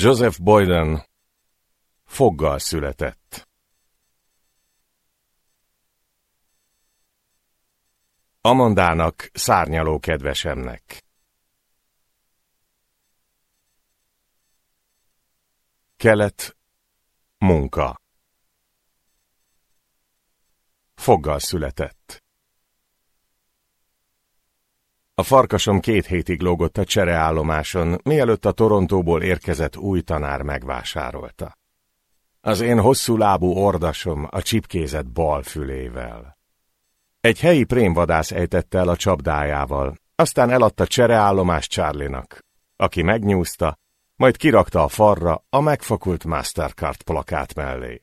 Joseph Boyden foggal született. Amandának, szárnyaló kedvesemnek. Kelet, munka. Foggal született. A farkasom két hétig lógott a csereállomáson, mielőtt a Torontóból érkezett új tanár megvásárolta. Az én hosszú lábú ordasom a csipkézett bal fülével. Egy helyi prémvadász ejtette el a csapdájával, aztán eladta csereállomás Charlie-nak, aki megnyúzta, majd kirakta a farra a megfakult Mastercard plakát mellé.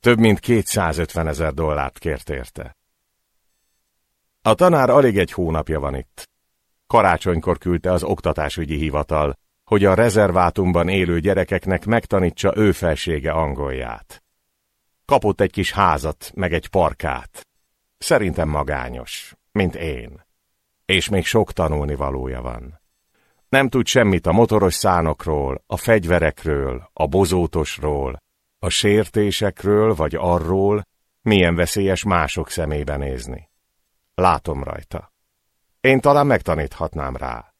Több mint 250 ezer dollárt kért érte. A tanár alig egy hónapja van itt. Karácsonykor küldte az oktatásügyi hivatal, hogy a rezervátumban élő gyerekeknek megtanítsa ő felsége angolját. Kapott egy kis házat, meg egy parkát. Szerintem magányos, mint én. És még sok tanulni valója van. Nem tud semmit a motoros szánokról, a fegyverekről, a bozótosról, a sértésekről vagy arról, milyen veszélyes mások szemébe nézni. Látom rajta. Én talán megtaníthatnám rá.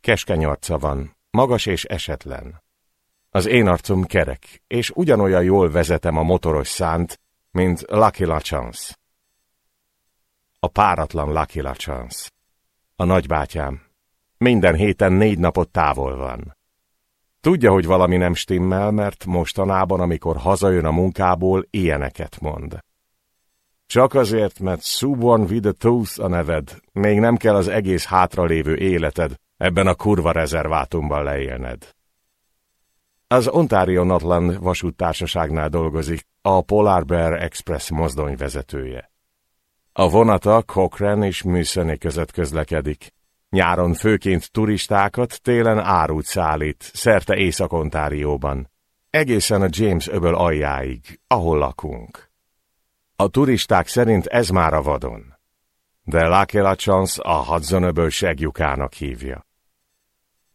Keskeny arca van, magas és esetlen. Az én arcom kerek, és ugyanolyan jól vezetem a motoros szánt, mint Lucky LaChance. A páratlan Lucky LaChance. A nagybátyám. Minden héten négy napot távol van. Tudja, hogy valami nem stimmel, mert mostanában, amikor hazajön a munkából, ilyeneket mond. Csak azért, mert Suborn with a Tooth a neved, még nem kell az egész hátralévő életed ebben a kurva rezervátumban leélned. Az Ontario Natlan vasúttársaságnál dolgozik, a Polar Bear Express mozdony vezetője. A vonata Cochrane és Műszöné között közlekedik. Nyáron főként turistákat, télen árut szállít, szerte Észak-Ontárióban. Egészen a James öböl aljáig, ahol lakunk. A turisták szerint ez már a vadon. De Lucky LaChance a Hudsonöböl segjukának hívja.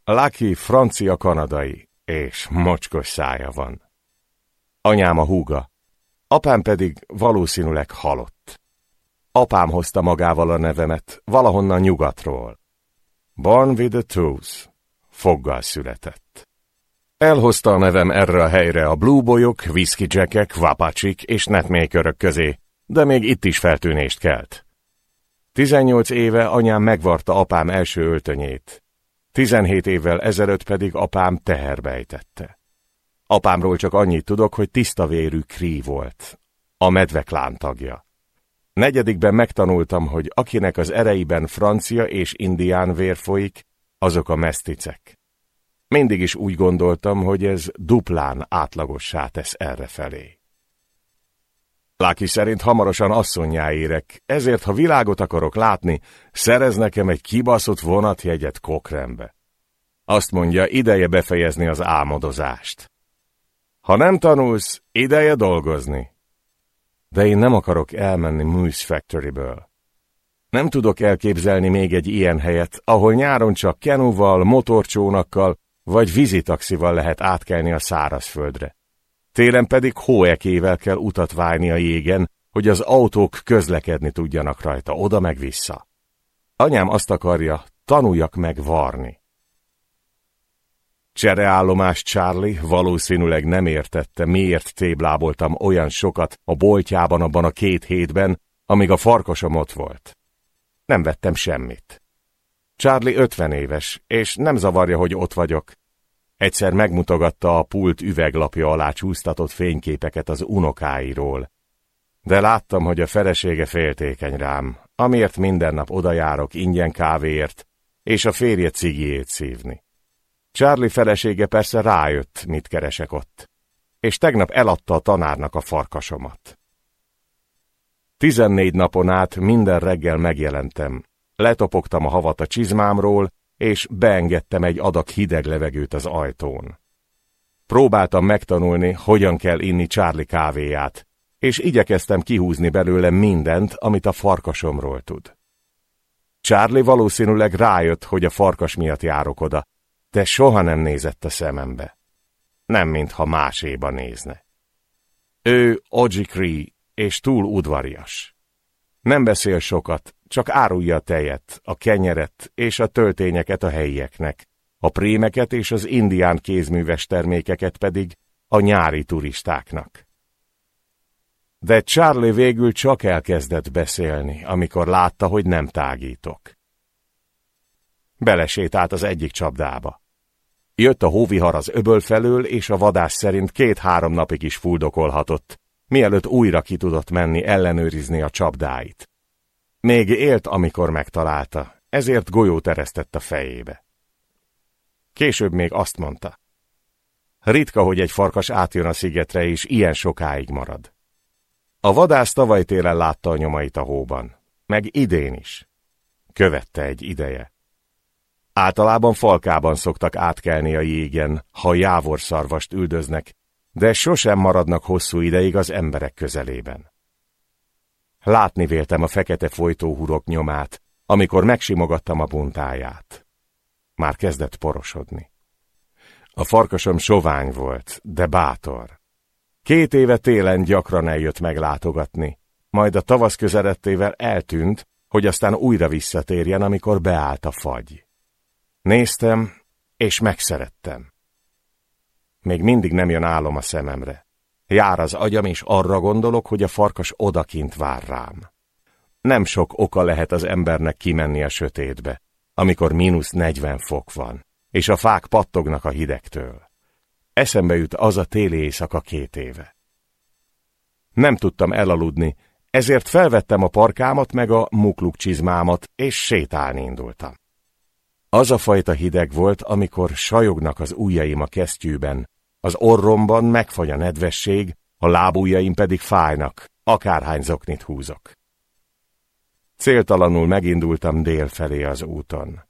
Lucky francia-kanadai, és mocskos szája van. Anyám a húga, apám pedig valószínűleg halott. Apám hozta magával a nevemet, valahonnan nyugatról. Born with a tooth, foggal született. Elhozta a nevem erre a helyre a Blue Boyok, Whisky Jackek, Vapacsik és Netmakerök közé, de még itt is feltűnést kelt. Tizennyolc éve anyám megvarta apám első öltönyét. Tizenhét évvel ezelőtt pedig apám teherbejtette. Apámról csak annyit tudok, hogy tiszta vérű Krí volt. A medveklán tagja. Negyedikben megtanultam, hogy akinek az ereiben francia és indián vér folyik, azok a meszticek. Mindig is úgy gondoltam, hogy ez duplán átlagossá tesz errefelé. Láki szerint hamarosan asszonyá érek, ezért ha világot akarok látni, szerez nekem egy kibaszott vonatjegyet Kokrembe. Azt mondja, ideje befejezni az álmodozást. Ha nem tanulsz, ideje dolgozni. De én nem akarok elmenni Moose Factoryből. Nem tudok elképzelni még egy ilyen helyet, ahol nyáron csak kenúval, motorcsónakkal vagy vízitaxival lehet átkelni a szárazföldre. Télen pedig hóekével kell utat válni a jégen, hogy az autók közlekedni tudjanak rajta, oda meg vissza. Anyám azt akarja, tanuljak meg varni. Csereállomás Charlie valószínűleg nem értette, miért tébláboltam olyan sokat a boltjában abban a két hétben, amíg a farkasom ott volt. Nem vettem semmit. Charlie ötven éves, és nem zavarja, hogy ott vagyok. Egyszer megmutogatta a pult üveglapja alá csúsztatott fényképeket az unokáiról. De láttam, hogy a felesége féltékeny rám, amiért minden nap odajárok ingyen kávéért, és a férje cigiét szívni. Charlie felesége persze rájött, mit keresek ott, és tegnap eladta a tanárnak a farkasomat. Tizennégy napon át minden reggel megjelentem, letopogtam a havat a csizmámról, és beengedtem egy adag hideg levegőt az ajtón. Próbáltam megtanulni, hogyan kell inni Charlie kávéját, és igyekeztem kihúzni belőle mindent, amit a farkasomról tud. Charlie valószínűleg rájött, hogy a farkas miatt járok oda, de soha nem nézett a szemembe. nem mintha máséba nézne. Ő Ojikri, és túl udvarias. Nem beszél sokat, csak árulja a tejet, a kenyeret és a töltényeket a helyieknek, a prémeket és az indián kézműves termékeket pedig a nyári turistáknak. De Charlie végül csak elkezdett beszélni, amikor látta, hogy nem tágítok. Belesétált az egyik csapdába. Jött a hóvihar az öböl felől, és a vadás szerint két-három napig is fuldokolhatott, mielőtt újra ki tudott menni ellenőrizni a csapdáit. Még élt, amikor megtalálta, ezért golyót eresztett a fejébe. Később még azt mondta. Ritka, hogy egy farkas átjön a szigetre, és ilyen sokáig marad. A vadász tavaly télen látta a nyomait a hóban, meg idén is. Követte egy ideje. Általában falkában szoktak átkelni a jégen, ha jávorszarvast üldöznek, de sosem maradnak hosszú ideig az emberek közelében. Látni véltem a fekete folytóhurok nyomát, amikor megsimogattam a buntáját. Már kezdett porosodni. A farkasom sovány volt, de bátor. Két éve télen gyakran eljött meglátogatni, majd a tavasz közelettével eltűnt, hogy aztán újra visszatérjen, amikor beállt a fagy. Néztem, és megszerettem. Még mindig nem jön álom a szememre. Jár az agyam, és arra gondolok, hogy a farkas odakint vár rám. Nem sok oka lehet az embernek kimenni a sötétbe, amikor mínusz negyven fok van, és a fák pattognak a hidegtől. Eszembe jut az a téli éjszaka két éve. Nem tudtam elaludni, ezért felvettem a parkámat meg a mukluk csizmámat, és sétálni indultam. Az a fajta hideg volt, amikor sajognak az ujjaim a kesztyűben, az orromban megfagy a nedvesség, a lábujjaim pedig fájnak, akárhány zoknit húzok. Céltalanul megindultam dél felé az úton.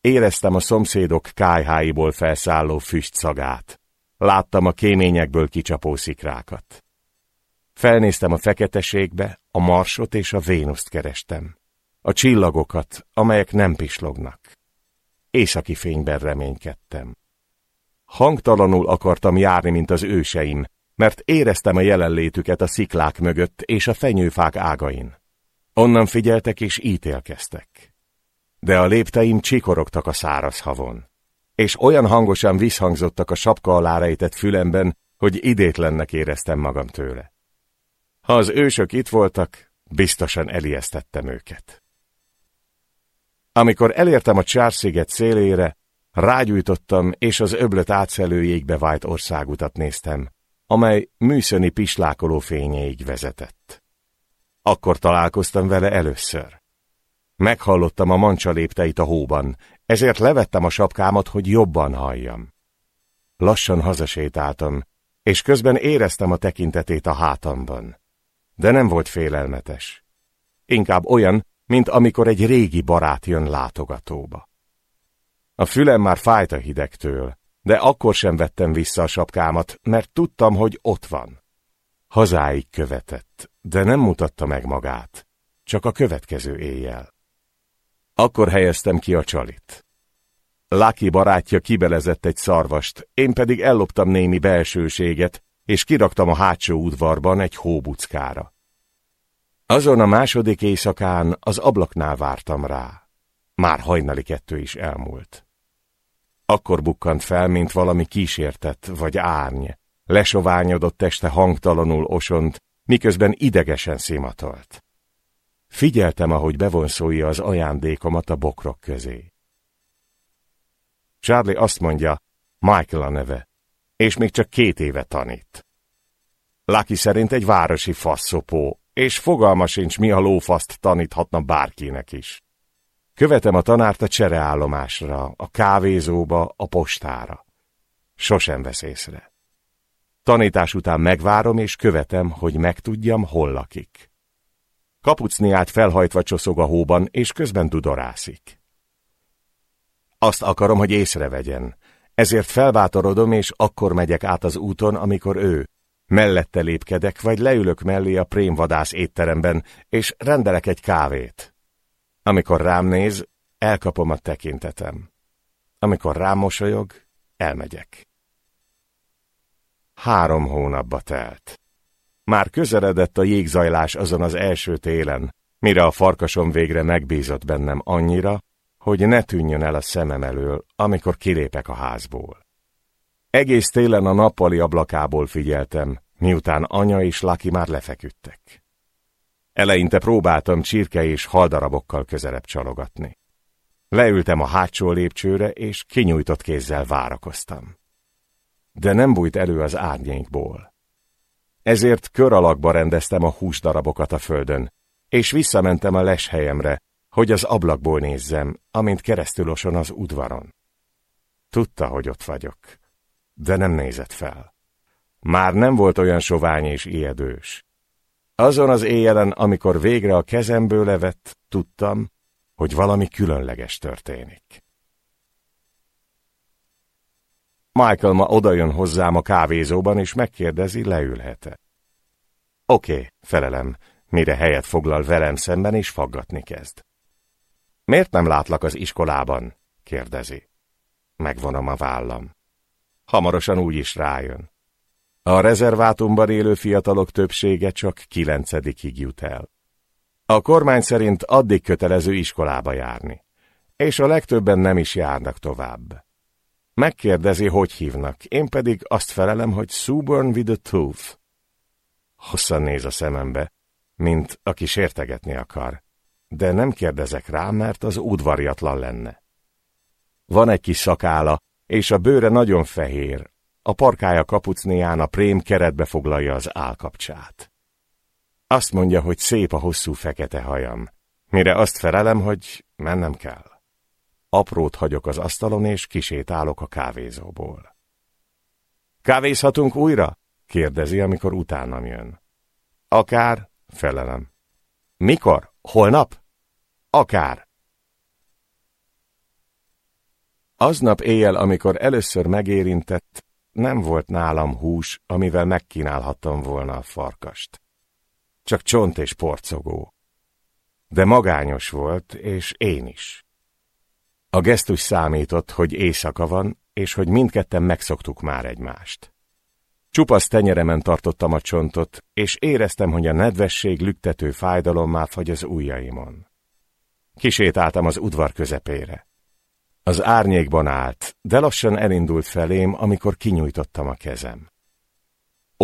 Éreztem a szomszédok kájháiból felszálló füst szagát. Láttam a kéményekből kicsapó szikrákat. Felnéztem a feketeségbe, a marsot és a Vénuszt kerestem. A csillagokat, amelyek nem pislognak. Északi fényben reménykedtem. Hangtalanul akartam járni, mint az őseim, mert éreztem a jelenlétüket a sziklák mögött és a fenyőfák ágain. Onnan figyeltek és ítélkeztek. De a lépteim csikorogtak a száraz havon, és olyan hangosan visszhangzottak a sapka alá rejtett fülemben, hogy idétlennek éreztem magam tőle. Ha az ősök itt voltak, biztosan elijesztettem őket. Amikor elértem a Csársziget szélére, rágyújtottam, és az öblöt átszelő jégbe vájt országutat néztem, amely műszöni pislákoló fényeig vezetett. Akkor találkoztam vele először. Meghallottam a mancsa lépteit a hóban, ezért levettem a sapkámat, hogy jobban halljam. Lassan hazasétáltam, és közben éreztem a tekintetét a hátamban. De nem volt félelmetes. Inkább olyan, mint amikor egy régi barát jön látogatóba. A fülem már fájt a hidegtől, de akkor sem vettem vissza a sapkámat, mert tudtam, hogy ott van. Hazáig követett, de nem mutatta meg magát, csak a következő éjjel. Akkor helyeztem ki a csalit. Lucky barátja kibelezett egy szarvast, én pedig elloptam némi belsőséget, és kiraktam a hátsó udvarban egy hóbuckára. Azon a második éjszakán az ablaknál vártam rá. Már hajnali kettő is elmúlt. Akkor bukkant fel, mint valami kísértett vagy árny. Lesoványodott teste hangtalanul osont, miközben idegesen szimatolt. Figyeltem, ahogy bevonszolja az ajándékomat a bokrok közé. Charlie azt mondja, Michael a neve, és még csak két éve tanít. Lucky szerint egy városi faszopó, és fogalma sincs, mi a lófaszt taníthatna bárkinek is. Követem a tanárt a csereállomásra, a kávézóba, a postára. Sosem vesz észre. Tanítás után megvárom és követem, hogy megtudjam, hol lakik. Kapucniát felhajtva csoszog a hóban, és közben dudorászik. Azt akarom, hogy észrevegyen, ezért felbátorodom, és akkor megyek át az úton, amikor ő, Mellette lépkedek, vagy leülök mellé a prémvadász étteremben, és rendelek egy kávét. Amikor rám néz, elkapom a tekintetem. Amikor rám mosolyog, elmegyek. Három hónapba telt. Már közeledett a jégzajlás azon az első télen, mire a farkasom végre megbízott bennem annyira, hogy ne tűnjön el a szemem elől, amikor kilépek a házból. Egész télen a nappali ablakából figyeltem, miután anya és Laki már lefeküdtek. Eleinte próbáltam csirke és haldarabokkal közelebb csalogatni. Leültem a hátsó lépcsőre, és kinyújtott kézzel várakoztam. De nem bújt elő az árnyékból. Ezért kör alakba rendeztem a húsdarabokat a földön, és visszamentem a leshelyemre, hogy az ablakból nézzem, amint keresztüloson az udvaron. Tudta, hogy ott vagyok, de nem nézett fel. Már nem volt olyan sovány és ijedős. Azon az éjjelen, amikor végre a kezemből levett, tudtam, hogy valami különleges történik. Michael ma odajön hozzám a kávézóban, és megkérdezi, leülhet-e. Oké, okay, felelem, mire helyet foglal velem szemben, és faggatni kezd. Miért nem látlak az iskolában? kérdezi. Megvonom a vállam. Hamarosan úgy is rájön. A rezervátumban élő fiatalok többsége csak kilencedikig jut el. A kormány szerint addig kötelező iskolába járni, és a legtöbben nem is járnak tovább. Megkérdezi, hogy hívnak, én pedig azt felelem, hogy Suburn with a Tooth. Hosszan néz a szemembe, mint aki sértegetni akar, de nem kérdezek rá, mert az udvariatlan lenne. Van egy kis szakála, és a bőre nagyon fehér, a parkája kapucnéján a prém keretbe foglalja az állkapcsát. Azt mondja, hogy szép a hosszú fekete hajam, mire azt felelem, hogy mennem kell. Aprót hagyok az asztalon, és kisétálok a kávézóból. Kávézhatunk újra? kérdezi, amikor utánam jön. Akár, felelem. Mikor? Holnap? Akár. Aznap éjjel, amikor először megérintett, nem volt nálam hús, amivel megkínálhattam volna a farkast. Csak csont és porcogó. De magányos volt, és én is. A gesztus számított, hogy éjszaka van, és hogy mindketten megszoktuk már egymást. Csupasz tenyeremen tartottam a csontot, és éreztem, hogy a nedvesség lüktető fájdalom fagy az ujjaimon. Kisétáltam az udvar közepére. Az árnyékban állt, de lassan elindult felém, amikor kinyújtottam a kezem.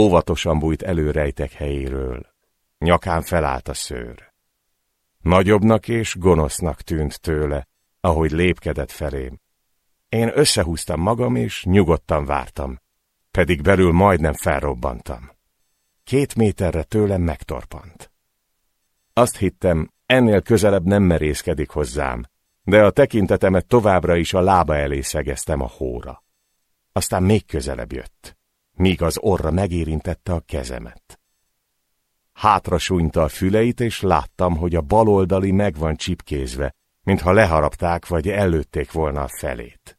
Óvatosan bújt előrejtek helyéről. Nyakán felállt a szőr. Nagyobbnak és gonosznak tűnt tőle, ahogy lépkedett felém. Én összehúztam magam, és nyugodtan vártam, pedig belül majdnem felrobbantam. Két méterre tőlem megtorpant. Azt hittem, ennél közelebb nem merészkedik hozzám, de a tekintetemet továbbra is a lába elé szegeztem a hóra. Aztán még közelebb jött, míg az orra megérintette a kezemet. Hátra súnyta a füleit, és láttam, hogy a baloldali meg van csipkézve, mintha leharapták vagy előtték volna a felét.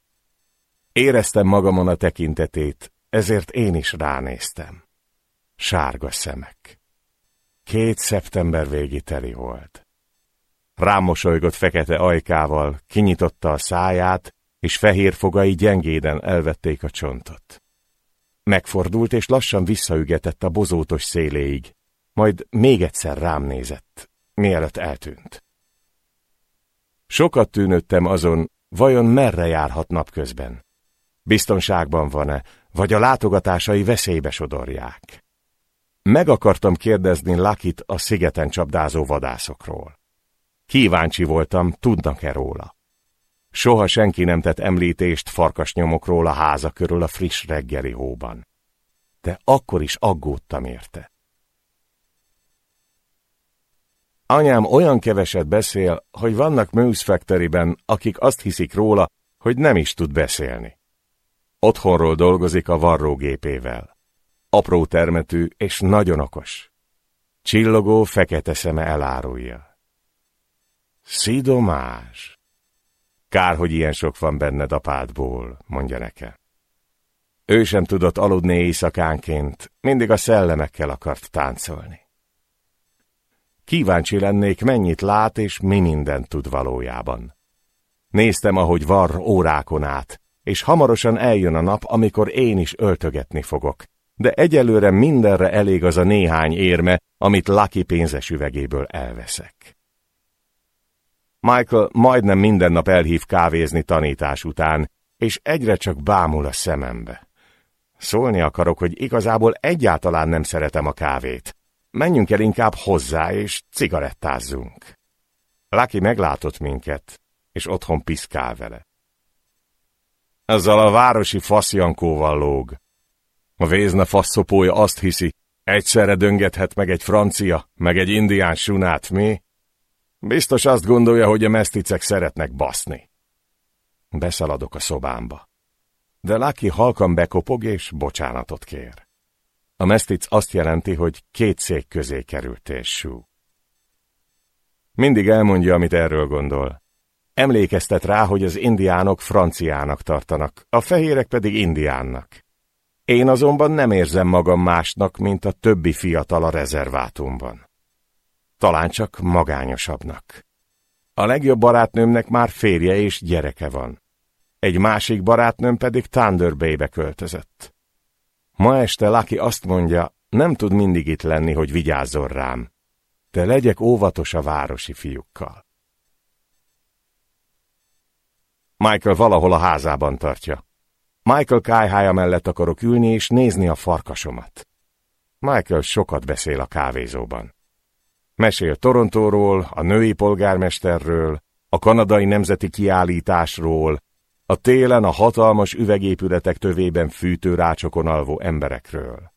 Éreztem magamon a tekintetét, ezért én is ránéztem. Sárga szemek. Két szeptember végi teli volt. Rámosolygott fekete ajkával, kinyitotta a száját, és fehér fogai gyengéden elvették a csontot. Megfordult, és lassan visszaügetett a bozótos széléig, majd még egyszer rám nézett, mielőtt eltűnt. Sokat tűnődtem azon, vajon merre járhat napközben. Biztonságban van-e, vagy a látogatásai veszélybe sodorják. Meg akartam kérdezni Lakit a szigeten csapdázó vadászokról. Kíváncsi voltam, tudnak-e róla. Soha senki nem tett említést farkasnyomokról a háza körül a friss reggeli hóban. De akkor is aggódtam érte. Anyám olyan keveset beszél, hogy vannak Moose akik azt hiszik róla, hogy nem is tud beszélni. Otthonról dolgozik a varrógépével. Apró termetű és nagyon okos. Csillogó fekete szeme elárulja. Szidomás. Kár, hogy ilyen sok van benned apádból, mondja nekem. Ő sem tudott aludni éjszakánként, mindig a szellemekkel akart táncolni. Kíváncsi lennék, mennyit lát és mi mindent tud valójában. Néztem, ahogy var órákon át, és hamarosan eljön a nap, amikor én is öltögetni fogok, de egyelőre mindenre elég az a néhány érme, amit Lucky pénzes üvegéből elveszek. Michael majdnem minden nap elhív kávézni tanítás után, és egyre csak bámul a szemembe. Szólni akarok, hogy igazából egyáltalán nem szeretem a kávét. Menjünk el inkább hozzá, és cigarettázzunk. Lucky meglátott minket, és otthon piszkál vele. Ezzel a városi faszjankóval lóg. A vézne faszopója azt hiszi, egyszerre döngethet meg egy francia, meg egy indián sunát, mi? Biztos azt gondolja, hogy a meszticek szeretnek baszni. Beszaladok a szobámba. De Lucky halkan bekopog és bocsánatot kér. A mesztic azt jelenti, hogy két szék közé került és sú. Mindig elmondja, amit erről gondol. Emlékeztet rá, hogy az indiánok franciának tartanak, a fehérek pedig indiánnak. Én azonban nem érzem magam másnak, mint a többi fiatal a rezervátumban. Talán csak magányosabbnak. A legjobb barátnőmnek már férje és gyereke van. Egy másik barátnőm pedig Thunder Bay-be költözött. Ma este Lucky azt mondja, nem tud mindig itt lenni, hogy vigyázzon rám. De legyek óvatos a városi fiúkkal. Michael valahol a házában tartja. Michael kájhája mellett akarok ülni és nézni a farkasomat. Michael sokat beszél a kávézóban. Mesél Torontóról, a női polgármesterről, a kanadai nemzeti kiállításról, a télen a hatalmas üvegépületek tövében fűtőrácsokon alvó emberekről.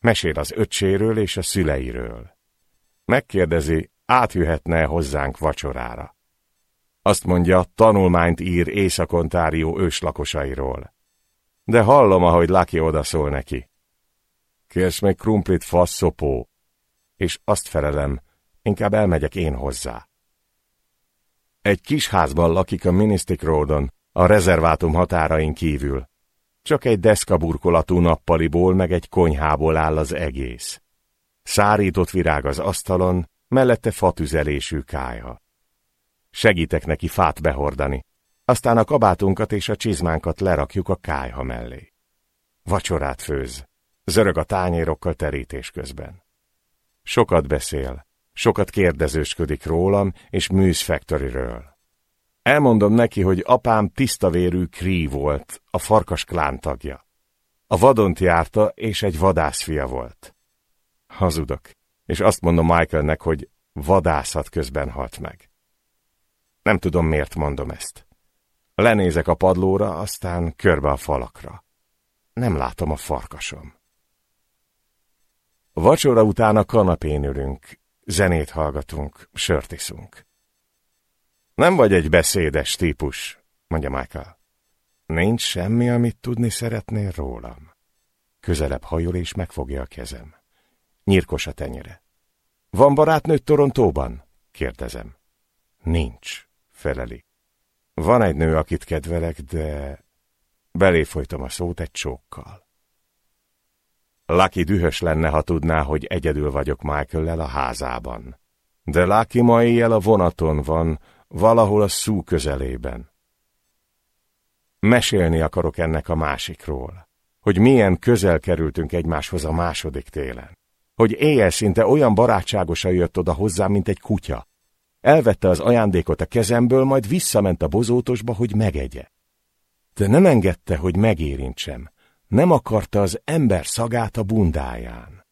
Mesél az öccséről és a szüleiről. Megkérdezi, átjöhetne hozzánk vacsorára. Azt mondja, tanulmányt ír Észak-Ontárió őslakosairól. De hallom, ahogy Lucky odaszól neki. Kérsz meg krumplit, faszopó? És azt felelem, inkább elmegyek én hozzá. Egy kis házban lakik a Ministik Roadon, a rezervátum határain kívül. Csak egy deszkaburkolatú nappaliból meg egy konyhából áll az egész. Szárított virág az asztalon, mellette fatüzelésű kájha. Segítek neki fát behordani, aztán a kabátunkat és a csizmánkat lerakjuk a kájha mellé. Vacsorát főz, zörög a tányérokkal terítés közben. Sokat beszél, sokat kérdezősködik rólam és Műsz Factory-ről. Elmondom neki, hogy apám tisztavérű Krí volt, a farkas klán tagja. A vadont járta, és egy vadászfia volt. Hazudok, és azt mondom Michaelnek, hogy vadászat közben halt meg. Nem tudom, miért mondom ezt. Lenézek a padlóra, aztán körbe a falakra. Nem látom a farkasom. Vacsora után a kanapén ülünk, zenét hallgatunk, sört iszunk. Nem vagy egy beszédes típus, mondja Michael. Nincs semmi, amit tudni szeretnél rólam. Közelebb hajol és megfogja a kezem. Nyírkos a tenyere. Van barátnőd Torontóban? kérdezem. Nincs, feleli. Van egy nő, akit kedvelek, de... Belé folytom a szót egy csókkal. Lucky dühös lenne, ha tudná, hogy egyedül vagyok michael a házában. De Lucky ma éjjel a vonaton van, valahol a szú közelében. Mesélni akarok ennek a másikról, hogy milyen közel kerültünk egymáshoz a második télen, hogy éjjel szinte olyan barátságosan jött oda hozzám, mint egy kutya. Elvette az ajándékot a kezemből, majd visszament a bozótosba, hogy megegye. De nem engedte, hogy megérintsem, nem akarta az ember szagát a bundáján.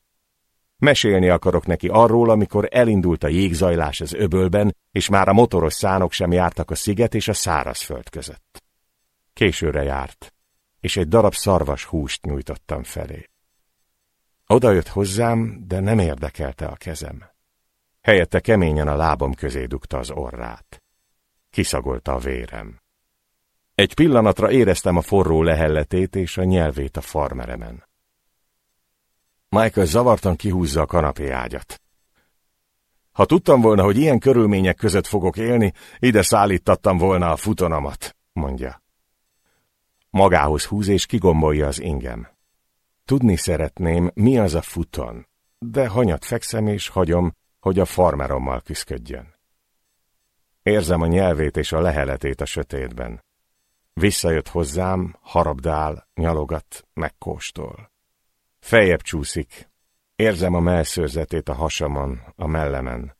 Mesélni akarok neki arról, amikor elindult a jégzajlás az öbölben, és már a motoros szánok sem jártak a sziget és a szárazföld között. Későre járt, és egy darab szarvas húst nyújtottam felé. Oda jött hozzám, de nem érdekelte a kezem. Helyette keményen a lábam közé dugta az orrát. Kiszagolta a vérem. Egy pillanatra éreztem a forró lehelletét és a nyelvét a farmeremen. Michael zavartan kihúzza a kanapé ágyat. Ha tudtam volna, hogy ilyen körülmények között fogok élni, ide szállítattam volna a futonamat, mondja. Magához húz és kigombolja az ingem. Tudni szeretném, mi az a futon, de hanyat fekszem és hagyom, hogy a farmerommal küszködjön. Érzem a nyelvét és a leheletét a sötétben. Visszajött hozzám, harabdál, nyalogat, megkóstol. Fejebb csúszik. Érzem a melszőrzetét a hasamon, a mellemen.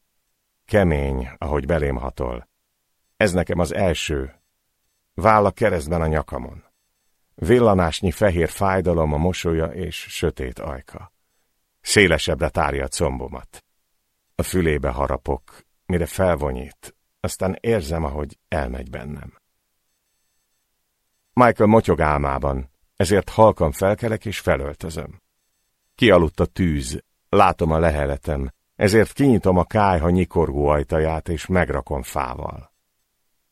Kemény, ahogy belém hatol. Ez nekem az első. Válla keresztben a nyakamon. Villanásnyi fehér fájdalom a mosolya és sötét ajka. Szélesebbre tárja a combomat. A fülébe harapok, mire felvonyít, aztán érzem, ahogy elmegy bennem. Michael motyog álmában, ezért halkan felkelek és felöltözöm. Kialudt a tűz, látom a leheletem, ezért kinyitom a kájha nyikorgó ajtaját és megrakom fával.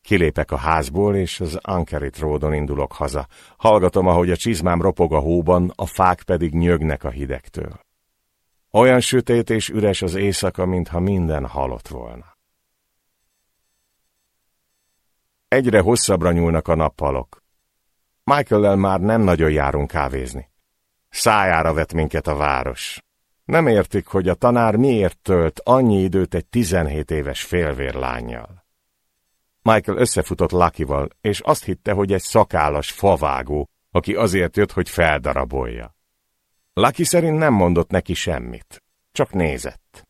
Kilépek a házból, és az Ankerit ródon indulok haza. Hallgatom, ahogy a csizmám ropog a hóban, a fák pedig nyögnek a hidegtől. Olyan sötét és üres az éjszaka, mintha minden halott volna. Egyre hosszabbra nyúlnak a nappalok. Michael-lel már nem nagyon járunk kávézni. Szájára vet minket a város. Nem értik, hogy a tanár miért tölt annyi időt egy 17 éves félvérlányjal. Michael összefutott Luckyval, és azt hitte, hogy egy szakállas favágó, aki azért jött, hogy feldarabolja. Lucky szerint nem mondott neki semmit, csak nézett.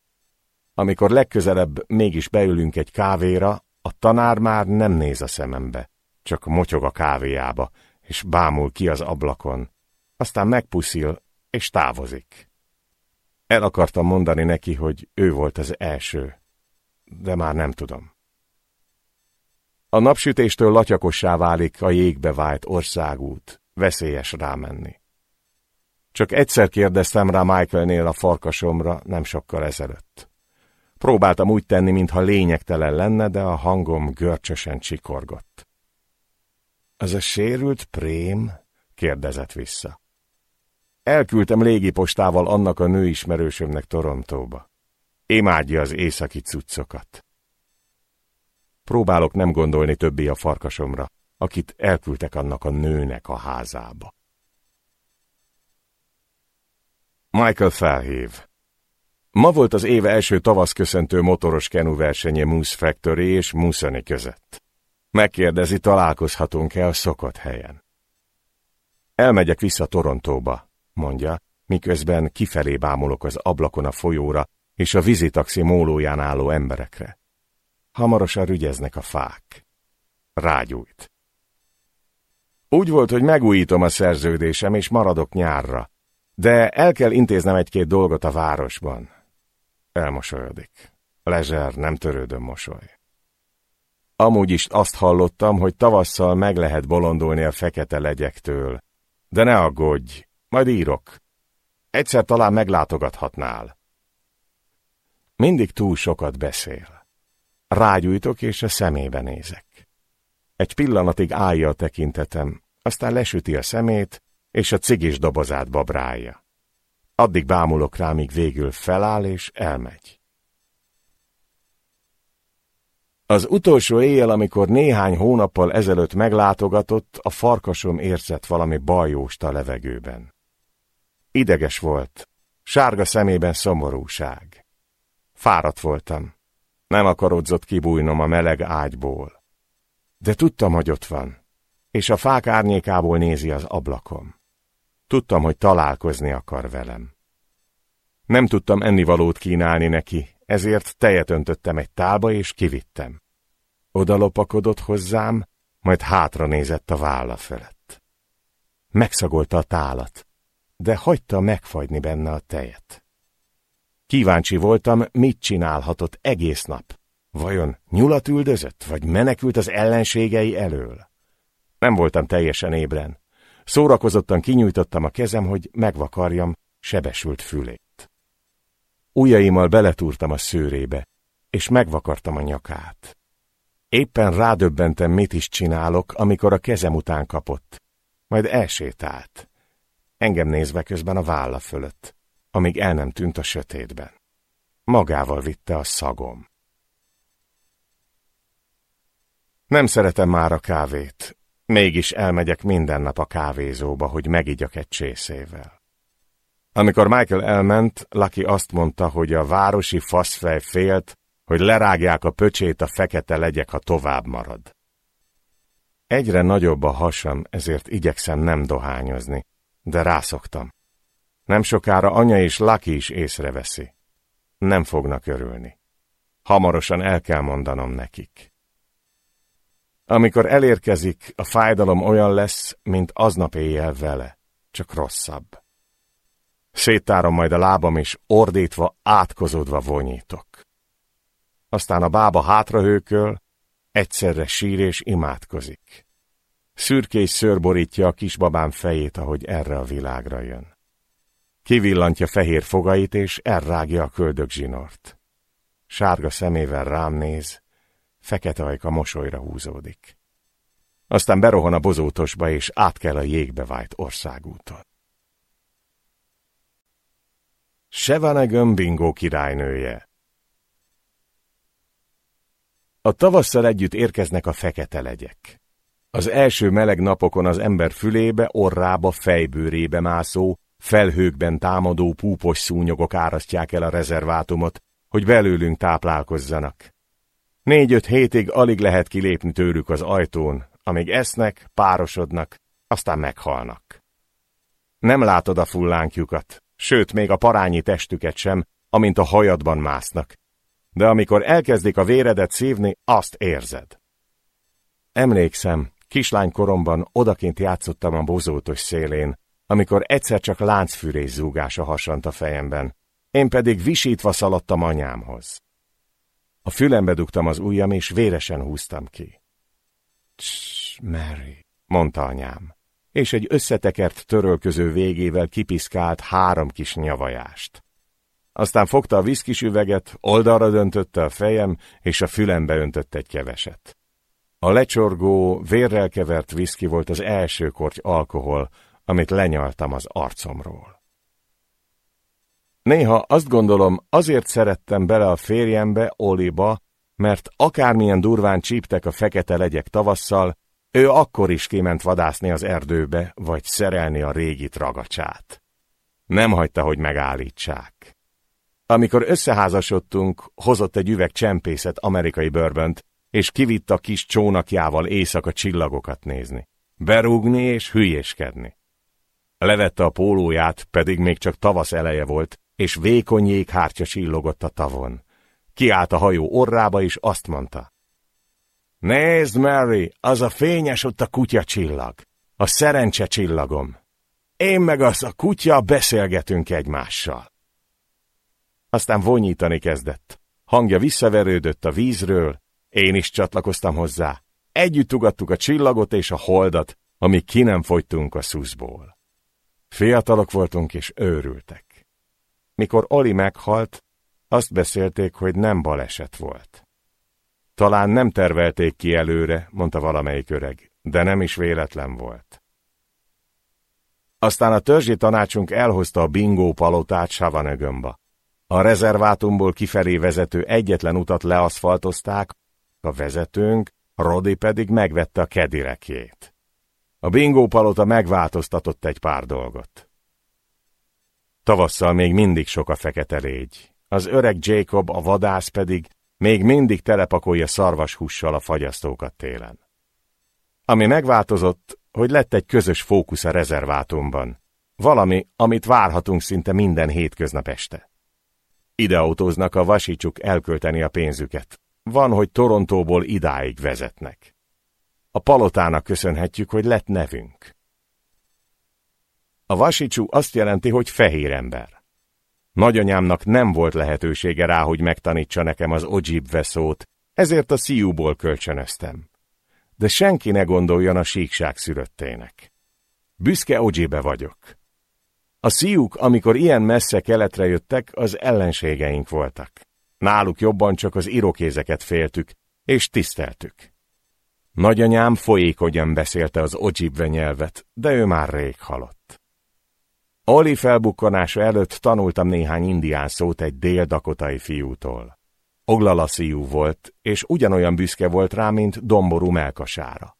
Amikor legközelebb mégis beülünk egy kávéra, a tanár már nem néz a szemembe, csak motyog a kávéjába, és bámul ki az ablakon, aztán megpuszil, és távozik. El akartam mondani neki, hogy ő volt az első, de már nem tudom. A napsütéstől latyakossá válik a jégbe vált országút, veszélyes rámenni. Csak egyszer kérdeztem rá Michaelnél a farkasomra, nem sokkal ezelőtt. Próbáltam úgy tenni, mintha lényegtelen lenne, de a hangom görcsösen csikorgott. Az a sérült prém? kérdezett vissza. Elküldtem légipostával annak a nőismerősömnek Torontóba. Imádja az északi cuccokat. Próbálok nem gondolni többé a farkasomra, akit elküldtek annak a nőnek a házába. Michael felhív. Ma volt az éve első tavasz köszöntő motoros kenu versenye Moose Factory és Musoni között. Megkérdezi, találkozhatunk-e a szokott helyen. Elmegyek vissza Torontóba, mondja, miközben kifelé bámulok az ablakon a folyóra és a vízitaxi mólóján álló emberekre. Hamarosan rügyeznek a fák. Rágyújt. Úgy volt, hogy megújítom a szerződésem, és maradok nyárra, de el kell intéznem egy-két dolgot a városban. Elmosolyodik. Lezser, nem törődöm mosoly. Amúgy is azt hallottam, hogy tavasszal meg lehet bolondulni a fekete legyektől. De ne aggódj, majd írok. Egyszer talán meglátogathatnál. Mindig túl sokat beszél. Rágyújtok, és a szemébe nézek. Egy pillanatig állja a tekintetem, aztán lesüti a szemét, és a cigis dobozát babrálja. Addig bámulok rá, míg végül feláll és elmegy. Az utolsó éjjel, amikor néhány hónappal ezelőtt meglátogatott, a farkasom érzett valami bajóst a levegőben. Ideges volt, sárga szemében szomorúság. Fáradt voltam, nem akarodzott kibújnom a meleg ágyból. De tudtam, hogy ott van, és a fák árnyékából nézi az ablakom. Tudtam, hogy találkozni akar velem. Nem tudtam ennivalót kínálni neki, ezért tejet öntöttem egy tálba és kivittem. Oda lopakodott hozzám, majd hátra nézett a válla felett. Megszagolta a tálat, de hagyta megfagyni benne a tejet. Kíváncsi voltam, mit csinálhatott egész nap. Vajon nyulat üldözött, vagy menekült az ellenségei elől? Nem voltam teljesen ébren. Szórakozottan kinyújtottam a kezem, hogy megvakarjam sebesült fülét. Ujjaimmal beletúrtam a szőrébe, és megvakartam a nyakát. Éppen rádöbbentem, mit is csinálok, amikor a kezem után kapott. Majd elsétált. Engem nézve közben a válla fölött, amíg el nem tűnt a sötétben. Magával vitte a szagom. Nem szeretem már a kávét, Mégis elmegyek minden nap a kávézóba, hogy megigyak egy csészével. Amikor Michael elment, Lucky azt mondta, hogy a városi faszfej félt, hogy lerágják a pöcsét a fekete legyek, ha tovább marad. Egyre nagyobb a hasam, ezért igyekszem nem dohányozni, de rászoktam. Nem sokára anya és Lucky is észreveszi. Nem fognak örülni. Hamarosan el kell mondanom nekik. Amikor elérkezik, a fájdalom olyan lesz, mint aznap éjjel vele, csak rosszabb. Széttárom majd a lábam, és ordítva, átkozódva vonyítok. Aztán a bába hátrahőköl, egyszerre sír és imádkozik. Szürkés szőr borítja a kisbabám fejét, ahogy erre a világra jön. Kivillantja fehér fogait, és elrágja a köldök. Sárga szemével rám néz, fekete ajka mosolyra húzódik. Aztán berohan a bozótosba, és át kell a jégbe vájt országúton. Sevane Gömbingó királynője A tavasszal együtt érkeznek a fekete legyek. Az első meleg napokon az ember fülébe, orrába, fejbőrébe mászó, felhőkben támadó púpos szúnyogok árasztják el a rezervátumot, hogy belőlünk táplálkozzanak. Négy-öt hétig alig lehet kilépni tőlük az ajtón, amíg esznek, párosodnak, aztán meghalnak. Nem látod a fullánkjukat, sőt még a parányi testüket sem, amint a hajadban másznak. De amikor elkezdik a véredet szívni, azt érzed. Emlékszem, kislánykoromban odakint játszottam a bozótos szélén, amikor egyszer csak láncfűrés zúgása hasant a fejemben, én pedig visítva szaladtam anyámhoz. A fülembe dugtam az ujjam, és véresen húztam ki. Css, Mary, mondta anyám, és egy összetekert törölköző végével kipiszkált három kis nyavajást. Aztán fogta a viszkis üveget, oldalra döntötte a fejem, és a fülembe öntött egy keveset. A lecsorgó, vérrel kevert viszki volt az első korty alkohol, amit lenyaltam az arcomról. Néha azt gondolom, azért szerettem bele a férjembe, Oliba, mert akármilyen durván csíptek a fekete legyek tavasszal, ő akkor is kiment vadászni az erdőbe, vagy szerelni a régi tragacsát. Nem hagyta, hogy megállítsák. Amikor összeházasodtunk, hozott egy üveg csempészet amerikai bőrbönt, és kivitt a kis csónakjával éjszaka csillagokat nézni. Berúgni és hülyéskedni. Levette a pólóját, pedig még csak tavasz eleje volt, és vékony jéghártya csillogott a tavon. Kiállt a hajó orrába, és azt mondta. Nézd, Mary, az a fényes ott a kutya csillag. A szerencse csillagom. Én meg az a kutya beszélgetünk egymással. Aztán vonyítani kezdett. Hangja visszaverődött a vízről, én is csatlakoztam hozzá. Együtt ugattuk a csillagot és a holdat, amíg ki nem fogytunk a szuszból. Fiatalok voltunk és őrültek. Mikor Oli meghalt, azt beszélték, hogy nem baleset volt. Talán nem tervelték ki előre, mondta valamelyik öreg, de nem is véletlen volt. Aztán a törzsi tanácsunk elhozta a bingó palotát Savanögömba. A rezervátumból kifelé vezető egyetlen utat leaszfaltozták, a vezetőnk, Rodi pedig megvette a kedirekjét. A bingó palota megváltoztatott egy pár dolgot. Tavasszal még mindig sok a fekete légy. Az öreg Jacob, a vadász pedig még mindig telepakolja szarvashússal a fagyasztókat télen. Ami megváltozott, hogy lett egy közös fókusz a rezervátumban. Valami, amit várhatunk szinte minden hétköznap este. Ide autóznak a vasicsuk elkölteni a pénzüket. Van, hogy Torontóból idáig vezetnek. A palotának köszönhetjük, hogy lett nevünk. A vasicsú azt jelenti, hogy fehér ember. Nagyanyámnak nem volt lehetősége rá, hogy megtanítsa nekem az Ojibwe szót, ezért a szíjúból kölcsönöztem. De senki ne gondoljon a síkság szülöttének. Büszke Ojibwe vagyok. A szíjuk, amikor ilyen messze keletre jöttek, az ellenségeink voltak. Náluk jobban csak az irokézeket féltük, és tiszteltük. Nagyanyám folyékonyan beszélte az Ojibwe nyelvet, de ő már rég halott. Oli felbukkanása előtt tanultam néhány indián szót egy dél-dakotai fiútól. Oglalasziú volt, és ugyanolyan büszke volt rá, mint domború melkasára.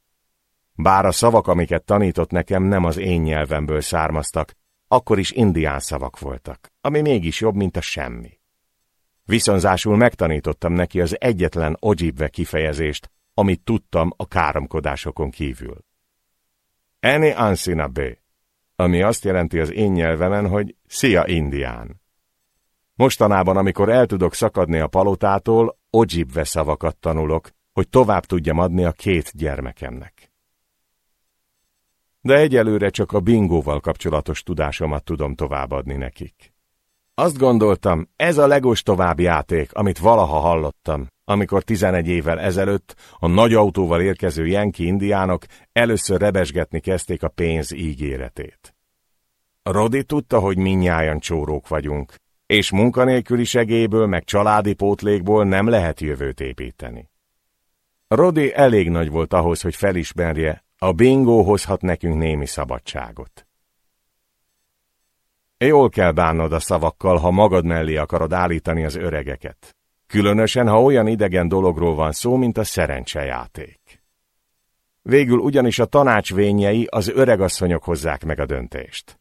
Bár a szavak, amiket tanított nekem, nem az én nyelvemből származtak, akkor is indián szavak voltak, ami mégis jobb, mint a semmi. Viszonzásul megtanítottam neki az egyetlen Ojibwe kifejezést, amit tudtam a káromkodásokon kívül. Eni ansina be. Ami azt jelenti az én nyelvemen, hogy Szia Indián. Mostanában, amikor el tudok szakadni a palotától, Ojibve szavakat tanulok, hogy tovább tudjam adni a két gyermekemnek. De egyelőre csak a bingóval kapcsolatos tudásomat tudom továbbadni nekik. Azt gondoltam, ez a legostovább játék, amit valaha hallottam, amikor 11 évvel ezelőtt a nagy autóval érkező jenki indiánok először rebesgetni kezdték a pénz ígéretét. Rodi tudta, hogy minnyájan csórók vagyunk, és munkanélküli segélyből meg családi pótlékból nem lehet jövőt építeni. Rodi elég nagy volt ahhoz, hogy felismerje, a bingó hozhat nekünk némi szabadságot. Jól kell bánnod a szavakkal, ha magad mellé akarod állítani az öregeket. Különösen, ha olyan idegen dologról van szó, mint a szerencsejáték. Végül ugyanis a tanácsvényei az öregasszonyok hozzák meg a döntést.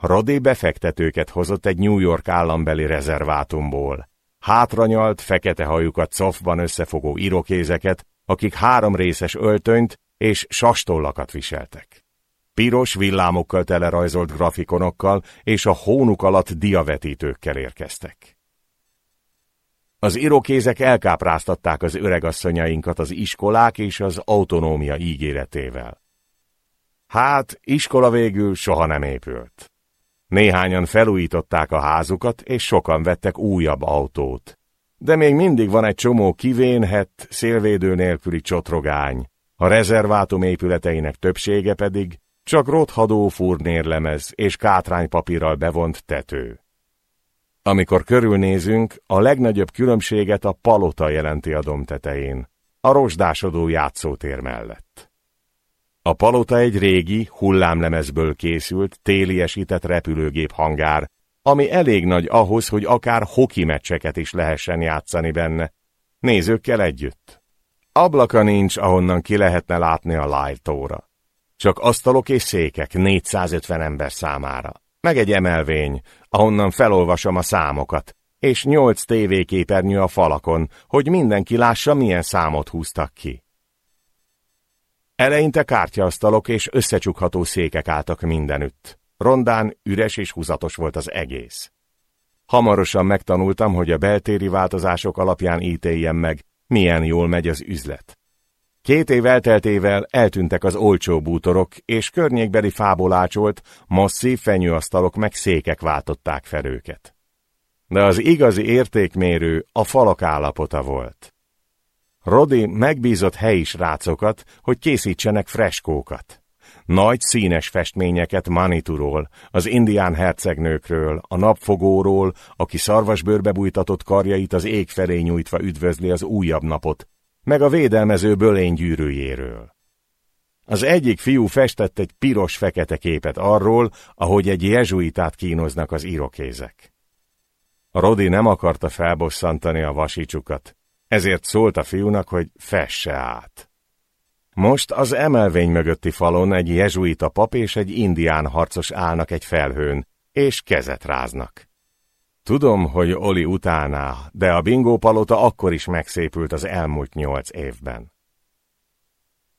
Rodé befektetőket hozott egy New York állambeli rezervátumból. Hátranyalt, fekete hajukat cofban összefogó irokézeket, akik három részes öltönyt és sastollakat viseltek. Piros villámokkal telerajzolt grafikonokkal és a hónuk alatt diavetítőkkel érkeztek. Az irokézek elkápráztatták az öregasszonyainkat az iskolák és az autonómia ígéretével. Hát, iskola végül soha nem épült. Néhányan felújították a házukat, és sokan vettek újabb autót. De még mindig van egy csomó kivénhet, szélvédő nélküli csotrogány, a rezervátum épületeinek többsége pedig csak rothadó furnérlemez és kátránypapírral bevont tető. Amikor körülnézünk, a legnagyobb különbséget a palota jelenti a dom tetején, a rozsdásodó játszótér mellett. A palota egy régi, hullámlemezből készült, téliesített repülőgép hangár, ami elég nagy ahhoz, hogy akár hoki meccseket is lehessen játszani benne, nézőkkel együtt. Ablaka nincs, ahonnan ki lehetne látni a lájtóra. Csak asztalok és székek 450 ember számára. Meg egy emelvény, ahonnan felolvasom a számokat, és nyolc tévéképernyő a falakon, hogy mindenki lássa, milyen számot húztak ki. Eleinte kártyaasztalok és összecsukható székek álltak mindenütt. Rondán üres és húzatos volt az egész. Hamarosan megtanultam, hogy a beltéri változások alapján ítéljem meg, milyen jól megy az üzlet. Két év elteltével eltűntek az olcsó bútorok, és környékbeli fából ácsolt, masszív fenyőasztalok meg székek váltották fel őket. De az igazi értékmérő a falak állapota volt. Rodi megbízott helyi srácokat, hogy készítsenek freskókat. Nagy színes festményeket Manituról, az indián hercegnőkről, a napfogóról, aki szarvasbőrbe bújtatott karjait az ég felé nyújtva üdvözli az újabb napot, meg a védelmező bölény gyűrűjéről. Az egyik fiú festett egy piros-fekete képet arról, ahogy egy jezsuitát kínoznak az irokézek. Rodi nem akarta felbosszantani a vasicsukat, ezért szólt a fiúnak, hogy fesse át. Most az emelvény mögötti falon egy jezsuita pap és egy indián harcos állnak egy felhőn, és kezet ráznak. Tudom, hogy Oli utáná, de a bingó palota akkor is megszépült az elmúlt nyolc évben.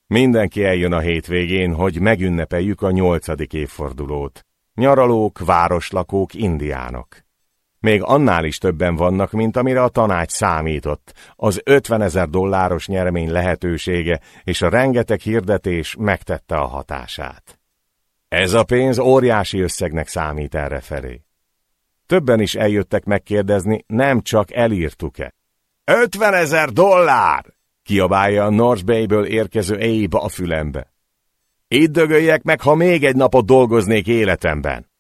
Mindenki eljön a hétvégén, hogy megünnepeljük a nyolcadik évfordulót. Nyaralók, városlakók, indiánok. Még annál is többen vannak, mint amire a tanács számított. Az 50 ezer dolláros nyeremény lehetősége és a rengeteg hirdetés megtette a hatását. Ez a pénz óriási összegnek számít errefelé. Többen is eljöttek megkérdezni, nem csak elírtuk-e. 50 ezer dollár! kiabálja a North Bay-ből érkező Abe a fülembe. Itt dögöljek meg, ha még egy napot dolgoznék életemben.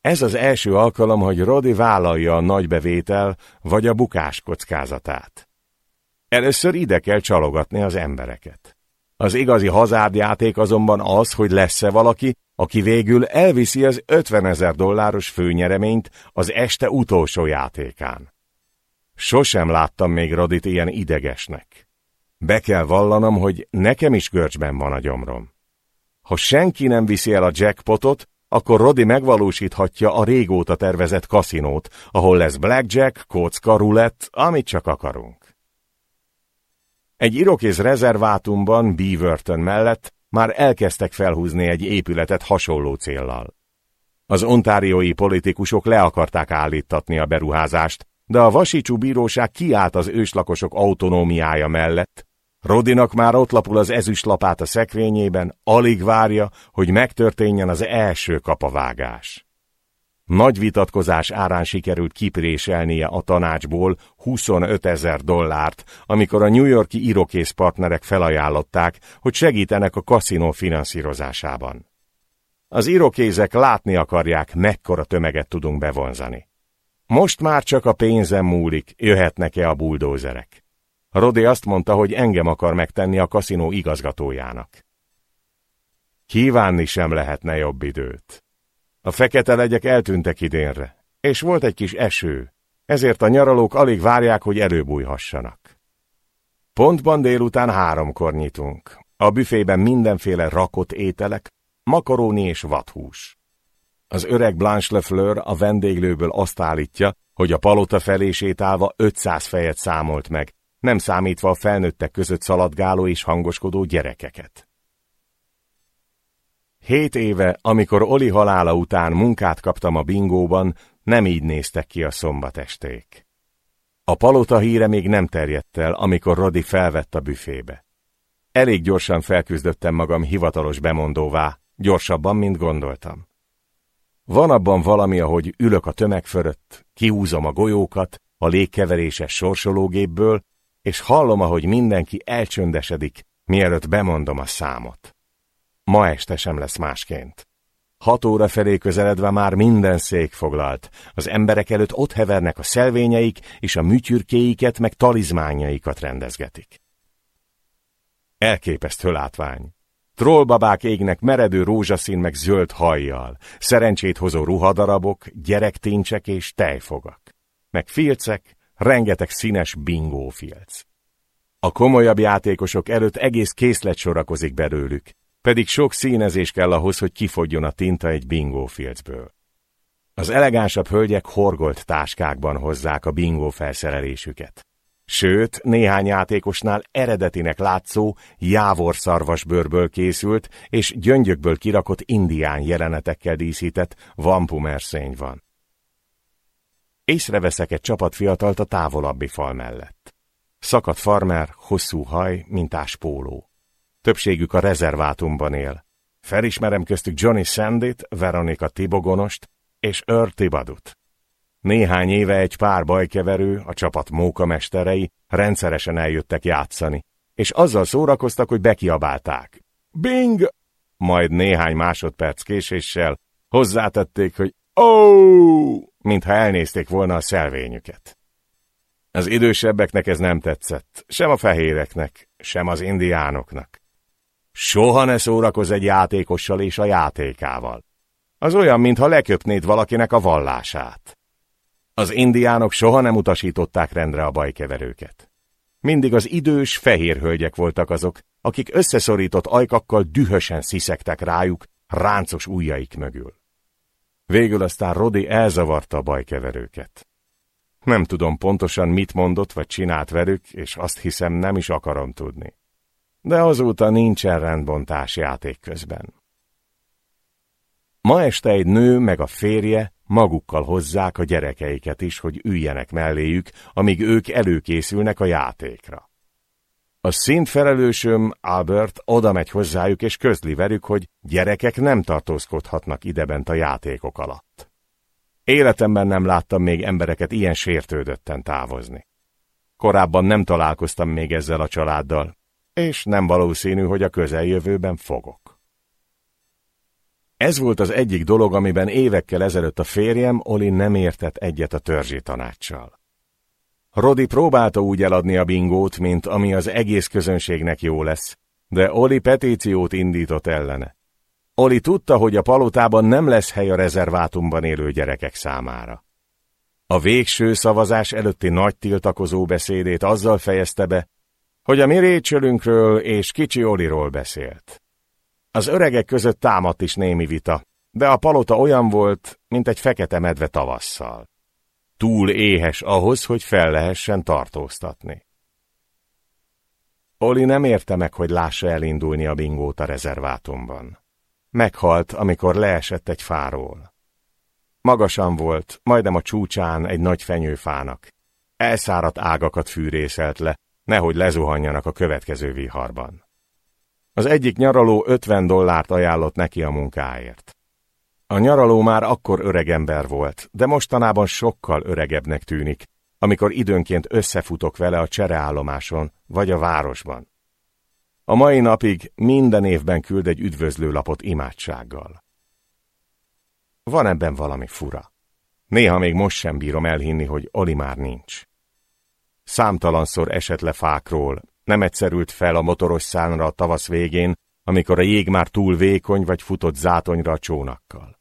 Ez az első alkalom, hogy Rodi vállalja a nagy bevétel vagy a bukás kockázatát. Először ide kell csalogatni az embereket. Az igazi hazárdjáték azonban az, hogy lesz-e valaki, aki végül elviszi az 50 ezer dolláros főnyereményt az este utolsó játékán. Sosem láttam még Rodit ilyen idegesnek. Be kell vallanom, hogy nekem is görcsben van a gyomrom. Ha senki nem viszi el a jackpotot, akkor Rodi megvalósíthatja a régóta tervezett kaszinót, ahol lesz blackjack, kocka, rulett, amit csak akarunk. Egy irokéz rezervátumban, Beaverton mellett már elkezdtek felhúzni egy épületet hasonló céllal. Az ontáriói politikusok le akarták állítatni a beruházást, de a Vasicsú bíróság kiállt az őslakosok autonómiája mellett, Rodinak már ott lapul az ezüstlapát a szekrényében, alig várja, hogy megtörténjen az első kapavágás. Nagy vitatkozás árán sikerült kipréselnie a tanácsból 25 ezer dollárt, amikor a New Yorki irokész partnerek felajánlották, hogy segítenek a kaszinó finanszírozásában. Az irokézek látni akarják, mekkora tömeget tudunk bevonzani. Most már csak a pénzem múlik, jöhetnek-e a buldózerek. Rodi azt mondta, hogy engem akar megtenni a kaszinó igazgatójának. Kívánni sem lehetne jobb időt. A fekete legyek eltűntek idénre, és volt egy kis eső, ezért a nyaralók alig várják, hogy előbújhassanak. Pontban délután háromkor nyitunk. A büfében mindenféle rakott ételek, makaróni és vathús. Az öreg Blanche Lefleur a vendéglőből azt állítja, hogy a palota felé sétálva 500 fejet számolt meg, nem számítva a felnőttek között szaladgáló és hangoskodó gyerekeket. Hét éve, amikor Oli halála után munkát kaptam a bingóban, nem így néztek ki a szombatesték. A palota híre még nem terjedt el, amikor Rodi felvett a büfébe. Elég gyorsan felküzdöttem magam hivatalos bemondóvá, gyorsabban, mint gondoltam. Van abban valami, ahogy ülök a tömeg fölött, kiúzom a golyókat, a légkeveréses sorsológépből, és hallom, ahogy mindenki elcsöndesedik, mielőtt bemondom a számot. Ma este sem lesz másként. Hat óra felé közeledve már minden szék foglalt. Az emberek előtt ott hevernek a szelvényeik, és a műtyürkéiket meg talizmányaikat rendezgetik. Elképesztő látvány. Trollbabák égnek meredő rózsaszín meg zöld hajjal, szerencsét hozó ruhadarabok, gyerektincsek és tejfogak, meg filcek, rengeteg színes bingófilc. A komolyabb játékosok előtt egész készlet sorakozik belőlük, pedig sok színezés kell ahhoz, hogy kifogjon a tinta egy bingófilcből. Az elegánsabb hölgyek horgolt táskákban hozzák a bingó felszerelésüket. Sőt, néhány játékosnál eredetinek látszó jávorszarvasbőrből készült és gyöngyökből kirakott indián jelenetekkel díszített vampumerszény van. Észreveszek egy csapat fiatalt a távolabbi fal mellett. Szakadt farmer, hosszú haj, mintás póló. Többségük a rezervátumban él. Felismerem köztük Johnny Sandit, Veronika Tibogonost és Earl Tibadut. Néhány éve egy pár bajkeverő, a csapat mókamesterei rendszeresen eljöttek játszani, és azzal szórakoztak, hogy bekiabálták. Bing! Majd néhány másodperc késéssel hozzátették, hogy ó, mintha elnézték volna a szelvényüket. Az idősebbeknek ez nem tetszett, sem a fehéreknek, sem az indiánoknak. Soha ne szórakozz egy játékossal és a játékával. Az olyan, mintha leköpnéd valakinek a vallását. Az indiánok soha nem utasították rendre a bajkeverőket. Mindig az idős, fehér hölgyek voltak azok, akik összeszorított ajkakkal dühösen sziszegtek rájuk, ráncos ujjaik mögül. Végül aztán Rodi elzavarta a bajkeverőket. Nem tudom pontosan mit mondott vagy csinált velük, és azt hiszem nem is akarom tudni. De azóta nincsen rendbontás játék közben. Ma este egy nő meg a férje magukkal hozzák a gyerekeiket is, hogy üljenek melléjük, amíg ők előkészülnek a játékra. A szintfelelősöm, Albert, oda megy hozzájuk és közli velük, hogy gyerekek nem tartózkodhatnak idebent a játékok alatt. Életemben nem láttam még embereket ilyen sértődötten távozni. Korábban nem találkoztam még ezzel a családdal, és nem valószínű, hogy a közeljövőben fogok. Ez volt az egyik dolog, amiben évekkel ezelőtt a férjem, Oli nem értett egyet a törzsi tanácssal. Rodi próbálta úgy eladni a bingót, mint ami az egész közönségnek jó lesz, de Oli petíciót indított ellene. Oli tudta, hogy a palotában nem lesz hely a rezervátumban élő gyerekek számára. A végső szavazás előtti nagy tiltakozó beszédét azzal fejezte be, hogy a mi récsölünkről és kicsi Oliról beszélt. Az öregek között támadt is némi vita, de a palota olyan volt, mint egy fekete medve tavasszal. Túl éhes ahhoz, hogy fel lehessen tartóztatni. Oli nem érte meg, hogy lássa elindulni a bingót a rezervátumban. Meghalt, amikor leesett egy fáról. Magasan volt, majdnem a csúcsán egy nagy fenyőfának. Elszáradt ágakat fűrészelt le, nehogy lezuhanjanak a következő viharban. Az egyik nyaraló 50 dollárt ajánlott neki a munkáért. A nyaraló már akkor öreg ember volt, de mostanában sokkal öregebbnek tűnik, amikor időnként összefutok vele a csereállomáson vagy a városban. A mai napig minden évben küld egy üdvözlőlapot imádsággal. Van ebben valami fura. Néha még most sem bírom elhinni, hogy Oli már nincs. Számtalanszor esett le fákról, nem egyszerült fel a motoros szánra a tavasz végén, amikor a jég már túl vékony vagy futott zátonyra a csónakkal.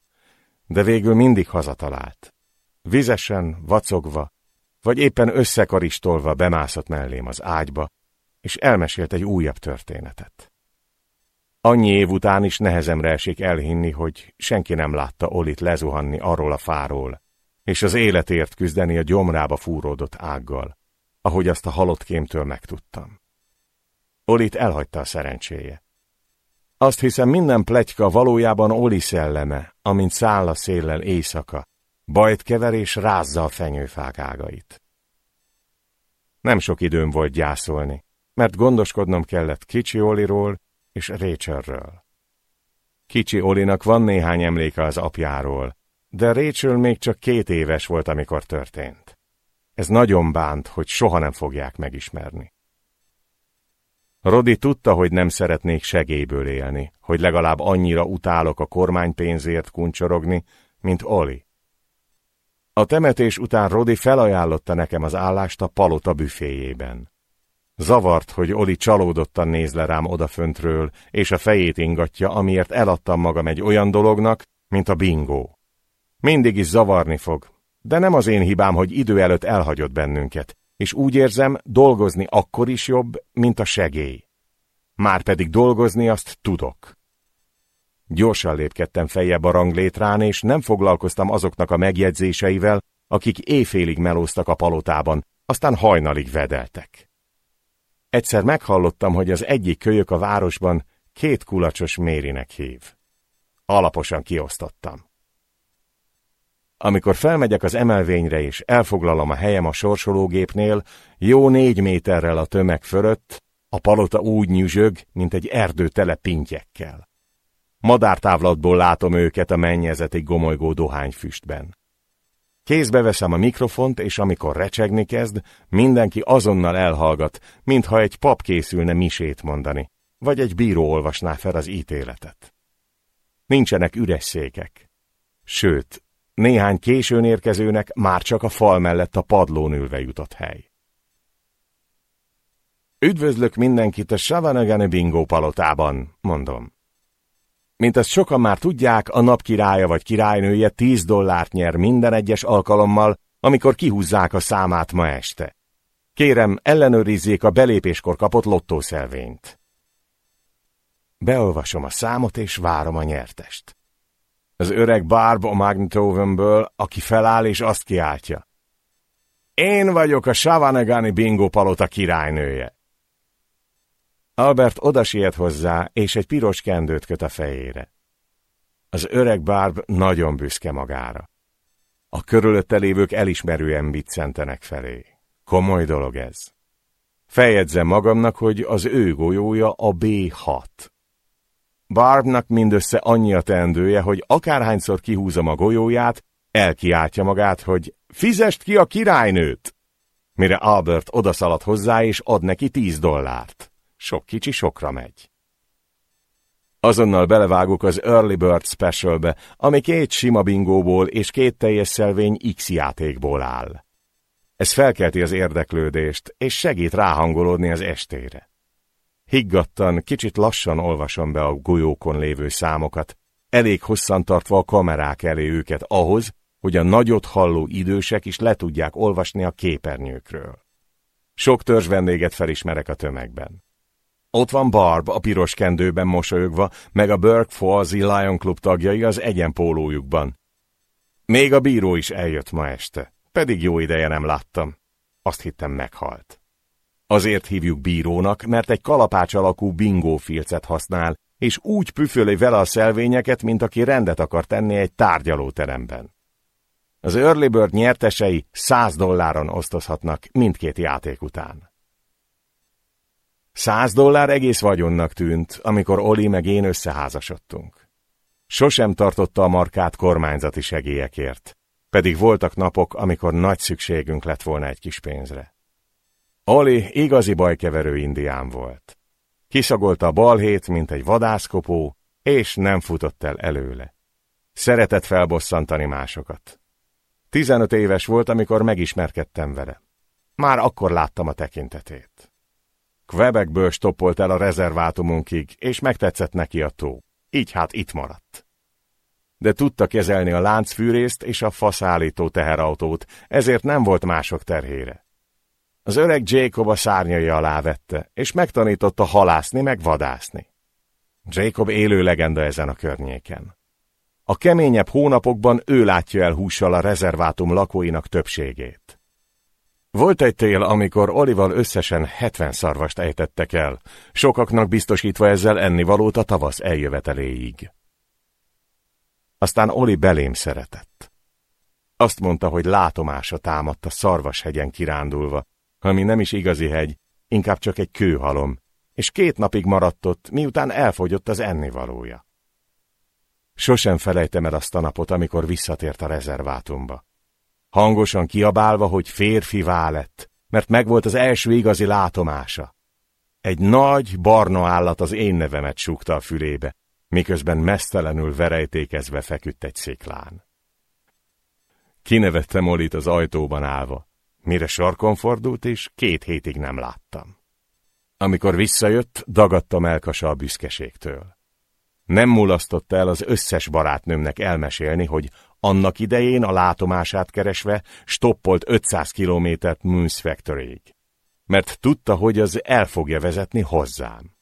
De végül mindig hazatalált. Vizesen, vacogva, vagy éppen összekaristolva bemászott mellém az ágyba, és elmesélt egy újabb történetet. Annyi év után is nehezemre esik elhinni, hogy senki nem látta Olit lezuhanni arról a fáról, és az életért küzdeni a gyomrába fúródott ággal, ahogy azt a halott kémtől megtudtam. Olit elhagyta a szerencséje. Azt hiszem minden pletyka valójában Oli szelleme, amint száll a széllel éjszaka, bajt kever és rázza a fenyőfák ágait. Nem sok időm volt gyászolni, mert gondoskodnom kellett kicsi Oliról és Rachelről. Kicsi Olinak van néhány emléke az apjáról, de Rachel még csak két éves volt, amikor történt. Ez nagyon bánt, hogy soha nem fogják megismerni. Rodi tudta, hogy nem szeretnék segélyből élni, hogy legalább annyira utálok a kormánypénzért kuncsorogni, mint Oli. A temetés után Rodi felajánlotta nekem az állást a palota büféjében. Zavart, hogy Oli csalódottan néz le rám odaföntről, és a fejét ingatja, amiért eladtam magam egy olyan dolognak, mint a bingó. Mindig is zavarni fog, de nem az én hibám, hogy idő előtt elhagyott bennünket, és úgy érzem, dolgozni akkor is jobb, mint a segély. Márpedig dolgozni azt tudok. Gyorsan lépkedtem feljebb a ranglétrán, és nem foglalkoztam azoknak a megjegyzéseivel, akik éjfélig melóztak a palotában, aztán hajnalig vedeltek. Egyszer meghallottam, hogy az egyik kölyök a városban két kulacsos mérinek hív. Alaposan kiosztottam. Amikor felmegyek az emelvényre és elfoglalom a helyem a sorsológépnél, jó négy méterrel a tömeg fölött, a palota úgy nyüzsög, mint egy erdő tele pintyekkel. Madártávlatból látom őket a mennyezetig gomolygó dohányfüstben. Kézbe veszem a mikrofont, és amikor recsegni kezd, mindenki azonnal elhallgat, mintha egy pap készülne misét mondani, vagy egy bíró olvasná fel az ítéletet. Nincsenek üres székek. Sőt, néhány későn érkezőnek már csak a fal mellett a padlón ülve jutott hely. Üdvözlök mindenkit a Savanagane Bingo palotában, mondom. Mint azt sokan már tudják, a nap királya vagy királynője 10 dollárt nyer minden egyes alkalommal, amikor kihúzzák a számát ma este. Kérem, ellenőrizzék a belépéskor kapott lottószelvényt. Beolvasom a számot és várom a nyertest. Az öreg Barb a Magnetovenből, aki feláll és azt kiáltja. Én vagyok a Savanagani Bingo palota királynője. Albert odasiet hozzá, és egy piros kendőt köt a fejére. Az öreg Barb nagyon büszke magára. A körülötte lévők elismerően biccentenek felé. Komoly dolog ez. Feljegyzem magamnak, hogy az ő golyója a B6. Barbnak mindössze annyi a teendője, hogy akárhányszor kihúzom a golyóját, elkiáltja magát, hogy fizest ki a királynőt! Mire Albert odaszalad hozzá és ad neki tíz dollárt. Sok kicsi sokra megy. Azonnal belevágok az Early Bird Specialbe, ami két sima bingóból és két teljes szelvény X játékból áll. Ez felkelti az érdeklődést, és segít ráhangolódni az estére. Higgadtan, kicsit lassan olvasom be a golyókon lévő számokat, elég hosszan tartva a kamerák elé őket ahhoz, hogy a nagyot halló idősek is le tudják olvasni a képernyőkről. Sok törzs vendéget felismerek a tömegben. Ott van Barb a piros kendőben mosolyogva, meg a Burke Falls Lion Club tagjai az egyenpólójukban. Még a bíró is eljött ma este, pedig jó ideje nem láttam. Azt hittem meghalt. Azért hívjuk bírónak, mert egy kalapács alakú bingófilcet használ, és úgy püföli vele a szelvényeket, mint aki rendet akar tenni egy tárgyalóteremben. Az Early Bird nyertesei 100 dolláron osztozhatnak mindkét játék után. 100 dollár egész vagyonnak tűnt, amikor Oli meg én összeházasodtunk. Sosem tartotta a markát kormányzati segélyekért, pedig voltak napok, amikor nagy szükségünk lett volna egy kis pénzre. Oli igazi bajkeverő indián volt. Kiszagolta a balhét, mint egy vadászkopó, és nem futott el előle. Szeretett felbosszantani másokat. Tizenöt éves volt, amikor megismerkedtem vele. Már akkor láttam a tekintetét. Quebecből stoppolt el a rezervátumunkig, és megtetszett neki a tó. Így hát itt maradt. De tudta kezelni a láncfűrészt és a faszállító teherautót, ezért nem volt mások terhére. Az öreg Jacob a szárnyai alá vette, és megtanította halászni meg vadászni. Jacob élő legenda ezen a környéken. A keményebb hónapokban ő látja el hússal a rezervátum lakóinak többségét. Volt egy tél, amikor Olival összesen 70 szarvast ejtettek el, sokaknak biztosítva ezzel ennivalót a tavasz eljöveteléig. Aztán Oli belém szeretett. Azt mondta, hogy látomása támadt a szarvashegyen kirándulva, ami nem is igazi hegy, inkább csak egy kőhalom, és két napig maradt ott, miután elfogyott az ennivalója. Sosem felejtem el azt a napot, amikor visszatért a rezervátumba. Hangosan kiabálva, hogy férfivá lett, mert megvolt az első igazi látomása. Egy nagy, barna állat az én nevemet súgta a fülébe, miközben mesztelenül verejtékezve feküdt egy sziklán. Kinevettem Olit az ajtóban állva, mire sarkon fordult, és két hétig nem láttam. Amikor visszajött, dagadtam melkasa a büszkeségtől. Nem mulasztott el az összes barátnőmnek elmesélni, hogy annak idején a látomását keresve stoppolt 500 kilométert Moose Factoryig. Mert tudta, hogy az el fogja vezetni hozzám.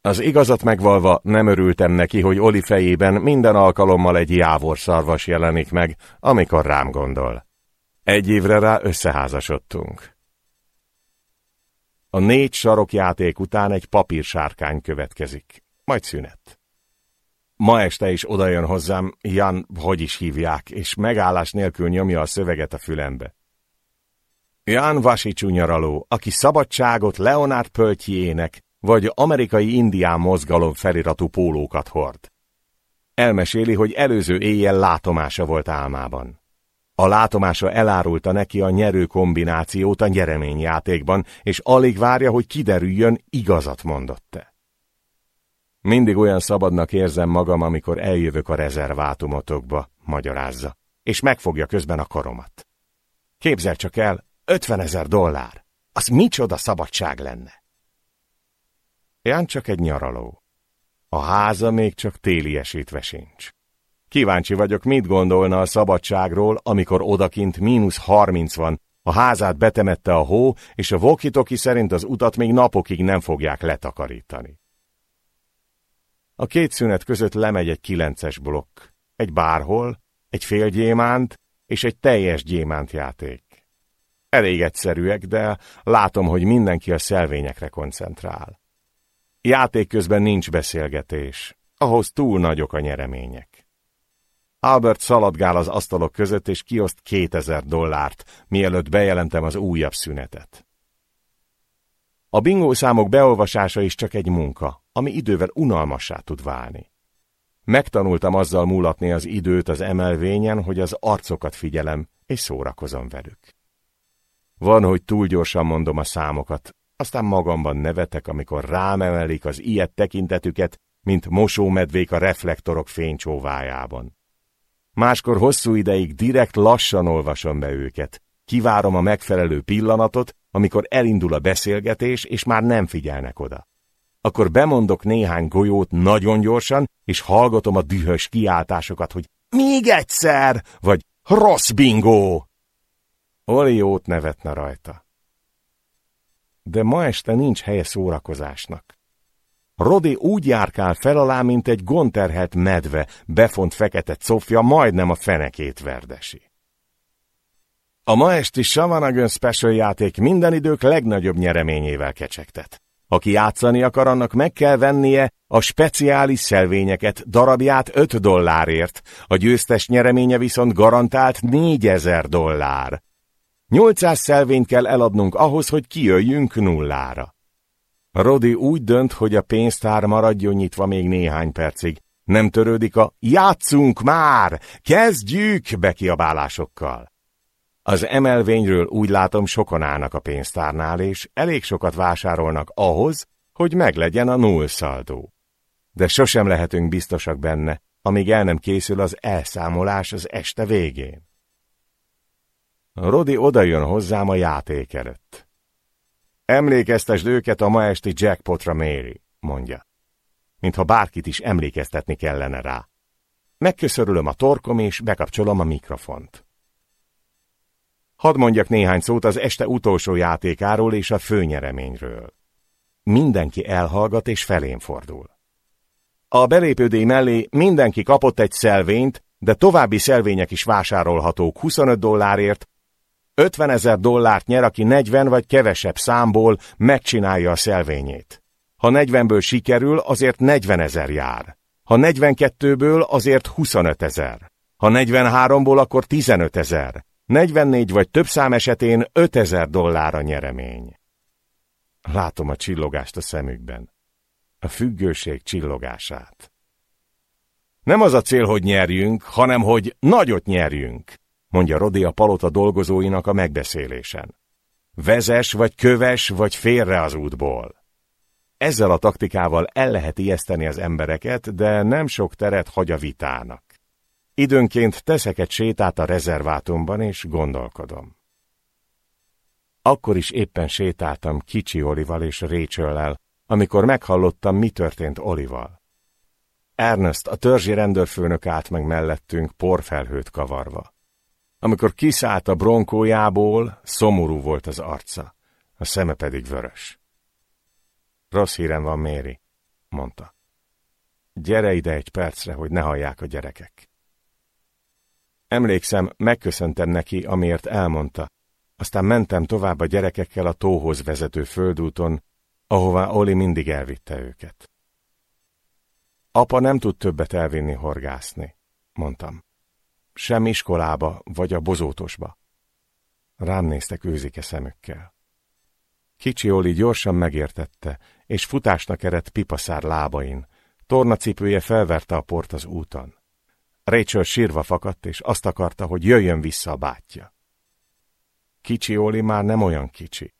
Az igazat megvalva nem örültem neki, hogy Oli fejében minden alkalommal egy jávorszarvas jelenik meg, amikor rám gondol. Egy évre rá összeházasodtunk. A négy sarokjáték után egy papírsárkány következik, majd szünet. Ma este is odajön hozzám, Jan, hogy is hívják, és megállás nélkül nyomja a szöveget a fülembe. Jan Vasicsú nyaraló, aki szabadságot Leonard Pöltjének, vagy amerikai indián mozgalom feliratú pólókat hord. Elmeséli, hogy előző éjjel látomása volt álmában. A látomása elárulta neki a nyerő kombinációt a nyereményjátékban, és alig várja, hogy kiderüljön, igazat mondott-e. Mindig olyan szabadnak érzem magam, amikor eljövök a rezervátumotokba, magyarázza, és megfogja közben a karomat. Képzel csak el, 50 ezer dollár. Az micsoda szabadság lenne? Ján csak egy nyaraló. A háza még csak téliesítve sincs. Kíváncsi vagyok, mit gondolna a szabadságról, amikor odakint mínusz 30 van, a házát betemette a hó, és a vokitoki szerint az utat még napokig nem fogják letakarítani. A két szünet között lemegy egy kilences blokk, egy bárhol, egy fél gyémánt és egy teljes gyémánt játék. Elég egyszerűek, de látom, hogy mindenki a szelvényekre koncentrál. Játék közben nincs beszélgetés, ahhoz túl nagyok a nyeremények. Albert szaladgál az asztalok között, és kioszt 2000 dollárt, mielőtt bejelentem az újabb szünetet. A bingó számok beolvasása is csak egy munka, ami idővel unalmassá tud válni. Megtanultam azzal múlatni az időt az emelvényen, hogy az arcokat figyelem, és szórakozom velük. Van, hogy túl gyorsan mondom a számokat, aztán magamban nevetek, amikor rám emelik az ilyet tekintetüket, mint mosómedvék a reflektorok fénycsóvájában. Máskor hosszú ideig direkt lassan olvasom be őket. Kivárom a megfelelő pillanatot, amikor elindul a beszélgetés, és már nem figyelnek oda. Akkor bemondok néhány golyót nagyon gyorsan, és hallgatom a dühös kiáltásokat, hogy még egyszer, vagy rossz bingó! Oli jót nevetne rajta. De ma este nincs helye szórakozásnak. Rodi úgy járkál fel alá, mint egy gonterhet medve, befont fekete cofja, majdnem a fenekét verdesi. A ma esti Savanagon Special játék minden idők legnagyobb nyereményével kecsegtet. Aki játszani akar, annak meg kell vennie a speciális szelvényeket darabját 5 dollárért, a győztes nyereménye viszont garantált 4000 dollár. 800 szelvényt kell eladnunk ahhoz, hogy kijöjjünk nullára. Rodi úgy dönt, hogy a pénztár maradjon nyitva még néhány percig. Nem törődik a játszunk már, kezdjük bekiabálásokkal. Az emelvényről úgy látom sokan állnak a pénztárnál, és elég sokat vásárolnak ahhoz, hogy meglegyen a nullszaldó. De sosem lehetünk biztosak benne, amíg el nem készül az elszámolás az este végén. Rodi odajön hozzám a játék előtt. Emlékeztesd őket a ma esti jackpotra, Mary, mondja. Mintha bárkit is emlékeztetni kellene rá. Megköszörülöm a torkom, és bekapcsolom a mikrofont. Hadd mondjak néhány szót az este utolsó játékáról és a főnyereményről. Mindenki elhallgat és felén fordul. A belépődély mellé mindenki kapott egy szelvényt, de további szelvények is vásárolhatók 25 dollárért, 50 ezer dollárt nyer, aki 40 vagy kevesebb számból megcsinálja a szelvényét. Ha 40-ből sikerül, azért 40 ezer jár. Ha 42-ből, azért 25 ezer. Ha 43-ból, akkor 15 ezer. 44 vagy több szám esetén 5000 dollár a nyeremény. Látom a csillogást a szemükben. A függőség csillogását. Nem az a cél, hogy nyerjünk, hanem hogy nagyot nyerjünk, mondja Rodi a palota dolgozóinak a megbeszélésen. Vezes, vagy köves, vagy félre az útból. Ezzel a taktikával el lehet ijeszteni az embereket, de nem sok teret hagy a vitának. Időnként teszek egy sétát a rezervátumban, és gondolkodom. Akkor is éppen sétáltam kicsi Olival és Rachel-lel, amikor meghallottam, mi történt Olival. Ernest, a törzsi rendőrfőnök állt meg mellettünk, porfelhőt kavarva. Amikor kiszállt a bronkójából, szomorú volt az arca, a szeme pedig vörös. Rossz hírem van, Méri, mondta. Gyere ide egy percre, hogy ne hallják a gyerekek. Emlékszem, megköszöntem neki, amiért elmondta. Aztán mentem tovább a gyerekekkel a tóhoz vezető földúton, ahová Oli mindig elvitte őket. Apa nem tud többet elvinni horgászni, mondtam. Sem iskolába, vagy a bozótosba. Rám néztek őzike szemükkel. Kicsi Oli gyorsan megértette, és futásnak eredt pipaszár lábain, tornacipője felverte a port az úton. Rachel sírva fakadt, és azt akarta, hogy jöjjön vissza a bátyja. Kicsi Oli már nem olyan kicsi.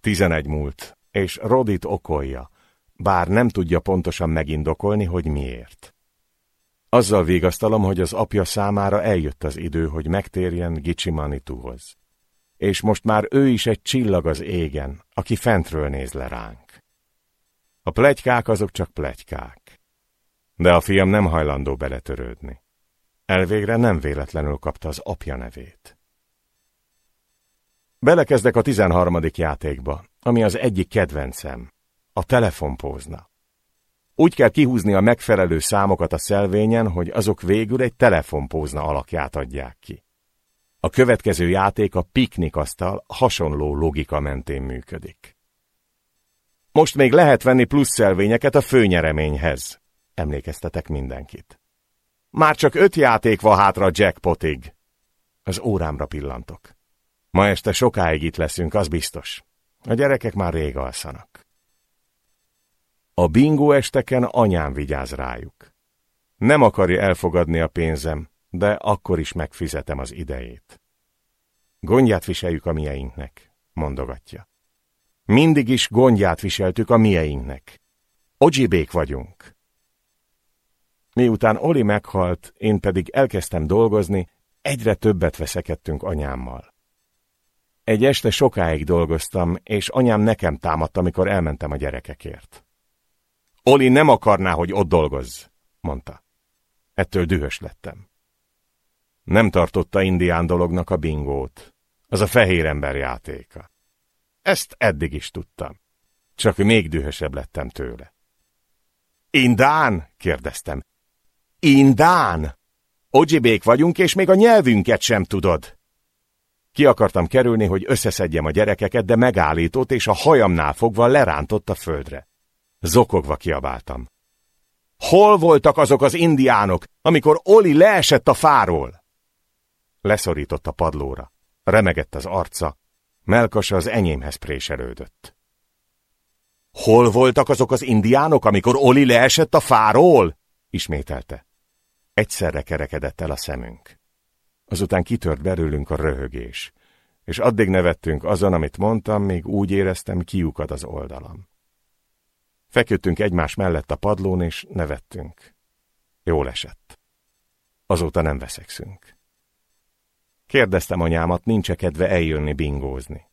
Tizenegy múlt, és Rodit okolja, bár nem tudja pontosan megindokolni, hogy miért. Azzal végasztalom, hogy az apja számára eljött az idő, hogy megtérjen Gicsi Manituhoz. És most már ő is egy csillag az égen, aki fentről néz le ránk. A plegykák azok csak plegykák. De a fiam nem hajlandó beletörődni. Elvégre nem véletlenül kapta az apja nevét. Belekezdek a tizenharmadik játékba, ami az egyik kedvencem, a telefonpózna. Úgy kell kihúzni a megfelelő számokat a szelvényen, hogy azok végül egy telefonpózna alakját adják ki. A következő játék a piknikasztal hasonló logika mentén működik. Most még lehet venni plusz szelvényeket a főnyereményhez. Emlékeztetek mindenkit. Már csak öt játék van hátra jackpotig. Az órámra pillantok. Ma este sokáig itt leszünk, az biztos. A gyerekek már rég alszanak. A bingo esteken anyám vigyáz rájuk. Nem akarja elfogadni a pénzem, de akkor is megfizetem az idejét. Gondját viseljük a mieinknek, mondogatja. Mindig is gondját viseltük a mieinknek. Ogyibék vagyunk. Miután Oli meghalt, én pedig elkezdtem dolgozni, egyre többet veszekedtünk anyámmal. Egy este sokáig dolgoztam, és anyám nekem támadt, amikor elmentem a gyerekekért. Oli nem akarná, hogy ott dolgozz, mondta. Ettől dühös lettem. Nem tartotta indián dolognak a bingót. Az a fehér ember játéka. Ezt eddig is tudtam. Csak még dühösebb lettem tőle. Indán? kérdeztem. Indán! Ogyibék vagyunk, és még a nyelvünket sem tudod. Ki akartam kerülni, hogy összeszedjem a gyerekeket, de megállított, és a hajamnál fogva lerántott a földre. Zokogva kiabáltam. Hol voltak azok az indiánok, amikor Oli leesett a fáról? Leszorított a padlóra. Remegett az arca, melkasa az enyémhez préselődött. Hol voltak azok az indiánok, amikor Oli leesett a fáról? Ismételte. Egyszerre kerekedett el a szemünk. Azután kitört belőlünk a röhögés, és addig nevettünk azon, amit mondtam, még úgy éreztem, kiukad az oldalam. Feküdtünk egymás mellett a padlón, és nevettünk. Jól esett. Azóta nem veszekszünk. Kérdeztem anyámat, nincs -e kedve eljönni bingózni.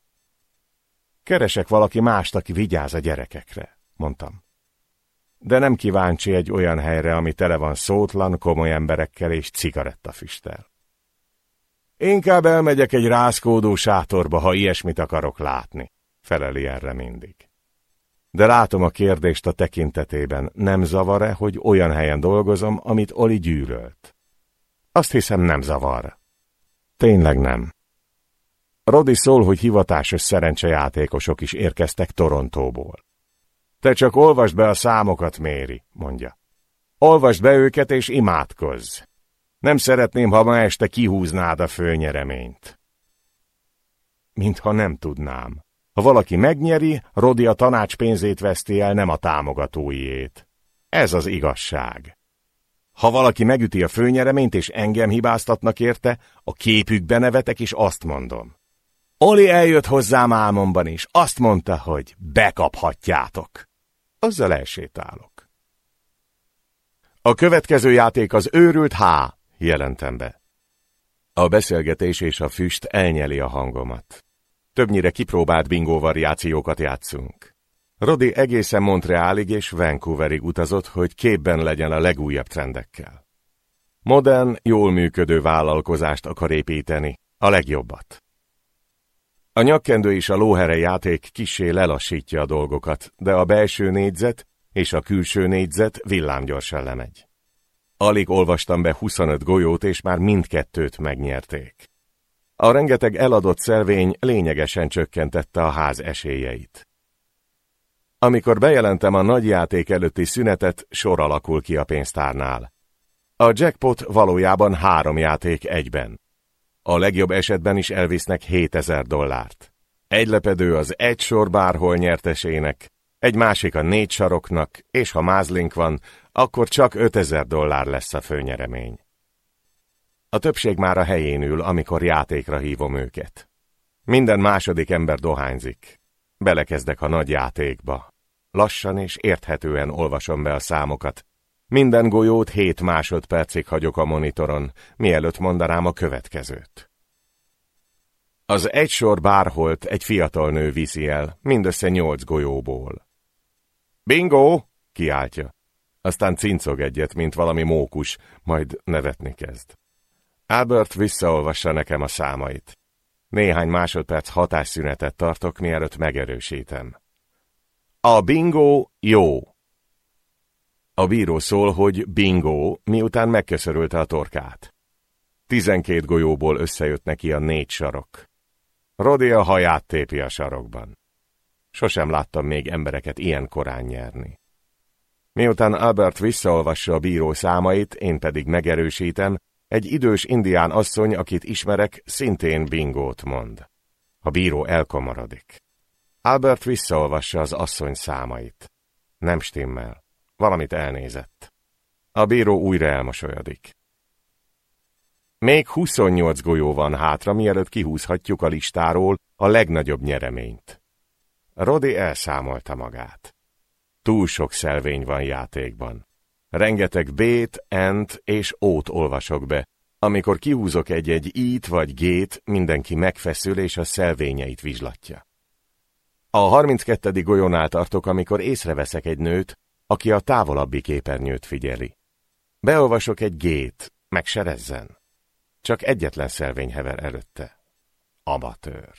Keresek valaki mást, aki vigyáz a gyerekekre, mondtam. De nem kíváncsi egy olyan helyre, ami tele van szótlan, komoly emberekkel és cigarettafüsttel. Inkább elmegyek egy rázkódó sátorba, ha ilyesmit akarok látni, feleli erre mindig. De látom a kérdést a tekintetében, nem zavar-e, hogy olyan helyen dolgozom, amit Oli gyűlölt? Azt hiszem nem zavar. Tényleg nem. Rodi szól, hogy hivatásos szerencsejátékosok is érkeztek Torontóból. Te csak olvasd be a számokat, Méri, mondja. Olvasd be őket és imádkozz. Nem szeretném, ha ma este kihúznád a főnyereményt. Mintha nem tudnám. Ha valaki megnyeri, Rodi a tanács pénzét veszti el, nem a támogatóiét. Ez az igazság. Ha valaki megüti a főnyereményt és engem hibáztatnak érte, a képükbe nevetek és azt mondom. Oli eljött hozzám álmomban is, azt mondta, hogy bekaphatjátok. Azzal elsétálok. A következő játék az őrült H, jelentem be. A beszélgetés és a füst elnyeli a hangomat. Többnyire kipróbált bingo variációkat játszunk. Rodi egészen Montrealig és Vancouverig utazott, hogy képben legyen a legújabb trendekkel. Modern, jól működő vállalkozást akar építeni, a legjobbat. A nyakkendő és a lóhere játék kisé lelassítja a dolgokat, de a belső négyzet és a külső négyzet villámgyorsan lemegy. Alig olvastam be 25 golyót, és már mindkettőt megnyerték. A rengeteg eladott szelvény lényegesen csökkentette a ház esélyeit. Amikor bejelentem a nagy játék előtti szünetet, sor alakul ki a pénztárnál. A jackpot valójában három játék egyben. A legjobb esetben is elvisznek 7000 dollárt. Egy lepedő az egy sor bárhol nyertesének, egy másik a négy saroknak, és ha mázlink van, akkor csak 5000 dollár lesz a főnyeremény. A többség már a helyén ül, amikor játékra hívom őket. Minden második ember dohányzik. Belekezdek a nagy játékba. Lassan és érthetően olvasom be a számokat. Minden golyót hét másodpercig hagyok a monitoron, mielőtt mondanám a következőt. Az egy sor bárholt egy fiatal nő viszi el, mindössze nyolc golyóból. Bingo! kiáltja. Aztán cincog egyet, mint valami mókus, majd nevetni kezd. Albert visszaolvassa nekem a számait. Néhány másodperc hatásszünetet tartok, mielőtt megerősítem. A bingo jó. A bíró szól, hogy bingo, miután megköszörülte a torkát. Tizenkét golyóból összejött neki a négy sarok. Rodi a haját tépi a sarokban. Sosem láttam még embereket ilyen korán nyerni. Miután Albert visszaolvassa a bíró számait, én pedig megerősítem, egy idős indián asszony, akit ismerek, szintén bingót mond. A bíró elkomorodik. Albert visszaolvassa az asszony számait. Nem stimmel. Valamit elnézett. A bíró újra elmosolyodik. Még 28 golyó van hátra, mielőtt kihúzhatjuk a listáról a legnagyobb nyereményt. Rodi elszámolta magát. Túl sok szelvény van játékban. Rengeteg bét, ent és ót olvasok be. Amikor kihúzok egy-egy ít vagy gét, mindenki megfeszül és a szelvényeit vizslatja. A 32. golyónál tartok, amikor észreveszek egy nőt, aki a távolabbi képernyőt figyeli. Beolvasok egy gét, megserezzen. Csak egyetlen szelvény hever előtte. Amatőr.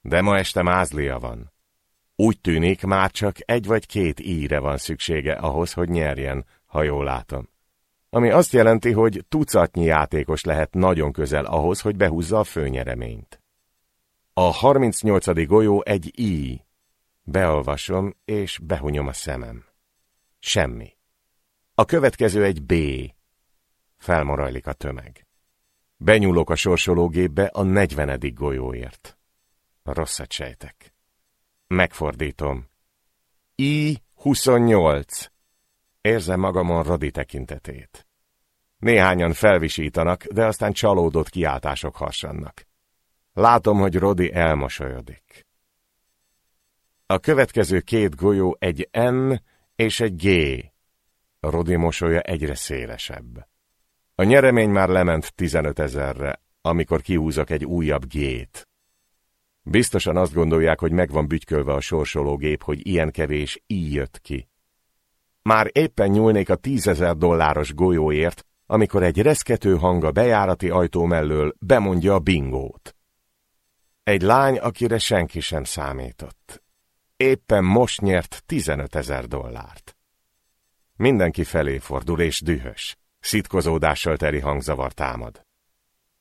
De ma este mázlia van. Úgy tűnik, már csak egy vagy két íre van szüksége ahhoz, hogy nyerjen, ha jól látom. ami azt jelenti, hogy tucatnyi játékos lehet nagyon közel ahhoz, hogy behúzza a főnyereményt. A 38. golyó egy I. Beolvasom, és behunyom a szemem. Semmi. A következő egy B. Felmorajlik a tömeg. Benyúlok a sorsológépbe a 40. golyóért. Rosszat sejtek. Megfordítom. I 28. Érzem magamon Rodi tekintetét. Néhányan felvisítanak, de aztán csalódott kiáltások harsannak. Látom, hogy Rodi elmosolyodik. A következő két golyó egy N és egy G. Rodi mosolya egyre szélesebb. A nyeremény már lement 15 ezerre, amikor kihúzok egy újabb G-t. Biztosan azt gondolják, hogy megvan bütykölve a sorsológép, hogy ilyen kevés így jött ki. Már éppen nyúlnék a tízezer dolláros golyóért, amikor egy reszkető hang a bejárati ajtó mellől bemondja a bingót. Egy lány, akire senki sem számított. Éppen most nyert 15 ezer dollárt. Mindenki felé fordul és dühös. Szitkozódással teri hangzavar támad.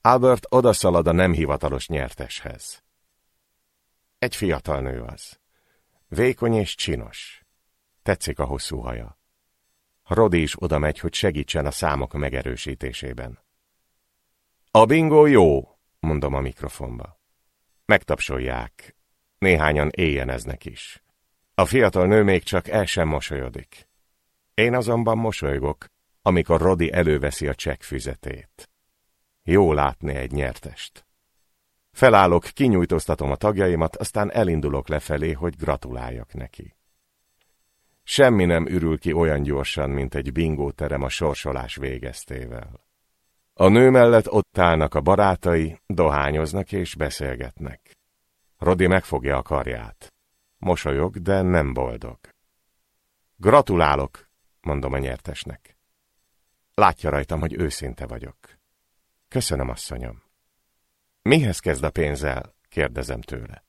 Albert odaszalad a nem hivatalos nyerteshez. Egy fiatal nő az. Vékony és csinos. Tetszik a hosszú haja. Rodi is oda megy, hogy segítsen a számok megerősítésében. A bingo jó, mondom a mikrofonba. Megtapsolják. Néhányan éjjeneznek is. A fiatal nő még csak el sem mosolyodik. Én azonban mosolygok, amikor Rodi előveszi a csekkfüzetét. Jó látni egy nyertest. Felállok, kinyújtóztatom a tagjaimat, aztán elindulok lefelé, hogy gratuláljak neki. Semmi nem ürül ki olyan gyorsan, mint egy bingóterem a sorsolás végeztével. A nő mellett ott állnak a barátai, dohányoznak és beszélgetnek. Rodi megfogja a karját. Mosolyog, de nem boldog. Gratulálok, mondom a nyertesnek. Látja rajtam, hogy őszinte vagyok. Köszönöm, asszonyom. Mihez kezd a pénzzel? kérdezem tőle.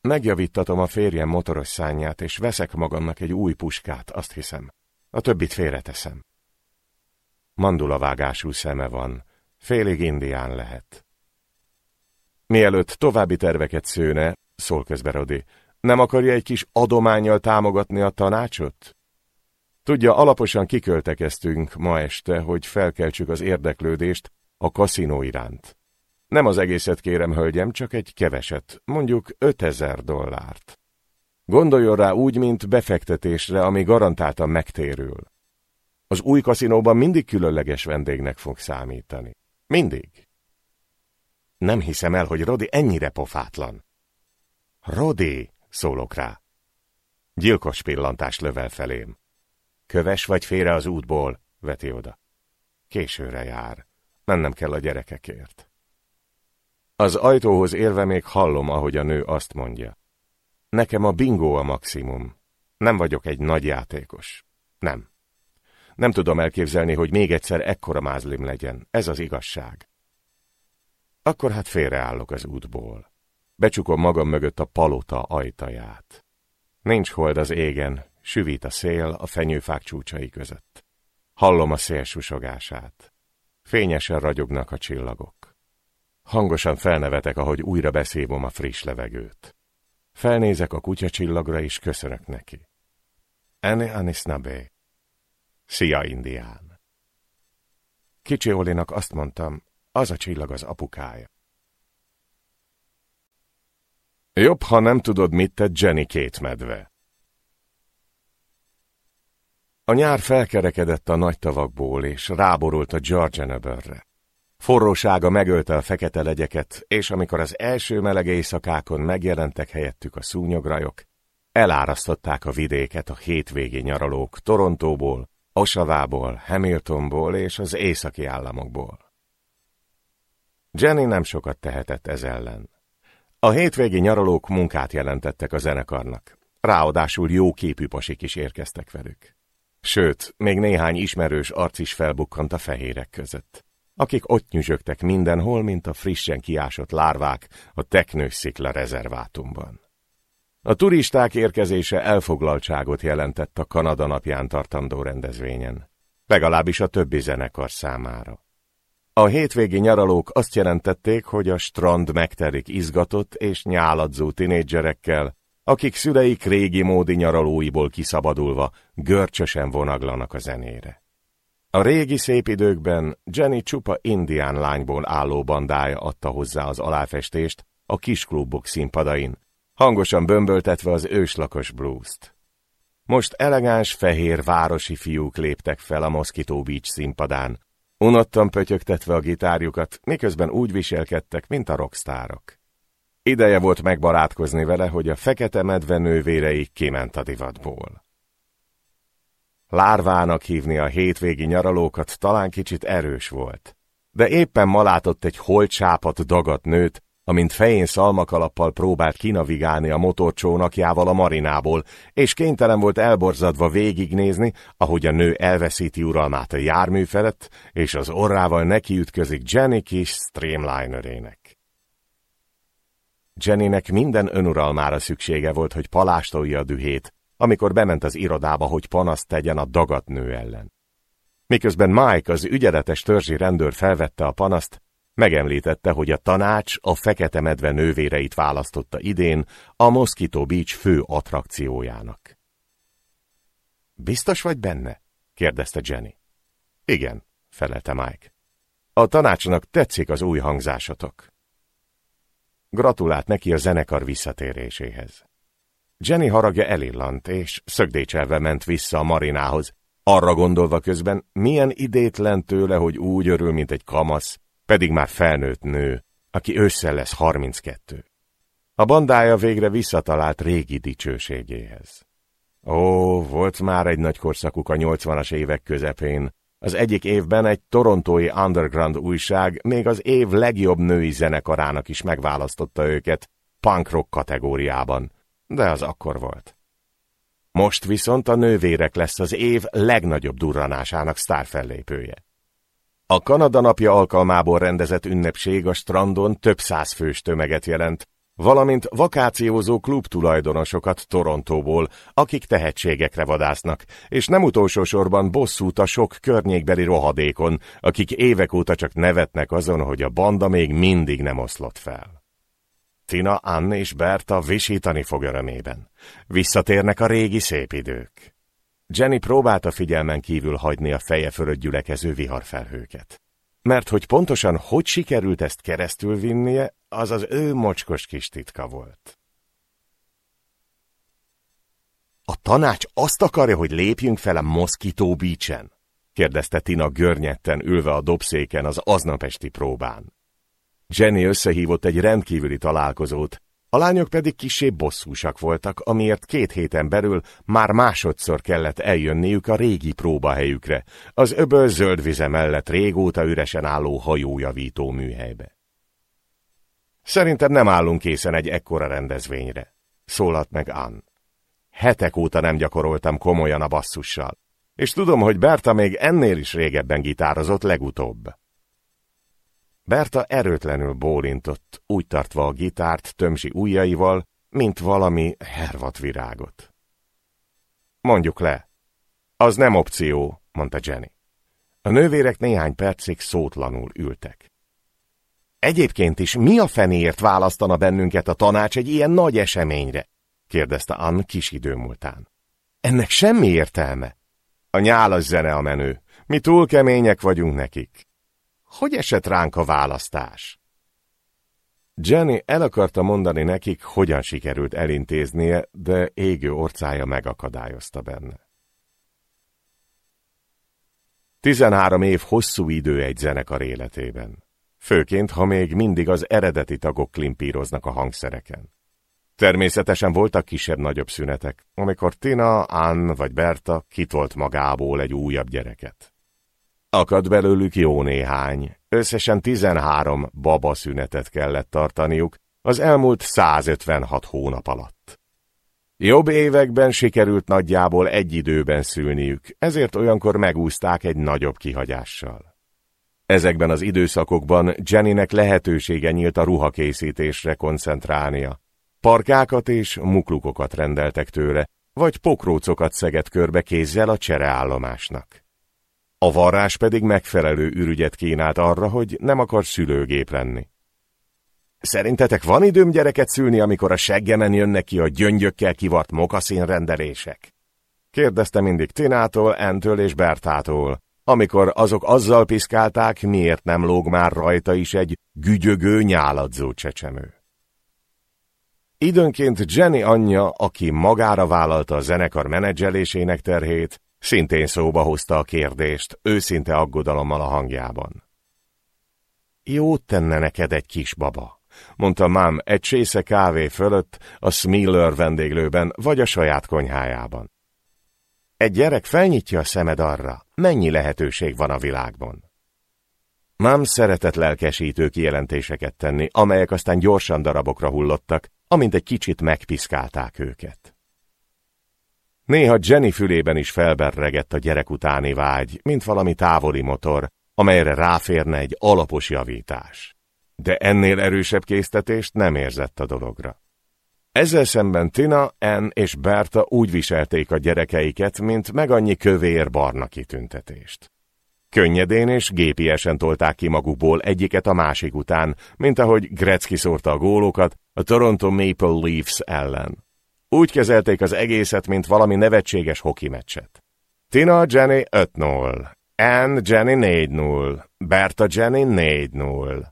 Megjavítatom a férjem motoros szányát, és veszek magamnak egy új puskát, azt hiszem. A többit félreteszem. Mandulavágású szeme van, félig indián lehet. Mielőtt további terveket szőne, szól közbe nem akarja egy kis adományjal támogatni a tanácsot? Tudja, alaposan kiköltekeztünk ma este, hogy felkeltsük az érdeklődést a kaszinó iránt. Nem az egészet kérem, hölgyem, csak egy keveset, mondjuk 5000 dollárt. Gondoljon rá úgy, mint befektetésre, ami garantáltan megtérül. Az új kaszinóban mindig különleges vendégnek fog számítani. Mindig. Nem hiszem el, hogy Rodi ennyire pofátlan. Rodi, szólok rá. Gyilkos pillantást lövel felém. Köves vagy félre az útból, veti oda. Későre jár. Mennem kell a gyerekekért. Az ajtóhoz érve még hallom, ahogy a nő azt mondja. Nekem a bingo a maximum. Nem vagyok egy nagy játékos. Nem. Nem tudom elképzelni, hogy még egyszer ekkora mázlim legyen. Ez az igazság. Akkor hát félreállok az útból. Becsukom magam mögött a palota ajtaját. Nincs hold az égen, süvít a szél a fenyőfák csúcsai között. Hallom a szél susogását. Fényesen ragyognak a csillagok. Hangosan felnevetek, ahogy újra beszívom a friss levegőt. Felnézek a kutyacsillagra, és köszönök neki. Ene Anisnabe. Szia, indián! Kicsi Olinak azt mondtam, az a csillag az apukája. Jobb, ha nem tudod, mit tett Jenny két medve. A nyár felkerekedett a nagy tavakból, és ráborult a Georgian-öbörre. Forrósága megölte a fekete legyeket, és amikor az első meleg éjszakákon megjelentek helyettük a szúnyograjok, elárasztották a vidéket a hétvégi nyaralók Torontóból, Osavából, Hamiltonból és az északi államokból. Jenny nem sokat tehetett ez ellen. A hétvégi nyaralók munkát jelentettek a zenekarnak, ráadásul jó képű pasik is érkeztek velük. Sőt, még néhány ismerős arc is felbukkant a fehérek között, akik ott nyüzsögtek mindenhol, mint a frissen kiásott lárvák a teknős szikla rezervátumban. A turisták érkezése elfoglaltságot jelentett a Kanada napján tartandó rendezvényen. legalábbis a többi zenekar számára. A hétvégi nyaralók azt jelentették, hogy a strand megterik izgatott és nyáladzó tinédzserekkel, akik szüleik régi módi nyaralóiból kiszabadulva görcsösen vonaglanak a zenére. A régi szép időkben Jenny csupa indián lányból álló bandája adta hozzá az aláfestést a kisklubok színpadain, hangosan bömböltetve az őslakos blues-t. Most elegáns fehér városi fiúk léptek fel a Mosquito Beach színpadán, unottan pötyögtetve a gitárjukat, miközben úgy viselkedtek, mint a rockstárok. Ideje volt megbarátkozni vele, hogy a fekete medve nővérei kiment a divatból. Lárvának hívni a hétvégi nyaralókat talán kicsit erős volt, de éppen ma látott egy holtsápat dagat nőt, amint fején szalmakalappal próbált kinavigálni a motorcsónakjával a marinából, és kénytelen volt elborzadva végignézni, ahogy a nő elveszíti uralmát a jármű felett, és az orrával nekiütközik Jenny kis streamlinerének. Jennynek minden önuralmára szüksége volt, hogy palástolja a dühét, amikor bement az irodába, hogy panaszt tegyen a dagat nő ellen. Miközben Mike, az ügyeletes törzsi rendőr felvette a panaszt, Megemlítette, hogy a tanács a fekete medve nővéreit választotta idén a Mosquito Beach fő attrakciójának. Biztos vagy benne? kérdezte Jenny. Igen, felelte Mike. A tanácsnak tetszik az új hangzásatok. Gratulált neki a zenekar visszatéréséhez. Jenny haragja elillant, és szögdécselve ment vissza a marinához, arra gondolva közben, milyen idétlen tőle, hogy úgy örül, mint egy kamasz, pedig már felnőtt nő, aki ősszel lesz 32. A bandája végre visszatalált régi dicsőségéhez. Ó, volt már egy nagy korszakuk a 80-as évek közepén. Az egyik évben egy torontói underground újság még az év legjobb női zenekarának is megválasztotta őket, punk rock kategóriában, de az akkor volt. Most viszont a nővérek lesz az év legnagyobb durranásának sztárfellépője. A Kanada napja alkalmából rendezett ünnepség a strandon több száz fős tömeget jelent, valamint vakációzó klub tulajdonosokat Torontóból, akik tehetségekre vadásznak, és nem utolsó sorban bosszút a sok környékbeli rohadékon, akik évek óta csak nevetnek azon, hogy a banda még mindig nem oszlott fel. Tina, Anne és Berta visítani fog örömében. Visszatérnek a régi szép idők. Jenny próbálta figyelmen kívül hagyni a feje fölött gyülekező viharfelhőket. Mert hogy pontosan hogy sikerült ezt keresztül vinnie, az az ő mocskos kis titka volt. A tanács azt akarja, hogy lépjünk fel a Mosquito Beach-en? kérdezte Tina görnyetten ülve a dobszéken az aznapesti próbán. Jenny összehívott egy rendkívüli találkozót, a lányok pedig kisé bosszúsak voltak, amiért két héten belül már másodszor kellett eljönniük a régi próbahelyükre, az öböl zöld vize mellett régóta üresen álló hajójavító műhelybe. Szerintem nem állunk készen egy ekkora rendezvényre, szólalt meg Ann. Hetek óta nem gyakoroltam komolyan a basszussal, és tudom, hogy Berta még ennél is régebben gitározott legutóbb. Berta erőtlenül bólintott, úgy tartva a gitárt tömsi ujjaival, mint valami hervat virágot. Mondjuk le. Az nem opció, mondta Jenny. A nővérek néhány percig szótlanul ültek. Egyébként is mi a fenéért választana bennünket a tanács egy ilyen nagy eseményre? kérdezte Ann kis idő múltán. Ennek semmi értelme. A nyálas zene a menő. Mi túl kemények vagyunk nekik. Hogy esett ránk a választás? Jenny el akarta mondani nekik, hogyan sikerült elintéznie, de égő orcája megakadályozta benne. Tizenhárom év hosszú idő egy zenekar életében. Főként, ha még mindig az eredeti tagok klimpíroznak a hangszereken. Természetesen voltak kisebb-nagyobb szünetek, amikor Tina, Ann vagy Berta kitolt magából egy újabb gyereket. Akad belőlük jó néhány. Összesen 13 babaszünetet kellett tartaniuk az elmúlt 156 hónap alatt. Jobb években sikerült nagyjából egy időben szülniük, ezért olyankor megúzták egy nagyobb kihagyással. Ezekben az időszakokban Jennynek lehetősége nyílt a ruhakészítésre koncentrálnia. Parkákat és muklukokat rendeltek tőle, vagy pokrócokat szegett körbe kézzel a csereállomásnak. A varrás pedig megfelelő ürügyet kínált arra, hogy nem akar szülőgép lenni. Szerintetek van időm gyereket szülni, amikor a seggemen jönnek ki a gyöngyökkel kivart mokaszín rendelések? Kérdezte mindig Tinától, Entől és Bertától, amikor azok azzal piszkálták, miért nem lóg már rajta is egy gügyögő, nyáladzó csecsemő. Időnként Jenny anyja, aki magára vállalta a zenekar menedzselésének terhét, szintén szóba hozta a kérdést, őszinte aggodalommal a hangjában. Jót tenne neked egy kis baba, mondta mám egy csésze kávé fölött, a Smiller vendéglőben vagy a saját konyhájában. Egy gyerek felnyitja a szemed arra, mennyi lehetőség van a világban. Mám szeretett lelkesítő kijelentéseket tenni, amelyek aztán gyorsan darabokra hullottak, amint egy kicsit megpiszkálták őket. Néha Jenny fülében is felberregett a gyerek utáni vágy, mint valami távoli motor, amelyre ráférne egy alapos javítás. De ennél erősebb késztetést nem érzett a dologra. Ezzel szemben Tina, Ann és Berta úgy viselték a gyerekeiket, mint meg annyi kövér barna kitüntetést. Könnyedén és gépiesen tolták ki magukból egyiket a másik után, mint ahogy Gretzky szórta a gólokat a Toronto Maple Leafs ellen. Úgy kezelték az egészet, mint valami nevetséges hoki meccset. Tina Jenny 5-0, Ann Jenny 4-0, Berta Jenny 4-0.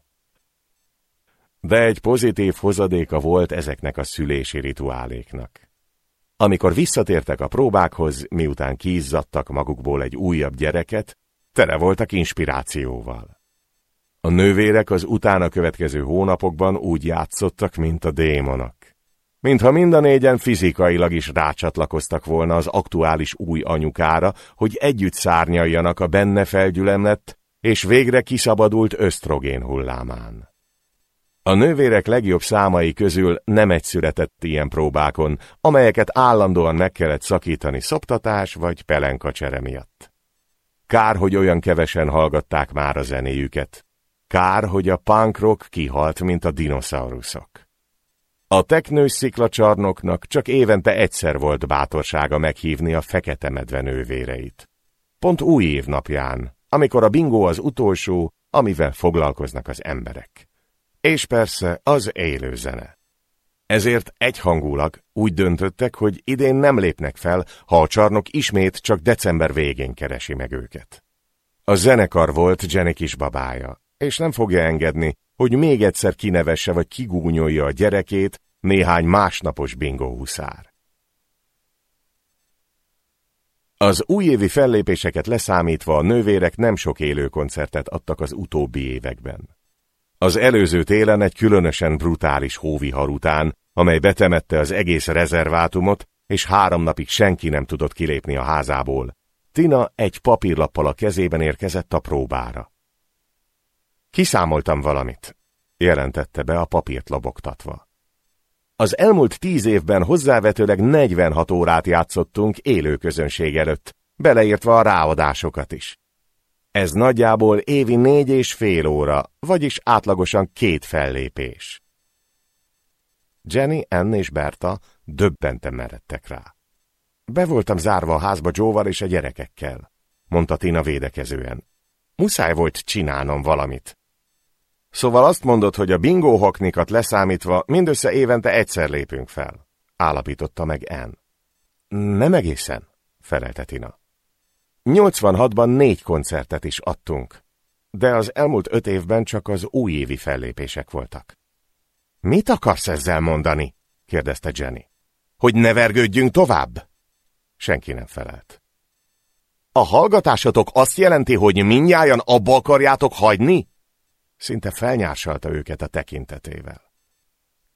De egy pozitív hozadéka volt ezeknek a szülési rituáléknak. Amikor visszatértek a próbákhoz, miután kiizzadtak magukból egy újabb gyereket, tele voltak inspirációval. A nővérek az utána következő hónapokban úgy játszottak, mint a démonok. Mintha mind a négyen fizikailag is rácsatlakoztak volna az aktuális új anyukára, hogy együtt szárnyaljanak a benne felgyülemlett és végre kiszabadult ösztrogén hullámán. A nővérek legjobb számai közül nem egy született ilyen próbákon, amelyeket állandóan meg kellett szakítani szoptatás vagy pelenkacsere miatt. Kár, hogy olyan kevesen hallgatták már a zenéjüket. Kár, hogy a punk rock kihalt, mint a dinoszauruszok. A teknős sziklacsarnoknak csak évente egyszer volt bátorsága meghívni a fekete medve nővéreit. Pont új év napján, amikor a bingó az utolsó, amivel foglalkoznak az emberek. És persze az élő zene. Ezért egyhangulag úgy döntöttek, hogy idén nem lépnek fel, ha a csarnok ismét csak december végén keresi meg őket. A zenekar volt Jenny kisbabája, és nem fogja engedni, hogy még egyszer kinevesse vagy kigúnyolja a gyerekét néhány másnapos bingó huszár. Az újévi fellépéseket leszámítva a nővérek nem sok élő koncertet adtak az utóbbi években. Az előző télen egy különösen brutális hóvihar után, amely betemette az egész rezervátumot, és három napig senki nem tudott kilépni a házából, Tina egy papírlappal a kezében érkezett a próbára. Kiszámoltam valamit, jelentette be a papírt lobogtatva. Az elmúlt tíz évben hozzávetőleg 46 órát játszottunk élő közönség előtt, beleértve a ráadásokat is. Ez nagyjából évi négy és fél óra, vagyis átlagosan két fellépés. Jenny, Ann és Berta döbbenten meredtek rá. Be voltam zárva a házba Joe-val és a gyerekekkel, mondta Tina védekezően. Muszáj volt csinálnom valamit. Szóval azt mondod, hogy a bingó haknikat leszámítva mindössze évente egyszer lépünk fel, állapította meg Ann. Nem egészen, felelte Tina. 86-ban négy koncertet is adtunk, de az elmúlt öt évben csak az újévi fellépések voltak. Mit akarsz ezzel mondani? kérdezte Jenny. Hogy ne vergődjünk tovább? Senki nem felelt. A hallgatásotok azt jelenti, hogy mindnyájan abba akarjátok hagyni? Szinte felnyársalta őket a tekintetével.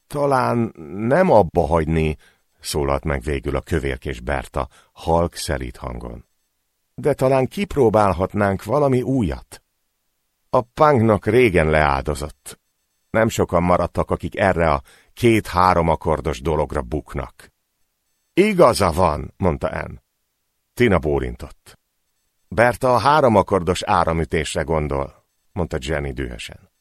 Talán nem abba hagyni, szólalt meg végül a kövérkés Berta, halk szelít hangon. De talán kipróbálhatnánk valami újat. A punknak régen leáldozott. Nem sokan maradtak, akik erre a két-három akkordos dologra buknak. Igaza van, mondta Ann. Tina bólintott. Berta a három akkordos áramütésre gondol mondta Jenny dühösen.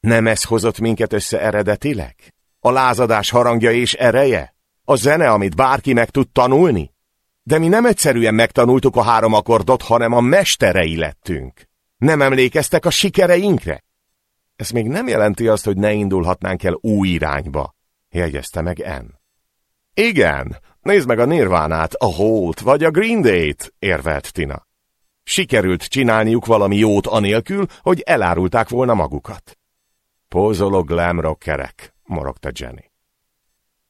Nem ez hozott minket össze eredetileg? A lázadás harangja és ereje? A zene, amit bárki meg tud tanulni? De mi nem egyszerűen megtanultuk a három akkordot, hanem a mesterei lettünk. Nem emlékeztek a sikereinkre? Ez még nem jelenti azt, hogy ne indulhatnánk el új irányba, jegyezte meg En. Igen, nézd meg a Nirvánát, a Holt vagy a Green Day-t, érvelt Tina. Sikerült csinálniuk valami jót anélkül, hogy elárulták volna magukat. Pózoló glam morogta Jenny.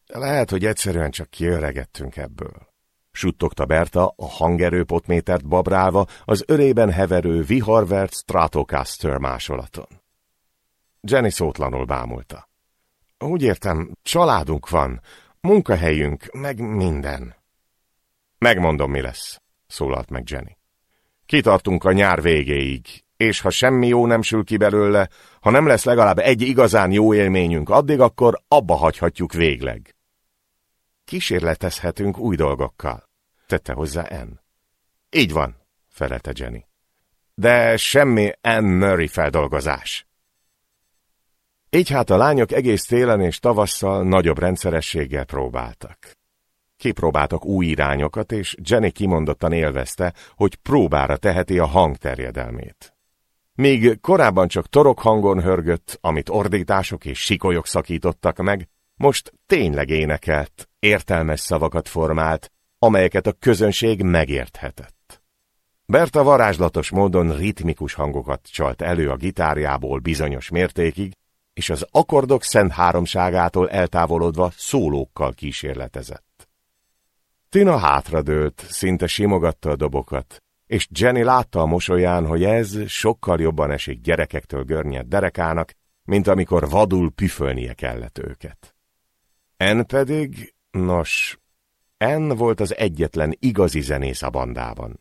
Lehet, hogy egyszerűen csak kiöregettünk ebből. Suttogta Berta a hangerőpotmétert babrálva az örében heverő viharvert Stratocaster másolaton. Jenny szótlanul bámulta. Úgy értem, családunk van, munkahelyünk, meg minden. Megmondom, mi lesz, szólalt meg Jenny. Kitartunk a nyár végéig, és ha semmi jó nem sül ki belőle, ha nem lesz legalább egy igazán jó élményünk addig, akkor abba hagyhatjuk végleg. Kísérletezhetünk új dolgokkal, tette hozzá Ann. Így van, felelte Jenny. De semmi Ann Murray feldolgozás. Így hát a lányok egész télen és tavasszal nagyobb rendszerességgel próbáltak. Kipróbáltak új irányokat, és Jenny kimondottan élvezte, hogy próbára teheti a hang terjedelmét. Míg korábban csak torok hangon hörgött, amit ordítások és sikolyok szakítottak meg, most tényleg énekelt, értelmes szavakat formált, amelyeket a közönség megérthetett. Berta varázslatos módon ritmikus hangokat csalt elő a gitárjából bizonyos mértékig, és az akkordok szent háromságától eltávolodva szólókkal kísérletezett. Tina hátradőlt, szinte simogatta a dobokat, és Jenny látta a mosolyán, hogy ez sokkal jobban esik gyerekektől görnyed derekának, mint amikor vadul püfölnie kellett őket. En pedig, nos, En volt az egyetlen igazi zenész a bandában.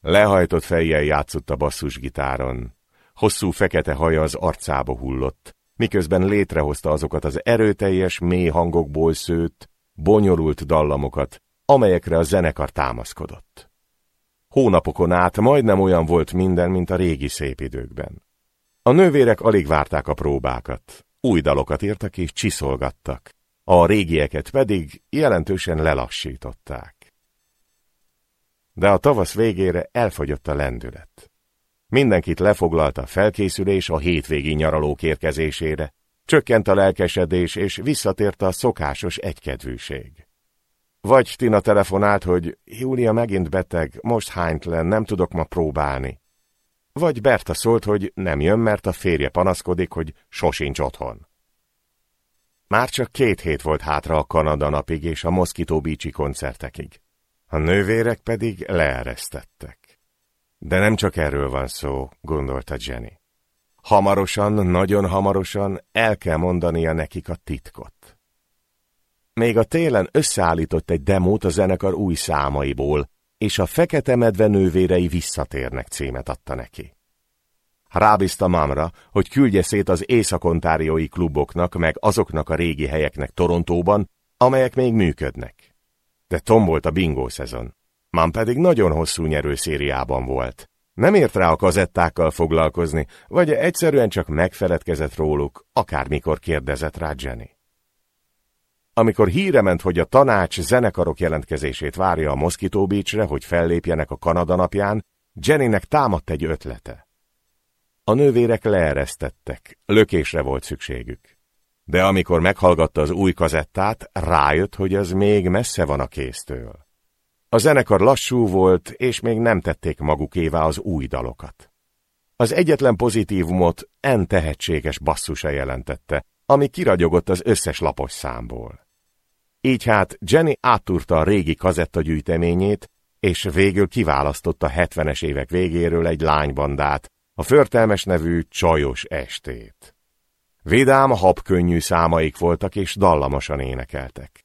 Lehajtott fejjel játszott a basszusgitáron, hosszú fekete haja az arcába hullott, miközben létrehozta azokat az erőteljes, mély hangokból szőtt, bonyolult dallamokat, amelyekre a zenekar támaszkodott. Hónapokon át majdnem olyan volt minden, mint a régi szép időkben. A nővérek alig várták a próbákat, új dalokat írtak és csiszolgattak, a régieket pedig jelentősen lelassították. De a tavasz végére elfogyott a lendület. Mindenkit lefoglalta a felkészülés a hétvégi nyaralók érkezésére, csökkent a lelkesedés, és visszatért a szokásos egykedvűség. Vagy Tina telefonált, hogy Júlia megint beteg, most hánytlen, nem tudok ma próbálni. Vagy Berta szólt, hogy nem jön, mert a férje panaszkodik, hogy sosincs otthon. Már csak két hét volt hátra a Kanada napig és a Mosquito Beach-i koncertekig. A nővérek pedig leeresztettek. De nem csak erről van szó, gondolta Jenny. Hamarosan, nagyon hamarosan el kell mondania nekik a titkot. Még a télen összeállított egy demót a zenekar új számaiból, és a Fekete Medve nővérei visszatérnek címet adta neki. Rábízta Mamra, hogy küldje szét az észak-ontáriói kluboknak, meg azoknak a régi helyeknek Torontóban, amelyek még működnek. De tombolt a bingó szezon. Mam pedig nagyon hosszú nyerőszériában volt. Nem ért rá a kazettákkal foglalkozni, vagy egyszerűen csak megfeledkezett róluk, akármikor kérdezett rá Jenny. Amikor híre ment, hogy a tanács zenekarok jelentkezését várja a Mosquito Beachre, hogy fellépjenek a Kanada napján, Jennynek támadt egy ötlete. A nővérek leeresztettek, lökésre volt szükségük. De amikor meghallgatta az új kazettát, rájött, hogy az még messze van a kéztől. A zenekar lassú volt, és még nem tették magukévá az új dalokat. Az egyetlen pozitívumot en tehetséges basszusa jelentette, ami kiragyogott az összes lapos számból. Így hát Jenny áttúrta a régi kazettagyűjteményét, és végül kiválasztotta a 70-es évek végéről egy lánybandát, a förtelmes nevű csajos estét. Vidám, habkönnyű számaik voltak, és dallamosan énekeltek.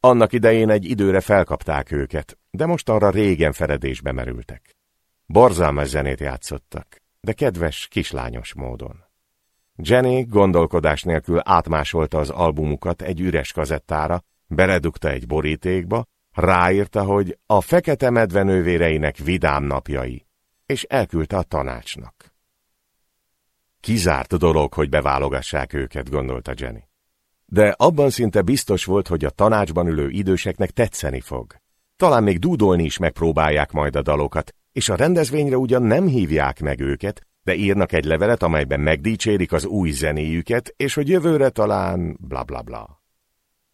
Annak idején egy időre felkapták őket, de most arra régen feledésbe merültek. Borzalmas zenét játszottak, de kedves, kislányos módon. Jenny gondolkodás nélkül átmásolta az albumukat egy üres kazettára, beledugta egy borítékba, ráírta, hogy a fekete medve vidám napjai, és elküldte a tanácsnak. Kizárt dolog, hogy beválogassák őket, gondolta Jenny. De abban szinte biztos volt, hogy a tanácsban ülő időseknek tetszeni fog. talán még dúdolni is megpróbálják majd a dalokat, és a rendezvényre ugyan nem hívják meg őket, de írnak egy levelet, amelyben megdicsérik az új zenéjüket, és hogy jövőre talán bla bla bla.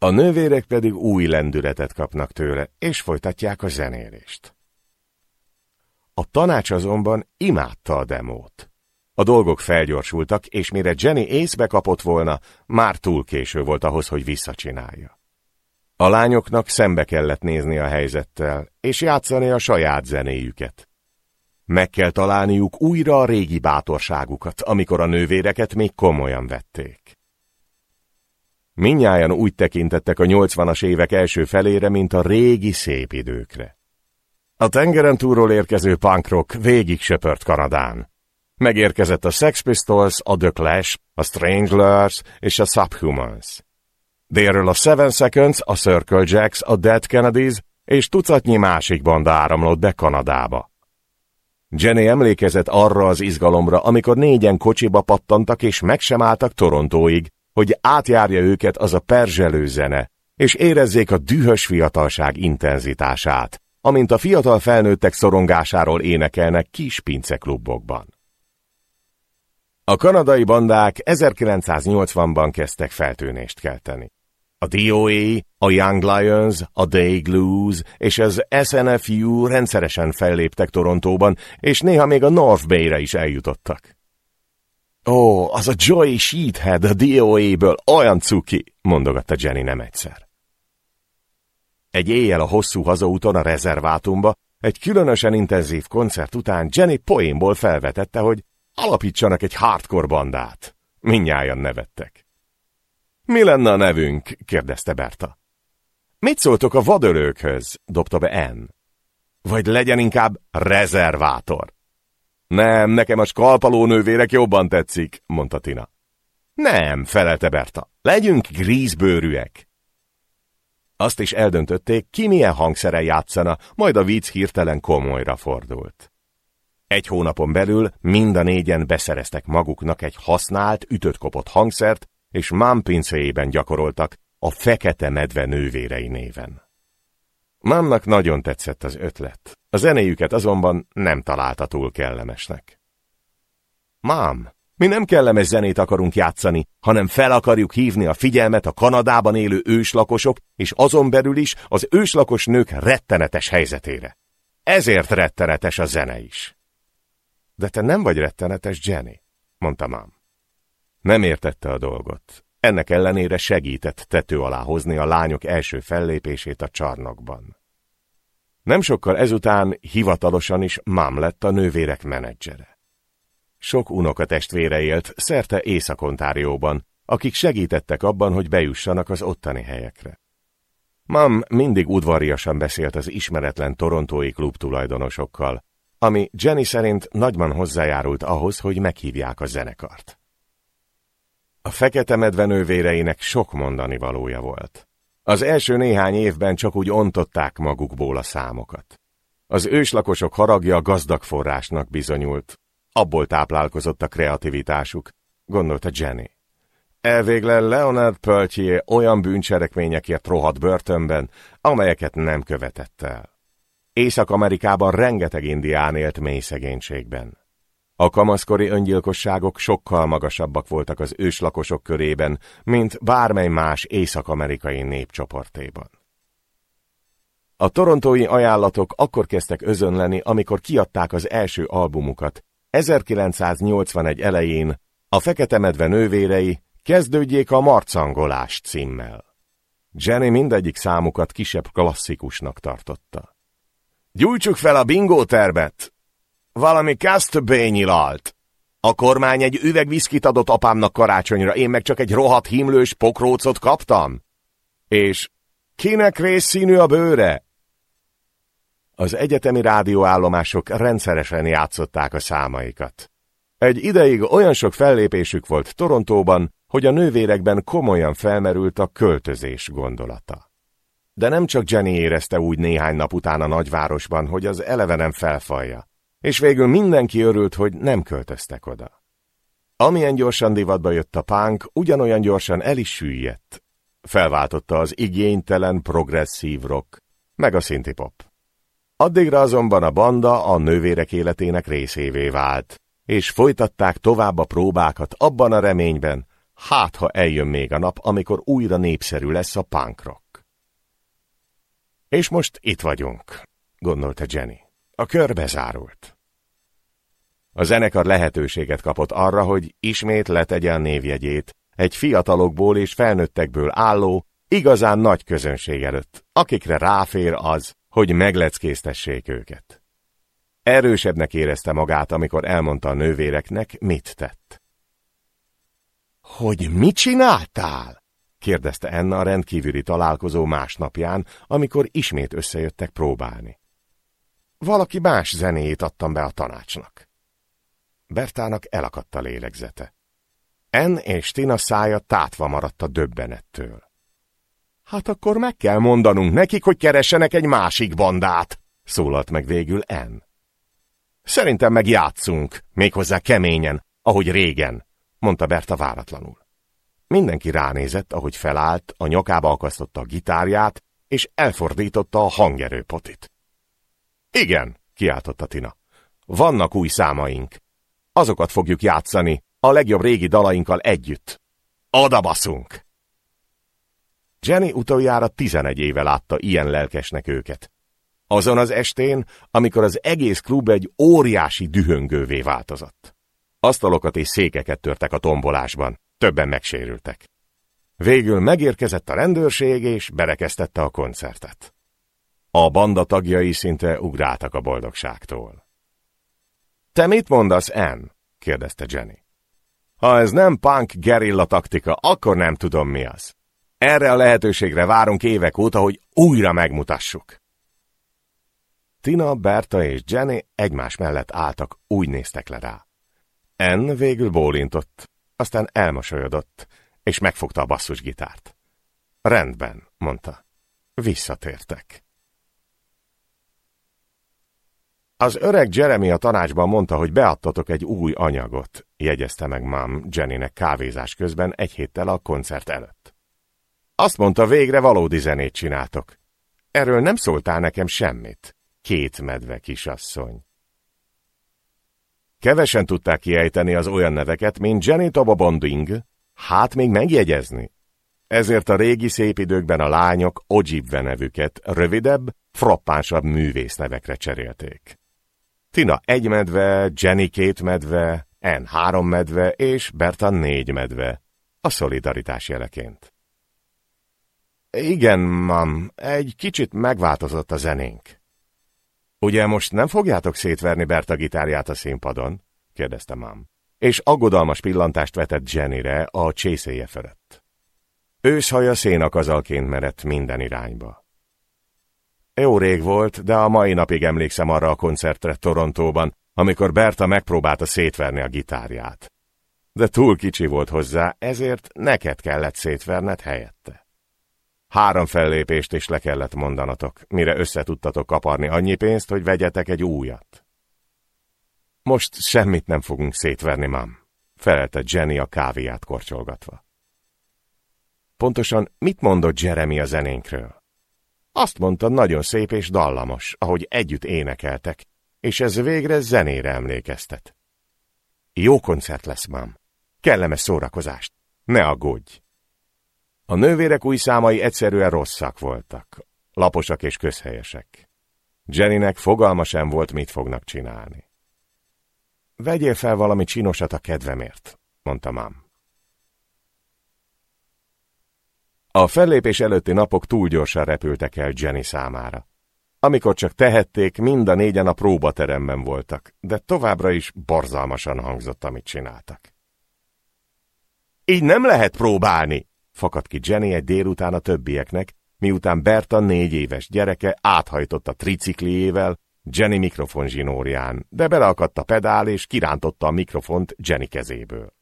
A nővérek pedig új lendületet kapnak tőle, és folytatják a zenélést. A tanács azonban imádta a demót. A dolgok felgyorsultak, és mire Jenny észbe kapott volna, már túl késő volt ahhoz, hogy visszacsinálja. A lányoknak szembe kellett nézni a helyzettel, és játszani a saját zenéjüket. Meg kell találniuk újra a régi bátorságukat, amikor a nővéreket még komolyan vették. Minnyáján úgy tekintettek a 80-as évek első felére, mint a régi szép időkre. A tengeren túlról érkező punk rock végig söpört Kanadán. Megérkezett a Sex Pistols, a The Clash, a Stranglers és a Subhumans. Délről a Seven Seconds, a Circle Jacks, a Dead Kennedys és tucatnyi másik banda áramlott be Kanadába. Jenny emlékezett arra az izgalomra, amikor négyen kocsiba pattantak és meg sem álltak Torontóig, hogy átjárja őket az a perzselő zene, és érezzék a dühös fiatalság intenzitását, amint a fiatal felnőttek szorongásáról énekelnek kis pinceklubokban. A kanadai bandák 1980-ban kezdtek feltűnést kelteni. A DOA, a Young Lions, a Day Glues és az SNFU rendszeresen felléptek Torontóban, és néha még a North Bay-re is eljutottak. Ó, az a Joy Sheethead a DOA-ből olyan cuki, mondogatta Jenny nem egyszer. Egy éjjel a hosszú hazaúton a rezervátumba, egy különösen intenzív koncert után Jenny poénból felvetette, hogy alapítsanak egy hardcore bandát. Mindnyájan nevettek. Mi lenne a nevünk? kérdezte Berta. Mit szóltok a vadölőkhöz? dobta be Ann. Vagy legyen inkább rezervátor. Nem, nekem a skalpaló nővérek jobban tetszik, mondta Tina. Nem, felelte Berta. Legyünk grízbőrűek. Azt is eldöntötték, ki milyen hangszere játszana, majd a vicc hirtelen komolyra fordult. Egy hónapon belül mind a négyen beszereztek maguknak egy használt, ütött-kopott hangszert, és Mám pincéjében gyakoroltak a fekete medve nővérei néven. Mámnak nagyon tetszett az ötlet, a zenéjüket azonban nem találta túl kellemesnek. Mám, mi nem kellemes zenét akarunk játszani, hanem fel akarjuk hívni a figyelmet a Kanadában élő őslakosok, és azon belül is az őslakos nők rettenetes helyzetére. Ezért rettenetes a zene is. De te nem vagy rettenetes, Jenny, mondta mám. Nem értette a dolgot. Ennek ellenére segített tető alá hozni a lányok első fellépését a csarnokban. Nem sokkal ezután hivatalosan is mám lett a nővérek menedzsere. Sok unokatestvére élt szerte Észak-Ontárióban, akik segítettek abban, hogy bejussanak az ottani helyekre. Mam mindig udvariasan beszélt az ismeretlen torontói klub tulajdonosokkal, ami Jenny szerint nagyban hozzájárult ahhoz, hogy meghívják a zenekart. A fekete medve nővéreinek sok mondani valója volt. Az első néhány évben csak úgy ontották magukból a számokat. Az őslakosok haragja gazdag forrásnak bizonyult. Abból táplálkozott a kreativitásuk, gondolta Jenny. Elvégle Leonard Peltier olyan bűncselekményekért rohadt börtönben, amelyeket nem követett el. Észak-Amerikában rengeteg indián élt mély szegénységben. A kamaszkori öngyilkosságok sokkal magasabbak voltak az őslakosok körében, mint bármely más észak-amerikai népcsoportéban. A torontói ajánlatok akkor kezdtek özönleni, amikor kiadták az első albumukat. 1981 elején a Fekete Medve nővérei kezdődjék a Marcangolás címmel. Jenny mindegyik számukat kisebb klasszikusnak tartotta. Gyújtsuk fel a bingótermet! Valami Castabé nyilalt. A kormány egy üveg viszkit adott apámnak karácsonyra, én meg csak egy rohadt himlős pokrócot kaptam? És kinek részszínű a bőre? Az egyetemi rádióállomások rendszeresen játszották a számaikat. Egy ideig olyan sok fellépésük volt Torontóban, hogy a nővérekben komolyan felmerült a költözés gondolata. De nem csak Jenny érezte úgy néhány nap után a nagyvárosban, hogy az elevenen felfalja. És végül mindenki örült, hogy nem költöztek oda. Amilyen gyorsan divatba jött a pánk, ugyanolyan gyorsan el is süllyedt. Felváltotta az igénytelen, progresszív rock, meg a szintipop. Addigra azonban a banda a nővérek életének részévé vált, és folytatták tovább a próbákat abban a reményben, hát ha eljön még a nap, amikor újra népszerű lesz a punk rock. És most itt vagyunk, gondolta Jenny. A kör bezárult. A zenekar lehetőséget kapott arra, hogy ismét letegye a névjegyét egy fiatalokból és felnőttekből álló, igazán nagy közönség előtt, akikre ráfér az, hogy megleckéztessék őket. Erősebbnek érezte magát, amikor elmondta a nővéreknek, mit tett. Hogy mit csináltál? kérdezte Enna a rendkívüli találkozó másnapján, amikor ismét összejöttek próbálni. Valaki más zenéjét adtam be a tanácsnak. Bertának elakadt a lélegzete. En és Tina szája tátva maradt a döbbenettől. Hát akkor meg kell mondanunk nekik, hogy keressenek egy másik bandát, szólalt meg végül En. Szerintem meg játszunk, méghozzá keményen, ahogy régen, mondta Berta váratlanul. Mindenki ránézett, ahogy felállt, a nyakába akasztotta a gitárját, és elfordította a hangerőpotit. Igen, kiáltotta Tina. Vannak új számaink. Azokat fogjuk játszani, a legjobb régi dalainkkal együtt. Odabaszunk! Jenny utoljára tizenegy éve látta ilyen lelkesnek őket. Azon az estén, amikor az egész klub egy óriási dühöngővé változott. Asztalokat és székeket törtek a tombolásban, többen megsérültek. Végül megérkezett a rendőrség, és berekeztette a koncertet. A banda tagjai szinte ugráltak a boldogságtól. Te mit mondasz, Ann? kérdezte Jenny. Ha ez nem punk gerilla taktika, akkor nem tudom mi az. Erre a lehetőségre várunk évek óta, hogy újra megmutassuk. Tina, Berta és Jenny egymás mellett álltak, úgy néztek le rá. En végül bólintott, aztán elmosolyodott, és megfogta a basszusgitárt. Rendben, mondta. Visszatértek. Az öreg Jeremy a tanácsban mondta, hogy beadtatok egy új anyagot, jegyezte meg Mam Jennynek kávézás közben egy héttel a koncert előtt. Azt mondta, végre valódi zenét csináltok. Erről nem szóltál nekem semmit. Két medve kisasszony. Kevesen tudták kiejteni az olyan neveket, mint Jenny Tobobonding, hát még megjegyezni. Ezért a régi szép időkben a lányok Ojibwe nevüket rövidebb, frappánsabb művésznevekre cserélték. Tina egy medve, Jenny két medve, En három medve és Berta négy medve, a szolidaritás jeleként. Igen, mam, egy kicsit megváltozott a zenénk. Ugye most nem fogjátok szétverni Berta gitárját a színpadon? kérdezte mam. És aggodalmas pillantást vetett Jennyre a csészéje fölött. Őszhaja szénakazalként merett minden irányba. Jó rég volt, de a mai napig emlékszem arra a koncertre Torontóban, amikor Berta megpróbálta szétverni a gitárját. De túl kicsi volt hozzá, ezért neked kellett szétverned helyette. Három fellépést is le kellett mondanatok, mire összetudtatok kaparni annyi pénzt, hogy vegyetek egy újat. Most semmit nem fogunk szétverni, mam, felelte Jenny a kávéját korcsolgatva. Pontosan mit mondott Jeremy a zenénkről? Azt mondta, nagyon szép és dallamos, ahogy együtt énekeltek, és ez végre zenére emlékeztet. Jó koncert lesz, mam. Kellemes szórakozást. Ne aggódj! A nővérek új számai egyszerűen rosszak voltak, laposak és közhelyesek. Jennynek fogalma sem volt, mit fognak csinálni. Vegyél fel valami csinosat a kedvemért, mondta mám. A fellépés előtti napok túl gyorsan repültek el Jenny számára. Amikor csak tehették, mind a négyen a próbateremben voltak, de továbbra is borzalmasan hangzott, amit csináltak. Így nem lehet próbálni, Fakadt ki Jenny egy délután a többieknek, miután Berta négy éves gyereke áthajtott a tricikliével Jenny mikrofon zsinórján, de beleakadt a pedál és kirántotta a mikrofont Jenny kezéből.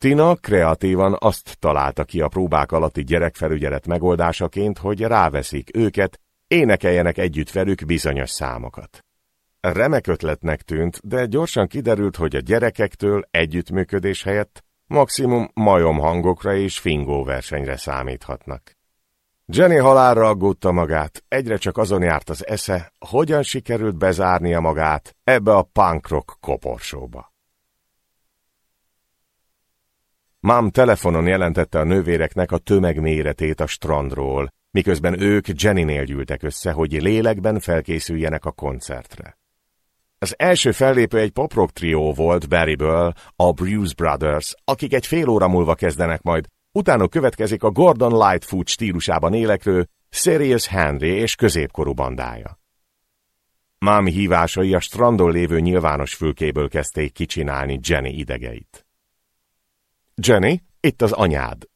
Tina kreatívan azt találta ki a próbák alatti gyerekfelügyelet megoldásaként, hogy ráveszik őket, énekeljenek együtt velük bizonyos számokat. Remek ötletnek tűnt, de gyorsan kiderült, hogy a gyerekektől együttműködés helyett maximum majom hangokra és fingó versenyre számíthatnak. Jenny halálra aggódta magát, egyre csak azon járt az esze, hogyan sikerült bezárnia magát ebbe a punk rock koporsóba. Mám telefonon jelentette a nővéreknek a tömeg méretét a strandról, miközben ők Jennynél gyűltek össze, hogy lélekben felkészüljenek a koncertre. Az első fellépő egy poprock trió volt Barryből, a Bruce Brothers, akik egy fél óra múlva kezdenek majd, utána következik a Gordon Lightfoot stílusában élekrő Serious Henry és középkorú bandája. Mámi hívásai a strandon lévő nyilvános fülkéből kezdték kicsinálni Jenny idegeit. Jenny, itt az anyád.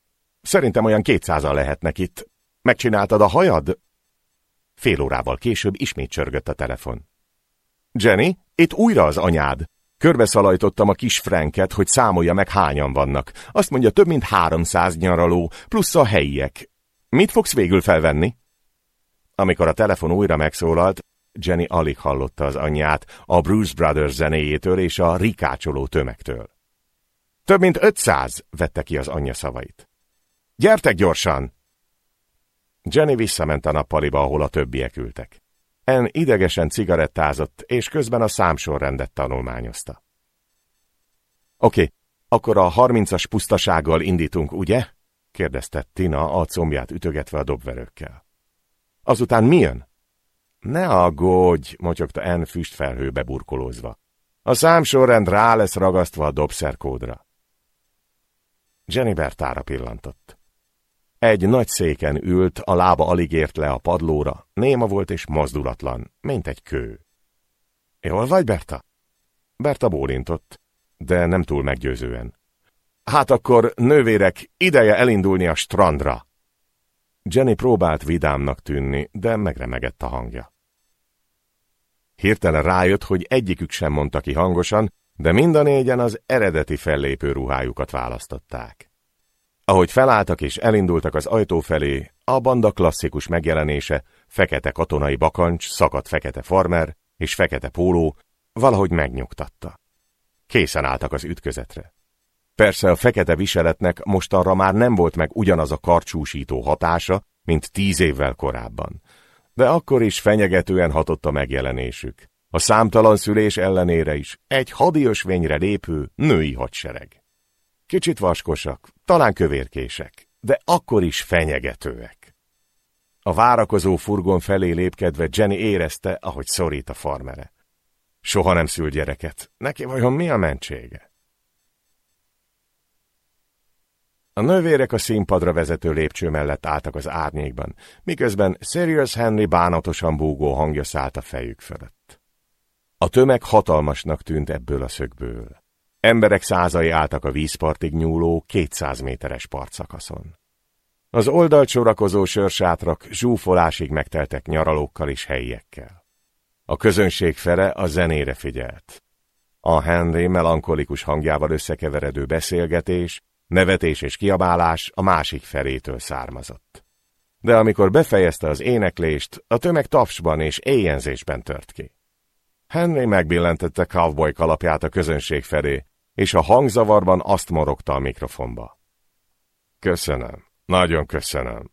Szerintem olyan kétszázal lehetnek itt. Megcsináltad a hajad? Fél órával később ismét csörgött a telefon. Jenny, itt újra az anyád. Körbeszalajtottam a kis Franket, hogy számolja meg hányan vannak. Azt mondja, több mint háromszáz nyaraló, plusz a helyiek. Mit fogsz végül felvenni? Amikor a telefon újra megszólalt, Jenny alig hallotta az anyját, a Bruce Brothers zenéjétől és a rikácsoló tömegtől. Több mint ötszáz, vette ki az anyja szavait. Gyertek gyorsan! Jenny visszament a nappaliba, ahol a többiek ültek. En idegesen cigarettázott, és közben a számsorrendet tanulmányozta. Oké, akkor a harmincas pusztasággal indítunk, ugye? kérdezte Tina a combját ütögetve a dobverőkkel. Azután mi jön? Ne aggódj, motyogta En füstfelhőbe burkolózva. A számsorrend rá lesz ragasztva a dobszerkódra. Jenny Bertára pillantott. Egy nagy széken ült, a lába alig ért le a padlóra, néma volt és mozdulatlan, mint egy kő. Jól vagy, Berta? Berta bólintott, de nem túl meggyőzően. Hát akkor, nővérek, ideje elindulni a strandra. Jenny próbált vidámnak tűnni, de megremegett a hangja. Hirtelen rájött, hogy egyikük sem mondta ki hangosan, de mind a négyen az eredeti fellépő ruhájukat választották. Ahogy felálltak és elindultak az ajtó felé, a banda klasszikus megjelenése, fekete katonai bakancs, szakadt fekete farmer és fekete póló valahogy megnyugtatta. Készen álltak az ütközetre. Persze a fekete viseletnek mostanra már nem volt meg ugyanaz a karcsúsító hatása, mint tíz évvel korábban. De akkor is fenyegetően hatott a megjelenésük. A számtalan szülés ellenére is egy hadiösvényre lépő női hadsereg. Kicsit vaskosak, talán kövérkések, de akkor is fenyegetőek. A várakozó furgon felé lépkedve Jenny érezte, ahogy szorít a farmere. Soha nem szül gyereket, neki vajon mi a mentsége? A nővérek a színpadra vezető lépcső mellett álltak az árnyékban, miközben Serious Henry bánatosan búgó hangja szállt a fejük fölött. A tömeg hatalmasnak tűnt ebből a szögből. Emberek százai álltak a vízpartig nyúló 200 méteres partszakaszon. Az oldalt sorakozó sörsátrak zsúfolásig megteltek nyaralókkal és helyiekkel. A közönség fele a zenére figyelt. A Henry melankolikus hangjával összekeveredő beszélgetés, nevetés és kiabálás a másik felétől származott. De amikor befejezte az éneklést, a tömeg tapsban és éjjenzésben tört ki. Henry megbillentette cowboy kalapját a közönség felé, és a hangzavarban azt morogta a mikrofonba. Köszönöm, nagyon köszönöm.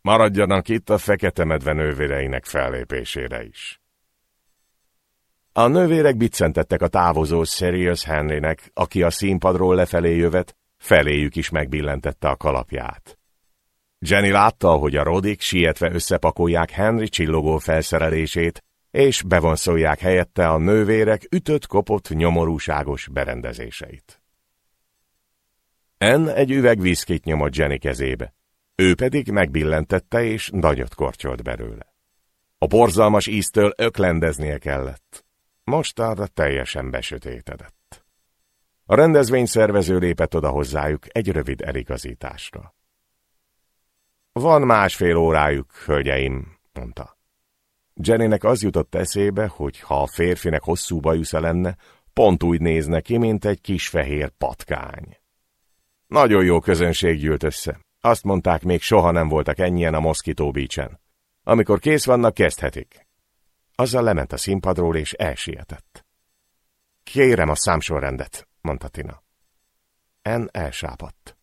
Maradjanak itt a fekete medve nővéreinek fellépésére is. A nővérek biccentettek a távozó Serious Henrynek, aki a színpadról lefelé jövet, feléjük is megbillentette a kalapját. Jenny látta, hogy a rodik sietve összepakolják Henry csillogó felszerelését, és bevonszolják helyette a nővérek ütött-kopott nyomorúságos berendezéseit. En egy üveg viszkit nyomott Jenny kezébe, ő pedig megbillentette és nagyot kortyolt belőle. A borzalmas íztől öklendeznie kellett. Most arra teljesen besötétedett. A rendezvény szervező lépett oda hozzájuk egy rövid eligazításra. Van másfél órájuk, hölgyeim, mondta. Jennynek az jutott eszébe, hogy ha a férfinek hosszú bajusza lenne, pont úgy nézne ki, mint egy kis fehér patkány. Nagyon jó közönség gyűlt össze. Azt mondták, még soha nem voltak ennyien a Mosquito Beach-en. Amikor kész vannak, kezdhetik. Azzal lement a színpadról, és elsietett. Kérem a számsorrendet, mondta Tina. En elsápadt.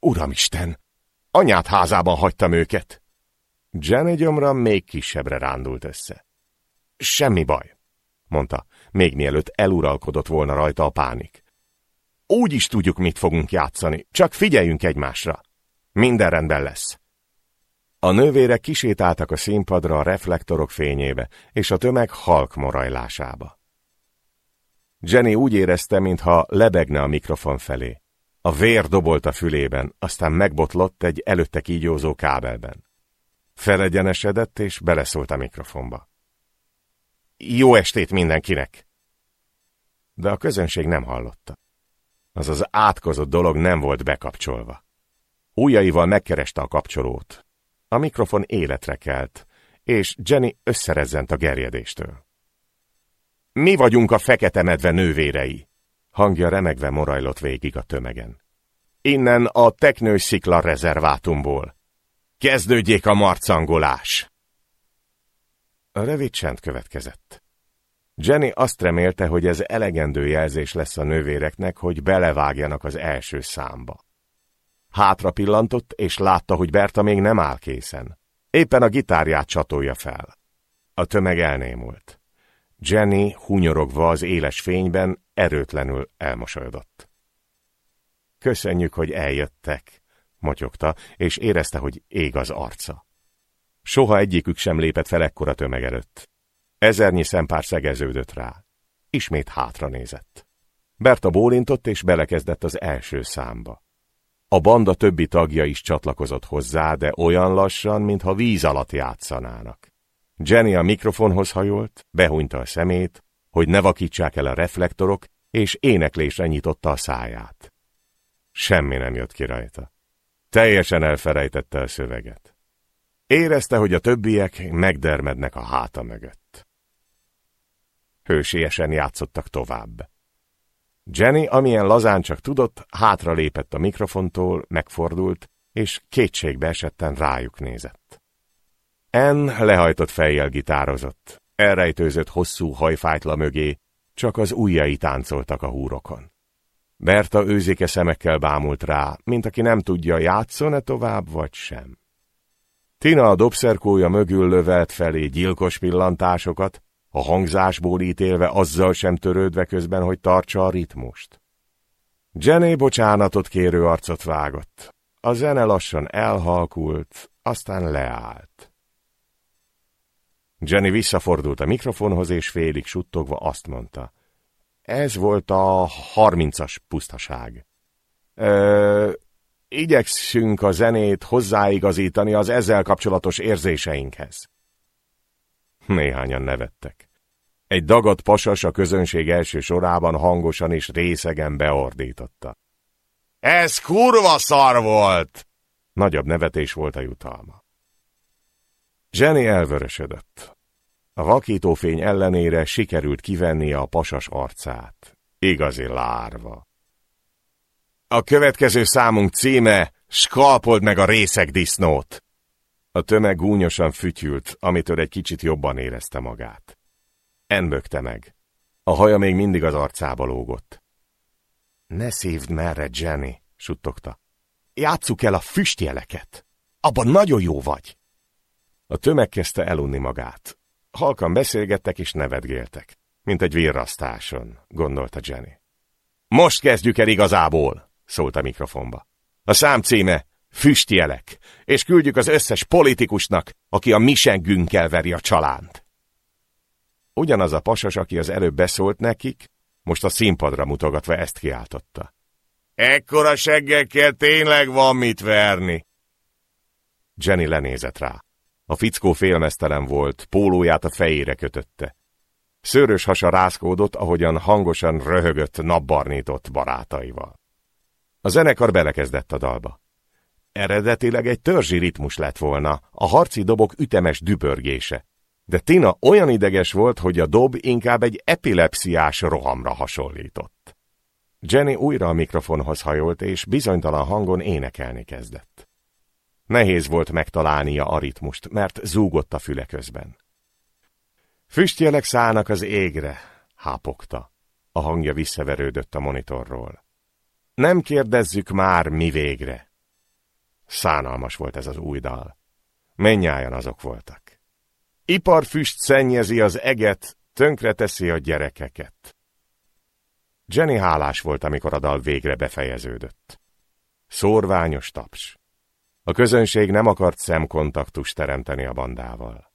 Uramisten! Anyát házában hagytam őket! Jenny gyomra még kisebbre rándult össze. Semmi baj, mondta, még mielőtt eluralkodott volna rajta a pánik. Úgy is tudjuk, mit fogunk játszani, csak figyeljünk egymásra. Minden rendben lesz. A nővérek kisétáltak a színpadra a reflektorok fényébe, és a tömeg halk morajlásába. Jenny úgy érezte, mintha lebegne a mikrofon felé. A vér dobolt a fülében, aztán megbotlott egy előtte kígyózó kábelben. Felegyenesedett és beleszólt a mikrofonba. Jó estét mindenkinek! De a közönség nem hallotta. Az az átkozott dolog nem volt bekapcsolva. Újjaival megkereste a kapcsolót. A mikrofon életre kelt, és Jenny összerezzent a gerjedéstől. Mi vagyunk a fekete medve nővérei, hangja remegve morajlott végig a tömegen. Innen a teknős szikla rezervátumból. Kezdődjék a marcangolás! A rövid csend következett. Jenny azt remélte, hogy ez elegendő jelzés lesz a nővéreknek, hogy belevágjanak az első számba. Hátra pillantott, és látta, hogy Berta még nem áll készen. Éppen a gitárját csatolja fel. A tömeg elnémult. Jenny, hunyorogva az éles fényben, erőtlenül elmosolyodott. Köszönjük, hogy eljöttek, motyogta, és érezte, hogy ég az arca. Soha egyikük sem lépett fel ekkora tömeg előtt. Ezernyi szempár szegeződött rá. Ismét hátra nézett. Berta bólintott, és belekezdett az első számba. A banda többi tagja is csatlakozott hozzá, de olyan lassan, mintha víz alatt játszanának. Jenny a mikrofonhoz hajolt, behúnyta a szemét, hogy ne vakítsák el a reflektorok, és éneklésre nyitotta a száját. Semmi nem jött ki rajta. Teljesen elfelejtette a szöveget. Érezte, hogy a többiek megdermednek a háta mögött. Hősiesen játszottak tovább. Jenny, amilyen lazán csak tudott, hátra lépett a mikrofontól, megfordult, és kétségbe esetten rájuk nézett. En lehajtott fejjel gitározott, elrejtőzött hosszú hajfájtla mögé, csak az ujjai táncoltak a húrokon. Berta őzéke szemekkel bámult rá, mint aki nem tudja, játszon-e tovább, vagy sem. Tina a dobszerkója mögül lövelt felé gyilkos pillantásokat, a hangzásból ítélve azzal sem törődve közben, hogy tartsa a ritmust. Jenny bocsánatot kérő arcot vágott. A zene lassan elhalkult, aztán leállt. Jenny visszafordult a mikrofonhoz, és félig suttogva azt mondta. Ez volt a harmincas pusztaság. Ö, igyekszünk a zenét hozzáigazítani az ezzel kapcsolatos érzéseinkhez. Néhányan nevettek. Egy dagat pasas a közönség első sorában hangosan és részegen beordította. Ez kurva szar volt! Nagyobb nevetés volt a jutalma. Jenny elvörösödött. A vakítófény ellenére sikerült kivenni a pasas arcát. Igazi lárva. A következő számunk címe Skalpold meg a részeg disznót! A tömeg gúnyosan fütyült, amitől egy kicsit jobban érezte magát. Enbökte meg. A haja még mindig az arcába lógott. Ne szívd merre, Jenny, suttogta. Játsszuk el a füstjeleket. Abban nagyon jó vagy. A tömeg kezdte elunni magát. Halkan beszélgettek és nevetgéltek, mint egy virrasztáson, gondolta Jenny. Most kezdjük el igazából, szólt a mikrofonba. A szám címe Füstjelek, és küldjük az összes politikusnak, aki a misengünkkel veri a csalánt. Ugyanaz a pasas, aki az előbb beszólt nekik, most a színpadra mutogatva ezt kiáltotta. Ekkora seggekkel tényleg van mit verni. Jenny lenézett rá. A fickó félmeztelen volt, pólóját a fejére kötötte. Szőrös hasa rászkódott, ahogyan hangosan röhögött napbarnított barátaival. A zenekar belekezdett a dalba. Eredetileg egy törzsi ritmus lett volna, a harci dobok ütemes dübörgése. De Tina olyan ideges volt, hogy a dob inkább egy epilepsziás rohamra hasonlított. Jenny újra a mikrofonhoz hajolt, és bizonytalan hangon énekelni kezdett. Nehéz volt megtalálnia a ritmust, mert zúgott a füle közben. Füstjelek szállnak az égre, hápogta. A hangja visszaverődött a monitorról. Nem kérdezzük már, mi végre. Szánalmas volt ez az új dal. Mennyájan azok voltak. Iparfüst szennyezi az eget, tönkreteszi a gyerekeket. Jenny hálás volt, amikor a dal végre befejeződött. Szórványos taps. A közönség nem akart szemkontaktust teremteni a bandával.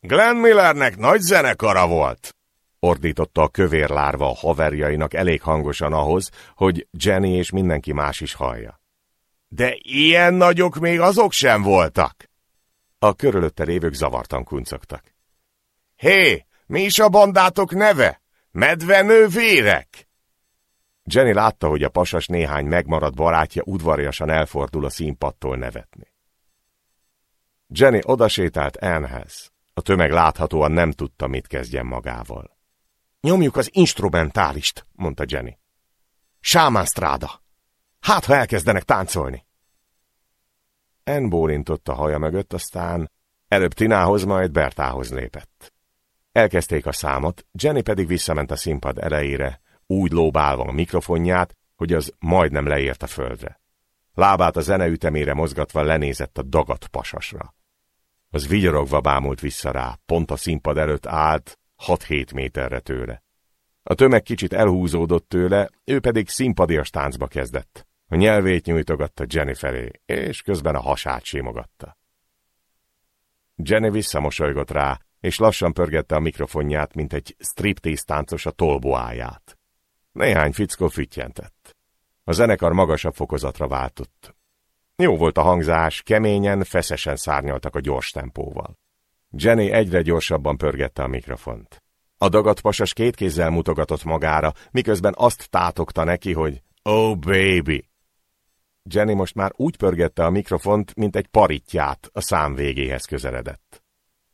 Glenn Millernek nagy zenekara volt, ordította a kövér lárva a haverjainak elég hangosan ahhoz, hogy Jenny és mindenki más is hallja. De ilyen nagyok még azok sem voltak. A körülötte lévők zavartan kuncogtak. Hé, mi is a bandátok neve? Medvenő vérek? Jenny látta, hogy a pasas néhány megmaradt barátja udvariasan elfordul a színpadtól nevetni. Jenny odasétált Annehez. A tömeg láthatóan nem tudta, mit kezdjen magával. Nyomjuk az instrumentálist, mondta Jenny. Sámán stráda. Hát, ha elkezdenek táncolni. En bólintott a haja mögött, aztán előbb Tinához, majd Bertához lépett. Elkezdték a számot, Jenny pedig visszament a színpad elejére, úgy lóbálva a mikrofonját, hogy az majdnem leért a földre. Lábát a zene ütemére mozgatva lenézett a dagat pasasra. Az vigyorogva bámult vissza rá, pont a színpad előtt állt, 6-7 méterre tőle. A tömeg kicsit elhúzódott tőle, ő pedig színpadias táncba kezdett. A nyelvét nyújtogatta Jenny felé, és közben a hasát simogatta. Jenny visszamosolygott rá, és lassan pörgette a mikrofonját, mint egy striptease táncos a tolboáját. Néhány fickó füttyentett. A zenekar magasabb fokozatra váltott. Jó volt a hangzás, keményen, feszesen szárnyaltak a gyors tempóval. Jenny egyre gyorsabban pörgette a mikrofont. A dagadpasas két kézzel mutogatott magára, miközben azt tátogta neki, hogy Oh baby! Jenny most már úgy pörgette a mikrofont, mint egy paritját a szám végéhez közeledett.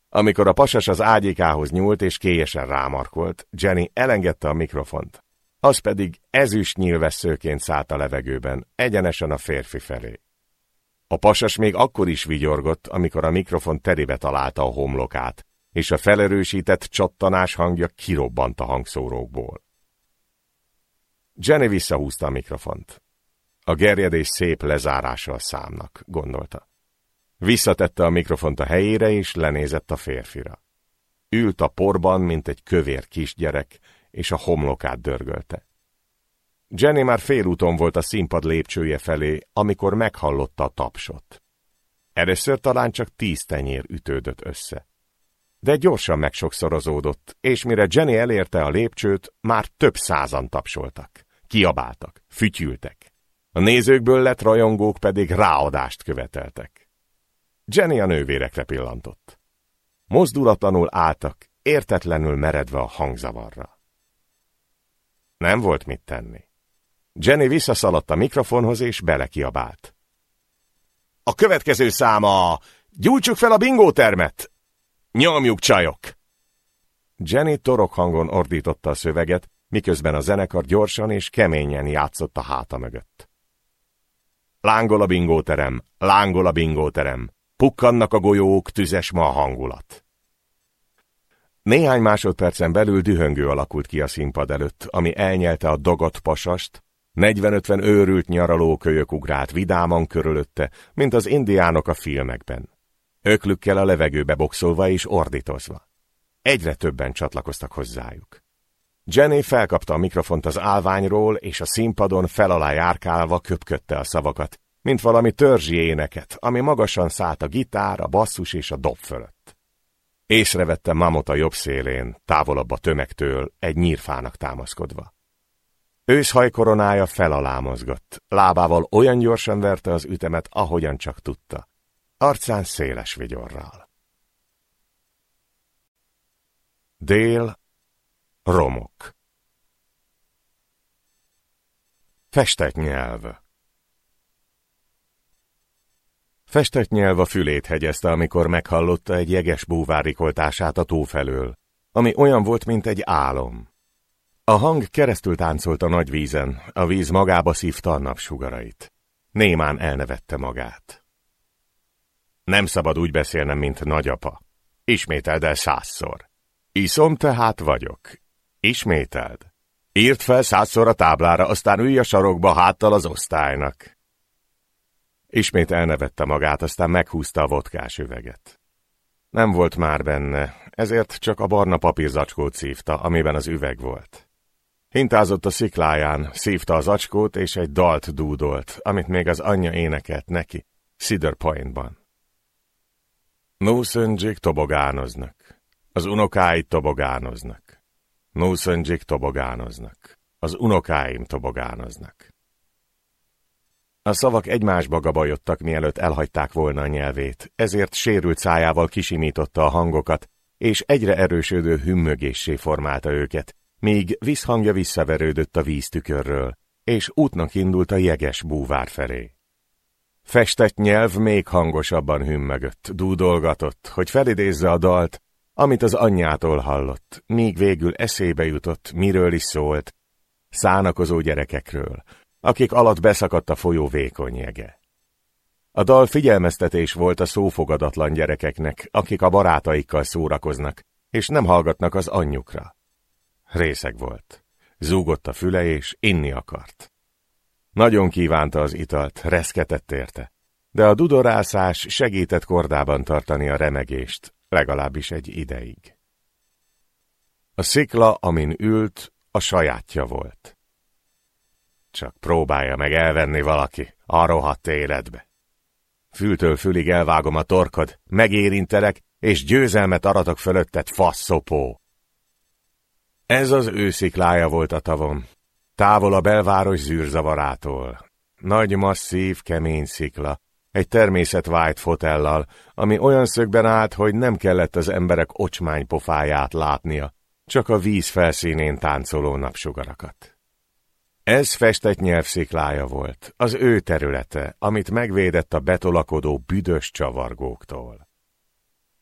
Amikor a pasas az ágyékához nyúlt és kélyesen rámarkolt, Jenny elengedte a mikrofont. Az pedig ezüst nyílvesszőként szállt a levegőben, egyenesen a férfi felé. A pasas még akkor is vigyorgott, amikor a mikrofon terébe találta a homlokát, és a felerősített csattanás hangja kirobbant a hangszórókból. Jenny visszahúzta a mikrofont. A gerjedés szép lezárása a számnak, gondolta. Visszatette a mikrofont a helyére, és lenézett a férfira. Ült a porban, mint egy kövér kisgyerek, és a homlokát dörgölte. Jenny már félúton volt a színpad lépcsője felé, amikor meghallotta a tapsot. Először talán csak tíz tenyér ütődött össze. De gyorsan megsokszorozódott, és mire Jenny elérte a lépcsőt, már több százan tapsoltak. Kiabáltak, fütyültek. A nézőkből lett rajongók pedig ráadást követeltek. Jenny a nővérekre pillantott. Mozdulatlanul álltak, értetlenül meredve a hangzavarra. Nem volt mit tenni. Jenny visszaszaladt a mikrofonhoz és belekiabált. A következő száma! Gyújtsuk fel a bingótermet! Nyomjuk, csajok! Jenny torok hangon ordította a szöveget, miközben a zenekar gyorsan és keményen játszott a háta mögött. Lángol a bingóterem, lángol a bingóterem, pukkannak a golyók, tüzes ma a hangulat. Néhány másodpercen belül dühöngő alakult ki a színpad előtt, ami elnyelte a dagat pasast, 40-50 őrült nyaralókölyök ugrált vidáman körülötte, mint az indiánok a filmekben. Öklükkel a levegőbe boxolva és ordítozva. Egyre többen csatlakoztak hozzájuk. Jenny felkapta a mikrofont az állványról, és a színpadon felalá járkálva köpködte a szavakat, mint valami törzsi éneket, ami magasan szállt a gitár, a basszus és a dob fölött. Észrevette Mamot a jobb szélén, távolabb a tömegtől, egy nyírfának támaszkodva. Őszhajkoronája felalá mozgott, lábával olyan gyorsan verte az ütemet, ahogyan csak tudta. Arcán széles vigyorral. Dél, romok. Festett nyelv Festett nyelv a fülét hegyezte, amikor meghallotta egy jeges búvárikoltását a tó felől, ami olyan volt, mint egy álom. A hang keresztül táncolt a nagy vízen, a víz magába szívta a napsugarait. Némán elnevette magát. Nem szabad úgy beszélnem, mint nagyapa. Ismételd el százszor. Iszom tehát vagyok. Ismételd. Írt fel százszor a táblára, aztán ülj a sarokba háttal az osztálynak. Ismét elnevette magát, aztán meghúzta a vodkás üveget. Nem volt már benne, ezért csak a barna papírzacskót szívta, amiben az üveg volt. Hintázott a szikláján, szívta az acskót, és egy dalt dúdolt, amit még az anyja énekelt neki, Cedar Pointban. Nószöndzsék tobogánoznak, az unokáid tobogánoznak. Nószöndzsék tobogánoznak, az unokáim tobogánoznak. A szavak egymásba gabajodtak, mielőtt elhagyták volna a nyelvét, ezért sérült szájával kisimította a hangokat, és egyre erősödő hümmögéssé formálta őket, míg visszhangja visszaverődött a víztükörről, és útnak indult a jeges búvár felé. Festett nyelv még hangosabban hümmögött, dúdolgatott, hogy felidézze a dalt, amit az anyjától hallott, míg végül eszébe jutott, miről is szólt, szánakozó gyerekekről, akik alatt beszakadt a folyó vékony jege. A dal figyelmeztetés volt a szófogadatlan gyerekeknek, akik a barátaikkal szórakoznak, és nem hallgatnak az anyjukra. Részeg volt. Zúgott a füle, és inni akart. Nagyon kívánta az italt, reszketett érte, de a dudorászás segített kordában tartani a remegést, legalábbis egy ideig. A szikla, amin ült, a sajátja volt. Csak próbálja meg elvenni valaki a rohadt életbe. Fültől fülig elvágom a torkod, megérintelek, és győzelmet aratok fölötted, faszopó. Ez az ősziklája volt a tavon, távol a belváros zűrzavarától. Nagy, masszív, kemény szikla, egy természetvájt fotellal, ami olyan szögben állt, hogy nem kellett az emberek ocsmány pofáját látnia, csak a víz felszínén táncoló napsugarakat. Ez festett nyelvsziklája volt, az ő területe, amit megvédett a betolakodó büdös csavargóktól.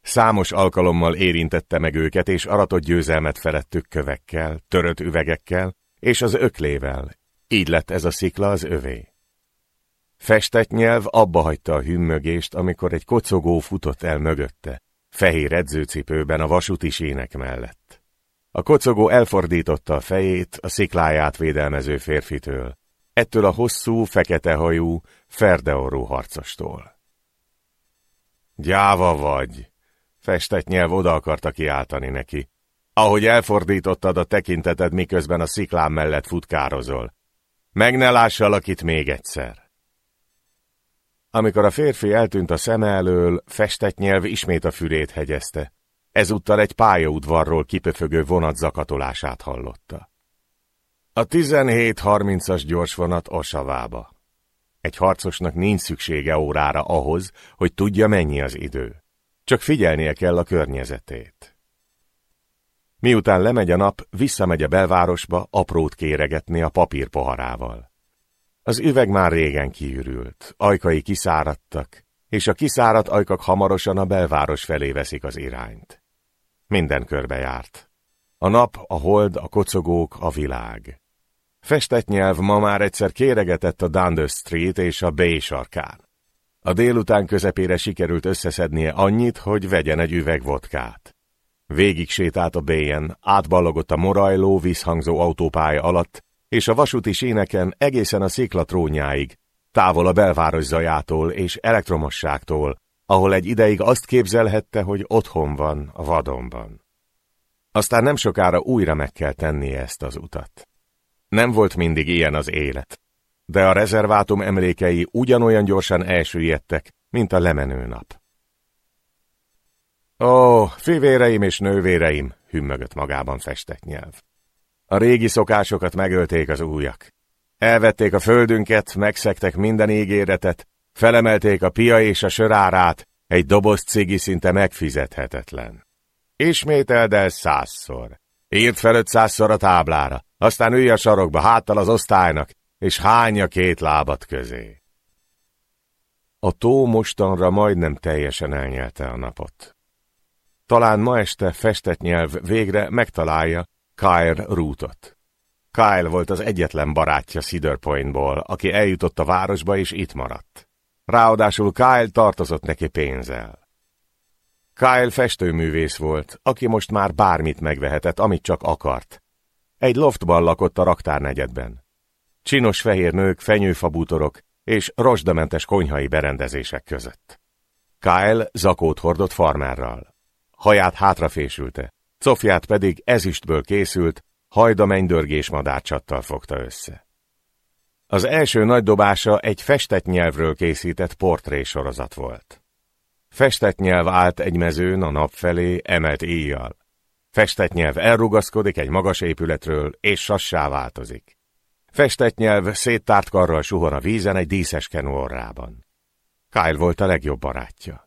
Számos alkalommal érintette meg őket, és aratott győzelmet felettük kövekkel, törött üvegekkel, és az öklével. Így lett ez a szikla az övé. Festett nyelv abba hagyta a hümmögést, amikor egy kocogó futott el mögötte, fehér edzőcipőben a vasúti sínek mellett. A kocogó elfordította a fejét a szikláját védelmező férfitől, ettől a hosszú, fekete hajú, ferdeorú harcostól. Gyáva vagy! Festett nyelv oda akarta kiáltani neki. Ahogy elfordítottad a tekinteted, miközben a sziklám mellett futkározol. Meg ne lássalak itt még egyszer. Amikor a férfi eltűnt a szeme elől, festett nyelv ismét a fürét hegyezte. Ezúttal egy pályaudvarról kipöfögő vonat zakatolását hallotta. A 17.30-as gyorsvonat Osavába. Egy harcosnak nincs szüksége órára ahhoz, hogy tudja mennyi az idő. Csak figyelnie kell a környezetét. Miután lemegy a nap, visszamegy a belvárosba aprót kéregetni a papírpoharával. Az üveg már régen kiürült, ajkai kiszáradtak, és a kiszáradt ajkak hamarosan a belváros felé veszik az irányt. Minden körbe járt. A nap, a hold, a kocogók, a világ. Festett nyelv ma már egyszer kéregetett a Dundas Street és a Bay sarkán. A délután közepére sikerült összeszednie annyit, hogy vegyen egy üveg vodkát. Végig sétált a béjen, átballogott a morajló, vízhangzó autópálya alatt, és a vasúti síneken egészen a sziklatrónyáig, távol a belváros zajától és elektromosságtól, ahol egy ideig azt képzelhette, hogy otthon van a vadonban. Aztán nem sokára újra meg kell tennie ezt az utat. Nem volt mindig ilyen az élet de a rezervátum emlékei ugyanolyan gyorsan elsüllyedtek, mint a lemenő nap. Ó, fivéreim és nővéreim, hümmögött magában festett nyelv. A régi szokásokat megölték az újak. Elvették a földünket, megszektek minden ígéretet, felemelték a pia és a sörárát, egy doboz cigi szinte megfizethetetlen. Ismételd el százszor. Írd fel ötszázszor a táblára, aztán ülj a sarokba háttal az osztálynak, és hányja két lábat közé. A tó mostanra majdnem teljesen elnyelte a napot. Talán ma este festett nyelv végre megtalálja Kyle Rootot. Kyle volt az egyetlen barátja Cedar Pointból, aki eljutott a városba és itt maradt. Ráadásul Kyle tartozott neki pénzzel. Kyle festőművész volt, aki most már bármit megvehetett, amit csak akart. Egy loftban lakott a raktárnegyedben. Csinos fehér nők, fenyőfabútorok és rozsdamentes konyhai berendezések között. Kyle zakót hordott farmárral. Haját hátrafésülte, cofját pedig ezüstből készült, hajda mennydörgés madárcsattal fogta össze. Az első nagy dobása egy festett nyelvről készített portrésorozat volt. Festett nyelv állt egy mezőn a nap felé, emelt éjjal. Festett nyelv elrugaszkodik egy magas épületről, és sassá változik. Festett nyelv széttárt karral suhon a vízen egy díszes kenú orrában. Kyle volt a legjobb barátja.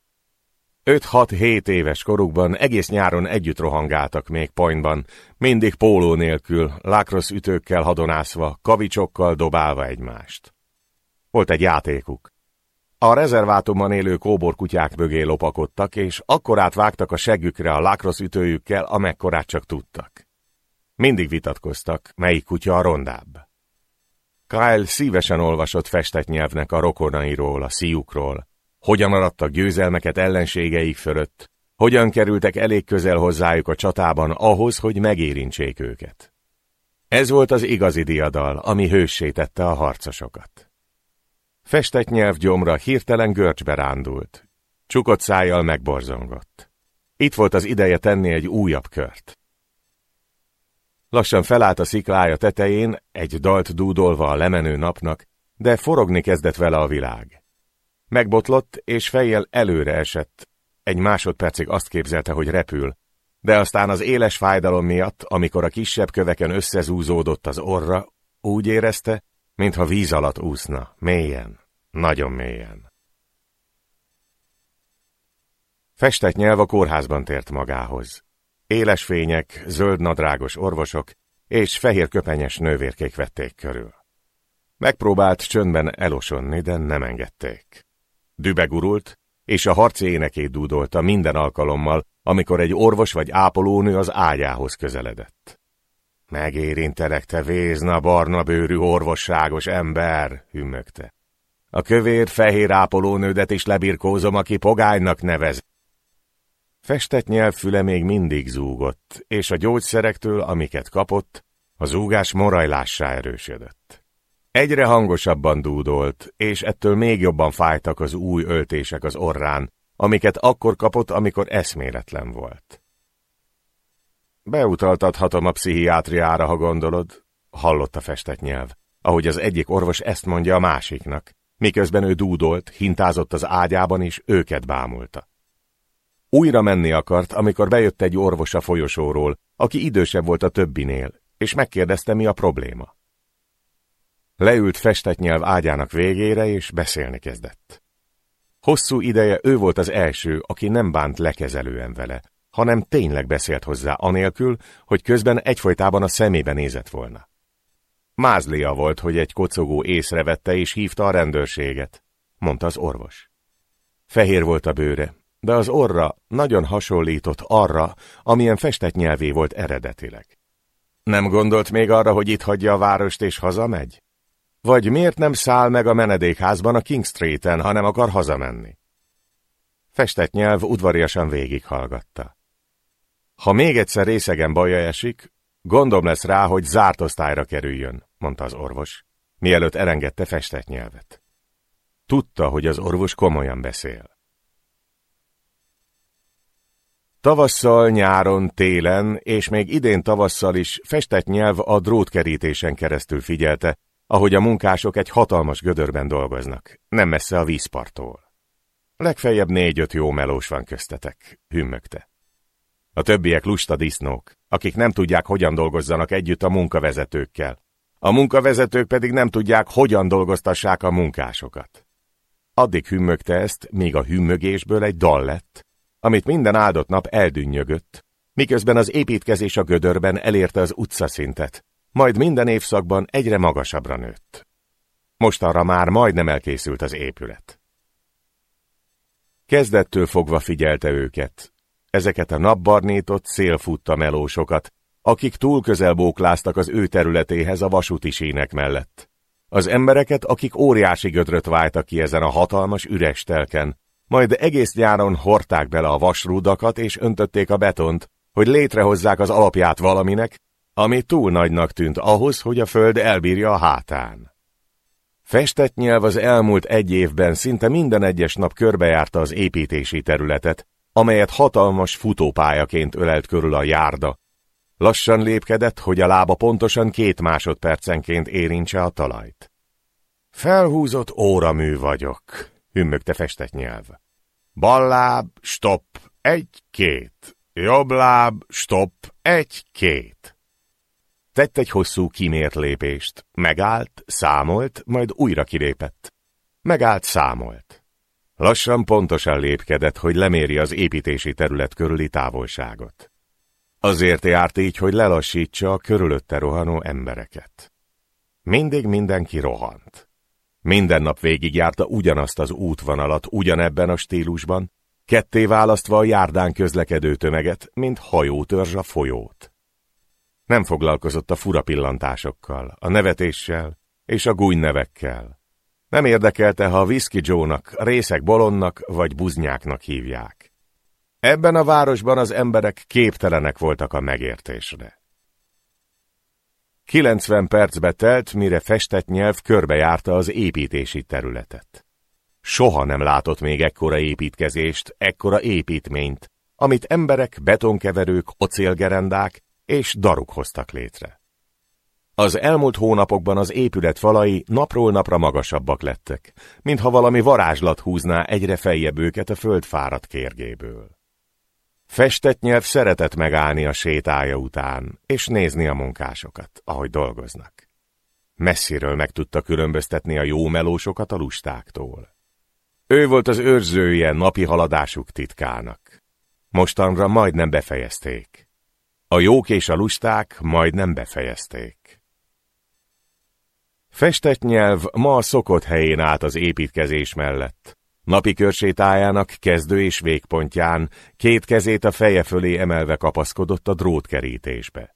5-6-7 éves korukban egész nyáron együtt rohangáltak még pointban, mindig póló nélkül, lákrosz ütőkkel hadonászva, kavicsokkal dobálva egymást. Volt egy játékuk. A rezervátumban élő kóborkutyák mögé lopakodtak, és akkorát vágtak a seggükre a lákrosz ütőjükkel, amekkorát csak tudtak. Mindig vitatkoztak, melyik kutya a rondább. Kyle szívesen olvasott festett nyelvnek a rokonairól, a szíjukról, hogyan arattak győzelmeket ellenségeik fölött, hogyan kerültek elég közel hozzájuk a csatában ahhoz, hogy megérintsék őket. Ez volt az igazi diadal, ami hőssé tette a harcosokat. Festett nyelv gyomra hirtelen görcsbe rándult. Csukott szájjal megborzongott. Itt volt az ideje tenni egy újabb kört. Lassan felállt a sziklája tetején, egy dalt dúdolva a lemenő napnak, de forogni kezdett vele a világ. Megbotlott, és fejjel előre esett. Egy másodpercig azt képzelte, hogy repül, de aztán az éles fájdalom miatt, amikor a kisebb köveken összezúzódott az orra, úgy érezte, mintha víz alatt úszna, mélyen, nagyon mélyen. Festett nyelv a kórházban tért magához. Éles fények, zöld nadrágos orvosok és fehér köpenyes nővérkék vették körül. Megpróbált csöndben elosonni, de nem engedték. Dübegurult, és a harci énekét dúdolta minden alkalommal, amikor egy orvos vagy ápolónő az ágyához közeledett. Megérintelek, te vézna, barna bőrű, orvosságos ember, hümmögte. A kövér-fehér ápolónődet is lebirkózom, aki pogánynak nevez, Festett nyelvfüle még mindig zúgott, és a gyógyszerektől, amiket kapott, a zúgás morajlássá erősödött. Egyre hangosabban dúdolt, és ettől még jobban fájtak az új öltések az orrán, amiket akkor kapott, amikor eszméletlen volt. Beutaltathatom a pszichiátriára, ha gondolod, hallott a festett nyelv, ahogy az egyik orvos ezt mondja a másiknak, miközben ő dúdolt, hintázott az ágyában, és őket bámulta. Újra menni akart, amikor bejött egy orvos a folyosóról, aki idősebb volt a többinél, és megkérdezte, mi a probléma. Leült festett nyelv ágyának végére, és beszélni kezdett. Hosszú ideje ő volt az első, aki nem bánt lekezelően vele, hanem tényleg beszélt hozzá anélkül, hogy közben egyfolytában a szemébe nézett volna. Mázlia volt, hogy egy kocogó észrevette és hívta a rendőrséget, mondta az orvos. Fehér volt a bőre, de az orra nagyon hasonlított arra, amilyen festett nyelvé volt eredetileg. Nem gondolt még arra, hogy itt hagyja a várost és hazamegy? Vagy miért nem száll meg a menedékházban a King Street-en, hanem akar hazamenni? Festett nyelv udvariasan végighallgatta. Ha még egyszer részegen baja esik, gondom lesz rá, hogy zárt osztályra kerüljön, mondta az orvos, mielőtt elengedte festett nyelvet. Tudta, hogy az orvos komolyan beszél. Tavasszal, nyáron, télen, és még idén tavasszal is festett nyelv a drótkerítésen keresztül figyelte, ahogy a munkások egy hatalmas gödörben dolgoznak, nem messze a vízparttól. Legfeljebb négy-öt jó melós van köztetek, hümmögte. A többiek lusta disznók, akik nem tudják, hogyan dolgozzanak együtt a munkavezetőkkel. A munkavezetők pedig nem tudják, hogyan dolgoztassák a munkásokat. Addig hümmögte ezt, míg a hümmögésből egy dal lett, amit minden áldott nap eldünnyögött, miközben az építkezés a gödörben elérte az utcaszintet, majd minden évszakban egyre magasabbra nőtt. Mostanra már majdnem elkészült az épület. Kezdettől fogva figyelte őket, ezeket a napbarnított, szélfutta melósokat, akik túl közel bókláztak az ő területéhez a vasúti sínek mellett. Az embereket, akik óriási gödröt váltak ki ezen a hatalmas üres telken, majd egész nyáron hordták bele a vasrúdakat és öntötték a betont, hogy létrehozzák az alapját valaminek, ami túl nagynak tűnt ahhoz, hogy a föld elbírja a hátán. Festett nyelv az elmúlt egy évben szinte minden egyes nap körbejárta az építési területet, amelyet hatalmas futópályaként ölelt körül a járda. Lassan lépkedett, hogy a lába pontosan két másodpercenként érintse a talajt. Felhúzott óramű vagyok, hümmögte festett nyelv. Balláb, stopp, egy-két. Jobb láb, stopp, egy-két. Tett egy hosszú kimért lépést. Megállt, számolt, majd újra kilépett. Megállt, számolt. Lassan pontosan lépkedett, hogy leméri az építési terület körüli távolságot. Azért járt így, hogy lelassítsa a körülötte rohanó embereket. Mindig mindenki rohant. Minden nap végigjárta ugyanazt az útvonalat ugyanebben a stílusban, ketté választva a járdán közlekedő tömeget, mint hajótörzs a folyót. Nem foglalkozott a fura pillantásokkal, a nevetéssel és a nevekkel. Nem érdekelte, ha a Whisky Joe-nak, részek bolonnak vagy buznyáknak hívják. Ebben a városban az emberek képtelenek voltak a megértésre. 90 percbe telt, mire festett nyelv körbejárta az építési területet. Soha nem látott még ekkora építkezést, ekkora építményt, amit emberek, betonkeverők, océlgerendák és daruk hoztak létre. Az elmúlt hónapokban az épület falai napról napra magasabbak lettek, mintha valami varázslat húzná egyre feljebb őket a föld fáradt kérgéből. Festett nyelv szeretett megállni a sétája után, és nézni a munkásokat, ahogy dolgoznak. Messziről meg tudta különböztetni a jó melósokat a lustáktól. Ő volt az őrzője napi haladásuk titkának. Mostanra majdnem befejezték. A jók és a lusták majdnem befejezték. Festett nyelv ma a szokott helyén állt az építkezés mellett. Napi körsétájának kezdő és végpontján két kezét a feje fölé emelve kapaszkodott a drótkerítésbe.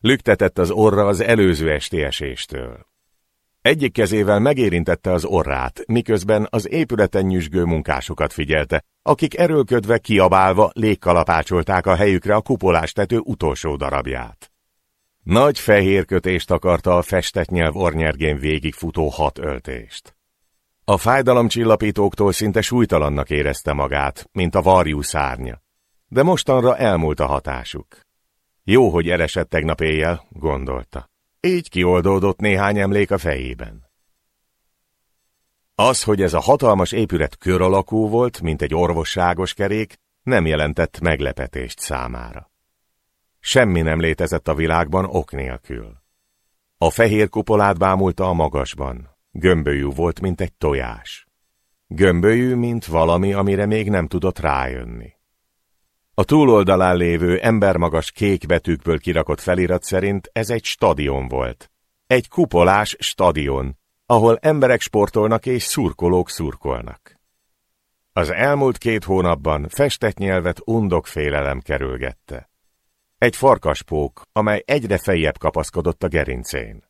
Lüktetett az orra az előző esti eséstől. Egyik kezével megérintette az orrát, miközben az épületen nyüzsgő munkásokat figyelte, akik erőlködve kiabálva légkalapácsolták a helyükre a kupolástető utolsó darabját. Nagy fehér kötést akarta a festett nyelv ornyergén végigfutó hat öltést. A fájdalomcsillapítóktól szinte súlytalannak érezte magát, mint a varjú szárnya. De mostanra elmúlt a hatásuk. Jó, hogy eresett tegnap éjjel, gondolta. Így kioldódott néhány emlék a fejében. Az, hogy ez a hatalmas épület kör alakú volt, mint egy orvosságos kerék, nem jelentett meglepetést számára. Semmi nem létezett a világban ok nélkül. A fehér kupolát bámulta a magasban, gömbölyű volt, mint egy tojás. Gömbölyű, mint valami, amire még nem tudott rájönni. A túloldalán lévő embermagas kék betűkből kirakott felirat szerint ez egy stadion volt. Egy kupolás stadion, ahol emberek sportolnak és szurkolók szurkolnak. Az elmúlt két hónapban festett nyelvet undok félelem kerülgette. Egy farkaspók, amely egyre fejjebb kapaszkodott a gerincén.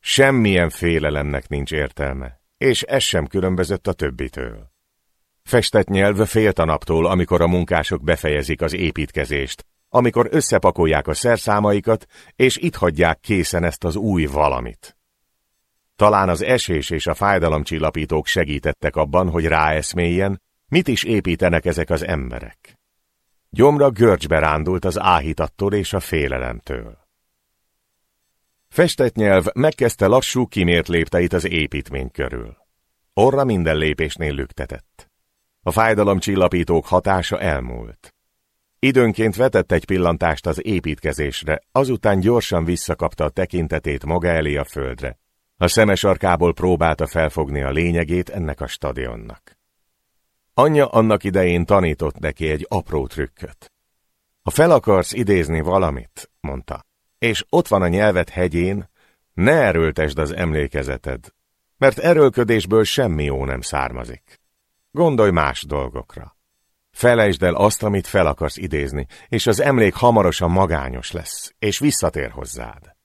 Semmilyen félelemnek nincs értelme, és ez sem különbözött a többitől. Festett nyelv félt a naptól, amikor a munkások befejezik az építkezést, amikor összepakolják a szerszámaikat, és itt hagyják készen ezt az új valamit. Talán az esés és a fájdalomcsillapítók segítettek abban, hogy ráeszméljen, mit is építenek ezek az emberek. Gyomra görcsbe rándult az áhítattól és a félelemtől. Festett nyelv megkezdte lassú, kimért lépteit az építmény körül. Orra minden lépésnél lüktetett. A fájdalomcsillapítók hatása elmúlt. Időnként vetett egy pillantást az építkezésre, azután gyorsan visszakapta a tekintetét maga elé a földre. A szemes arkából próbálta felfogni a lényegét ennek a stadionnak. Anyja annak idején tanított neki egy apró trükköt. Ha fel akarsz idézni valamit, mondta, és ott van a nyelvet hegyén, ne erőltesd az emlékezeted, mert erőlködésből semmi jó nem származik. Gondolj más dolgokra. Felejtsd el azt, amit fel akarsz idézni, és az emlék hamarosan magányos lesz, és visszatér hozzád.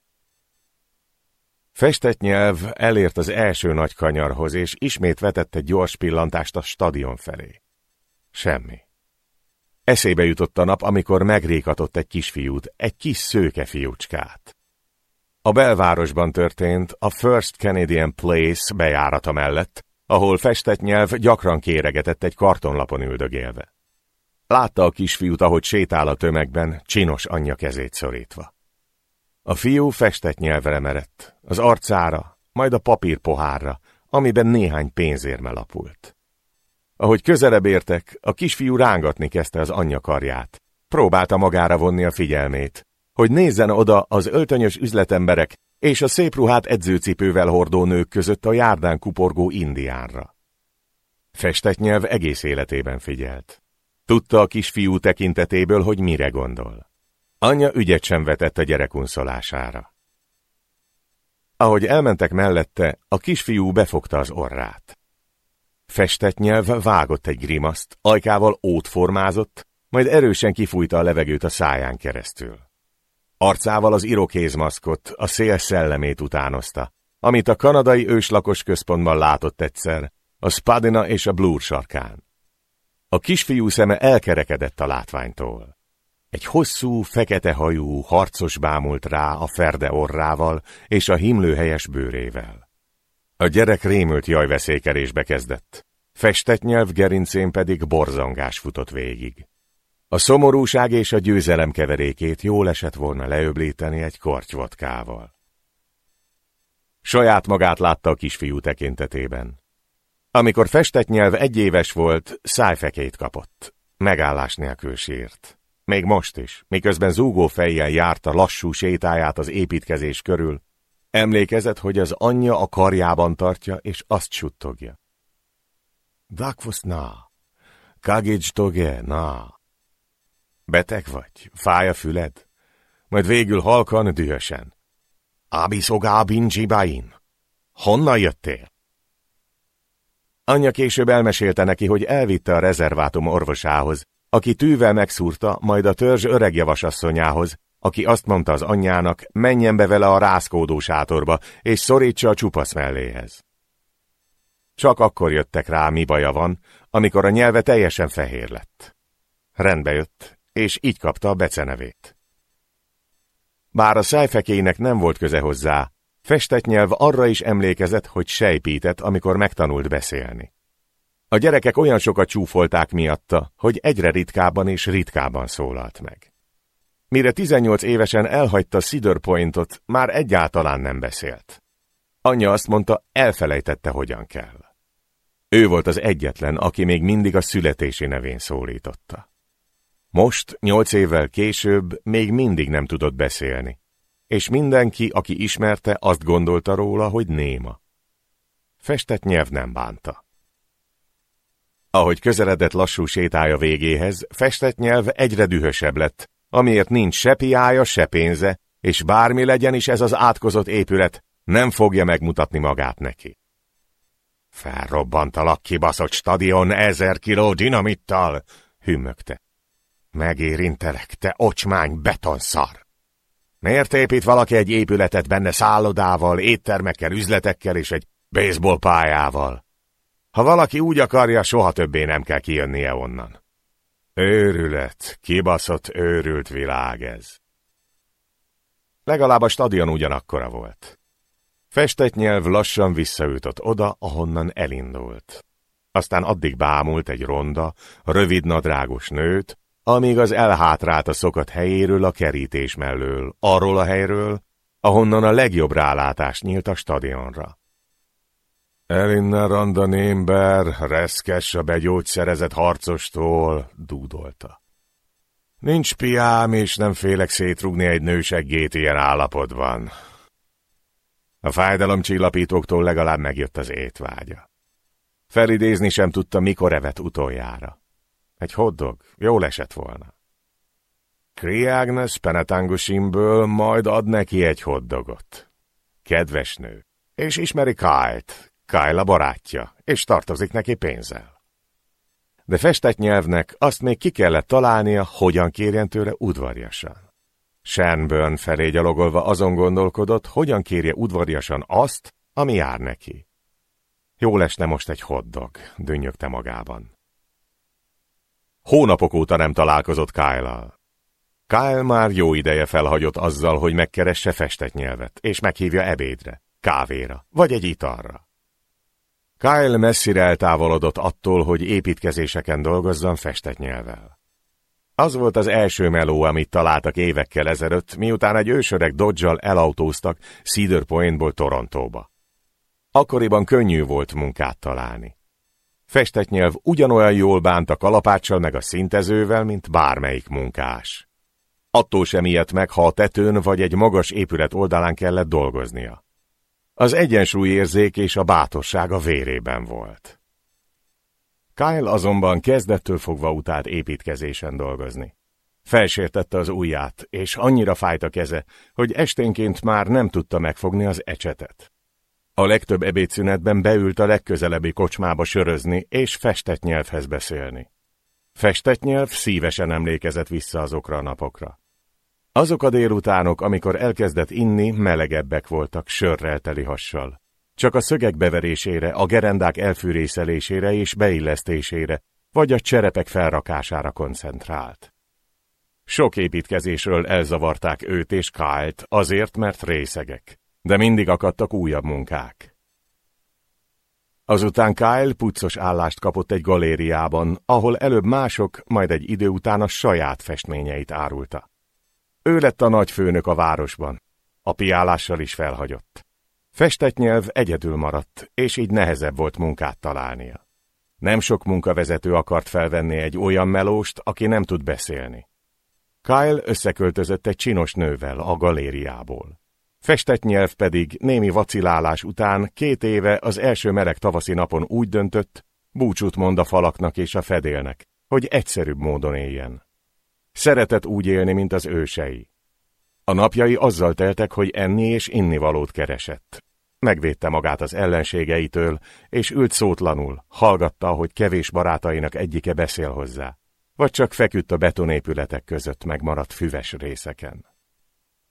Festett nyelv elért az első nagy kanyarhoz, és ismét vetett egy gyors pillantást a stadion felé. Semmi. Eszébe jutott a nap, amikor megrékatott egy kisfiút, egy kis szőke fiúcskát. A belvárosban történt a First Canadian Place bejárata mellett, ahol festett nyelv gyakran kéregetett egy kartonlapon üldögélve. Látta a kisfiút, ahogy sétál a tömegben, csinos anyja kezét szorítva. A fiú festett nyelvre merett, az arcára, majd a papír pohárra, amiben néhány pénzérme lapult. Ahogy közelebb értek, a kisfiú rángatni kezdte az anyja karját. Próbálta magára vonni a figyelmét, hogy nézzen oda az öltönyös üzletemberek és a szép ruhát edzőcipővel hordó nők között a járdán kuporgó indiánra. Festett nyelv egész életében figyelt. Tudta a kisfiú tekintetéből, hogy mire gondol. Anyja ügyet sem vetett a gyerek unszolására. Ahogy elmentek mellette, a kisfiú befogta az orrát. Festett nyelv vágott egy grimaszt, ajkával ót formázott, majd erősen kifújta a levegőt a száján keresztül. Arcával az irokézmaszkot, a szél szellemét utánozta, amit a kanadai őslakos központban látott egyszer, a Spadina és a Blur sarkán. A kisfiú szeme elkerekedett a látványtól. Egy hosszú, fekete hajú harcos bámult rá a ferde orrával és a himlőhelyes bőrével. A gyerek rémült jajveszékerésbe kezdett. Festett nyelv gerincén pedig borzongás futott végig. A szomorúság és a győzelem keverékét jól esett volna leöblíteni egy kortyvodkával. Saját magát látta a kisfiú tekintetében. Amikor festett nyelv egyéves volt, szájfekét kapott. Megállás nélkül sírt. Még most is, miközben zúgó fejjel járta lassú sétáját az építkezés körül, emlékezett, hogy az anyja a karjában tartja, és azt suttogja. Dakvos na, kagics toge na. Beteg vagy? Fáj a füled? Majd végül halkan, dühösen. Abiszogá bincsibain. Honnan jöttél? Anyja később elmesélte neki, hogy elvitte a rezervátum orvosához, aki tűvel megszúrta, majd a törzs öreg javasasszonyához, aki azt mondta az anyjának, menjen be vele a rázkódó sátorba, és szorítsa a csupasz melléhez. Csak akkor jöttek rá, mi baja van, amikor a nyelve teljesen fehér lett. Rendbe jött, és így kapta a becenevét. Bár a szájfekének nem volt köze hozzá, festett nyelv arra is emlékezett, hogy sejpített, amikor megtanult beszélni. A gyerekek olyan sokat csúfolták miatta, hogy egyre ritkábban és ritkábban szólalt meg. Mire 18 évesen elhagyta Cedar Pointot, már egyáltalán nem beszélt. Anyja azt mondta, elfelejtette, hogyan kell. Ő volt az egyetlen, aki még mindig a születési nevén szólította. Most, nyolc évvel később még mindig nem tudott beszélni, és mindenki, aki ismerte, azt gondolta róla, hogy néma. Festett nyelv nem bánta. Ahogy közeledett lassú sétája végéhez, festett nyelv egyre dühösebb lett, amiért nincs se piája, se pénze, és bármi legyen is ez az átkozott épület, nem fogja megmutatni magát neki. Felrobbantalak kibaszott stadion ezer kiló dinamittal, hümmögte. Megérintelek, te ocsmány betonszar! Miért épít valaki egy épületet benne szállodával, éttermekkel, üzletekkel és egy baseball pályával? Ha valaki úgy akarja, soha többé nem kell kijönnie onnan. Őrület, kibaszott őrült világ ez. Legalább a stadion ugyanakkora volt. Festett nyelv lassan visszaütött oda, ahonnan elindult. Aztán addig bámult egy ronda, rövid nadrágos nőt, amíg az elhátrált a szokott helyéről a kerítés mellől, arról a helyről, ahonnan a legjobb rálátás nyílt a stadionra. Elinna Randa Némber, reszkes a begyógyszerezett harcostól, dúdolta. Nincs piám, és nem félek szétrugni egy nőseggét ilyen állapotban. A fájdalomcsillapítóktól legalább megjött az étvágya. Felidézni sem tudta, mikor evett utoljára. Egy hoddog, jól esett volna. Kriágnes Penetangusimből majd ad neki egy hoddogot. Kedves nő, és ismeri Kyle-t, Kyle a barátja, és tartozik neki pénzzel. De festett nyelvnek azt még ki kellett találnia, hogyan kérjen tőle udvarjasan. Shanburn felé gyalogolva azon gondolkodott, hogyan kérje udvarjasan azt, ami jár neki. Jó lesne most egy hoddog, dünnyögte magában. Hónapok óta nem találkozott kyle -al. Kyle már jó ideje felhagyott azzal, hogy megkeresse festett nyelvet, és meghívja ebédre, kávéra, vagy egy italra. Kyle messzire eltávolodott attól, hogy építkezéseken dolgozzon festett nyelvvel. Az volt az első meló, amit találtak évekkel ezelőtt, miután egy ősöreg dodge elautóztak Cedar Pointból Torontóba. Akkoriban könnyű volt munkát találni. Festett nyelv ugyanolyan jól bánt a kalapáccsal meg a szintezővel, mint bármelyik munkás. Attól sem ilyet meg, ha a tetőn vagy egy magas épület oldalán kellett dolgoznia. Az egyensúlyérzék és a bátorság a vérében volt. Kyle azonban kezdettől fogva utált építkezésen dolgozni. Felsértette az ujját, és annyira fájt a keze, hogy esténként már nem tudta megfogni az ecsetet. A legtöbb ebédszünetben beült a legközelebbi kocsmába sörözni és festett nyelvhez beszélni. Festett nyelv szívesen emlékezett vissza azokra a napokra. Azok a délutánok, amikor elkezdett inni, melegebbek voltak, sörrel teli hassal. Csak a szögek beverésére, a gerendák elfűrészelésére és beillesztésére, vagy a cserepek felrakására koncentrált. Sok építkezésről elzavarták őt és Kált azért, mert részegek, de mindig akadtak újabb munkák. Azután Kyle puccos állást kapott egy galériában, ahol előbb mások, majd egy idő után a saját festményeit árulta. Ő lett a nagy főnök a városban. A piálással is felhagyott. Festett nyelv egyedül maradt, és így nehezebb volt munkát találnia. Nem sok munkavezető akart felvenni egy olyan melóst, aki nem tud beszélni. Kyle összeköltözött egy csinos nővel a galériából. Festett nyelv pedig némi vacilálás után két éve az első meleg tavaszi napon úgy döntött, búcsút mond a falaknak és a fedélnek, hogy egyszerűbb módon éljen. Szeretett úgy élni, mint az ősei. A napjai azzal teltek, hogy enni és inni valót keresett. Megvédte magát az ellenségeitől, és ült szótlanul, hallgatta, hogy kevés barátainak egyike beszél hozzá, vagy csak feküdt a betonépületek között megmaradt füves részeken.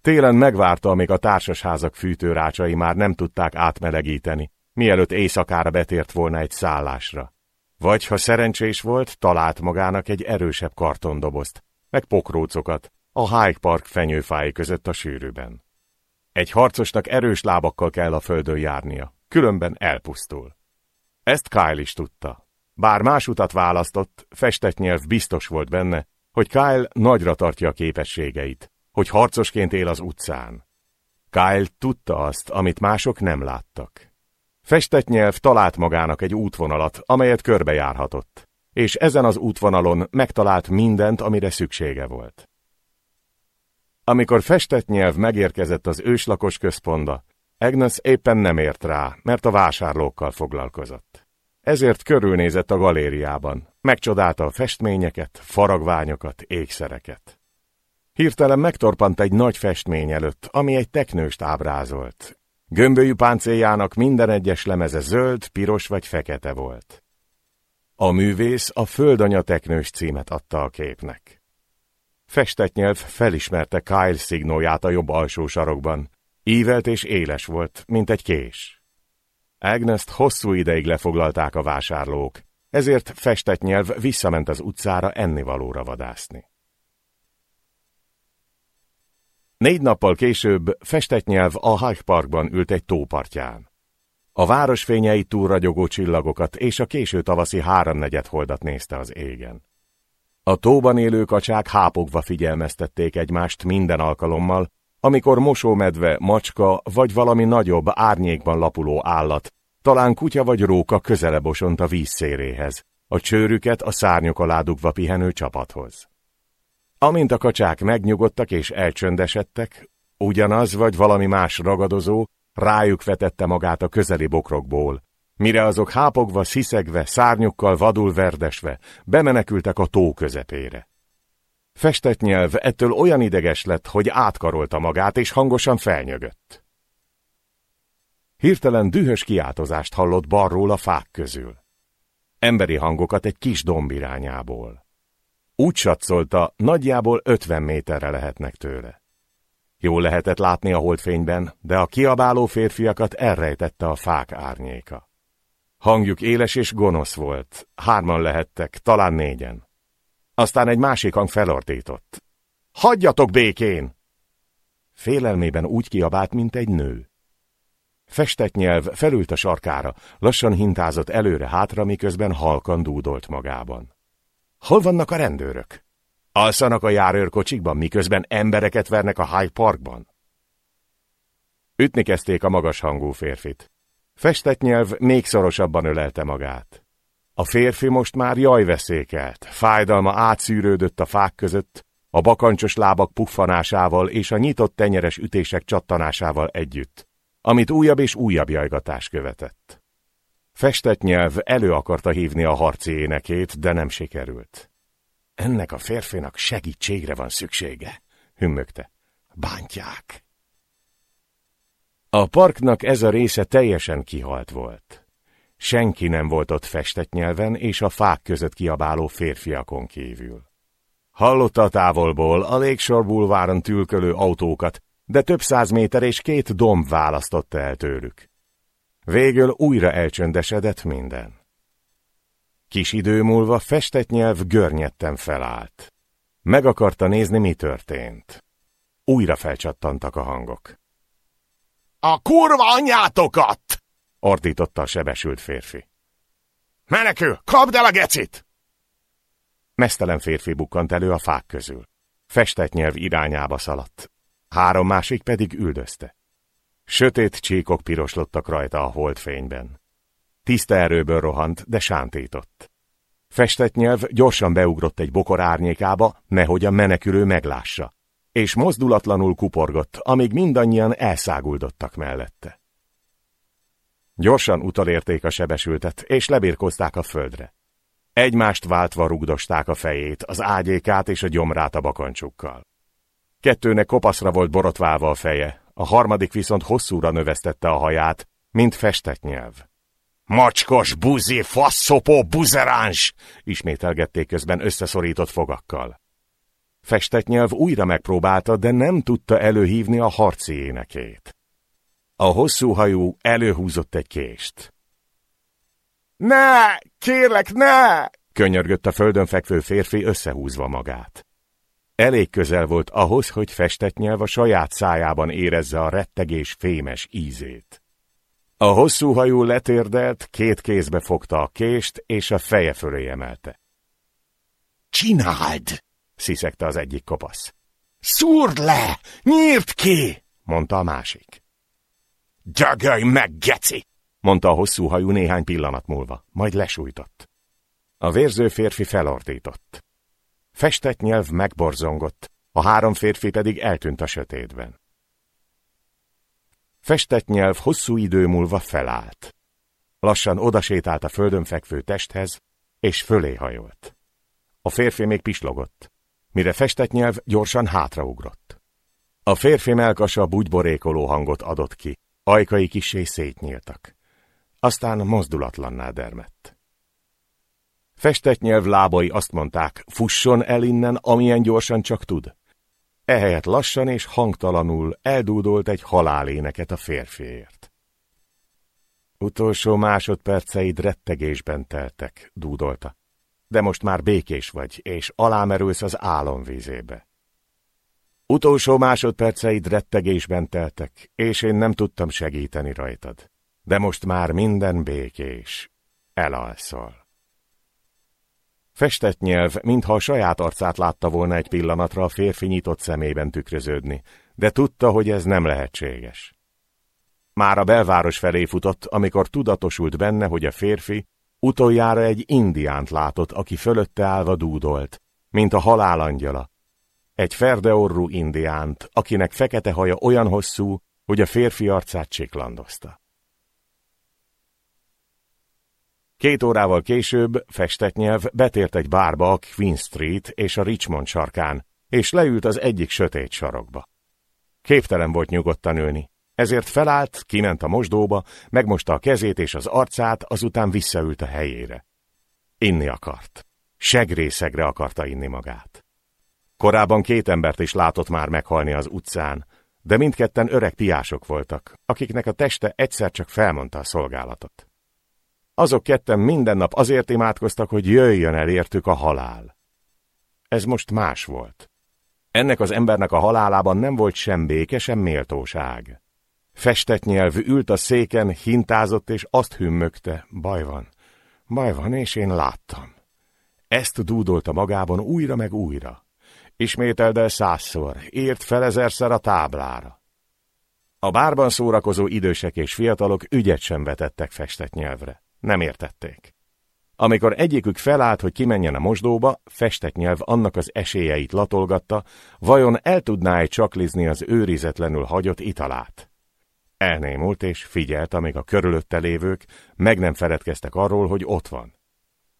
Télen megvárta, amíg a társasházak fűtőrácsai már nem tudták átmelegíteni, mielőtt éjszakára betért volna egy szállásra. Vagy, ha szerencsés volt, talált magának egy erősebb kartondobozt, meg pokrócokat, a Hyde Park fenyőfái között a sűrűben. Egy harcosnak erős lábakkal kell a földön járnia, különben elpusztul. Ezt Kyle is tudta. Bár más utat választott, festett nyelv biztos volt benne, hogy Kyle nagyra tartja a képességeit, hogy harcosként él az utcán. Kyle tudta azt, amit mások nem láttak. Festett nyelv talált magának egy útvonalat, amelyet körbejárhatott, és ezen az útvonalon megtalált mindent, amire szüksége volt. Amikor festett nyelv megérkezett az őslakos központba, Agnes éppen nem ért rá, mert a vásárlókkal foglalkozott. Ezért körülnézett a galériában, megcsodálta a festményeket, faragványokat, ékszereket. Hirtelen megtorpant egy nagy festmény előtt, ami egy teknőst ábrázolt. Gömbölyű páncéljának minden egyes lemeze zöld, piros vagy fekete volt. A művész a Földanya teknős címet adta a képnek. Festett nyelv felismerte Kyle szignóját a jobb alsó sarokban. Ívelt és éles volt, mint egy kés. Agnes-t hosszú ideig lefoglalták a vásárlók, ezért festett nyelv visszament az utcára ennivalóra vadászni. Négy nappal később festett nyelv a Hyde Parkban ült egy tópartján. A város fényei túlragyogó csillagokat és a késő tavaszi háromnegyed holdat nézte az égen. A tóban élő kacsák hápogva figyelmeztették egymást minden alkalommal, amikor mosómedve, macska vagy valami nagyobb árnyékban lapuló állat, talán kutya vagy róka közelebb osont a vízszéréhez, a csőrüket a szárnyok alá dugva pihenő csapathoz. Amint a kacsák megnyugodtak és elcsöndesedtek, ugyanaz vagy valami más ragadozó rájuk vetette magát a közeli bokrokból, mire azok hápogva, sziszegve, szárnyukkal vadul verdesve bemenekültek a tó közepére. Festett nyelv ettől olyan ideges lett, hogy átkarolta magát és hangosan felnyögött. Hirtelen dühös kiáltozást hallott balról a fák közül. Emberi hangokat egy kis domb irányából. Úgy satszolta, nagyjából ötven méterre lehetnek tőle. Jól lehetett látni a holdfényben, de a kiabáló férfiakat elrejtette a fák árnyéka. Hangjuk éles és gonosz volt, hárman lehettek, talán négyen. Aztán egy másik hang felordított. Hagyjatok békén! Félelmében úgy kiabált, mint egy nő. Festett nyelv felült a sarkára, lassan hintázott előre-hátra, miközben halkan dúdolt magában. Hol vannak a rendőrök? Alszanak a járőrkocsikban, miközben embereket vernek a High Parkban? Ütni kezdték a magas hangú férfit. Festett nyelv még szorosabban ölelte magát. A férfi most már jajveszékelt, fájdalma átszűrődött a fák között, a bakancsos lábak puffanásával és a nyitott tenyeres ütések csattanásával együtt, amit újabb és újabb jajgatás követett. Festett nyelv elő akarta hívni a harci énekét, de nem sikerült. Ennek a férfinak segítségre van szüksége, hümmögte. Bántják. A parknak ez a része teljesen kihalt volt. Senki nem volt ott festett nyelven és a fák között kiabáló férfiakon kívül. Hallotta a távolból a Lakeshore bulváron tülkölő autókat, de több száz méter és két domb választotta el tőlük. Végül újra elcsöndesedett minden. Kis idő múlva festett nyelv görnyetten felállt. Meg akarta nézni, mi történt. Újra felcsattantak a hangok. A kurva anyátokat! ordította a sebesült férfi. Menekül, kapd el a gecit! Mesztelen férfi bukkant elő a fák közül. Festett nyelv irányába szaladt. Három másik pedig üldözte. Sötét csíkok piroslottak rajta a holdfényben. Tiszta erőből rohant, de sántított. Festett nyelv gyorsan beugrott egy bokor árnyékába, nehogy a menekülő meglássa, és mozdulatlanul kuporgott, amíg mindannyian elszáguldottak mellette. Gyorsan utalérték a sebesültet, és lebírkozták a földre. Egymást váltva rugdosták a fejét, az ágyékát és a gyomrát a bakancsukkal. Kettőnek kopaszra volt borotválva a feje, a harmadik viszont hosszúra növesztette a haját, mint festett nyelv. Macskos, buzi, faszopó, buzeráns! ismételgették közben összeszorított fogakkal. Festett nyelv újra megpróbálta, de nem tudta előhívni a harci énekét. A hosszú hajú előhúzott egy kést. Ne! Kérlek, ne! könyörgött a földön fekvő férfi összehúzva magát. Elég közel volt ahhoz, hogy festett nyelv a saját szájában érezze a rettegés fémes ízét. A hosszú hajú letérdelt, két kézbe fogta a kést, és a feje fölé emelte. Csináld! sziszegte az egyik kopasz. Szúrd le! Nyírd ki! mondta a másik. Gyögölj meg, geci! mondta a hosszú hajú néhány pillanat múlva, majd lesújtott. A vérző férfi felordított. Festett nyelv megborzongott, a három férfi pedig eltűnt a sötétben. Festett nyelv hosszú idő múlva felállt. Lassan odasétált a földön fekvő testhez, és fölé hajolt. A férfi még pislogott, mire festett nyelv gyorsan hátraugrott. A férfi melkasa bugyborékoló hangot adott ki, ajkai kisé szétnyíltak. Aztán mozdulatlanná dermett. Festett lábai azt mondták, fusson el innen, amilyen gyorsan csak tud. Ehelyett lassan és hangtalanul eldúdolt egy haláléneket a férfiért. Utolsó másodperceid rettegésben teltek, dúdolta. De most már békés vagy, és alámerülsz az álomvízébe. Utolsó másodperceid rettegésben teltek, és én nem tudtam segíteni rajtad. De most már minden békés. Elalszol. Festett nyelv, mintha a saját arcát látta volna egy pillanatra a férfi nyitott szemében tükröződni, de tudta, hogy ez nem lehetséges. Már a belváros felé futott, amikor tudatosult benne, hogy a férfi utoljára egy indiánt látott, aki fölötte állva dúdolt, mint a halálangyala. Egy ferdeorrú indiánt, akinek fekete haja olyan hosszú, hogy a férfi arcát csiklandozta. Két órával később festett nyelv betért egy bárba a Queen Street és a Richmond sarkán, és leült az egyik sötét sarokba. Képtelen volt nyugodtan ülni, ezért felállt, kiment a mosdóba, megmosta a kezét és az arcát, azután visszaült a helyére. Inni akart. Segrészegre akarta inni magát. Korábban két embert is látott már meghalni az utcán, de mindketten öreg piások voltak, akiknek a teste egyszer csak felmondta a szolgálatot. Azok ketten minden nap azért imádkoztak, hogy jöjjön el értük a halál. Ez most más volt. Ennek az embernek a halálában nem volt sem béke, sem méltóság. Festett nyelv ült a széken, hintázott és azt hümmögte, baj van, baj van, és én láttam. Ezt dúdolta magában újra meg újra. Ismételd el százszor, ért fel ezerszer a táblára. A bárban szórakozó idősek és fiatalok ügyet sem vetettek festett nyelvre. Nem értették. Amikor egyikük felállt, hogy kimenjen a mosdóba, festett nyelv annak az esélyeit latolgatta, vajon el tudná-e csaklizni az őrizetlenül hagyott italát? Elnémult és figyelt, amíg a körülötte lévők meg nem feledkeztek arról, hogy ott van.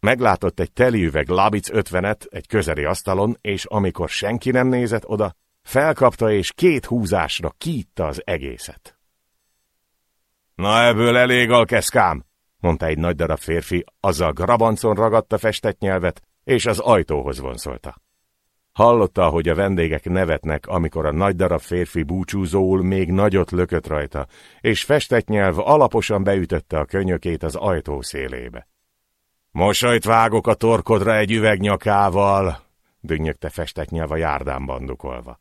Meglátott egy teli üveg Labic ötvenet egy közeli asztalon, és amikor senki nem nézett oda, felkapta és két húzásra kiitta az egészet. Na ebből elég alkeszkám, mondta egy nagy darab férfi, azzal grabancon ragadta festett nyelvet, és az ajtóhoz vonszolta. Hallotta, hogy a vendégek nevetnek, amikor a nagy darab férfi búcsúzóul még nagyot lökött rajta, és festett nyelv alaposan beütötte a könyökét az ajtó szélébe. Mosajt vágok a torkodra egy üvegnyakával, dünnyögte festett nyelv a járdán bandukolva.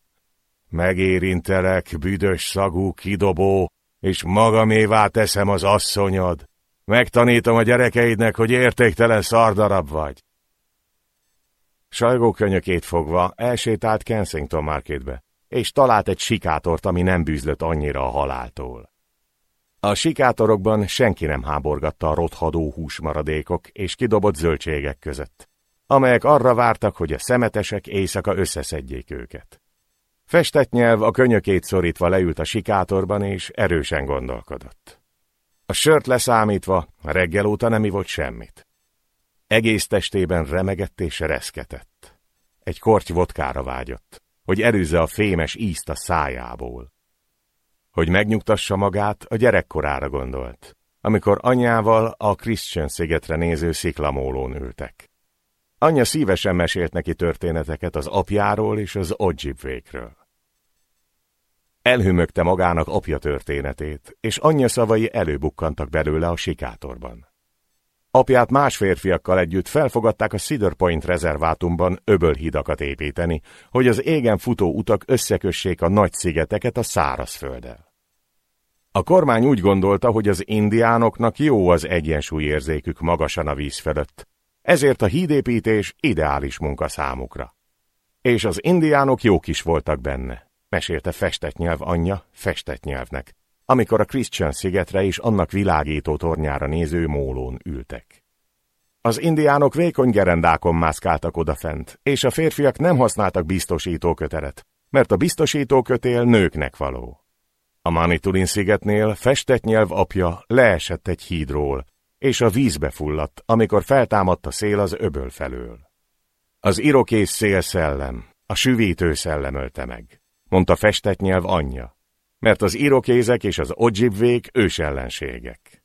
Megérintelek, büdös szagú kidobó, és magamévá teszem az asszonyod. Megtanítom a gyerekeidnek, hogy értéktelen szardarab vagy. Sajgó könyökét fogva elsétált Kensington Marketbe, és talált egy sikátort, ami nem bűzlött annyira a haláltól. A sikátorokban senki nem háborgatta a rothadó húsmaradékok és kidobott zöldségek között, amelyek arra vártak, hogy a szemetesek éjszaka összeszedjék őket. Festett nyelv a könyökét szorítva leült a sikátorban, és erősen gondolkodott. A sört leszámítva, reggel óta nem ivott semmit. Egész testében remegett és reszketett. Egy korty vodkára vágyott, hogy erűzze a fémes ízt a szájából. Hogy megnyugtassa magát, a gyerekkorára gondolt, amikor anyával a Christian szigetre néző sziklamólón ültek. Anyja szívesen mesélt neki történeteket az apjáról és az Odzsibvékről. Elhümögte magának apja történetét, és anyja szavai előbukkantak belőle a sikátorban. Apját más férfiakkal együtt felfogadták a Cedar Point rezervátumban öbölhidakat építeni, hogy az égen futó utak összekössék a nagy szigeteket a szárazfölddel. A kormány úgy gondolta, hogy az indiánoknak jó az egyensúlyérzékük magasan a víz felett, ezért a hídépítés ideális munka számukra. És az indiánok jók is voltak benne mesélte festett nyelv anyja festett nyelvnek, amikor a Christian szigetre és annak világító tornyára néző mólón ültek. Az indiánok vékony gerendákon mászkáltak odafent, és a férfiak nem használtak biztosítóköteret, mert a biztosítókötél nőknek való. A Manitulin szigetnél festett nyelv apja leesett egy hídról, és a vízbe fulladt, amikor feltámadt a szél az öböl felől. Az irokész szél szellem, a süvítő szellem ölte meg mondta festett nyelv anyja, mert az irokézek és az odzsibvék ősellenségek.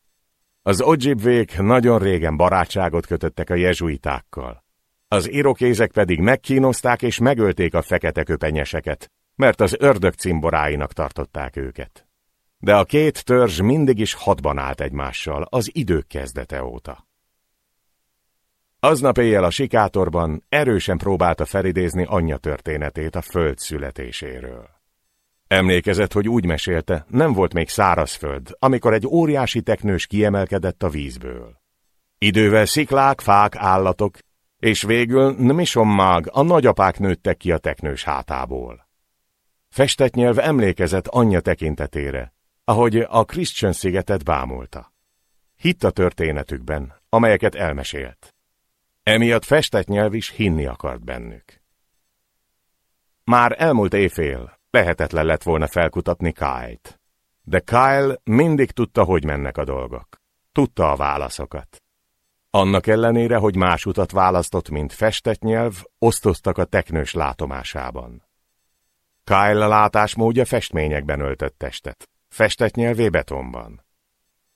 Az odzsibvék nagyon régen barátságot kötöttek a jezsuitákkal. Az irokézek pedig megkínozták és megölték a fekete köpenyeseket, mert az ördög cimboráinak tartották őket. De a két törzs mindig is hadban állt egymással az idők kezdete óta. Aznap éjjel a sikátorban erősen próbálta felidézni anyja történetét a föld születéséről. Emlékezett, hogy úgy mesélte, nem volt még szárazföld, amikor egy óriási teknős kiemelkedett a vízből. Idővel sziklák, fák, állatok, és végül Nmishommag, a nagyapák nőttek ki a teknős hátából. Festett nyelv emlékezett anyja tekintetére, ahogy a Christian szigetet bámulta. Hitt a történetükben, amelyeket elmesélt. Emiatt festett nyelv is hinni akart bennük. Már elmúlt éjfél, lehetetlen lett volna felkutatni Kyle-t. De Kyle mindig tudta, hogy mennek a dolgok. Tudta a válaszokat. Annak ellenére, hogy más utat választott, mint festett nyelv, osztoztak a teknős látomásában. Kyle látásmódja festményekben öltött testet, festett nyelvé betonban.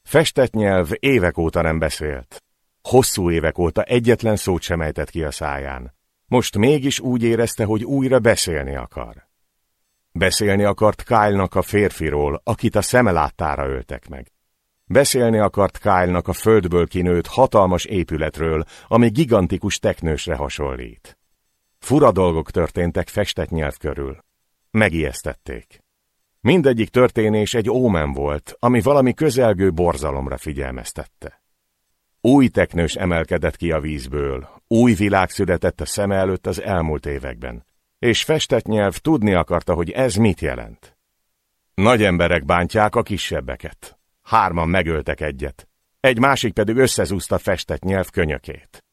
Festett nyelv évek óta nem beszélt, Hosszú évek óta egyetlen szót sem ejtett ki a száján. Most mégis úgy érezte, hogy újra beszélni akar. Beszélni akart Kyle-nak a férfiról, akit a szeme láttára öltek meg. Beszélni akart Kyle-nak a földből kinőtt hatalmas épületről, ami gigantikus teknősre hasonlít. Fura dolgok történtek festett nyelv körül. Megijesztették. Mindegyik történés egy ómen volt, ami valami közelgő borzalomra figyelmeztette. Új teknős emelkedett ki a vízből, új világ született a szeme előtt az elmúlt években, és festett nyelv tudni akarta, hogy ez mit jelent. Nagy emberek bántják a kisebbeket. Hárman megöltek egyet, egy másik pedig összezúzta festett nyelv könyökét.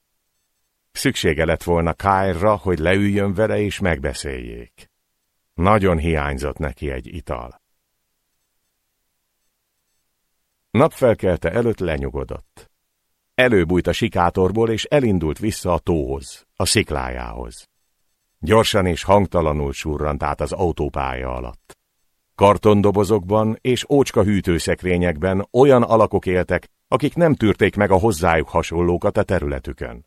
Szüksége lett volna Kyle-ra, hogy leüljön vele és megbeszéljék. Nagyon hiányzott neki egy ital. Napfelkelte előtt lenyugodott. Előbújt a sikátorból, és elindult vissza a tóhoz, a sziklájához. Gyorsan és hangtalanul surrant át az autópálya alatt. Kartondobozokban és ócska hűtőszekrényekben olyan alakok éltek, akik nem tűrték meg a hozzájuk hasonlókat a területükön.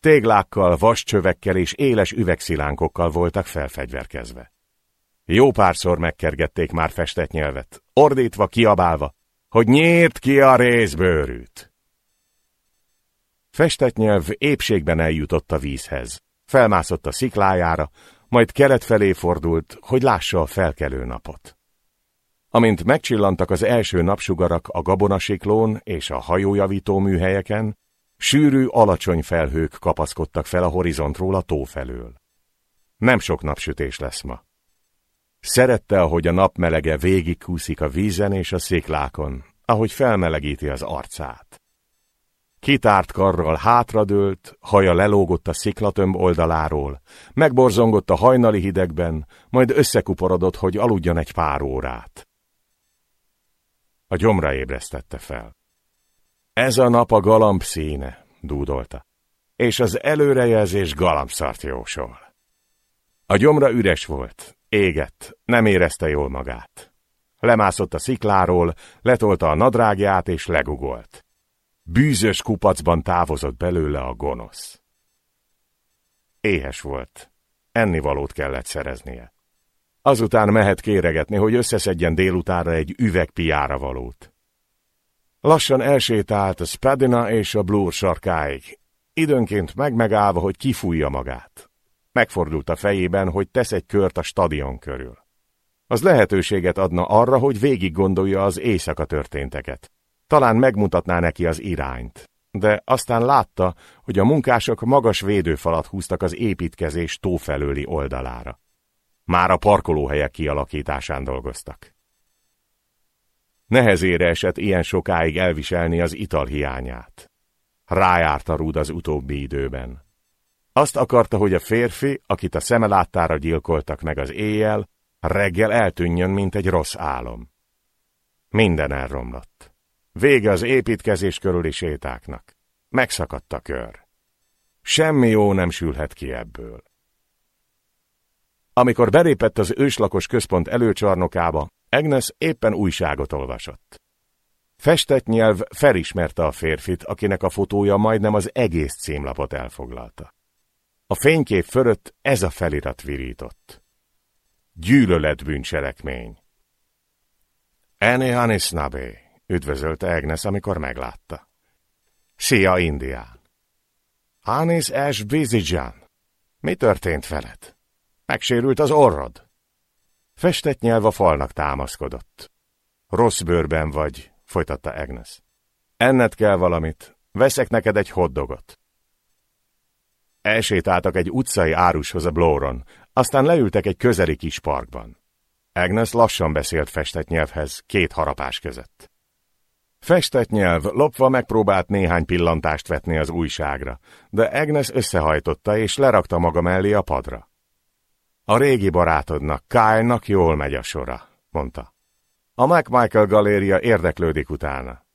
Téglákkal, vascsövekkel és éles üvegszilánkokkal voltak felfegyverkezve. Jó párszor megkergették már festett nyelvet, ordítva, kiabálva, hogy nyírt ki a részbőrűt. Festett nyelv épségben eljutott a vízhez, felmászott a sziklájára, majd kelet felé fordult, hogy lássa a felkelő napot. Amint megcsillantak az első napsugarak a gabonasiklón és a hajójavító műhelyeken, sűrű, alacsony felhők kapaszkodtak fel a horizontról a tó felől. Nem sok napsütés lesz ma. Szerette, ahogy a napmelege végigkúszik a vízen és a sziklákon, ahogy felmelegíti az arcát. Kitárt karral hátradőlt, haja lelógott a sziklatömb oldaláról, megborzongott a hajnali hidegben, majd összekuporodott, hogy aludjon egy pár órát. A gyomra ébresztette fel. Ez a nap a galamb színe, dúdolta, és az előrejelzés galambszart jósol. A gyomra üres volt, égett, nem érezte jól magát. Lemászott a szikláról, letolta a nadrágját és legugolt. Bűzös kupacban távozott belőle a gonosz. Éhes volt. Ennivalót kellett szereznie. Azután mehet kéregetni, hogy összeszedjen délutánra egy üveg piára valót. Lassan elsétált a Spadina és a Blur sarkáig, időnként megmegállva, hogy kifújja magát. Megfordult a fejében, hogy tesz egy kört a stadion körül. Az lehetőséget adna arra, hogy végig gondolja az éjszaka történteket. Talán megmutatná neki az irányt. De aztán látta, hogy a munkások magas védőfalat húztak az építkezés tófelőli oldalára. Már a parkolóhelyek kialakításán dolgoztak. Nehezére esett ilyen sokáig elviselni az ital hiányát. Rájárt a rúd az utóbbi időben. Azt akarta, hogy a férfi, akit a szeme láttára gyilkoltak meg az éjjel, reggel eltűnjön, mint egy rossz álom. Minden elromlott. Vége az építkezés körüli sétáknak. Megszakadt a kör. Semmi jó nem sülhet ki ebből. Amikor belépett az őslakos központ előcsarnokába, Agnes éppen újságot olvasott. Festett nyelv felismerte a férfit, akinek a fotója majdnem az egész címlapot elfoglalta. A fénykép fölött ez a felirat virított. Gyűlölet bűncselekmény. Ene Anisnabé, üdvözölte Agnes, amikor meglátta. Szia, Indián! Anis Ash Bizijan, mi történt veled? Megsérült az orrod? Festett nyelv a falnak támaszkodott. Rossz bőrben vagy, folytatta Agnes. Enned kell valamit, veszek neked egy hoddogot. Elsétáltak egy utcai árushoz a Blóron, aztán leültek egy közeli kis parkban. Agnes lassan beszélt festett nyelvhez, két harapás között. Festett nyelv lopva megpróbált néhány pillantást vetni az újságra, de Agnes összehajtotta és lerakta maga mellé a padra. A régi barátodnak, Kyle-nak jól megy a sora, mondta. A McMichael galéria érdeklődik utána.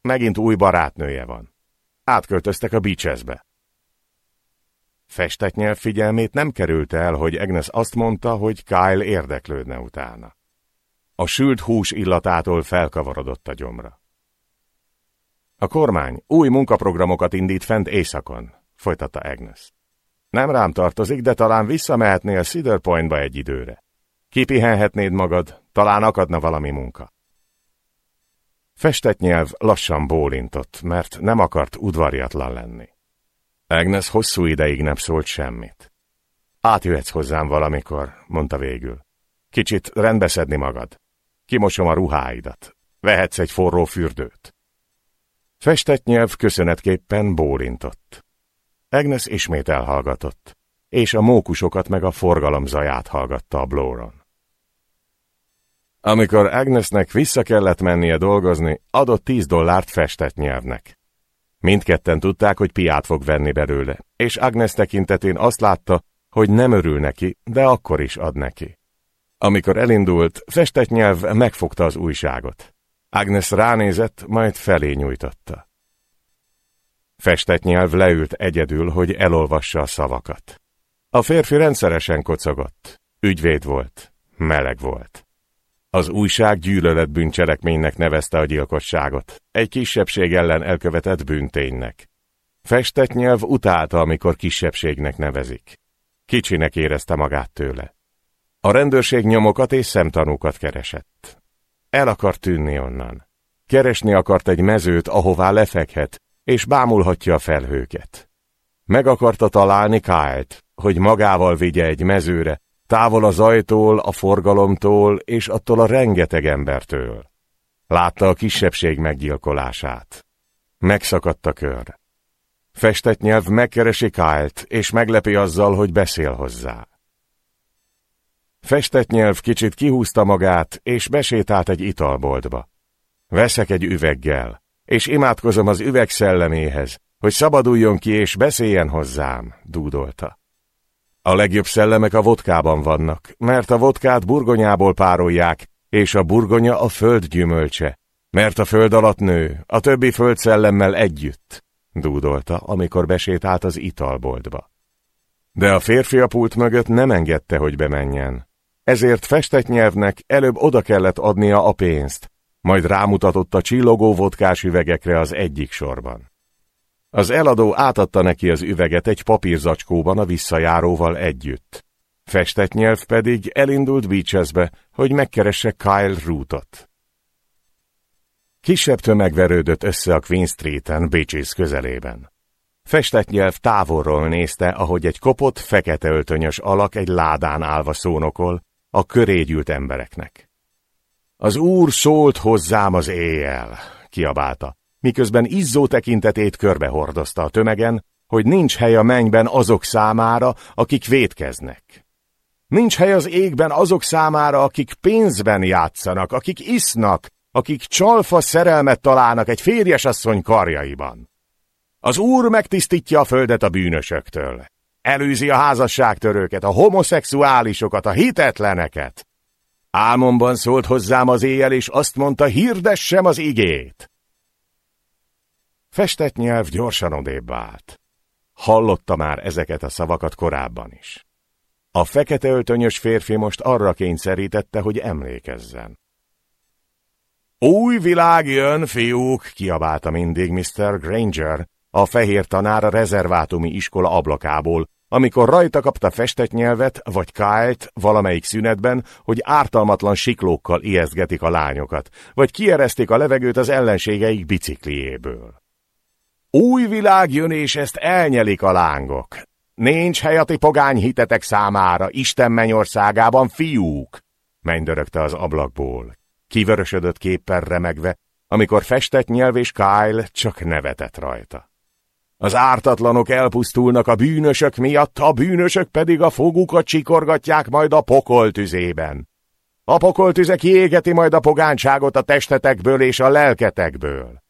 Megint új barátnője van. Átköltöztek a Beachesbe. Festett nyelv figyelmét nem került el, hogy Agnes azt mondta, hogy Kyle érdeklődne utána. A sült hús illatától felkavarodott a gyomra. A kormány új munkaprogramokat indít fent éjszakon, folytatta Agnes. Nem rám tartozik, de talán visszamehetnél Cedar Pointba egy időre. Kipihenhetnéd magad, talán akadna valami munka. Festett nyelv lassan bólintott, mert nem akart udvariatlan lenni. Agnes hosszú ideig nem szólt semmit. Átjöhetsz hozzám valamikor, mondta végül. Kicsit rendbeszedni magad. Kimosom a ruháidat. Vehetsz egy forró fürdőt. Festett nyelv köszönetképpen bólintott. Agnes ismét elhallgatott, és a mókusokat meg a forgalom zaját hallgatta a blóron. Amikor Agnesnek vissza kellett mennie dolgozni, adott tíz dollárt festett nyelvnek. Mindketten tudták, hogy piát fog venni belőle, és Agnes tekintetén azt látta, hogy nem örül neki, de akkor is ad neki. Amikor elindult, festett nyelv megfogta az újságot. Agnes ránézett, majd felé nyújtotta. Festett nyelv leült egyedül, hogy elolvassa a szavakat. A férfi rendszeresen kocogott. Ügyvéd volt. Meleg volt. Az újság gyűlölet bűncselekménynek nevezte a gyilkosságot, egy kisebbség ellen elkövetett bűnténynek. Festett nyelv utálta, amikor kisebbségnek nevezik. Kicsinek érezte magát tőle. A rendőrség nyomokat és szemtanúkat keresett. El akart tűnni onnan. Keresni akart egy mezőt, ahová lefekhet, és bámulhatja a felhőket. Meg akarta találni Kált, hogy magával vigye egy mezőre, távol az ajtól, a forgalomtól és attól a rengeteg embertől. Látta a kisebbség meggyilkolását. Megszakadt a kör. Festett nyelv megkeresi Kált, és meglepi azzal, hogy beszél hozzá. Festett nyelv kicsit kihúzta magát, és besétált egy italboltba. Veszek egy üveggel, és imádkozom az üveg szelleméhez, hogy szabaduljon ki és beszéljen hozzám, dúdolta. A legjobb szellemek a vodkában vannak, mert a vodkát burgonyából párolják, és a burgonya a föld gyümölcse, mert a föld alatt nő, a többi földszellemmel együtt, dúdolta, amikor besétált az italboltba. De a férfi a pult mögött nem engedte, hogy bemenjen. Ezért festett nyelvnek előbb oda kellett adnia a pénzt, majd rámutatott a csillogó vodkás üvegekre az egyik sorban. Az eladó átadta neki az üveget egy papírzacskóban a visszajáróval együtt. Festett nyelv pedig elindult Beachesbe, hogy megkeresse Kyle Rootot. Kisebb tömeg verődött össze a Queen Street-en, Beaches közelében. Festett nyelv távolról nézte, ahogy egy kopott, fekete öltönyös alak egy ládán állva szónokol a köré embereknek. Az úr szólt hozzám az éjjel, kiabálta, miközben izzó tekintetét körbehordozta a tömegen, hogy nincs hely a mennyben azok számára, akik védkeznek. Nincs hely az égben azok számára, akik pénzben játszanak, akik isznak, akik csalfa szerelmet találnak egy férjesasszony karjaiban. Az úr megtisztítja a földet a bűnösöktől. Előzi a házasságtörőket, a homoszexuálisokat, a hitetleneket. Álmomban szólt hozzám az éjjel, és azt mondta, hirdessem az igét. Festett nyelv gyorsan odébb állt. Hallotta már ezeket a szavakat korábban is. A fekete öltönyös férfi most arra kényszerítette, hogy emlékezzen. Új világ jön, fiúk, kiabálta mindig Mr. Granger, a fehér tanár a rezervátumi iskola ablakából, amikor rajta kapta festett nyelvet, vagy kájt valamelyik szünetben, hogy ártalmatlan siklókkal ijesztgetik a lányokat, vagy kieresztik a levegőt az ellenségeik bicikliéből. Új világ jön, és ezt elnyelik a lángok. Nincs hely a ti pogány hitetek számára, Isten mennyországában, fiúk! Mennydörögte az ablakból. Kivörösödött képpel remegve, amikor festett nyelv és Kyle csak nevetett rajta. Az ártatlanok elpusztulnak a bűnösök miatt, a bűnösök pedig a fogukat csikorgatják majd a pokol tüzében. A pokol tüze kiégeti majd a pogánságot a testetekből és a lelketekből.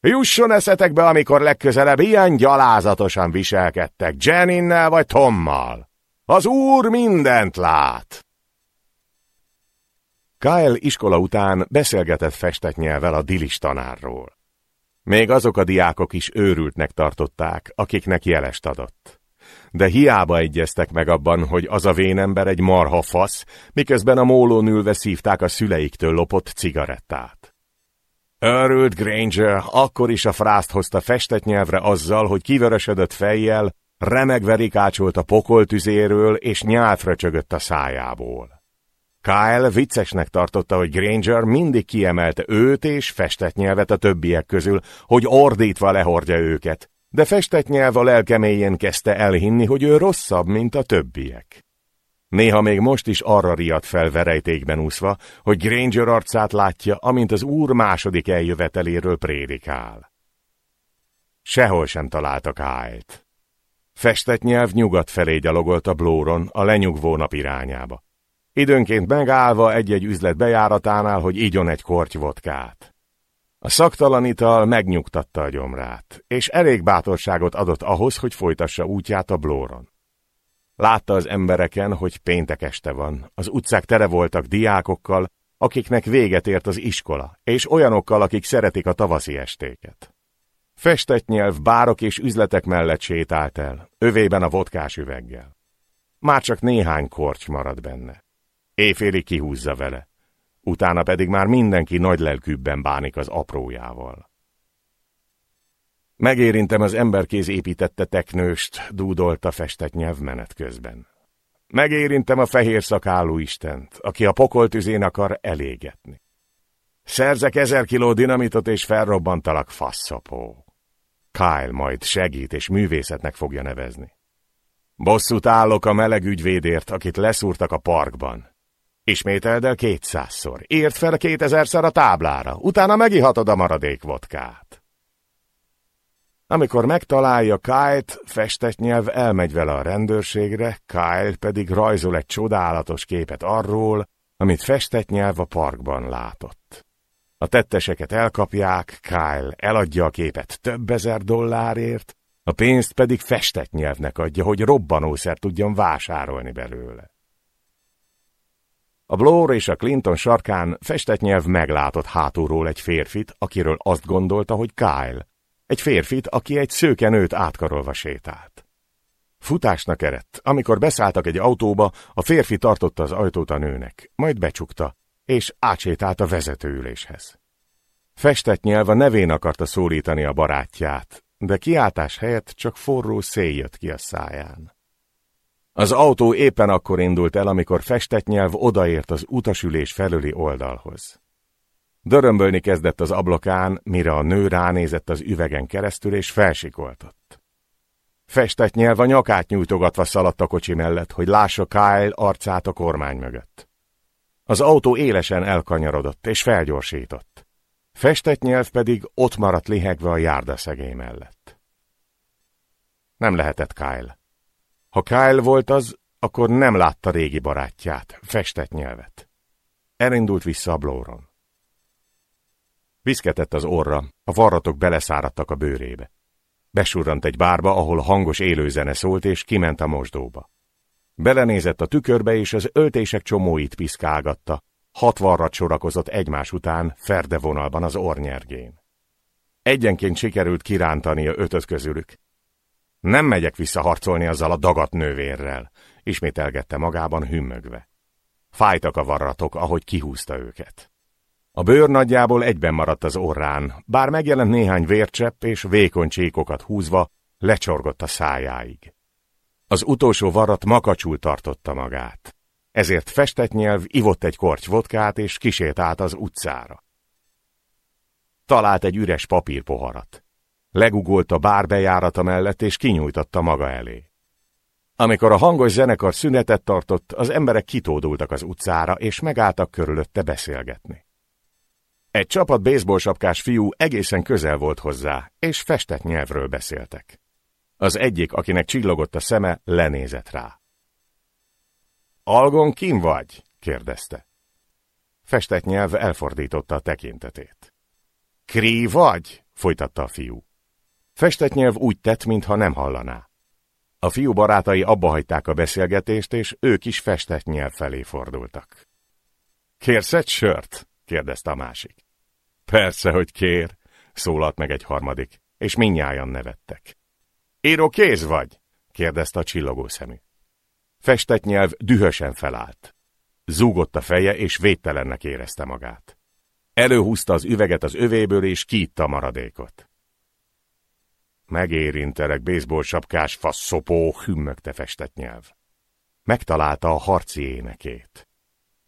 Jusson eszetekbe, amikor legközelebb ilyen gyalázatosan viselkedtek, Jeninnel vagy Tommal. Az úr mindent lát. Kyle iskola után beszélgetett festett nyelvel a dilis tanárról. Még azok a diákok is őrültnek tartották, akiknek jelest adott. De hiába egyeztek meg abban, hogy az a vénember egy marha fasz, miközben a mólón ülve szívták a szüleiktől lopott cigarettát. Örült Granger akkor is a frászt hozta festett nyelvre azzal, hogy kivörösödött fejjel, remegve rikácsolt a pokoltüzéről és nyálfröcsögött a szájából. Kyle viccesnek tartotta, hogy Granger mindig kiemelte őt és festett nyelvet a többiek közül, hogy ordítva lehordja őket, de festett nyelv a lelkeméjén kezdte elhinni, hogy ő rosszabb, mint a többiek. Néha még most is arra riadt fel verejtékben úszva, hogy Granger arcát látja, amint az úr második eljöveteléről prédikál. Sehol sem találtak ájt. Festett nyelv nyugat felé gyalogolt a blóron, a lenyugvó nap irányába. Időnként megállva egy-egy üzlet bejáratánál, hogy igyon egy korty vodkát. A szaktalan ital megnyugtatta a gyomrát, és elég bátorságot adott ahhoz, hogy folytassa útját a blóron. Látta az embereken, hogy péntek este van, az utcák tere voltak diákokkal, akiknek véget ért az iskola, és olyanokkal, akik szeretik a tavaszi estéket. Festett nyelv bárok és üzletek mellett sétált el, övében a vodkás üveggel. Már csak néhány korcs marad benne. Éjfélig kihúzza vele, utána pedig már mindenki nagy lelkűbben bánik az aprójával. Megérintem az emberkéz építette teknőst, dúdolta festett nyelv menet közben. Megérintem a fehér szakálú istent, aki a pokoltüzén akar elégetni. Szerzek ezer kiló dinamitot és felrobbantalak faszapó. Kyle majd segít és művészetnek fogja nevezni. Bosszút állok a meleg ügyvédért, akit leszúrtak a parkban. Ismételd el kétszázszor. Ért fel kétezerszer a táblára, utána megihatod a maradék vodkát. Amikor megtalálja Kyle-t, festett nyelv elmegy vele a rendőrségre, Kyle pedig rajzol egy csodálatos képet arról, amit festett nyelv a parkban látott. A tetteseket elkapják, Kyle eladja a képet több ezer dollárért, a pénzt pedig festett nyelvnek adja, hogy robbanószer tudjon vásárolni belőle. A Bloor és a Clinton sarkán festett nyelv meglátott hátulról egy férfit, akiről azt gondolta, hogy Kyle. Egy férfit, aki egy szőkenőt átkarolva sétált. Futásnak erett. Amikor beszálltak egy autóba, a férfi tartotta az ajtót a nőnek, majd becsukta, és átsétált a vezetőüléshez. Festett nyelv a nevén akarta szólítani a barátját, de kiáltás helyett csak forró szél jött ki a száján. Az autó éppen akkor indult el, amikor festett nyelv odaért az utasülés felüli oldalhoz. Dörömbölni kezdett az ablakán, mire a nő ránézett az üvegen keresztül, és felsikoltott. Festett nyelv a nyakát nyújtogatva szaladt a kocsi mellett, hogy lássa Kyle arcát a kormány mögött. Az autó élesen elkanyarodott, és felgyorsított. Festett nyelv pedig ott maradt lihegve a járdaszegély mellett. Nem lehetett Kyle. Ha Kyle volt az, akkor nem látta régi barátját, festett nyelvet. Elindult vissza a blóron. Viszketett az orra, a varratok beleszáradtak a bőrébe. Besurrant egy bárba, ahol hangos élőzene szólt, és kiment a mosdóba. Belenézett a tükörbe, és az öltések csomóit piszkálgatta. Hat varrat sorakozott egymás után, ferde vonalban az ornyergén. Egyenként sikerült kirántania ötöt közülük. Nem megyek visszaharcolni azzal a dagat nővérrel, ismételgette magában hümmögve. Fájtak a varratok, ahogy kihúzta őket. A bőr nagyjából egyben maradt az orrán, bár megjelent néhány vércsepp és vékony csíkokat húzva, lecsorgott a szájáig. Az utolsó varrat makacsul tartotta magát. Ezért festett nyelv ivott egy korty vodkát és át az utcára. Talált egy üres papírpoharat. Legugolt a bár bejárata mellett, és kinyújtotta maga elé. Amikor a hangos zenekar szünetet tartott, az emberek kitódultak az utcára, és megálltak körülötte beszélgetni. Egy csapat baseballsapkás fiú egészen közel volt hozzá, és festett nyelvről beszéltek. Az egyik, akinek csillogott a szeme, lenézett rá. Algon kim vagy? kérdezte. Festett nyelv elfordította a tekintetét. Kri vagy? folytatta a fiú. Festett nyelv úgy tett, mintha nem hallaná. A fiú barátai abbahagyták a beszélgetést, és ők is festett nyelv felé fordultak. Kérsz egy sört? kérdezte a másik. Persze, hogy kér, szólalt meg egy harmadik, és minnyájan nevettek. Író kéz vagy? kérdezte a csillogó szemű. Festett nyelv dühösen felállt. Zúgott a feje, és védtelennek érezte magát. Előhúzta az üveget az övéből, és kiitta maradékot. Megérintelek, baseball sapkás faszopó, hümmögte festett nyelv. Megtalálta a harci énekét.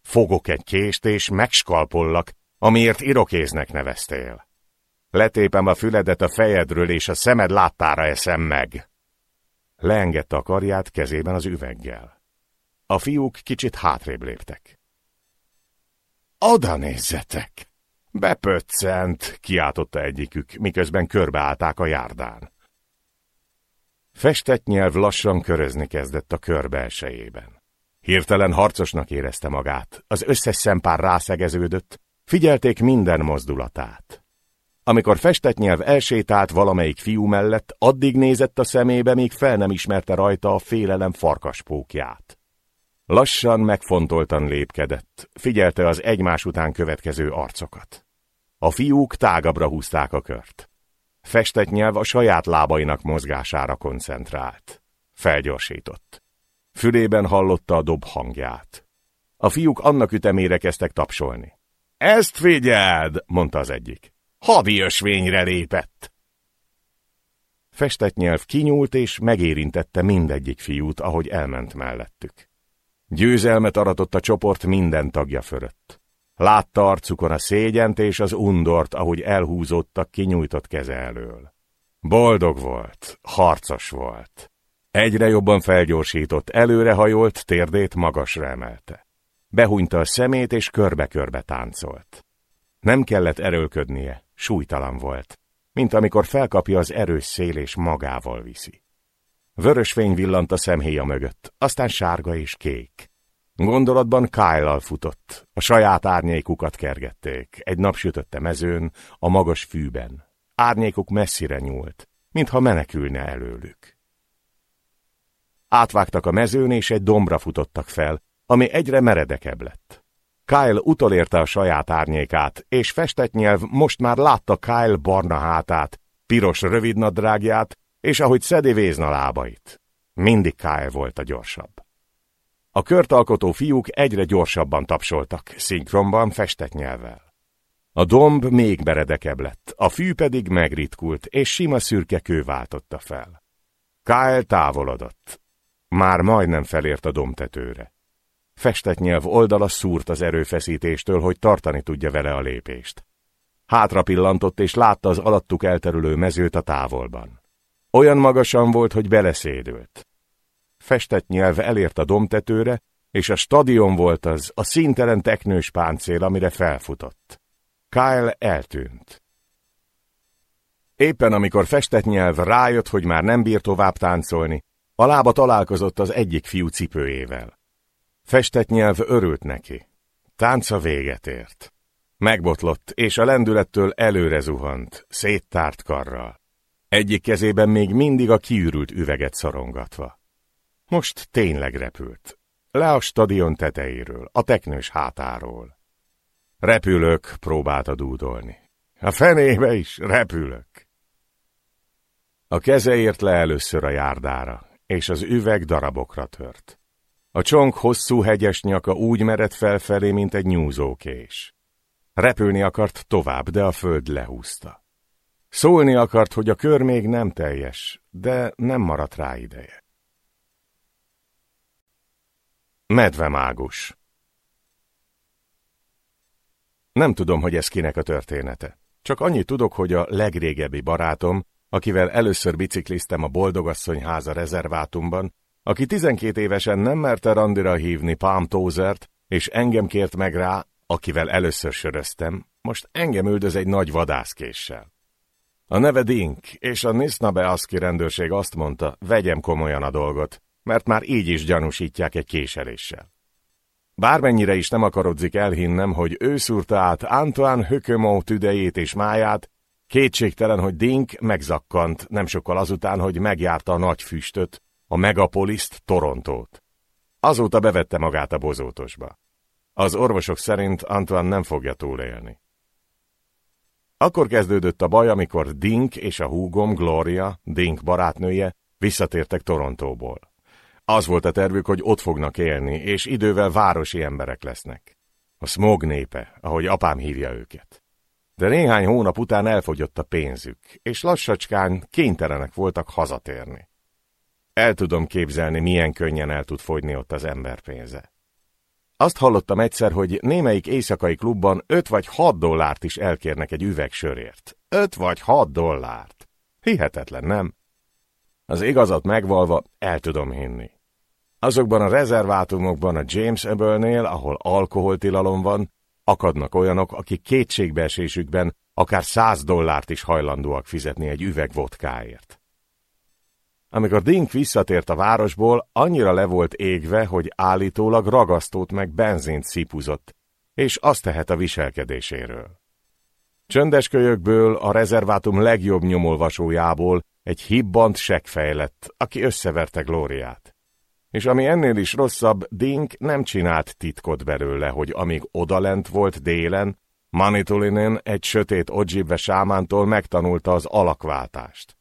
Fogok egy kést, és megskalpollak, amiért irokéznek neveztél. Letépem a füledet a fejedről, és a szemed láttára eszem meg. Leengedte a karját kezében az üveggel. A fiúk kicsit hátrébb léptek. Oda nézzetek! Bepöccent, kiáltotta egyikük, miközben körbeállták a járdán. Festett nyelv lassan körözni kezdett a kör belsejében. Hirtelen harcosnak érezte magát, az összes szempár rászegeződött, figyelték minden mozdulatát. Amikor festett nyelv elsétált valamelyik fiú mellett, addig nézett a szemébe, míg fel nem ismerte rajta a félelem farkaspókját. Lassan, megfontoltan lépkedett, figyelte az egymás után következő arcokat. A fiúk tágabbra húzták a kört. Festett nyelv a saját lábainak mozgására koncentrált. Felgyorsított. Fülében hallotta a dob hangját. A fiúk annak ütemére kezdtek tapsolni. Ezt figyeld, mondta az egyik. Hadi ösvényre lépett. Festett nyelv kinyúlt és megérintette mindegyik fiút, ahogy elment mellettük. Győzelmet aratott a csoport minden tagja fölött. Látta arcukon a szégyent és az undort, ahogy elhúzódtak kinyújtott keze elől. Boldog volt, harcos volt. Egyre jobban felgyorsított, előrehajolt, térdét magasra emelte. Behúnyta a szemét, és körbe-körbe táncolt. Nem kellett erőlködnie, súlytalan volt, mint amikor felkapja az erős szél és magával viszi. Vörös fény villant a szemhéja mögött, aztán sárga és kék. Gondolatban kyle futott, a saját árnyékukat kergették, egy napsütötte mezőn, a magas fűben. Árnyékuk messzire nyúlt, mintha menekülne előlük. Átvágtak a mezőn, és egy dombra futottak fel, ami egyre meredekebb lett. Kyle utolérte a saját árnyékát, és festett nyelv most már látta Kyle barna hátát, piros rövidnadrágját, és ahogy szedi vézna lábait. Mindig Kyle volt a gyorsabb. A kört fiúk egyre gyorsabban tapsoltak, szinkronban festett nyelvvel. A domb még meredekebb lett, a fű pedig megritkult, és sima szürke kő váltotta fel. Kyle távolodott. Már majdnem felért a dombtetőre. Festett nyelv oldala szúrt az erőfeszítéstől, hogy tartani tudja vele a lépést. Hátra pillantott, és látta az alattuk elterülő mezőt a távolban. Olyan magasan volt, hogy beleszédült. Festett nyelv elért a domtetőre, és a stadion volt az, a színtelen teknős páncél, amire felfutott. Kyle eltűnt. Éppen amikor festett nyelv rájött, hogy már nem bír tovább táncolni, a lába találkozott az egyik fiú cipőjével. Festett nyelv örült neki. Tánca véget ért. Megbotlott, és a lendülettől előre zuhant, széttárt karral. Egyik kezében még mindig a kiürült üveget szorongatva. Most tényleg repült. Le a stadion tetejéről, a teknős hátáról. Repülök, próbálta dúdolni. A fenébe is repülök. A keze ért le először a járdára, és az üveg darabokra tört. A csonk hosszú hegyes nyaka úgy mered felfelé, mint egy nyúzókés. Repülni akart tovább, de a föld lehúzta. Szólni akart, hogy a kör még nem teljes, de nem maradt rá ideje. Medvemágus Nem tudom, hogy ez kinek a története. Csak annyit tudok, hogy a legrégebbi barátom, akivel először bicikliztem a Boldogasszony háza rezervátumban, aki 12 évesen nem merte randira hívni Palm Tozert, és engem kért meg rá, akivel először söröztem, most engem üldöz egy nagy vadászkéssel. A neve Dink, és a Nisnabe Aszki rendőrség azt mondta, vegyem komolyan a dolgot, mert már így is gyanúsítják egy késeléssel. Bármennyire is nem akarodzik elhinnem, hogy ő szúrta át Antoine Hökömó tüdejét és máját, kétségtelen, hogy Dink megzakkant nem sokkal azután, hogy megjárta a nagy füstöt, a Megapoliszt, Torontót. Azóta bevette magát a bozótosba. Az orvosok szerint Antoine nem fogja túlélni. Akkor kezdődött a baj, amikor Dink és a húgom Gloria, Dink barátnője, visszatértek Torontóból. Az volt a tervük, hogy ott fognak élni, és idővel városi emberek lesznek. A smog népe, ahogy apám hívja őket. De néhány hónap után elfogyott a pénzük, és lassacskán kénytelenek voltak hazatérni. El tudom képzelni, milyen könnyen el tud fogyni ott az ember pénze. Azt hallottam egyszer, hogy némelyik éjszakai klubban 5 vagy 6 dollárt is elkérnek egy üveg sörért. 5 vagy 6 dollárt. Hihetetlen, nem? Az igazat megvalva el tudom hinni. Azokban a rezervátumokban a James Ebbelnél, ahol alkoholtilalom van, akadnak olyanok, akik kétségbeesésükben akár száz dollárt is hajlandóak fizetni egy üveg vodkáért. Amikor Dink visszatért a városból, annyira le volt égve, hogy állítólag ragasztót meg benzint szipuzott, és azt tehet a viselkedéséről. Csöndes kölyökből, a rezervátum legjobb nyomolvasójából egy hibbant seggfej lett, aki összeverte Glóriát. És ami ennél is rosszabb, Dink nem csinált titkot belőle, hogy amíg odalent volt délen, Manitulinen egy sötét Odzsibve sámántól megtanulta az alakváltást.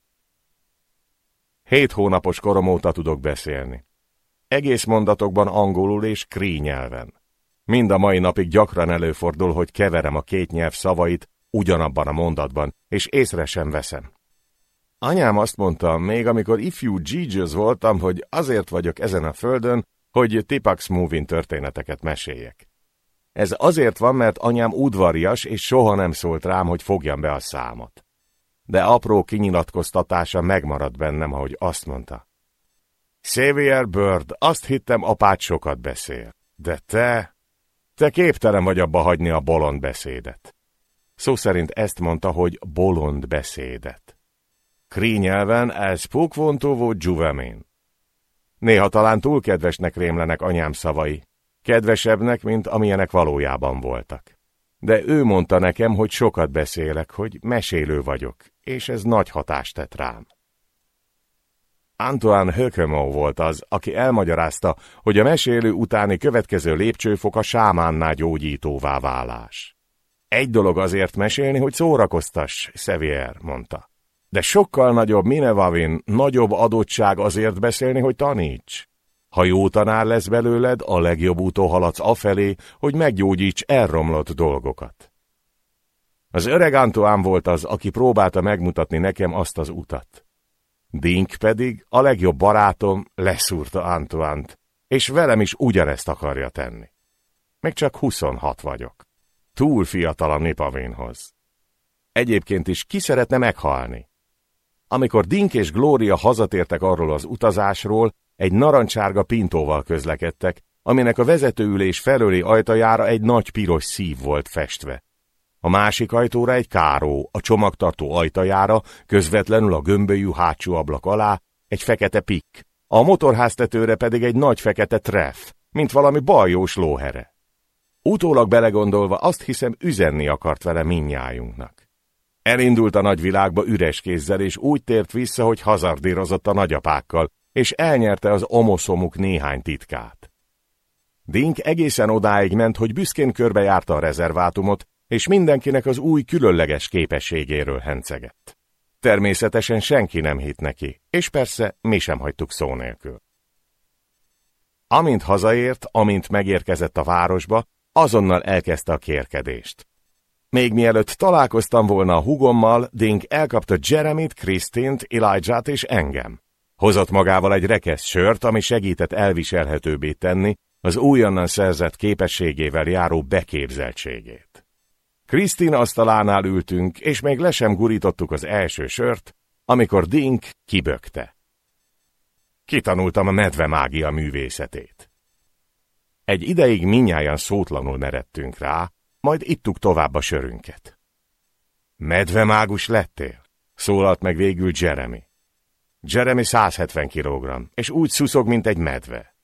Hét hónapos korom óta tudok beszélni. Egész mondatokban angolul és krí nyelven. Mind a mai napig gyakran előfordul, hogy keverem a két nyelv szavait ugyanabban a mondatban, és észre sem veszem. Anyám azt mondta, még amikor ifjú Jesus voltam, hogy azért vagyok ezen a földön, hogy Tipax Movin történeteket meséljek. Ez azért van, mert anyám udvarias, és soha nem szólt rám, hogy fogjam be a számot. De apró kinyilatkoztatása megmaradt bennem, ahogy azt mondta. Xavier Bird, azt hittem apád sokat beszél. De te... Te képtelen vagy abba hagyni a bolond beszédet. Szó szerint ezt mondta, hogy bolond beszédet. Krí nyelven ez pukvontóvó dzsuvemén. Néha talán túl kedvesnek rémlenek anyám szavai, kedvesebbnek, mint amilyenek valójában voltak. De ő mondta nekem, hogy sokat beszélek, hogy mesélő vagyok, és ez nagy hatást tett rám. Antoine Hökemó volt az, aki elmagyarázta, hogy a mesélő utáni következő lépcsőfok a sámánnál gyógyítóvá válás. Egy dolog azért mesélni, hogy szórakoztass, Sevier, mondta. De sokkal nagyobb Minevavin, nagyobb adottság azért beszélni, hogy taníts. Ha jó tanár lesz belőled, a legjobb úton haladsz afelé, hogy meggyógyíts elromlott dolgokat. Az öreg Antoine volt az, aki próbálta megmutatni nekem azt az utat. Dink pedig, a legjobb barátom, leszúrta Antoine-t, és velem is ugyanezt akarja tenni. Még csak 26 vagyok. Túl fiatal a Nipavénhoz. Egyébként is ki szeretne meghalni? Amikor Dink és Gloria hazatértek arról az utazásról, egy narancsárga pintóval közlekedtek, aminek a vezetőülés felőli ajtajára egy nagy piros szív volt festve. A másik ajtóra egy káró, a csomagtartó ajtajára, közvetlenül a gömbölyű hátsó ablak alá, egy fekete pikk, a motorháztetőre pedig egy nagy fekete treff, mint valami bajós lóhere. Utólag belegondolva azt hiszem üzenni akart vele minnyájunknak. Elindult a nagyvilágba üres kézzel, és úgy tért vissza, hogy hazardírozott a nagyapákkal, és elnyerte az omoszomuk néhány titkát. Dink egészen odáig ment, hogy büszkén körbejárta a rezervátumot, és mindenkinek az új különleges képességéről hencegett. Természetesen senki nem hitt neki, és persze mi sem hagytuk szó nélkül. Amint hazaért, amint megérkezett a városba, azonnal elkezdte a kérkedést. Még mielőtt találkoztam volna a hugommal, Dink elkapta Jeremit, Krisztint, Elijah-t és engem. Hozott magával egy rekesz sört, ami segített elviselhetőbbé tenni az újonnan szerzett képességével járó beképzeltségét. Krisztin asztalánál ültünk, és még le sem gurítottuk az első sört, amikor Dink kibökte. Kitanultam a medve mágia művészetét. Egy ideig minnyáján szótlanul meredtünk rá, majd ittuk tovább a sörünket. Medvemágus lettél? Szólalt meg végül Jeremy. Jeremy 170 kg, és úgy szuszog, mint egy medve.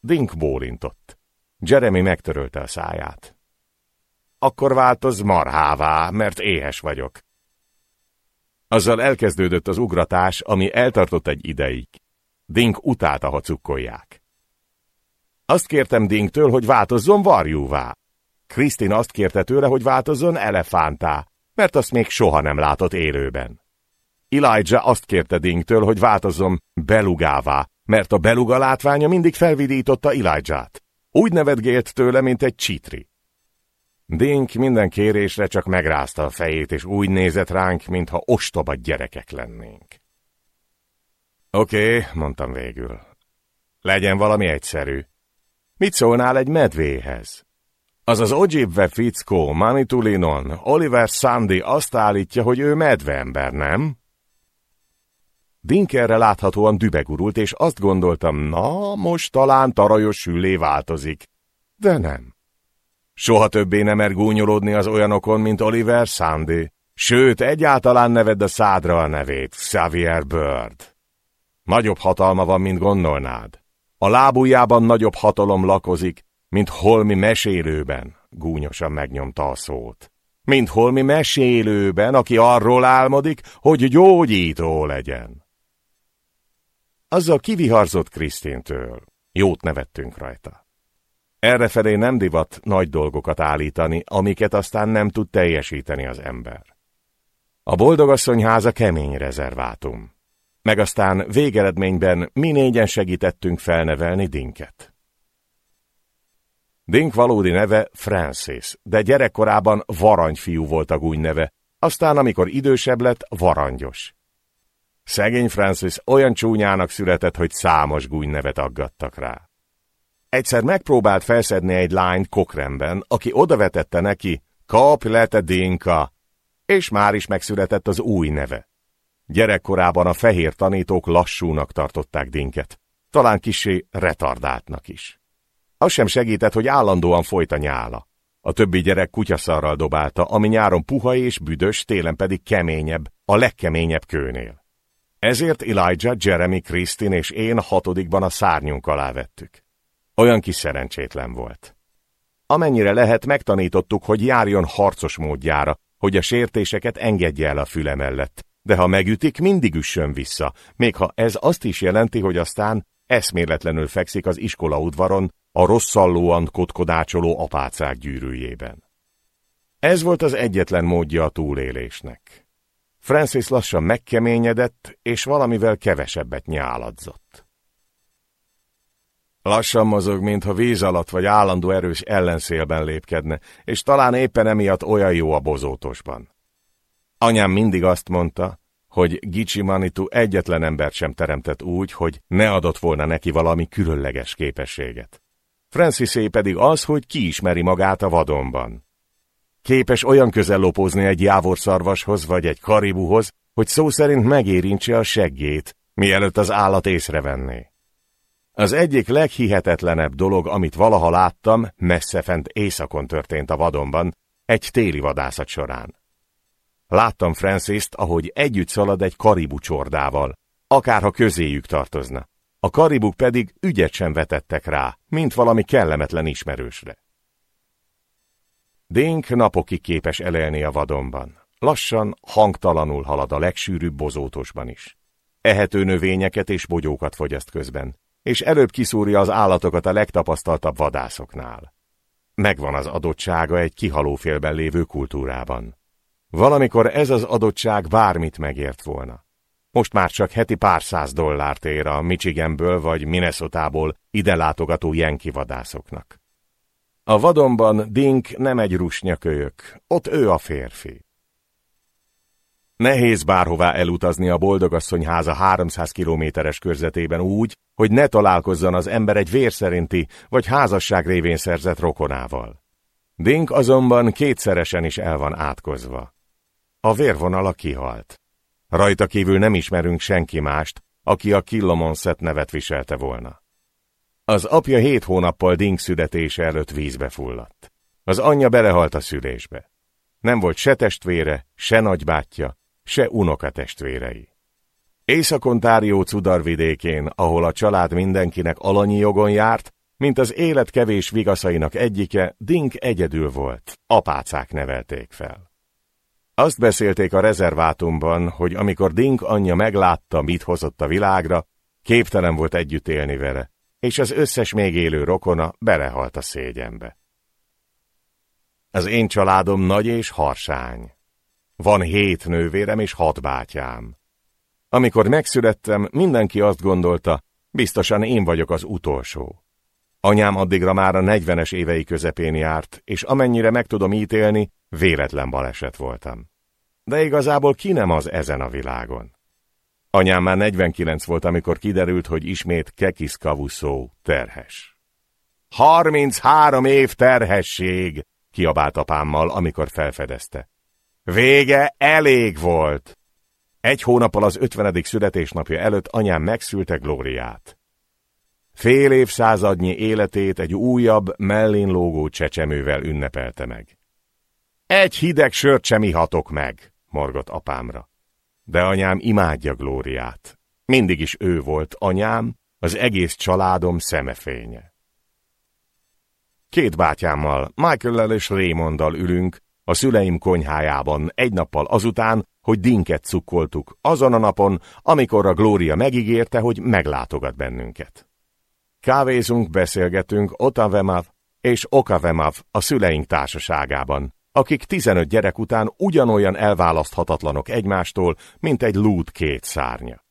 Dink bólintott. Jeremy megtörölte a száját. Akkor változ marhává, mert éhes vagyok. Azzal elkezdődött az ugratás, ami eltartott egy ideig. Dink utálta, ha cukkolják. Azt kértem Dinktől, hogy változzon varjúvá. Krisztin azt kérte tőle, hogy változzon elefántá, mert azt még soha nem látott élőben. Elijah azt kérte Dinktől, hogy változzon belugává, mert a beluga látványa mindig felvidította Elijah-t. Úgy nevetgélt tőle, mint egy csitri. Dink minden kérésre csak megrázta a fejét, és úgy nézett ránk, mintha ostoba gyerekek lennénk. Oké, okay, mondtam végül. Legyen valami egyszerű. Mit szólnál egy medvéhez? Az az Ojibwe fickó, Manitulinon, Oliver Sandy azt állítja, hogy ő medveember, nem? Dinkerre láthatóan dübegurult, és azt gondoltam, na, most talán tarajos sülé változik. De nem. Soha többé nem mer gúnyolódni az olyanokon, mint Oliver Sandy. Sőt, egyáltalán neved a szádra a nevét, Xavier Bird. Nagyobb hatalma van, mint gondolnád. A lábujjában nagyobb hatalom lakozik, mint holmi mesélőben, gúnyosan megnyomta a szót. Mint holmi mesélőben, aki arról álmodik, hogy gyógyító legyen. Azzal kiviharzott Krisztintől. Jót nevettünk rajta. Errefelé nem divat nagy dolgokat állítani, amiket aztán nem tud teljesíteni az ember. A boldogasszony háza kemény rezervátum. Meg aztán végeredményben mi négyen segítettünk felnevelni Dinket. Dink valódi neve Francis, de gyerekkorában varangyfiú volt a gúny neve, aztán amikor idősebb lett, varangyos. Szegény Francis olyan csúnyának született, hogy számos gúny nevet aggattak rá. Egyszer megpróbált felszedni egy lányt Kokremben, aki odavetette neki, kap lete Dinka, és már is megszületett az új neve. Gyerekkorában a fehér tanítók lassúnak tartották Dinket, talán kisé retardáltnak is. Az sem segített, hogy állandóan folyt a nyála. A többi gyerek kutyaszarral dobálta, ami nyáron puha és büdös, télen pedig keményebb, a legkeményebb kőnél. Ezért Elijah, Jeremy, Kristin és én hatodikban a szárnyunk alá vettük. Olyan kis szerencsétlen volt. Amennyire lehet, megtanítottuk, hogy járjon harcos módjára, hogy a sértéseket engedje el a füle mellett, de ha megütik, mindig üssön vissza, még ha ez azt is jelenti, hogy aztán eszméletlenül fekszik az iskola udvaron, a rosszallóan kotkodácsoló apácák gyűrűjében. Ez volt az egyetlen módja a túlélésnek. Francis lassan megkeményedett, és valamivel kevesebbet nyáladzott. Lassan mozog, mintha víz alatt vagy állandó erős ellenszélben lépkedne, és talán éppen emiatt olyan jó a bozótosban. Anyám mindig azt mondta, hogy Gicsi Manitu egyetlen embert sem teremtett úgy, hogy ne adott volna neki valami különleges képességet. Francisé pedig az, hogy kiismeri magát a vadonban. Képes olyan közel lopózni egy jávorszarvashoz vagy egy karibuhoz, hogy szó szerint megérintse a seggét, mielőtt az állat észrevenné. Az egyik leghihetetlenebb dolog, amit valaha láttam, messze fent éjszakon történt a vadonban, egy téli vadászat során. Láttam Francis-t, ahogy együtt szalad egy karibu csordával, akárha közéjük tartozna. A karibuk pedig ügyet sem vetettek rá, mint valami kellemetlen ismerősre. Dénk napokig képes elelni a vadonban. Lassan, hangtalanul halad a legsűrűbb bozótosban is. Ehető növényeket és bogyókat fogyaszt közben, és előbb kiszúrja az állatokat a legtapasztaltabb vadászoknál. Megvan az adottsága egy kihalófélben lévő kultúrában. Valamikor ez az adottság bármit megért volna. Most már csak heti pár száz dollárt ér a Michiganből vagy Minnesotából ide látogató jenki vadászoknak. A vadonban Dink nem egy rusnyakölyök, ott ő a férfi. Nehéz bárhová elutazni a boldogasszony háza 300 kilométeres körzetében úgy, hogy ne találkozzon az ember egy vérszerinti vagy házasság révén szerzett rokonával. Dink azonban kétszeresen is el van átkozva. A vérvonala kihalt. Rajta kívül nem ismerünk senki mást, aki a Killomonset nevet viselte volna. Az apja hét hónappal Dink születése előtt vízbe fulladt. Az anyja belehalt a szülésbe. Nem volt se testvére, se nagybátyja, se unokatestvérei. Észak-Ontárió cudarvidékén, ahol a család mindenkinek alanyi jogon járt, mint az élet kevés vigaszainak egyike, Dink egyedül volt, apácák nevelték fel. Azt beszélték a rezervátumban, hogy amikor Dink anyja meglátta, mit hozott a világra, képtelen volt együtt élni vele, és az összes még élő rokona belehalt a szégyenbe. Az én családom nagy és harsány. Van hét nővérem és hat bátyám. Amikor megszülettem, mindenki azt gondolta, biztosan én vagyok az utolsó. Anyám addigra már a negyvenes évei közepén járt, és amennyire meg tudom ítélni, véletlen baleset voltam. De igazából ki nem az ezen a világon? Anyám már 49 volt, amikor kiderült, hogy ismét Kekis Kavuszó terhes. Harminchárom év terhesség, kiabált apámmal, amikor felfedezte. Vége elég volt. Egy hónappal az ötvenedik születésnapja előtt anyám megszülte Glóriát. Fél évszázadnyi életét egy újabb, mellén lógó csecsemővel ünnepelte meg. Egy hideg sört sem ihatok meg, morgott apámra. De anyám imádja Glóriát. Mindig is ő volt anyám, az egész családom szemefénye. Két bátyámmal, Michael-lel és Raymonddal ülünk a szüleim konyhájában egy nappal azután, hogy dinket cukkoltuk, azon a napon, amikor a Glória megígérte, hogy meglátogat bennünket. Kávézunk, beszélgetünk Otavemav és Okavemav a szüleink társaságában, akik 15 gyerek után ugyanolyan elválaszthatatlanok egymástól, mint egy lúd két szárnya.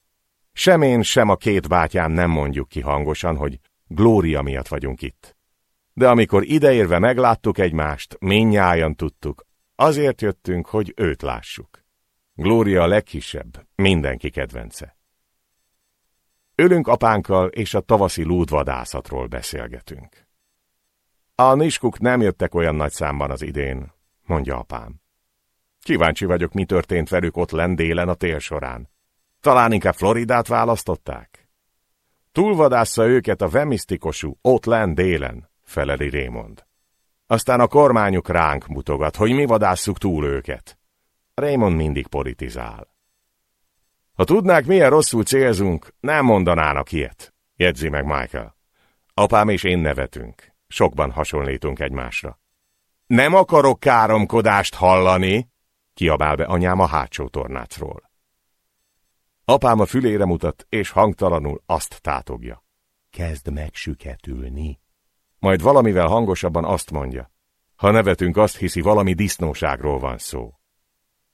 Sem én, sem a két bátyám nem mondjuk ki hangosan, hogy Glória miatt vagyunk itt. De amikor ideérve megláttuk egymást, minnyájan tudtuk, azért jöttünk, hogy őt lássuk. Glória a legkisebb, mindenki kedvence. Ülünk apánkkal, és a tavaszi lúdvadászatról beszélgetünk. A niskuk nem jöttek olyan nagy számban az idén, mondja apám. Kíváncsi vagyok, mi történt velük ott lendélen a tél során. Talán inkább Floridát választották? Túlvadásza őket a vemisztikosú ott lent délen, feleli Raymond. Aztán a kormányuk ránk mutogat, hogy mi vadásszuk túl őket. Raymond mindig politizál. Ha tudnák, milyen rosszul célzunk, nem mondanának ilyet, jegyzi meg Michael. Apám és én nevetünk. Sokban hasonlítunk egymásra. Nem akarok káromkodást hallani, kiabál be anyám a hátsó tornácról. Apám a fülére mutat, és hangtalanul azt tátogja. Kezd meg süketülni. Majd valamivel hangosabban azt mondja. Ha nevetünk, azt hiszi, valami disznóságról van szó.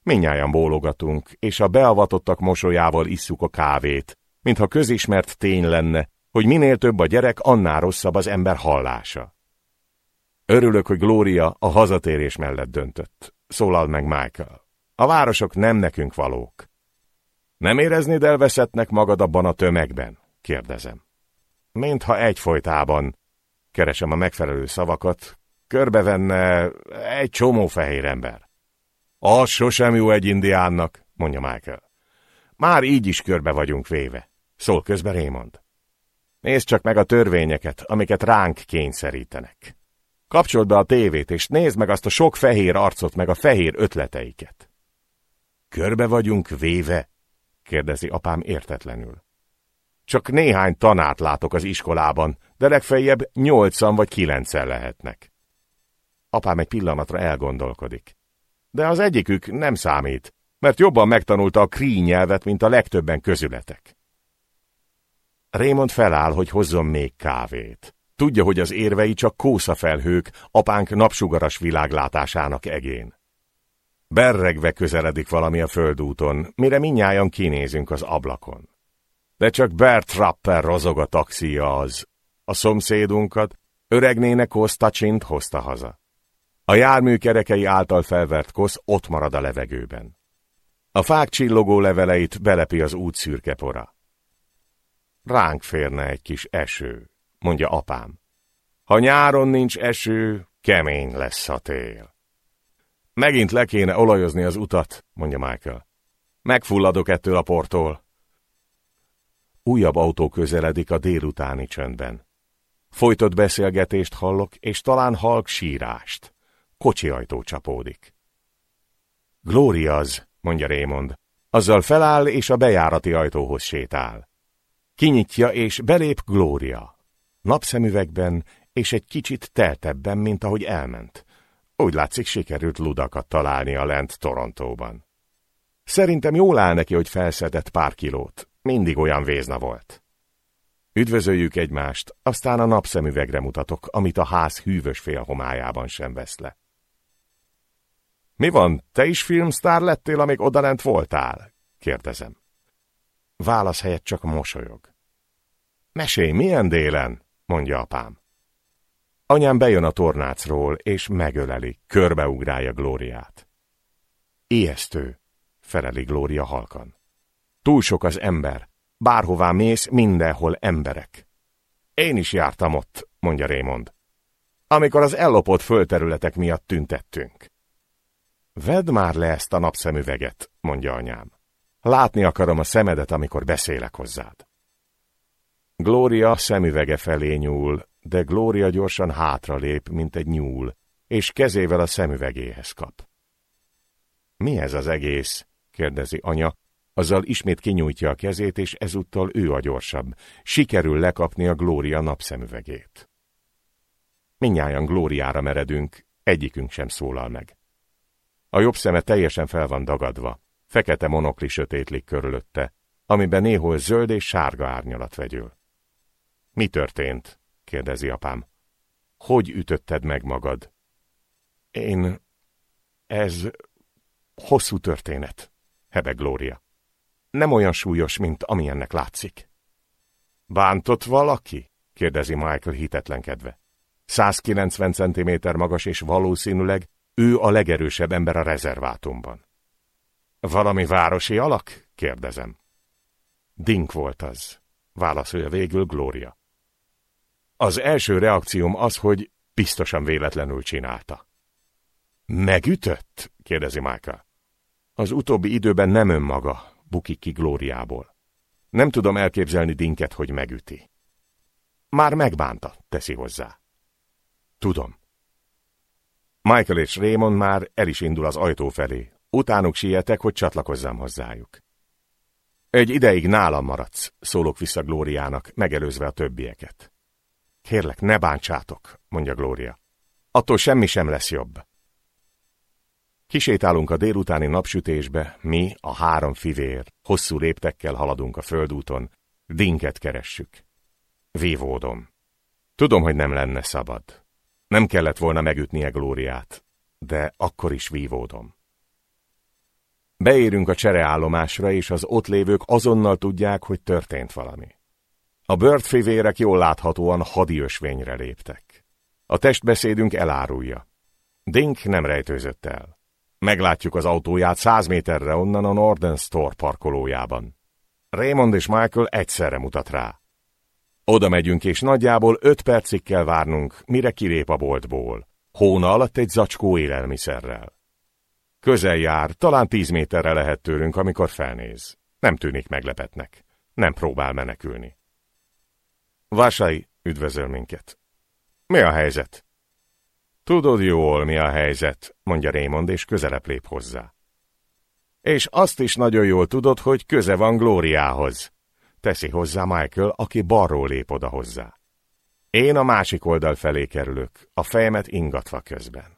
Minnyáján bólogatunk, és a beavatottak mosolyával isszuk a kávét, mintha közismert tény lenne, hogy minél több a gyerek, annál rosszabb az ember hallása. Örülök, hogy Glória a hazatérés mellett döntött, szólal meg Michael. A városok nem nekünk valók. Nem éreznéd elveszettnek magad abban a tömegben? kérdezem. Mintha egyfolytában, keresem a megfelelő szavakat, körbevenne egy csomó fehér ember. Az sosem jó egy indiánnak, mondja Michael. Már így is körbe vagyunk véve, szól közben Raymond. Nézd csak meg a törvényeket, amiket ránk kényszerítenek. Kapcsold be a tévét, és nézd meg azt a sok fehér arcot, meg a fehér ötleteiket. Körbe vagyunk véve? kérdezi apám értetlenül. Csak néhány tanát látok az iskolában, de legfeljebb nyolcan vagy kilencen lehetnek. Apám egy pillanatra elgondolkodik. De az egyikük nem számít, mert jobban megtanulta a krí nyelvet, mint a legtöbben közületek. Raymond feláll, hogy hozzon még kávét. Tudja, hogy az érvei csak kószafelhők apánk napsugaras világlátásának egén. Berregve közeledik valami a földúton, mire minnyáján kinézünk az ablakon. De csak Bert Rapper rozog a taxia az. A szomszédunkat, öregnének Kostacsint hozta haza. A jármű kerekei által felvert kosz ott marad a levegőben. A fák csillogó leveleit belepi az út szürke pora. Ránk férne egy kis eső, mondja apám. Ha nyáron nincs eső, kemény lesz a tél. Megint le kéne olajozni az utat, mondja Michael. Megfulladok ettől a portól. Újabb autó közeledik a délutáni csöndben. Folytott beszélgetést hallok, és talán halk sírást. Kocsi ajtó csapódik. Glóriaz, mondja Raymond. Azzal feláll, és a bejárati ajtóhoz sétál. Kinyitja, és belép Glória. Napszemüvegben, és egy kicsit teltebben, mint ahogy elment. Úgy látszik, sikerült ludakat találnia lent Torontóban. Szerintem jól áll neki, hogy felszedett pár kilót. Mindig olyan vézna volt. Üdvözöljük egymást, aztán a napszemüvegre mutatok, amit a ház hűvös félhomájában sem vesz le. Mi van, te is filmsztár lettél, amíg odalent voltál? kérdezem. Válasz helyett csak mosolyog. Mesélj, milyen délen? Mondja apám. Anyám bejön a tornácról, és megöleli, körbeugrálja Glóriát. Ijesztő, feleli Glória halkan. Túl sok az ember. Bárhová mész, mindenhol emberek. Én is jártam ott, mondja Raymond. amikor az ellopott földterületek miatt tüntettünk. Vedd már le ezt a napszemüveget, mondja anyám. Látni akarom a szemedet, amikor beszélek hozzád. Gloria szemüvege felé nyúl, de Gloria gyorsan hátralép, mint egy nyúl, és kezével a szemüvegéhez kap. Mi ez az egész? kérdezi anya, azzal ismét kinyújtja a kezét, és ezúttal ő a gyorsabb. Sikerül lekapni a Glória napszemüvegét. Minnyáján Glóriára meredünk, egyikünk sem szólal meg. A jobb szeme teljesen fel van dagadva, fekete monokli sötétlik körülötte, amiben néhol zöld és sárga árnyalat vegyül. Mi történt? kérdezi apám. Hogy ütötted meg magad? Én... Ez... hosszú történet, hebe Glória. Nem olyan súlyos, mint amilyennek látszik. Bántott valaki? kérdezi Michael hitetlenkedve. 190 cm magas és valószínűleg ő a legerősebb ember a rezervátumban. Valami városi alak? kérdezem. Dink volt az, válaszolja végül Gloria. Az első reakcióm az, hogy biztosan véletlenül csinálta. Megütött? kérdezi Michael. Az utóbbi időben nem önmaga, bukik ki Glóriából. Nem tudom elképzelni Dinket, hogy megüti. Már megbánta, teszi hozzá. Tudom. Michael és Raymond már el is indul az ajtó felé. Utánuk sietek, hogy csatlakozzam hozzájuk. Egy ideig nálam maradsz, szólok vissza Glóriának, megelőzve a többieket. Kérlek, ne bántsátok, mondja Glória. Attól semmi sem lesz jobb. Kisétálunk a délutáni napsütésbe, mi, a három fivér, hosszú léptekkel haladunk a földúton, dinket keressük. Vívódom. Tudom, hogy nem lenne szabad. Nem kellett volna megütnie Glóriát, de akkor is vívódom. Beérünk a csereállomásra, és az ott lévők azonnal tudják, hogy történt valami. A bőrtfivérek jól láthatóan hadi ösvényre léptek. A testbeszédünk elárulja. Dink nem rejtőzött el. Meglátjuk az autóját száz méterre onnan a Norden Store parkolójában. Raymond és Michael egyszerre mutat rá. Oda megyünk, és nagyjából öt percig kell várnunk, mire kilép a boltból. Hóna alatt egy zacskó élelmiszerrel. Közel jár, talán tíz méterre lehet tőlünk, amikor felnéz. Nem tűnik meglepetnek. Nem próbál menekülni. Vásai üdvözöl minket. Mi a helyzet? Tudod jól, mi a helyzet, mondja Raymond, és közelebb lép hozzá. És azt is nagyon jól tudod, hogy köze van Glóriához, teszi hozzá Michael, aki balról lép oda hozzá. Én a másik oldal felé kerülök, a fejemet ingatva közben.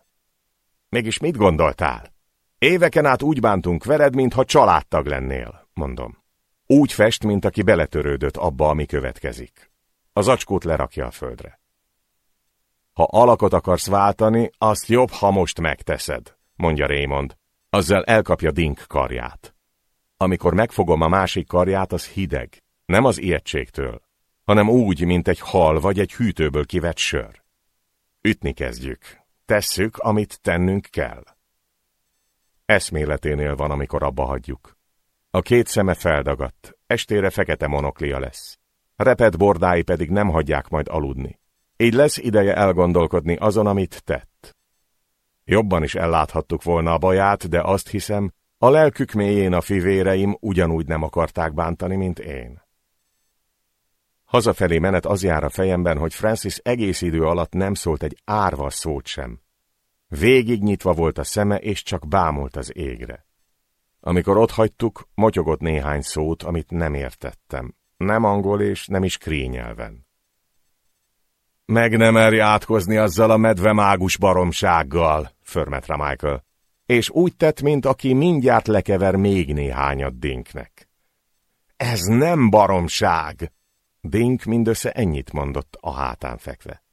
Mégis mit gondoltál? Éveken át úgy bántunk veled, mintha családtag lennél, mondom. Úgy fest, mint aki beletörődött abba, ami következik. Az acskót lerakja a földre. Ha alakot akarsz váltani, azt jobb, ha most megteszed, mondja Raymond. Azzal elkapja Dink karját. Amikor megfogom a másik karját, az hideg, nem az ijegységtől, hanem úgy, mint egy hal vagy egy hűtőből kivett sör. Ütni kezdjük. Tesszük, amit tennünk kell. Eszméleténél van, amikor abba hagyjuk. A két szeme feldagadt, estére fekete monoklia lesz. Repet bordái pedig nem hagyják majd aludni. Így lesz ideje elgondolkodni azon, amit tett. Jobban is elláthattuk volna a baját, de azt hiszem, a lelkük mélyén a fivéreim ugyanúgy nem akarták bántani, mint én. Hazafelé menet az jár a fejemben, hogy Francis egész idő alatt nem szólt egy árva szót sem. Végig nyitva volt a szeme, és csak bámult az égre. Amikor ott hagytuk, motyogott néhány szót, amit nem értettem. Nem angol és nem is krényelven. Meg nem merj átkozni azzal a medve mágus baromsággal, förmet rá Michael, és úgy tett, mint aki mindjárt lekever még néhányat Dinknek. Ez nem baromság! Dink mindössze ennyit mondott a hátán fekve.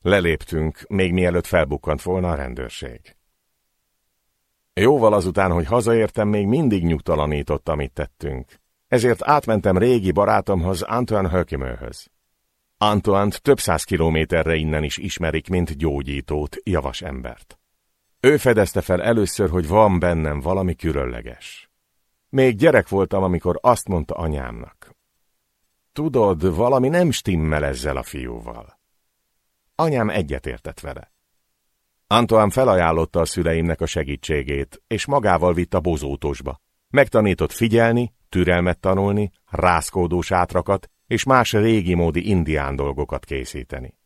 Leléptünk, még mielőtt felbukkant volna a rendőrség. Jóval azután, hogy hazaértem, még mindig nyugtalanított, amit tettünk. Ezért átmentem régi barátomhoz, Antoine Hökimőhöz. Antoine több száz kilométerre innen is ismerik, mint gyógyítót, javas embert. Ő fedezte fel először, hogy van bennem valami különleges. Még gyerek voltam, amikor azt mondta anyámnak. Tudod, valami nem stimmel ezzel a fiúval. Anyám egyetértett vele. Antoine felajánlotta a szüleimnek a segítségét, és magával vitt a bozótosba. Megtanított figyelni, türelmet tanulni, rászkódós átrakat és más régi módi indián dolgokat készíteni.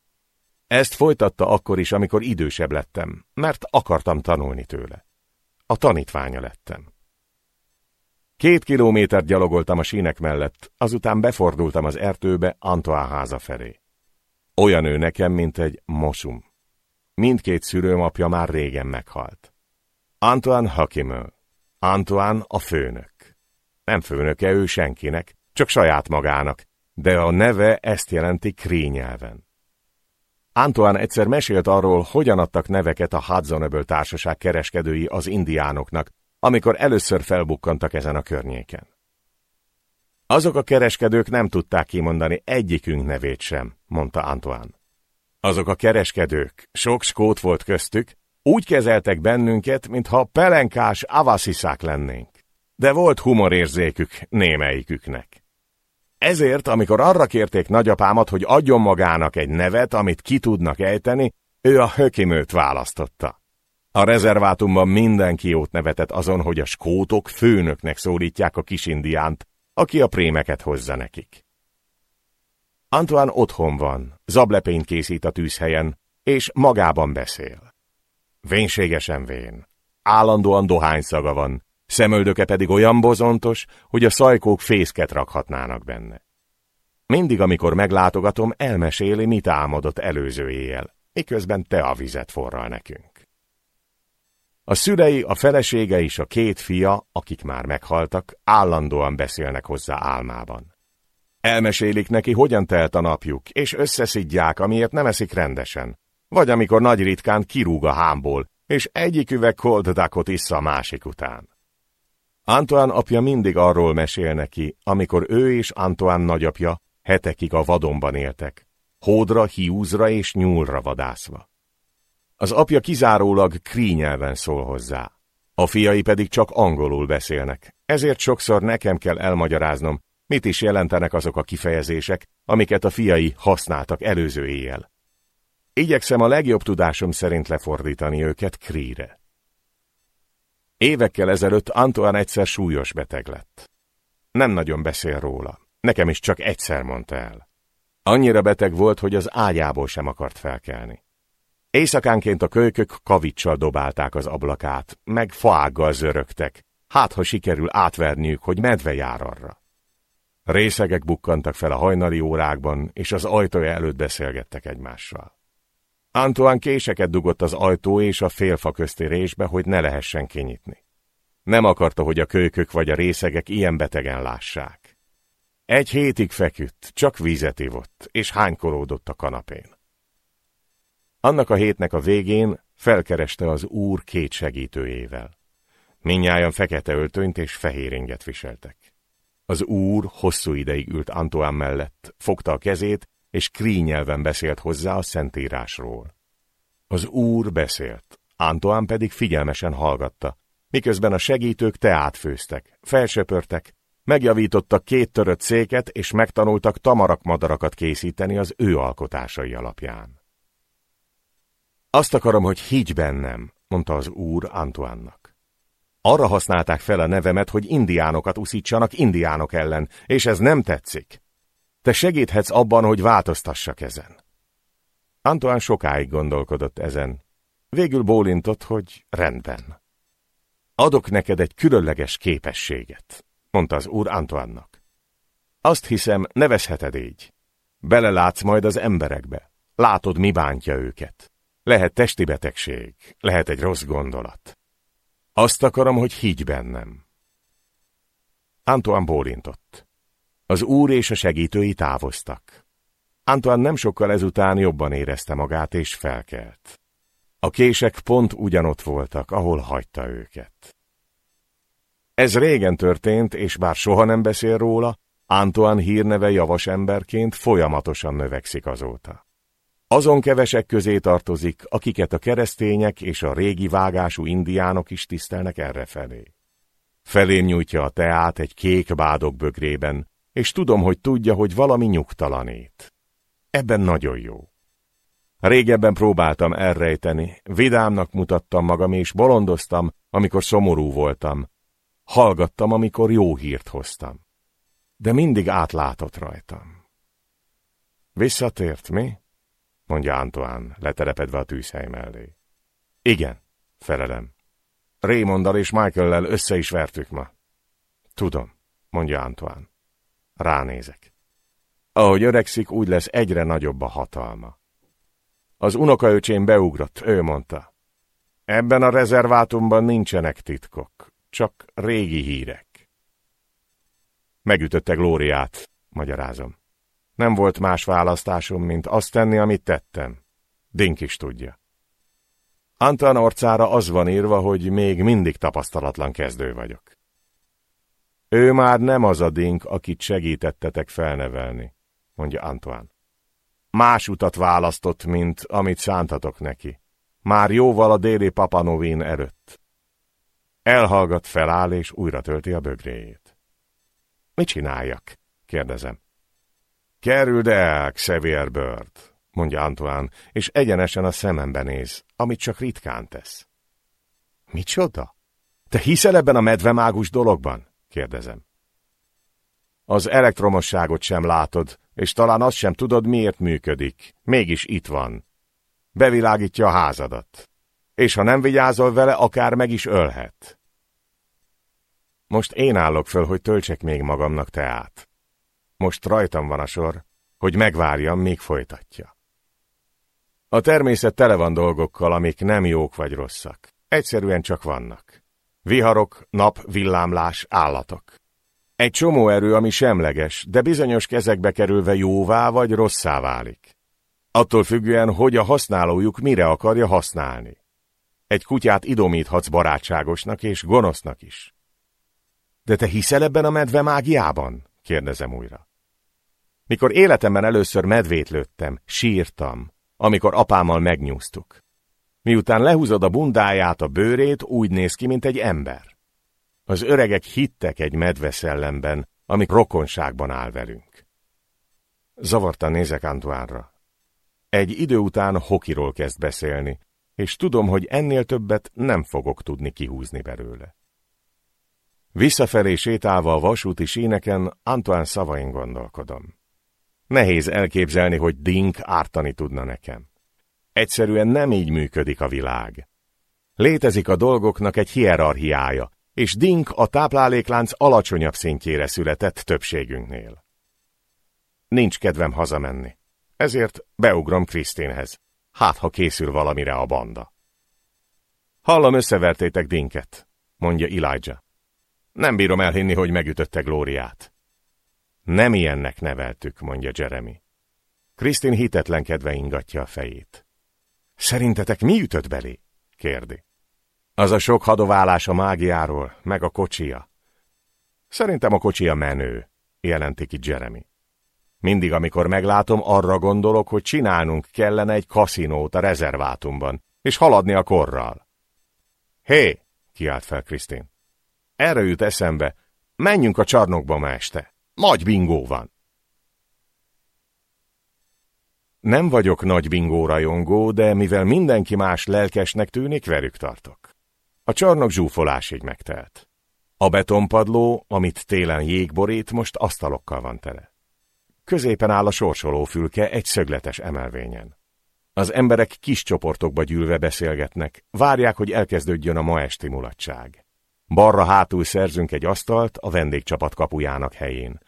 Ezt folytatta akkor is, amikor idősebb lettem, mert akartam tanulni tőle. A tanítványa lettem. Két kilométert gyalogoltam a sínek mellett, azután befordultam az erdőbe Antoine háza felé. Olyan ő nekem, mint egy mosum. Mindkét szülőm apja már régen meghalt. Antoine Hakimö. Antoine a főnök. Nem főnöke ő senkinek, csak saját magának, de a neve ezt jelenti Kree nyelven. Antoine egyszer mesélt arról, hogyan adtak neveket a Hudsonöböl társaság kereskedői az indiánoknak, amikor először felbukkantak ezen a környéken. Azok a kereskedők nem tudták kimondani egyikünk nevét sem, mondta Antoine. Azok a kereskedők, sok skót volt köztük, úgy kezeltek bennünket, mintha pelenkás avasziszák lennénk. De volt humorérzékük némelyiküknek. Ezért, amikor arra kérték nagyapámat, hogy adjon magának egy nevet, amit ki tudnak ejteni, ő a hökimőt választotta. A rezervátumban mindenki jót nevetett azon, hogy a skótok főnöknek szólítják a kisindiánt, aki a prémeket hozza nekik. Antoine otthon van, zablepényt készít a tűzhelyen, és magában beszél. Vénségesen vén. Állandóan dohányszaga van, szemöldöke pedig olyan bozontos, hogy a szajkók fészket rakhatnának benne. Mindig, amikor meglátogatom, elmeséli, mit álmodott előző éjjel, miközben te a vizet forral nekünk. A szülei, a felesége és a két fia, akik már meghaltak, állandóan beszélnek hozzá álmában. Elmesélik neki, hogyan telt a napjuk, és összeszidják, amiért nem eszik rendesen, vagy amikor nagy ritkán kirúg a hámból, és egyik üveg cold issza a másik után. Antoine apja mindig arról mesél neki, amikor ő és Antoine nagyapja hetekig a vadonban éltek, hódra, hiúzra és nyúlra vadászva. Az apja kizárólag krí nyelven szól hozzá. A fiai pedig csak angolul beszélnek, ezért sokszor nekem kell elmagyaráznom, mit is jelentenek azok a kifejezések, amiket a fiai használtak előző éjjel. Igyekszem a legjobb tudásom szerint lefordítani őket kríre. Évekkel ezelőtt Antoine egyszer súlyos beteg lett. Nem nagyon beszél róla, nekem is csak egyszer mondta el. Annyira beteg volt, hogy az ágyából sem akart felkelni. Éjszakánként a kölykök kavicsal dobálták az ablakát, meg faággal zörögtek, hát ha sikerül átverniük, hogy medve jár arra. Részegek bukkantak fel a hajnali órákban, és az ajtója előtt beszélgettek egymással. Antoine késeket dugott az ajtó és a félfa közti résbe, hogy ne lehessen kinyitni. Nem akarta, hogy a kölykök vagy a részegek ilyen betegen lássák. Egy hétig feküdt, csak vízet ivott, és hánykolódott a kanapén. Annak a hétnek a végén felkereste az úr két segítőjével. Minnyáján fekete öltönyt és fehér inget viseltek. Az úr hosszú ideig ült Antoine mellett, fogta a kezét, és krí nyelven beszélt hozzá a szentírásról. Az úr beszélt, Antoine pedig figyelmesen hallgatta, miközben a segítők teát főztek, felsöpörtek, megjavítottak két törött széket, és megtanultak tamarak-madarakat készíteni az ő alkotásai alapján. Azt akarom, hogy higgy bennem, mondta az úr Antoánnak. Arra használták fel a nevemet, hogy indiánokat uszítsanak indiánok ellen, és ez nem tetszik. Te segíthetsz abban, hogy változtassak ezen. Antoine sokáig gondolkodott ezen. Végül bólintott, hogy rendben. Adok neked egy különleges képességet, mondta az úr Antoánnak. Azt hiszem, nevezheted így. Belelátsz majd az emberekbe. Látod, mi bántja őket. Lehet testi betegség, lehet egy rossz gondolat. Azt akarom, hogy higgy bennem. Antoine bólintott. Az úr és a segítői távoztak. Antoine nem sokkal ezután jobban érezte magát, és felkelt. A kések pont ugyanott voltak, ahol hagyta őket. Ez régen történt, és bár soha nem beszél róla, Antoine hírneve javas emberként folyamatosan növekszik azóta. Azon kevesek közé tartozik, akiket a keresztények és a régi vágású indiánok is tisztelnek errefelé. Felém nyújtja a teát egy kék bádok bögrében, és tudom, hogy tudja, hogy valami nyugtalanít. Ebben nagyon jó. Régebben próbáltam elrejteni, vidámnak mutattam magam, és bolondoztam, amikor szomorú voltam. Hallgattam, amikor jó hírt hoztam. De mindig átlátott rajtam. Visszatért, mi? mondja Antoine, letelepedve a tűzhely mellé. Igen, felelem. Raymonddal és Michael-lel össze is vertük ma. Tudom, mondja Antoine. Ránézek. Ahogy öregszik, úgy lesz egyre nagyobb a hatalma. Az unokaöcsém beugrott, ő mondta. Ebben a rezervátumban nincsenek titkok, csak régi hírek. Megütötte Glóriát, magyarázom. Nem volt más választásom, mint azt tenni, amit tettem. Dink is tudja. Antoine orcára az van írva, hogy még mindig tapasztalatlan kezdő vagyok. Ő már nem az a Dink, akit segítettetek felnevelni, mondja Antoine. Más utat választott, mint amit szántatok neki. Már jóval a déli Papanovin előtt. Elhallgat, feláll és újra tölti a bögréjét. Mit csináljak? kérdezem. Kerüld el, Xavier Bird, mondja Antoine, és egyenesen a szemembe néz, amit csak ritkán tesz. Micsoda? Te hiszel ebben a medvemágus dologban? Kérdezem. Az elektromosságot sem látod, és talán azt sem tudod, miért működik. Mégis itt van. Bevilágítja a házadat. És ha nem vigyázol vele, akár meg is ölhet. Most én állok föl, hogy töltsek még magamnak teát. Most rajtam van a sor, hogy megvárjam, még folytatja. A természet tele van dolgokkal, amik nem jók vagy rosszak. Egyszerűen csak vannak. Viharok, nap, villámlás, állatok. Egy csomó erő, ami semleges, de bizonyos kezekbe kerülve jóvá vagy rosszá válik. Attól függően, hogy a használójuk mire akarja használni. Egy kutyát idomíthatsz barátságosnak és gonosznak is. De te hiszel ebben a medve mágiában? kérdezem újra. Mikor életemben először medvét lőttem, sírtam, amikor apámmal megnyúztuk. Miután lehúzod a bundáját, a bőrét, úgy néz ki, mint egy ember. Az öregek hittek egy medveszellemben, ami rokonságban áll velünk. Zavartan nézek Antoánra. Egy idő után hokiról kezd beszélni, és tudom, hogy ennél többet nem fogok tudni kihúzni belőle. Visszafelé sétálva a vasúti síneken Antoine szavain gondolkodom. Nehéz elképzelni, hogy Dink ártani tudna nekem. Egyszerűen nem így működik a világ. Létezik a dolgoknak egy hierarchiája, és Dink a tápláléklánc alacsonyabb szintjére született többségünknél. Nincs kedvem hazamenni, ezért beugrom Krisztinhez, hát ha készül valamire a banda. Hallom, összevertétek Dinket, mondja Elijah. Nem bírom elhinni, hogy megütötte Glóriát. Nem ilyennek neveltük, mondja Jeremy. Krisztin hitetlenkedve ingatja a fejét. Szerintetek mi ütött belé? kérdi. Az a sok hadoválás a mágiáról, meg a kocsia. Szerintem a kocsia menő, jelenti ki Jeremy. Mindig, amikor meglátom, arra gondolok, hogy csinálnunk kellene egy kaszinót a rezervátumban, és haladni a korral. Hé, kiált fel Krisztin. Erre jut eszembe, menjünk a csarnokba ma este. Nagy bingó van. Nem vagyok nagy bingó rajongó, de mivel mindenki más lelkesnek tűnik, velük tartok. A csarnok zsúfolásig megtelt. A betonpadló, amit télen jégborít, most asztalokkal van tele. Középen áll a sorsoló fülke egy szögletes emelvényen. Az emberek kis csoportokba gyűlve beszélgetnek, várják, hogy elkezdődjön a ma esti mulatság. Balra hátul szerzünk egy asztalt a vendégcsapat kapujának helyén.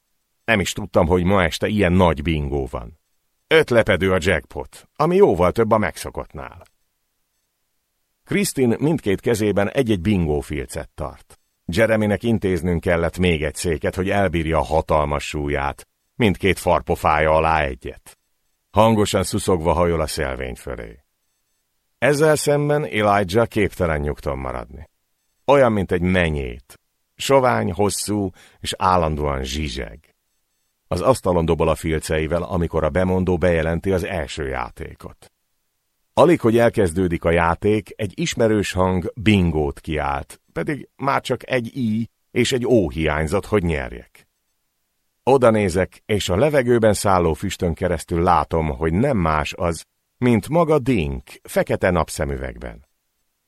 Nem is tudtam, hogy ma este ilyen nagy bingó van. Öt lepedő a jackpot, ami jóval több a megszokottnál. Krisztin mindkét kezében egy-egy bingófilcet tart. Jeremynek intéznünk kellett még egy széket, hogy elbírja a hatalmas súlyát, mindkét farpofája alá egyet. Hangosan szuszogva hajol a szelvény fölé. Ezzel szemben Elijah képtelen nyugton maradni. Olyan, mint egy menyét. Sovány, hosszú és állandóan zsizseg. Az asztalon dobol a filceivel, amikor a bemondó bejelenti az első játékot. Alig, hogy elkezdődik a játék, egy ismerős hang bingót kiált, pedig már csak egy i és egy ó hiányzott, hogy nyerjek. Oda nézek, és a levegőben szálló füstön keresztül látom, hogy nem más az, mint maga Dink, fekete napszemüvegben.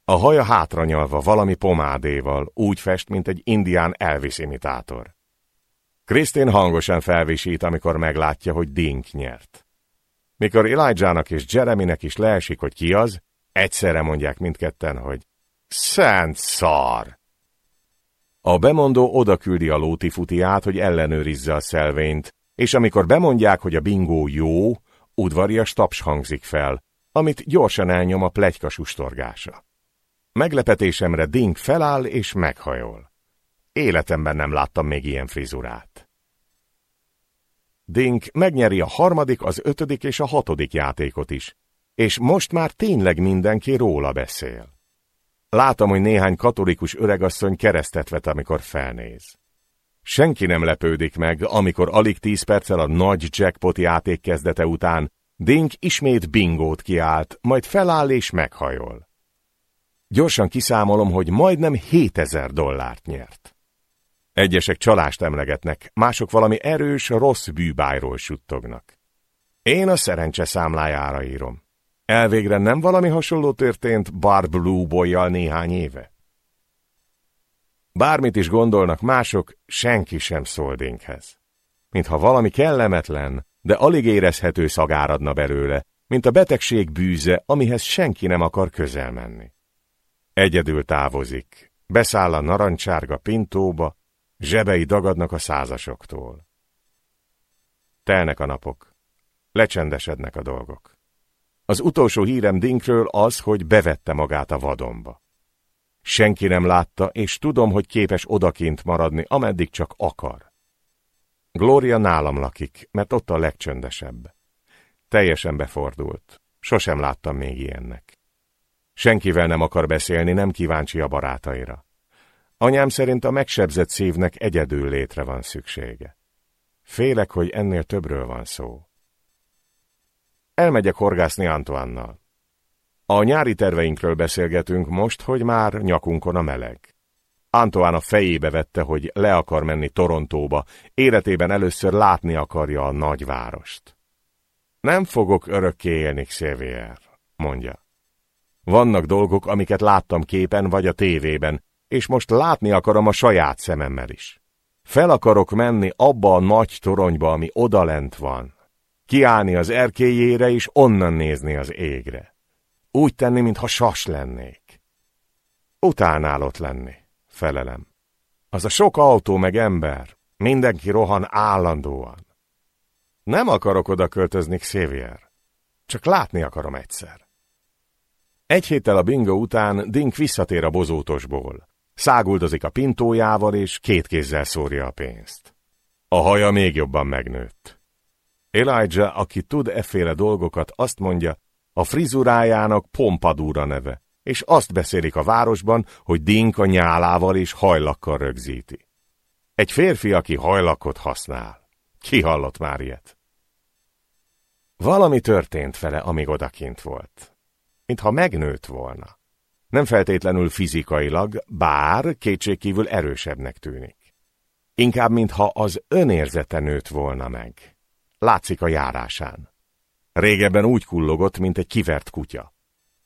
A haja hátranyalva valami pomádéval, úgy fest, mint egy indián Elvis imitátor. Krisztin hangosan felvisít, amikor meglátja, hogy Dink nyert. Mikor Elijahnak és Jeremynek is leesik, hogy ki az, egyszerre mondják mindketten, hogy Szent szar! A bemondó odaküldi a lótifutiát, hogy ellenőrizze a szelvényt, és amikor bemondják, hogy a bingó jó, udvarias taps hangzik fel, amit gyorsan elnyom a plegyka sustorgása. Meglepetésemre Dink feláll és meghajol. Életemben nem láttam még ilyen frizurát. Dink megnyeri a harmadik, az ötödik és a hatodik játékot is, és most már tényleg mindenki róla beszél. Látom, hogy néhány katolikus öregasszony keresztet vet, amikor felnéz. Senki nem lepődik meg, amikor alig tíz perccel a nagy jackpot játék kezdete után Dink ismét bingót kiált, majd feláll és meghajol. Gyorsan kiszámolom, hogy majdnem 7000 dollárt nyert. Egyesek csalást emlegetnek, mások valami erős, rossz bűbájról suttognak. Én a szerencse számlájára írom. Elvégre nem valami hasonló történt Bar Blue néhány éve? Bármit is gondolnak mások, senki sem szól Dinkhez. Mintha valami kellemetlen, de alig érezhető szagáradna belőle, mint a betegség bűze, amihez senki nem akar közel menni. Egyedül távozik, beszáll a narancsárga pintóba, zsebei dagadnak a százasoktól. Telnek a napok, lecsendesednek a dolgok. Az utolsó hírem Dinkről az, hogy bevette magát a vadonba. Senki nem látta, és tudom, hogy képes odakint maradni, ameddig csak akar. Gloria nálam lakik, mert ott a legcsöndesebb. Teljesen befordult. Sosem láttam még ilyennek. Senkivel nem akar beszélni, nem kíváncsi a barátaira. Anyám szerint a megsebzett szívnek egyedül létre van szüksége. Félek, hogy ennél többről van szó. Elmegyek horgászni Antoannal. A nyári terveinkről beszélgetünk most, hogy már nyakunkon a meleg. Antoine a fejébe vette, hogy le akar menni Torontóba, életében először látni akarja a nagyvárost. Nem fogok örökké élni, Xavier, mondja. Vannak dolgok, amiket láttam képen vagy a tévében, és most látni akarom a saját szememmel is. Fel akarok menni abba a nagy toronyba, ami odalent van. Kiállni az erkélyére, és onnan nézni az égre. Úgy tenni, mintha sas lennék. Utálnál ott lenni, felelem. Az a sok autó meg ember, mindenki rohan állandóan. Nem akarok oda költözni, Xavier. Csak látni akarom egyszer. Egy héttel a bingo után Dink visszatér a bozótosból. Száguldozik a pintójával, és két kézzel szórja a pénzt. A haja még jobban megnőtt. Elijah, aki tud efféle dolgokat, azt mondja, a frizurájának Pompadúra neve, és azt beszélik a városban, hogy Dink a nyálával és hajlakkal rögzíti. Egy férfi, aki hajlakot használ. Ki hallott már ilyet? Valami történt vele, amíg odakint volt. Mintha megnőtt volna. Nem feltétlenül fizikailag, bár kétségkívül erősebbnek tűnik. Inkább, mintha az önérzete nőtt volna meg. Látszik a járásán. Régebben úgy kullogott, mint egy kivert kutya.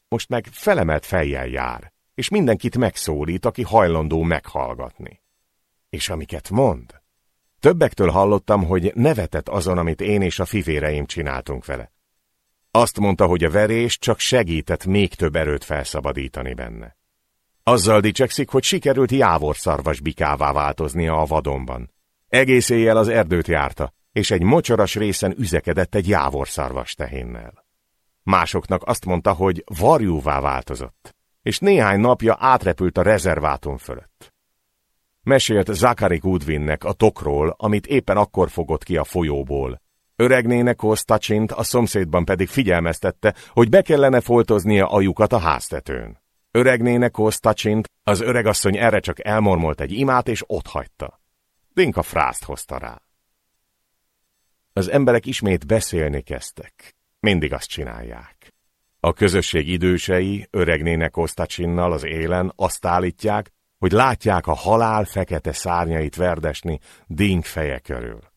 Most meg felemelt fejjel jár, és mindenkit megszólít, aki hajlandó meghallgatni. És amiket mond? Többektől hallottam, hogy nevetett azon, amit én és a fivéreim csináltunk vele. Azt mondta, hogy a verés csak segített még több erőt felszabadítani benne. Azzal dicsekszik, hogy sikerült jávorszarvas bikává változnia a vadonban. Egész éjjel az erdőt járta, és egy mocsaras részen üzekedett egy jávorszarvas tehénnel. Másoknak azt mondta, hogy varjúvá változott, és néhány napja átrepült a rezervátum fölött. Mesélt Zachary Goodwinnek a tokról, amit éppen akkor fogott ki a folyóból. Öregnének Kostacsint, a szomszédban pedig figyelmeztette, hogy be kellene foltoznia a lyukat a háztetőn. Öregnének Kostacsint, az öregasszony erre csak elmormolt egy imát, és otthagyta. Dinka frászt hozta rá. Az emberek ismét beszélni kezdtek. Mindig azt csinálják. A közösség idősei, öregnének Osztacsinnal az élen azt állítják, hogy látják a halál fekete szárnyait verdesni Dink feje körül.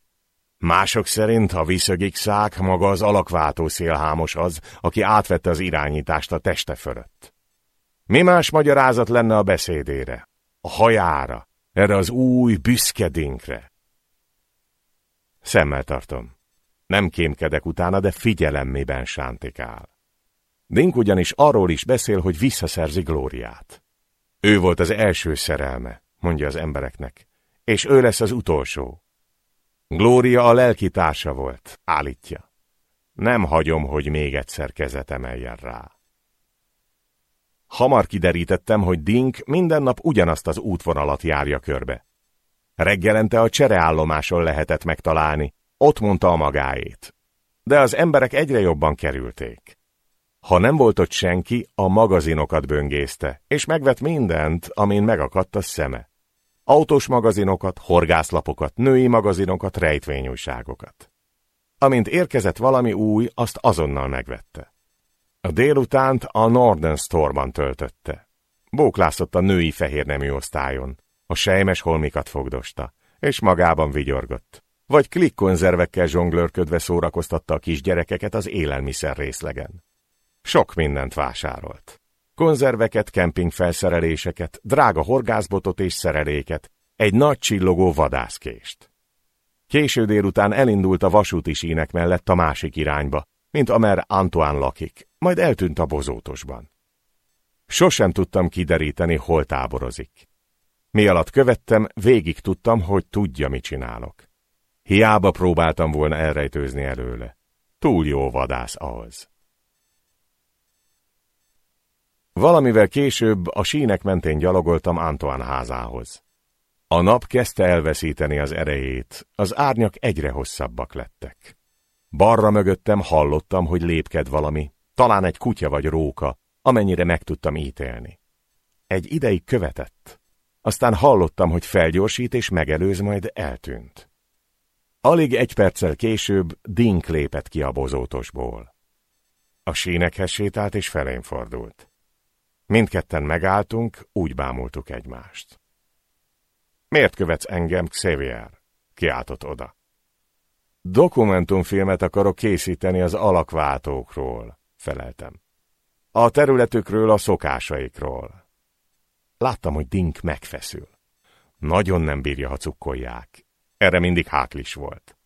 Mások szerint a viszögik szák maga az alakváltó szélhámos az, aki átvette az irányítást a teste fölött. Mi más magyarázat lenne a beszédére, a hajára, erre az új büszkedinkre? Szemmel tartom. Nem kémkedek utána, de figyelem, miben sántikál. Dink ugyanis arról is beszél, hogy visszaszerzi Glóriát. Ő volt az első szerelme, mondja az embereknek, és ő lesz az utolsó. Glória a lelki társa volt, állítja. Nem hagyom, hogy még egyszer kezet emeljen rá. Hamar kiderítettem, hogy Dink minden nap ugyanazt az útvonalat járja körbe. Reggelente a csereállomáson lehetett megtalálni, ott mondta a magáét. De az emberek egyre jobban kerülték. Ha nem volt ott senki, a magazinokat böngészte, és megvett mindent, amin megakadt a szeme. Autós magazinokat, horgászlapokat, női magazinokat, rejtvényújságokat. Amint érkezett valami új, azt azonnal megvette. A délutánt a Northern Store-ban töltötte. Bóklászott a női fehérnemű osztályon. A sejmes holmikat fogdosta, és magában vigyorgott. Vagy klikkonzervekkel zsonglőrködve szórakoztatta a kisgyerekeket az élelmiszer részlegen. Sok mindent vásárolt. Konzerveket, kempingfelszereléseket, drága horgászbotot és szereléket, egy nagy csillogó vadászkést. Késő délután elindult a vasúti sínek mellett a másik irányba, mint amer Antoine lakik, majd eltűnt a bozótosban. Sosem tudtam kideríteni, hol táborozik. Mi alatt követtem, végig tudtam, hogy tudja, mit csinálok. Hiába próbáltam volna elrejtőzni előle. Túl jó vadász ahhoz. Valamivel később a sínek mentén gyalogoltam Antoine házához. A nap kezdte elveszíteni az erejét, az árnyak egyre hosszabbak lettek. Barra mögöttem hallottam, hogy lépked valami, talán egy kutya vagy róka, amennyire meg tudtam ítélni. Egy ideig követett. Aztán hallottam, hogy felgyorsít és megelőz, majd eltűnt. Alig egy perccel később Dink lépett ki a bozótosból. A sínekhez sétált és felén fordult. Mindketten megálltunk, úgy bámultuk egymást. Miért követsz engem, Xavier? Kiáltott oda. Dokumentumfilmet akarok készíteni az alakváltókról, feleltem. A területükről, a szokásaikról. Láttam, hogy Dink megfeszül. Nagyon nem bírja, ha cukkolják. Erre mindig háklis volt.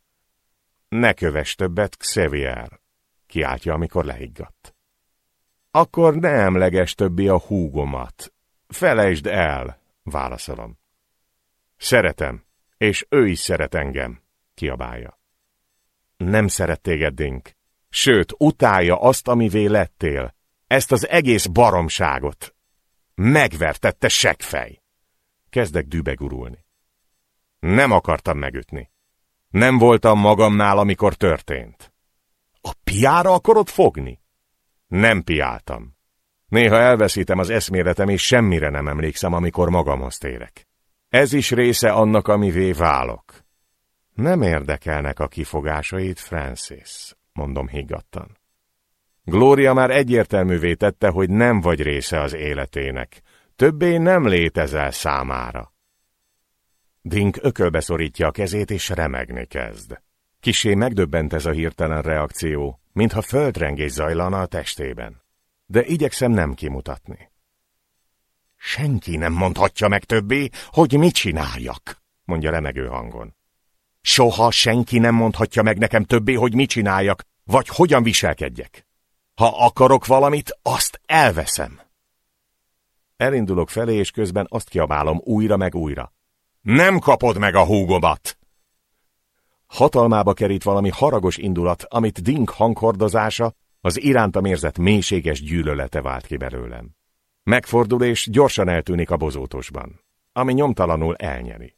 Ne kövess többet, Xavier, kiáltja, amikor lehiggadt. Akkor ne emleges többi a húgomat. Felejtsd el, válaszolom. Szeretem, és ő is szeret engem, kiabálja. Nem szeret téged, Dink. Sőt, utálja azt, amivé lettél. Ezt az egész baromságot. Megvertette segfej. Kezdek dübegurulni. Nem akartam megütni. Nem voltam magamnál, amikor történt. A piára akarod fogni? Nem piáltam. Néha elveszítem az eszméletem, és semmire nem emlékszem, amikor magamhoz térek. Ez is része annak, amivé válok. Nem érdekelnek a kifogásait, Francis, mondom higgadtan. Gloria már egyértelművé tette, hogy nem vagy része az életének. Többé nem létezel számára. Dink ökölbe szorítja a kezét, és remegni kezd. Kisé megdöbbent ez a hirtelen reakció, mintha földrengés zajlana a testében. De igyekszem nem kimutatni. Senki nem mondhatja meg többé, hogy mit csináljak, mondja remegő hangon. Soha senki nem mondhatja meg nekem többé, hogy mit csináljak, vagy hogyan viselkedjek. Ha akarok valamit, azt elveszem. Elindulok felé, és közben azt kiabálom újra meg újra. Nem kapod meg a húgomat! Hatalmába kerít valami haragos indulat, amit Dink hanghordozása, az irántam érzett mélységes gyűlölete vált ki belőlem. Megfordul és gyorsan eltűnik a bozótosban, ami nyomtalanul elnyeri.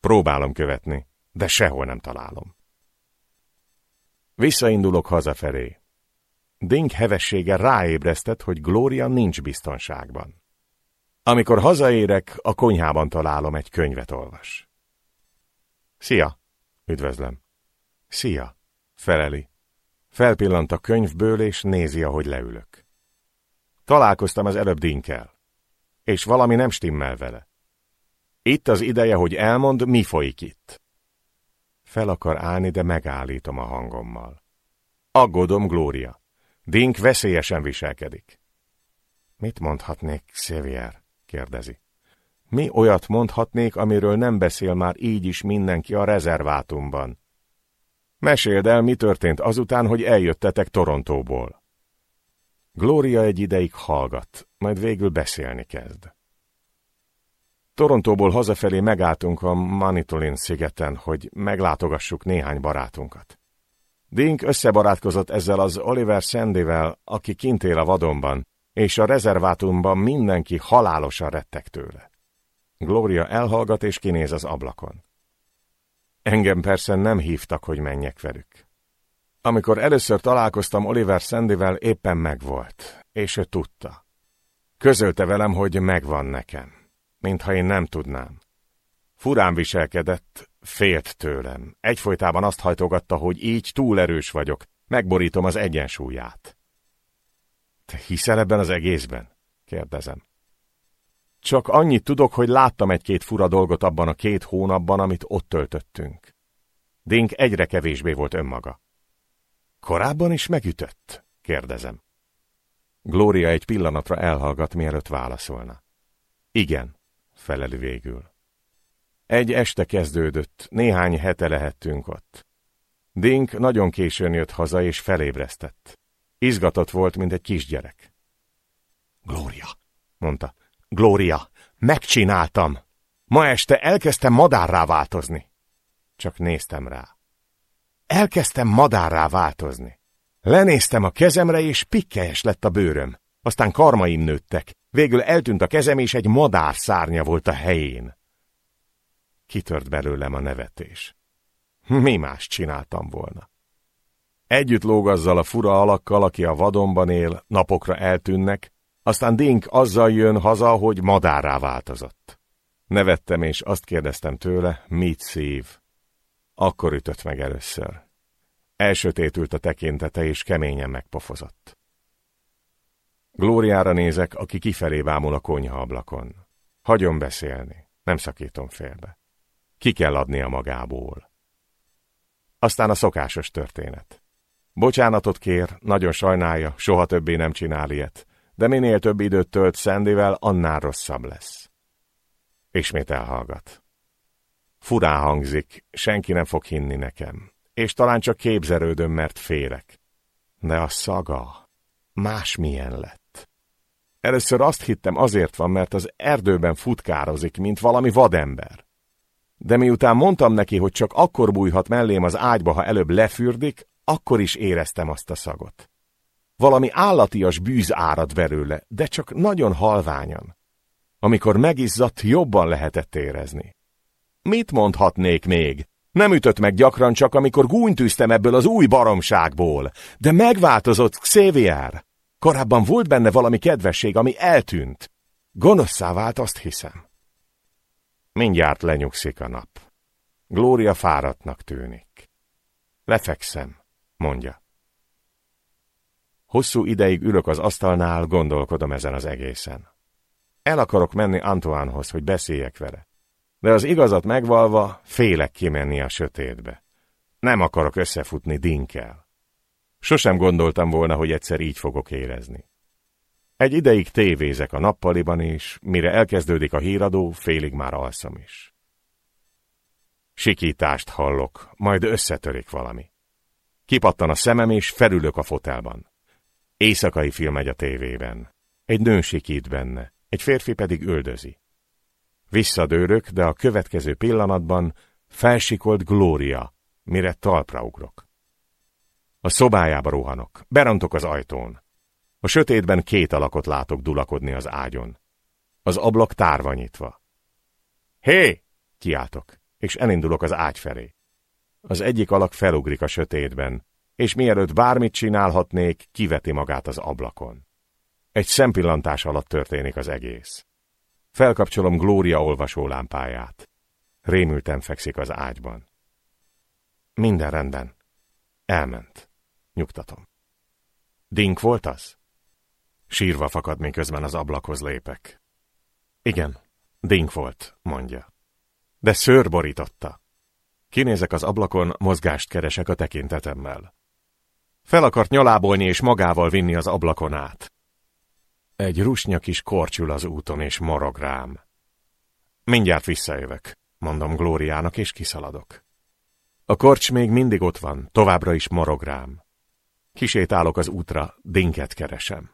Próbálom követni, de sehol nem találom. Visszaindulok hazafelé. Dink hevessége ráébresztett, hogy Gloria nincs biztonságban. Amikor hazaérek, a konyhában találom egy könyvet olvas. Szia! Üdvözlöm. Szia! Feleli. Felpillant a könyvből, és nézi, ahogy leülök. Találkoztam az előbb Dinkel, és valami nem stimmel vele. Itt az ideje, hogy elmond, mi folyik itt. Fel akar állni, de megállítom a hangommal. Aggódom, Glória. Dink veszélyesen viselkedik. Mit mondhatnék, Xavier? kérdezi. Mi olyat mondhatnék, amiről nem beszél már így is mindenki a rezervátumban? Meséld el, mi történt azután, hogy eljöttetek Torontóból. Gloria egy ideig hallgat, majd végül beszélni kezd. Torontóból hazafelé megálltunk a Manitolin szigeten, hogy meglátogassuk néhány barátunkat. Dink összebarátkozott ezzel az Oliver Sandyvel, aki kint él a vadonban, és a rezervátumban mindenki halálosan rettek tőle. Gloria elhallgat és kinéz az ablakon. Engem persze nem hívtak, hogy menjek velük. Amikor először találkoztam Oliver Sandyvel, éppen megvolt, és ő tudta. Közölte velem, hogy megvan nekem, mintha én nem tudnám. Furán viselkedett, félt tőlem. Egyfolytában azt hajtogatta, hogy így túl erős vagyok, megborítom az egyensúlyát. Te hiszel ebben az egészben? kérdezem. Csak annyit tudok, hogy láttam egy-két fura dolgot abban a két hónapban, amit ott töltöttünk. Dink egyre kevésbé volt önmaga. Korábban is megütött? kérdezem. Gloria egy pillanatra elhallgat, mielőtt válaszolna. Igen, feleli végül. Egy este kezdődött, néhány hete lehettünk ott. Dink nagyon későn jött haza és felébresztett. Izgatott volt, mint egy kisgyerek. Gloria, mondta. Gloria, megcsináltam! Ma este elkezdtem madárrá változni. Csak néztem rá. Elkezdtem madárrá változni. Lenéztem a kezemre, és pikkelyes lett a bőröm. Aztán karmaim nőttek. Végül eltűnt a kezem, és egy madár szárnya volt a helyén. Kitört belőlem a nevetés. Mi más csináltam volna? Együtt lóg azzal a fura alakkal, aki a vadonban él, napokra eltűnnek, aztán Dink azzal jön haza, hogy madárrá változott. Nevettem, és azt kérdeztem tőle, mit szív. Akkor ütött meg először. Elsötétült a tekintete, és keményen megpofozott. Glóriára nézek, aki kifelé bámul a konyha ablakon. Hagyom beszélni, nem szakítom félbe. Ki kell adni a magából. Aztán a szokásos történet. Bocsánatot kér, nagyon sajnálja, soha többé nem csinál ilyet, de minél több időt tölt Szendivel, annál rosszabb lesz. Ismét elhallgat. Furán hangzik, senki nem fog hinni nekem, és talán csak képzelődöm, mert félek. De a szaga másmilyen lett. Először azt hittem azért van, mert az erdőben futkározik, mint valami vadember. De miután mondtam neki, hogy csak akkor bújhat mellém az ágyba, ha előbb lefürdik, akkor is éreztem azt a szagot. Valami állatias bűz árad belőle, de csak nagyon halványan. Amikor megizzadt, jobban lehetett érezni. Mit mondhatnék még? Nem ütött meg gyakran csak, amikor gúnytűztem ebből az új baromságból. De megváltozott Xavier. Korábban volt benne valami kedvesség, ami eltűnt. Gonoszszá vált, azt hiszem. Mindjárt lenyugszik a nap. Glória fáradtnak tűnik. Lefekszem, mondja. Hosszú ideig ülök az asztalnál, gondolkodom ezen az egészen. El akarok menni Antoinehoz, hogy beszéljek vele. De az igazat megvalva, félek kimenni a sötétbe. Nem akarok összefutni Dinkel. Sosem gondoltam volna, hogy egyszer így fogok érezni. Egy ideig tévézek a nappaliban is, mire elkezdődik a híradó, félig már alszom is. Sikítást hallok, majd összetörik valami. Kipattan a szemem, és felülök a fotelban. Éjszakai film megy a tévében. Egy nő sikít benne, egy férfi pedig üldözi. Visszadőrök, de a következő pillanatban felsikolt Glória, mire talpra ugrok. A szobájába rohanok, berontok az ajtón. A sötétben két alakot látok dulakodni az ágyon. Az ablak tárva nyitva. Hé! kiáltok, és elindulok az ágy felé. Az egyik alak felugrik a sötétben, és mielőtt bármit csinálhatnék, kiveti magát az ablakon. Egy szempillantás alatt történik az egész. Felkapcsolom Glória olvasólámpáját. Rémülten fekszik az ágyban. Minden rendben. Elment. Nyugtatom. Dink volt az? Sírva fakad, miközben az ablakhoz lépek. Igen, Dink volt, mondja. De szőr borította. Kinézek az ablakon, mozgást keresek a tekintetemmel. Fel akart nyalábolni és magával vinni az ablakon át. Egy rusnya kis kortyül az úton és morog rám. Mindjárt visszajövök, mondom Glóriának, és kiszaladok. A korcs még mindig ott van, továbbra is morog rám. Kisétálok az útra, dinket keresem.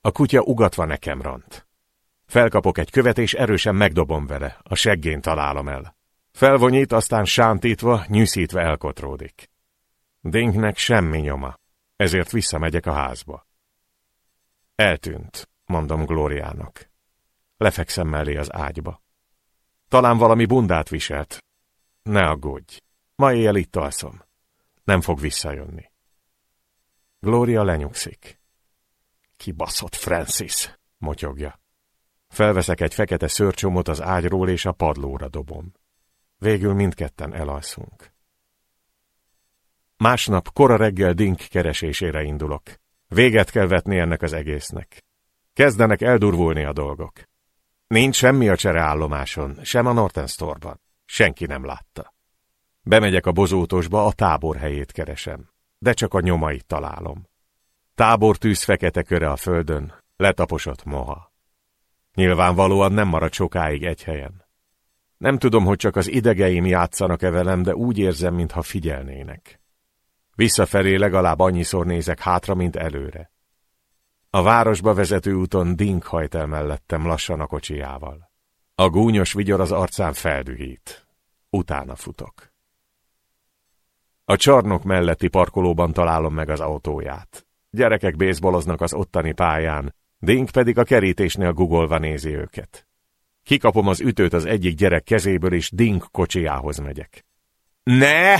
A kutya ugatva nekem ront. Felkapok egy követ, és erősen megdobom vele, a seggén találom el. Felvonyít, aztán sántítva, nyűszítve elkotródik. Dinknek semmi nyoma, ezért visszamegyek a házba. Eltűnt, mondom Glóriának. Lefekszem mellé az ágyba. Talán valami bundát viselt. Ne aggódj, ma éjjel itt alszom. Nem fog visszajönni. Glória lenyugszik. Kibaszott Francis, motyogja. Felveszek egy fekete szörcsomot az ágyról, és a padlóra dobom. Végül mindketten elalszunk. Másnap kora reggel Dink keresésére indulok. Véget kell vetni ennek az egésznek. Kezdenek eldurvulni a dolgok. Nincs semmi a csereállomáson, sem a Norton Store-ban. Senki nem látta. Bemegyek a bozótosba, a tábor helyét keresem, de csak a nyomait találom. Tábor tűz fekete köre a földön, letaposott moha. Nyilvánvalóan nem marad sokáig egy helyen. Nem tudom, hogy csak az idegeim játszanak-e velem, de úgy érzem, mintha figyelnének. Visszafelé legalább annyiszor nézek hátra, mint előre. A városba vezető úton Dink hajt el mellettem lassan a kocsijával. A gúnyos vigyor az arcán feldühít. Utána futok. A csarnok melletti parkolóban találom meg az autóját. Gyerekek bészboloznak az ottani pályán, Dink pedig a kerítésnél guggolva nézi őket. Kikapom az ütőt az egyik gyerek kezéből, és Dink kocsiához megyek. Ne!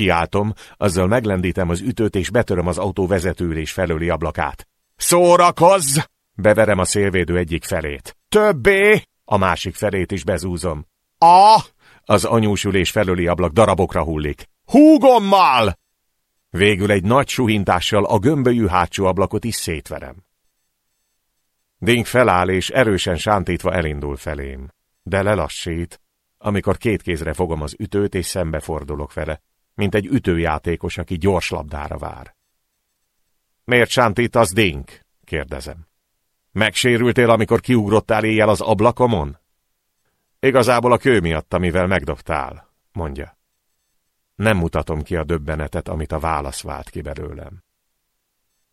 Kiáltom, azzal meglendítem az ütőt, és betöröm az autó vezetőülés felőli ablakát. Szórakozz! Beverem a szélvédő egyik felét. Többé! A másik felét is bezúzom. A! Az anyúsülés felőli ablak darabokra hullik. Húgommal! Végül egy nagy suhintással a gömbölyű hátsó ablakot is szétverem. Dink feláll és erősen sántítva elindul felém, de lelassít, amikor két kézre fogom az ütőt és szembefordulok vele, mint egy ütőjátékos, aki gyors labdára vár. Miért sántítasz, Dink? kérdezem. Megsérültél, amikor kiugrottál éjjel az ablakomon? Igazából a kő miatt, amivel megdobtál, mondja. Nem mutatom ki a döbbenetet, amit a válasz vált ki belőlem.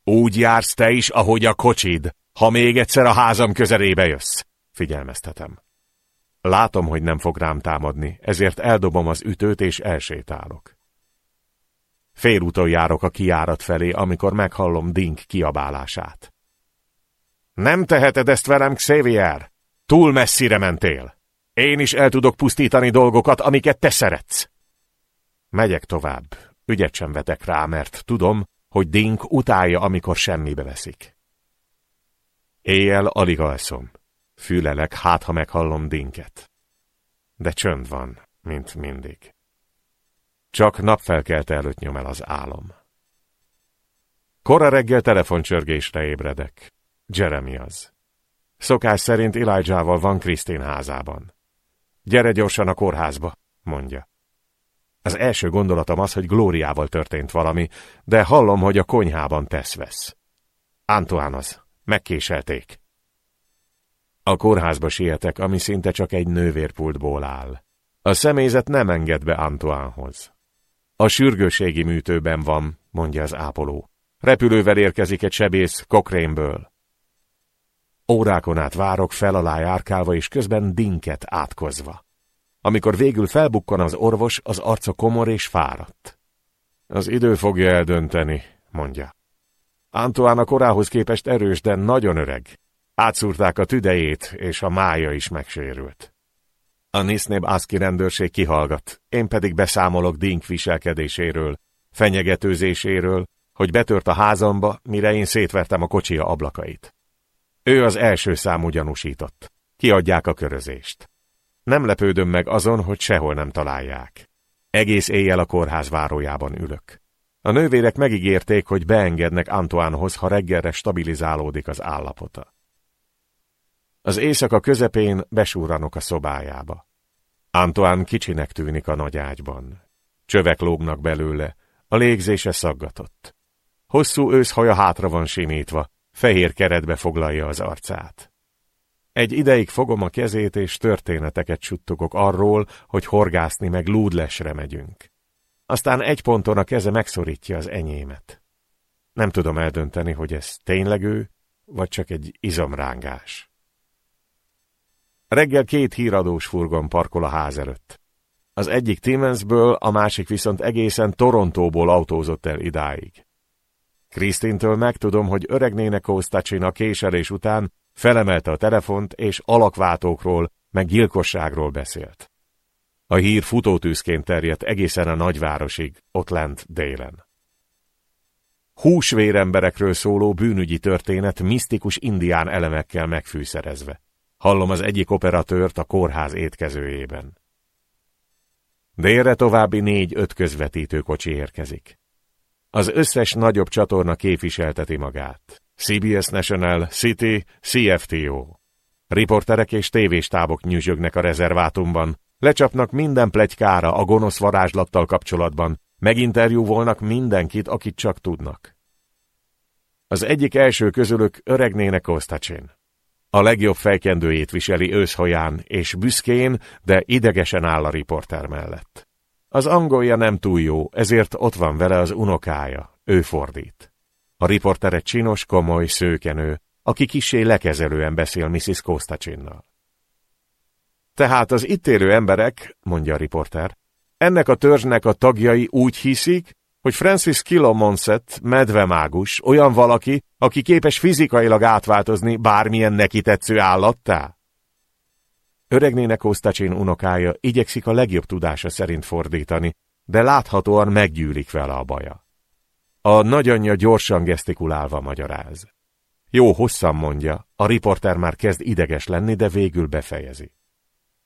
Úgy jársz te is, ahogy a kocsid, ha még egyszer a házam közelébe jössz, figyelmeztetem. Látom, hogy nem fog rám támadni, ezért eldobom az ütőt és elsétálok. Félúton járok a kiárat felé, amikor meghallom Dink kiabálását. Nem teheted ezt velem, Xavier! Túl messzire mentél! Én is el tudok pusztítani dolgokat, amiket te szeretsz! Megyek tovább. Ügyet sem vetek rá, mert tudom, hogy Dink utálja, amikor semmibe veszik. Éjjel alig alszom. Fülelek, hát ha meghallom Dinket. De csönd van, mint mindig. Csak napfelkelte előtt nyom el az álom. Kora reggel telefoncsörgésre ébredek. Jeremy az. Szokás szerint Elijah-val van Krisztin házában. Gyere gyorsan a kórházba, mondja. Az első gondolatom az, hogy Glóriával történt valami, de hallom, hogy a konyhában tesz vesz. Antoine az. Megkéselték. A kórházba sietek, ami szinte csak egy nővérpultból áll. A személyzet nem enged be Antoinehoz. A sürgőségi műtőben van, mondja az ápoló. Repülővel érkezik egy sebész Cochrane-ből. Órákon át várok fel alá járkálva, és közben dinket átkozva. Amikor végül felbukkan az orvos, az arca komor és fáradt. Az idő fogja eldönteni, mondja. Antoine a korához képest erős, de nagyon öreg. Átszúrták a tüdejét, és a mája is megsérült. A Nisznép Aszki rendőrség kihallgat, én pedig beszámolok Dink viselkedéséről, fenyegetőzéséről, hogy betört a házamba, mire én szétvertem a kocsia ablakait. Ő az első számú gyanúsított. Kiadják a körözést. Nem lepődöm meg azon, hogy sehol nem találják. Egész éjjel a kórház várójában ülök. A nővérek megígérték, hogy beengednek Antoinehoz, ha reggelre stabilizálódik az állapota. Az éjszaka közepén besúranok a szobájába. Antoine kicsinek tűnik a nagy ágyban. Csövek lógnak belőle, a légzése szaggatott. Hosszú őszhaja hátra van simítva, fehér keretbe foglalja az arcát. Egy ideig fogom a kezét, és történeteket suttogok arról, hogy horgászni meg lúdlesre megyünk. Aztán egy ponton a keze megszorítja az enyémet. Nem tudom eldönteni, hogy ez tényleg ő, vagy csak egy izomrángás. Reggel két híradós furgon parkol a ház előtt. Az egyik Timmensből, a másik viszont egészen Torontóból autózott el idáig. Krisztintől megtudom, hogy öregnének Kósztacsin a késelés után felemelte a telefont, és alakváltókról, meg gyilkosságról beszélt. A hír futótűzként terjedt egészen a nagyvárosig, ott lent délen. Húsvéremberekről szóló bűnügyi történet misztikus indián elemekkel megfűszerezve. Hallom az egyik operatőrt a kórház étkezőjében. Délre további négy-öt közvetítő kocsi érkezik. Az összes nagyobb csatorna képviselteti magát. CBS National, City, CFTO. Riporterek és tévéstábok nyüzsögnek a rezervátumban, lecsapnak minden plegykára a gonosz varázslattal kapcsolatban, meginterjúvolnak mindenkit, akit csak tudnak. Az egyik első közülük öregnének Kostacsin. A legjobb fejkendőjét viseli őszhaján, és büszkén, de idegesen áll a riporter mellett. Az angolja nem túl jó, ezért ott van vele az unokája, ő fordít. A riporter egy csinos, komoly, szőkenő, aki kisé lekezelően beszél Mrs. Kostacsinnal. Tehát az itt élő emberek, mondja a riporter, ennek a törzsnek a tagjai úgy hiszik, hogy Francis Kilomonset, medvemágus, olyan valaki, aki képes fizikailag átváltozni bármilyen neki tetsző állattá? Öregnének Osztacsin unokája igyekszik a legjobb tudása szerint fordítani, de láthatóan meggyűlik vele a baja. A nagyanyja gyorsan gesztikulálva magyaráz. Jó hosszan mondja, a riporter már kezd ideges lenni, de végül befejezi.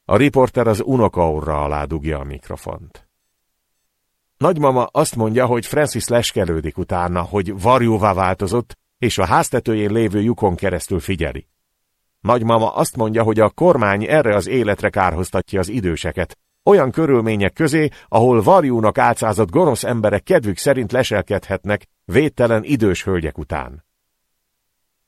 A riporter az unokaurra alá dugja a mikrofont. Nagymama azt mondja, hogy Francis leskelődik utána, hogy varjóvá változott, és a háztetőjén lévő lyukon keresztül figyeli. Nagymama azt mondja, hogy a kormány erre az életre kárhoztatja az időseket, olyan körülmények közé, ahol varjúnak álcázott gonosz emberek kedvük szerint leselkedhetnek védtelen idős hölgyek után.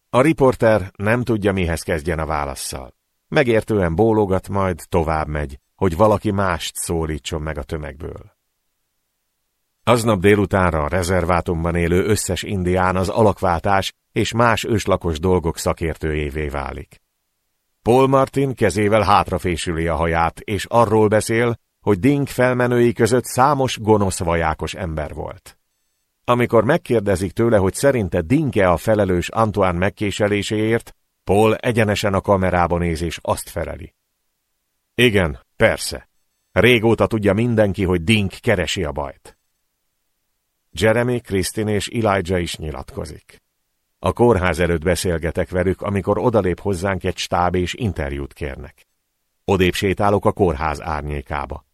A riporter nem tudja, mihez kezdjen a válaszszal. Megértően bólogat, majd tovább megy, hogy valaki mást szólítson meg a tömegből. Aznap délutánra a rezervátumban élő összes indián az alakváltás és más őslakos dolgok szakértőjévé válik. Paul Martin kezével hátrafésüli a haját, és arról beszél, hogy Dink felmenői között számos gonosz vajákos ember volt. Amikor megkérdezik tőle, hogy szerinte Dinke a felelős Antoine megkéseléséért, Paul egyenesen a kamerába néz és azt feleli. Igen, persze. Régóta tudja mindenki, hogy Dink keresi a bajt. Jeremy, Kristin és Elijah is nyilatkozik. A kórház előtt beszélgetek velük, amikor odalép hozzánk egy stáb és interjút kérnek. Odébb sétálok a kórház árnyékába.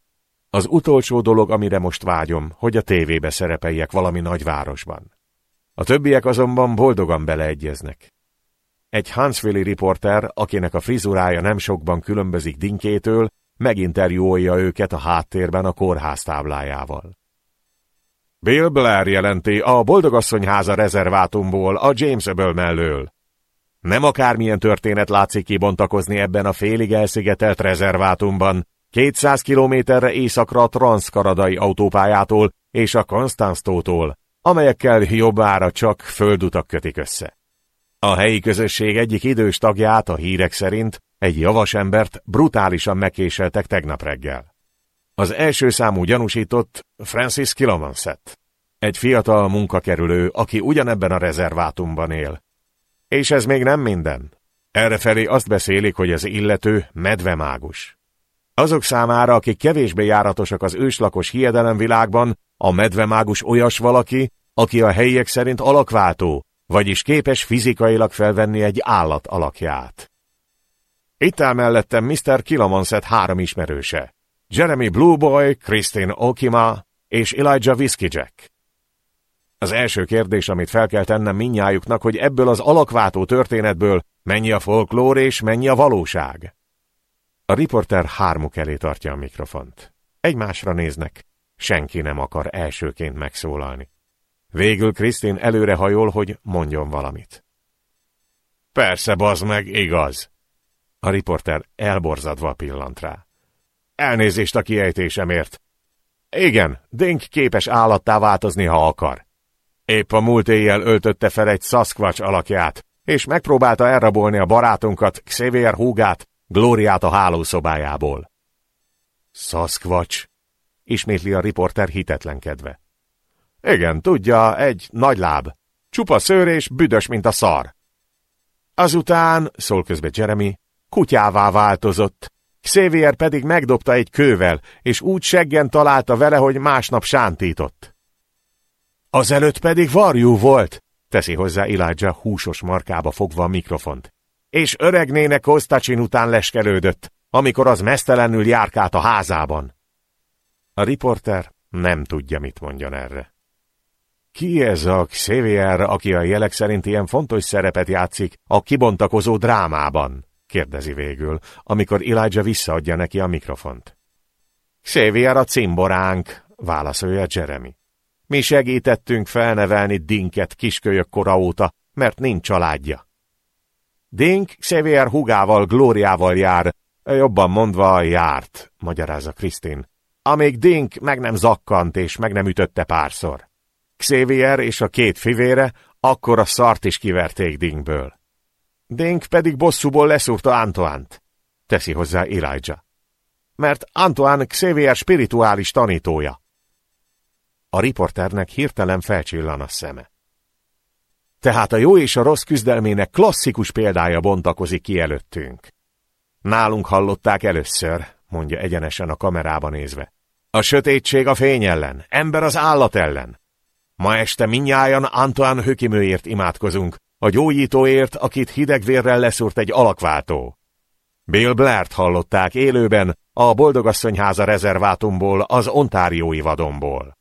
Az utolsó dolog, amire most vágyom, hogy a tévébe szerepeljek valami nagyvárosban. A többiek azonban boldogan beleegyeznek. Egy Huntsville riporter, akinek a frizurája nem sokban különbözik Dinkétől, meginterjúolja őket a háttérben a kórház táblájával. Bill Blair jelenti a boldogasszonyháza rezervátumból a James Öböl mellől. Nem akármilyen történet látszik kibontakozni ebben a félig elszigetelt rezervátumban, 200 kilométerre északra a Transzkaradai autópályától és a Konstanztótól, amelyekkel jobbára csak földutak kötik össze. A helyi közösség egyik idős tagját a hírek szerint egy javas embert brutálisan megkéseltek tegnap reggel. Az első számú gyanúsított Francis Kilomanset, egy fiatal munkakerülő, aki ugyanebben a rezervátumban él. És ez még nem minden. Errefelé azt beszélik, hogy az illető medvemágus. Azok számára, akik kevésbé járatosak az őslakos hiedelemvilágban, a medvemágus olyas valaki, aki a helyiek szerint alakváltó, vagyis képes fizikailag felvenni egy állat alakját. Itt áll mellettem Mr. Kilomanset három ismerőse. Jeremy Blueboy, Christine Okima és Elijah Whiskey Jack. Az első kérdés, amit fel kell tennem minnyájuknak, hogy ebből az alakváltó történetből mennyi a folklór és mennyi a valóság. A riporter hármuk elé tartja a mikrofont. Egymásra néznek. senki nem akar elsőként megszólalni. Végül Krisztin előrehajol, hogy mondjon valamit. Persze, bazd meg, igaz. A riporter elborzadva pillant rá. Elnézést a kiejtésemért. Igen, Dink képes állattá változni, ha akar. Épp a múlt éjjel öltötte fel egy Sasquatch alakját, és megpróbálta elrabolni a barátunkat, Xavier húgát, Glóriát a hálószobájából. Sasquatch, ismétli a riporter hitetlenkedve. Igen, tudja, egy nagy láb. Csupa szőr és büdös, mint a szar. Azután, szól közbe Jeremy, kutyává változott. Xavier pedig megdobta egy kővel, és úgy seggen találta vele, hogy másnap sántított. Azelőtt pedig varjú volt, teszi hozzá Elijah húsos markába fogva a mikrofont. És öregnének Kostacsin után leskelődött, amikor az mesztelenül járkált a házában. A riporter nem tudja, mit mondjon erre. Ki ez a Xavier, aki a jelek szerint ilyen fontos szerepet játszik a kibontakozó drámában? Kérdezi végül, amikor Elijah visszaadja neki a mikrofont. Xavier a cimboránk, válaszolja Jeremy. Mi segítettünk felnevelni Dinket kiskölyök kora óta, mert nincs családja. Dink Xavier hugával, Glóriával jár, jobban mondva járt, magyarázza Krisztin, amíg Dink meg nem zakkant és meg nem ütötte párszor. Xavier és a két fivére akkor a szart is kiverték Dinkből. Dink pedig bosszúból leszúrta Antoánt, teszi hozzá Elijah. Mert Antoine Xavier spirituális tanítója. A riporternek hirtelen felcsillan a szeme. Tehát a jó és a rossz küzdelmének klasszikus példája bontakozik ki előttünk. Nálunk hallották először, mondja egyenesen a kamerába nézve. A sötétség a fény ellen, ember az állat ellen. Ma este minnyájan Antoine Hökimőért imádkozunk, a gyógyítóért, akit hidegvérrel leszúrt egy alakváltó. Bill Blair-t hallották élőben a Boldogasszonyháza rezervátumból, az ontáriói vadonból.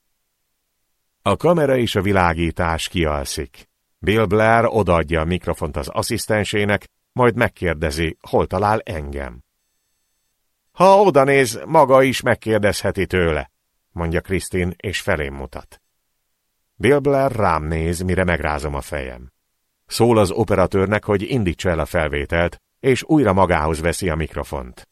A kamera és a világítás kialszik. Bill Blair odaadja a mikrofont az asszisztensének, majd megkérdezi, hol talál engem. Ha oda néz, maga is megkérdezheti tőle, mondja Krisztin, és felém mutat. Bill Blair rám néz, mire megrázom a fejem. Szól az operatőrnek, hogy indítsa el a felvételt, és újra magához veszi a mikrofont.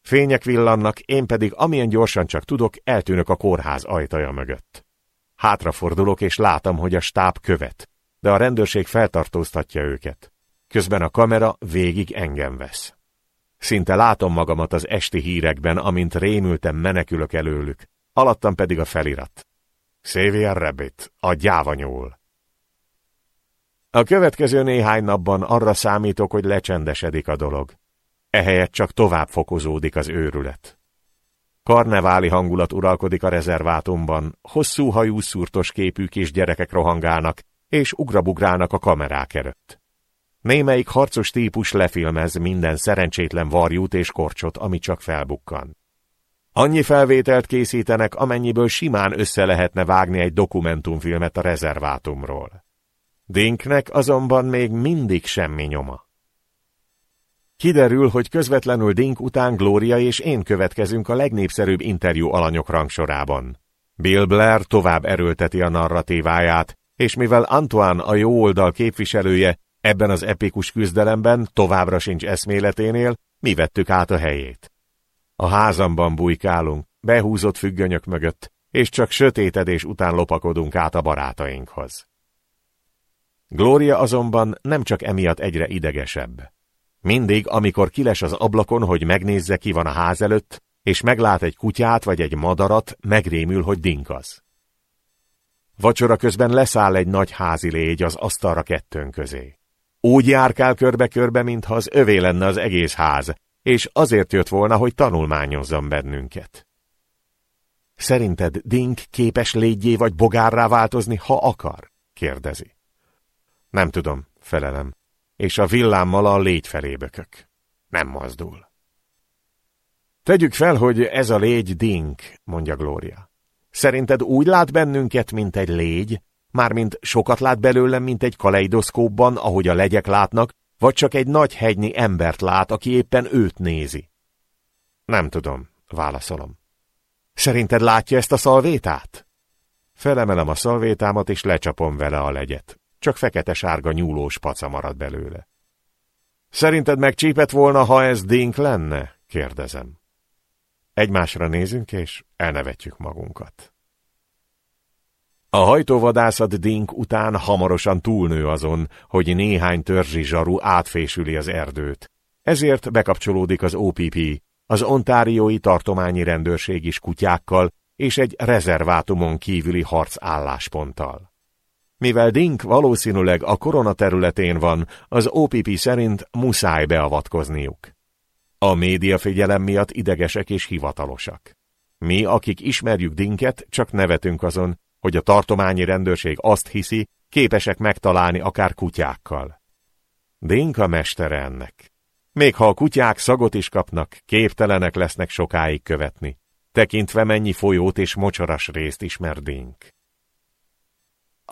Fények villannak, én pedig amilyen gyorsan csak tudok, eltűnök a kórház ajtaja mögött. Hátrafordulok, és látom, hogy a stáb követ, de a rendőrség feltartóztatja őket. Közben a kamera végig engem vesz. Szinte látom magamat az esti hírekben, amint rémültem menekülök előlük, alattam pedig a felirat. Xavier Rabbit, a gyávanyúl. A következő néhány napban arra számítok, hogy lecsendesedik a dolog. Ehelyett csak tovább fokozódik az őrület. Karneváli hangulat uralkodik a rezervátumban, hosszú hajú szúrtos képű kis gyerekek rohangálnak, és ugrabugrálnak a kamerák előtt. Némelyik harcos típus lefilmez minden szerencsétlen varjút és korcsot, ami csak felbukkan. Annyi felvételt készítenek, amennyiből simán össze lehetne vágni egy dokumentumfilmet a rezervátumról. Dinknek azonban még mindig semmi nyoma. Kiderül, hogy közvetlenül Dink után Gloria és én következünk a legnépszerűbb interjú alanyok rangsorában. Bill Blair tovább erőlteti a narratíváját, és mivel Antoine a jó oldal képviselője ebben az epikus küzdelemben továbbra sincs eszméleténél, mi vettük át a helyét. A házamban bujkálunk, behúzott függönyök mögött, és csak sötétedés után lopakodunk át a barátainkhoz. Glória azonban nem csak emiatt egyre idegesebb. Mindig, amikor kiles az ablakon, hogy megnézze, ki van a ház előtt, és meglát egy kutyát vagy egy madarat, megrémül, hogy dinkaz. Vacsora közben leszáll egy nagy házi légy az asztalra kettőn közé. Úgy járkál körbe-körbe, mintha az övé lenne az egész ház, és azért jött volna, hogy tanulmányozzon bennünket. Szerinted Dink képes légyé vagy bogárrá változni, ha akar? kérdezi. Nem tudom, felelem, és a villámmal a légy felé bökök. Nem mozdul. Tegyük fel, hogy ez a légy Dink, mondja Glória. Szerinted úgy lát bennünket, mint egy légy, mármint sokat lát belőlem, mint egy kaleidoszkópban, ahogy a legyek látnak, vagy csak egy nagy hegynyi embert lát, aki éppen őt nézi? Nem tudom, válaszolom. Szerinted látja ezt a szalvétát? Felemelem a szalvétámat, és lecsapom vele a legyet. Csak fekete-sárga nyúlós paca marad belőle. Szerinted megcsípett volna, ha ez dink lenne? kérdezem. Egymásra nézünk, és elnevetjük magunkat. A hajtóvadászat dink után hamarosan túlnő azon, hogy néhány törzsi zsaru átfésüli az erdőt. Ezért bekapcsolódik az OPP, az ontáriói tartományi rendőrség is kutyákkal és egy rezervátumon kívüli harc állásponttal. Mivel Dink valószínűleg a korona területén van, az OPP szerint muszáj beavatkozniuk. A média figyelem miatt idegesek és hivatalosak. Mi, akik ismerjük Dinket, csak nevetünk azon, hogy a tartományi rendőrség azt hiszi, képesek megtalálni akár kutyákkal. Dink a mestere ennek. Még ha a kutyák szagot is kapnak, képtelenek lesznek sokáig követni, tekintve mennyi folyót és mocsaras részt ismer Dink.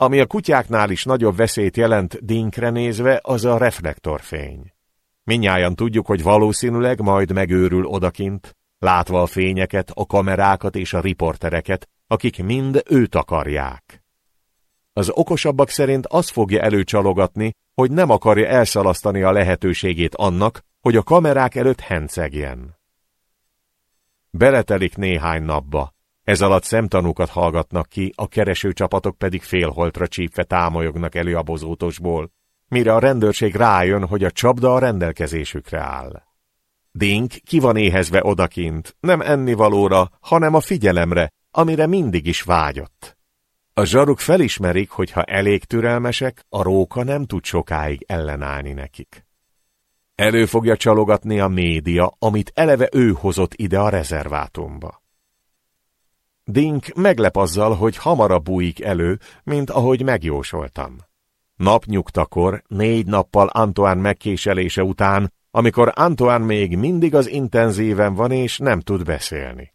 Ami a kutyáknál is nagyobb veszélyt jelent Dinkre nézve, az a reflektorfény. Minnyáján tudjuk, hogy valószínűleg majd megőrül odakint, látva a fényeket, a kamerákat és a riportereket, akik mind őt akarják. Az okosabbak szerint az fogja előcsalogatni, hogy nem akarja elszalasztani a lehetőségét annak, hogy a kamerák előtt hencegjen. Beletelik néhány napba, ez alatt szemtanúkat hallgatnak ki, a keresőcsapatok pedig félholtra csípve támolyognak elő a bozótosból, mire a rendőrség rájön, hogy a csapda a rendelkezésükre áll. Dink ki van éhezve odakint, nem ennivalóra, hanem a figyelemre, amire mindig is vágyott. A zsaruk felismerik, hogy ha elég türelmesek, a róka nem tud sokáig ellenállni nekik. Elő fogja csalogatni a média, amit eleve ő hozott ide a rezervátumba. Dink meglep azzal, hogy hamarabb bújik elő, mint ahogy megjósoltam. Napnyugtakor, négy nappal Antoine megkéselése után, amikor Antoine még mindig az intenzíven van és nem tud beszélni.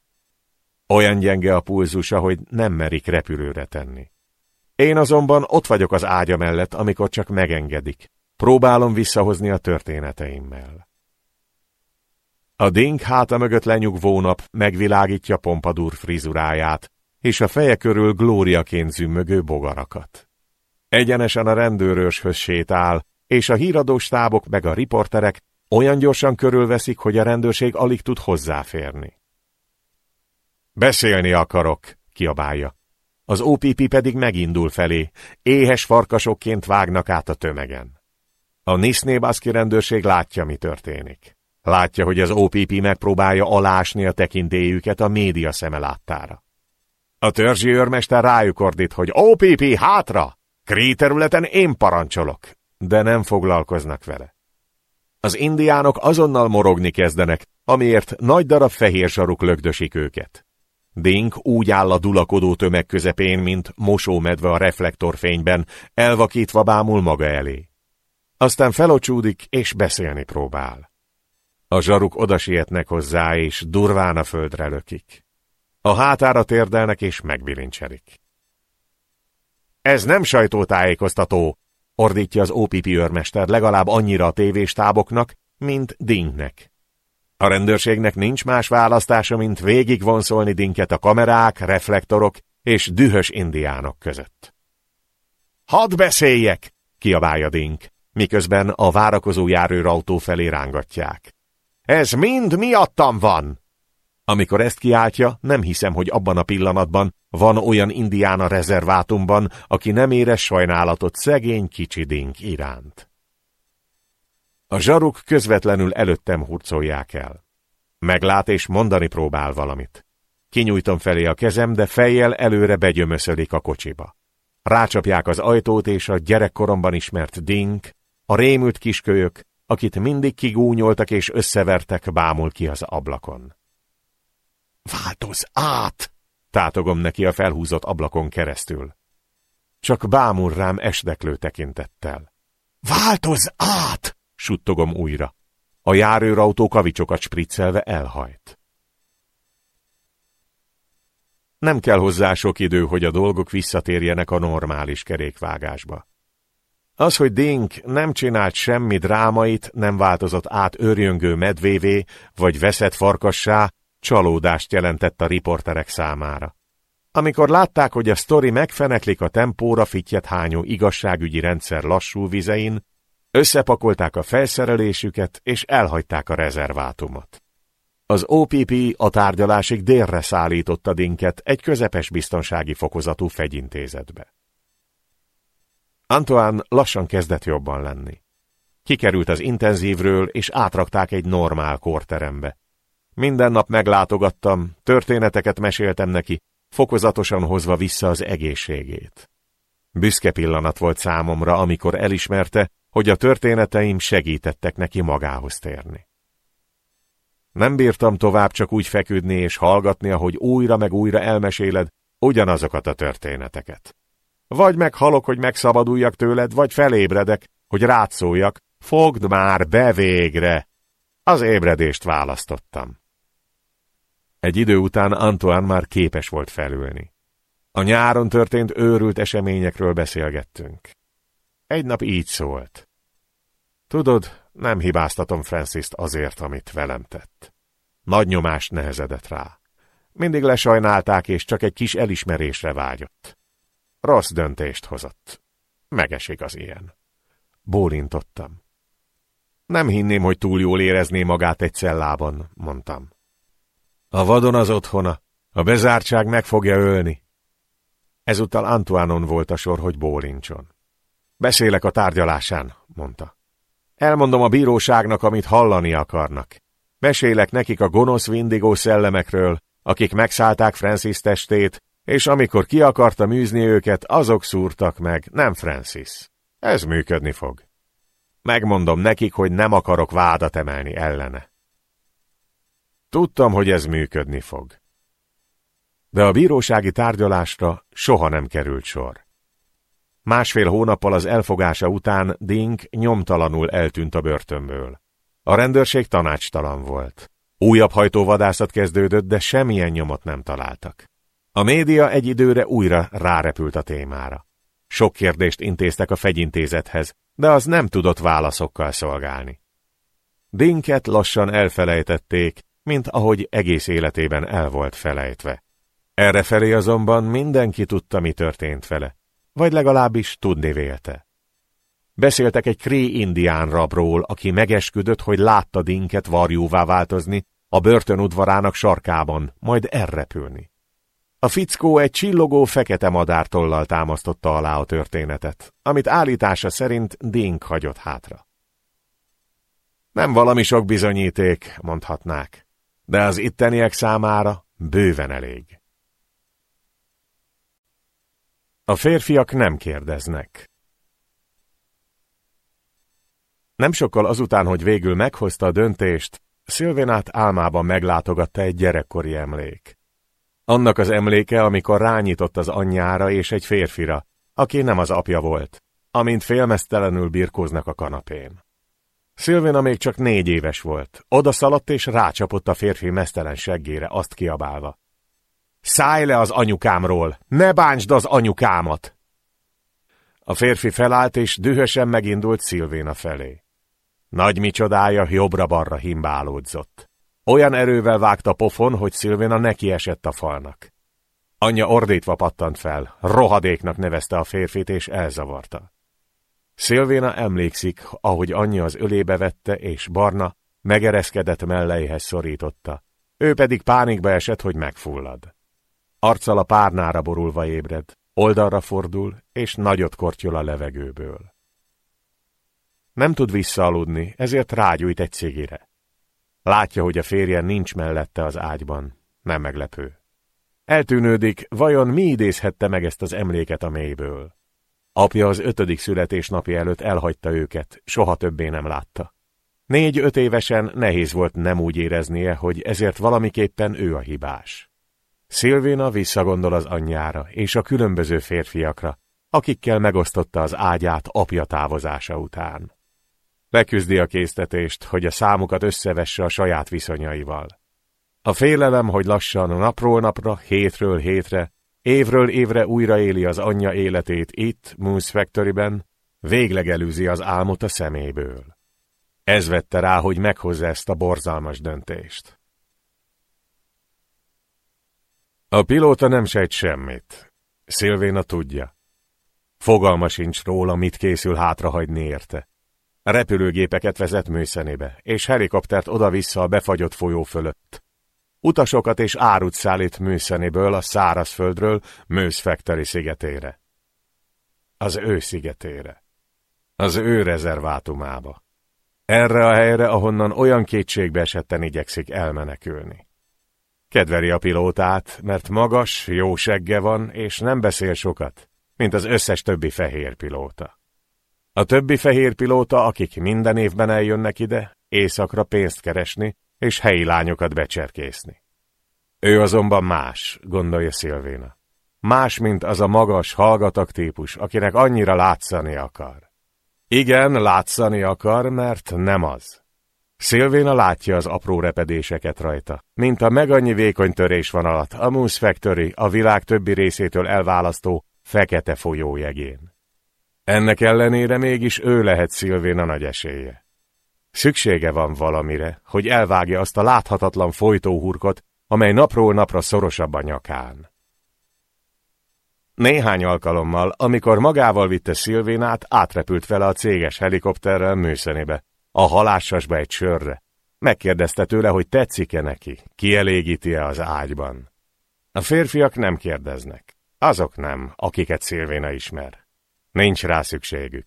Olyan gyenge a pulzusa, hogy nem merik repülőre tenni. Én azonban ott vagyok az ágya mellett, amikor csak megengedik. Próbálom visszahozni a történeteimmel. A dink háta mögött lenyugvó nap megvilágítja Pompadour frizuráját, és a feje körül glóriaként zümmögő bogarakat. Egyenesen a rendőröshöz sétál, és a híradós tábok meg a riporterek olyan gyorsan körülveszik, hogy a rendőrség alig tud hozzáférni. Beszélni akarok, kiabálja. Az OPP pedig megindul felé, éhes farkasokként vágnak át a tömegen. A Nisznébaszki rendőrség látja, mi történik. Látja, hogy az OPP megpróbálja alásni a tekintélyüket a média szeme láttára. A törzsi őrmester rájuk ordít, hogy OPP hátra! Kree területen én parancsolok, de nem foglalkoznak vele. Az indiánok azonnal morogni kezdenek, amiért nagy darab fehér saruk lögdösik őket. Dink úgy áll a dulakodó tömeg közepén, mint mosómedve a reflektorfényben, elvakítva bámul maga elé. Aztán felocsúdik és beszélni próbál. A zsaruk odasietnek hozzá, és durván a földre lökik. A hátára térdelnek, és megbilincselik. Ez nem sajtótájékoztató, ordítja az OPP őrmester legalább annyira a tévéstáboknak, mint Dinknek. A rendőrségnek nincs más választása, mint végigvonszolni Dinket a kamerák, reflektorok és dühös indiánok között. Hadd beszéljek! kiabálja Dink, miközben a várakozó járőrautó felé rángatják. Ez mind miattam van! Amikor ezt kiáltja, nem hiszem, hogy abban a pillanatban van olyan indiána rezervátumban, aki nem érez sajnálatot szegény kicsi Dink iránt. A zsaruk közvetlenül előttem hurcolják el. Meglát és mondani próbál valamit. Kinyújtom felé a kezem, de fejjel előre begyömöszölik a kocsiba. Rácsapják az ajtót, és a gyerekkoromban ismert Dink, a rémült kiskölyök, akit mindig kigúnyoltak és összevertek, bámul ki az ablakon. Változ át! Tátogom neki a felhúzott ablakon keresztül. Csak bámul rám esdeklő tekintettel. Változ át! Suttogom újra. A járőrautó kavicsokat spriccelve elhajt. Nem kell hozzá sok idő, hogy a dolgok visszatérjenek a normális kerékvágásba. Az, hogy Dink nem csinált semmi drámait, nem változott át őrjöngő medvévé, vagy veszett farkassá, csalódást jelentett a riporterek számára. Amikor látták, hogy a sztori megfeneklik a tempóra fittyet hányó igazságügyi rendszer lassú vizein, összepakolták a felszerelésüket és elhagyták a rezervátumot. Az OPP a tárgyalásig délre szállította Dinket egy közepes biztonsági fokozatú fegyintézetbe. Antoine lassan kezdett jobban lenni. Kikerült az intenzívről, és átrakták egy normál korterembe. Minden nap meglátogattam, történeteket meséltem neki, fokozatosan hozva vissza az egészségét. Büszke pillanat volt számomra, amikor elismerte, hogy a történeteim segítettek neki magához térni. Nem bírtam tovább csak úgy feküdni és hallgatni, ahogy újra meg újra elmeséled ugyanazokat a történeteket. Vagy meghalok, hogy megszabaduljak tőled, vagy felébredek, hogy rátszóljak, fogd már be végre! Az ébredést választottam. Egy idő után Antoine már képes volt felülni. A nyáron történt őrült eseményekről beszélgettünk. Egy nap így szólt. Tudod, nem hibáztatom Francis-t azért, amit velem tett. Nagy nyomást nehezedett rá. Mindig lesajnálták, és csak egy kis elismerésre vágyott. Rossz döntést hozott. Megesik az ilyen. Bólintottam. Nem hinném, hogy túl jól érezné magát egy cellában, mondtam. A vadon az otthona, a bezártság meg fogja ölni. Ezúttal Antoinon volt a sor, hogy bólincson. Beszélek a tárgyalásán, mondta. Elmondom a bíróságnak, amit hallani akarnak. Mesélek nekik a gonosz vindigó szellemekről, akik megszállták Francis testét, és amikor ki akarta műzni őket, azok szúrtak meg, nem Francis. Ez működni fog. Megmondom nekik, hogy nem akarok vádat emelni ellene. Tudtam, hogy ez működni fog. De a bírósági tárgyalásra soha nem került sor. Másfél hónappal az elfogása után Dink nyomtalanul eltűnt a börtönből. A rendőrség tanácstalan volt. Újabb hajtóvadászat kezdődött, de semmilyen nyomot nem találtak. A média egy időre újra rárepült a témára. Sok kérdést intéztek a fegyintézethez, de az nem tudott válaszokkal szolgálni. Dinket lassan elfelejtették, mint ahogy egész életében el volt felejtve. Errefelé azonban mindenki tudta, mi történt vele, vagy legalábbis tudni vélte. Beszéltek egy kré indián rabról, aki megesküdött, hogy látta Dinket varjúvá változni a börtön udvarának sarkában, majd elrepülni. A fickó egy csillogó fekete madártollal támasztotta alá a történetet, amit állítása szerint Dink hagyott hátra. Nem valami sok bizonyíték, mondhatnák, de az itteniek számára bőven elég. A férfiak nem kérdeznek. Nem sokkal azután, hogy végül meghozta a döntést, Szilvénát álmában meglátogatta egy gyerekkori emlék. Annak az emléke, amikor rányított az anyjára és egy férfira, aki nem az apja volt, amint félmeztelenül birkóznak a kanapén. Szilvina még csak négy éves volt, oda szaladt és rácsapott a férfi mesztelen seggére, azt kiabálva. Szállj le az anyukámról! Ne bántsd az anyukámat! A férfi felállt és dühösen megindult Szilvéna felé. Nagy micsodája jobbra-barra himbálódzott. Olyan erővel vágta pofon, hogy Szilvéna neki esett a falnak. Anyja ordítva pattant fel, rohadéknak nevezte a férfit és elzavarta. Szilvéna emlékszik, ahogy anyja az ölébe vette, és Barna megereszkedett melleihez szorította. Ő pedig pánikba esett, hogy megfullad. Arccal a párnára borulva ébred, oldalra fordul, és nagyot kortyol a levegőből. Nem tud visszaaludni, ezért rágyújt egy cigire. Látja, hogy a férje nincs mellette az ágyban. Nem meglepő. Eltűnődik, vajon mi idézhette meg ezt az emléket a mélyből? Apja az ötödik születésnapja előtt elhagyta őket, soha többé nem látta. Négy-öt évesen nehéz volt nem úgy éreznie, hogy ezért valamiképpen ő a hibás. Szilvéna visszagondol az anyjára és a különböző férfiakra, akikkel megosztotta az ágyát apja távozása után. Leküzdi a késztetést, hogy a számukat összevesse a saját viszonyaival. A félelem, hogy lassan napról napra, hétről hétre, évről évre újraéli az anyja életét itt, Moose Factoryben, végleg elűzi az álmot a szeméből. Ez vette rá, hogy meghozza ezt a borzalmas döntést. A pilóta nem sejt semmit. Szilvéna tudja. Fogalma sincs róla, mit készül hátrahagyni érte. Repülőgépeket vezet műszenébe, és helikoptert oda-vissza a befagyott folyó fölött. Utasokat és árut szállít műszenéből a szárazföldről Mőszfekteri szigetére. Az ő szigetére. Az ő rezervátumába. Erre a helyre, ahonnan olyan kétségbe esetten igyekszik elmenekülni. Kedveri a pilótát, mert magas, jó segge van, és nem beszél sokat, mint az összes többi fehér pilóta. A többi fehér pilóta, akik minden évben eljönnek ide, éjszakra pénzt keresni, és helyi lányokat becserkészni. Ő azonban más, gondolja Szilvéna. Más, mint az a magas, hallgatag típus, akinek annyira látszani akar. Igen, látszani akar, mert nem az. Szilvéna látja az apró repedéseket rajta, mint a megannyi vékony törés van alatt a Moose Factory a világ többi részétől elválasztó fekete folyójegén. Ennek ellenére mégis ő lehet Szilvéna nagy esélye. Szüksége van valamire, hogy elvágja azt a láthatatlan folytóhurkot, amely napról napra szorosabb a nyakán. Néhány alkalommal, amikor magával vitte Szilvénát, átrepült vele a céges helikopterrel műszenébe, a halássasba egy sörre. Megkérdezte tőle, hogy tetszik-e neki, kielégíti-e az ágyban. A férfiak nem kérdeznek. Azok nem, akiket Szilvéna ismer. Nincs rá szükségük.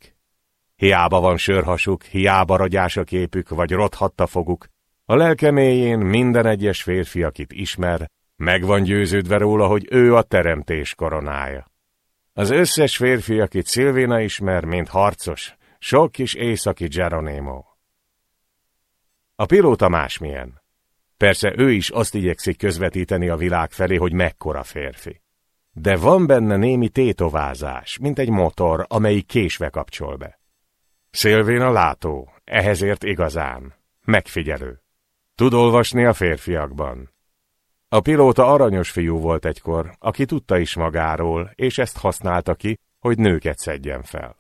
Hiába van sörhasuk, hiába ragyás a képük, vagy rothatta foguk, a lelkeméjén minden egyes férfi, akit ismer, meg van győződve róla, hogy ő a teremtés koronája. Az összes férfi, akit Szilvéna ismer, mint harcos, sok kis északi Geronimo. A pilóta másmilyen. Persze ő is azt igyekszik közvetíteni a világ felé, hogy mekkora férfi. De van benne némi tétovázás, mint egy motor, amelyik késve kapcsol be. Szilvén a látó, ehhez ért igazán, megfigyelő. Tud olvasni a férfiakban. A pilóta aranyos fiú volt egykor, aki tudta is magáról, és ezt használta ki, hogy nőket szedjen fel.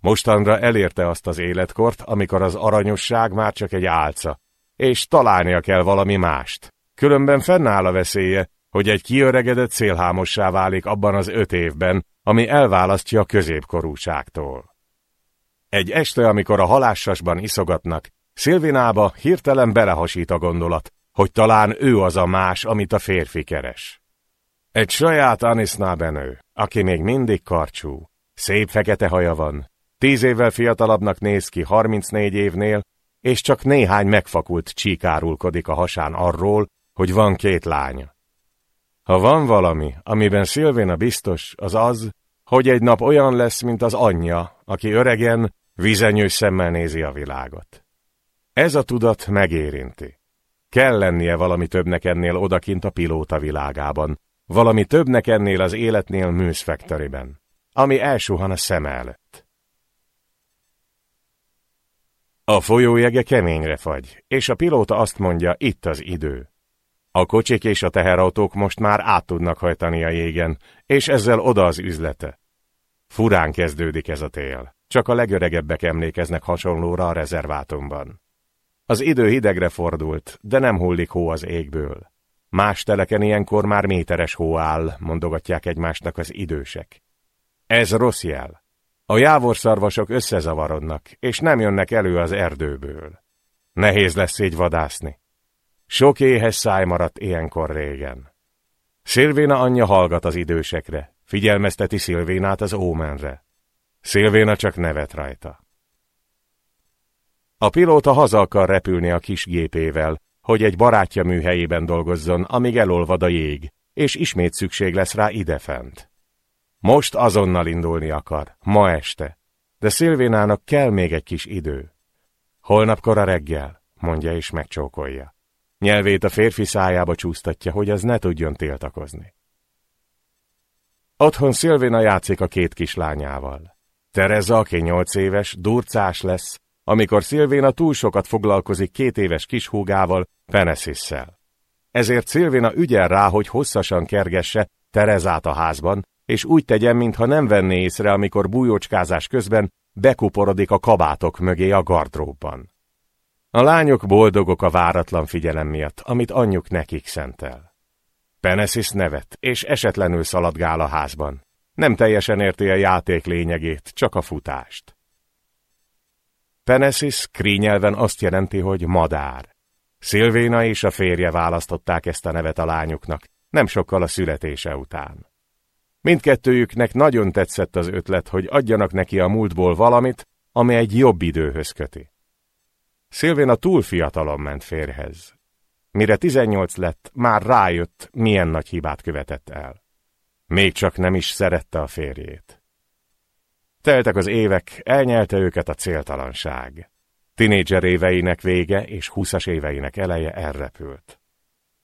Mostanra elérte azt az életkort, amikor az aranyosság már csak egy álca, és találnia kell valami mást. Különben fennáll a veszélye, hogy egy kiöregedett szélhámossá válik abban az öt évben, ami elválasztja a középkorúságtól. Egy este, amikor a halássasban iszogatnak, Szilvinába hirtelen belehasít a gondolat, hogy talán ő az a más, amit a férfi keres. Egy saját Anisnábenő, aki még mindig karcsú, szép fekete haja van, Tíz évvel fiatalabbnak néz ki 34 évnél, és csak néhány megfakult csíkárulkodik a hasán arról, hogy van két lánya. Ha van valami, amiben Szilvéna biztos, az az, hogy egy nap olyan lesz, mint az anyja, aki öregen, vizenyős szemmel nézi a világot. Ez a tudat megérinti. Kell lennie valami többnek ennél odakint a pilóta világában, valami többnek ennél az életnél műszfektoriben, ami elsuhan a szem előtt. A folyójege keményre fagy, és a pilóta azt mondja, itt az idő. A kocsik és a teherautók most már át tudnak hajtani a jégen, és ezzel oda az üzlete. Furán kezdődik ez a tél, csak a legöregebbek emlékeznek hasonlóra a rezervátumban. Az idő hidegre fordult, de nem hullik hó az égből. Más teleken ilyenkor már méteres hó áll, mondogatják egymásnak az idősek. Ez rossz jel. A jávorszarvasok összezavarodnak, és nem jönnek elő az erdőből. Nehéz lesz így vadászni. Sok éhes száj maradt ilyenkor régen. Szilvéna anyja hallgat az idősekre, figyelmezteti Szilvénát az ómenre. Szilvéna csak nevet rajta. A pilóta haza akar repülni a kis gépével, hogy egy barátja műhelyében dolgozzon, amíg elolvad a jég, és ismét szükség lesz rá idefent. Most azonnal indulni akar, ma este. De Szilvénának kell még egy kis idő. Holnap kora reggel, mondja és megcsókolja. Nyelvét a férfi szájába csúsztatja, hogy az ne tudjon tiltakozni. Otthon Szilvéna játszik a két kislányával. Tereza, aki nyolc éves, durcás lesz, amikor Szilvéna túl sokat foglalkozik két éves kishúgával, Penesisszel. Ezért Szilvéna ügyel rá, hogy hosszasan kergesse Terezát a házban, és úgy tegyen, mintha nem venné észre, amikor bújócskázás közben bekuporodik a kabátok mögé a gardróbban. A lányok boldogok a váratlan figyelem miatt, amit anyjuk nekik szentel. Penesis nevet, és esetlenül szaladgál a házban. Nem teljesen érti a játék lényegét, csak a futást. Penesis krínyelven azt jelenti, hogy madár. Szilvéna és a férje választották ezt a nevet a lányuknak, nem sokkal a születése után. Mindkettőjüknek nagyon tetszett az ötlet, hogy adjanak neki a múltból valamit, ami egy jobb időhöz köti. Szilvéna túl fiatalon ment férhez. Mire 18 lett, már rájött, milyen nagy hibát követett el. Még csak nem is szerette a férjét. Teltek az évek, elnyelte őket a céltalanság. Tinédzser éveinek vége és húszas éveinek eleje elrepült.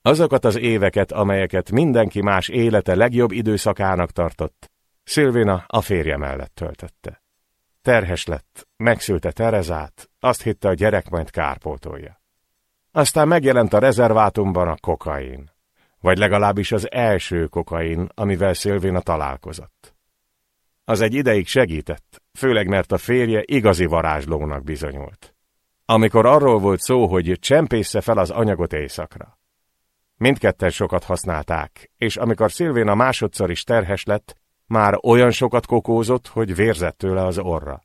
Azokat az éveket, amelyeket mindenki más élete legjobb időszakának tartott, Szilvina a férje mellett töltötte. Terhes lett, megszülte Terezát, azt hitte a gyerek majd kárpótolja. Aztán megjelent a rezervátumban a kokain, vagy legalábbis az első kokain, amivel Szilvina találkozott. Az egy ideig segített, főleg mert a férje igazi varázslónak bizonyult. Amikor arról volt szó, hogy csempésze fel az anyagot éjszakra. Mindketten sokat használták, és amikor Szilvéna másodszor is terhes lett, már olyan sokat kokózott, hogy vérzett tőle az orra.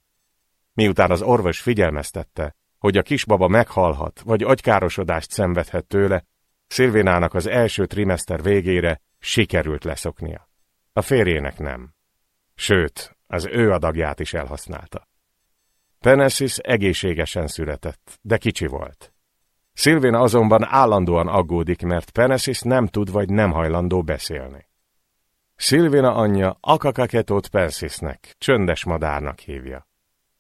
Miután az orvos figyelmeztette, hogy a kisbaba meghalhat, vagy agykárosodást szenvedhet tőle, Szilvénának az első trimester végére sikerült leszoknia. A férjének nem. Sőt, az ő adagját is elhasználta. Penesis egészségesen született, de kicsi volt. Szilvéna azonban állandóan aggódik, mert Penesis nem tud vagy nem hajlandó beszélni. Szilvéna anyja Akakaketót Pensisnek, csöndes madárnak hívja.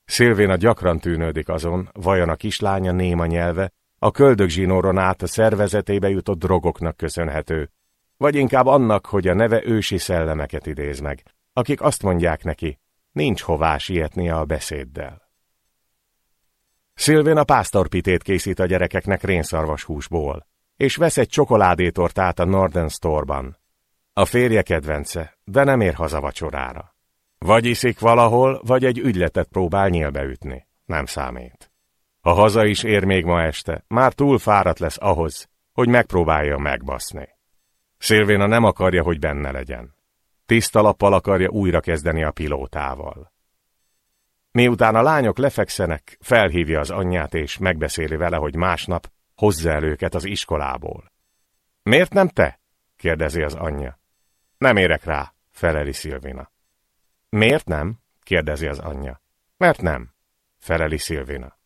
Szilvéna gyakran tűnődik azon, vajon a kislánya néma nyelve, a köldögzsinóron át a szervezetébe jutott drogoknak köszönhető, vagy inkább annak, hogy a neve ősi szellemeket idéz meg, akik azt mondják neki, nincs hová sietnie a beszéddel. Szilvén a pásztorpitét készít a gyerekeknek rénszarvas húsból, és vesz egy csokoládétortát a Northern Store-ban. A férje kedvence, de nem ér haza vacsorára. Vagy iszik valahol, vagy egy ügyletet próbál nyílbeütni. Nem számít. Ha haza is ér még ma este, már túl fáradt lesz ahhoz, hogy megpróbálja megbaszni. Szilvéna nem akarja, hogy benne legyen. Tiszta lappal akarja újra kezdeni a pilótával. Miután a lányok lefekszenek, felhívja az anyját és megbeszéli vele, hogy másnap hozza el őket az iskolából. Miért nem te? kérdezi az anyja. Nem érek rá, feleli Szilvina. Miért nem? kérdezi az anyja. Mert nem, feleli Szilvina.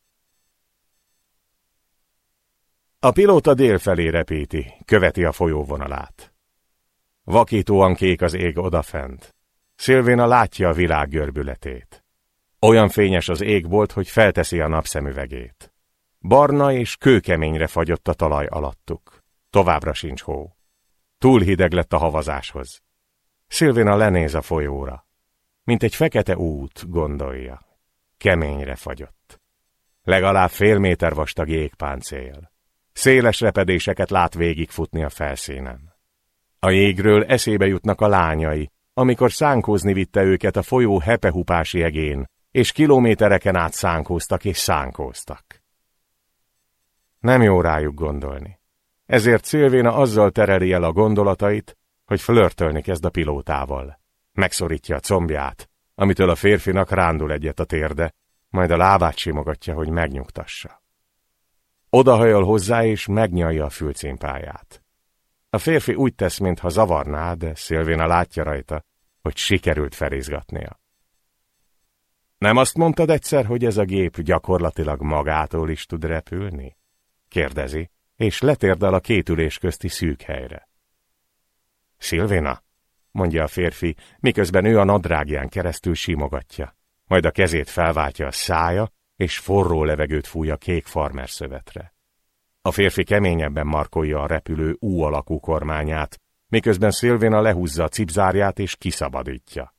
A pilóta délfelé repíti, követi a folyóvonalát. Vakítóan kék az ég odafent. Szilvina látja a világ görbületét. Olyan fényes az égbolt, hogy felteszi a napszemüvegét. Barna és kőkeményre fagyott a talaj alattuk. Továbbra sincs hó. Túl hideg lett a havazáshoz. Szilvina lenéz a folyóra. Mint egy fekete út, gondolja. Keményre fagyott. Legalább fél méter vastag jégpáncél. Széles repedéseket lát végigfutni a felszínen. A jégről eszébe jutnak a lányai, amikor szánkózni vitte őket a folyó hepehupási egén, és kilométereken át szánkóztak és szánkóztak. Nem jó rájuk gondolni. Ezért Szilvéna azzal tereli el a gondolatait, hogy flörtölni kezd a pilótával. Megszorítja a combját, amitől a férfinak rándul egyet a térde, majd a lábát simogatja, hogy megnyugtassa. Odahajol hozzá, és megnyalja a fülcímpáját. A férfi úgy tesz, mintha zavarná, de Szilvéna látja rajta, hogy sikerült felizgatnia. Nem azt mondtad egyszer, hogy ez a gép gyakorlatilag magától is tud repülni? Kérdezi, és letérdel a két ülés közti szűk helyre. Szilvéna, mondja a férfi, miközben ő a nadrágján keresztül simogatja, majd a kezét felváltja a szája, és forró levegőt fúj a kék farmer szövetre. A férfi keményebben markolja a repülő U alakú kormányát, miközben Szilvéna lehúzza a cipzárját és kiszabadítja.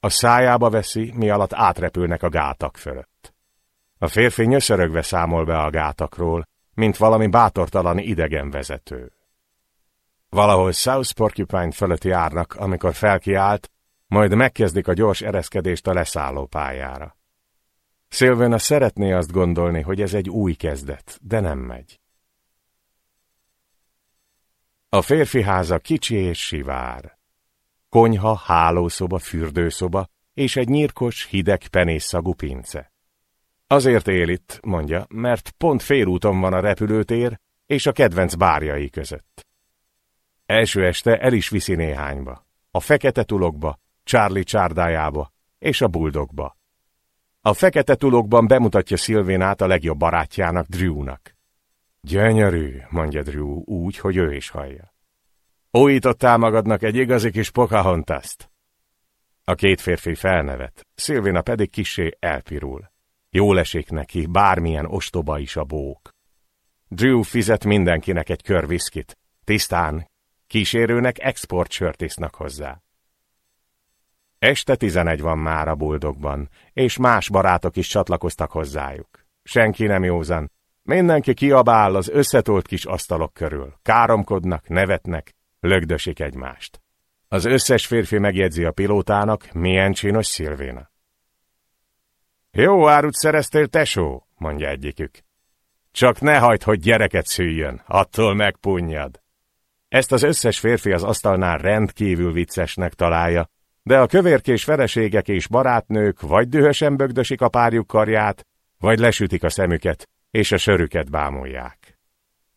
A szájába veszi, mi alatt átrepülnek a gátak fölött. A férfi nyöszörögve számol be a gátakról, mint valami bátortalan idegen vezető. Valahol South Porcupine fölött járnak, amikor felkiált, majd megkezdik a gyors ereszkedést a leszálló pályára. Sylvana szeretné azt gondolni, hogy ez egy új kezdet, de nem megy. A férfi háza kicsi és sivár. Konyha, hálószoba, fürdőszoba és egy nyírkos, hideg penészszagú pince. Azért él itt, mondja, mert pont félúton van a repülőtér és a kedvenc bárjai között. Első este el is viszi néhányba. A fekete tulokba, Charlie csárdájába és a buldogba. A fekete tulokban bemutatja Szilvénát a legjobb barátjának, Drewnak. Gyönyörű, mondja Drew úgy, hogy ő is hallja. Újítottál magadnak egy igazi kis Pocahontaszt. A két férfi felnevet, Szilvéna pedig kisé elpirul. Jól esik neki, bármilyen ostoba is a bók. Drew fizet mindenkinek egy kör viszkit. Tisztán, kísérőnek export sört isznak hozzá. Este tizenegy van már a buldogban, és más barátok is csatlakoztak hozzájuk. Senki nem józan. Mindenki kiabál az összetolt kis asztalok körül. Káromkodnak, nevetnek, lögdösik egymást. Az összes férfi megjegyzi a pilótának, milyen csinos Szilvéna. Jó árut szereztél, tesó, mondja egyikük. Csak ne hagyd, hogy gyereket szüljön, attól megpunnyad. Ezt az összes férfi az asztalnál rendkívül viccesnek találja, de a kövérkés feleségek és barátnők vagy dühösen bögdösik a párjuk karját, vagy lesütik a szemüket, és a sörüket bámulják.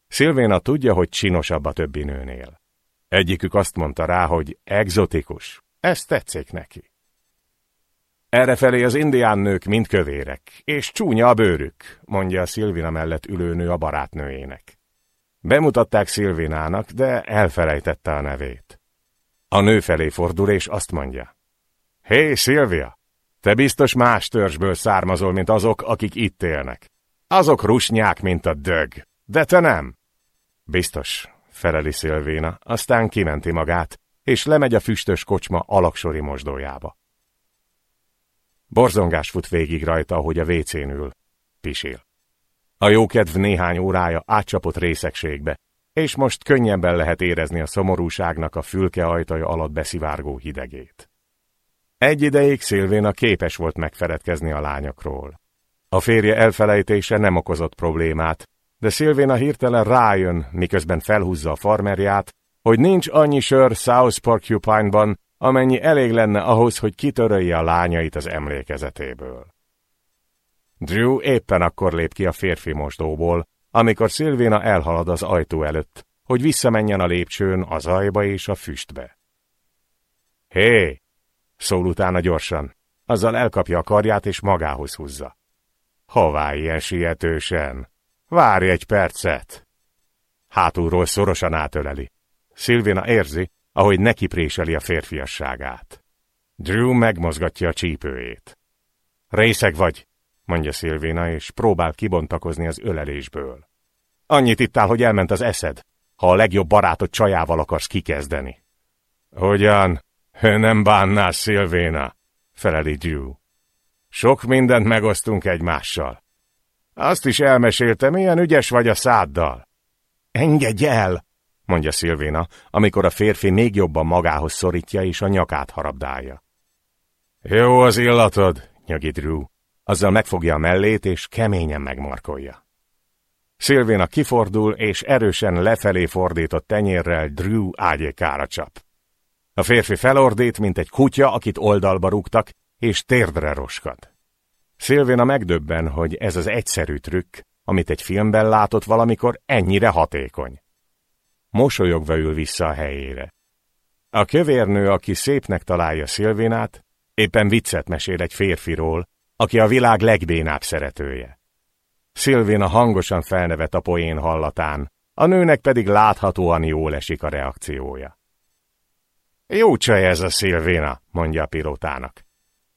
Szilvéna tudja, hogy csinosabb a többi nőnél. Egyikük azt mondta rá, hogy egzotikus. Ez tetszik neki. Errefelé az indián nők mind kövérek, és csúnya a bőrük, mondja a Szilvina mellett ülőnő a barátnőjének. Bemutatták Szilvinának, de elfelejtette a nevét. A nő felé fordul, és azt mondja. Hé, hey, Szilvia! Te biztos más törzsből származol, mint azok, akik itt élnek. Azok rusnyák, mint a dög, de te nem. Biztos, feleli Szilvéna, aztán kimenti magát, és lemegy a füstös kocsma alaksori mosdójába. Borzongás fut végig rajta, ahogy a vécén ül. Pisil. A jókedv néhány órája átcsapott részegségbe, és most könnyebben lehet érezni a szomorúságnak a fülke ajtaja alatt beszivárgó hidegét. Egy ideig Szilvéna képes volt megfeledkezni a lányokról. A férje elfelejtése nem okozott problémát, de Szilvéna hirtelen rájön, miközben felhúzza a farmerját, hogy nincs annyi sör South Porcupine-ban, amennyi elég lenne ahhoz, hogy kitörölje a lányait az emlékezetéből. Drew éppen akkor lép ki a férfi mosdóból, amikor Szilvéna elhalad az ajtó előtt, hogy visszamenjen a lépcsőn a zajba és a füstbe. Hé! szól utána gyorsan, azzal elkapja a karját és magához húzza. Hová ilyen sietősen? Várj egy percet! Hátulról szorosan átöleli. Szilvina érzi, ahogy nekipréseli a férfiasságát. Drew megmozgatja a csípőjét. Részeg vagy, mondja Szilvina, és próbál kibontakozni az ölelésből. Annyit ittál, hogy elment az eszed, ha a legjobb barátod csajával akarsz kikezdeni. Hogyan? Nem bánnál, Szilvéna, feleli Drew. Sok mindent megosztunk egymással. Azt is elmesélte, milyen ügyes vagy a száddal. Engedj el, mondja Szilvéna, amikor a férfi még jobban magához szorítja és a nyakát harabdálja. Jó az illatod, nyögi Drew. Azzal megfogja a mellét és keményen megmarkolja. Szilvéna kifordul és erősen lefelé fordított tenyérrel Drew ágyékára csap. A férfi felordít, mint egy kutya, akit oldalba rúgtak, és térdre roskad. Szilvéna megdöbben, hogy ez az egyszerű trükk, amit egy filmben látott valamikor, ennyire hatékony. Mosolyogva ül vissza a helyére. A kövérnő, aki szépnek találja Szilvénát, éppen viccet mesél egy férfiról, aki a világ legbénább szeretője. Szilvéna hangosan felnevet a poén hallatán, a nőnek pedig láthatóan jól esik a reakciója. Jó csaj ez a Szilvéna, mondja a pilótának.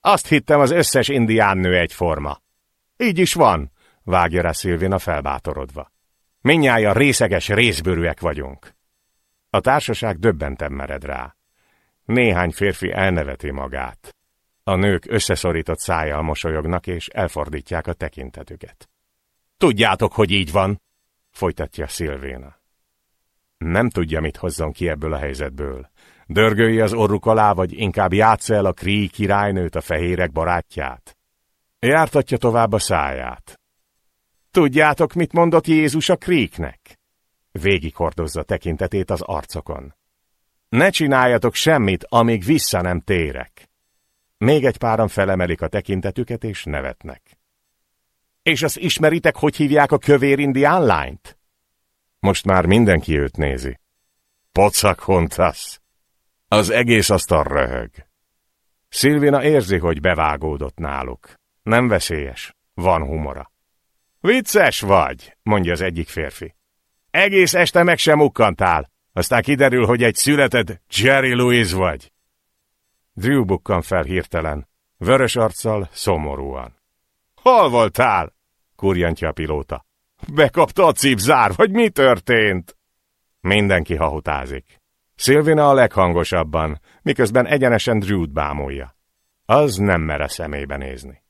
Azt hittem az összes indián nő egyforma. Így is van, vágja rá Szilvina felbátorodva. Minnyája részeges részbőrűek vagyunk. A társaság döbbenten mered rá. Néhány férfi elneveti magát. A nők összeszorított szájjal mosolyognak és elfordítják a tekintetüket. Tudjátok, hogy így van, folytatja Szilvéna. Nem tudja, mit hozzon ki ebből a helyzetből. Dörgölje az orruk alá, vagy inkább játsza el a Krí királynőt, a fehérek barátját? Jártatja tovább a száját. Tudjátok, mit mondott Jézus a Kríknek? végighordozza tekintetét az arcokon. Ne csináljatok semmit, amíg vissza nem térek. Még egy páran felemelik a tekintetüket és nevetnek. És azt ismeritek, hogy hívják a kövér indián lányt? Most már mindenki őt nézi. Pocak hontasz! Az egész asztal röhög. Szilvina érzi, hogy bevágódott náluk. Nem veszélyes, van humora. Vicces vagy, mondja az egyik férfi. Egész este meg sem ukkantál, aztán kiderül, hogy egy született Jerry Lewis vagy. Drew bukkan fel hirtelen, vörös arccal, szomorúan. Hol voltál? kurjantja a pilóta. Bekapta a cipzár, vagy mi történt? Mindenki hahutázik. Szilvina a leghangosabban, miközben egyenesen Drew-t bámulja. Az nem mere szemébe nézni.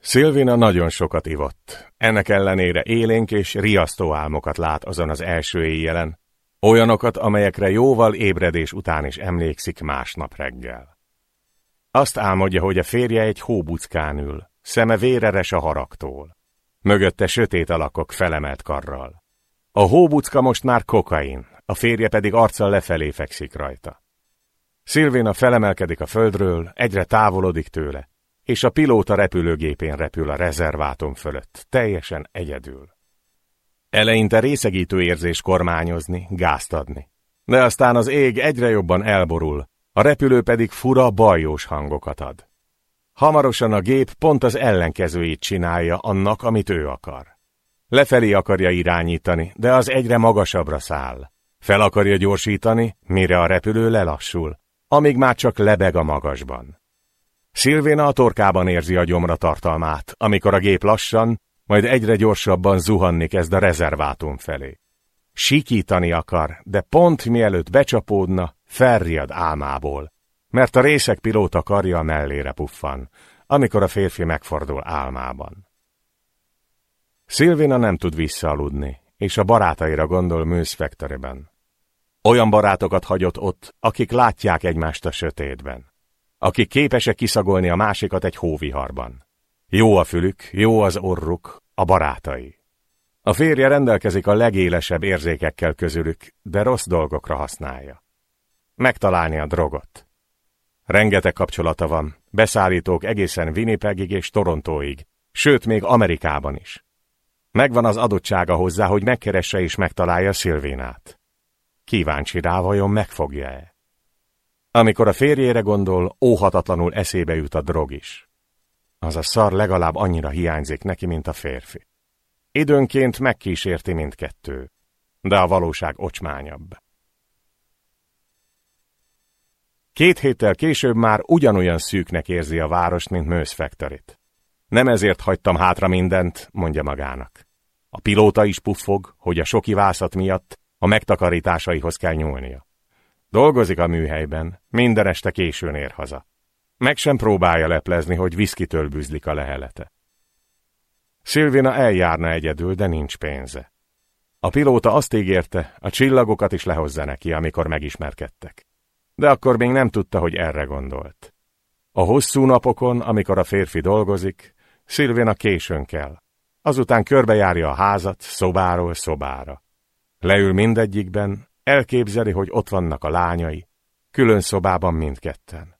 Szilvina nagyon sokat ivott. Ennek ellenére élénk és riasztó álmokat lát azon az első éjjelen, olyanokat, amelyekre jóval ébredés után is emlékszik másnap reggel. Azt álmodja, hogy a férje egy hóbuckán ül, szeme véreres a haragtól. Mögötte sötét alakok felemelt karral. A hóbucka most már kokain, a férje pedig arccal lefelé fekszik rajta. Szilvina felemelkedik a földről, egyre távolodik tőle, és a pilóta repülőgépén repül a rezervátum fölött, teljesen egyedül. Eleinte részegítő érzés kormányozni, gázt adni. De aztán az ég egyre jobban elborul, a repülő pedig fura, bajós hangokat ad. Hamarosan a gép pont az ellenkezőjét csinálja annak, amit ő akar. Lefelé akarja irányítani, de az egyre magasabbra száll. Fel akarja gyorsítani, mire a repülő lelassul, amíg már csak lebeg a magasban. Szilvéna a torkában érzi a gyomra tartalmát, amikor a gép lassan, majd egyre gyorsabban zuhanni kezd a rezervátum felé. Sikítani akar, de pont mielőtt becsapódna, felriad álmából, mert a részek pilóta karja mellére puffan, amikor a férfi megfordul álmában. Szilvina nem tud visszaaludni, és a barátaira gondol Factory-ben. Olyan barátokat hagyott ott, akik látják egymást a sötétben akik képesek kiszagolni a másikat egy hóviharban. Jó a fülük, jó az orruk, a barátai. A férje rendelkezik a legélesebb érzékekkel közülük, de rossz dolgokra használja. Megtalálni a drogot. Rengeteg kapcsolata van, beszállítók egészen Winnipegig és Torontóig, sőt még Amerikában is. Megvan az adottsága hozzá, hogy megkeresse és megtalálja Szilvénát. Kíváncsi rá, vajon megfogja-e? Amikor a férjére gondol, óhatatlanul eszébe jut a drog is. Az a szar legalább annyira hiányzik neki, mint a férfi. Időnként megkísérti mindkettő, de a valóság ocsmányabb. Két héttel később már ugyanolyan szűknek érzi a várost, mint Mösz Factory-t. Nem ezért hagytam hátra mindent, mondja magának. A pilóta is puffog, hogy a soki vászat miatt a megtakarításaihoz kell nyúlnia. Dolgozik a műhelyben, minden este későn ér haza. Meg sem próbálja leplezni, hogy viszkitől bűzlik a lehelete. Szilvina eljárna egyedül, de nincs pénze. A pilóta azt ígérte, a csillagokat is lehozza neki, amikor megismerkedtek. De akkor még nem tudta, hogy erre gondolt. A hosszú napokon, amikor a férfi dolgozik, Szilvina későn kell. Azután körbejárja a házat, szobáról szobára. Leül mindegyikben, Elképzeli, hogy ott vannak a lányai, külön szobában mindketten.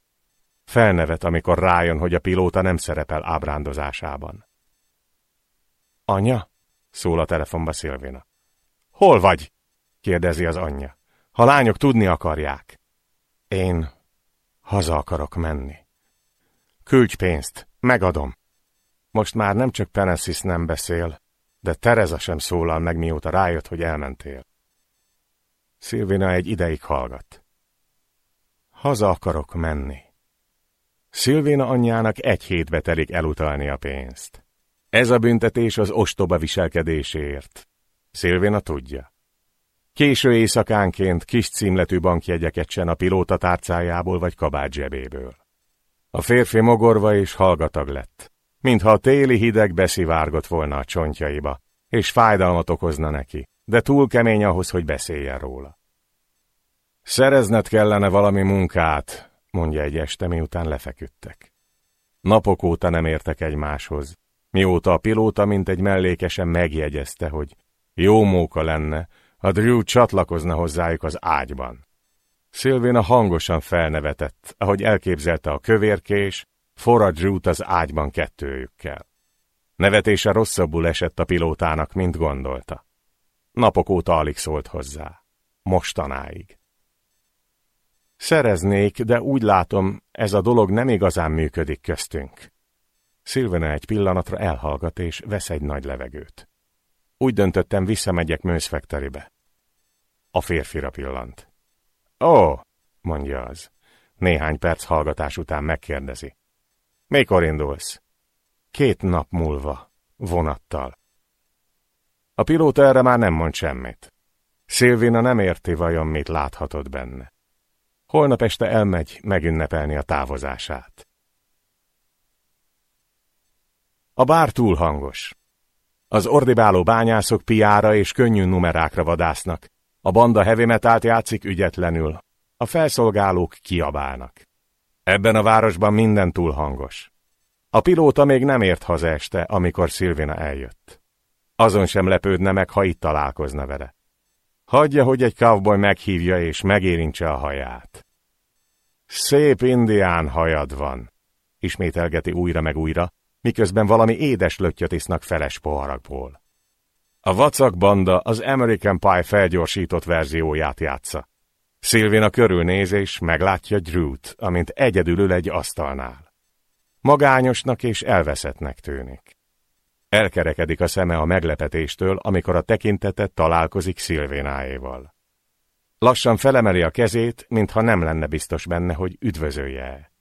Felnevet, amikor rájön, hogy a pilóta nem szerepel ábrándozásában. Anya? szól a telefonba Szilvina. Hol vagy? kérdezi az anyja. Ha lányok tudni akarják. Én haza akarok menni. Küldj pénzt, megadom. Most már nem csak Penesis nem beszél, de Tereza sem szólal meg, mióta rájött, hogy elmentél. Szilvina egy ideig hallgat. Haza akarok menni. Szilvina anyjának egy hétbe telik elutalni a pénzt. Ez a büntetés az ostoba viselkedéséért. Szilvina tudja. Késő éjszakánként kis címletű bankjegyeket sen a pilóta tárcájából vagy kabát zsebéből. A férfi mogorva és hallgatag lett, mintha a téli hideg beszivárgott volna a csontjaiba, és fájdalmat okozna neki, de túl kemény ahhoz, hogy beszéljen róla. Szerezned kellene valami munkát, mondja egy este, miután lefeküdtek. Napok óta nem értek egymáshoz, Mióta a pilóta mint egy mellékesen megjegyezte, hogy jó móka lenne, ha Drew csatlakozna hozzájuk az ágyban. Szilvina hangosan felnevetett, ahogy elképzelte a kövérkés, forrad Drew-t az ágyban kettőjükkel. Nevetése rosszabbul esett a pilótának, mint gondolta. Napok óta alig szólt hozzá. Mostanáig. Szereznék, de úgy látom, ez a dolog nem igazán működik köztünk. Szilvena egy pillanatra elhallgat és vesz egy nagy levegőt. Úgy döntöttem, visszamegyek Mőzfekteribe. A férfira pillant. Ó, mondja az. Néhány perc hallgatás után megkérdezi. Mikor indulsz? Két nap múlva, vonattal. A pilóta erre már nem mond semmit. Szilvina nem érti vajon, mit láthatott benne. Holnap este elmegy megünnepelni a távozását. A bár túl hangos. Az ordibáló bányászok piára és könnyű numerákra vadásznak. A banda heavy metált játszik ügyetlenül. A felszolgálók kiabálnak. Ebben a városban minden túl hangos. A pilóta még nem ért haza este, amikor Szilvina eljött. Azon sem lepődne meg, ha itt találkozna vele. Hagyja, hogy egy cowboy meghívja és megérintse a haját. Szép indián hajad van, ismételgeti újra meg újra, miközben valami édes löttyöt isznak feles poharakból. A vacak banda az American Pie felgyorsított verzióját játsza. Szilvina körülnéz és meglátja Drew-t, amint egyedül ül egy asztalnál. Magányosnak és elveszettnek tűnik. Elkerekedik a szeme a meglepetéstől, amikor a tekintete találkozik Szilvénáéval. Lassan felemeli a kezét, mintha nem lenne biztos benne, hogy üdvözölje-e.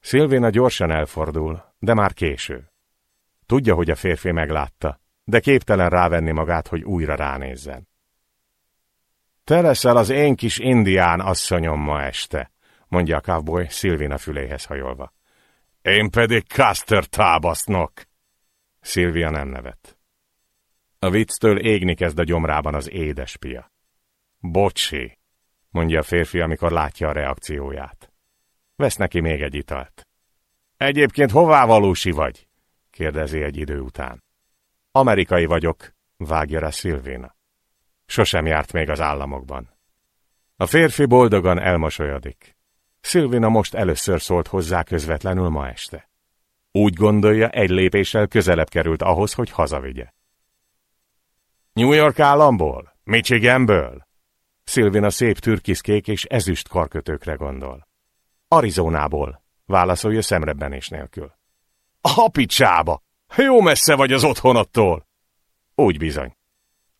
Szilvéna gyorsan elfordul, de már késő. Tudja, hogy a férfi meglátta, de képtelen rávenni magát, hogy újra ránézzen. Te leszel az én kis indián asszonyom ma este, mondja a cowboy Szilvina füléhez hajolva. Én pedig Custer tábasznok. Szilvia nem nevet. A vicctől égni kezd a gyomrában az édes pia. Bocsi, mondja a férfi, amikor látja a reakcióját. Vesz neki még egy italt. Egyébként hová valósi vagy? kérdezi egy idő után. Amerikai vagyok, vágja rá Szilvéna. Sosem járt még az államokban. A férfi boldogan elmosolyodik. Szilvina most először szólt hozzá közvetlenül ma este. Úgy gondolja, egy lépéssel közelebb került ahhoz, hogy hazavigye. New York államból? Michiganből? Szilvina szép türkiszkék és ezüst karkötőkre gondol. Arizonából, válaszolja szemrebbenés nélkül. A picsába! Jó messze vagy az otthonottól! Úgy bizony.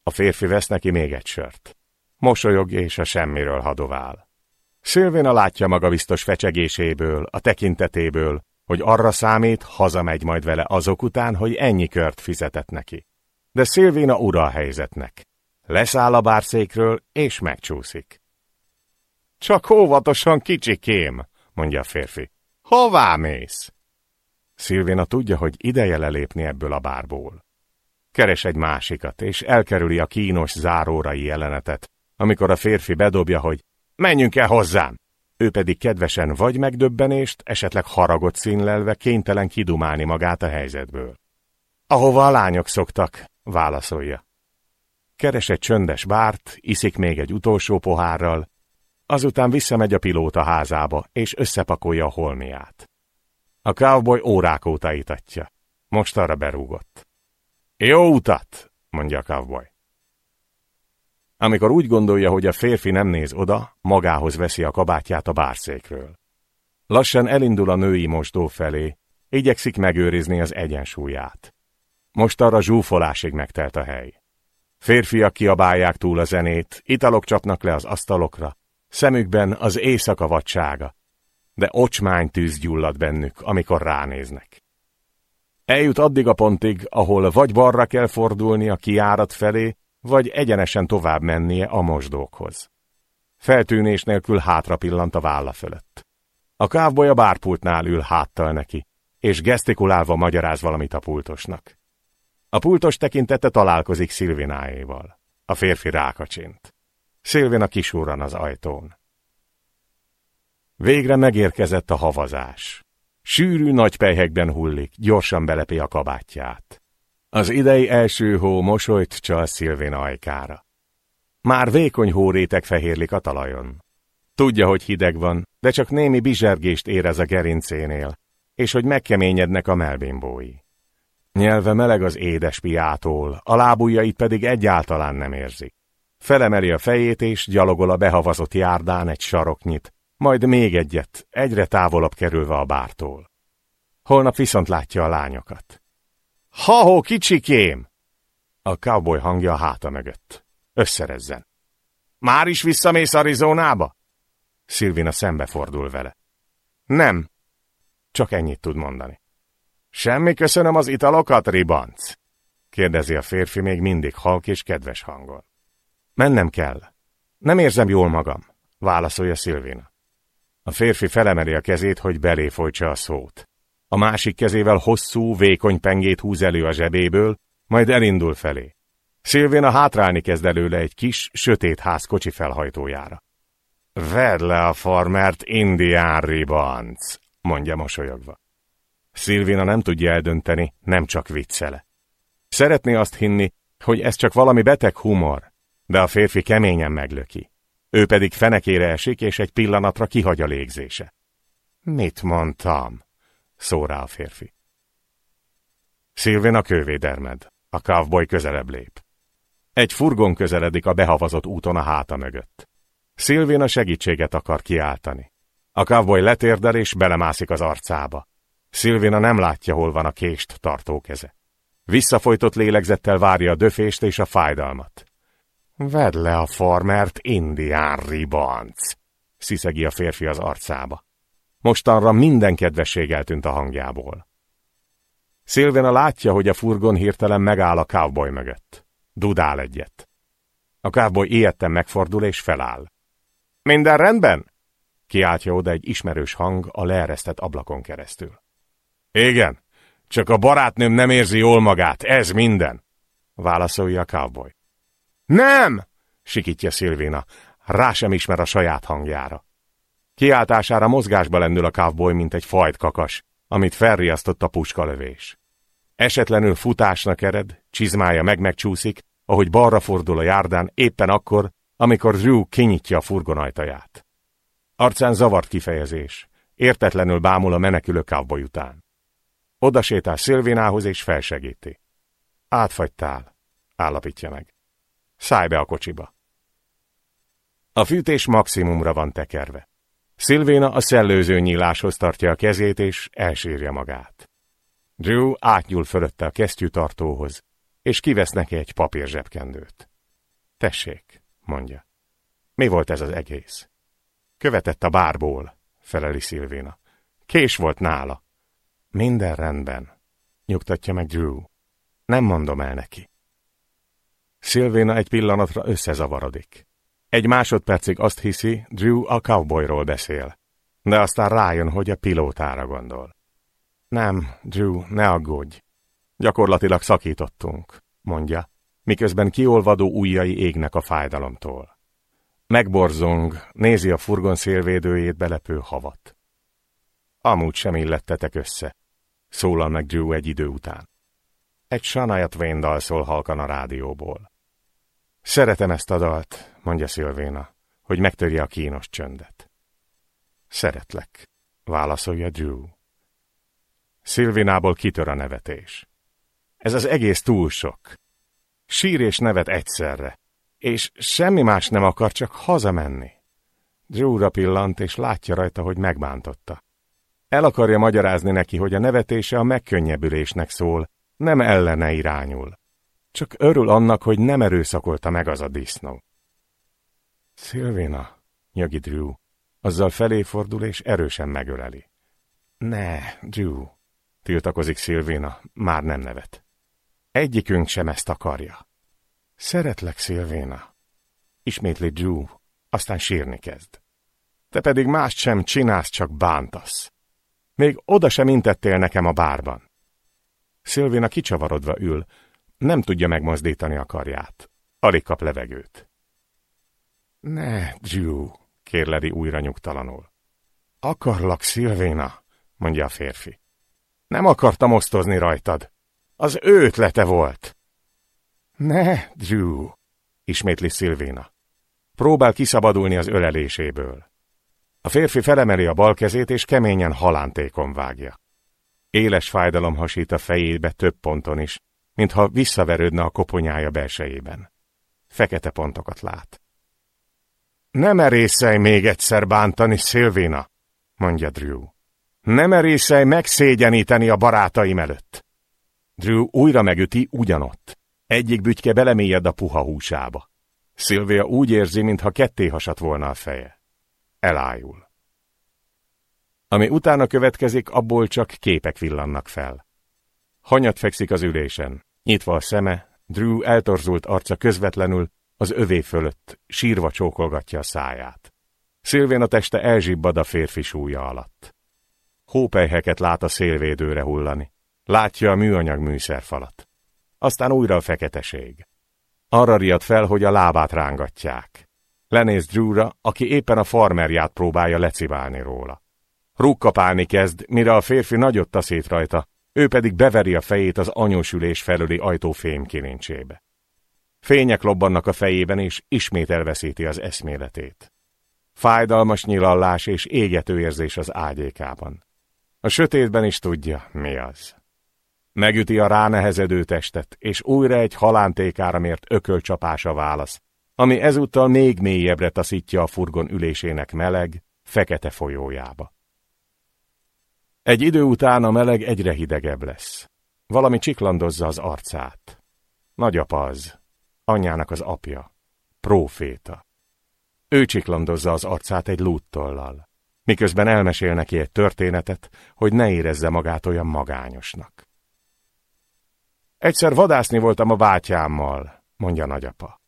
A férfi vesz neki még egy sört. Mosolyog és a semmiről hadovál. Szilvina látja maga biztos fecsegéséből, a tekintetéből, hogy arra számít, hazamegy majd vele azok után, hogy ennyi kört fizetett neki. De Szilvina ura a helyzetnek. Leszáll a bárszékről, és megcsúszik. Csak óvatosan, kicsikém, mondja a férfi. Hová mész? Szilvina tudja, hogy ideje lelépni ebből a bárból. Keres egy másikat, és elkerüli a kínos zárórai jelenetet, amikor a férfi bedobja, hogy menjünk el hozzám. Ő pedig kedvesen vagy megdöbbenést, esetleg haragot színlelve kénytelen kidumálni magát a helyzetből. Ahova a lányok szoktak, válaszolja. Keres egy csöndes bárt, iszik még egy utolsó pohárral, azután visszamegy a pilóta házába, és összepakolja a holmiát. A cowboy órák óta itatja. Most arra berúgott. Jó utat, mondja a cowboy. Amikor úgy gondolja, hogy a férfi nem néz oda, magához veszi a kabátját a bárszékről. Lassan elindul a női mosdó felé, igyekszik megőrizni az egyensúlyát. Most arra zsúfolásig megtelt a hely. Férfiak kiabálják túl a zenét, italok csapnak le az asztalokra, szemükben az éjszaka vadsága, de ocsmány tűz gyullad bennük, amikor ránéznek. Eljut addig a pontig, ahol vagy balra kell fordulni a kiárat felé, vagy egyenesen tovább mennie a mosdókhoz. Feltűnés nélkül hátra pillant a válla fölött. A kávboly a bárpultnál ül háttal neki, és gesztikulálva magyaráz valamit a pultosnak. A pultos tekintete találkozik Szilvináéval. A férfi rákacsint. Szilvina kisúran az ajtón. Végre megérkezett a havazás. Sűrű nagy pejhekben hullik, gyorsan belepi a kabátját. Az idei első hó mosolyt csal Szilvén ajkára. Már vékony hórétek fehérlik a talajon. Tudja, hogy hideg van, de csak némi bizsergést érez a gerincénél, és hogy megkeményednek a melbimbói. Nyelve meleg az édes piától, a lábujjait pedig egyáltalán nem érzik. Felemeli a fejét és gyalogol a behavazott járdán egy saroknyit, majd még egyet, egyre távolabb kerülve a bártól. Holnap viszont látja a lányokat. Ha-ho, kicsikém! A cowboy hangja a háta mögött. Összerezzen. Már is visszamész Arizonába? Szilvina szembefordul vele. Nem. Csak ennyit tud mondani. Semmi köszönöm az italokat, ribanc? kérdezi a férfi még mindig halk és kedves hangon. Mennem kell. Nem érzem jól magam, válaszolja Szilvina. A férfi felemeli a kezét, hogy belé folytsa a szót. A másik kezével hosszú, vékony pengét húz elő a zsebéből, majd elindul felé. Szilvina hátrálni kezd előle egy kis, sötét ház kocsi felhajtójára. Vedd le a farmert, indián ribanc, mondja mosolyogva. Szilvina nem tudja eldönteni, nem csak viccele. Szeretné azt hinni, hogy ez csak valami beteg humor, de a férfi keményen meglöki. Ő pedig fenekére esik, és egy pillanatra kihagy a légzése. Mit mondtam? Szól a férfi. Szilvina kővédermed. A cowboy közelebb lép. Egy furgon közeledik a behavazott úton a háta mögött. Szilvina segítséget akar kiáltani. A cowboy letérdel és belemászik az arcába. Szilvina nem látja, hol van a kést tartó keze. Visszafolytott lélegzettel várja a döfést és a fájdalmat. Vedd le a farmert, indián ribanc! sziszegi a férfi az arcába. Mostanra minden kedvesség eltűnt a hangjából. Szilvina látja, hogy a furgon hirtelen megáll a cowboy mögött. Dudál egyet. A cowboy ilyetten megfordul és feláll. Minden rendben? Kiáltja oda egy ismerős hang a leeresztett ablakon keresztül. Igen, csak a barátnőm nem érzi jól magát, ez minden, válaszolja a cowboy. Nem! sikítja Szilvina, rá sem ismer a saját hangjára. Kiáltására mozgásba lendül a cowboy, mint egy fajt kakas, amit felriasztott a puskalövés. Esetlenül futásnak ered, csizmája meg-megcsúszik, ahogy balra fordul a járdán éppen akkor, amikor Drew kinyitja a furgon ajtaját. Arcán zavart kifejezés, értetlenül bámul a menekülő cowboy után. Oda sétál Szilvénához és felsegíti. Átfagytál, állapítja meg. Szállj be a kocsiba. A fűtés maximumra van tekerve. Szilvéna a szellőző nyíláshoz tartja a kezét, és elsírja magát. Drew átnyúl fölötte a kesztyűtartóhoz, és kivesz neki egy papír zsebkendőt. Tessék, mondja. Mi volt ez az egész? Követett a bárból, feleli Szilvéna. Kés volt nála. Minden rendben, nyugtatja meg Drew. Nem mondom el neki. Szilvéna egy pillanatra összezavarodik. Egy másodpercig azt hiszi, Drew a cowboyról beszél, de aztán rájön, hogy a pilótára gondol. Nem, Drew, ne aggódj. Gyakorlatilag szakítottunk, mondja, miközben kiolvadó ujjai égnek a fájdalomtól. Megborzong, nézi a furgon szélvédőjét belepő havat. Amúgy sem illettetek össze, szólal meg Drew egy idő után. Egy Shania Twain dal szól halkan a rádióból. Szeretem ezt a dalt, mondja Szilvéna, hogy megtörje a kínos csöndet. Szeretlek, válaszolja Drew. Szilvinából kitör a nevetés. Ez az egész túl sok. Sír és nevet egyszerre, és semmi más nem akar, csak hazamenni. Drewra pillant, és látja rajta, hogy megbántotta. El akarja magyarázni neki, hogy a nevetése a megkönnyebbülésnek szól, nem ellene irányul. Csak örül annak, hogy nem erőszakolta meg az a disznó. Szilvina, nyögi Drew, azzal felé fordul és erősen megöleli. Ne, Drew, tiltakozik Szilvina, már nem nevet. Egyikünk sem ezt akarja. Szeretlek, Szilvéna. Ismétli Drew, aztán sírni kezd. Te pedig mást sem csinálsz, csak bántasz. Még oda sem intettél nekem a bárban. Szilvéna kicsavarodva ül, nem tudja megmozdítani a karját. Alig kap levegőt. Ne, Drew, kérledi újra nyugtalanul. Akarlak, Szilvéna, mondja a férfi. Nem akartam osztozni rajtad. Az ő ötlete volt. Ne, Drew, ismétli Szilvéna. Próbál kiszabadulni az öleléséből. A férfi felemeli a bal kezét, és keményen halántékon vágja. Éles fájdalom hasít a fejébe több ponton is, mintha visszaverődne a koponyája belsejében. Fekete pontokat lát. Nem merészelj még egyszer bántani, Szilvina, mondja Drew. Nem merészelj megszégyeníteni a barátaim előtt. Drew újra megüti ugyanott. Egyik bütyke belemélyed a puha húsába. Szilvia úgy érzi, mintha ketté hasat volna a feje. Elájul. Ami utána következik, abból csak képek villannak fel. Hanyat fekszik az ülésen, nyitva a szeme, Drew eltorzult arca közvetlenül az övé fölött, sírva csókolgatja a száját. Szilvén a teste elzsibbad a férfi súlya alatt. Hópelyheket lát a szélvédőre hullani. Látja a műanyag műszerfalat. Aztán újra a feketeség. Arra riad fel, hogy a lábát rángatják. Lenéz Drewra, aki éppen a farmerját próbálja leciválni róla. Rúgkapálni kezd, mire a férfi nagyot taszít rajta, ő pedig beveri a fejét az anyósülés felüli ajtó fémkilincsébe. Fények lobbannak a fejében, és ismét elveszíti az eszméletét. Fájdalmas nyilallás és égető érzés az ágyékában. A sötétben is tudja, mi az. Megüti a ránehezedő testet, és újra egy halántékára mért ökölcsapása válasz, ami ezúttal még mélyebbre taszítja a furgon ülésének meleg, fekete folyójába. Egy idő után a meleg egyre hidegebb lesz. Valami csiklandozza az arcát. Nagyapa az, anyjának az apja, próféta. Ő csiklandozza az arcát egy lúttollal, miközben elmesél neki egy történetet, hogy ne érezze magát olyan magányosnak. Egyszer vadászni voltam a bátyámmal, mondja nagyapa.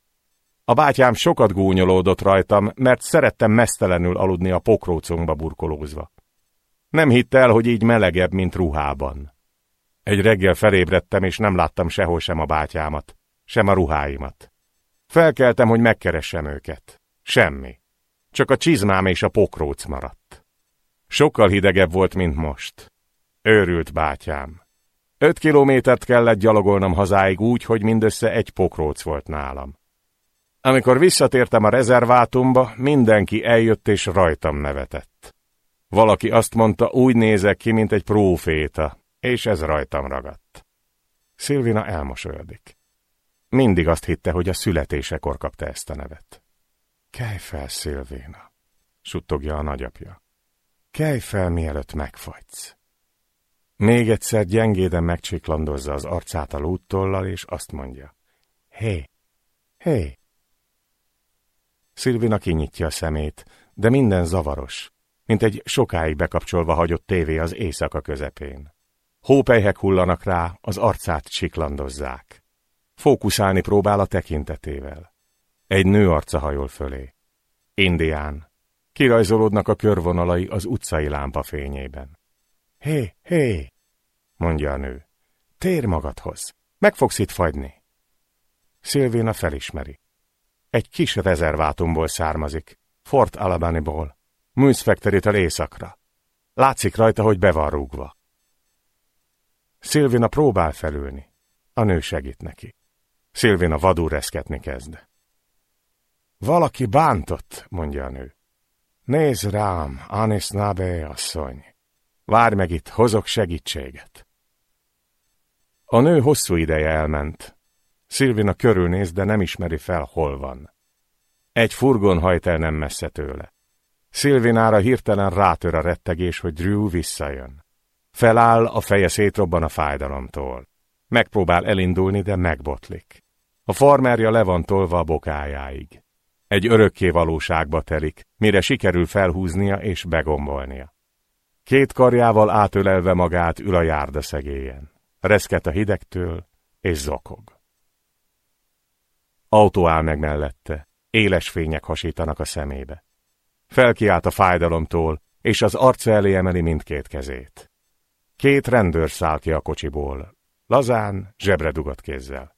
A bátyám sokat gúnyolódott rajtam, mert szerettem mesztelenül aludni a pokrócunkba burkolózva. Nem hitte el, hogy így melegebb, mint ruhában. Egy reggel felébredtem, és nem láttam sehol sem a bátyámat, sem a ruháimat. Felkeltem, hogy megkeressem őket. Semmi. Csak a csizmám és a pokróc maradt. Sokkal hidegebb volt, mint most. Őrült bátyám. Öt kilométert kellett gyalogolnom hazáig úgy, hogy mindössze egy pokróc volt nálam. Amikor visszatértem a rezervátumba, mindenki eljött és rajtam nevetett. Valaki azt mondta, úgy nézek ki, mint egy próféta, és ez rajtam ragadt. Szilvina elmosolyodik. Mindig azt hitte, hogy a születésekor kapta ezt a nevet. Kelj fel, Szilvéna, suttogja a nagyapja. Kelj fel, mielőtt megfagysz. Még egyszer gyengéden megcsiklandozza az arcát a lúttollal, és azt mondja. Hé, hé. Szilvina kinyitja a szemét, de minden zavaros, mint egy sokáig bekapcsolva hagyott tévé az éjszaka közepén. Hópelyhek hullanak rá, az arcát csiklandozzák. Fókuszálni próbál a tekintetével. Egy nő arca hajol fölé. Indián. Kirajzolódnak a körvonalai az utcai lámpa fényében. Hé, hé, mondja a nő. Tér magadhoz, meg fogsz itt fagyni. Szilvéna felismeri. Egy kis rezervátumból származik, Fort Alabaniból, Moose Factory-től északra. Látszik rajta, hogy be van rúgva. Szilvina próbál felülni. A nő segít neki. Szilvina vadul reszketni kezd. Valaki bántott, mondja a nő. Nézd rám, Anis Nabe asszony. Várj meg itt, hozok segítséget. A nő hosszú ideje elment. Szilvina körülnéz, de nem ismeri fel, hol van. Egy furgon hajt el nem messze tőle. Szilvinára hirtelen rátör a rettegés, hogy Drew visszajön. Feláll, a feje szétrobban a fájdalomtól. Megpróbál elindulni, de megbotlik. A farmerja le van tolva a bokájáig. Egy örökké valóságba telik, mire sikerül felhúznia és begombolnia. Két karjával átölelve magát ül a járda szegélyen. Reszket a hidegtől, és zokog. Autó áll meg mellette, éles fények hasítanak a szemébe. Felkiált a fájdalomtól, és az arca elé emeli mindkét kezét. Két rendőr száll ki a kocsiból, lazán, zsebre dugott kézzel.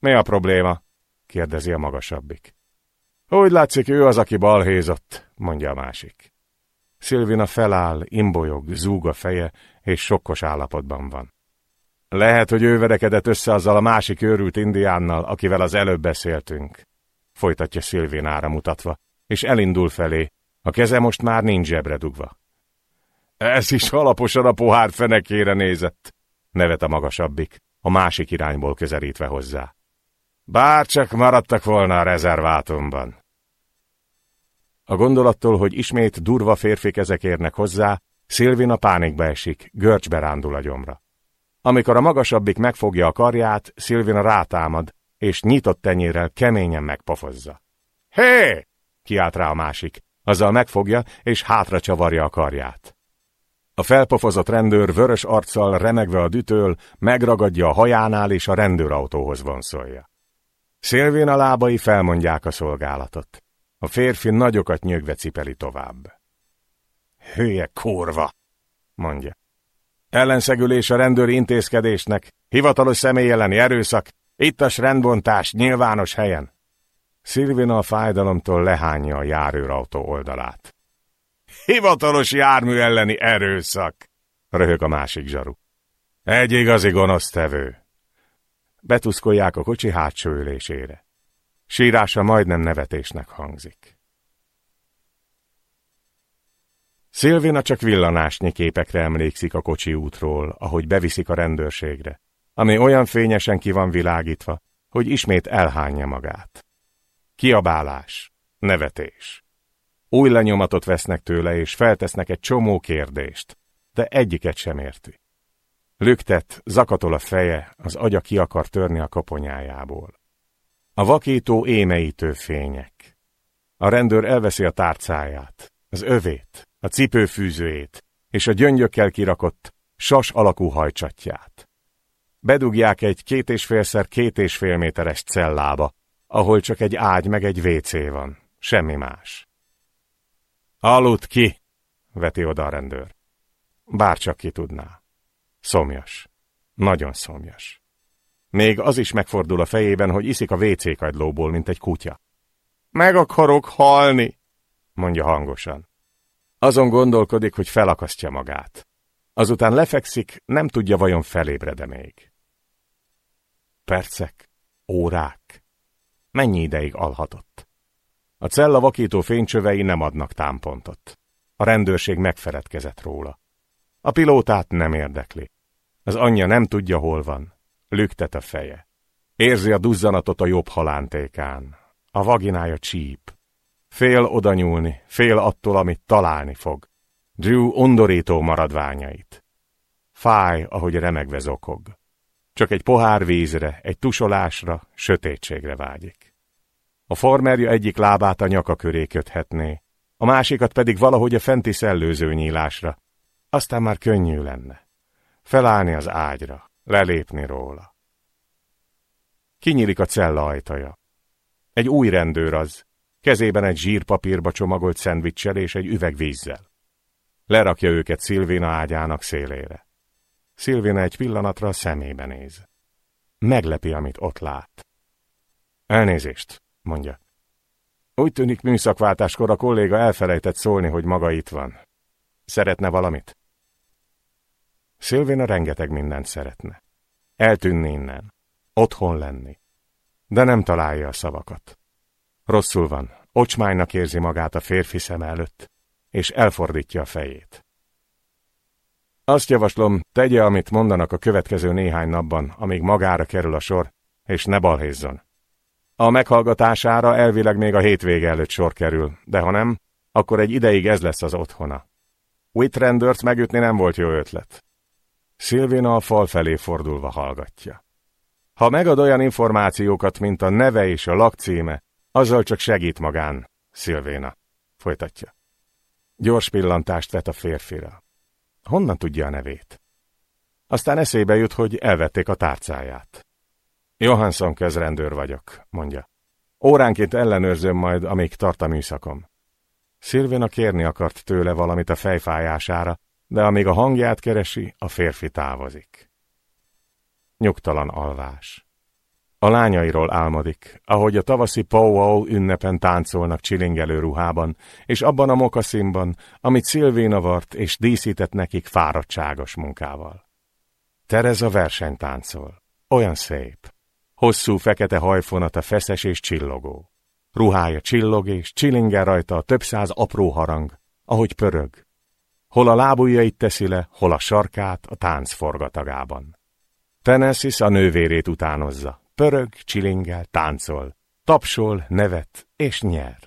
Mi a probléma? kérdezi a magasabbik. Úgy látszik, ő az, aki balhézott, mondja a másik. Szilvina feláll, imbolyog, zúg a feje, és sokkos állapotban van. Lehet, hogy ő verekedett össze azzal a másik őrült indiánnal, akivel az előbb beszéltünk. Folytatja Szilvinára mutatva, és elindul felé, a keze most már nincs zsebre dugva. Ez is alaposan a pohár fenekére nézett, nevet a magasabbik, a másik irányból közelítve hozzá. Bár csak maradtak volna a rezervátumban. A gondolattól, hogy ismét durva férfik ezek érnek hozzá, Szilvina pánikba esik, görcsbe rándul a gyomra. Amikor a magasabbik megfogja a karját, Szilvina rátámad, és nyitott tenyérrel keményen megpofozza. Hé! kiált rá a másik, azzal megfogja, és hátra csavarja a karját. A felpofozott rendőr vörös arccal remegve a dütől megragadja a hajánál és a rendőrautóhoz vonszolja. Szilvén a lábai felmondják a szolgálatot. A férfi nagyokat nyögve cipeli tovább. Hülye kurva, mondja. Ellenszegülés a rendőri intézkedésnek, hivatalos személy elleni erőszak, ittas rendbontás nyilvános helyen. Szilvina a fájdalomtól lehányja a járőrautó oldalát. Hivatalos jármű elleni erőszak, röhög a másik zsaru. Egy igazi gonosztevő. Betuszkolják a kocsi hátsó ülésére. Sírása majdnem nevetésnek hangzik. Szilvina csak villanásnyi képekre emlékszik a kocsi útról, ahogy beviszik a rendőrségre, ami olyan fényesen ki van világítva, hogy ismét elhányja magát. Kiabálás, nevetés. Új lenyomatot vesznek tőle, és feltesznek egy csomó kérdést, de egyiket sem érti. Lüktet, zakatol a feje, az agya ki akar törni a koponyájából. A vakító émeítő fények. A rendőr elveszi a tárcáját, az övét, a cipőfűzőjét és a gyöngyökkel kirakott, sas alakú hajcsatját. Bedugják egy két és félszer két és fél méteres cellába, ahol csak egy ágy meg egy WC van, semmi más. Aludt ki, veti oda a rendőr. Bárcsak ki tudná. Szomjas. Nagyon szomjas. Még az is megfordul a fejében, hogy iszik a WC kagylóból, mint egy kutya. Meg akarok halni, mondja hangosan. Azon gondolkodik, hogy felakasztja magát. Azután lefekszik, nem tudja vajon felébred-e még. Percek, órák. Mennyi ideig alhatott? A cella vakító fénycsövei nem adnak támpontot. A rendőrség megfeledkezett róla. A pilótát nem érdekli. Az anyja nem tudja, hol van. Lüktet a feje. Érzi a duzzanatot a jobb halántékán. A vaginája csíp. Fél oda nyúlni, fél attól, amit találni fog. Drew undorító maradványait. Fáj, ahogy remegve zokog. Csak egy pohár vízre, egy tusolásra, sötétségre vágyik. A farmerja egyik lábát a nyaka köré köthetné, a másikat pedig valahogy a fenti szellőző nyílásra. Aztán már könnyű lenne. Felállni az ágyra, lelépni róla. Kinyílik a cella ajtaja. Egy új rendőr az, kezében egy zsírpapírba csomagolt szendvicssel és egy üveg vízzel. Lerakja őket Szilvina ágyának szélére. Szilvina egy pillanatra a szemébe néz. Meglepi, amit ott lát. Elnézést, mondja. Úgy tűnik műszakváltáskor a kolléga elfelejtett szólni, hogy maga itt van. Szeretne valamit? Szilvina rengeteg mindent szeretne. Eltűnni innen. Otthon lenni. De nem találja a szavakat. Rosszul van, ocsmánynak érzi magát a férfi szem előtt, és elfordítja a fejét. Azt javaslom, tegye, amit mondanak a következő néhány napban, amíg magára kerül a sor, és ne balhézzon. A meghallgatására elvileg még a hétvége előtt sor kerül, de ha nem, akkor egy ideig ez lesz az otthona. Whitrendert megütni nem volt jó ötlet. Szilvina a fal felé fordulva hallgatja. Ha megad olyan információkat, mint a neve és a lakcíme, azzal csak segít magán, Szilvéna. Folytatja. Gyors pillantást vet a férfira. Honnan tudja a nevét? Aztán eszébe jut, hogy elvették a tárcáját. Johansson közrendőr vagyok, mondja. Óránként ellenőrzöm majd, amíg tart a műszakom. Szilvéna kérni akart tőle valamit a fejfájására, de amíg a hangját keresi, a férfi távozik. Nyugtalan alvás. A lányairól álmodik, ahogy a tavaszi powwow ünnepen táncolnak csilingelő ruhában, és abban a mokaszínban, amit Szilvéna vart és díszített nekik fáradtságos munkával. Tereza versenytáncol. Olyan szép. Hosszú fekete hajfonata feszes és csillogó. Ruhája csillog és csilingel rajta a több száz apró harang, ahogy pörög. Hol a lábujjait teszi le, hol a sarkát a tánc forgatagában. Tenesis a nővérét utánozza, pörög, csilingel, táncol, tapsol, nevet és nyer.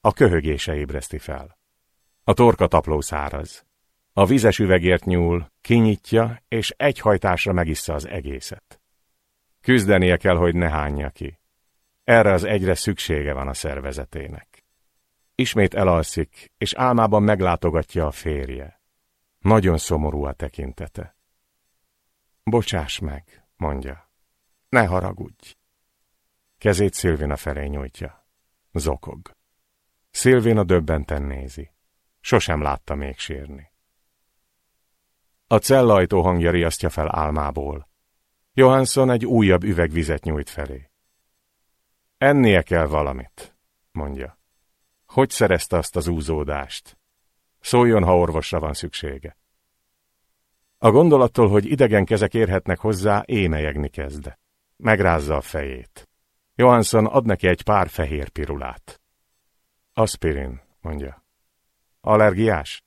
A köhögése ébreszti fel. A torka tapló száraz. A vizes üvegért nyúl, kinyitja, és egy hajtásra megissza az egészet. Küzdenie kell, hogy ne hányja ki. Erre az egyre szüksége van a szervezetének. Ismét elalszik, és álmában meglátogatja a férje. Nagyon szomorú a tekintete. Bocsáss meg, mondja. Ne haragudj. Kezét Szilvina felé nyújtja. Zokog. Szilvina döbbenten nézi. Sosem látta még sírni. A cellajtó hangja riasztja fel álmából. Johansson egy újabb üvegvizet nyújt felé. Ennie kell valamit, mondja. Hogy szerezte azt az úzódást? Szóljon, ha orvosra van szüksége. A gondolattól, hogy idegen kezek érhetnek hozzá, émelyegni kezd. Megrázza a fejét. Johansson ad neki egy pár fehér pirulát. Aspirin, mondja. Allergiás?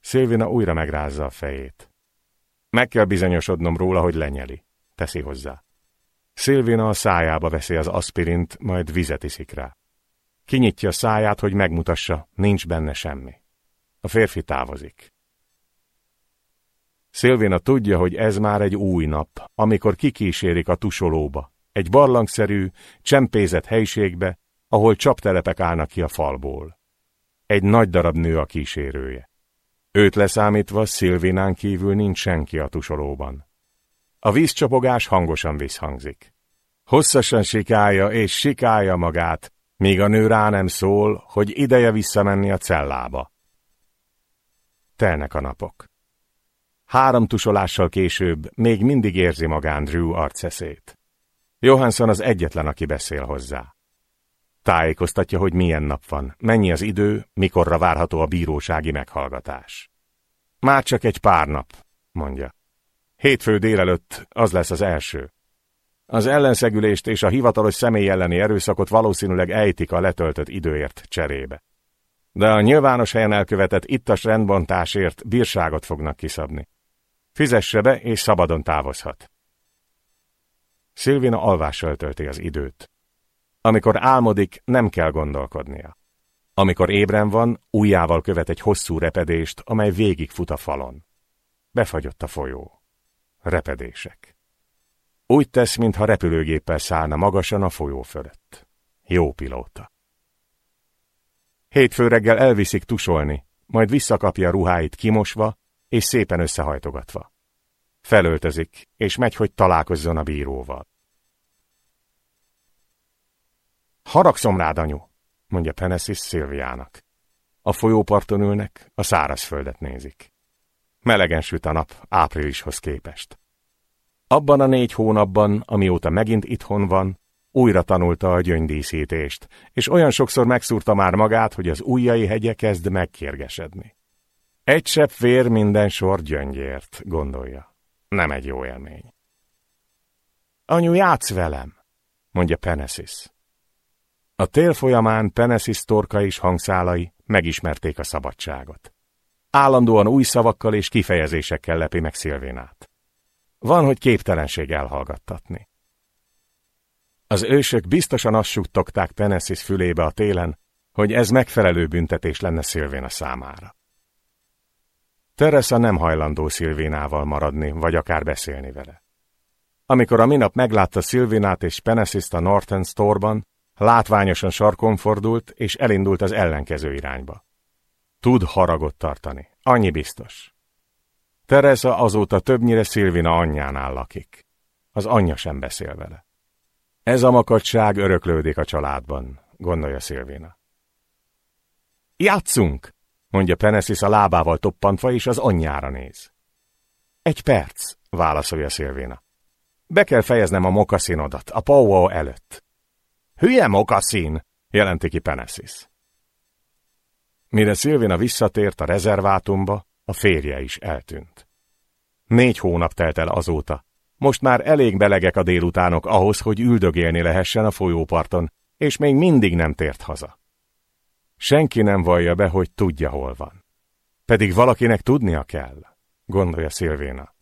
Szilvina újra megrázza a fejét. Meg kell bizonyosodnom róla, hogy lenyeli, teszi hozzá. Szilvina a szájába veszi az aspirint, majd vizet iszik rá. Kinyitja a száját, hogy megmutassa, nincs benne semmi. A férfi távozik. Szilvina tudja, hogy ez már egy új nap, amikor kikísérik a tusolóba, egy barlangszerű, csempézett helyiségbe, ahol csaptelepek állnak ki a falból. Egy nagy darab nő a kísérője. Őt leszámítva Szilvinán kívül nincs senki a tusolóban. A vízcsapogás hangosan visszhangzik. Hosszasan sikálja és sikálja magát, míg a nő rá nem szól, hogy ideje visszamenni a cellába. Telnek a napok. Három tusolással később még mindig érzi magán Drew arceszét. Johansson az egyetlen, aki beszél hozzá. Tájékoztatja, hogy milyen nap van, mennyi az idő, mikorra várható a bírósági meghallgatás. Már csak egy pár nap, mondja. Hétfő délelőtt az lesz az első. Az ellenszegülést és a hivatalos személy elleni erőszakot valószínűleg ejtik a letöltött időért cserébe. De a nyilvános helyen elkövetett ittas rendbontásért bírságot fognak kiszabni. Fizesse be, és szabadon távozhat. Szilvina alvással tölti az időt. Amikor álmodik, nem kell gondolkodnia. Amikor ébren van, ujjával követ egy hosszú repedést, amely végig fut a falon. Befagyott a folyó. Repedések. Úgy tesz, mintha repülőgéppel szállna magasan a folyó fölött. Jó pilóta. Hétfő reggel elviszik tusolni, majd visszakapja ruháit kimosva és szépen összehajtogatva. Felöltözik, és megy, hogy találkozzon a bíróval. Haragszom rád, anyu, mondja Penesis Szilviának. A folyóparton ülnek, a szárazföldet nézik. Melegen süt a nap áprilishoz képest. Abban a négy hónapban, amióta megint itthon van, újra tanulta a gyöngydíszítést, és olyan sokszor megszúrta már magát, hogy az ujjai hegye kezd megkérgesedni. Egy sepp vér minden sor gyöngyért, gondolja. Nem egy jó élmény. Anyu, játsz velem, mondja Penesis. A tél folyamán Penesis torka és hangszálai megismerték a szabadságot. Állandóan új szavakkal és kifejezésekkel lepi meg Szilvénát. Van, hogy képtelenség elhallgattatni. Az ősök biztosan azt suttogták Penesis fülébe a télen, hogy ez megfelelő büntetés lenne Szilvéna számára. Teresa nem hajlandó Szilvénával maradni, vagy akár beszélni vele. Amikor a minap meglátta Szilvinát és Penesiszt a Norton Store-ban, látványosan sarkon fordult, és elindult az ellenkező irányba. Tud haragot tartani, annyi biztos. Teresa azóta többnyire Szilvina anyjánál lakik. Az anyja sem beszél vele. Ez a makadság öröklődik a családban, gondolja Szilvina. Játszunk, mondja Penesis a lábával toppantva, és az anyjára néz. Egy perc, válaszolja Szilvina. Be kell fejeznem a mokaszinodat, a Powwow előtt. Hülye mokaszin, jelenti ki Penesis. Mire Szilvina visszatért a rezervátumba, a férje is eltűnt. Négy hónap telt el azóta. Most már elég belegek a délutánok ahhoz, hogy üldögélni lehessen a folyóparton, és még mindig nem tért haza. Senki nem vallja be, hogy tudja, hol van. Pedig valakinek tudnia kell, gondolja Szilvéna.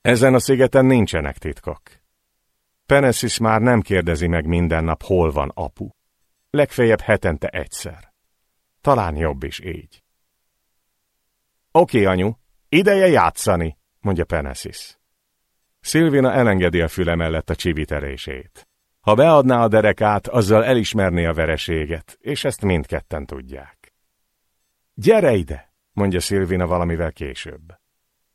Ezen a szigeten nincsenek titkok. Penesis már nem kérdezi meg minden nap, hol van apu. Legfeljebb hetente egyszer. Talán jobb is így. Oké, anyu, ideje játszani, mondja Penesis. Szilvina elengedi a füle mellett a csiviterését. Ha beadná a derekát, azzal elismerné a vereséget, és ezt mindketten tudják. Gyere ide, mondja Szilvina valamivel később.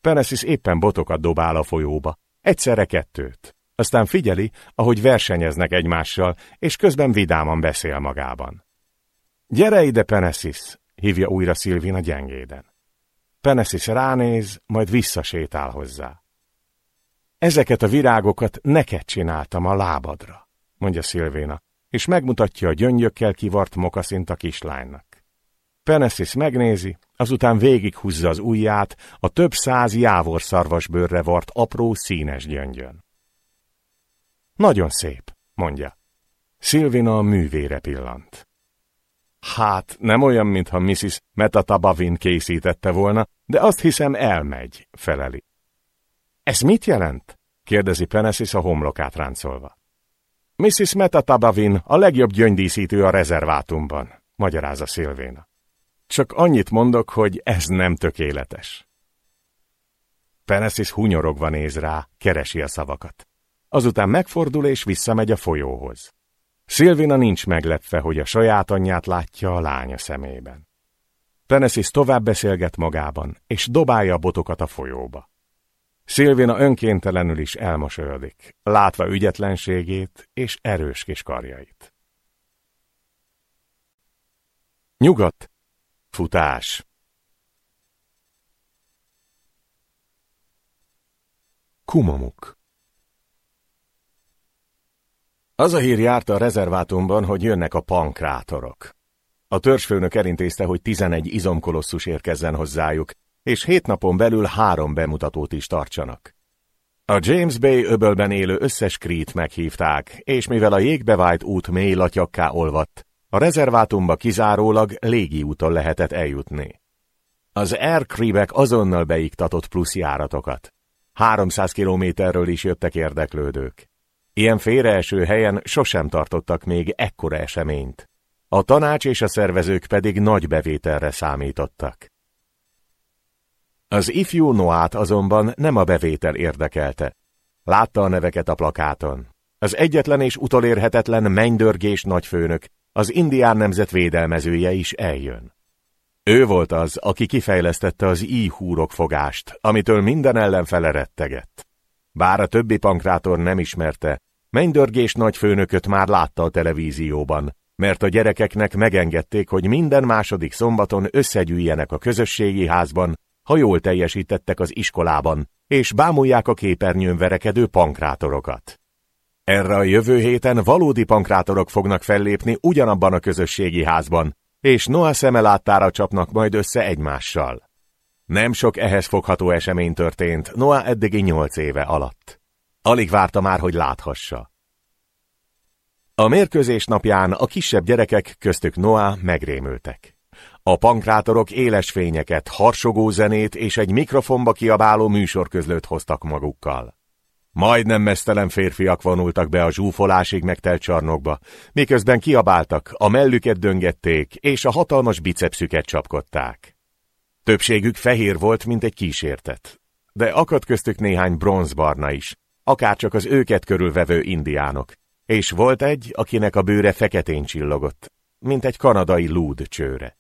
Penesis éppen botokat dobál a folyóba, egyszerre kettőt. Aztán figyeli, ahogy versenyeznek egymással, és közben vidáman beszél magában. Gyere ide, Penesis, hívja újra Szilvina gyengéden. Penesis ránéz, majd visszasétál hozzá. Ezeket a virágokat neked csináltam a lábadra, mondja Szilvéna, és megmutatja a gyöngyökkel kivart mokaszint a kislánynak. Penesis megnézi, azután végighúzza az ujját a több száz jávor szarvasbőrre vart apró színes gyöngyön. Nagyon szép, mondja. Szilvina a művére pillant. Hát, nem olyan, mintha Mrs. Metatabavin készítette volna, de azt hiszem elmegy, feleli. Ez mit jelent? kérdezi Penesis a homlokát ráncolva. Mrs. Metatabavin a legjobb gyöngydíszítő a rezervátumban, magyarázza Szilvéna. Csak annyit mondok, hogy ez nem tökéletes. Penesis hunyorogva néz rá, keresi a szavakat. Azután megfordul és visszamegy a folyóhoz. Szilvina nincs meglepve, hogy a saját anyját látja a lánya szemében. Penesis tovább beszélget magában, és dobálja a botokat a folyóba. Szilvina önkéntelenül is elmosolyodik, látva ügyetlenségét és erős kis karjait. Nyugat! Futás! Kumamuk Az a hír járta a rezervátumban, hogy jönnek a pankrátorok. A törzsfőnök elintézte, hogy 11 izomkolosszus érkezzen hozzájuk, és hét napon belül három bemutatót is tartsanak. A James Bay öbölben élő összes krít meghívták, és mivel a jégbevált út mély latyakká olvadt, a rezervátumba kizárólag légi úton lehetett eljutni. Az Aircreebek azonnal beiktatott plusz járatokat. 300 kilométerről is jöttek érdeklődők. Ilyen félreeső helyen sosem tartottak még ekkora eseményt. A tanács és a szervezők pedig nagy bevételre számítottak. Az ifjú Noát azonban nem a bevétel érdekelte. Látta a neveket a plakáton. Az egyetlen és utolérhetetlen mennydörgés nagyfőnök, az indián nemzet védelmezője is eljön. Ő volt az, aki kifejlesztette az íhúrok fogást, amitől minden ellenfele rettegett. Bár a többi pankrátor nem ismerte, mennydörgés nagyfőnököt már látta a televízióban, mert a gyerekeknek megengedték, hogy minden második szombaton összegyűjjenek a közösségi házban, ha jól teljesítettek az iskolában, és bámulják a képernyőn verekedő pankrátorokat. Erre a jövő héten valódi pankrátorok fognak fellépni ugyanabban a közösségi házban, és Noah szemelátára csapnak majd össze egymással. Nem sok ehhez fogható esemény történt Noah eddigi nyolc éve alatt. Alig várta már, hogy láthassa. A mérkőzés napján a kisebb gyerekek, köztük Noah megrémültek. A pankrátorok éles fényeket, harsogó zenét és egy mikrofonba kiabáló műsorközlőt hoztak magukkal. Majdnem mesztelen férfiak vonultak be a zsúfolásig megtelt csarnokba, miközben kiabáltak, a mellüket döngették, és a hatalmas bicepszüket csapkodták. Többségük fehér volt, mint egy kísértet, de akadt köztük néhány bronzbarna is, akárcsak az őket körülvevő indiánok, és volt egy, akinek a bőre feketén csillogott, mint egy kanadai lúd csőre.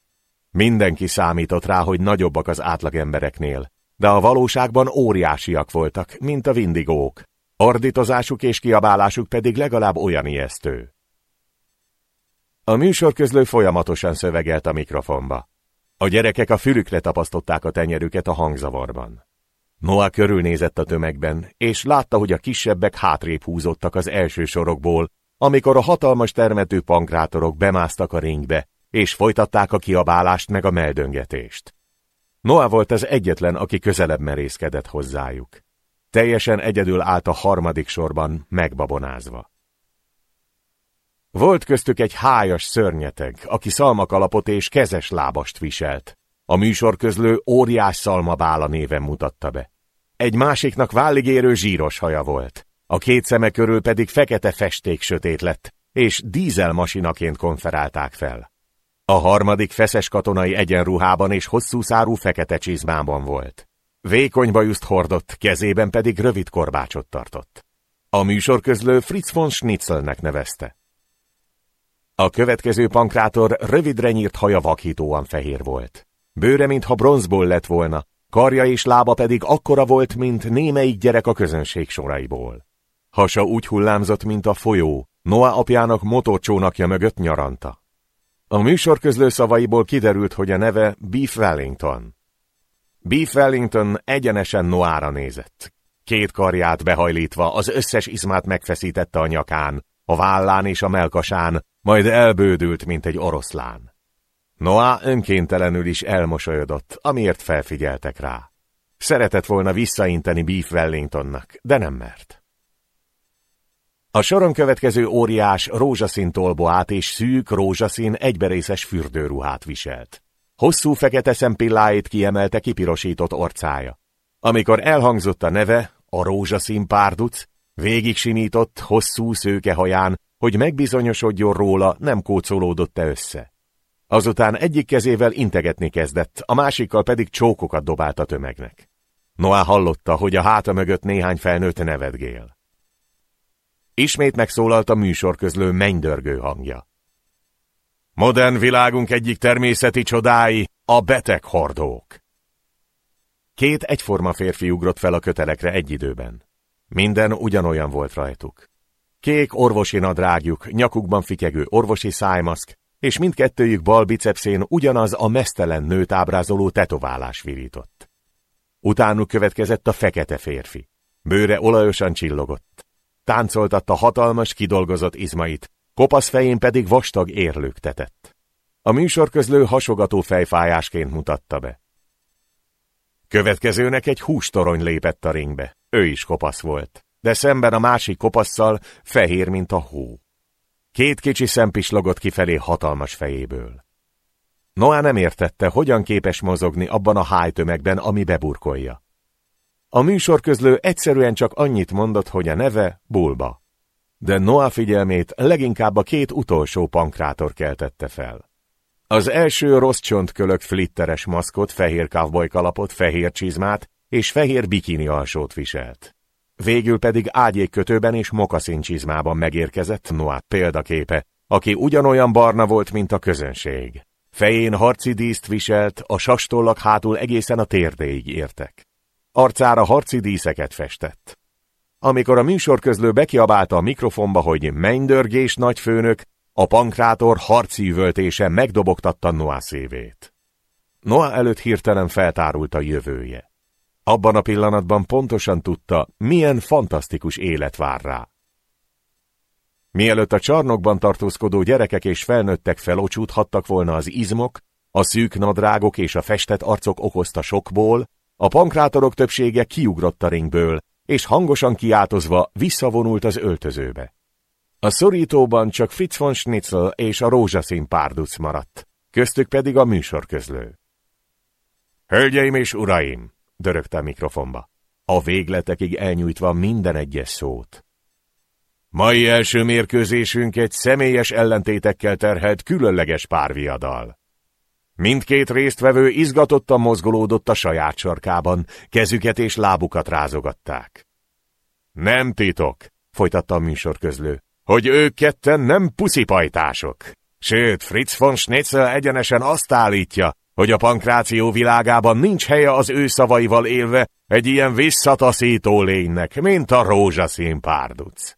Mindenki számított rá, hogy nagyobbak az átlagembereknél, de a valóságban óriásiak voltak, mint a vindigók. Ordítozásuk és kiabálásuk pedig legalább olyan ijesztő. A műsorközlő folyamatosan szövegelt a mikrofonba. A gyerekek a fülükre tapasztották a tenyerüket a hangzavarban. Noah körülnézett a tömegben, és látta, hogy a kisebbek hátrébb húzottak az első sorokból, amikor a hatalmas termető pankrátorok bemásztak a ringbe, és folytatták a kiabálást meg a meldöngetést. Noah volt az egyetlen, aki közelebb merészkedett hozzájuk. Teljesen egyedül állt a harmadik sorban, megbabonázva. Volt köztük egy hájas szörnyeteg, aki szalmakalapot és kezes lábast viselt. A műsor közlő óriás szalmabála néven mutatta be. Egy másiknak válligérő zsíros haja volt. A két szeme körül pedig fekete festék sötét lett, és dízelmasinaként konferálták fel. A harmadik feszes katonai egyenruhában és hosszú szárú fekete csizmában volt. Vékony bajuszt hordott, kezében pedig rövid korbácsot tartott. A műsorközlő Fritz von Schnitzelnek nevezte. A következő pankrátor rövidre nyírt haja vakítóan fehér volt. Bőre, mintha bronzból lett volna, karja és lába pedig akkora volt, mint némelyik gyerek a közönség soraiból. Hasa úgy hullámzott, mint a folyó, Noah apjának motorcsónakja mögött nyaranta. A műsor közlő szavaiból kiderült, hogy a neve Beef Wellington. Beef Wellington egyenesen Noára nézett. Két karját behajlítva az összes izmát megfeszítette a nyakán, a vállán és a melkasán, majd elbődült, mint egy oroszlán. Noah önkéntelenül is elmosolyodott, amiért felfigyeltek rá. Szeretett volna visszainteni Beef Wellingtonnak, de nem mert. A soron következő óriás rózsaszín tolboát és szűk rózsaszín egyberészes fürdőruhát viselt. Hosszú fekete szempilláit kiemelte kipirosított orcája. Amikor elhangzott a neve, a rózsaszín párduc, végig simított, hosszú szőke haján, hogy megbizonyosodjon róla, nem kócolódott-e össze. Azután egyik kezével integetni kezdett, a másikkal pedig csókokat dobált a tömegnek. Noah hallotta, hogy a háta mögött néhány felnőtt nevetgél. Ismét megszólalt a műsor közlő mennydörgő hangja. Modern világunk egyik természeti csodái a beteg hordók. Két egyforma férfi ugrott fel a kötelekre egy időben. Minden ugyanolyan volt rajtuk. Kék orvosi nadrágjuk, nyakukban fikegő orvosi szájmaszk, és mindkettőjük bal bicepszén ugyanaz a mesztelen nőt ábrázoló tetoválás virított. Utánuk következett a fekete férfi. Bőre olajosan csillogott. Táncoltatta hatalmas, kidolgozott izmait, kopasz fején pedig vastag érlők tetett. A műsorközlő hasogató fejfájásként mutatta be. Következőnek egy hústorony lépett a ringbe. Ő is kopasz volt, de szemben a másik kopasszal fehér, mint a hó. Két kicsi szempislogott kifelé hatalmas fejéből. Noá nem értette, hogyan képes mozogni abban a hájtömegben, ami beburkolja. A műsorközlő egyszerűen csak annyit mondott, hogy a neve Bulba. De Noah figyelmét leginkább a két utolsó pankrátor keltette fel. Az első rossz csontkölök flitteres maszkot, fehér cowboy kalapot, fehér csizmát és fehér bikini alsót viselt. Végül pedig ágyékkötőben és mokaszin csizmában megérkezett Noah példaképe, aki ugyanolyan barna volt, mint a közönség. Fején harci díszt viselt, a sastollak hátul egészen a térdéig értek. Arcára harci díszeket festett. Amikor a műsorközlő bekiabálta a mikrofonba, hogy mennydörgés nagyfőnök, a pankrátor harci üvöltése megdobogtatta Noah szívét. Noah előtt hirtelen feltárult a jövője. Abban a pillanatban pontosan tudta, milyen fantasztikus élet vár rá. Mielőtt a csarnokban tartózkodó gyerekek és felnőttek felocsúthattak volna az izmok, a szűk nadrágok és a festett arcok okozta sokból, a pankrátorok többsége kiugrott a ringből, és hangosan kiáltozva visszavonult az öltözőbe. A szorítóban csak Fritz von Schnitzel és a rózsaszín párduc maradt, köztük pedig a műsorközlő. Hölgyeim és uraim! Dörögte a mikrofonba, a végletekig elnyújtva minden egyes szót. Mai első mérkőzésünk egy személyes ellentétekkel terhelt különleges párviadal. Mindkét résztvevő izgatottan mozgolódott a saját sarkában, kezüket és lábukat rázogatták. Nem titok, folytatta a műsorközlő, hogy ők ketten nem puszipajtások. Sőt, Fritz von Schnitzel egyenesen azt állítja, hogy a pankráció világában nincs helye az ő szavaival élve egy ilyen visszataszító lénynek, mint a rózsaszín párduc.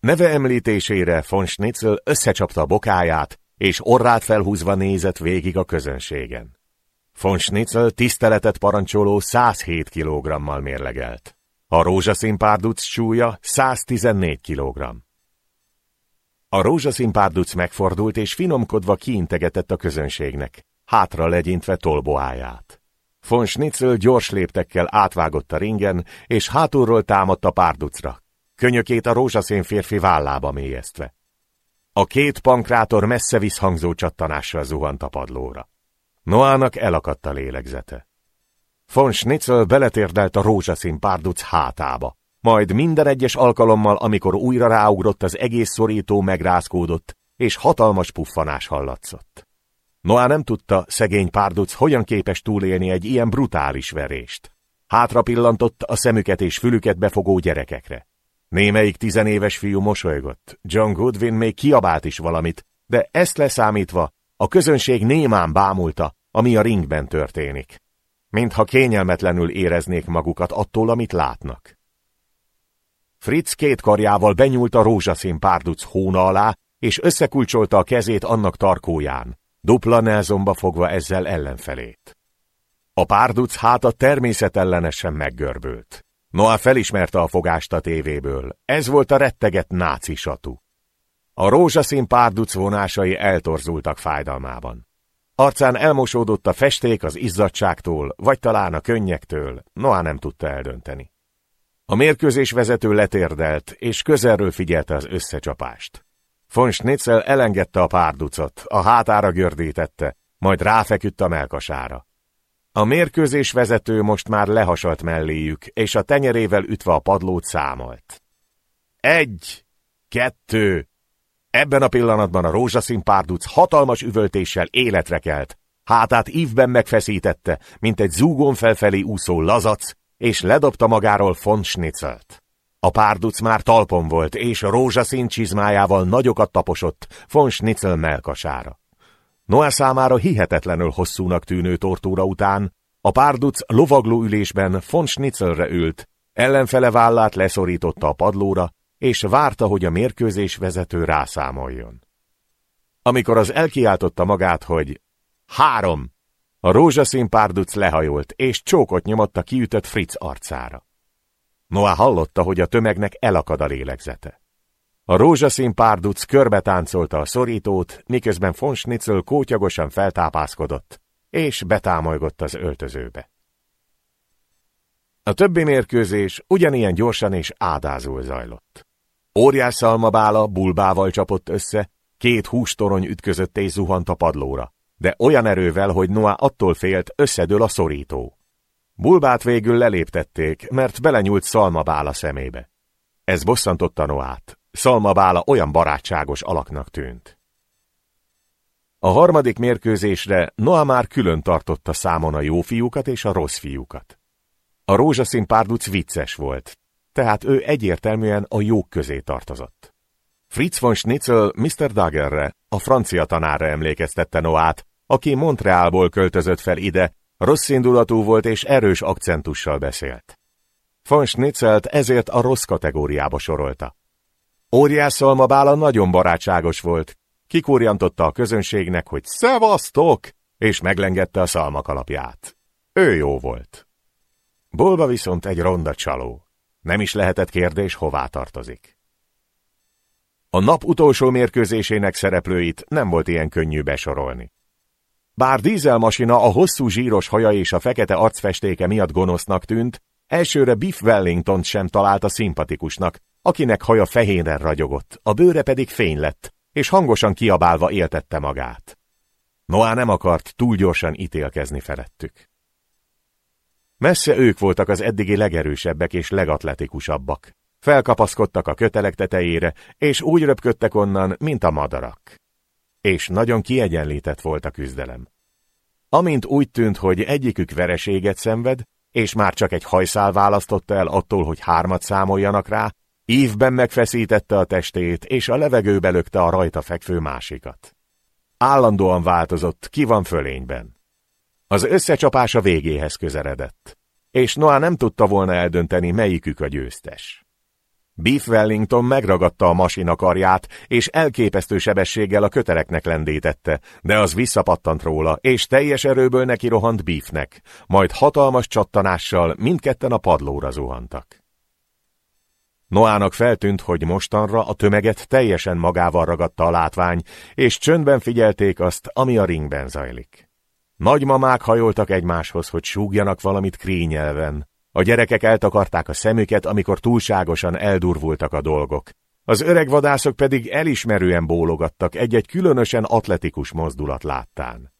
Neve említésére von Schnitzel összecsapta a bokáját, és orrát felhúzva nézett végig a közönségen. Von Schnitzel tiszteletet parancsoló 107 kg-mal mérlegelt. A rózsaszín párduc súlya 114 kg. A rózsaszín párduc megfordult és finomkodva kiintegetett a közönségnek, hátra legyintve tolboáját. Von Schnitzel gyors léptekkel átvágott a ringen, és hátulról támadt a párducra, könyökét a rózsaszín férfi vállába mélyeztve. A két pankrátor messze visszhangzó csattanással zuhant a padlóra. Noának elakadt a lélegzete. Von Schnitzel beletérdelt a rózsaszín párduc hátába. Majd minden egyes alkalommal, amikor újra ráugrott, az egész szorító megrázkódott, és hatalmas puffanás hallatszott. Noá nem tudta, szegény párduc hogyan képes túlélni egy ilyen brutális verést. Hátra pillantott a szemüket és fülüket befogó gyerekekre. Némelyik tizenéves fiú mosolygott, John Goodwin még kiabált is valamit, de ezt leszámítva a közönség némán bámulta, ami a ringben történik. Mintha kényelmetlenül éreznék magukat attól, amit látnak. Fritz két karjával benyúlt a rózsaszín párduc hóna alá, és összekulcsolta a kezét annak tarkóján, dupla Nelsonba fogva ezzel ellenfelét. A párduc háta természetellenesen meggörbült. Noah felismerte a fogást a tévéből. Ez volt a retteget náci satú. A rózsaszín párduc vonásai eltorzultak fájdalmában. Arcán elmosódott a festék az izzadságtól, vagy talán a könnyektől, Noah nem tudta eldönteni. A mérkőzés vezető letérdelt, és közelről figyelte az összecsapást. Von Schnitzel elengedte a párducot, a hátára gördítette, majd ráfeküdt a melkasára. A mérkőzés vezető most már lehasalt melléjük, és a tenyerével ütve a padlót számolt. Egy, kettő. Ebben a pillanatban a rózsaszín párduc hatalmas üvöltéssel életre kelt, hátát ívben megfeszítette, mint egy zúgón felfelé úszó lazac, és ledobta magáról von Schnitzelt. A párduc már talpon volt, és rózsaszín csizmájával nagyokat taposott von Schnitzel melkasára. Noah számára hihetetlenül hosszúnak tűnő tortúra után a párduc lovagló ülésben von Schnitzelre ült, ellenfele vállát leszorította a padlóra, és várta, hogy a mérkőzés vezető rászámoljon. Amikor az elkiáltotta magát, hogy három, a rózsaszín párduc lehajolt, és csókot nyomott a kiütött Fritz arcára. Noah hallotta, hogy a tömegnek elakad a lélegzete. A rózsaszín párduc körbe táncolta a szorítót, miközben von Schnitzel kótyagosan feltápászkodott, és betámolygott az öltözőbe. A többi mérkőzés ugyanilyen gyorsan és ádázul zajlott. Óriás szalmabála bulbával csapott össze, két hústorony ütközött és zuhant a padlóra, de olyan erővel, hogy Noah attól félt, összedől a szorító. Bulbát végül leléptették, mert belenyúlt szalmabála szemébe. Ez bosszantotta Noát. Szalmabála olyan barátságos alaknak tűnt. A harmadik mérkőzésre Noah már külön tartotta számon a jó fiúkat és a rossz fiúkat. A rózsaszín párduc vicces volt, tehát ő egyértelműen a jók közé tartozott. Fritz von Schnitzel Mr. Daggerre, a francia tanára emlékeztette Noát, aki Montrealból költözött fel ide, rossz indulatú volt és erős akcentussal beszélt. Von Schnitzelt ezért a rossz kategóriába sorolta. Óriás szalmabála nagyon barátságos volt, kikúrjantotta a közönségnek, hogy szevasztok, és meglengette a szalmakalapját. Ő jó volt. Bolba viszont egy ronda csaló. Nem is lehetett kérdés, hová tartozik. A nap utolsó mérkőzésének szereplőit nem volt ilyen könnyű besorolni. Bár dízelmasina a hosszú zsíros haja és a fekete arcfestéke miatt gonosznak tűnt, elsőre Biff Wellington sem találta szimpatikusnak, akinek haja fehéren ragyogott, a bőre pedig fény lett, és hangosan kiabálva éltette magát. Noá nem akart túl gyorsan ítélkezni felettük. Messze ők voltak az eddigi legerősebbek és legatletikusabbak. Felkapaszkodtak a kötelek tetejére, és úgy röpködtek onnan, mint a madarak. És nagyon kiegyenlített volt a küzdelem. Amint úgy tűnt, hogy egyikük vereséget szenved, és már csak egy hajszál választotta el attól, hogy hármat számoljanak rá, ívben megfeszítette a testét, és a levegőbe lökte a rajta fekvő másikat. Állandóan változott, ki van fölényben. Az összecsapás a végéhez közeledett, és Noah nem tudta volna eldönteni, melyikük a győztes. Beef Wellington megragadta a masina karját, és elképesztő sebességgel a kötereknek lendítette, de az visszapattant róla, és teljes erőből neki rohant Beefnek, majd hatalmas csattanással mindketten a padlóra zuhantak. Noának feltűnt, hogy mostanra a tömeget teljesen magával ragadta a látvány, és csöndben figyelték azt, ami a ringben zajlik. Nagymamák hajoltak egymáshoz, hogy súgjanak valamit krényelven, a gyerekek eltakarták a szemüket, amikor túlságosan eldurvultak a dolgok. Az öreg vadászok pedig elismerően bólogattak egy-egy különösen atletikus mozdulat láttán.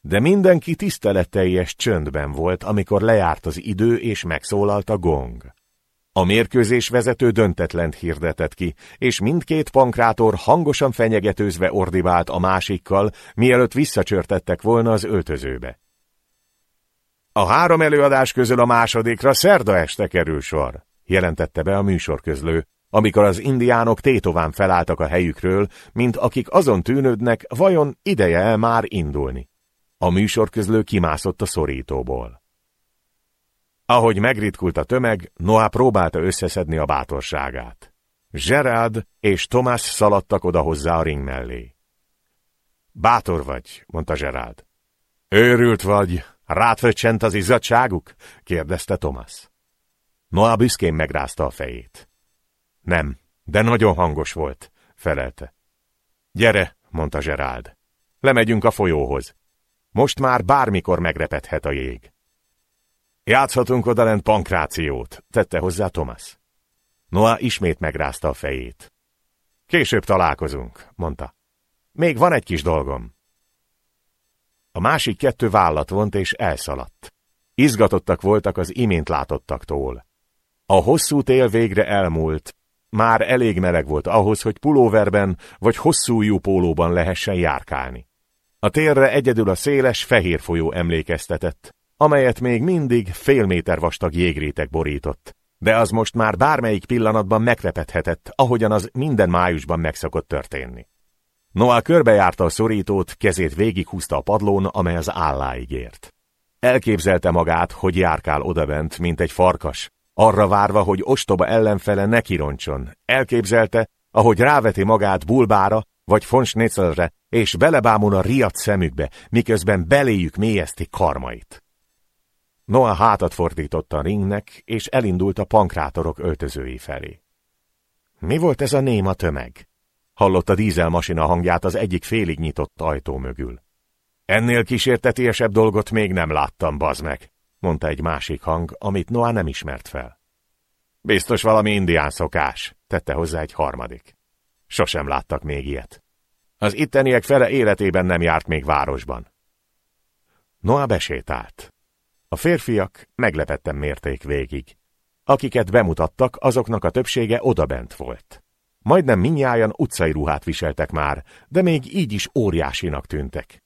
De mindenki tiszteletteljes csöndben volt, amikor lejárt az idő és megszólalt a gong. A mérkőzés vezető döntetlent hirdetett ki, és mindkét pankrátor hangosan fenyegetőzve ordivált a másikkal, mielőtt visszacsörtettek volna az öltözőbe. A három előadás közül a másodikra szerda este kerül sor, jelentette be a műsorközlő, amikor az indiánok tétován felálltak a helyükről, mint akik azon tűnődnek, vajon ideje-e már indulni. A műsorközlő kimászott a szorítóból. Ahogy megritkult a tömeg, Noah próbálta összeszedni a bátorságát. Gerard és Thomas szaladtak oda hozzá a ring mellé. Bátor vagy, mondta Gerard. Őrült vagy, Rátföccsent az izzadságuk? kérdezte Thomas. Noah büszkén megrázta a fejét. Nem, de nagyon hangos volt, felelte. Gyere, mondta Gerald. Lemegyünk a folyóhoz. Most már bármikor megrepedhet a jég. Játszhatunk odalent pankrációt, tette hozzá Thomas. Noah ismét megrázta a fejét. Később találkozunk, mondta. Még van egy kis dolgom. A másik kettő vállat vont és elszaladt. Izgatottak voltak az imént látottaktól. A hosszú tél végre elmúlt, már elég meleg volt ahhoz, hogy pulóverben vagy hosszú pólóban lehessen járkálni. A térre egyedül a széles, fehér folyó emlékeztetett, amelyet még mindig fél méter vastag jégrétek borított, de az most már bármelyik pillanatban meglepethetett, ahogyan az minden májusban megszokott történni. Noah körbejárta a szorítót, kezét végighúzta a padlón, amely az álláig ért. Elképzelte magát, hogy járkál odabent, mint egy farkas, arra várva, hogy ostoba ellenfele ne kironcson. Elképzelte, ahogy ráveti magát bulbára, vagy von Schnitzelre, és belebámul a riadt szemükbe, miközben beléjük mélyezti karmait. Noah hátat fordította a ringnek, és elindult a pankrátorok öltözői felé. Mi volt ez a néma tömeg? Hallotta dízelmasina hangját az egyik félig nyitott ajtó mögül. Ennél kísértetiesebb dolgot még nem láttam, bazd meg, mondta egy másik hang, amit Noah nem ismert fel. Biztos valami indián szokás, tette hozzá egy harmadik. Sosem láttak még ilyet. Az itteniek fele életében nem járt még városban. Noah besétált. A férfiak meglepetten mérték végig. Akiket bemutattak, azoknak a többsége odabent volt. Majdnem minnyájan utcai ruhát viseltek már, de még így is óriásinak tűntek.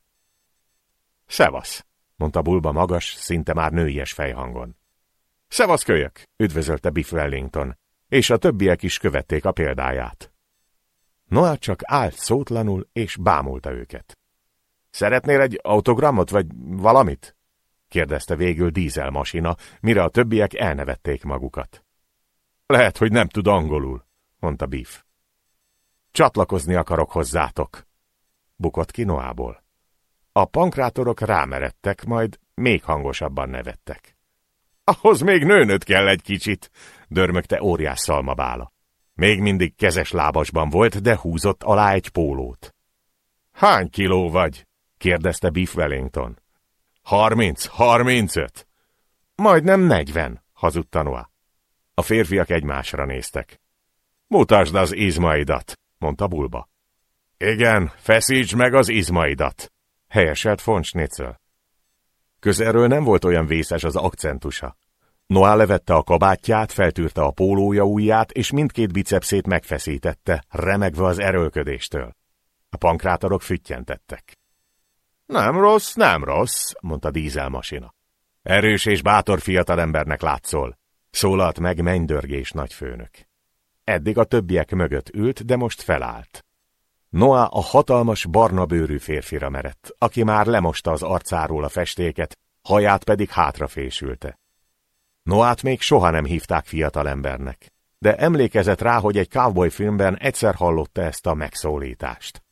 Szevasz, mondta Bulba magas, szinte már nőies fejhangon. Szevasz, kölyök, üdvözölte Biff Wellington, és a többiek is követték a példáját. Noah csak állt szótlanul, és bámulta őket. Szeretnél egy autogramot, vagy valamit? kérdezte végül dízelmasina, mire a többiek elnevették magukat. Lehet, hogy nem tud angolul, mondta Biff. Csatlakozni akarok hozzátok, bukott ki Noából. A pankrátorok rámeredtek, majd még hangosabban nevettek. Ahhoz még nőnöd kell egy kicsit, dörmögte óriás szalmabála. Még mindig kezes lábasban volt, de húzott alá egy pólót. Hány kiló vagy? kérdezte Biff Wellington. Harminc, harmincöt. Majdnem negyven, hazudta Noah. A férfiak egymásra néztek. Mutasd az izmaidat, mondta Bulba. Igen, feszíts meg az izmaidat, helyeselt von Schnitzel. Közelről nem volt olyan vészes az akcentusa. Noá levette a kabátját, feltűrte a pólója ujját, és mindkét bicepszét megfeszítette, remegve az erőlködéstől. A pankrátorok füttyentettek. Nem rossz, nem rossz, mondta dízelmasina. Erős és bátor fiatalembernek látszol, szólalt meg mennydörgés nagyfőnök. Eddig a többiek mögött ült, de most felállt. Noah a hatalmas barna bőrű férfira merett, aki már lemosta az arcáról a festéket, haját pedig hátrafésülte. Noát még soha nem hívták fiatalembernek, de emlékezett rá, hogy egy cowboy filmben egyszer hallotta ezt a megszólítást.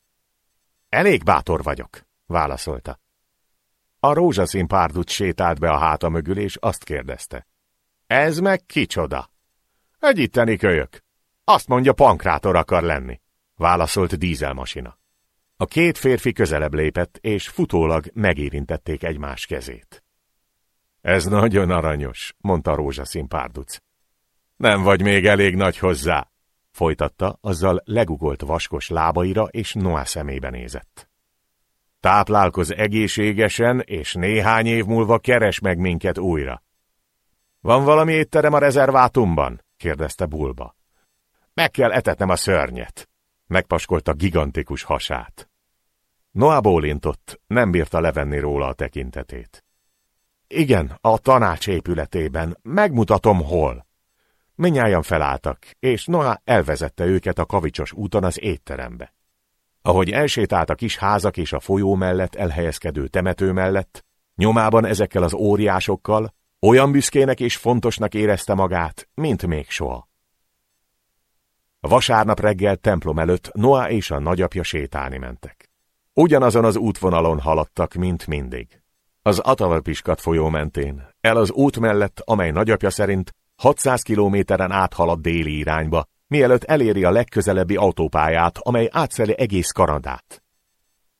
Elég bátor vagyok, válaszolta. A rózsaszín párdut sétált be a háta mögül, és azt kérdezte. Ez meg kicsoda? Egy itteni kölyök. Azt mondja, pankrátor akar lenni, válaszolt dízelmasina. A két férfi közelebb lépett, és futólag megérintették egymás kezét. Ez nagyon aranyos, mondta rózsaszín párduc. Nem vagy még elég nagy hozzá, folytatta, azzal legugolt vaskos lábaira és Noah szemébe nézett. Táplálkoz egészségesen, és néhány év múlva keres meg minket újra. Van valami étterem a rezervátumban? kérdezte Bulba. Meg kell etetnem a szörnyet. Megpaskolta gigantikus hasát. Noah bólintott, nem bírta levenni róla a tekintetét. Igen, a tanács épületében. Megmutatom, hol. Minnyáján felálltak, és Noah elvezette őket a kavicsos úton az étterembe. Ahogy elsétált a kis házak és a folyó mellett elhelyezkedő temető mellett, nyomában ezekkel az óriásokkal, olyan büszkének és fontosnak érezte magát, mint még soha. A vasárnap reggel templom előtt Noah és a nagyapja sétálni mentek. Ugyanazon az útvonalon haladtak, mint mindig. Az Atavalpiskat folyó mentén, el az út mellett, amely nagyapja szerint 600 kilométeren áthalad déli irányba, mielőtt eléri a legközelebbi autópályát, amely átszeli egész Kanadát.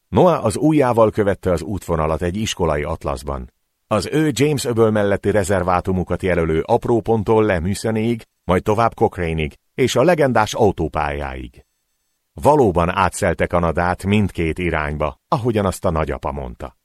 Noah az ujjával követte az útvonalat egy iskolai atlaszban. Az ő James öböl melletti rezervátumukat jelölő apró ponttól Leműszenéig, majd tovább Cochraneig és a legendás autópályáig. Valóban átszelte Kanadát mindkét irányba, ahogyan azt a nagyapa mondta.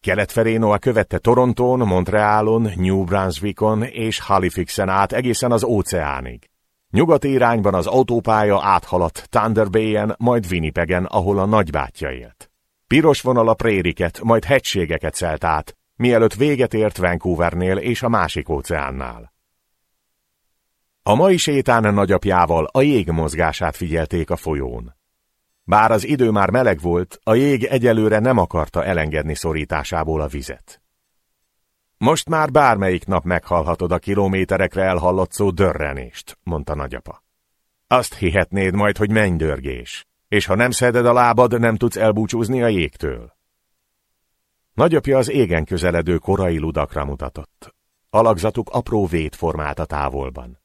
Kelet felé Noah követte Toronton, Montrealon, New Brunswickon és Halifaxen át egészen az óceánig. Nyugati irányban az autópálya áthaladt Thunder Bay-en, majd Winnipegen, ahol a nagybátyja élt. Piros vonal a prériket, majd hegységeket szelt át, mielőtt véget ért Vancouvernél és a másik óceánnál. A mai sétán nagyapjával a jég mozgását figyelték a folyón. Bár az idő már meleg volt, a jég egyelőre nem akarta elengedni szorításából a vizet. Most már bármelyik nap meghalhatod a kilométerekre elhallatszó dörrenést, mondta nagyapa. Azt hihetnéd majd, hogy mennydörgés, és ha nem szeded a lábad, nem tudsz elbúcsúzni a jégtől. Nagyapja az égen közeledő korai ludakra mutatott. Alakzatuk apró vét formált a távolban.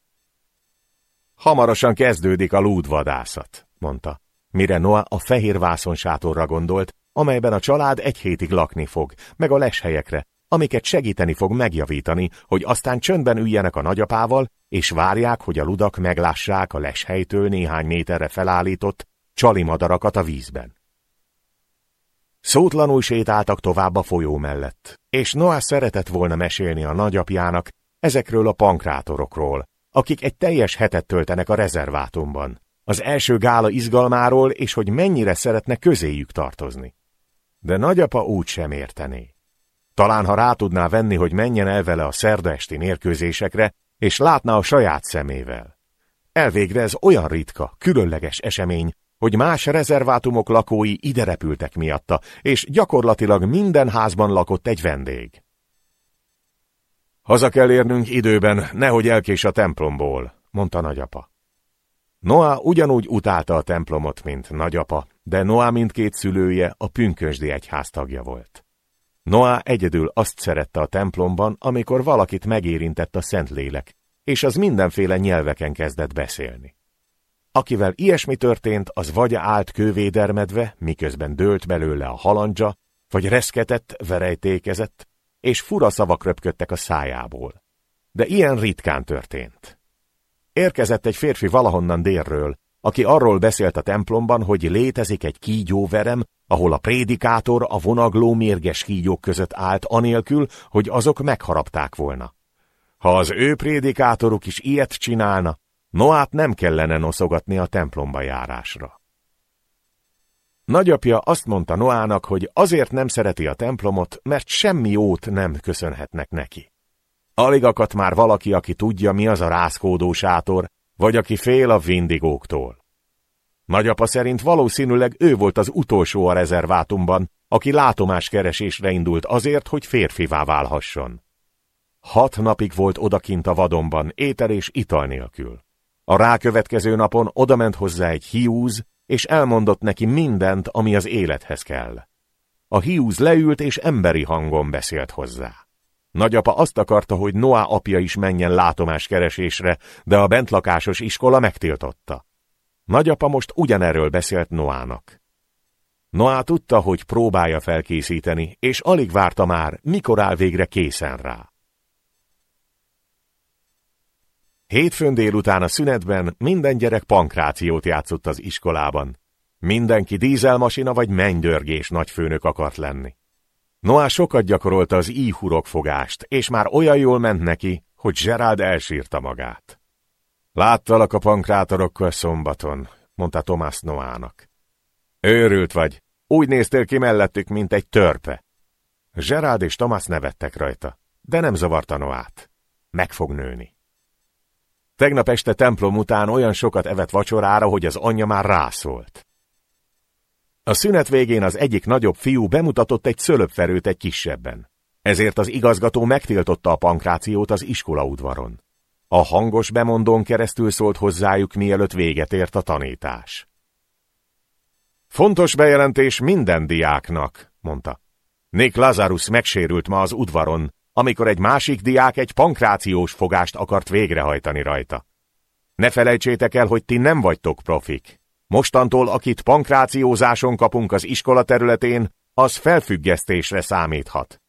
Hamarosan kezdődik a lúdvadászat, mondta mire Noah a fehér vászonsátorra gondolt, amelyben a család egy hétig lakni fog, meg a leshelyekre, amiket segíteni fog megjavítani, hogy aztán csöndben üljenek a nagyapával, és várják, hogy a ludak meglássák a leshelytől néhány méterre felállított csalimadarakat a vízben. Szótlanul sétáltak tovább a folyó mellett, és Noah szeretett volna mesélni a nagyapjának ezekről a pankrátorokról, akik egy teljes hetet töltenek a rezervátumban, az első gála izgalmáról, és hogy mennyire szeretne közéjük tartozni. De nagyapa úgy sem értené. Talán ha rá tudná venni, hogy menjen el vele a szerda esti mérkőzésekre, és látná a saját szemével. Elvégre ez olyan ritka, különleges esemény, hogy más rezervátumok lakói ide repültek miatta, és gyakorlatilag minden házban lakott egy vendég. Haza kell érnünk időben, nehogy elkés a templomból, mondta nagyapa. Noah ugyanúgy utálta a templomot, mint nagyapa, de Noah mindkét szülője a pünkösdi egyház tagja volt. Noah egyedül azt szerette a templomban, amikor valakit megérintett a Szentlélek, és az mindenféle nyelveken kezdett beszélni. Akivel ilyesmi történt, az vagy állt kővédermedve, miközben dőlt belőle a halandzsa, vagy reszketett, verejtékezett, és fura szavak röpködtek a szájából. De ilyen ritkán történt. Érkezett egy férfi valahonnan délről, aki arról beszélt a templomban, hogy létezik egy kígyóverem, ahol a prédikátor a vonagló mérges kígyók között állt anélkül, hogy azok megharapták volna. Ha az ő prédikátoruk is ilyet csinálna, Noát nem kellene noszogatni a templomba járásra. Nagyapja azt mondta Noának, hogy azért nem szereti a templomot, mert semmi jót nem köszönhetnek neki. Alig akadt már valaki, aki tudja, mi az a rázkódó sátor, vagy aki fél a vindigóktól. Nagyapa szerint valószínűleg ő volt az utolsó a rezervátumban, aki látomás keresésre indult azért, hogy férfivá válhasson. Hat napig volt odakint a vadonban, étel és ital nélkül. A rákövetkező napon odament hozzá egy hiúz, és elmondott neki mindent, ami az élethez kell. A hiúz leült, és emberi hangon beszélt hozzá. Nagyapa azt akarta, hogy Noá apja is menjen látomás keresésre, de a bentlakásos iskola megtiltotta. Nagyapa most ugyanerről beszélt Noának. Noá tudta, hogy próbálja felkészíteni, és alig várta már, mikor áll végre készen rá. Hétfőn délután a szünetben minden gyerek pankrációt játszott az iskolában. Mindenki dízelmasina vagy mennydörgés nagyfőnök akart lenni. Noá sokat gyakorolta az íhurok fogást, és már olyan jól ment neki, hogy Gerald elsírta magát. Láttalak a pankrátorokkal szombaton, mondta Tomás Noának. Őrült vagy, úgy néztél ki mellettük, mint egy törpe. Gerald és Tomás nevettek rajta, de nem zavarta Noát. Meg fog nőni. Tegnap este templom után olyan sokat evett vacsorára, hogy az anyja már rászólt. A szünet végén az egyik nagyobb fiú bemutatott egy szölöpferőt egy kisebben. Ezért az igazgató megtiltotta a pankrációt az iskola udvaron. A hangos bemondón keresztül szólt hozzájuk, mielőtt véget ért a tanítás. Fontos bejelentés minden diáknak, mondta. Nick Lazarus megsérült ma az udvaron, amikor egy másik diák egy pankrációs fogást akart végrehajtani rajta. Ne felejtsétek el, hogy ti nem vagytok profik. Mostantól, akit pankrációzáson kapunk az iskola területén, az felfüggesztésre számíthat.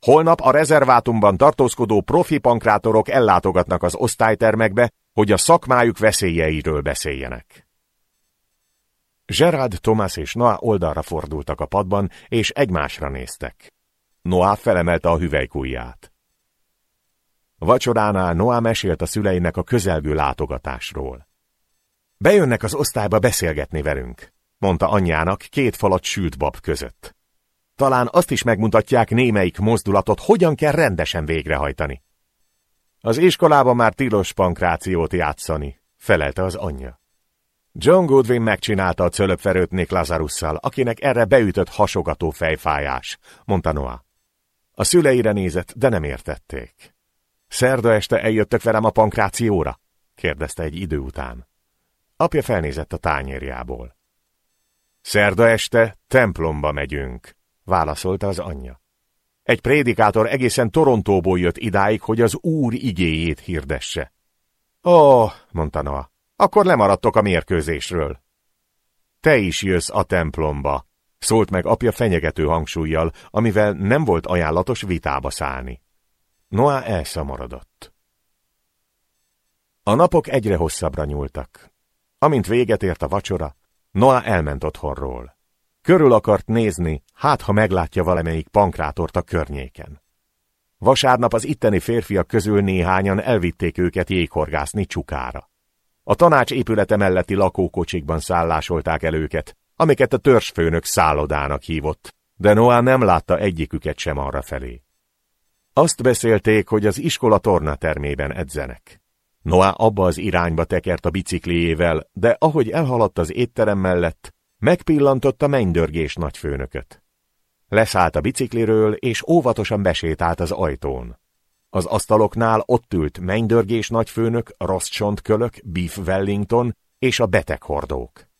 Holnap a rezervátumban tartózkodó profi pankrátorok ellátogatnak az osztálytermekbe, hogy a szakmájuk veszélyeiről beszéljenek. Gerard, Thomas és Noah oldalra fordultak a padban, és egymásra néztek. Noah felemelte a hüvelykújját. Vacsoránál Noah mesélt a szüleinek a közelgő látogatásról. Bejönnek az osztályba beszélgetni velünk, mondta anyjának két falat sült bab között. Talán azt is megmutatják némelyik mozdulatot, hogyan kell rendesen végrehajtani. Az iskolában már tilos pankrációt játszani, felelte az anyja. John Goodwin megcsinálta a cölöpferőt Nick Lazarusszal, akinek erre beütött hasogató fejfájás, mondta Noah. A szüleire nézett, de nem értették. Szerda este eljöttök velem a pankrációra? kérdezte egy idő után. Apja felnézett a tányérjából. Szerda este templomba megyünk, válaszolta az anyja. Egy prédikátor egészen Torontóból jött idáig, hogy az úr igéjét hirdesse. Ó, oh, mondta Noah, akkor lemaradtok a mérkőzésről. Te is jössz a templomba, szólt meg apja fenyegető hangsúlyjal, amivel nem volt ajánlatos vitába szállni. Noah elszomorodott. A napok egyre hosszabbra nyúltak. Amint véget ért a vacsora, Noah elment otthonról. Körül akart nézni, hát ha meglátja valamelyik pankrátort a környéken. Vasárnap az itteni férfiak közül néhányan elvitték őket jéghorgászni csukára. A tanács épülete melletti lakókocsikban szállásolták el őket, amiket a törzsfőnök szállodának hívott, de Noah nem látta egyiküket sem arra felé. Azt beszélték, hogy az iskola tornatermében edzenek. Noah abba az irányba tekert a bicikliével, de ahogy elhaladt az étterem mellett, megpillantotta mennydörgés nagyfőnököt. Leszállt a bicikliről, és óvatosan besétált az ajtón. Az asztaloknál ott ült mennydörgés nagyfőnök, rossz csontkölök, Beef Wellington és a beteghordók.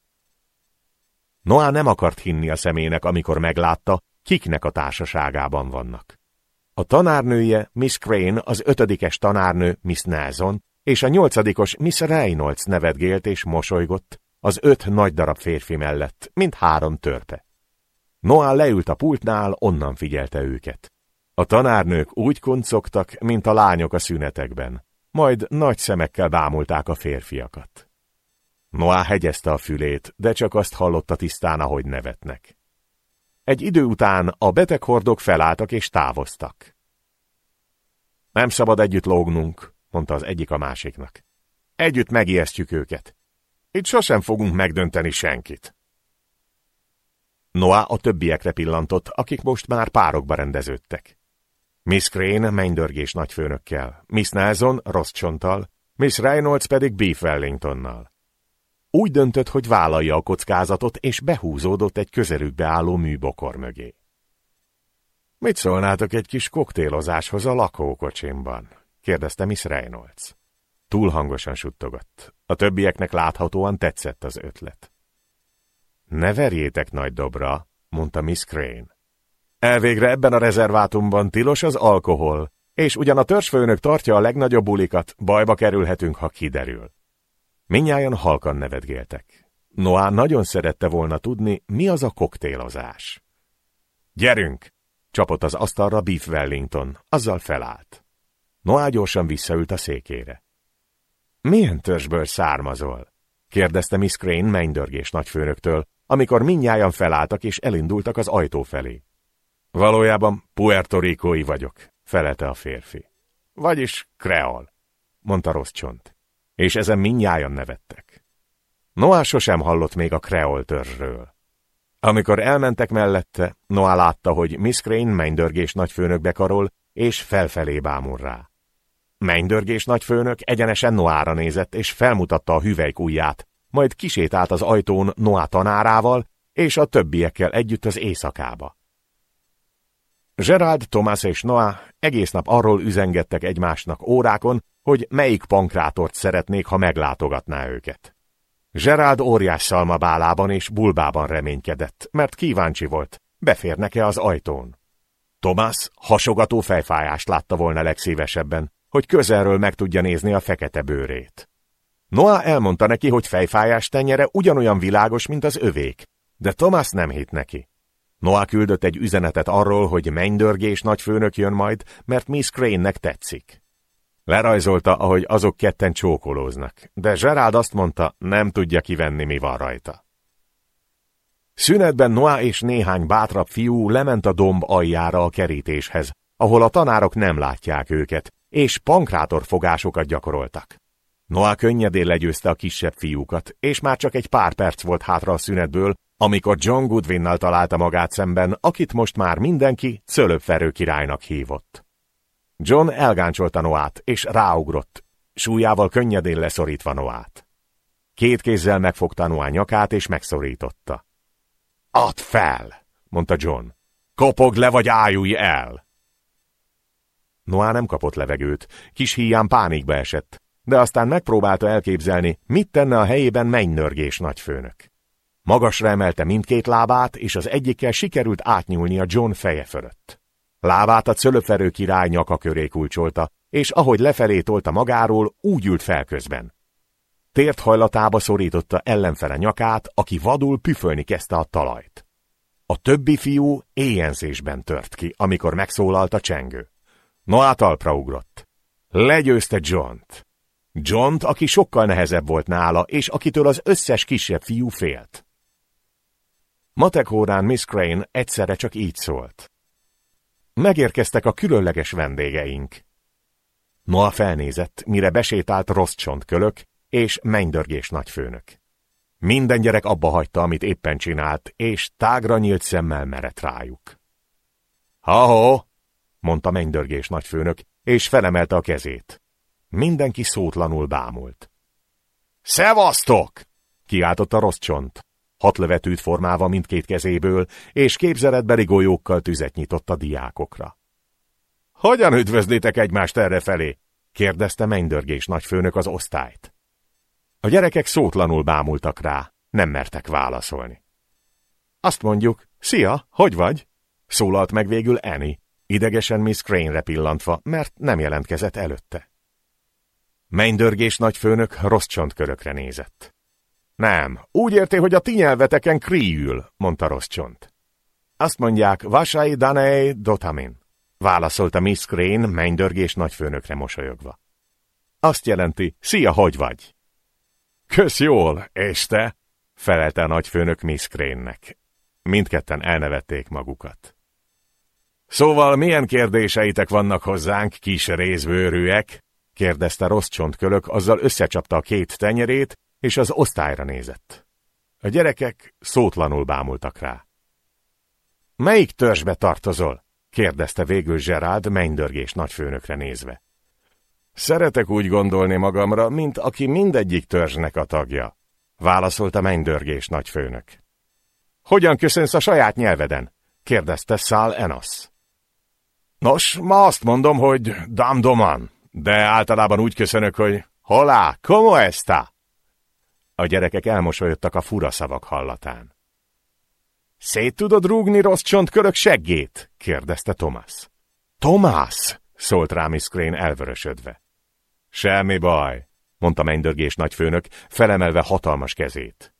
Noah nem akart hinni a szemének, amikor meglátta, kiknek a társaságában vannak. A tanárnője, Miss Crane, az ötödikes tanárnő, Miss Nelson, és a nyolcadikos Miss Reynolds nevetgélt és mosolygott az öt nagy darab férfi mellett, mint három törpe. Noah leült a pultnál, onnan figyelte őket. A tanárnők úgy kuncogtak, mint a lányok a szünetekben, majd nagy szemekkel bámulták a férfiakat. Noah hegyezte a fülét, de csak azt hallotta tisztán, ahogy nevetnek. Egy idő után a beteghordok felálltak és távoztak. Nem szabad együtt lógnunk, mondta az egyik a másiknak. Együtt megijesztjük őket. Itt sosem fogunk megdönteni senkit. Noah a többiekre pillantott, akik most már párokba rendeződtek. Miss Crane mennydörgés nagyfőnökkel, Miss Nelson rossz csonttal, Miss Reynolds pedig Beef Wellingtonnal. Úgy döntött, hogy vállalja a kockázatot, és behúzódott egy közelükbe álló műbokor mögé. Mit szólnátok egy kis koktélozáshoz a lakókocsimban? kérdezte Miss Reynolds. Túl hangosan suttogott. A többieknek láthatóan tetszett az ötlet. Ne verjétek nagy dobra, mondta Miss Crane. Elvégre ebben a rezervátumban tilos az alkohol, és ugyan a törzsfőnök tartja a legnagyobb bulikat, bajba kerülhetünk, ha kiderül. Minnyáján halkan nevetgéltek. Noah nagyon szerette volna tudni, mi az a koktélozás. Gyerünk! Csapott az asztalra Beef Wellington, azzal felállt. Noah gyorsan visszaült a székére. Milyen törzsből származol? kérdezte Miss Crane mennydörgés nagyfőnöktől, amikor minnyáján felálltak és elindultak az ajtó felé. Valójában puertorikói vagyok, felelte a férfi. Vagyis kreol, mondta rossz csont. És ezen minnyáján nevettek. Noah sosem hallott még a kreol törzsről. Amikor elmentek mellette, Noah látta, hogy Miss Crane mennydörgés nagyfőnök bekarol, és felfelé bámul rá. Mennydörgés nagyfőnök egyenesen Noára nézett, és felmutatta a hüvelyk majd kisétált az ajtón Noá tanárával, és a többiekkel együtt az éjszakába. Gerald, Thomas és Noah egész nap arról üzengettek egymásnak órákon, hogy melyik pankrátort szeretnék, ha meglátogatná őket. Gerald óriás szalmabálában és bulbában reménykedett, mert kíváncsi volt, beférnek-e az ajtón. Thomas hasogató fejfájást látta volna legszívesebben, hogy közelről meg tudja nézni a fekete bőrét. Noah elmondta neki, hogy fejfájás tenyere ugyanolyan világos, mint az övék, de Thomas nem hitt neki. Noah küldött egy üzenetet arról, hogy mennydörgés nagyfőnök jön majd, mert Miss Crane-nek tetszik. Lerajzolta, ahogy azok ketten csókolóznak, de Gerald azt mondta, nem tudja kivenni, mi van rajta. Szünetben Noah és néhány bátrabb fiú lement a domb aljára a kerítéshez, ahol a tanárok nem látják őket, és pankrátorfogásokat gyakoroltak. Noah könnyedén legyőzte a kisebb fiúkat, és már csak egy pár perc volt hátra a szünetből, amikor John Goodwinnal találta magát szemben, akit most már mindenki Cölöpferő királynak hívott. John elgáncsolta Noát, és ráugrott, súlyával könnyedén leszorítva Noát. Két kézzel megfogta Noá nyakát, és megszorította. Add fel, mondta John. Kopog le, vagy ájulj el! Noá nem kapott levegőt, kis híján pánikba esett, de aztán megpróbálta elképzelni, mit tenne a helyében mennynörgés nagyfőnök. Magasra emelte mindkét lábát, és az egyikkel sikerült átnyúlni a John feje fölött. Lábát a cölöpverő király nyaka köré kulcsolta, és ahogy lefelé tolta magáról, úgy ült fel közben. Tért hajlatába szorította ellenfele nyakát, aki vadul püfölni kezdte a talajt. A többi fiú éjenzésben tört ki, amikor megszólalt a csengő. Noá talpra ugrott. Legyőzte John-t. John-t, aki sokkal nehezebb volt nála, és akitől az összes kisebb fiú félt. Matek órán Miss Crane egyszerre csak így szólt. Megérkeztek a különleges vendégeink. Noa felnézett, mire besétált rossz csontkölök és mennydörgés nagyfőnök. Minden gyerek abba hagyta, amit éppen csinált, és tágra nyílt szemmel merett rájuk. Ha-ho! mondta mennydörgés nagyfőnök, és felemelte a kezét. Mindenki szótlanul bámult. Szevasztok! kiáltott a rossz csont hat lövetűt formálva mindkét kezéből, és képzeletbeli golyókkal tüzet nyitott a diákokra. Hogyan üdvözlitek egymást errefelé? kérdezte mennydörgés nagyfőnök az osztályt. A gyerekek szótlanul bámultak rá, nem mertek válaszolni. Azt mondjuk, szia, hogy vagy? Szólalt meg végül Annie, idegesen Miss Crane-re pillantva, mert nem jelentkezett előtte. Mennydörgés nagyfőnök rossz csontkörökre nézett. Nem, úgy érti, hogy a ti nyelveteken kriül, mondta rossz csont. Azt mondják, vasai danei dotamin, válaszolta Miss Crane mennydörgés nagyfőnökre mosolyogva. Azt jelenti, szia, hogy vagy? Kösz jól, és te? felelte a nagyfőnök Miss Crane-nek. Mindketten elnevették magukat. Szóval milyen kérdéseitek vannak hozzánk, kis részbőrűek? kérdezte rossz csontkölök, azzal összecsapta a két tenyerét, és az osztályra nézett. A gyerekek szótlanul bámultak rá. Melyik törzsbe tartozol? kérdezte végül Gerald mennydörgés nagyfőnökre nézve. Szeretek úgy gondolni magamra, mint aki mindegyik törzsnek a tagja, válaszolta mennydörgés nagyfőnök. Hogyan köszönsz a saját nyelveden? kérdezte Szál Enos. Nos, ma azt mondom, hogy damdoman, de általában úgy köszönök, hogy Holá, como esta? A gyerekek elmosolyodtak a fura szavak hallatán. Szét tudod rúgni rossz csontkörök seggét? kérdezte Thomas. Thomas! szólt rá Miss Crane elvörösödve. Semmi baj, mondta mennydörgés nagyfőnök, felemelve hatalmas kezét.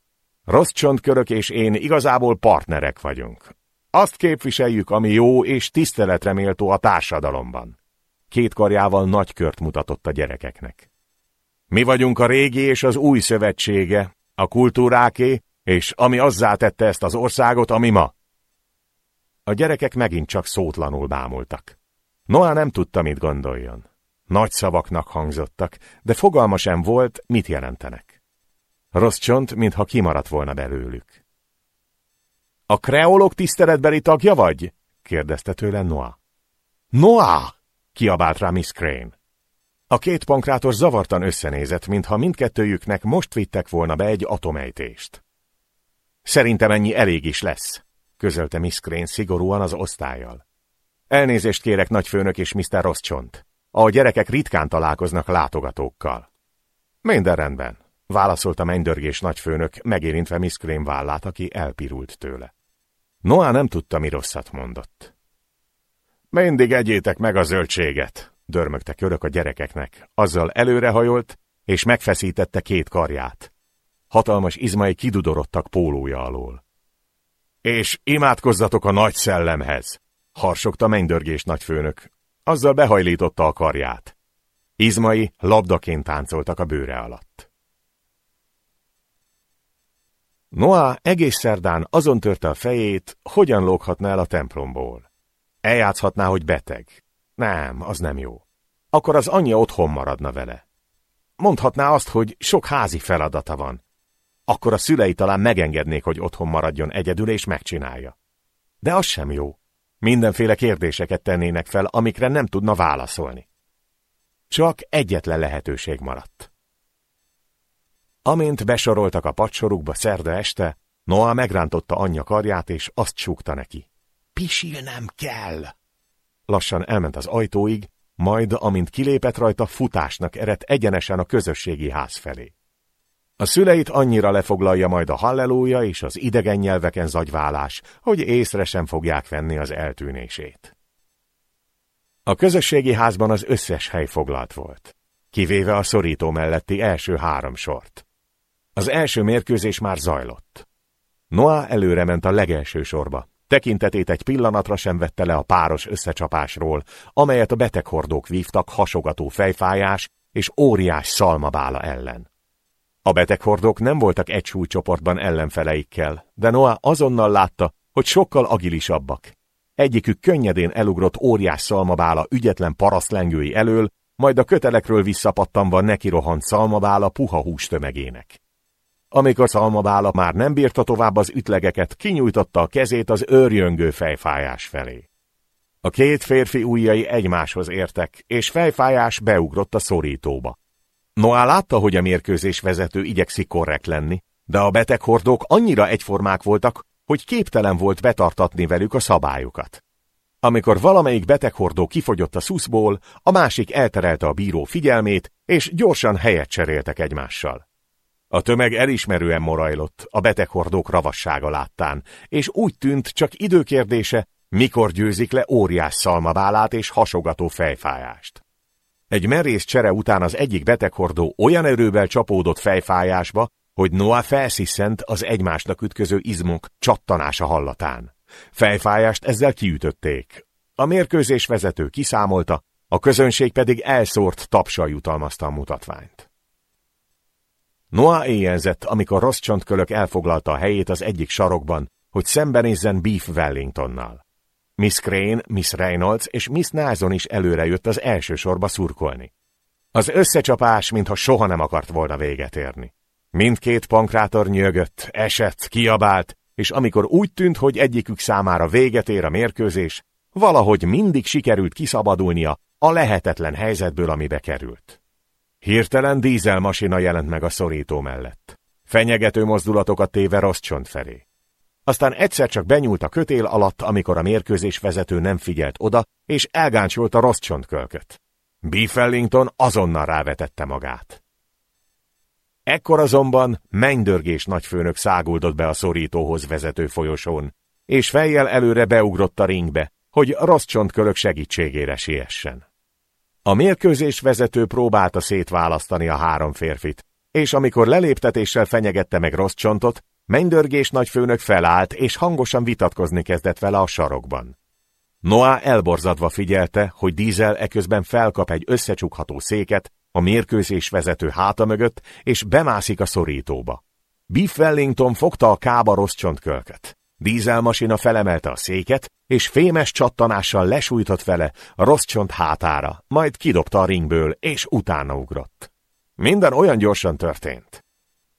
Rossz csontkörök és én igazából partnerek vagyunk. Azt képviseljük, ami jó és tiszteletre méltó a társadalomban. Két karjával nagy kört mutatott a gyerekeknek. Mi vagyunk a régi és az új szövetsége, a kultúráké, és ami azzá tette ezt az országot, ami ma. A gyerekek megint csak szótlanul bámultak. Noah nem tudta, mit gondoljon. Nagy szavaknak hangzottak, de fogalma sem volt, mit jelentenek. Rossz csont, mintha kimaradt volna belőlük. A kreolok tiszteletbeli tagja vagy? kérdezte tőle Noah. Noah! kiabált rá Miss Crane. A két pankrátor zavartan összenézett, mintha mindkettőjüknek most vittek volna be egy atomejtést. Szerintem ennyi elég is lesz, közölte Miss Crane szigorúan az osztályjal. Elnézést kérek, nagyfőnök és Mr. Rosszcsont. A gyerekek ritkán találkoznak látogatókkal. Minden rendben, válaszolta mennydörgés nagyfőnök, megérintve Miss Crane vállát, aki elpirult tőle. Noah nem tudta, mi rosszat mondott. Mindig egyétek meg a zöldséget, dörmögte körök a gyerekeknek, azzal előrehajolt, és megfeszítette két karját. Hatalmas izmai kidudorodtak pólója alól. És imádkozzatok a nagy szellemhez, harsogta mennydörgés nagyfőnök, azzal behajlította a karját. Izmai labdaként táncoltak a bőre alatt. Noah egész szerdán azon törte a fejét, hogyan lóghatna el a templomból. Eljátszhatná, hogy beteg. Nem, az nem jó. Akkor az anyja otthon maradna vele. Mondhatná azt, hogy sok házi feladata van. Akkor a szülei talán megengednék, hogy otthon maradjon egyedül és megcsinálja. De az sem jó. Mindenféle kérdéseket tennének fel, amikre nem tudna válaszolni. Csak egyetlen lehetőség maradt. Amint besoroltak a padsorukba szerda este, Noah megrántotta anyja karját, és azt súgta neki. Pisilnem kell! Lassan elment az ajtóig, majd, amint kilépett rajta, futásnak eredt egyenesen a közösségi ház felé. A szüleit annyira lefoglalja majd a hallelúja és az idegen nyelveken zagyválás, hogy észre sem fogják venni az eltűnését. A közösségi házban az összes hely foglalt volt, kivéve a szorító melletti első három sort. Az első mérkőzés már zajlott. Noah előre ment a legelső sorba. Tekintetét egy pillanatra sem vette le a páros összecsapásról, amelyet a beteghordók vívtak hasogató fejfájás és óriás szalmabála ellen. A beteghordók nem voltak egy súlycsoportban ellenfeleikkel, de Noah azonnal látta, hogy sokkal agilisabbak. Egyikük könnyedén elugrott óriás szalmabála ügyetlen parasztlengői elől, majd a kötelekről visszapattanva neki rohant szalmabála puha hústömegének. Amikor szalmabála már nem bírta tovább az ütlegeket, kinyújtotta a kezét az őrjöngő fejfájás felé. A két férfi ujjai egymáshoz értek, és fejfájás beugrott a szorítóba. Noá látta, hogy a mérkőzés vezető igyekszik korrekt lenni, de a beteghordók annyira egyformák voltak, hogy képtelen volt betartatni velük a szabályokat. Amikor valamelyik beteghordó kifogyott a szuszból, a másik elterelte a bíró figyelmét, és gyorsan helyet cseréltek egymással. A tömeg elismerően morajlott, a beteghordók ravassága láttán, és úgy tűnt csak időkérdése, mikor győzik le óriás szalmabálát és hasogató fejfájást. Egy merész csere után az egyik beteghordó olyan erővel csapódott fejfájásba, hogy Noah felsziszent az egymásnak ütköző izmok csattanása hallatán. Fejfájást ezzel kiütötték. A mérkőzés vezető kiszámolta, a közönség pedig elszórt tapsal jutalmazta a mutatványt. Noah éjjelzett, amikor rossz csontkölök elfoglalta a helyét az egyik sarokban, hogy szembenézzen Beef Wellingtonnal. Miss Crane, Miss Reynolds és Miss Nason is előrejött az első sorba szurkolni. Az összecsapás, mintha soha nem akart volna véget érni. Mindkét pankrátor nyögött, esett, kiabált, és amikor úgy tűnt, hogy egyikük számára véget ér a mérkőzés, valahogy mindig sikerült kiszabadulnia a lehetetlen helyzetből, amibe került. Hirtelen dízelmasina jelent meg a szorító mellett. Fenyegető mozdulatokat téve rossz csont felé. Aztán egyszer csak benyúlt a kötél alatt, amikor a mérkőzés vezető nem figyelt oda, és elgáncsolta rossz csontkölköt. B. Fellington azonnal rávetette magát. Ekkor azonban mennydörgés nagyfőnök száguldott be a szorítóhoz vezető folyosón, és fejjel előre beugrott a ringbe, hogy rossz csontkölök segítségére siessen. A mérkőzés vezető próbálta szétválasztani a három férfit, és amikor leléptetéssel fenyegette meg rossz csontot, mennydörgés nagyfőnök felállt, és hangosan vitatkozni kezdett vele a sarokban. Noah elborzadva figyelte, hogy Dízel eközben felkap egy összecsukható széket a mérkőzés vezető háta mögött, és bemászik a szorítóba. Biff Wellington fogta a kába rossz csontkölköt. Dízelmasina felemelte a széket, és fémes csattanással lesújtott vele a rossz csont hátára, majd kidobta a ringből, és utána ugrott. Minden olyan gyorsan történt.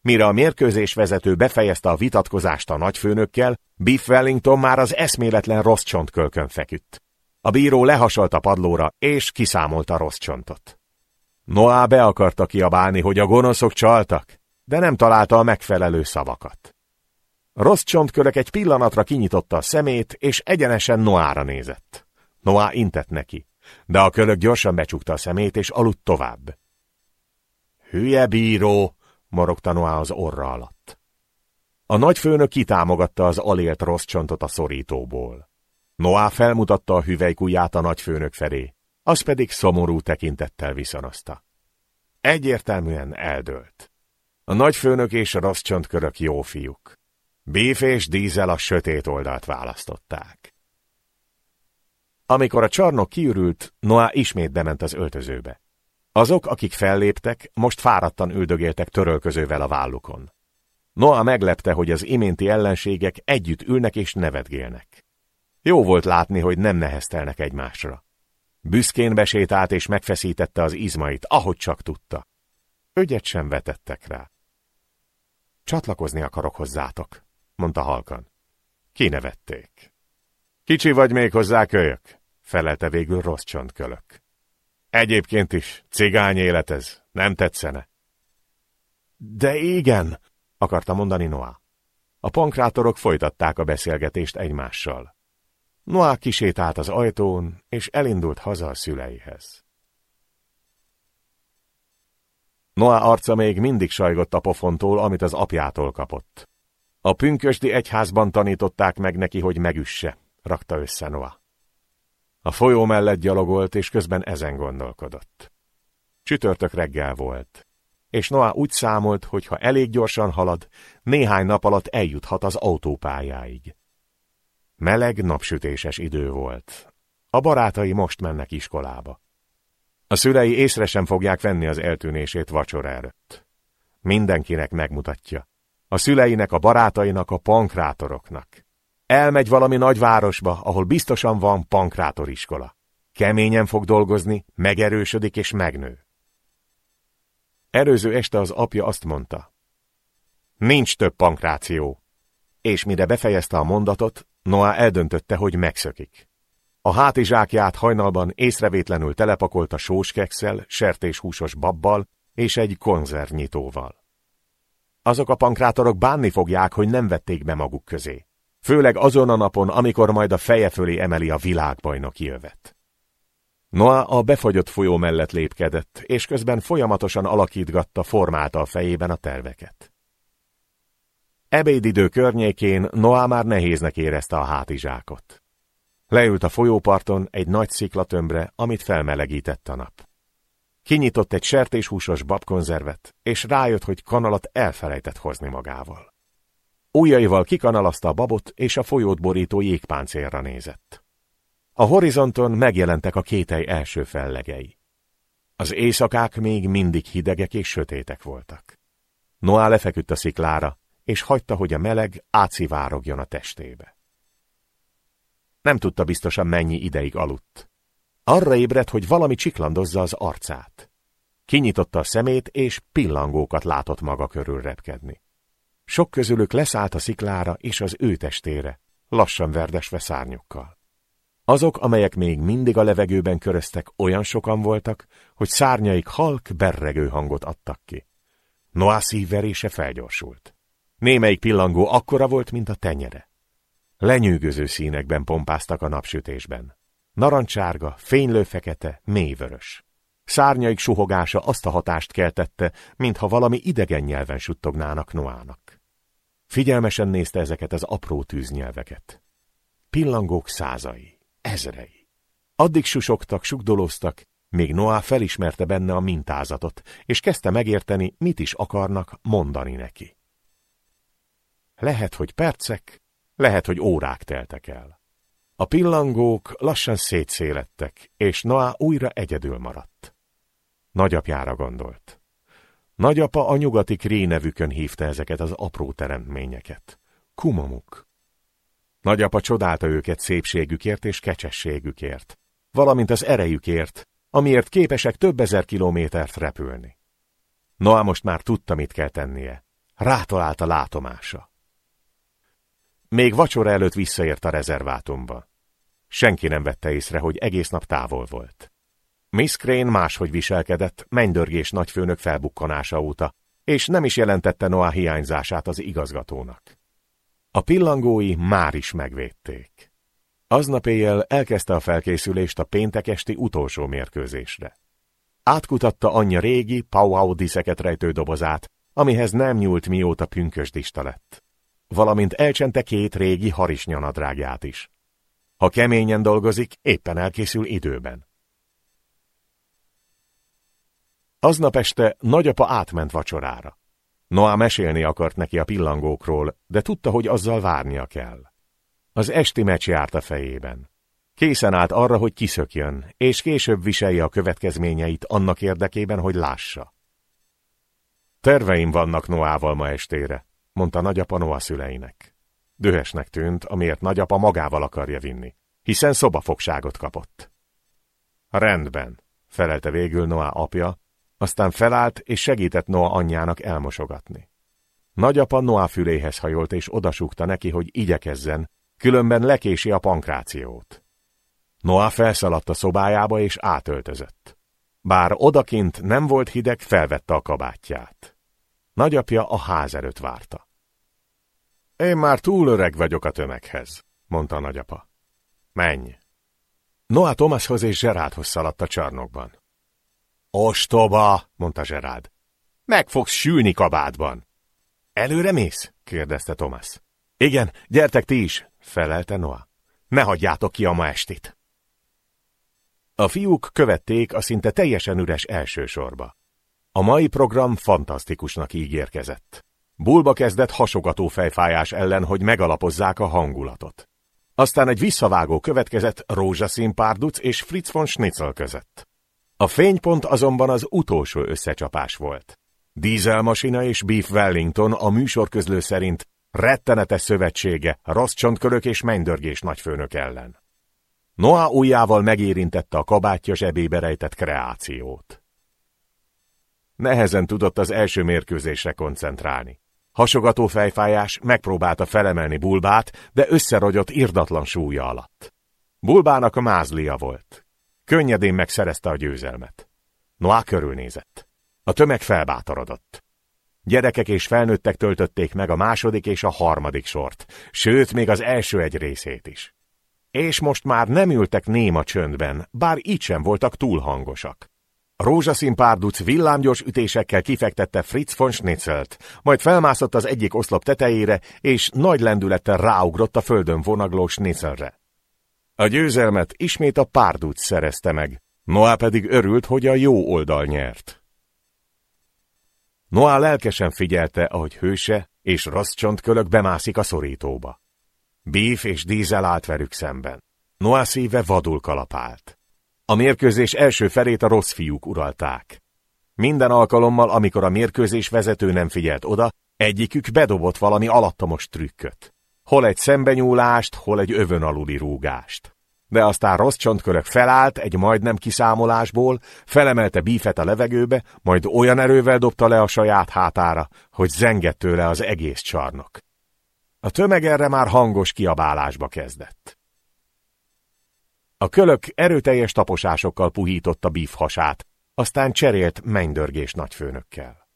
Mire a mérkőzés vezető befejezte a vitatkozást a nagyfőnökkel, Biff Wellington már az eszméletlen rossz csontkölkön feküdt. A bíró lehasalt a padlóra, és kiszámolta rossz csontot. Noá be akarta kiabálni, hogy a gonoszok csaltak, de nem találta a megfelelő szavakat. Rossz csontkörök egy pillanatra kinyitotta a szemét, és egyenesen Noára nézett. Noá intett neki, de a kölök gyorsan becsukta a szemét, és aludt tovább. Hülye bíró, morogta Noá az orra alatt. A nagyfőnök kitámogatta az alélt rossz csontot a szorítóból. Noá felmutatta a hüvelykujját a nagyfőnök felé, az pedig szomorú tekintettel viszonozta. Egyértelműen eldőlt. A nagyfőnök és a rossz csontkörök jó fiúk. Bíf és dízel a sötét oldalt választották. Amikor a csarnok kiürült, Noah ismét bement az öltözőbe. Azok, akik felléptek, most fáradtan üldögéltek törölközővel a vállukon. Noah meglepte, hogy az iménti ellenségek együtt ülnek és nevetgélnek. Jó volt látni, hogy nem neheztelnek egymásra. Büszkén besétált és megfeszítette az izmait, ahogy csak tudta. Ögyet sem vetettek rá. Csatlakozni akarok hozzátok, mondta halkan. Kinevették. Kicsi vagy még hozzá kölyök, felelte végül rossz csontkölök. Egyébként is, cigány élet ez, nem tetszene. De igen, akarta mondani Noah. A pankrátorok folytatták a beszélgetést egymással. Noah kisétált az ajtón, és elindult haza a szüleihez. Noah arca még mindig sajgott a pofontól, amit az apjától kapott. A pünkösdi egyházban tanították meg neki, hogy megüsse, rakta össze Noah. A folyó mellett gyalogolt, és közben ezen gondolkodott. Csütörtök reggel volt, és Noah úgy számolt, hogy ha elég gyorsan halad, néhány nap alatt eljuthat az autópályáig. Meleg, napsütéses idő volt. A barátai most mennek iskolába. A szülei észre sem fogják venni az eltűnését vacsora előtt. Mindenkinek megmutatja. A szüleinek, a barátainak, a pankrátoroknak. Elmegy valami nagyvárosba, ahol biztosan van pankrátoriskola. Keményen fog dolgozni, megerősödik és megnő. Erőző este az apja azt mondta. Nincs több pankráció. És mire befejezte a mondatot, Noah eldöntötte, hogy megszökik. A hátizsákját hajnalban észrevétlenül telepakolta sóskekszel, sertéshúsos babbal és egy konzervnyitóval. Azok a pankrátorok bánni fogják, hogy nem vették be maguk közé. Főleg azon a napon, amikor majd a feje fölé emeli a világbajnoki jövet. Noah a befagyott folyó mellett lépkedett, és közben folyamatosan alakítgatta, formálta a fejében a terveket. Ebédidő környékén Noah már nehéznek érezte a hátizsákot. Leült a folyóparton egy nagy sziklatömbre, amit felmelegített a nap. Kinyitott egy sertéshúsos babkonzervet, és rájött, hogy kanalat elfelejtett hozni magával. Újjaival kikanalazta a babot, és a folyót borító jégpáncélra nézett. A horizonton megjelentek a kétely első fellegei. Az éjszakák még mindig hidegek és sötétek voltak. Noá lefeküdt a sziklára, és hagyta, hogy a meleg átszivárogjon a testébe. Nem tudta biztosan mennyi ideig aludt. Arra ébredt, hogy valami csiklandozza az arcát. Kinyitotta a szemét, és pillangókat látott maga körül repkedni. Sok közülük leszállt a sziklára és az ő testére, lassan verdesve szárnyukkal. Azok, amelyek még mindig a levegőben köröztek, olyan sokan voltak, hogy szárnyaik halk, berregő hangot adtak ki. Noá szívverése felgyorsult. Némelyik pillangó akkora volt, mint a tenyere. Lenyűgöző színekben pompáztak a napsütésben. Narancsárga, fénylő fekete, mélyvörös. Szárnyaik suhogása azt a hatást keltette, mintha valami idegen nyelven suttognának Noának. Figyelmesen nézte ezeket az apró tűznyelveket. Pillangók százai, ezrei. Addig susogtak, sugdolóztak, még Noá felismerte benne a mintázatot, és kezdte megérteni, mit is akarnak mondani neki. Lehet, hogy percek, lehet, hogy órák teltek el. A pillangók lassan szétszélettek, és Noá újra egyedül maradt. Nagyapjára gondolt. Nagyapa a nyugati Kré nevükön hívta ezeket az apró teremtményeket. Kumamuk. Nagyapa csodálta őket szépségükért és kecsességükért, valamint az erejükért, amiért képesek több ezer kilométert repülni. Noá most már tudta, mit kell tennie. Rátalált a látomása. Még vacsora előtt visszaért a rezervátumba. Senki nem vette észre, hogy egész nap távol volt. Miss Crane máshogy viselkedett, mennydörgés nagyfőnök felbukkanása óta, és nem is jelentette Noah hiányzását az igazgatónak. A pillangói már is megvédték. Aznap éjjel elkezdte a felkészülést a péntek esti utolsó mérkőzésre. Átkutatta anyja régi, pau diszeket rejtő dobozát, amihez nem nyúlt mióta pünkösdista lett. Valamint elcsente két régi harisnyanadrágját is. Ha keményen dolgozik, éppen elkészül időben. Aznap este nagyapa átment vacsorára. Noá mesélni akart neki a pillangókról, de tudta, hogy azzal várnia kell. Az esti meccs járt a fejében. Készen állt arra, hogy kiszökjön, és később viselje a következményeit annak érdekében, hogy lássa. Terveim vannak Noával ma estére, mondta nagyapa Noa szüleinek. Dühösnek tűnt, amiért nagyapa magával akarja vinni, hiszen szobafogságot kapott. Rendben, felelte végül Noá apja, aztán felállt és segített Noa anyjának elmosogatni. Nagyapa Noa füléhez hajolt és odasúgta neki, hogy igyekezzen, különben lekési a pankrációt. Noa felszaladt a szobájába és átöltözött. Bár odakint nem volt hideg, felvette a kabátját. Nagyapja a ház előtt várta. Én már túl öreg vagyok a tömeghez, mondta a nagyapa. Menj! Noah Thomashoz és Zserádhoz szaladt a csarnokban. Ostoba, mondta Zserád. Meg fogsz sülni kabádban. Előre mész? kérdezte Thomas. Igen, gyertek ti is, felelte Noah. Ne hagyjátok ki a ma estit. A fiúk követték a szinte teljesen üres első sorba. A mai program fantasztikusnak ígérkezett. Bulba kezdett hasogató fejfájás ellen, hogy megalapozzák a hangulatot. Aztán egy visszavágó következett rózsaszín párduc és Fritz von Schnitzel között. A fénypont azonban az utolsó összecsapás volt. Dízelmasina és Beef Wellington a műsorközlő szerint rettenetes szövetsége rossz csontkörök és mennydörgés nagyfőnök ellen. Noah ujjával megérintette a kabátja zsebébe rejtett kreációt. Nehezen tudott az első mérkőzésre koncentrálni. Hasogató fejfájás megpróbálta felemelni Bulbát, de összerogyott irdatlan súlya alatt. Bulbának a mázlia volt. Könnyedén megszerezte a győzelmet. Noá körülnézett. A tömeg felbátorodott. Gyerekek és felnőttek töltötték meg a második és a harmadik sort, sőt, még az első egy részét is. És most már nem ültek néma csöndben, bár így sem voltak túl hangosak. Rózsaszín párduc villámgyors ütésekkel kifektette Fritz von Schnitzelt, majd felmászott az egyik oszlop tetejére, és nagy lendülettel ráugrott a földön vonagló Schnitzelre. A győzelmet ismét a párduc szerezte meg, Noá pedig örült, hogy a jó oldal nyert. Noá lelkesen figyelte, ahogy hőse és rossz csontkölök bemászik a szorítóba. Beef és Dízel állt velük szemben. Noá szíve vadul kalapált. A mérkőzés első felét a rossz fiúk uralták. Minden alkalommal, amikor a mérkőzés vezető nem figyelt oda, egyikük bedobott valami alattomos trükköt. Hol egy szembenyúlást, hol egy övön aluli rúgást. De aztán rossz csontkörök felállt egy majdnem kiszámolásból, felemelte bífet a levegőbe, majd olyan erővel dobta le a saját hátára, hogy zengett tőle az egész csarnok. A tömeg erre már hangos kiabálásba kezdett. A kölök erőteljes taposásokkal puhította bíf hasát, aztán cserélt mennydörgés nagyfőnökkel.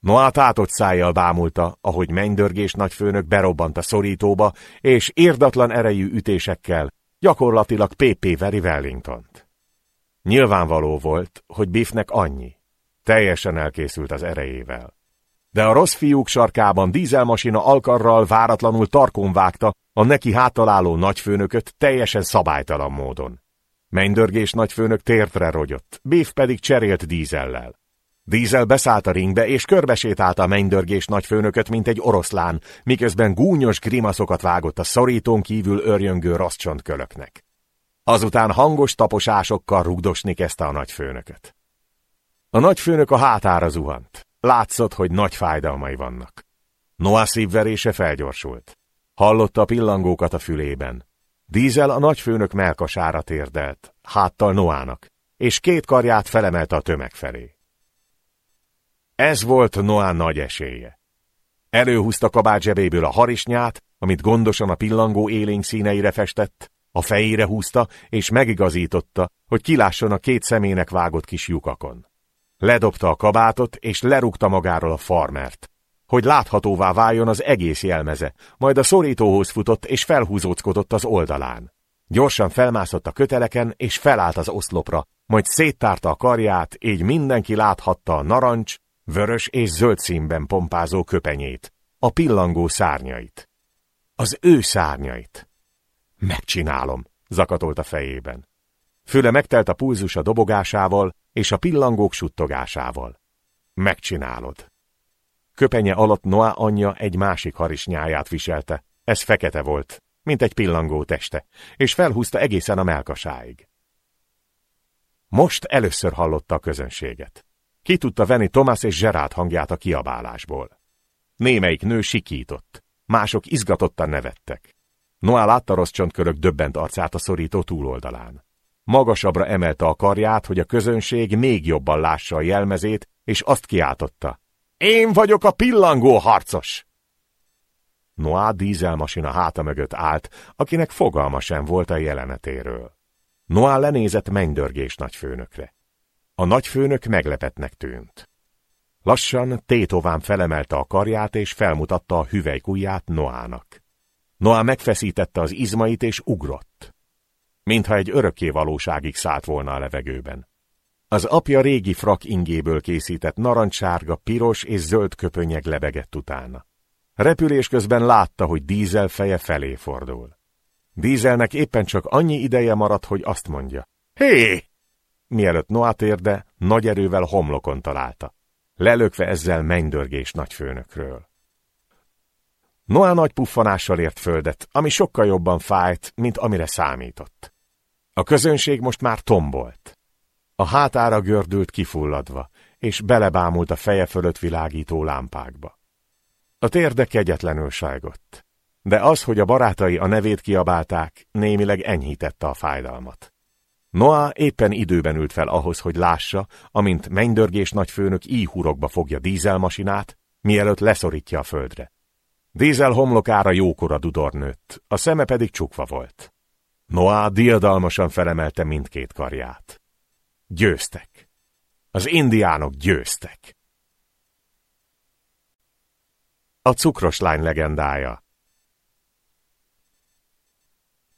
Noá tátott szájjal bámulta, ahogy mennydörgés nagyfőnök berobbant a szorítóba, és érdatlan erejű ütésekkel gyakorlatilag PP veri Wellingtont. Nyilvánvaló volt, hogy Biffnek annyi. Teljesen elkészült az erejével. De a rossz fiúk sarkában dízelmasina alkarral váratlanul tarkon vágta a neki hátaláló nagyfőnököt teljesen szabálytalan módon. Mennydörgés nagyfőnök tértre rogyott, Biff pedig cserélt dízellel. Dízel beszállt a ringbe, és körbesétálta a mennydörgés nagyfőnököt, mint egy oroszlán, miközben gúnyos grimaszokat vágott a szorítón kívül örjöngő rosszcsontkölöknek. Azután hangos taposásokkal rugdosni kezdte a nagyfőnököt. A nagyfőnök a hátára zuhant. Látszott, hogy nagy fájdalmai vannak. Noah szívverése felgyorsult. Hallotta a pillangókat a fülében. Dízel a nagyfőnök melkasára térdelt, háttal Noának, és két karját felemelte a tömeg felé. Ez volt Noá nagy esélye. Előhúzta kabát zsebéből a harisnyát, amit gondosan a pillangó élénk színeire festett, a fejére húzta, és megigazította, hogy kilásson a két szemének vágott kis lyukakon. Ledobta a kabátot, és lerúgta magáról a farmert, hogy láthatóvá váljon az egész jelmeze, majd a szorítóhoz futott, és felhúzóckodott az oldalán. Gyorsan felmászott a köteleken, és felállt az oszlopra, majd széttárta a karját, így mindenki láthatta a narancs, vörös és zöld színben pompázó köpenyét, a pillangó szárnyait. Az ő szárnyait. Megcsinálom, zakatolt a fejében. Füle megtelt a pulzus a dobogásával és a pillangók suttogásával. Megcsinálod. Köpenye alatt Noah anyja egy másik harisnyáját viselte. Ez fekete volt, mint egy pillangó teste, és felhúzta egészen a melkasáig. Most először hallotta a közönséget. Ki tudta venni Thomas és Gerard hangját a kiabálásból. Némelyik nő sikított, mások izgatottan nevettek. Noá látta rossz csontkörök döbbent arcát a szorító túloldalán. Magasabbra emelte a karját, hogy a közönség még jobban lássa a jelmezét, és azt kiáltotta. Én vagyok a pillangó harcos! Noá dízelmasina háta mögött állt, akinek fogalma sem volt a jelenetéről. Noá lenézett mennydörgés nagyfőnökre. A nagyfőnök meglepetnek tűnt. Lassan tétován felemelte a karját, és felmutatta a hüvelykujját Noának. Noá megfeszítette az izmait, és ugrott. Mintha egy örökké valóságig szállt volna a levegőben. Az apja régi frak ingéből készített narancssárga, piros és zöld köpönyeg lebegett utána. Repülés közben látta, hogy Dízel feje felé fordul. Dízelnek éppen csak annyi ideje maradt, hogy azt mondja. Hé! Mielőtt Noah térde, nagy erővel homlokon találta. Lelökve ezzel mennydörgés nagyfőnökről. Noah nagy puffanással ért földet, ami sokkal jobban fájt, mint amire számított. A közönség most már tombolt. A hátára gördült kifulladva, és belebámult a feje fölött világító lámpákba. A térde kegyetlenül sájgott, de az, hogy a barátai a nevét kiabálták, némileg enyhítette a fájdalmat. Noah éppen időben ült fel ahhoz, hogy lássa, amint mennydörgés nagyfőnök íhurokba fogja dízelmasinát, mielőtt leszorítja a földre. Dízel homlokára jókora dudor nőtt, a szeme pedig csukva volt. Noah diadalmasan felemelte mindkét karját. Győztek. Az indiánok győztek. A cukros lány legendája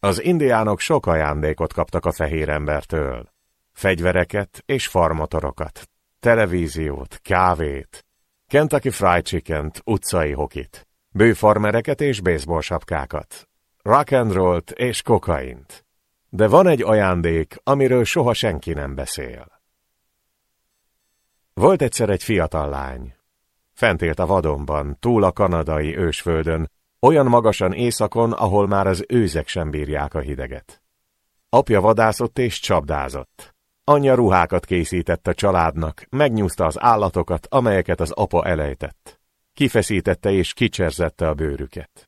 Az indiánok sok ajándékot kaptak a fehér embertől. Fegyvereket és farmotorokat, televíziót, kávét, Kentucky Fried Chicken-t, utcai hokit, bőfarmereket és baseball sapkákat, rock és kokaint. De van egy ajándék, amiről soha senki nem beszél. Volt egyszer egy fiatal lány. Fent élt a vadonban, túl a kanadai ősföldön, olyan magasan éjszakon, ahol már az őzek sem bírják a hideget. Apja vadászott és csapdázott. Anyja ruhákat készített a családnak, megnyúzta az állatokat, amelyeket az apa elejtett. Kifeszítette és kicserzette a bőrüket.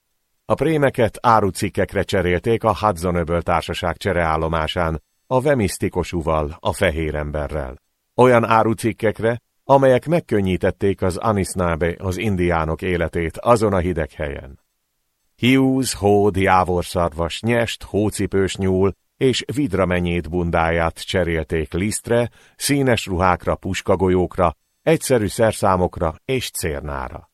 A prémeket árucikkekre cserélték a Hudson öböl társaság csereállomásán, a vemisztikosúval, a fehér emberrel. Olyan árucikkekre, amelyek megkönnyítették az Anisnábe, az indiánok életét azon a hideg helyen. Hiúz, hód, jávorszarvas, nyest, hócipős nyúl és vidramenyét bundáját cserélték lisztre, színes ruhákra, puskagolyókra, egyszerű szerszámokra és cérnára.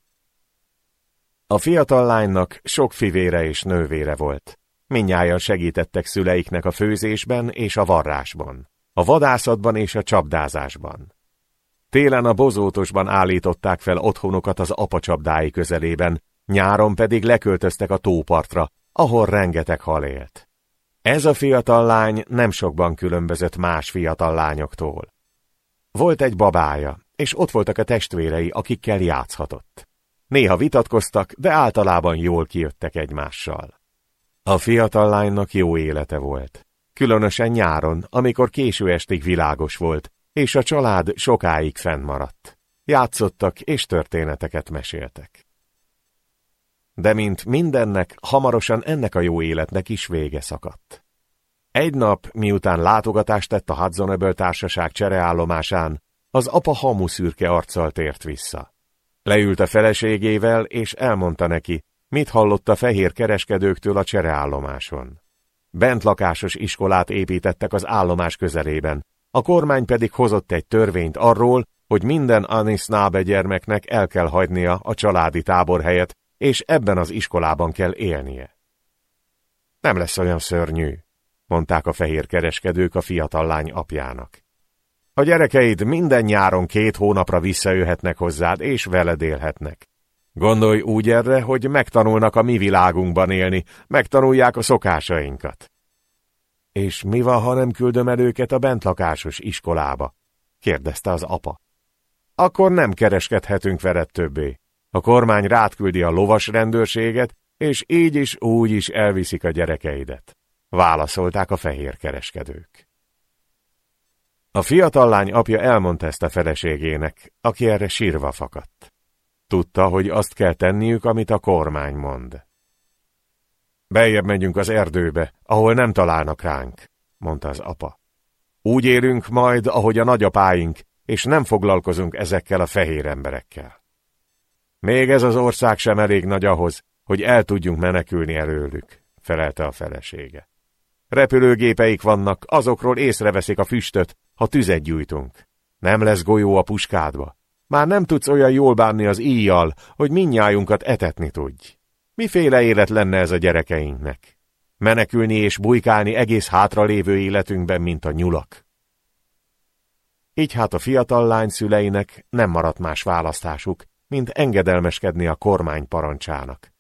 A fiatal lánynak sok fivére és nővére volt. Mindnyájan segítettek szüleiknek a főzésben és a varrásban. a vadászatban és a csapdázásban. Télen a bozótosban állították fel otthonukat az apacsapdái közelében, nyáron pedig leköltöztek a tópartra, ahol rengeteg hal élt. Ez a fiatal lány nem sokban különbözött más fiatal lányoktól. Volt egy babája, és ott voltak a testvérei, akikkel játszhatott. Néha vitatkoztak, de általában jól kijöttek egymással. A fiatal lánynak jó élete volt. Különösen nyáron, amikor késő estig világos volt, és a család sokáig fennmaradt. Játszottak és történeteket meséltek. De mint mindennek, hamarosan ennek a jó életnek is vége szakadt. Egy nap, miután látogatást tett a Hudsonable társaság csereállomásán, az apa hamuszürke arccal tért vissza. Leült a feleségével, és elmondta neki, mit hallott a fehér kereskedőktől a csereállomáson. Bentlakásos iskolát építettek az állomás közelében, a kormány pedig hozott egy törvényt arról, hogy minden Anisnábe gyermeknek el kell hagynia a családi táborhelyet, és ebben az iskolában kell élnie. Nem lesz olyan szörnyű, mondták a fehér kereskedők a fiatal lány apjának. A gyerekeid minden nyáron két hónapra visszajöhetnek hozzád, és veled élhetnek. Gondolj úgy erre, hogy megtanulnak a mi világunkban élni, megtanulják a szokásainkat. És mi van, ha nem küldöm el őket a bentlakásos iskolába? kérdezte az apa. Akkor nem kereskedhetünk veled többé. A kormány rátküldi a lovas rendőrséget, és így is úgy is elviszik a gyerekeidet. Válaszolták a fehér kereskedők. A fiatal lány apja elmondta ezt a feleségének, aki erre sírva fakadt. Tudta, hogy azt kell tenniük, amit a kormány mond. Beljebb megyünk az erdőbe, ahol nem találnak ránk, mondta az apa. Úgy élünk majd, ahogy a nagyapáink, és nem foglalkozunk ezekkel a fehér emberekkel. Még ez az ország sem elég nagy ahhoz, hogy el tudjunk menekülni előlük, felelte a felesége. Repülőgépeik vannak, azokról észreveszik a füstöt, ha tüzet gyújtunk. Nem lesz golyó a puskádba. Már nem tudsz olyan jól bánni az íjjal, hogy minnyájunkat etetni tudj. Miféle élet lenne ez a gyerekeinknek? Menekülni és bujkálni egész hátralévő életünkben, mint a nyulak. Így hát a fiatal lány szüleinek nem maradt más választásuk, mint engedelmeskedni a kormány parancsának.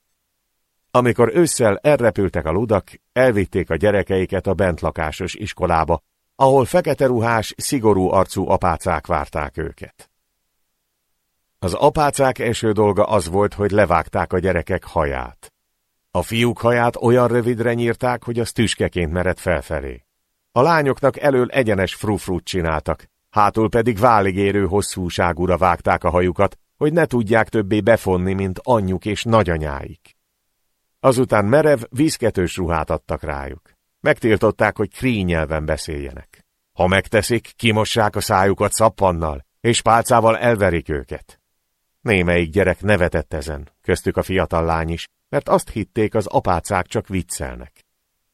Amikor ősszel elrepültek a ludak, elvitték a gyerekeiket a bentlakásos iskolába, ahol fekete ruhás, szigorú arcú apácák várták őket. Az apácák első dolga az volt, hogy levágták a gyerekek haját. A fiúk haját olyan rövidre nyírták, hogy az tüskeként mered felfelé. A lányoknak elől egyenes frufrut csináltak, hátul pedig váligérő hosszúságúra vágták a hajukat, hogy ne tudják többé befonni, mint anyjuk és nagyanyáik. Azután merev, vízketős ruhát adtak rájuk. Megtiltották, hogy krí nyelven beszéljenek. Ha megteszik, kimossák a szájukat szappannal, és pálcával elverik őket. Némelyik gyerek nevetett ezen, köztük a fiatal lány is, mert azt hitték, az apácák csak viccelnek.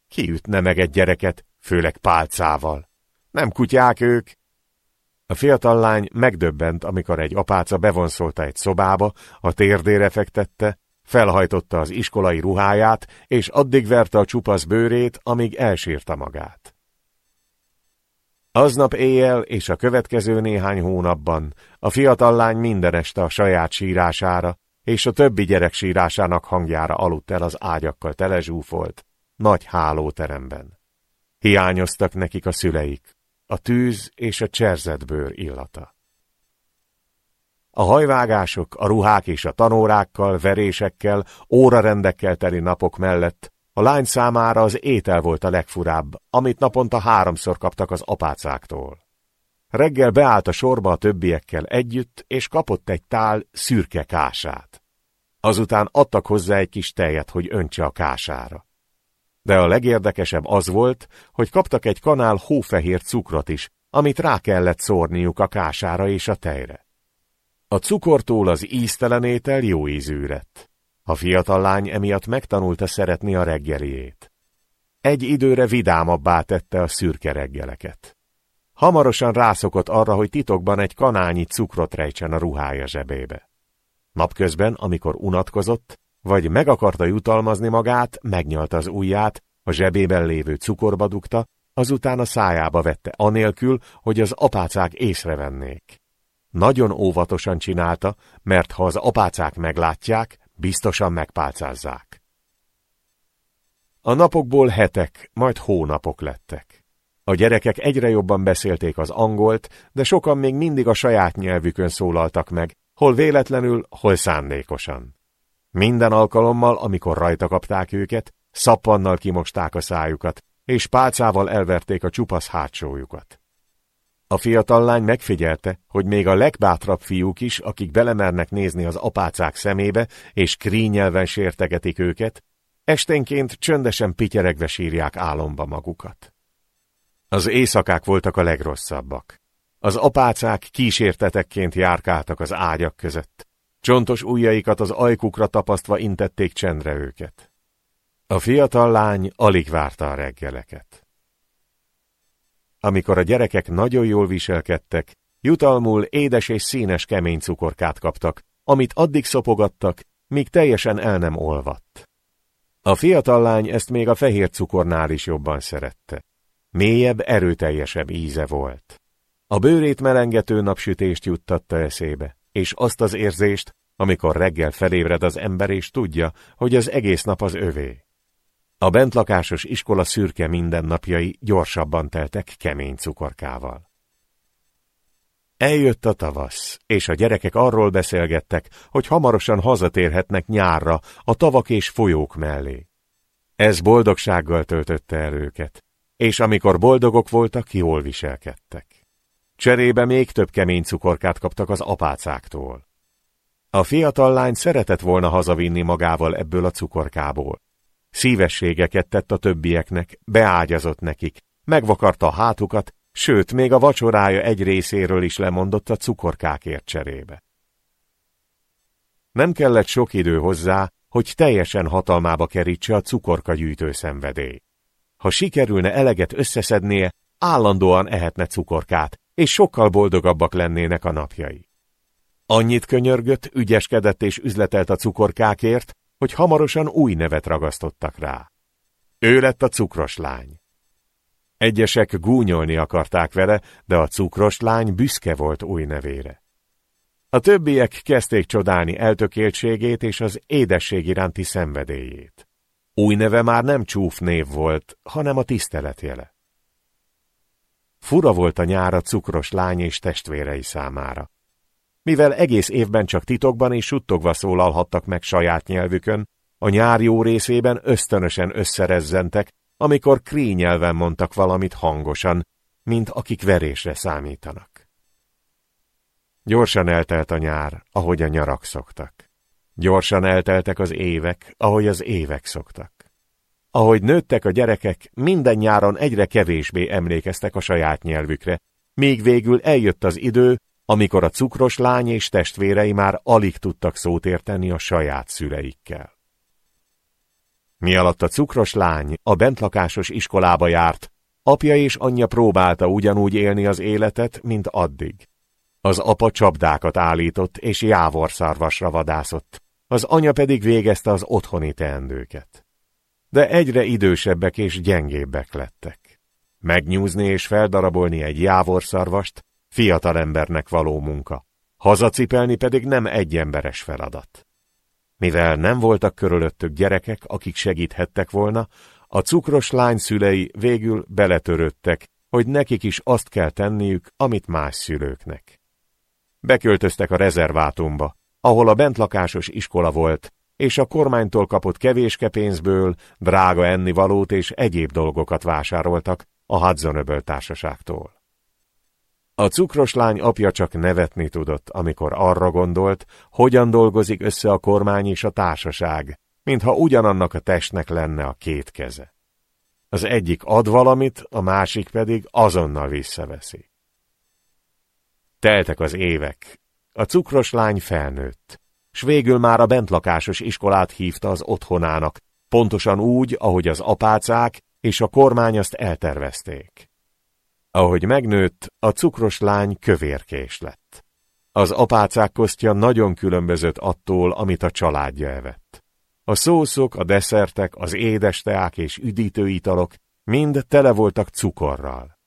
Ki ütne meg egy gyereket, főleg pálcával? Nem kutyák ők? A fiatal lány megdöbbent, amikor egy apáca bevonszolta egy szobába, a térdére fektette, felhajtotta az iskolai ruháját, és addig verte a csupasz bőrét, amíg elsírta magát. Aznap éjjel és a következő néhány hónapban a fiatal lány minden este a saját sírására és a többi gyerek sírásának hangjára aludt el az ágyakkal telezsúfolt, nagy hálóteremben. Hiányoztak nekik a szüleik, a tűz és a cserzetbőr illata. A hajvágások, a ruhák és a tanórákkal, verésekkel, órarendekkel teli napok mellett a lány számára az étel volt a legfurább, amit naponta háromszor kaptak az apácáktól. Reggel beállt a sorba a többiekkel együtt, és kapott egy tál szürke kását. Azután adtak hozzá egy kis tejet, hogy öntse a kására. De a legérdekesebb az volt, hogy kaptak egy kanál hófehér cukrot is, amit rá kellett szórniuk a kására és a tejre. A cukortól az íztelen étel jó ízű lett. A fiatal lány emiatt megtanulta szeretni a reggeliét. Egy időre vidámabbá tette a szürke reggeleket. Hamarosan rászokott arra, hogy titokban egy kanálnyi cukrot rejtsen a ruhája zsebébe. Napközben, amikor unatkozott, vagy meg akarta jutalmazni magát, megnyalta az ujját, a zsebében lévő cukorba dugta, azután a szájába vette anélkül, hogy az apácák észrevennék. Nagyon óvatosan csinálta, mert ha az apácák meglátják, biztosan megpálcázzák. A napokból hetek, majd hónapok lettek. A gyerekek egyre jobban beszélték az angolt, de sokan még mindig a saját nyelvükön szólaltak meg, hol véletlenül, hol szándékosan. Minden alkalommal, amikor rajta kapták őket, szappannal kimosták a szájukat, és pálcával elverték a csupasz hátsójukat. A fiatal lány megfigyelte, hogy még a legbátrabb fiúk is, akik belemernek nézni az apácák szemébe, és krínyelven sértegetik őket, esténként csöndesen pityeregve sírják álomba magukat. Az éjszakák voltak a legrosszabbak. Az apácák kísértetekként járkáltak az ágyak között. Csontos ujjaikat az ajkukra tapasztva intették csendre őket. A fiatal lány alig várta a reggeleket. Amikor a gyerekek nagyon jól viselkedtek, jutalmul édes és színes kemény cukorkát kaptak, amit addig szopogattak, míg teljesen el nem olvadt. A fiatal lány ezt még a fehér cukornál is jobban szerette. Mélyebb, erőteljesebb íze volt. A bőrét melengető napsütést juttatta eszébe, és azt az érzést, amikor reggel felébred az ember és tudja, hogy az egész nap az övé. A bentlakásos iskola szürke mindennapjai gyorsabban teltek kemény cukorkával. Eljött a tavasz, és a gyerekek arról beszélgettek, hogy hamarosan hazatérhetnek nyárra a tavak és folyók mellé. Ez boldogsággal töltötte el őket, és amikor boldogok voltak, jól viselkedtek. Cserébe még több kemény cukorkát kaptak az apácáktól. A fiatal lány szeretett volna hazavinni magával ebből a cukorkából. Szívességeket tett a többieknek, beágyazott nekik, megvakarta a hátukat, sőt, még a vacsorája egy részéről is lemondott a cukorkákért cserébe. Nem kellett sok idő hozzá, hogy teljesen hatalmába kerítse a cukorka gyűjtő szenvedély. Ha sikerülne eleget összeszednie, állandóan ehetne cukorkát, és sokkal boldogabbak lennének a napjai. Annyit könyörgött, ügyeskedett és üzletelt a cukorkákért, hogy hamarosan új nevet ragasztottak rá. Ő lett a cukros lány. Egyesek gúnyolni akarták vele, de a cukros lány büszke volt új nevére. A többiek kezdték csodálni eltökéltségét és az édesség iránti szenvedélyét. Új neve már nem csúf név volt, hanem a tiszteletjele. Fura volt a nyár a cukros lány és testvérei számára. Mivel egész évben csak titokban és suttogva szólalhattak meg saját nyelvükön, a nyár jó részében ösztönösen összerezzentek, amikor krí nyelven mondtak valamit hangosan, mint akik verésre számítanak. Gyorsan eltelt a nyár, ahogy a nyarak szoktak. Gyorsan elteltek az évek, ahogy az évek szoktak. Ahogy nőttek a gyerekek, minden nyáron egyre kevésbé emlékeztek a saját nyelvükre, még végül eljött az idő, amikor a cukros lány és testvérei már alig tudtak szót érteni a saját szüleikkel. Mi alatt a cukros lány a bentlakásos iskolába járt, apja és anyja próbálta ugyanúgy élni az életet, mint addig. Az apa csapdákat állított és jávorszarvasra vadászott, az anya pedig végezte az otthoni teendőket. De egyre idősebbek és gyengébbek lettek. Megnyúzni és feldarabolni egy jávorszarvast fiatal embernek való munka, hazacipelni pedig nem egy emberes feladat. Mivel nem voltak körülöttük gyerekek, akik segíthettek volna, a cukros lány szülei végül beletörődtek, hogy nekik is azt kell tenniük, amit más szülőknek. Beköltöztek a rezervátumba, ahol a bentlakásos iskola volt, és a kormánytól kapott kevéske pénzből drága ennivalót és egyéb dolgokat vásároltak a Hudson társaságtól. A cukros lány apja csak nevetni tudott, amikor arra gondolt, hogyan dolgozik össze a kormány és a társaság, mintha ugyanannak a testnek lenne a két keze. Az egyik ad valamit, a másik pedig azonnal visszaveszi. Teltek az évek. A cukros lány felnőtt, s végül már a bentlakásos iskolát hívta az otthonának, pontosan úgy, ahogy az apácák és a kormány azt eltervezték. Ahogy megnőtt, a cukros lány kövérkés lett. Az apácák kosztja nagyon különbözött attól, amit a családja evett. A szószok, a desszertek, az édes teák és üdítőitalok mind tele voltak cukorral.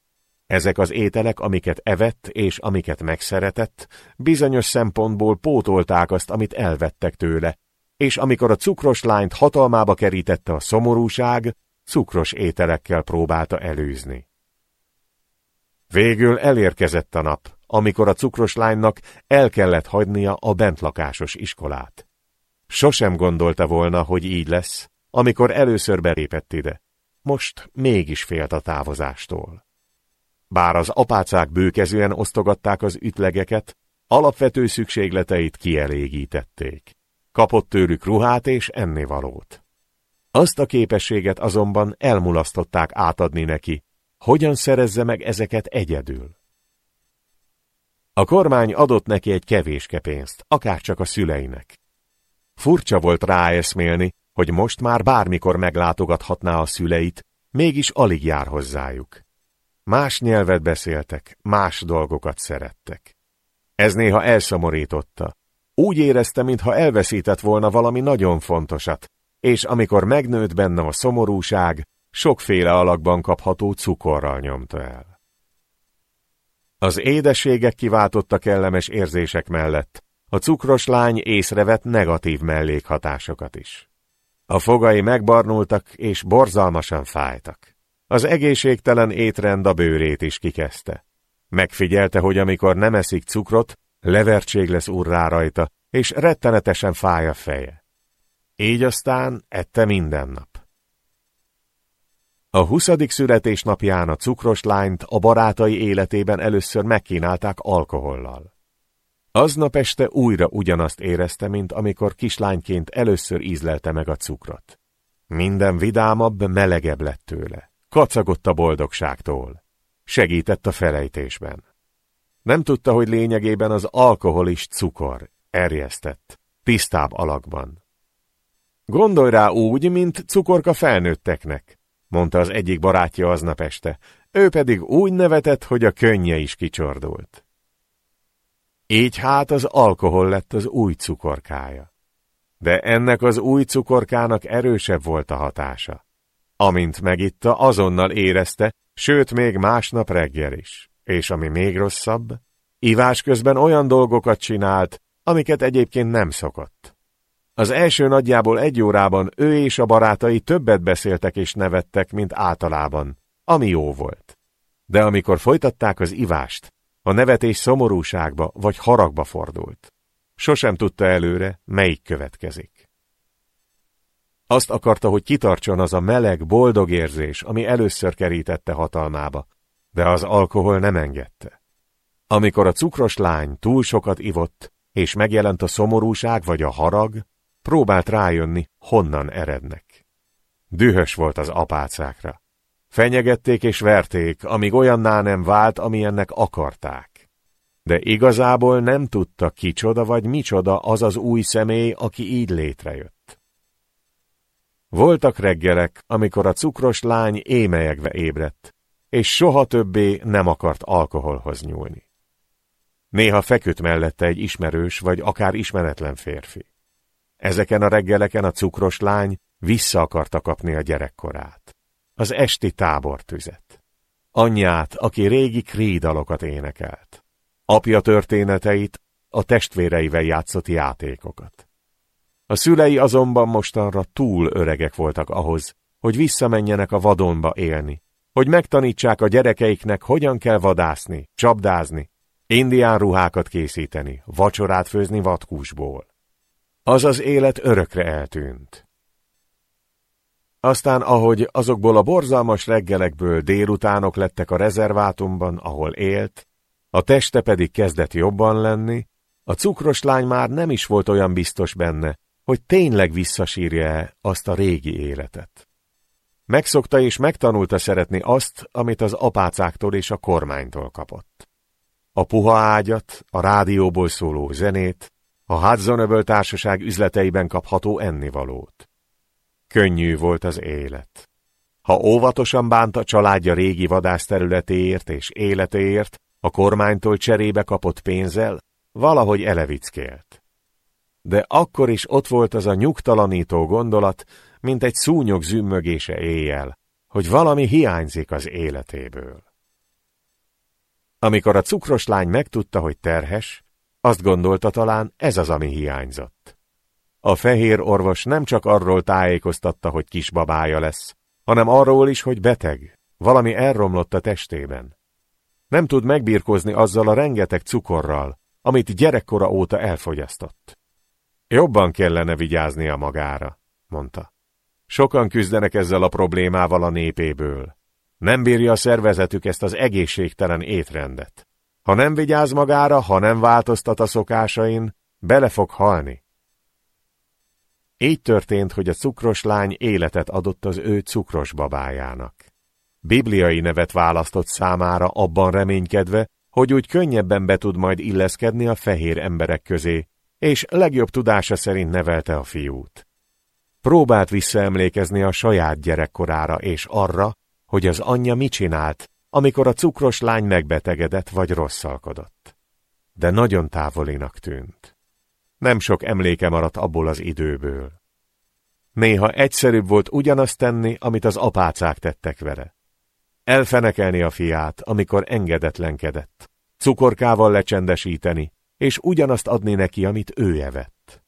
Ezek az ételek, amiket evett és amiket megszeretett, bizonyos szempontból pótolták azt, amit elvettek tőle, és amikor a cukros lányt hatalmába kerítette a szomorúság, cukros ételekkel próbálta előzni. Végül elérkezett a nap, amikor a cukros lánynak el kellett hagynia a bentlakásos iskolát. Sosem gondolta volna, hogy így lesz, amikor először belépett ide. Most mégis félt a távozástól. Bár az apácák bőkezően osztogatták az ütlegeket, alapvető szükségleteit kielégítették. Kapott tőlük ruhát és ennivalót. Azt a képességet azonban elmulasztották átadni neki, hogyan szerezze meg ezeket egyedül. A kormány adott neki egy kevéske pénzt, akárcsak a szüleinek. Furcsa volt ráeszmélni, hogy most már bármikor meglátogathatná a szüleit, mégis alig jár hozzájuk. Más nyelvet beszéltek, más dolgokat szerettek. Ez néha elszomorította. Úgy érezte, mintha elveszített volna valami nagyon fontosat, és amikor megnőtt benne a szomorúság, sokféle alakban kapható cukorral nyomta el. Az édességek kiváltotta kellemes érzések mellett, a cukros lány észrevett negatív mellékhatásokat is. A fogai megbarnultak és borzalmasan fájtak. Az egészségtelen étrend a bőrét is kikezdte. Megfigyelte, hogy amikor nem eszik cukrot, levertség lesz urrá rajta, és rettenetesen fáj a feje. Így aztán ette minden nap. A huszadik születésnapján a cukros lányt a barátai életében először megkínálták alkohollal. Aznap este újra ugyanazt érezte, mint amikor kislányként először ízlelte meg a cukrot. Minden vidámabb, melegebb lett tőle. Kacagott a boldogságtól. Segített a felejtésben. Nem tudta, hogy lényegében az alkohol is cukor, erjesztett, tisztább alakban. Gondolj rá úgy, mint cukorka felnőtteknek, mondta az egyik barátja aznap este, ő pedig úgy nevetett, hogy a könnye is kicsordult. Így hát az alkohol lett az új cukorkája. De ennek az új cukorkának erősebb volt a hatása. Amint megitta, azonnal érezte, sőt még másnap reggel is. És ami még rosszabb, ivás közben olyan dolgokat csinált, amiket egyébként nem szokott. Az első nagyjából egy órában ő és a barátai többet beszéltek és nevettek, mint általában, ami jó volt. De amikor folytatták az ivást, a nevetés szomorúságba vagy haragba fordult. Sosem tudta előre, melyik következik. Azt akarta, hogy kitartson az a meleg, boldog érzés, ami először kerítette hatalmába, de az alkohol nem engedte. Amikor a cukros lány túl sokat ivott, és megjelent a szomorúság vagy a harag, próbált rájönni, honnan erednek. Dühös volt az apácákra. Fenyegették és verték, amíg olyanná nem vált, amilyennek akarták. De igazából nem tudta kicsoda vagy micsoda az az új személy, aki így létrejött. Voltak reggelek, amikor a cukros lány émelyegve ébredt, és soha többé nem akart alkoholhoz nyúlni. Néha feküdt mellette egy ismerős vagy akár ismeretlen férfi. Ezeken a reggeleken a cukros lány vissza akarta kapni a gyerekkorát. Az esti tábortüzet. Anyját, aki régi krídalokat énekelt. Apja történeteit, a testvéreivel játszott játékokat. A szülei azonban mostanra túl öregek voltak ahhoz, hogy visszamenjenek a vadonba élni, hogy megtanítsák a gyerekeiknek, hogyan kell vadászni, csapdázni, indián ruhákat készíteni, vacsorát főzni vadkúsból. Az az élet örökre eltűnt. Aztán, ahogy azokból a borzalmas reggelekből délutánok lettek a rezervátumban, ahol élt, a teste pedig kezdett jobban lenni, a cukros lány már nem is volt olyan biztos benne, hogy tényleg visszasírja-e azt a régi életet. Megszokta és megtanulta szeretni azt, amit az apácáktól és a kormánytól kapott. A puha ágyat, a rádióból szóló zenét, a Hudson társaság üzleteiben kapható ennivalót. Könnyű volt az élet. Ha óvatosan bánta családja régi vadászterületéért és életéért, a kormánytól cserébe kapott pénzzel, valahogy elevickélt. De akkor is ott volt az a nyugtalanító gondolat, mint egy szúnyog zümmögése éjjel, hogy valami hiányzik az életéből. Amikor a cukros lány megtudta, hogy terhes, azt gondolta talán ez az, ami hiányzott. A fehér orvos nem csak arról tájékoztatta, hogy kisbabája lesz, hanem arról is, hogy beteg, valami elromlott a testében. Nem tud megbírkozni azzal a rengeteg cukorral, amit gyerekkora óta elfogyasztott. Jobban kellene vigyáznia magára, mondta. Sokan küzdenek ezzel a problémával a népéből. Nem bírja a szervezetük ezt az egészségtelen étrendet. Ha nem vigyáz magára, ha nem változtat a szokásain, bele fog halni. Így történt, hogy a cukros lány életet adott az ő cukros babájának. Bibliai nevet választott számára abban reménykedve, hogy úgy könnyebben be tud majd illeszkedni a fehér emberek közé, és legjobb tudása szerint nevelte a fiút. Próbált visszaemlékezni a saját gyerekkorára és arra, hogy az anyja mit csinált, amikor a cukros lány megbetegedett vagy rosszalkodott. De nagyon távolinak tűnt. Nem sok emléke maradt abból az időből. Néha egyszerűbb volt ugyanazt tenni, amit az apácák tettek vele. Elfenekelni a fiát, amikor engedetlenkedett, cukorkával lecsendesíteni, és ugyanazt adni neki, amit ő evett.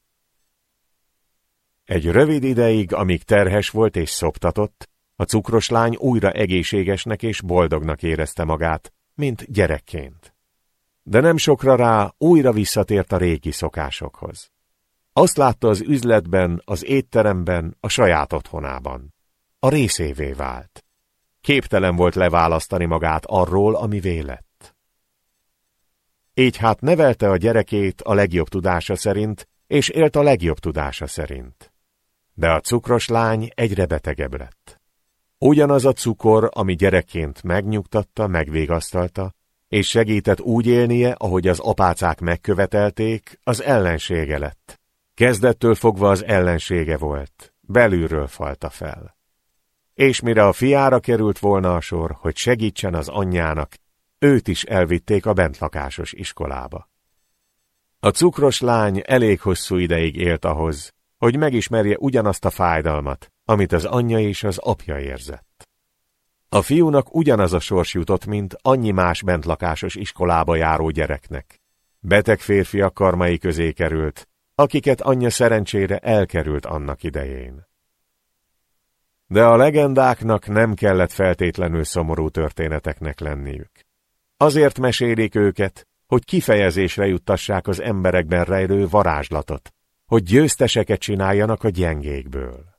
Egy rövid ideig, amíg terhes volt és szoptatott, a cukros lány újra egészségesnek és boldognak érezte magát, mint gyerekként. De nem sokra rá újra visszatért a régi szokásokhoz. Azt látta az üzletben, az étteremben, a saját otthonában. A részévé vált. Képtelen volt leválasztani magát arról, ami lett. Így hát nevelte a gyerekét a legjobb tudása szerint, és élt a legjobb tudása szerint. De a cukros lány egyre betegebb lett. Ugyanaz a cukor, ami gyerekként megnyugtatta, megvégasztalta, és segített úgy élnie, ahogy az apácák megkövetelték, az ellensége lett. Kezdettől fogva az ellensége volt, belülről falta fel. És mire a fiára került volna a sor, hogy segítsen az anyjának, őt is elvitték a bentlakásos iskolába. A cukros lány elég hosszú ideig élt ahhoz, hogy megismerje ugyanazt a fájdalmat, amit az anyja és az apja érzett. A fiúnak ugyanaz a sors jutott, mint annyi más bentlakásos iskolába járó gyereknek. Beteg férfiak karmai közé került, akiket anyja szerencsére elkerült annak idején. De a legendáknak nem kellett feltétlenül szomorú történeteknek lenniük. Azért mesélik őket, hogy kifejezésre juttassák az emberekben rejlő varázslatot, hogy győzteseket csináljanak a gyengékből.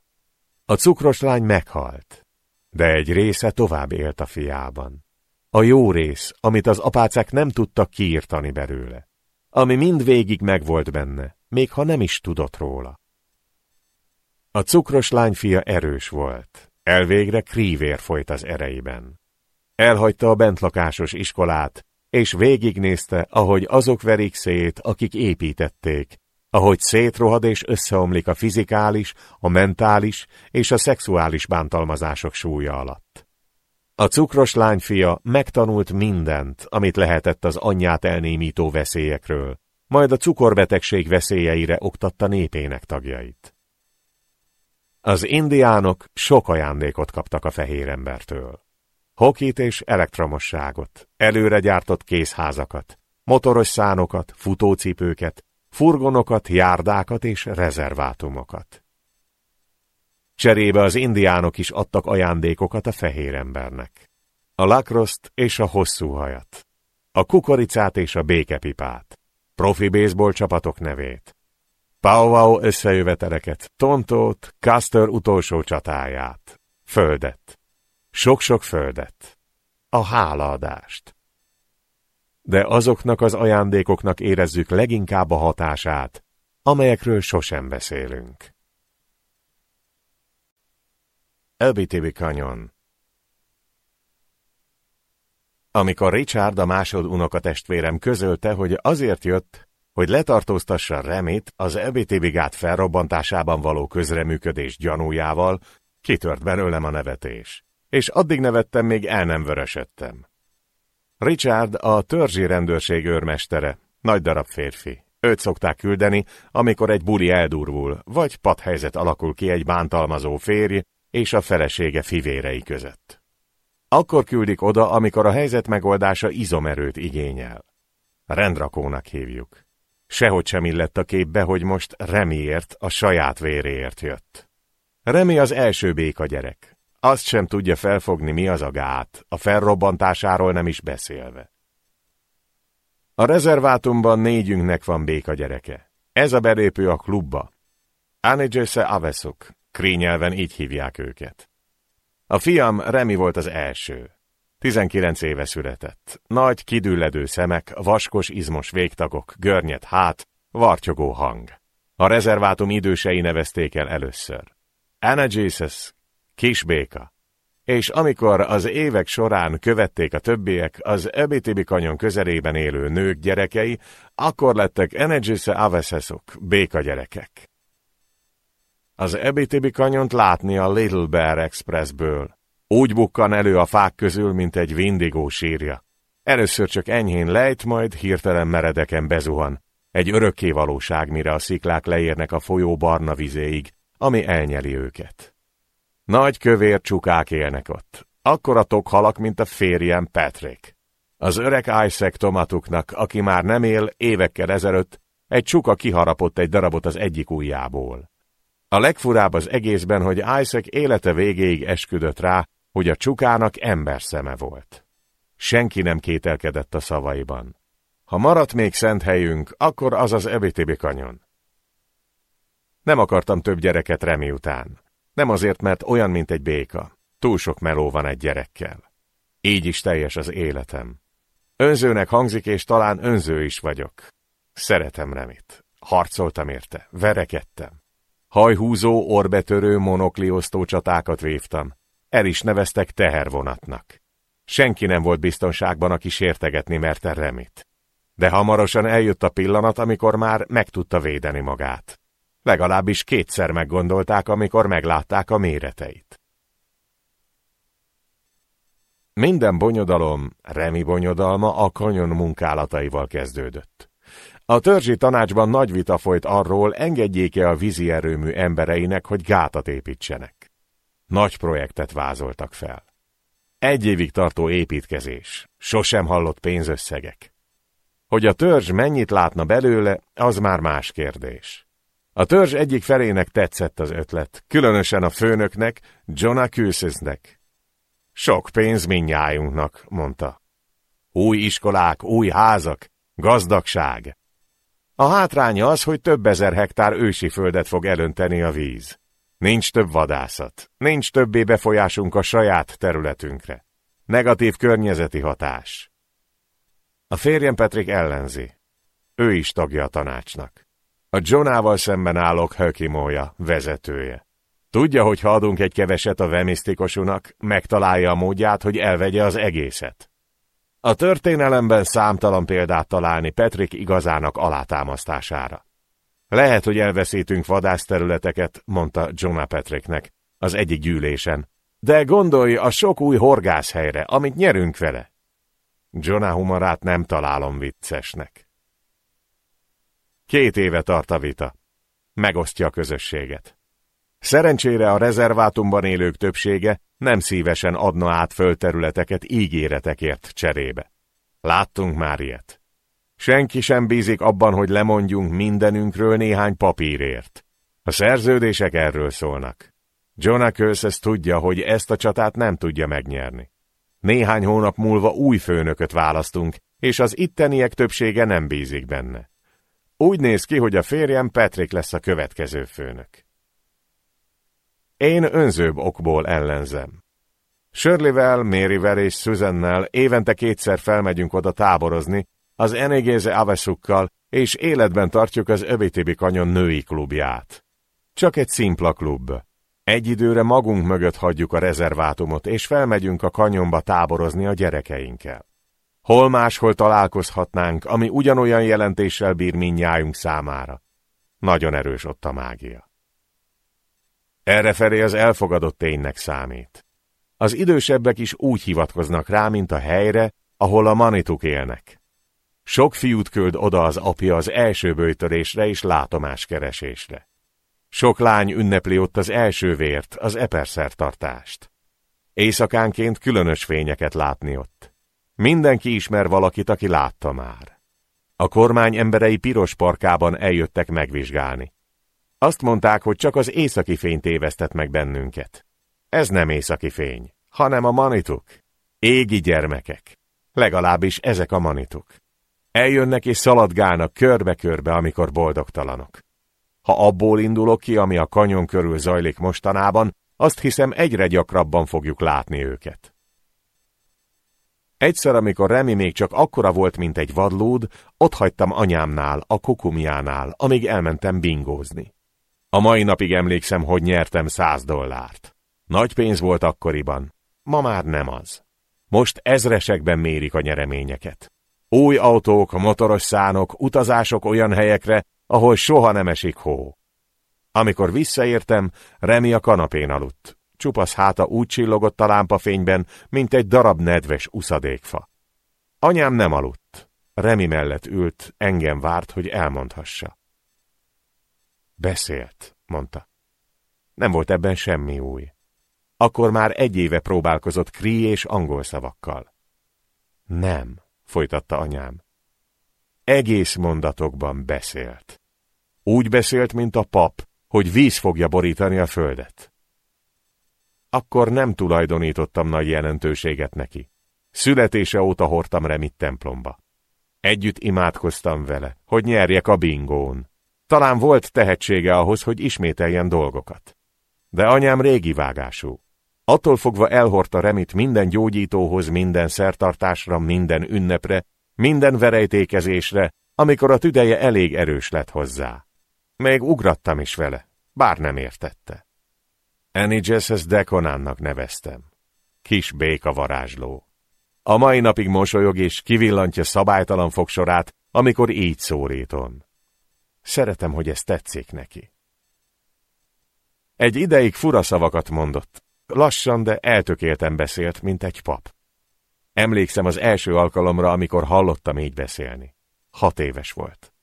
A cukros lány meghalt, de egy része tovább élt a fiában. A jó rész, amit az apácák nem tudtak kiírtani belőle, ami mindvégig megvolt benne, még ha nem is tudott róla. A cukros lány fia erős volt, elvégre krívér folyt az ereiben. Elhagyta a bentlakásos iskolát, és végignézte, ahogy azok verik szét, akik építették, ahogy szétrohad és összeomlik a fizikális, a mentális és a szexuális bántalmazások súlya alatt. A cukros lányfia megtanult mindent, amit lehetett az anyját elnémító veszélyekről, majd a cukorbetegség veszélyeire oktatta népének tagjait. Az indiánok sok ajándékot kaptak a fehér embertől. Hokit és elektromosságot, előre gyártott kézházakat, motoros szánokat, futócipőket, furgonokat, járdákat és rezervátumokat. Cserébe az indiánok is adtak ajándékokat a fehér embernek. A lakroszt és a hosszú hajat, a kukoricát és a békepipát, profi baseball csapatok nevét, Pauau összejöveteleket, Tontót, Custer utolsó csatáját, földet, sok-sok földet, a hálaadást de azoknak az ajándékoknak érezzük leginkább a hatását, amelyekről sosem beszélünk. LBTV Canyon Amikor Richard, a másod unokatestvérem közölte, hogy azért jött, hogy letartóztassa Remit az LBTV gát felrobbantásában való közreműködés gyanújával, kitört belőlem a nevetés. És addig nevettem, még el nem vörösödtem. Richard a törzsi rendőrség őrmestere, nagy darab férfi. Őt szokták küldeni, amikor egy buli eldurvul, vagy padhelyzet alakul ki egy bántalmazó férj és a felesége fivérei között. Akkor küldik oda, amikor a helyzet megoldása izomerőt igényel. Rendrakónak hívjuk. Sehogy sem illett a képbe, hogy most Remiért, a saját véréért jött. Remi az első béka gyerek. Azt sem tudja felfogni, mi az a gát, a felrobbantásáról nem is beszélve. A rezervátumban négyünknek van béka gyereke. Ez a belépő a klubba. Anegese Avesuk, krényelven így hívják őket. A fiam Remi volt az első. 19 éve született. Nagy, kidülledő szemek, vaskos, izmos végtagok, görnyet hát, vartyogó hang. A rezervátum idősei nevezték el először. Anagesis, kisbéka. És amikor az évek során követték a többiek az Ebitibi kanyon közelében élő nők gyerekei, akkor lettek Anagise Avesesuk, béka gyerekek. Az Ebitibi kanyont látni a Little Bear Expressből. Úgy bukkan elő a fák közül, mint egy vindigó sírja. Először csak enyhén lejt, majd hirtelen meredeken bezuhan. Egy örökké valóság, mire a sziklák leérnek a folyó barna vizéig, ami elnyeli őket. Nagy kövér csukák élnek ott. Akkora tokhalak, mint a férjem Patrick. Az öreg Isaac tomatuknak, aki már nem él, évekkel ezelőtt, egy csuka kiharapott egy darabot az egyik ujjából. A legfurább az egészben, hogy Isaac élete végéig esküdött rá, hogy a csukának ember szeme volt. Senki nem kételkedett a szavaiban. Ha maradt még szent helyünk, akkor az az Ebitibi kanyon. Nem akartam több gyereket Remi után. Nem azért, mert olyan, mint egy béka. Túl sok meló van egy gyerekkel. Így is teljes az életem. Önzőnek hangzik, és talán önző is vagyok. Szeretem Remit. Harcoltam érte, verekedtem. Hajhúzó, orbetörő, monokliosztó csatákat vívtam. El is neveztek tehervonatnak. Senki nem volt biztonságban, aki sértegetni merte Remit. De hamarosan eljött a pillanat, amikor már meg tudta védeni magát. Legalábbis kétszer meggondolták, amikor meglátták a méreteit. Minden bonyodalom, Remi bonyodalma a kanyon munkálataival kezdődött. A törzsi tanácsban nagy vita folyt arról, engedjék-e a vízi erőmű embereinek, hogy gátat építsenek. Nagy projektet vázoltak fel. Egy évig tartó építkezés, sosem hallott pénzösszegek. Hogy a törzs mennyit látna belőle, az már más kérdés. A törzs egyik felének tetszett az ötlet, különösen a főnöknek, John Cusisnek. Sok pénz minnyájunknak, mondta. Új iskolák, új házak, gazdagság. A hátránya az, hogy több ezer hektár ősi földet fog elönteni a víz. Nincs több vadászat, nincs többé befolyásunk a saját területünkre. Negatív környezeti hatás. A férjem Petrik ellenzi. Ő is tagja a tanácsnak. A Johnával szemben állok Hökimója, vezetője. Tudja, hogy ha adunk egy keveset a vemisztikosunak, megtalálja a módját, hogy elvegye az egészet. A történelemben számtalan példát találni Petrik igazának alátámasztására. Lehet, hogy elveszítünk vadászterületeket, mondta Jonah Patricknek az egyik gyűlésen, de gondolj a sok új horgászhelyre, amit nyerünk vele. Jonah humorát nem találom viccesnek. Két éve tart a vita. Megosztja a közösséget. Szerencsére a rezervátumban élők többsége nem szívesen adna át földterületeket ígéretekért cserébe. Láttunk már ilyet. Senki sem bízik abban, hogy lemondjunk mindenünkről néhány papírért. A szerződések erről szólnak. Jonah Curses tudja, hogy ezt a csatát nem tudja megnyerni. Néhány hónap múlva új főnököt választunk, és az itteniek többsége nem bízik benne. Úgy néz ki, hogy a férjem Patrick lesz a következő főnök. Én önzőbb okból ellenzem. Shirleyvel, Maryvel és Susannel évente kétszer felmegyünk oda táborozni, az Enegéze Avesukkal, és életben tartjuk az Öbitibi kanyon női klubját. Csak egy szimpla klub. Egy időre magunk mögött hagyjuk a rezervátumot, és felmegyünk a kanyonba táborozni a gyerekeinkkel. Hol máshol találkozhatnánk, ami ugyanolyan jelentéssel bír minnyájunk számára. Nagyon erős ott a mágia. Errefelé az elfogadott ténynek számít. Az idősebbek is úgy hivatkoznak rá, mint a helyre, ahol a manituk élnek. Sok fiút küld oda az apja az első bőtörésre és látomáskeresésre. Sok lány ünnepli ott az első vért, az eperszertartást. Éjszakánként különös fényeket látni ott. Mindenki ismer valakit, aki látta már. A kormány emberei piros parkában eljöttek megvizsgálni. Azt mondták, hogy csak az északi fény tévesztett meg bennünket. Ez nem északi fény, hanem a manituk. Égi gyermekek. Legalábbis ezek a manituk. Eljönnek és szaladgálnak körbe-körbe, amikor boldogtalanok. Ha abból indulok ki, ami a kanyon körül zajlik mostanában, azt hiszem egyre gyakrabban fogjuk látni őket. Egyszer, amikor Remi még csak akkora volt, mint egy vadlód, ott hagytam anyámnál, a kukumjánál, amíg elmentem bingózni. A mai napig emlékszem, hogy nyertem száz dollárt. Nagy pénz volt akkoriban, ma már nem az. Most ezresekben mérik a nyereményeket. Új autók, motoros szánok, utazások olyan helyekre, ahol soha nem esik hó. Amikor visszaértem, Remi a kanapén aludt. Csupasz háta úgy csillogott a lámpafényben, mint egy darab nedves uszadékfa. Anyám nem aludt. Remi mellett ült, engem várt, hogy elmondhassa. Beszélt, mondta. Nem volt ebben semmi új. Akkor már egy éve próbálkozott kri és angol szavakkal. Nem, folytatta anyám. Egész mondatokban beszélt. Úgy beszélt, mint a pap, hogy víz fogja borítani a földet. Akkor nem tulajdonítottam nagy jelentőséget neki. Születése óta hordtam remit templomba. Együtt imádkoztam vele, hogy nyerjek a bingón. Talán volt tehetsége ahhoz, hogy ismételjen dolgokat. De anyám régi vágású. Attól fogva elhordta remit minden gyógyítóhoz, minden szertartásra, minden ünnepre, minden verejtékezésre, amikor a tüdeje elég erős lett hozzá. Még ugrattam is vele, bár nem értette. Enigeses Dekonánnak neveztem. Kis béka varázsló. A mai napig mosolyog és kivillantja szabálytalan fogsorát, amikor így szórítom. Szeretem, hogy ez tetszik neki. Egy ideig fura szavakat mondott. Lassan, de eltökélten beszélt, mint egy pap. Emlékszem az első alkalomra, amikor hallottam így beszélni. Hat éves volt.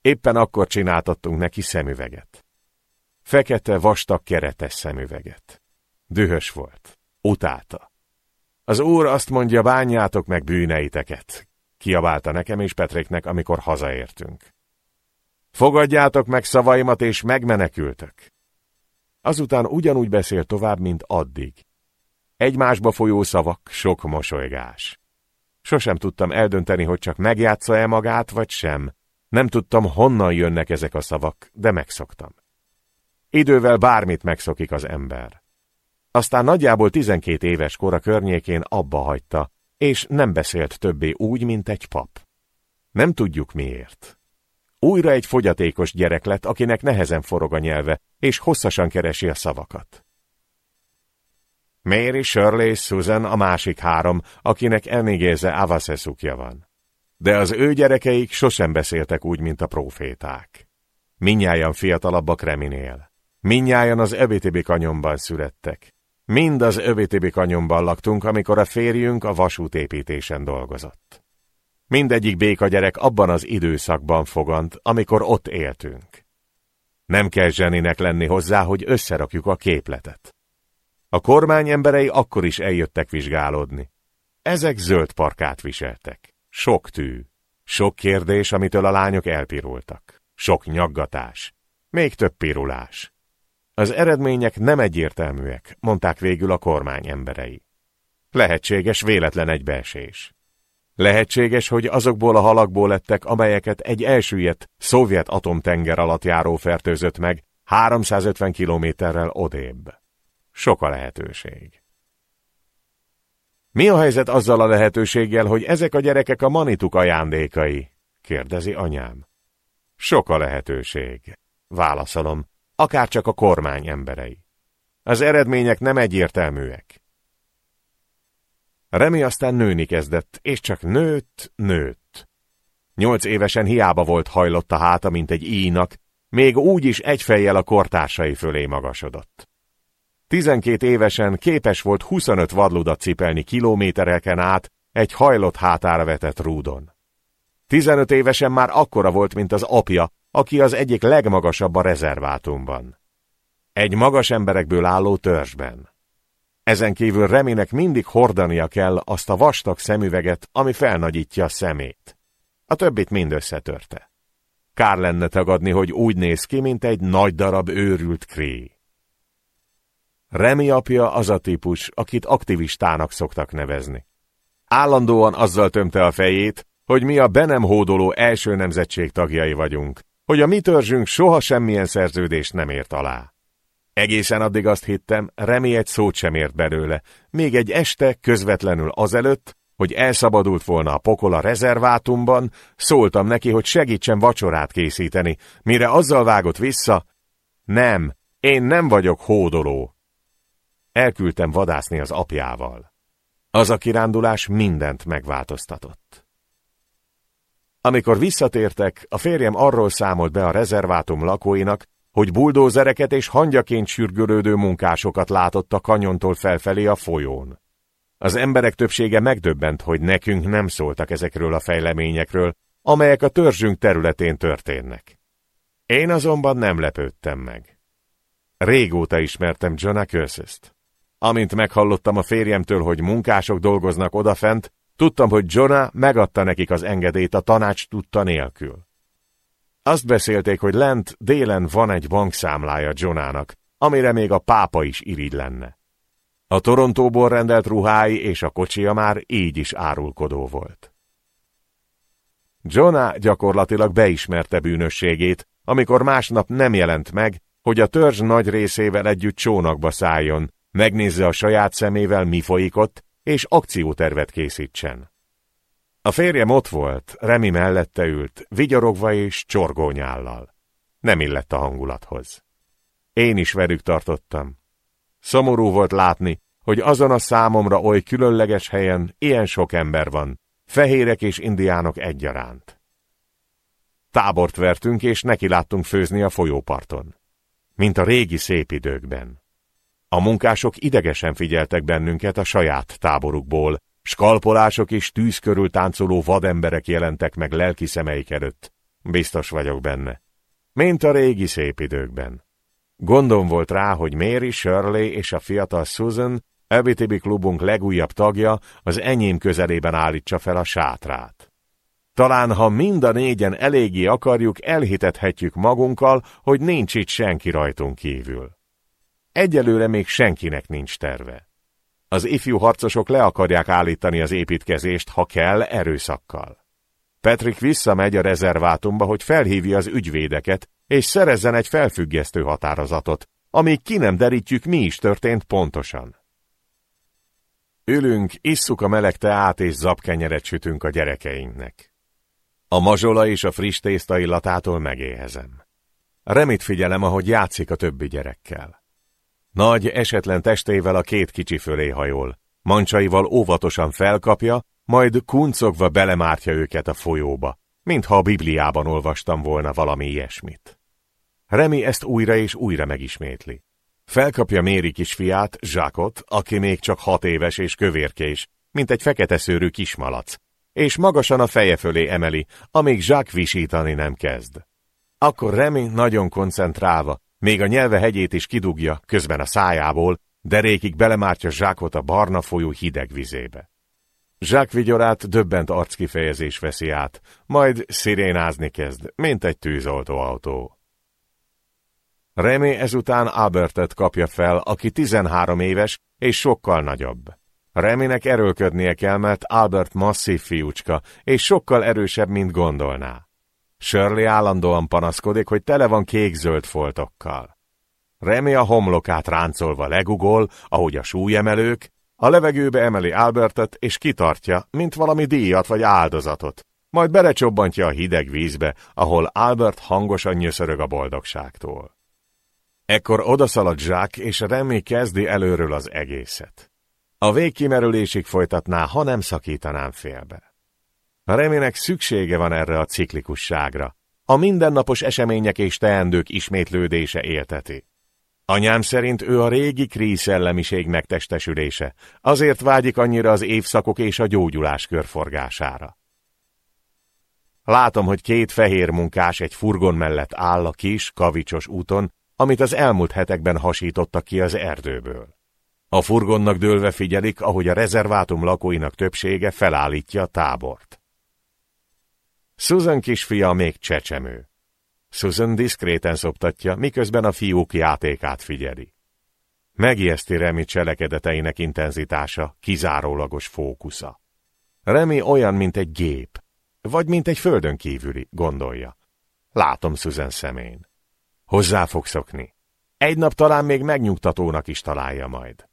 Éppen akkor csináltattunk neki szemüveget. Fekete, vastag, keretes szemüveget. Dühös volt. Utálta. Az úr azt mondja, bánjátok meg bűneiteket, kiabálta nekem és Petréknek, amikor hazaértünk. Fogadjátok meg szavaimat, és megmenekültök. Azután ugyanúgy beszél tovább, mint addig. Egymásba folyó szavak, sok mosolygás. Sosem tudtam eldönteni, hogy csak megjátsza-e magát, vagy sem. Nem tudtam, honnan jönnek ezek a szavak, de megszoktam. Idővel bármit megszokik az ember. Aztán nagyjából 12 éves kora környékén abba hagyta, és nem beszélt többé úgy, mint egy pap. Nem tudjuk miért. Újra egy fogyatékos gyerek lett, akinek nehezen forog a nyelve, és hosszasan keresi a szavakat. Mary, Shirley, Susan a másik három, akinek Enigéze Avaszeszukja van. De az ő gyerekeik sosem beszéltek úgy, mint a proféták. Minnyáján fiatalabbak Reminél. Minnyáján az Öbitibi kanyomban születtek. Mind az Öbitibi kanyomban laktunk, amikor a férjünk a vasútépítésen dolgozott. Mindegyik béka gyerek abban az időszakban fogant, amikor ott éltünk. Nem kell zseninek lenni hozzá, hogy összerakjuk a képletet. A kormány emberei akkor is eljöttek vizsgálódni. Ezek zöld parkát viseltek. Sok tű. Sok kérdés, amitől a lányok elpirultak. Sok nyaggatás. Még több pirulás. Az eredmények nem egyértelműek, mondták végül a kormány emberei. Lehetséges véletlen egybeesés. Lehetséges, hogy azokból a halakból lettek, amelyeket egy elsüllyedt szovjet atomtenger alatt járó fertőzött meg 350 kilométerrel odébb. Sok a lehetőség. Mi a helyzet azzal a lehetőséggel, hogy ezek a gyerekek a manituk ajándékai? kérdezi anyám. Sok a lehetőség. Válaszolom, akárcsak a kormány emberei. Az eredmények nem egyértelműek. Remi aztán nőni kezdett, és csak nőtt, nőtt. Nyolc évesen hiába volt hajlott a háta, mint egy ínak, még úgy is egy fejjel a kortársai fölé magasodott. Tizenkét évesen képes volt 25 vadludat cipelni kilométereken át egy hajlott hátára vetett rúdon. Tizenöt évesen már akkora volt, mint az apja, aki az egyik legmagasabb a rezervátumban. Egy magas emberekből álló törzsben. Ezen kívül Reminek mindig hordania kell azt a vastag szemüveget, ami felnagyítja a szemét. A többit mind összetörte. Kár lenne tagadni, hogy úgy néz ki, mint egy nagy darab őrült kré. Remi apja az a típus, akit aktivistának szoktak nevezni. Állandóan azzal tömte a fejét, hogy mi a be nem hódoló első nemzetség tagjai vagyunk, hogy a mi törzsünk soha semmilyen szerződést nem ért alá. Egészen addig azt hittem, Remi egy szót sem ért belőle, még egy este közvetlenül azelőtt, hogy elszabadult volna a pokola rezervátumban, szóltam neki, hogy segítsen vacsorát készíteni, mire azzal vágott vissza, nem, én nem vagyok hódoló. Elküldtem vadászni az apjával. Az a kirándulás mindent megváltoztatott. Amikor visszatértek, a férjem arról számolt be a rezervátum lakóinak, hogy buldózereket és hangyaként sürgölődő munkásokat látott a kanyontól felfelé a folyón. Az emberek többsége megdöbbent, hogy nekünk nem szóltak ezekről a fejleményekről, amelyek a törzsünk területén történnek. Én azonban nem lepődtem meg. Régóta ismertem John Curses-t. Amint meghallottam a férjemtől, hogy munkások dolgoznak odafent, tudtam, hogy Jonah megadta nekik az engedélyt a tanács tudta nélkül. Azt beszélték, hogy lent délen van egy bankszámlája Jonának, amire még a pápa is irigy lenne. A Torontóból rendelt ruhái és a kocsia már így is árulkodó volt. Jonah gyakorlatilag beismerte bűnösségét, amikor másnap nem jelent meg, hogy a törzs nagy részével együtt csónakba szálljon, megnézze a saját szemével, mi folyik ott, és akciótervet készítsen. A férjem ott volt, Remi mellette ült, vigyorogva és csorgónyállal. Nem illett a hangulathoz. Én is velük tartottam. Szomorú volt látni, hogy azon a számomra oly különleges helyen ilyen sok ember van, fehérek és indiánok egyaránt. Tábort vertünk, és neki láttunk főzni a folyóparton. Mint a régi szép időkben. A munkások idegesen figyeltek bennünket a saját táborukból, skalpolások és tűz körül táncoló vademberek jelentek meg lelki szemeik előtt. Biztos vagyok benne. Mint a régi szép időkben. Gondom volt rá, hogy Mary, Shirley és a fiatal Susan, Abitibi klubunk legújabb tagja, az enyém közelében állítsa fel a sátrát. Talán, ha mind a négyen eléggé akarjuk, elhitethetjük magunkkal, hogy nincs itt senki rajtunk kívül. Egyelőre még senkinek nincs terve. Az ifjú harcosok le akarják állítani az építkezést, ha kell, erőszakkal. Patrick visszamegy a rezervátumba, hogy felhívja az ügyvédeket, és szerezzen egy felfüggesztő határozatot, amíg ki nem derítjük, mi is történt pontosan. Ülünk, isszuk a meleg teát és zapkenyeret sütünk a gyerekeinknek. A mazsola és a friss tészta illatától megéhezem. Remit figyelem, ahogy játszik a többi gyerekkel. Nagy, esetlen testével a két kicsi fölé hajol, mancsaival óvatosan felkapja, majd kuncogva belemártja őket a folyóba, mintha a Bibliában olvastam volna valami ilyesmit. Remi ezt újra és újra megismétli. Felkapja Méri kisfiát, Zsákot, aki még csak hat éves és kövérkés, mint egy fekete szőrű kismalac, és magasan a feje fölé emeli, amíg Zsák visítani nem kezd. Akkor Remi nagyon koncentrálva, még a nyelve hegyét is kidugja, közben a szájából, derékig belemártja Zsákot a barna folyó hideg vizébe. Zsák vigyorát döbbent arckifejezés veszi át, majd szirénázni kezd, mint egy tűzoltóautó. Remé ezután Albertet kapja fel, aki 13 éves és sokkal nagyobb. Remének erőlködnie kell, mert Albert masszív fiúcska, és sokkal erősebb, mint gondolná. Shirley állandóan panaszkodik, hogy tele van kék-zöld foltokkal. Remi a homlokát ráncolva legugol, ahogy a súlyemelők, a levegőbe emeli Albertet és kitartja, mint valami díjat vagy áldozatot, majd belecsobbantja a hideg vízbe, ahol Albert hangosan nyöszörög a boldogságtól. Ekkor odaszalad Jack, és Remi kezdi előről az egészet. A végkimerülésig folytatná, ha nem szakítanám félbe. Remének szüksége van erre a ciklikusságra. A mindennapos események és teendők ismétlődése élteti. Anyám szerint ő a régi szellemiség megtestesülése, azért vágyik annyira az évszakok és a gyógyulás körforgására. Látom, hogy két fehér munkás egy furgon mellett áll a kis, kavicsos úton, amit az elmúlt hetekben hasítottak ki az erdőből. A furgonnak dőlve figyelik, ahogy a rezervátum lakóinak többsége felállítja a tábort. Susan kisfia még csecsemő. Susan diszkréten szoptatja, miközben a fiúk játékát figyeli. Megijeszti Remi cselekedeteinek intenzitása, kizárólagos fókusza. Remi olyan, mint egy gép, vagy mint egy földön kívüli, gondolja. Látom Susan szemén. Hozzá fog szokni. Egy nap talán még megnyugtatónak is találja majd.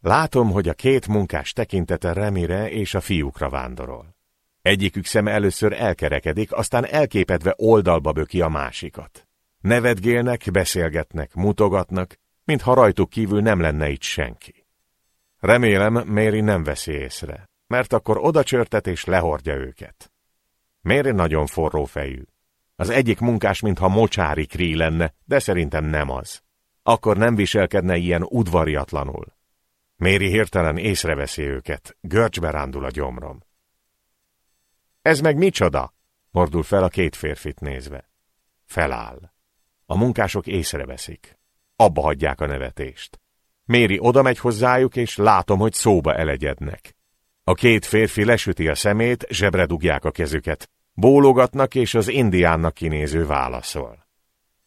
Látom, hogy a két munkás tekintete Remire és a fiúkra vándorol. Egyikük szeme először elkerekedik, aztán elképedve oldalba böki a másikat. Nevetgélnek, beszélgetnek, mutogatnak, mintha rajtuk kívül nem lenne itt senki. Remélem, Méri nem veszi észre, mert akkor oda csörtet és lehordja őket. Méri nagyon forró fejű. Az egyik munkás, mintha mocsári krí lenne, de szerintem nem az. Akkor nem viselkedne ilyen udvariatlanul. Méri hirtelen észreveszi őket, görcsbe rándul a gyomrom. Ez meg micsoda? Mordul fel a két férfit nézve. Feláll. A munkások észreveszik. Abba hagyják a nevetést. Méri oda megy hozzájuk, és látom, hogy szóba elegyednek. A két férfi lesüti a szemét, zsebre dugják a kezüket. Bólogatnak, és az indiánnak kinéző válaszol.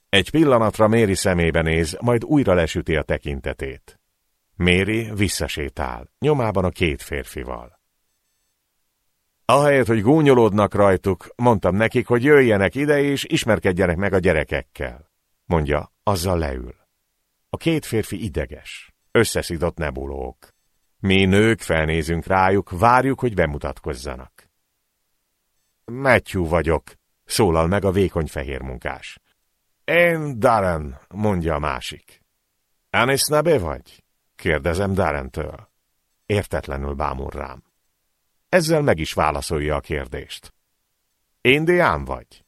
Egy pillanatra Méri szemébe néz, majd újra lesüti a tekintetét. Méri visszasétál, nyomában a két férfival. Ahelyett, hogy gúnyolódnak rajtuk, mondtam nekik, hogy jöjjenek ide és ismerkedjenek meg a gyerekekkel. Mondja, azzal leül. A két férfi ideges, összeszidott nebulók. Mi nők felnézünk rájuk, várjuk, hogy bemutatkozzanak. Matthew vagyok, szólal meg a vékony fehér munkás. Én Darren, mondja a másik. Anisnabe vagy? kérdezem Darrentől. Értetlenül bámul rám. Ezzel meg is válaszolja a kérdést. Indián vagy?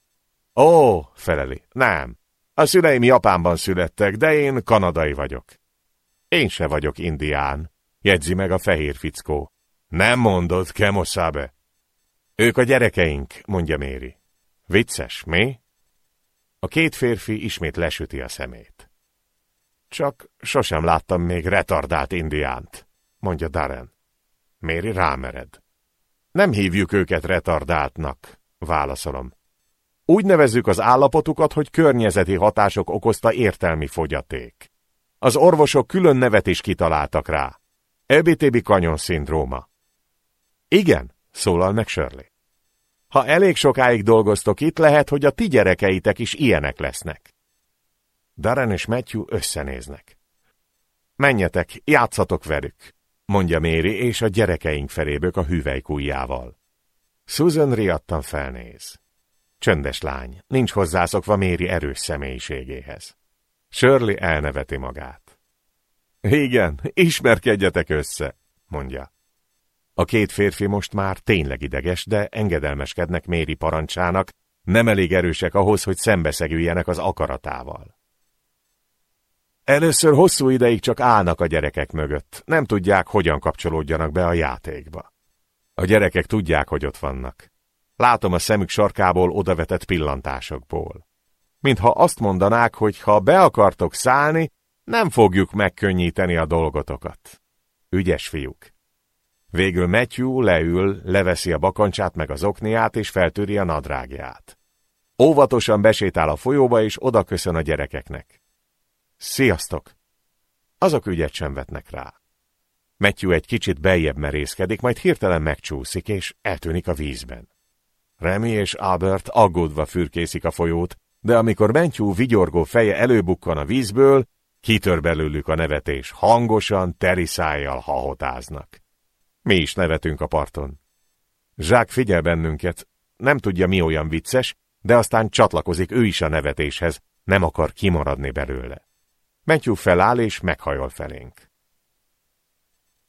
Ó, feleli, nem. A szüleim Japánban születtek, de én kanadai vagyok. Én se vagyok indián, jegyzi meg a fehér fickó. Nem mondod, Kemosabe. Ők a gyerekeink, mondja Méri. Vicces, mi? A két férfi ismét lesüti a szemét. Csak sosem láttam még retardált indiánt, mondja Darren. Méri rámered. Nem hívjuk őket retardáltnak, válaszolom. Úgy nevezzük az állapotukat, hogy környezeti hatások okozta értelmi fogyaték. Az orvosok külön nevet is kitaláltak rá. Ebitébi kanyon szindróma. Igen, szólal meg Shirley. Ha elég sokáig dolgoztok itt, lehet, hogy a ti gyerekeitek is ilyenek lesznek. Darren és Matthew összenéznek. Menjetek, játszatok velük, mondja Méri, és a gyerekeink felébök a hüvelykújjával. Susan riadtan felnéz. Csöndes lány, nincs hozzászokva Méri erős személyiségéhez. Shirley elneveti magát. Igen, ismerkedjetek össze, mondja. A két férfi most már tényleg ideges, de engedelmeskednek Méri parancsának, nem elég erősek ahhoz, hogy szembeszegüljenek az akaratával. Először hosszú ideig csak állnak a gyerekek mögött, nem tudják, hogyan kapcsolódjanak be a játékba. A gyerekek tudják, hogy ott vannak. Látom a szemük sarkából odavetett pillantásokból. Mintha azt mondanák, hogy ha be akartok szállni, nem fogjuk megkönnyíteni a dolgotokat. Ügyes fiúk. Végül Matthew leül, leveszi a bakancsát meg az okniát, és feltöri a nadrágját. Óvatosan besétál a folyóba, és oda köszön a gyerekeknek. Sziasztok! Azok ügyet sem vetnek rá. Matthew egy kicsit beljebb merészkedik, majd hirtelen megcsúszik, és eltűnik a vízben. Remy és Albert aggódva fürkészik a folyót, de amikor Matthew vigyorgó feje előbukkan a vízből, kitör belőlük a nevetés, hangosan, teri szájjal hahotáznak. Mi is nevetünk a parton. Zsák figyel bennünket, nem tudja mi olyan vicces, de aztán csatlakozik ő is a nevetéshez, nem akar kimaradni belőle. Matthew feláll és meghajol felénk.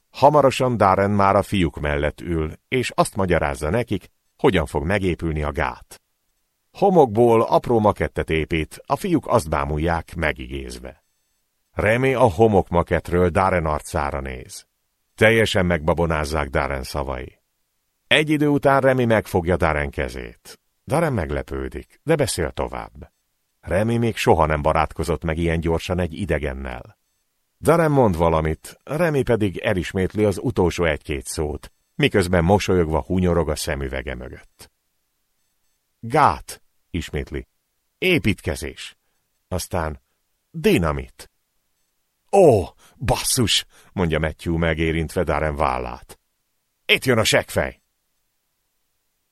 Hamarosan Darren már a fiúk mellett ül, és azt magyarázza nekik, hogyan fog megépülni a gát. Homokból apró makettet épít, a fiúk azt bámulják megigézve. Remé a homok makettről Darren arcára néz. Teljesen megbabonázzák Darren szavai. Egy idő után Remi megfogja Darren kezét. Darren meglepődik, de beszél tovább. Remi még soha nem barátkozott meg ilyen gyorsan egy idegennel. Darren mond valamit, Remi pedig elismétli az utolsó egy-két szót, miközben mosolyogva hunyorog a szemüvege mögött. Gát, ismétli. Építkezés. Aztán dinamit. Ó, basszus, mondja Matthew megérintve Darren vállát. Itt jön a seggfej.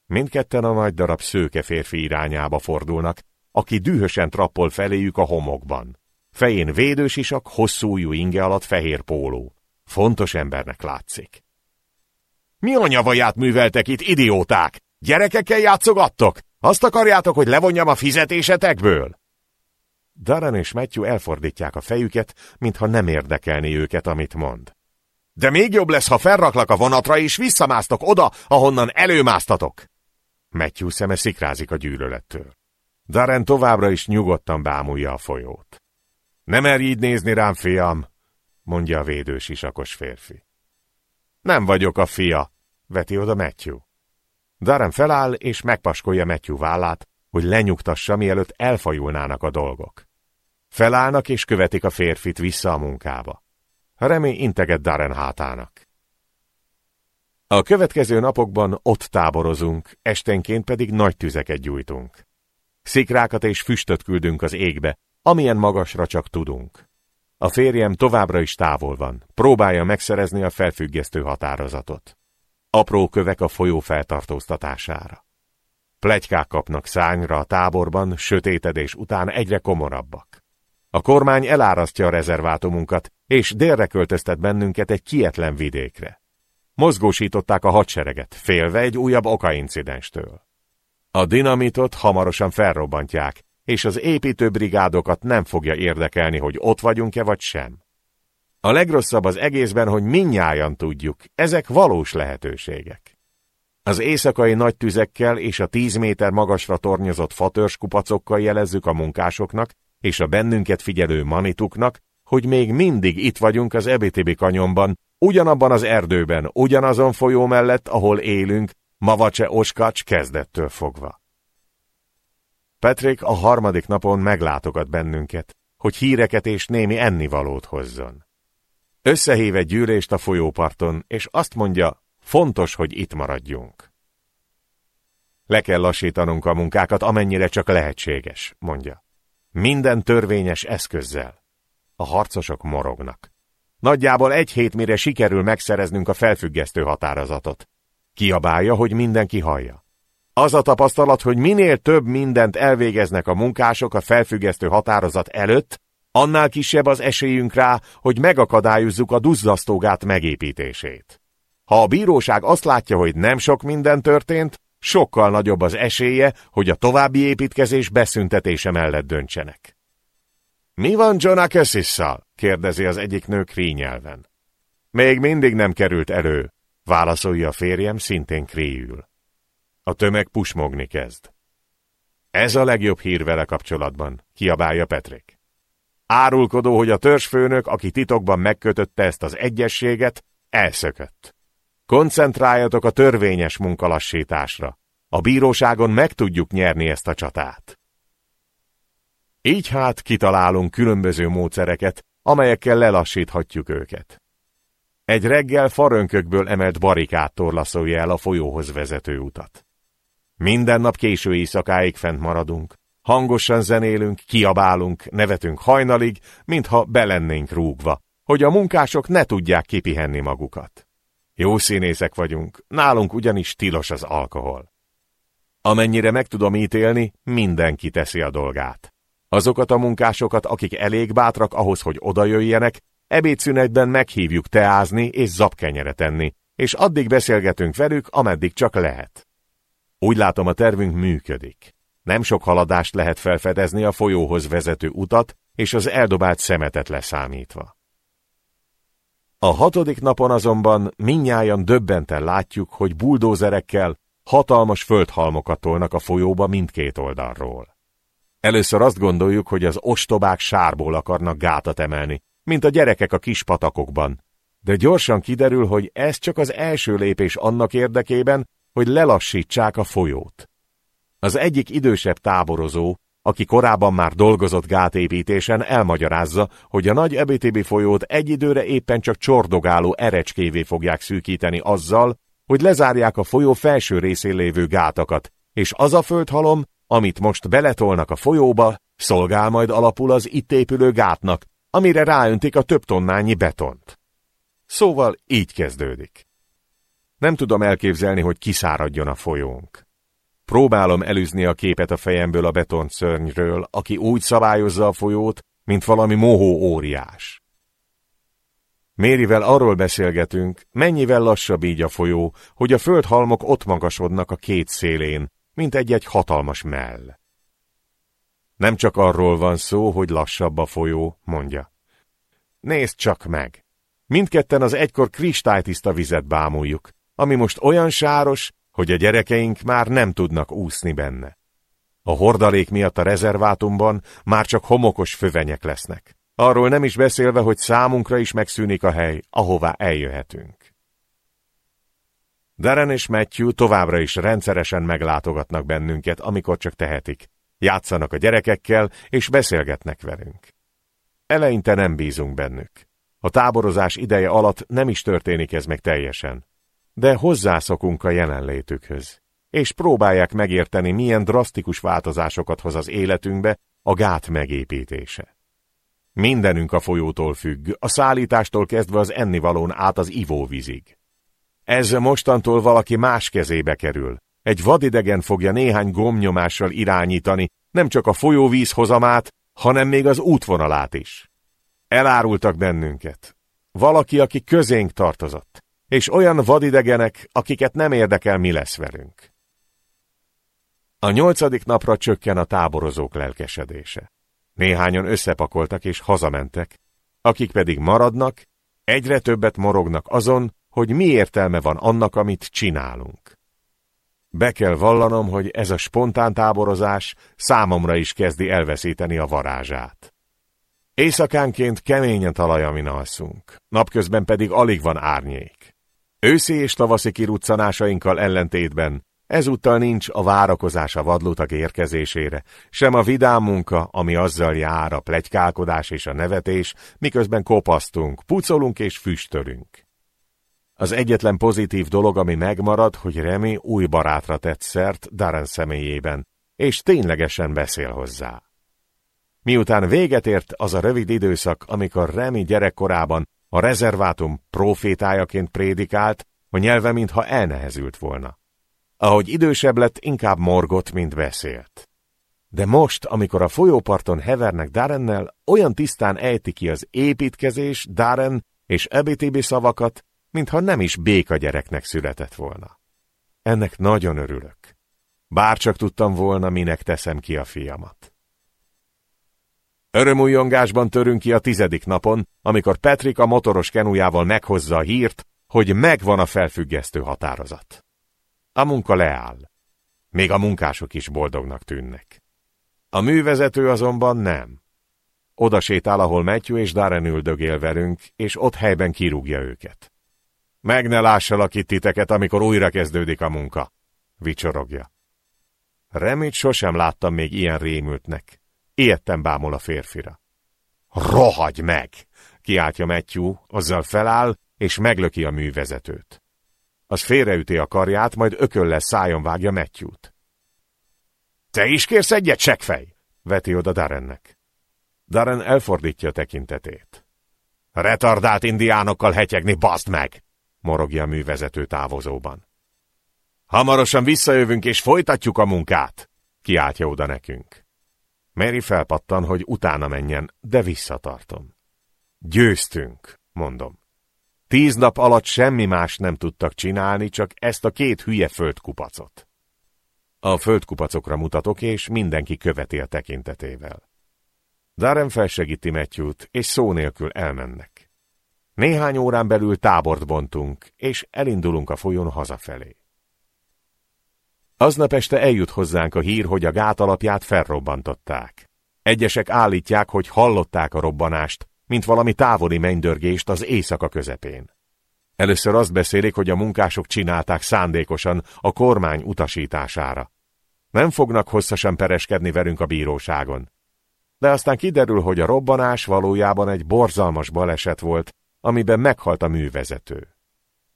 Mindketten a nagy darab szőke férfi irányába fordulnak, aki dühösen trappol feléjük a homokban. Fején védősisak, hosszú inge alatt fehér póló. Fontos embernek látszik. Mi a nyavaját műveltek itt, idióták? Gyerekekkel játszogattok? Azt akarjátok, hogy levonjam a fizetésetekből? Darren és Matthew elfordítják a fejüket, mintha nem érdekelni őket, amit mond. De még jobb lesz, ha felraklak a vonatra, és visszamásztok oda, ahonnan előmásztatok. Matthew szeme szikrázik a gyűlölettől. Darren továbbra is nyugodtan bámulja a folyót. Nem merj így nézni rám, fiam, mondja a védős isakos férfi. Nem vagyok a fia, veti oda Matthew. Darren feláll és megpaskolja Matthew vállát, hogy lenyugtassa, mielőtt elfajulnának a dolgok. Felállnak és követik a férfit vissza a munkába. Remi integet Darren hátának. A következő napokban ott táborozunk, esténként pedig nagy tüzeket gyújtunk. Szikrákat és füstöt küldünk az égbe, amilyen magasra csak tudunk. A férjem továbbra is távol van, próbálja megszerezni a felfüggesztő határozatot. Apró kövek a folyó feltartóztatására. Plegykák kapnak szányra a táborban, sötétedés után egyre komorabbak. A kormány elárasztja a rezervátumunkat, és délre költöztet bennünket egy kietlen vidékre. Mozgósították a hadsereget, félve egy újabb okaincidenstől. A dinamitot hamarosan felrobbantják, és az építőbrigádokat nem fogja érdekelni, hogy ott vagyunk-e vagy sem. A legrosszabb az egészben, hogy minnyájan tudjuk, ezek valós lehetőségek. Az éjszakai nagy tüzekkel és a tíz méter magasra tornyozott kupacokkal jelezzük a munkásoknak és a bennünket figyelő manituknak, hogy még mindig itt vagyunk az Ebitibi kanyomban, ugyanabban az erdőben, ugyanazon folyó mellett, ahol élünk, Mavacse Oskacs kezdettől fogva. Petrik a harmadik napon meglátogat bennünket, hogy híreket és némi ennivalót hozzon. Összehív egy gyűlést a folyóparton, és azt mondja, fontos, hogy itt maradjunk. Le kell lassítanunk a munkákat, amennyire csak lehetséges, mondja. Minden törvényes eszközzel. A harcosok morognak. Nagyjából egy hét mire sikerül megszereznünk a felfüggesztő határozatot. Kiabálja, hogy mindenki hallja. Az a tapasztalat, hogy minél több mindent elvégeznek a munkások a felfüggesztő határozat előtt, annál kisebb az esélyünk rá, hogy megakadályozzuk a duzzasztógát megépítését. Ha a bíróság azt látja, hogy nem sok minden történt, sokkal nagyobb az esélye, hogy a további építkezés beszüntetése mellett döntsenek. Mi van John Akessisszal? kérdezi az egyik nő krínyelven. Még mindig nem került elő, válaszolja a férjem szintén kréjül. A tömeg pusmogni kezd. Ez a legjobb hír vele kapcsolatban, kiabálja Petrik. Árulkodó, hogy a törzsfőnök, aki titokban megkötötte ezt az egyességet, elszökött. Koncentráljatok a törvényes munkalassításra. A bíróságon meg tudjuk nyerni ezt a csatát. Így hát kitalálunk különböző módszereket, amelyekkel lelassíthatjuk őket. Egy reggel farönkökből emelt barikát torlaszolja el a folyóhoz vezető utat. Minden nap késő éjszakáig fent maradunk, hangosan zenélünk, kiabálunk, nevetünk hajnalig, mintha belennénk rúgva, hogy a munkások ne tudják kipihenni magukat. Jó színészek vagyunk, nálunk ugyanis tilos az alkohol. Amennyire meg tudom ítélni, mindenki teszi a dolgát. Azokat a munkásokat, akik elég bátrak ahhoz, hogy odajöjjenek, ebédszünetben meghívjuk teázni és zapkenyeret enni, és addig beszélgetünk velük, ameddig csak lehet. Úgy látom, a tervünk működik. Nem sok haladást lehet felfedezni a folyóhoz vezető utat és az eldobált szemetet leszámítva. A hatodik napon azonban minnyáján döbbenten látjuk, hogy buldózerekkel hatalmas földhalmokat tolnak a folyóba mindkét oldalról. Először azt gondoljuk, hogy az ostobák sárból akarnak gátat emelni, mint a gyerekek a kis patakokban, de gyorsan kiderül, hogy ez csak az első lépés annak érdekében, hogy lelassítsák a folyót. Az egyik idősebb táborozó, aki korábban már dolgozott gátépítésen, elmagyarázza, hogy a nagy EBTB folyót egy időre éppen csak csordogáló erecskévé fogják szűkíteni azzal, hogy lezárják a folyó felső részén lévő gátakat, és az a földhalom, amit most beletolnak a folyóba, szolgál majd alapul az itt épülő gátnak, amire ráöntik a több tonnányi betont. Szóval így kezdődik. Nem tudom elképzelni, hogy kiszáradjon a folyónk. Próbálom elűzni a képet a fejemből a betonszörnyről, aki úgy szabályozza a folyót, mint valami mohó óriás. Mérivel arról beszélgetünk, mennyivel lassabb így a folyó, hogy a földhalmok ott magasodnak a két szélén, mint egy-egy hatalmas mell. Nem csak arról van szó, hogy lassabb a folyó, mondja. Nézd csak meg! Mindketten az egykor kristálytiszta vizet bámuljuk, ami most olyan sáros, hogy a gyerekeink már nem tudnak úszni benne. A hordalék miatt a rezervátumban már csak homokos fövenyek lesznek. Arról nem is beszélve, hogy számunkra is megszűnik a hely, ahová eljöhetünk. Darren és Matthew továbbra is rendszeresen meglátogatnak bennünket, amikor csak tehetik. Játszanak a gyerekekkel, és beszélgetnek velünk. Eleinte nem bízunk bennük. A táborozás ideje alatt nem is történik ez meg teljesen de hozzászokunk a jelenlétükhöz, és próbálják megérteni, milyen drasztikus változásokat hoz az életünkbe a gát megépítése. Mindenünk a folyótól függ, a szállítástól kezdve az ennivalón át az ivóvízig. Ez mostantól valaki más kezébe kerül. Egy vadidegen fogja néhány gomnyomással irányítani nem csak a folyóvíz hozamát, hanem még az útvonalát is. Elárultak bennünket. Valaki, aki közénk tartozott és olyan vadidegenek, akiket nem érdekel, mi lesz velünk. A nyolcadik napra csökken a táborozók lelkesedése. Néhányan összepakoltak és hazamentek, akik pedig maradnak, egyre többet morognak azon, hogy mi értelme van annak, amit csinálunk. Be kell vallanom, hogy ez a spontán táborozás számomra is kezdi elveszíteni a varázsát. Éjszakánként keményen talajamin alszunk, napközben pedig alig van árnyék. Őszi és tavaszi kiruccanásainkkal ellentétben ezúttal nincs a várakozás a vadlutak érkezésére, sem a vidám munka, ami azzal jár a plegykálkodás és a nevetés, miközben kopasztunk, pucolunk és füstölünk. Az egyetlen pozitív dolog, ami megmarad, hogy Remi új barátra tett szert Darren személyében, és ténylegesen beszél hozzá. Miután véget ért az a rövid időszak, amikor Remi gyerekkorában a rezervátum profétájaként prédikált, a nyelve mintha elnehezült volna. Ahogy idősebb lett, inkább morgott, mint beszélt. De most, amikor a folyóparton hevernek Darrennel, olyan tisztán ejti ki az építkezés, Darren és EBTB szavakat, mintha nem is béka gyereknek született volna. Ennek nagyon örülök. Bárcsak tudtam volna, minek teszem ki a fiamat. Örömújongásban törünk ki a tizedik napon, amikor Patrick a motoros kenujával meghozza a hírt, hogy megvan a felfüggesztő határozat. A munka leáll. Még a munkások is boldognak tűnnek. A művezető azonban nem. Oda sétál, ahol Matthew és Darren üldögél velünk, és ott helyben kirúgja őket. Meg ne lássalak itt titeket, amikor újra kezdődik a munka, vicsorogja. Remit sosem láttam még ilyen rémültnek. Ijedten bámul a férfira. Rohagy meg! kiáltja Matthew, azzal feláll, és meglöki a művezetőt. Az félreüti a karját, majd ököllel szájon vágja Matthew-t. Te is kérsz egyet, seggfej? veti oda Darrennek. Darren elfordítja tekintetét. Retardált indiánokkal hetyegni, bazd meg! Morogja a művezető távozóban. Hamarosan visszajövünk és folytatjuk a munkát, kiáltja oda nekünk. Mary felpattan, hogy utána menjen, de visszatartom. Győztünk, mondom. Tíz nap alatt semmi más nem tudtak csinálni, csak ezt a két hülye földkupacot. A földkupacokra mutatok, és mindenki követi a tekintetével. Darren felsegíti matthew és szó nélkül elmennek. Néhány órán belül tábort bontunk, és elindulunk a folyón hazafelé. Aznap este eljut hozzánk a hír, hogy a gát alapját felrobbantották. Egyesek állítják, hogy hallották a robbanást, mint valami távoli mennydörgést az éjszaka közepén. Először azt beszélik, hogy a munkások csinálták szándékosan a kormány utasítására. Nem fognak hosszasan pereskedni velünk a bíróságon. De aztán kiderül, hogy a robbanás valójában egy borzalmas baleset volt, amiben meghalt a művezető.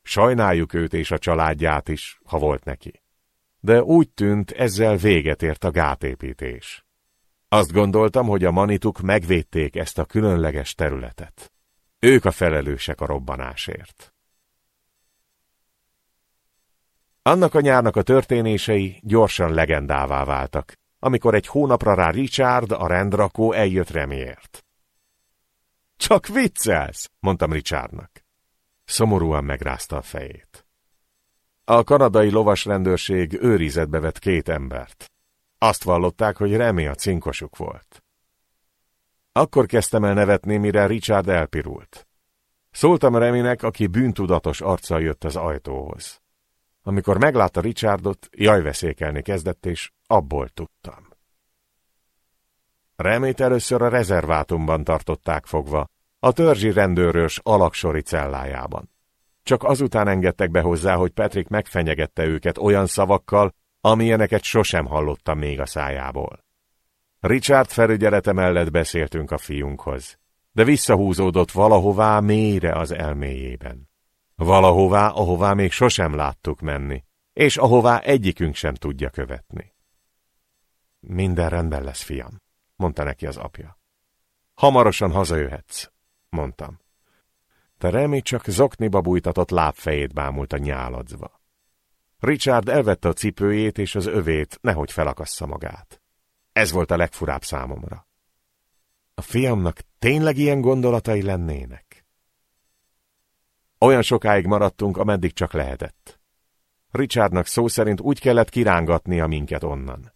Sajnáljuk őt és a családját is, ha volt neki. De úgy tűnt, ezzel véget ért a gátépítés. Azt gondoltam, hogy a manituk megvédték ezt a különleges területet. Ők a felelősek a robbanásért. Annak a nyárnak a történései gyorsan legendává váltak, amikor egy hónapra rá Richard, a rendrakó eljött Remiért. Csak viccelsz, mondtam Richardnak. Szomorúan megrázta a fejét. A kanadai lovasrendőrség őrizetbe vett két embert. Azt vallották, hogy Remi a cinkosuk volt. Akkor kezdtem el nevetni, mire Richard elpirult. Szóltam Reminek, aki bűntudatos arccal jött az ajtóhoz. Amikor meglátta Richardot, jajveszékelni kezdett, és abból tudtam. Remét először a rezervátumban tartották fogva, a törzsi rendőrös alaksori cellájában. Csak azután engedtek be hozzá, hogy Patrick megfenyegette őket olyan szavakkal, amilyeneket sosem hallottam még a szájából. Richard felügyelete mellett beszéltünk a fiunkhoz, de visszahúzódott valahová mélyre az elméjében. Valahová, ahová még sosem láttuk menni, és ahová egyikünk sem tudja követni. Minden rendben lesz, fiam, mondta neki az apja. Hamarosan hazajöhetsz, mondtam. Te Remi csak zokniba bújtatott lábfejét bámult a nyáladzva. Richard elvette a cipőjét és az övét, nehogy felakassza magát. Ez volt a legfurább számomra. A fiamnak tényleg ilyen gondolatai lennének? Olyan sokáig maradtunk, ameddig csak lehetett. Richardnak szó szerint úgy kellett kirángatnia minket onnan.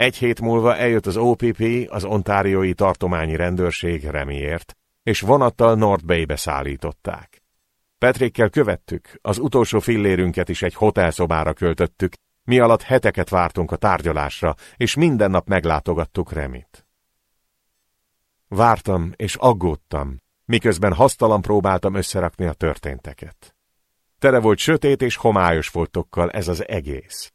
Egy hét múlva eljött az OPP, az Ontáriói Tartományi Rendőrség Remiért, és vonattal North Bay-be szállították. Petrikkel követtük, az utolsó fillérünket is egy hotelszobára költöttük, mi alatt heteket vártunk a tárgyalásra, és minden nap meglátogattuk Remit. Vártam és aggódtam, miközben hasztalan próbáltam összerakni a történteket. Tere volt sötét és homályos foltokkal ez az egész.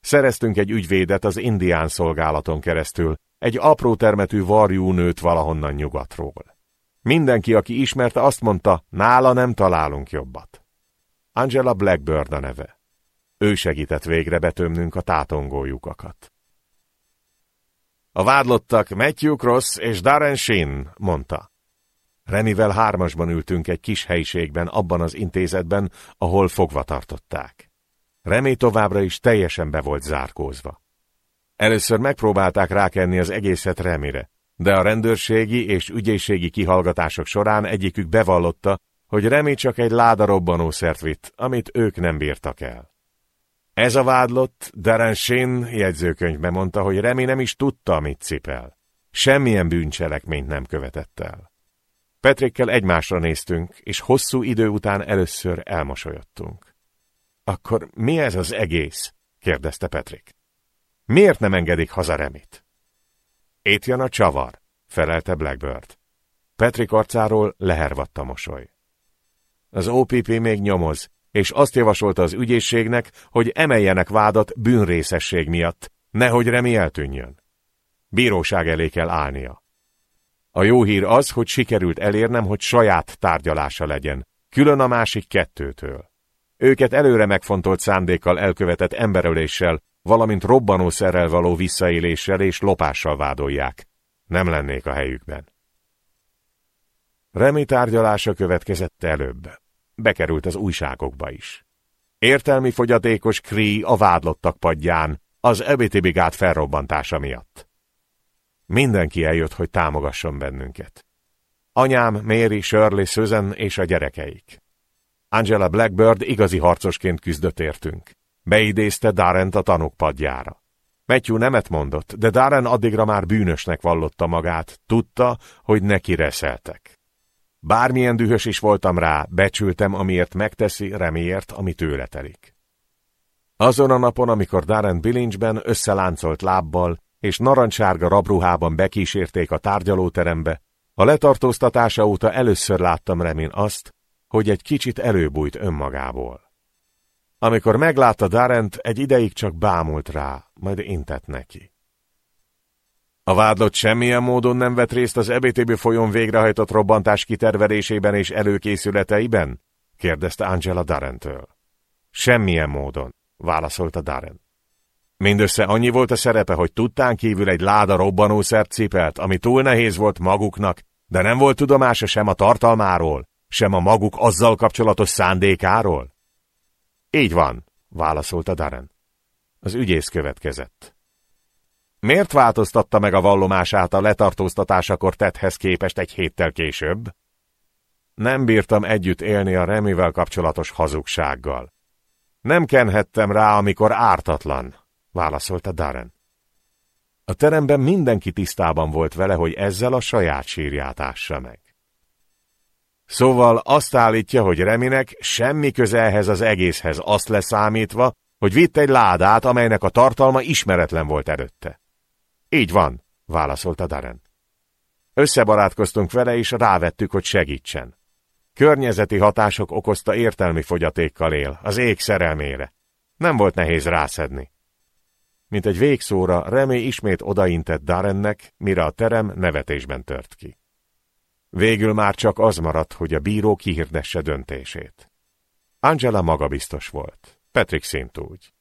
Szereztünk egy ügyvédet az indián szolgálaton keresztül, egy apró termetű varjú nőt valahonnan nyugatról. Mindenki, aki ismerte, azt mondta, nála nem találunk jobbat. Angela Blackbird a neve. Ő segített végre betömnünk a tátongó lyukakat. A vádlottak Matthew Cross és Darren Shin, mondta. Remivel hármasban ültünk egy kis helyiségben abban az intézetben, ahol fogva tartották. Remi továbbra is teljesen be volt zárkózva. Először megpróbálták rákenni az egészet Remire, de a rendőrségi és ügyészségi kihallgatások során egyikük bevallotta, hogy Remi csak egy láda robbanószert vitt, amit ők nem bírtak el. Ez a vádlott, Darren Shin jegyzőkönyvbe mondta, hogy Remi nem is tudta, amit cipel. Semmilyen bűncselekményt nem követett el. Petrikkel egymásra néztünk, és hosszú idő után először elmosolyodtunk. Akkor mi ez az egész? kérdezte Petrik. Miért nem engedik haza Remit? Itt jön a csavar, felelte Blackbird. Petrik arcáról lehervadt a mosoly. Az OPP még nyomoz, és azt javasolta az ügyészségnek, hogy emeljenek vádat bűnrészesség miatt, nehogy Remi eltűnjön. Bíróság elé kell állnia. A jó hír az, hogy sikerült elérnem, hogy saját tárgyalása legyen, külön a másik kettőtől. Őket előre megfontolt szándékkal elkövetett emberöléssel, valamint robbanószerrel való visszaéléssel és lopással vádolják. Nem lennék a helyükben. Remi tárgyalása következett előbb. Bekerült az újságokba is. Értelmi fogyatékos Kree a vádlottak padján, az Ebitibigát felrobbantása miatt. Mindenki eljött, hogy támogasson bennünket. Anyám, Mary, Shirley, Susan és a gyerekeik. Angela Blackbird igazi harcosként küzdött értünk. Beidézte Darrent a tanúk padjára. Matthew nemet mondott, de Darren addigra már bűnösnek vallotta magát, tudta, hogy neki reszeltek. Bármilyen dühös is voltam rá, becsültem, amiért megteszi, reméért, ami tőle telik. Azon a napon, amikor Darren bilincsben összeláncolt lábbal és narancsárga rabruhában bekísérték a tárgyalóterembe, a letartóztatása óta először láttam Remin azt, hogy egy kicsit előbújt önmagából. Amikor meglátta Darent, egy ideig csak bámult rá, majd intett neki. A vádlott semmilyen módon nem vett részt az EBTB folyón végrehajtott robbantás kiterverésében és előkészületeiben? kérdezte Angela Darentől. Semmilyen módon, válaszolta Darren. Mindössze annyi volt a szerepe, hogy tudtán kívül egy láda robbanószert cipelt, ami túl nehéz volt maguknak, de nem volt tudomása sem a tartalmáról, sem a maguk azzal kapcsolatos szándékáról? Így van, válaszolta Darren. Az ügyész következett. Miért változtatta meg a vallomását a letartóztatásakor tetthez képest egy héttel később? Nem bírtam együtt élni a Remivel kapcsolatos hazugsággal. Nem kenhettem rá, amikor ártatlan, válaszolta Darren. A teremben mindenki tisztában volt vele, hogy ezzel a saját sírját ássa meg. Szóval azt állítja, hogy Reminek semmi közelhez az egészhez azt leszámítva, hogy vitt egy ládát, amelynek a tartalma ismeretlen volt előtte. Így van, válaszolta Darren. Összebarátkoztunk vele, és rávettük, hogy segítsen. Környezeti hatások okozta értelmi fogyatékkal él, az ég szerelmére. Nem volt nehéz rászedni. Mint egy végszóra, Remé ismét odaintett Darrennek, mire a terem nevetésben tört ki. Végül már csak az maradt, hogy a bíró kihirdesse döntését. Angela magabiztos volt, Patrick szint úgy.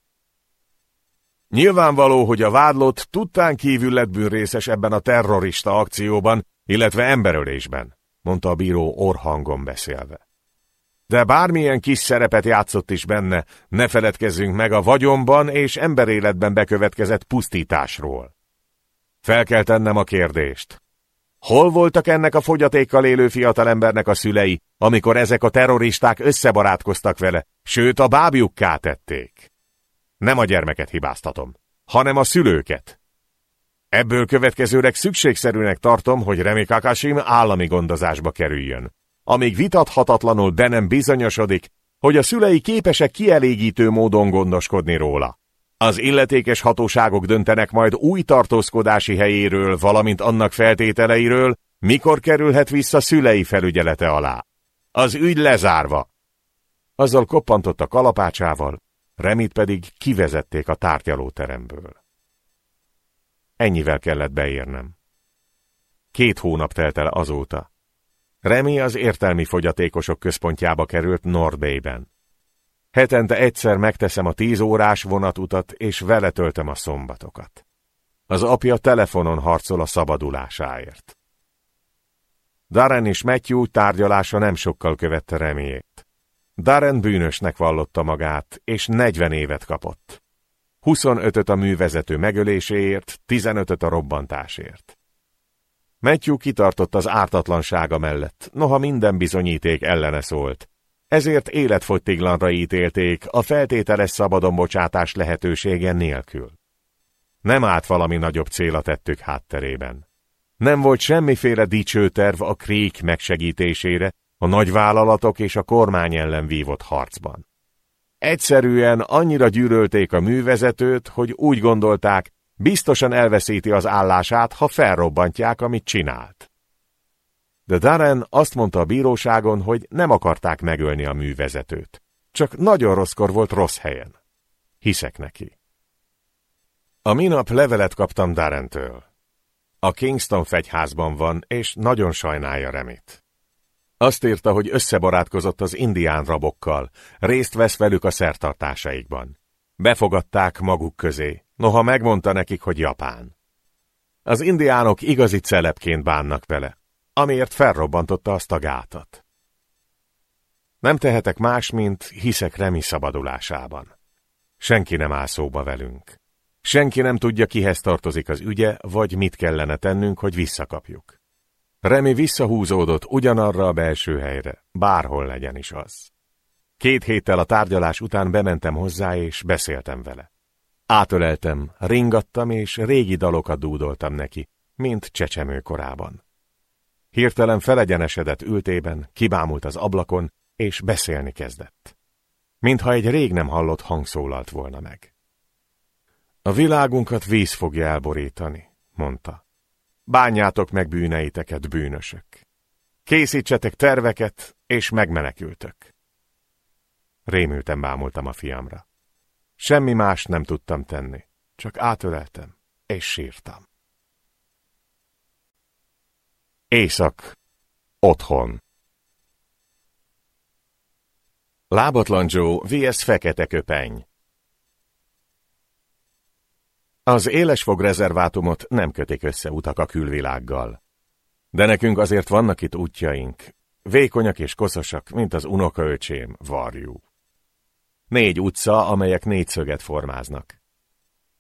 Nyilvánvaló, hogy a vádlott tudtán kívül lett bűnrészes ebben a terrorista akcióban, illetve emberölésben, mondta a bíró orhangon beszélve. De bármilyen kis szerepet játszott is benne, ne feledkezzünk meg a vagyonban és emberéletben bekövetkezett pusztításról. Fel kell tennem a kérdést. Hol voltak ennek a fogyatékkal élő fiatalembernek a szülei, amikor ezek a terroristák összebarátkoztak vele, sőt a bábjukká tették? Nem a gyermeket hibáztatom, hanem a szülőket. Ebből következőleg szükségszerűnek tartom, hogy Remi Kakasim állami gondozásba kerüljön, amíg vitathatatlanul be nem bizonyosodik, hogy a szülei képesek kielégítő módon gondoskodni róla. Az illetékes hatóságok döntenek majd új tartózkodási helyéről, valamint annak feltételeiről, mikor kerülhet vissza szülei felügyelete alá. Az ügy lezárva. Azzal koppantott a kalapácsával, Remit pedig kivezették a tárgyalóteremből. Ennyivel kellett beérnem. Két hónap telt el azóta. Remi az értelmi fogyatékosok központjába került Nordbayben. Hetente egyszer megteszem a tíz órás vonatutat, és vele töltöm a szombatokat. Az apja telefonon harcol a szabadulásáért. Darren és Matthew tárgyalása nem sokkal követte Remiét. Darren bűnösnek vallotta magát, és 40 évet kapott. 25-öt a művezető megöléséért, 15-öt a robbantásért. Matthew kitartott az ártatlansága mellett, noha minden bizonyíték ellene szólt. Ezért életfogytiglanra ítélték a feltételes szabadonbocsátás lehetősége nélkül. Nem állt valami nagyobb céla tettük hátterében. Nem volt semmiféle dicsőterv a krék megsegítésére, a nagyvállalatok és a kormány ellen vívott harcban. Egyszerűen annyira gyűrölték a művezetőt, hogy úgy gondolták, biztosan elveszíti az állását, ha felrobbantják, amit csinált. De Darren azt mondta a bíróságon, hogy nem akarták megölni a művezetőt. Csak nagyon rosszkor volt rossz helyen. Hiszek neki. A minap levelet kaptam Darrentől. A Kingston fegyházban van, és nagyon sajnálja Remit. Azt írta, hogy összebarátkozott az indián rabokkal, részt vesz velük a szertartásaikban. Befogadták maguk közé, noha megmondta nekik, hogy Japán. Az indiánok igazi celebként bánnak vele, amiért felrobbantotta azt a gátat. Nem tehetek más, mint hiszek Remi szabadulásában. Senki nem áll szóba velünk. Senki nem tudja, kihez tartozik az ügye, vagy mit kellene tennünk, hogy visszakapjuk. Remi visszahúzódott ugyanarra a belső helyre, bárhol legyen is az. Két héttel a tárgyalás után bementem hozzá, és beszéltem vele. Átöleltem, ringattam, és régi dalokat dúdoltam neki, mint csecsemő korában. Hirtelen felegyenesedett ültében, kibámult az ablakon, és beszélni kezdett. Mintha egy rég nem hallott hang szólalt volna meg. A világunkat víz fogja elborítani, mondta. Bánjátok meg bűneiteket, bűnösök. Készítsetek terveket, és megmenekültök. Rémülten bámultam a fiamra. Semmi más nem tudtam tenni, csak átöleltem, és sírtam. Éjszak. Otthon. Lábatlan Joe vs. Fekete Köpeny Az élesfog rezervátumot nem kötik össze utak a külvilággal. De nekünk azért vannak itt útjaink, vékonyak és koszosak, mint az unokaöcsém, varjú. Négy utca, amelyek négyszöget formáznak.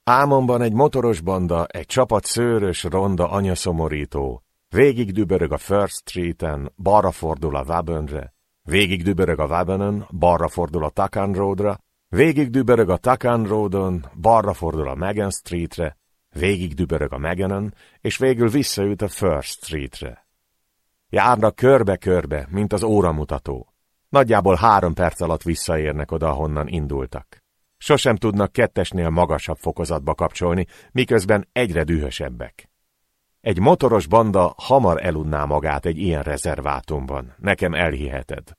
Álmomban egy motoros banda, egy csapat szőrös, ronda anyaszomorító, végig dübörög a First Street-en, balra fordul a Wabenre, végig dübörög a Wabenen, balra fordul a Takan Roadra, végig dübörög a Takan Roadon, balra fordul a Megan Streetre, végig dübörög a Meganen, és végül visszaüt a First Streetre. Járnak körbe-körbe, mint az óramutató. Nagyjából három perc alatt visszaérnek oda, ahonnan indultak. Sosem tudnak kettesnél magasabb fokozatba kapcsolni, miközben egyre dühösebbek. Egy motoros banda hamar elunná magát egy ilyen rezervátumban, nekem elhiheted.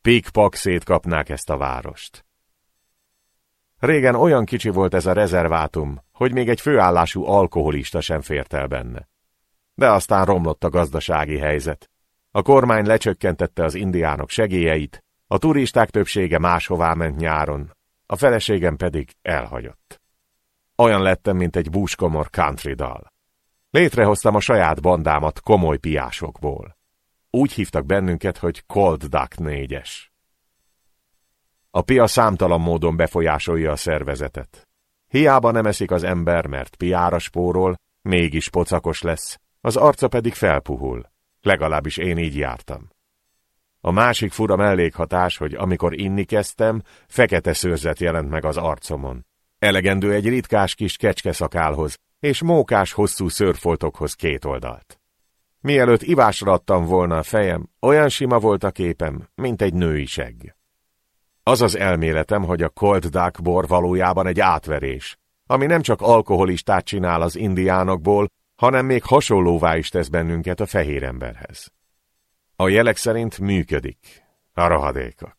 Pikpak szétkapnák ezt a várost. Régen olyan kicsi volt ez a rezervátum, hogy még egy főállású alkoholista sem fért el benne. De aztán romlott a gazdasági helyzet. A kormány lecsökkentette az indiánok segélyeit, a turisták többsége máshová ment nyáron, a feleségem pedig elhagyott. Olyan lettem, mint egy búskomor country dal. Létrehoztam a saját bandámat komoly piásokból. Úgy hívtak bennünket, hogy Cold Duck négyes. A pia számtalan módon befolyásolja a szervezetet. Hiába nem eszik az ember, mert piára spórol, mégis pocakos lesz, az arca pedig felpuhul. Legalábbis én így jártam. A másik fura mellékhatás, hogy amikor inni kezdtem, fekete szőrzet jelent meg az arcomon. Elegendő egy ritkás kis kecskeszakálhoz, és mókás hosszú szőrfoltokhoz két oldalt. Mielőtt ivásra adtam volna a fejem, olyan sima volt a képem, mint egy női segg. Az az elméletem, hogy a Cold Duck bor valójában egy átverés, ami nem csak alkoholistát csinál az indiánokból, hanem még hasonlóvá is tesz bennünket a fehér emberhez. A jelek szerint működik. A rohadékok.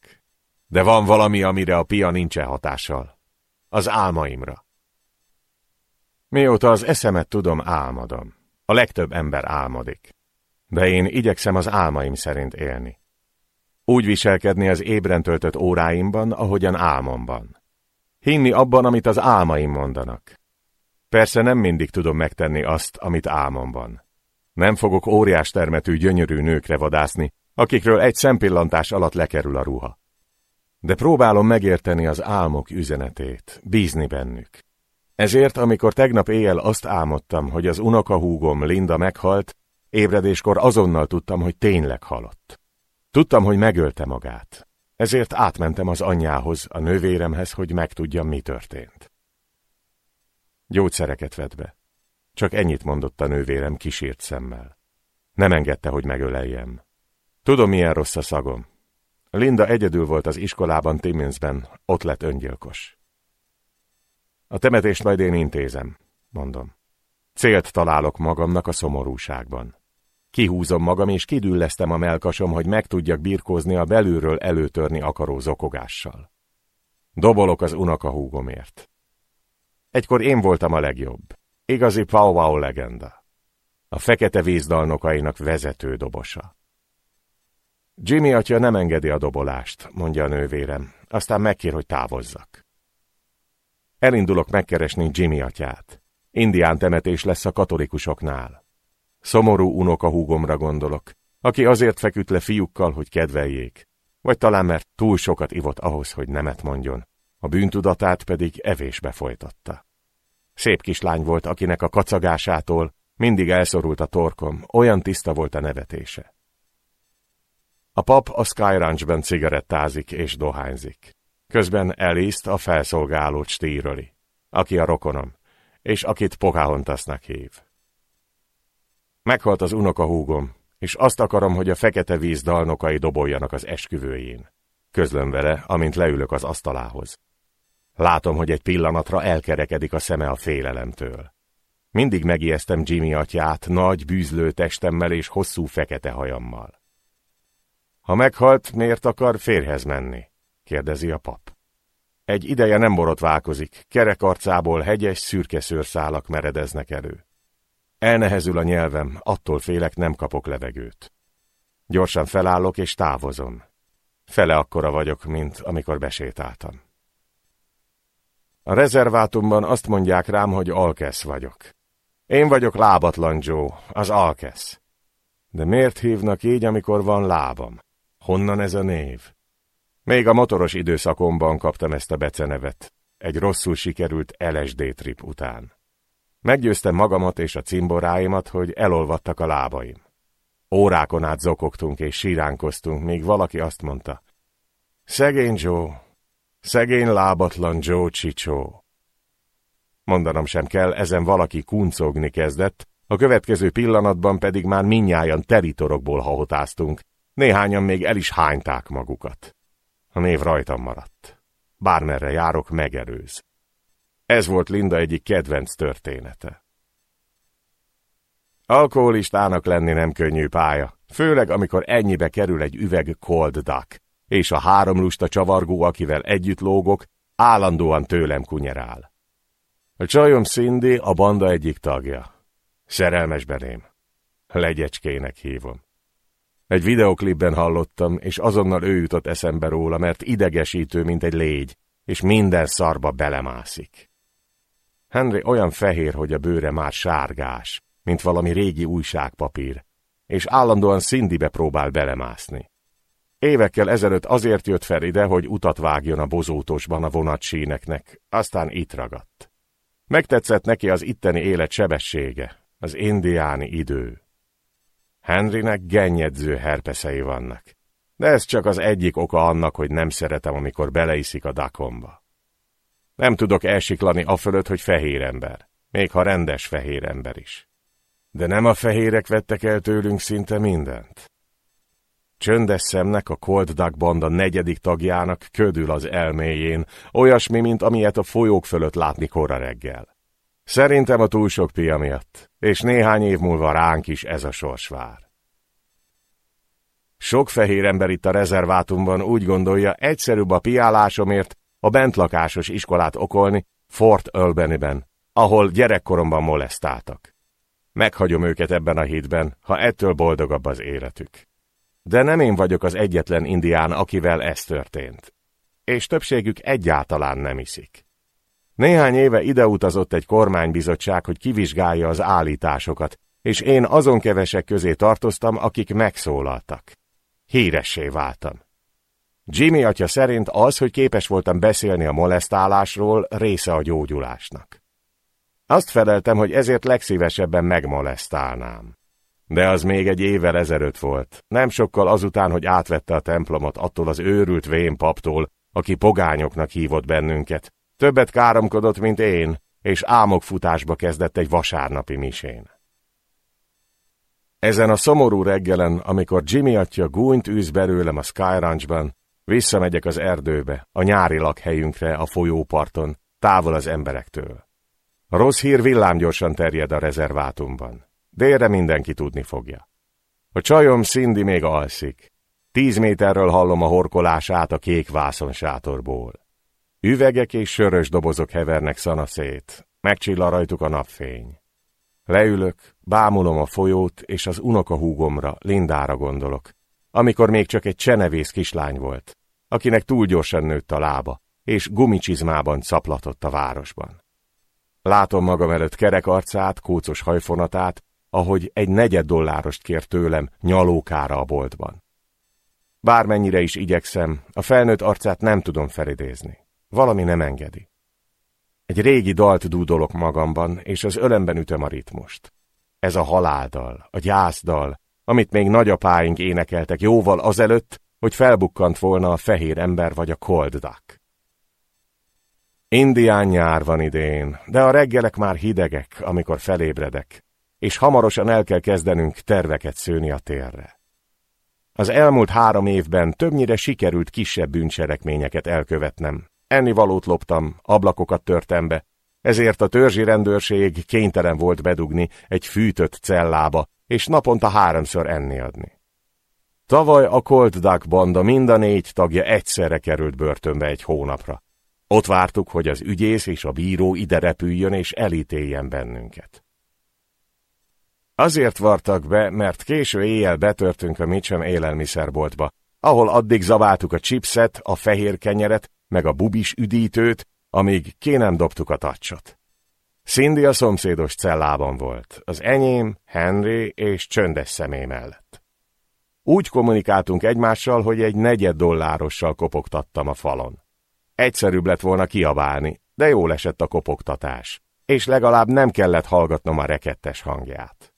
De van valami, amire a pia nincsen hatással. Az álmaimra. Mióta az eszemet tudom, álmodom. A legtöbb ember álmodik. De én igyekszem az álmaim szerint élni. Úgy viselkedni az ébren töltött óráimban, ahogyan álmomban. Hinni abban, amit az álmaim mondanak. Persze nem mindig tudom megtenni azt, amit álmomban. Nem fogok óriás termetű gyönyörű nőkre vadászni, akikről egy szempillantás alatt lekerül a ruha. De próbálom megérteni az álmok üzenetét, bízni bennük. Ezért, amikor tegnap éjjel azt álmodtam, hogy az unokahúgom Linda meghalt, ébredéskor azonnal tudtam, hogy tényleg halott. Tudtam, hogy megölte magát. Ezért átmentem az anyjához, a nővéremhez, hogy megtudjam, mi történt. Gyógyszereket vett be. Csak ennyit mondott a nővérem kísért szemmel. Nem engedte, hogy megöleljem. Tudom, milyen rossz a szagom. Linda egyedül volt az iskolában Timmonsben, ott lett öngyilkos. A temetést majd én intézem, mondom. Célt találok magamnak a szomorúságban. Kihúzom magam, és kidüllesztem a melkasom, hogy meg tudjak birkózni a belülről előtörni akaró zokogással. Dobolok az unokahúgomért. Egykor én voltam a legjobb. Igazi Pau legenda. A fekete vízdalnokainak vezető dobosa. Jimmy atya nem engedi a dobolást, mondja a nővérem, aztán megkér, hogy távozzak. Elindulok megkeresni Jimmy atyát. Indián temetés lesz a katolikusoknál. Szomorú unokahúgomra gondolok, aki azért feküdt le fiúkkal, hogy kedveljék. Vagy talán mert túl sokat ivott ahhoz, hogy nemet mondjon. A bűntudatát pedig evésbe folytatta. Szép kislány volt, akinek a kacagásától mindig elszorult a torkom, olyan tiszta volt a nevetése. A pap a Sky Ranchben cigarettázik és dohányzik. Közben Eliszt a felszolgálót stíröli, aki a rokonom, és akit Pocahontasnak hív. Meghalt az unokahúgom, és azt akarom, hogy a fekete víz dalnokai doboljanak az esküvőjén. Közlöm vele, amint leülök az asztalához. Látom, hogy egy pillanatra elkerekedik a szeme a félelemtől. Mindig megijesztem Jimmy atyát nagy, bűzlő testemmel és hosszú fekete hajammal. Ha meghalt, miért akar férhez menni? Kérdezi a pap. Egy ideje nem borotválkozik, kerek arcából hegyes, szürke szőrszálak meredeznek elő. Elnehezül a nyelvem, attól félek nem kapok levegőt. Gyorsan felállok és távozom. Fele akkora vagyok, mint amikor besétáltam. A rezervátumban azt mondják rám, hogy Alkesz vagyok. Én vagyok lábatlan Joe, az Alkesz. De miért hívnak így, amikor van lábam? Honnan ez a név? Még a motoros időszakomban kaptam ezt a becenevet, egy rosszul sikerült LSD trip után. Meggyőztem magamat és a cimboráimat, hogy elolvadtak a lábaim. Órákon át zokogtunk és síránkoztunk, míg valaki azt mondta. Szegény Joe, szegény lábatlan Joe Csicsó. Mondanom sem kell, ezen valaki kuncogni kezdett, a következő pillanatban pedig már minnyáján teritorokból hahotáztunk, néhányan még el is hányták magukat. A név rajtam maradt. Bármerre járok, megerőz. Ez volt Linda egyik kedvenc története. Alkoholistának lenni nem könnyű pálya, főleg amikor ennyibe kerül egy üveg cold duck, és a három lusta csavargó, akivel együtt lógok, állandóan tőlem kunyerál. A csajom Cindy a banda egyik tagja. Szerelmes belém. Legyecskének hívom. Egy videoklipben hallottam, és azonnal ő jutott eszembe róla, mert idegesítő, mint egy légy, és minden szarba belemászik. Henry olyan fehér, hogy a bőre már sárgás, mint valami régi újságpapír, és állandóan Cindybe próbál belemászni. Évekkel ezelőtt azért jött fel ide, hogy utat vágjon a bozótosban a vonatsíneknek, aztán itt ragadt. Megtetszett neki az itteni élet sebessége, az indiáni idő. Henrynek gennyedző herpeszei vannak. De ez csak az egyik oka annak, hogy nem szeretem, amikor beleiszik a dakomba. Nem tudok elsiklani afölött, hogy fehér ember, még ha rendes fehér ember is. De nem a fehérek vettek el tőlünk szinte mindent. Csöndes szemnek a Cold Duck banda negyedik tagjának ködül az elméjén, olyasmi, mint amilyet a folyók fölött látni kora reggel. Szerintem a túl sok pia miatt, és néhány év múlva ránk is ez a sors vár. Sok fehér ember itt a rezervátumban úgy gondolja, egyszerűbb a piálásomért a bentlakásos iskolát okolni Fort Albany-ben, ahol gyerekkoromban molesztáltak. Meghagyom őket ebben a hitben, ha ettől boldogabb az életük. De nem én vagyok az egyetlen indián, akivel ez történt. És többségük egyáltalán nem iszik. Néhány éve ideutazott egy kormánybizottság, hogy kivizsgálja az állításokat, és én azon kevesek közé tartoztam, akik megszólaltak. Híressé váltam. Jimmy atya szerint az, hogy képes voltam beszélni a molesztálásról, része a gyógyulásnak. Azt feleltem, hogy ezért legszívesebben megmolesztálnám. De az még egy évvel ezelőtt volt, nem sokkal azután, hogy átvette a templomot attól az őrült vén paptól, aki pogányoknak hívott bennünket, Többet káromkodott, mint én, és álmokfutásba kezdett egy vasárnapi misén. Ezen a szomorú reggelen, amikor Jimmy atya gúnyt űz belőlem a Sky Ranchban, visszamegyek az erdőbe, a nyári lakhelyünkre, a folyóparton, távol az emberektől. A rossz hír villámgyorsan terjed a rezervátumban. Délre mindenki tudni fogja. A csajom Cindy még alszik. Tíz méterről hallom a horkolását a kék vászon sátorból. Üvegek és sörös dobozok hevernek szanaszét, megcsilla rajtuk a napfény. Leülök, bámulom a folyót, és az unokahúgomra, Lindára gondolok, amikor még csak egy csenevész kislány volt, akinek túl gyorsan nőtt a lába, és gumicsizmában caplatott a városban. Látom magam előtt kerek arcát, kócos hajfonatát, ahogy egy negyed dollárost kér tőlem nyalókára a boltban. Bármennyire is igyekszem, a felnőtt arcát nem tudom felidézni. Valami nem engedi. Egy régi dalt dúdolok magamban, és az ölemben ütöm a ritmust. Ez a haláldal, a gyászdal, amit még nagyapáink énekeltek jóval azelőtt, hogy felbukkant volna a fehér ember vagy a cold duck. Indián nyár van idén, de a reggelek már hidegek, amikor felébredek, és hamarosan el kell kezdenünk terveket szőni a térre. Az elmúlt három évben többnyire sikerült kisebb bűncselekményeket elkövetnem, Ennivalót loptam, ablakokat törtem be, ezért a törzsi rendőrség kénytelen volt bedugni egy fűtött cellába, és naponta háromszor enni adni. Tavaly a Colt Duck banda mind a négy tagja egyszerre került börtönbe egy hónapra. Ott vártuk, hogy az ügyész és a bíró ide repüljön és elítéljen bennünket. Azért vartak be, mert késő éjjel betörtünk a Mitcham élelmiszerboltba, ahol addig zaváltuk a chipset, a fehér kenyeret, meg a bubis üdítőt, amíg ki nem dobtuk a tacsot. Cindy a szomszédos cellában volt, az enyém, Henry és csöndes személy mellett. Úgy kommunikáltunk egymással, hogy egy negyed dollárossal kopogtattam a falon. Egyszerűbb lett volna kiabálni, de jól esett a kopogtatás, és legalább nem kellett hallgatnom a rekettes hangját.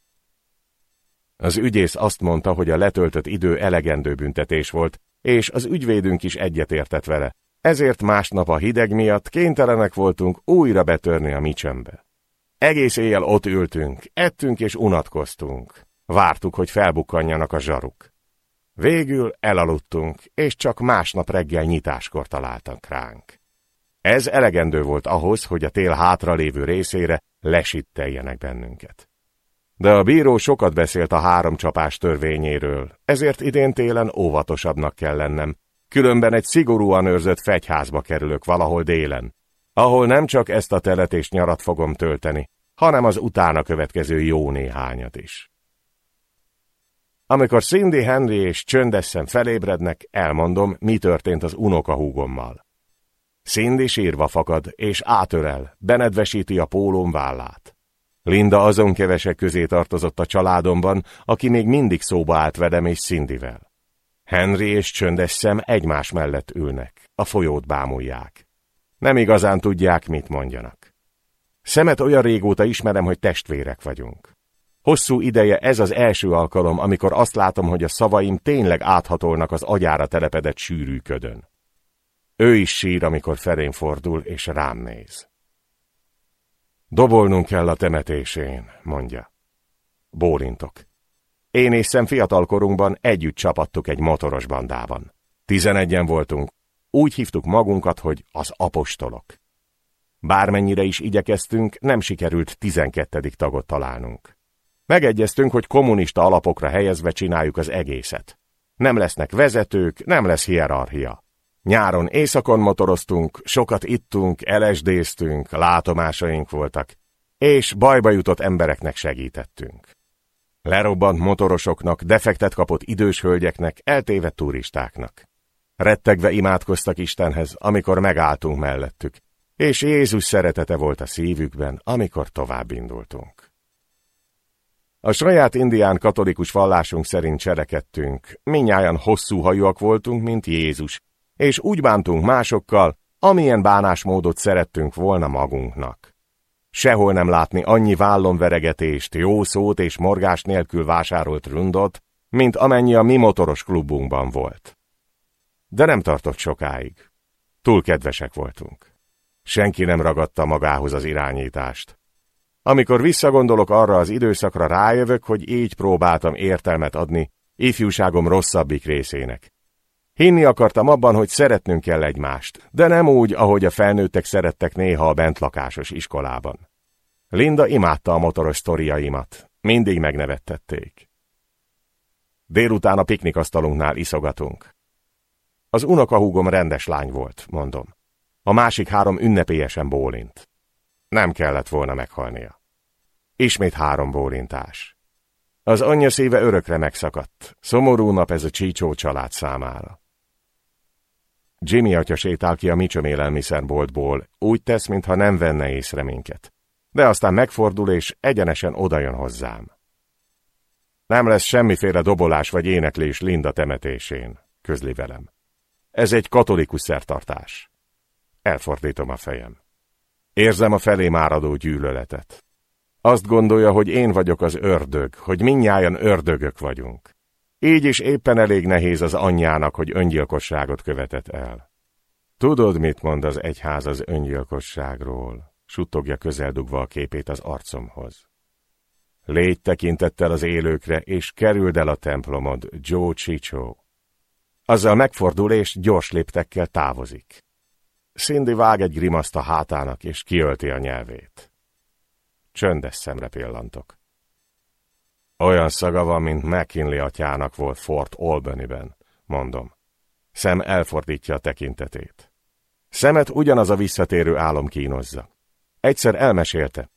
Az ügyész azt mondta, hogy a letöltött idő elegendő büntetés volt, és az ügyvédünk is egyetértett vele, ezért másnap a hideg miatt kénytelenek voltunk újra betörni a micsembe. Egész éjjel ott ültünk, ettünk és unatkoztunk. Vártuk, hogy felbukkanjanak a zsaruk. Végül elaludtunk, és csak másnap reggel nyitáskor találtak ránk. Ez elegendő volt ahhoz, hogy a tél hátralévő részére lesitteljenek bennünket. De a bíró sokat beszélt a három csapás törvényéről, ezért idén télen óvatosabbnak kell lennem, különben egy szigorúan őrzött fegyházba kerülök valahol délen, ahol nem csak ezt a telet és nyarat fogom tölteni, hanem az utána következő jó néhányat is. Amikor Cindy, Henry és csöndesen felébrednek, elmondom, mi történt az unokahúgommal. Cindy sírva fakad, és átörel, benedvesíti a pólóm vállát. Linda azon kevesek közé tartozott a családomban, aki még mindig szóba állt velem és Cindyvel. Henry és csöndes szem egymás mellett ülnek, a folyót bámulják. Nem igazán tudják, mit mondjanak. Szemet olyan régóta ismerem, hogy testvérek vagyunk. Hosszú ideje ez az első alkalom, amikor azt látom, hogy a szavaim tényleg áthatolnak az agyára telepedett sűrű ködön. Ő is sír, amikor felén fordul, és rám néz. Dobolnunk kell a temetésén, mondja. Bólintok. Én és szem fiatalkorunkban együtt csapattuk egy motoros bandában. Tizenegyen voltunk. Úgy hívtuk magunkat, hogy az apostolok. Bármennyire is igyekeztünk, nem sikerült tizenkettedik tagot találnunk. Megegyeztünk, hogy kommunista alapokra helyezve csináljuk az egészet. Nem lesznek vezetők, nem lesz hierarchia. Nyáron éjszakon motoroztunk, sokat ittunk, elesdéztünk, látomásaink voltak, és bajba jutott embereknek segítettünk. Lerobbant motorosoknak, defektet kapott idős hölgyeknek, eltévedt turistáknak. Rettegve imádkoztak Istenhez, amikor megálltunk mellettük, és Jézus szeretete volt a szívükben, amikor tovább indultunk. A saját indián katolikus vallásunk szerint cselekedtünk, minnyáján hosszú hajúak voltunk, mint Jézus, és úgy bántunk másokkal, amilyen bánásmódot szerettünk volna magunknak. Sehol nem látni annyi vállonveregetést, jó szót és morgás nélkül vásárolt rundot, mint amennyi a mi motoros klubunkban volt. De nem tartott sokáig. Túl kedvesek voltunk. Senki nem ragadta magához az irányítást. Amikor visszagondolok arra az időszakra, rájövök, hogy így próbáltam értelmet adni ifjúságom rosszabbik részének. Hinni akartam abban, hogy szeretnünk kell egymást, de nem úgy, ahogy a felnőttek szerettek néha a bentlakásos iskolában. Linda imádta a motoros sztoriaimat, mindig megnevettették. Délután a piknikasztalunknál iszogatunk. Az unokahúgom rendes lány volt, mondom. A másik három ünnepélyesen bólint. Nem kellett volna meghalnia. Ismét három bólintás. Az anyja szíve örökre megszakadt. Szomorú nap ez a csícsó család számára. Jimmy atya sétál ki a micsom élelmiszerboltból, úgy tesz, mintha nem venne észre minket. De aztán megfordul, és egyenesen odajön hozzám. Nem lesz semmiféle dobolás vagy éneklés Linda temetésén, közli velem. Ez egy katolikus szertartás. Elfordítom a fejem. Érzem a felé máradó gyűlöletet. Azt gondolja, hogy én vagyok az ördög, hogy minnyáján ördögök vagyunk. Így is éppen elég nehéz az anyjának, hogy öngyilkosságot követett el. Tudod, mit mond az egyház az öngyilkosságról? Suttogja közeldugva a képét az arcomhoz. Légy tekintettel az élőkre, és kerüld el a templomod, Joe Chicho. Azzal megfordul, és gyors léptekkel távozik. Cindy vág egy grimaszt a hátának, és kiölti a nyelvét. Csöndes szemre pillantok. Olyan szaga van, mint McKinley atyának volt Fort Albany-ben, mondom. Szem elfordítja a tekintetét. Szemet ugyanaz a visszatérő álom kínozza. Egyszer elmesélte.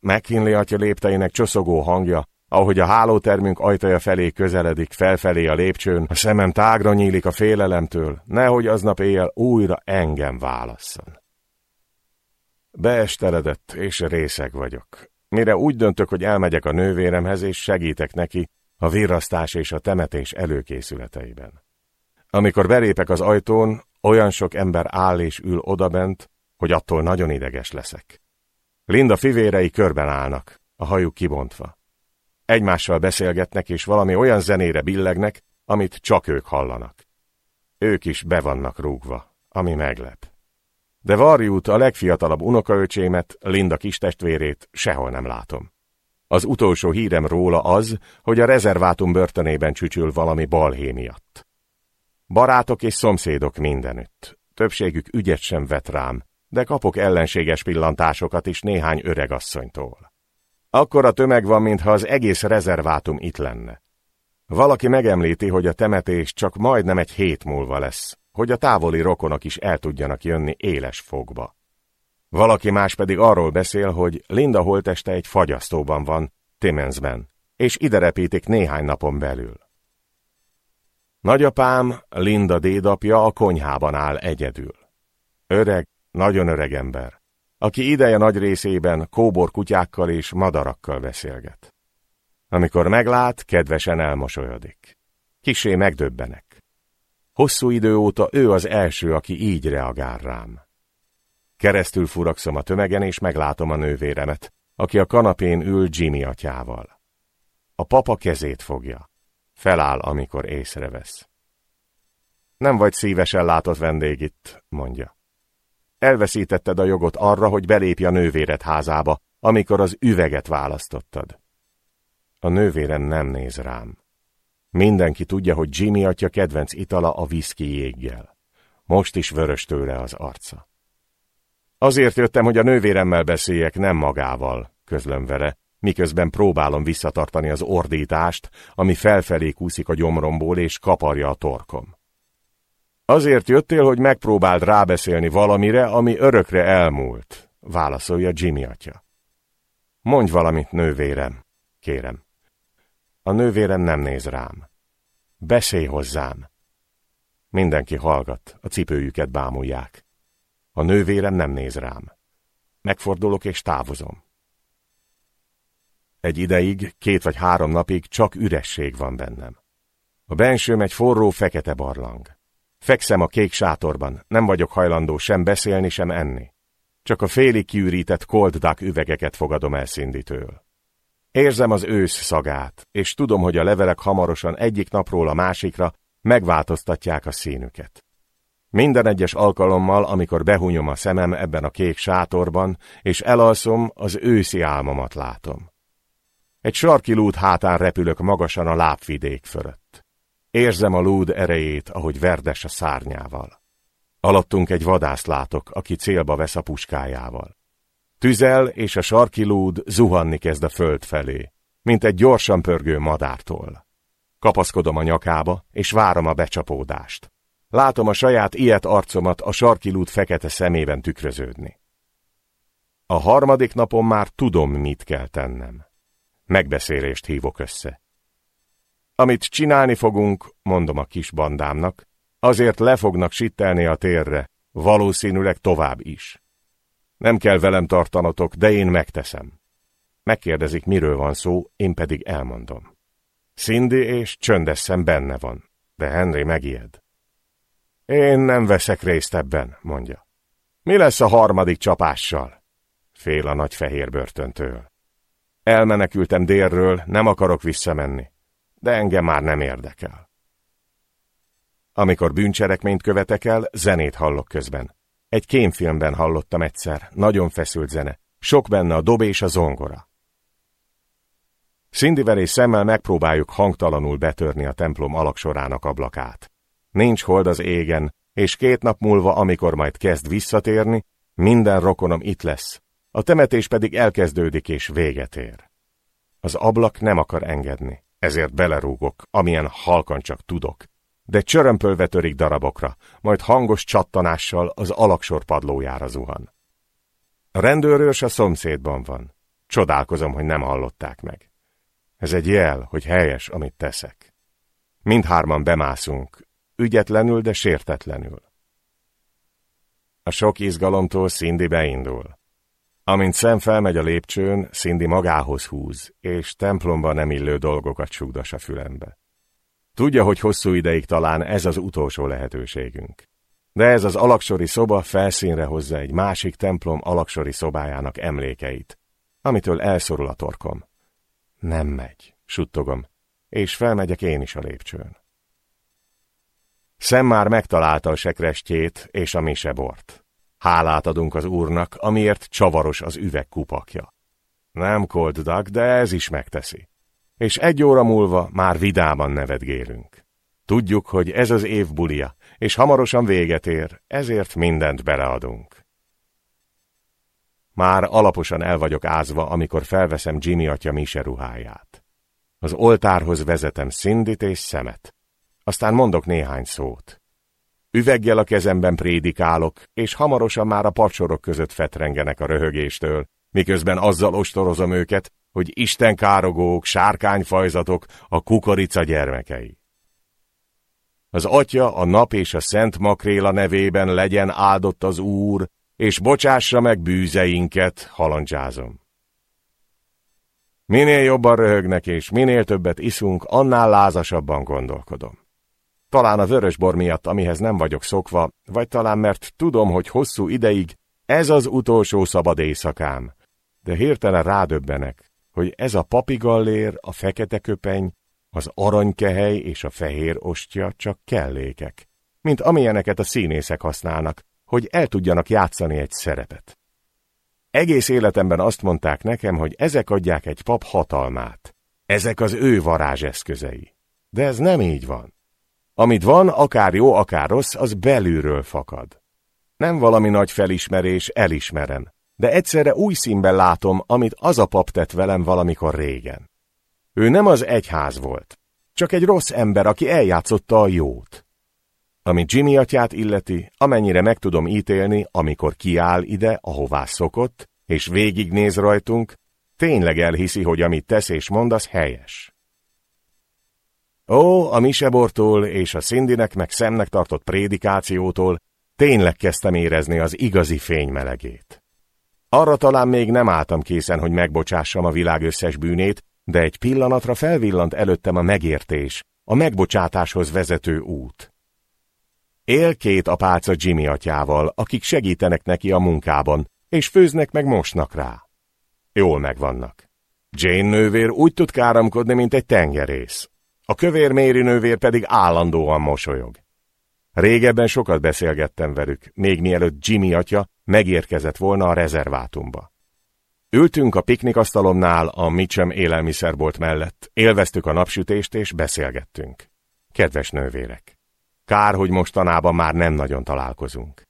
McKinley atya lépteinek csoszogó hangja, ahogy a hálótermünk ajtaja felé közeledik, felfelé a lépcsőn, a szemem tágra nyílik a félelemtől, nehogy aznap éjjel újra engem válasszon. Beesteledett, és részeg vagyok. Mire úgy döntök, hogy elmegyek a nővéremhez, és segítek neki a virrasztás és a temetés előkészületeiben. Amikor belépek az ajtón, olyan sok ember áll és ül odabent, hogy attól nagyon ideges leszek. Linda fivérei körben állnak, a hajuk kibontva. Egymással beszélgetnek, és valami olyan zenére billegnek, amit csak ők hallanak. Ők is be vannak rúgva, ami meglep. De Varjút, a legfiatalabb unokaöcsémet, Linda kistestvérét sehol nem látom. Az utolsó hírem róla az, hogy a rezervátum börtönében csücsül valami balhé miatt. Barátok és szomszédok mindenütt. Többségük ügyet sem vet rám, de kapok ellenséges pillantásokat is néhány öregasszonytól. Akkor a tömeg van, mintha az egész rezervátum itt lenne. Valaki megemlíti, hogy a temetés csak majdnem egy hét múlva lesz, hogy a távoli rokonok is el tudjanak jönni éles fogba. Valaki más pedig arról beszél, hogy Linda holteste egy fagyasztóban van, Timmensben, és ide repítik néhány napon belül. Nagyapám, Linda dédapja a konyhában áll egyedül. Öreg, nagyon öreg ember, aki ideje nagy részében kóbor kutyákkal és madarakkal beszélget. Amikor meglát, kedvesen elmosolyodik. Kisé megdöbbenek. Hosszú idő óta ő az első, aki így reagál rám. Keresztül furakszom a tömegen, és meglátom a nővéremet, aki a kanapén ül Jimmy atyával. A papa kezét fogja. Feláll, amikor észrevesz. Nem vagy szívesen látott vendég itt, mondja. Elveszítetted a jogot arra, hogy belépj a nővéred házába, amikor az üveget választottad. A nővérem nem néz rám. Mindenki tudja, hogy Jimmy atya kedvenc itala a viszki jéggel. Most is vörös tőle az arca. Azért jöttem, hogy a nővéremmel beszéljek, nem magával, közlöm vele, miközben próbálom visszatartani az ordítást, ami felfelé kúszik a gyomromból és kaparja a torkom. Azért jöttél, hogy megpróbáld rábeszélni valamire, ami örökre elmúlt, válaszolja Jimmy atya. Mondj valamit, nővérem, kérem. A nővérem nem néz rám. Beszélj hozzám. Mindenki hallgat, a cipőjüket bámulják. A nővérem nem néz rám. Megfordulok és távozom. Egy ideig, két vagy három napig csak üresség van bennem. A bensőm egy forró, fekete barlang. Fekszem a kék sátorban, nem vagyok hajlandó sem beszélni, sem enni. Csak a félig kiürített cold duck üvegeket fogadom el szindítől. Érzem az ősz szagát, és tudom, hogy a levelek hamarosan egyik napról a másikra megváltoztatják a színüket. Minden egyes alkalommal, amikor behunyom a szemem ebben a kék sátorban, és elalszom, az őszi álmomat látom. Egy sarki lúd hátán repülök magasan a lábvidék fölött. Érzem a lúd erejét, ahogy verdes a szárnyával. Alattunk egy vadászt látok, aki célba vesz a puskájával. Tüzel, és a sarki lúd zuhanni kezd a föld felé, mint egy gyorsan pörgő madártól. Kapaszkodom a nyakába, és várom a becsapódást. Látom a saját ilyet arcomat a sarki lúd fekete szemében tükröződni. A harmadik napon már tudom, mit kell tennem. Megbeszélést hívok össze. Amit csinálni fogunk, mondom a kis bandámnak, azért le fognak sittelni a térre, valószínűleg tovább is. Nem kell velem tartanatok, de én megteszem. Megkérdezik, miről van szó, én pedig elmondom. Cindy és csöndes szem benne van, de Henry megijed. Én nem veszek részt ebben, mondja. Mi lesz a harmadik csapással? Fél a nagy fehér börtöntől. Elmenekültem délről, nem akarok visszamenni, de engem már nem érdekel. Amikor bűncselekményt követek el, zenét hallok közben. Egy kémfilmben hallottam egyszer, nagyon feszült zene, sok benne a dob és a zongora. Szindivel és szemmel megpróbáljuk hangtalanul betörni a templom alaksorának ablakát. Nincs hold az égen, és két nap múlva, amikor majd kezd visszatérni, minden rokonom itt lesz, a temetés pedig elkezdődik és véget ér. Az ablak nem akar engedni, ezért belerúgok, amilyen halkan csak tudok. De csörömpölve törik darabokra, majd hangos csattanással az alaksor padlójára zuhan. A rendőrős a szomszédban van. Csodálkozom, hogy nem hallották meg. Ez egy jel, hogy helyes, amit teszek. Mindhárman bemászunk, ügyetlenül, de sértetlenül. A sok izgalomtól Cindy beindul. Amint szem felmegy a lépcsőn, Cindy magához húz, és templomba nem illő dolgokat sugdas a fülembe. Tudja, hogy hosszú ideig talán ez az utolsó lehetőségünk. De ez az alaksori szoba felszínre hozza egy másik templom alaksori szobájának emlékeit, amitől elszorul a torkom. Nem megy, suttogom, és felmegyek én is a lépcsőn. Szem már megtalálta a sekrestjét és a misebort. Hálát adunk az úrnak, amiért csavaros az üveg kupakja. Nem cold duck, de ez is megteszi. És egy óra múlva már vidáman nevetgélünk. Tudjuk, hogy ez az év bulia, és hamarosan véget ér, ezért mindent beleadunk. Már alaposan el vagyok ázva, amikor felveszem Jimmy atya Mise ruháját. Az oltárhoz vezetem Szindit és szemet. Aztán mondok néhány szót. Üveggel a kezemben prédikálok, és hamarosan már a pacsorok között fetrengenek a röhögéstől, miközben azzal ostorozom őket, hogy istenkárogók, sárkányfajzatok, a kukorica gyermekei. Az atya, a nap és a szent makréla nevében legyen áldott az Úr, és bocsássa meg bűzeinket, halandzsázom. Minél jobban röhögnek és minél többet iszunk, annál lázasabban gondolkodom. Talán a vörösbor miatt, amihez nem vagyok szokva, vagy talán mert tudom, hogy hosszú ideig ez az utolsó szabad éjszakám, de hirtelen rádöbbenek, hogy ez a papigallér, a fekete köpeny, az aranykehely és a fehér ostya csak kellékek, mint amilyeneket a színészek használnak, hogy el tudjanak játszani egy szerepet. Egész életemben azt mondták nekem, hogy ezek adják egy pap hatalmát. Ezek az ő varázseszközei. De ez nem így van. Amit van, akár jó, akár rossz, az belülről fakad. Nem valami nagy felismerés, elismerem, de egyszerre új színben látom, amit az a pap tett velem valamikor régen. Ő nem az egyház volt, csak egy rossz ember, aki eljátszotta a jót. Ami Jimmy atyát illeti, amennyire meg tudom ítélni, amikor kiáll ide, ahová szokott, és végignéz rajtunk, tényleg elhiszi, hogy amit tesz és mond, az helyes. Ó, a Misebortól és a Szindinek meg szemnek tartott prédikációtól tényleg kezdtem érezni az igazi fénymelegét. Arra talán még nem álltam készen, hogy megbocsássam a világ összes bűnét, de egy pillanatra felvillant előttem a megértés, a megbocsátáshoz vezető út. Él két apáca Jimmy atyával, akik segítenek neki a munkában, és főznek meg mosnak rá. Jól megvannak. Jane nővér úgy tud káromkodni, mint egy tengerész. A kövér Méri nővér pedig állandóan mosolyog. Régebben sokat beszélgettem velük, még mielőtt Jimmy atya megérkezett volna a rezervátumba. Ültünk a piknikasztalomnál a Mitchum élelmiszerbolt mellett, élveztük a napsütést és beszélgettünk. Kedves nővérek! Kár, hogy mostanában már nem nagyon találkozunk.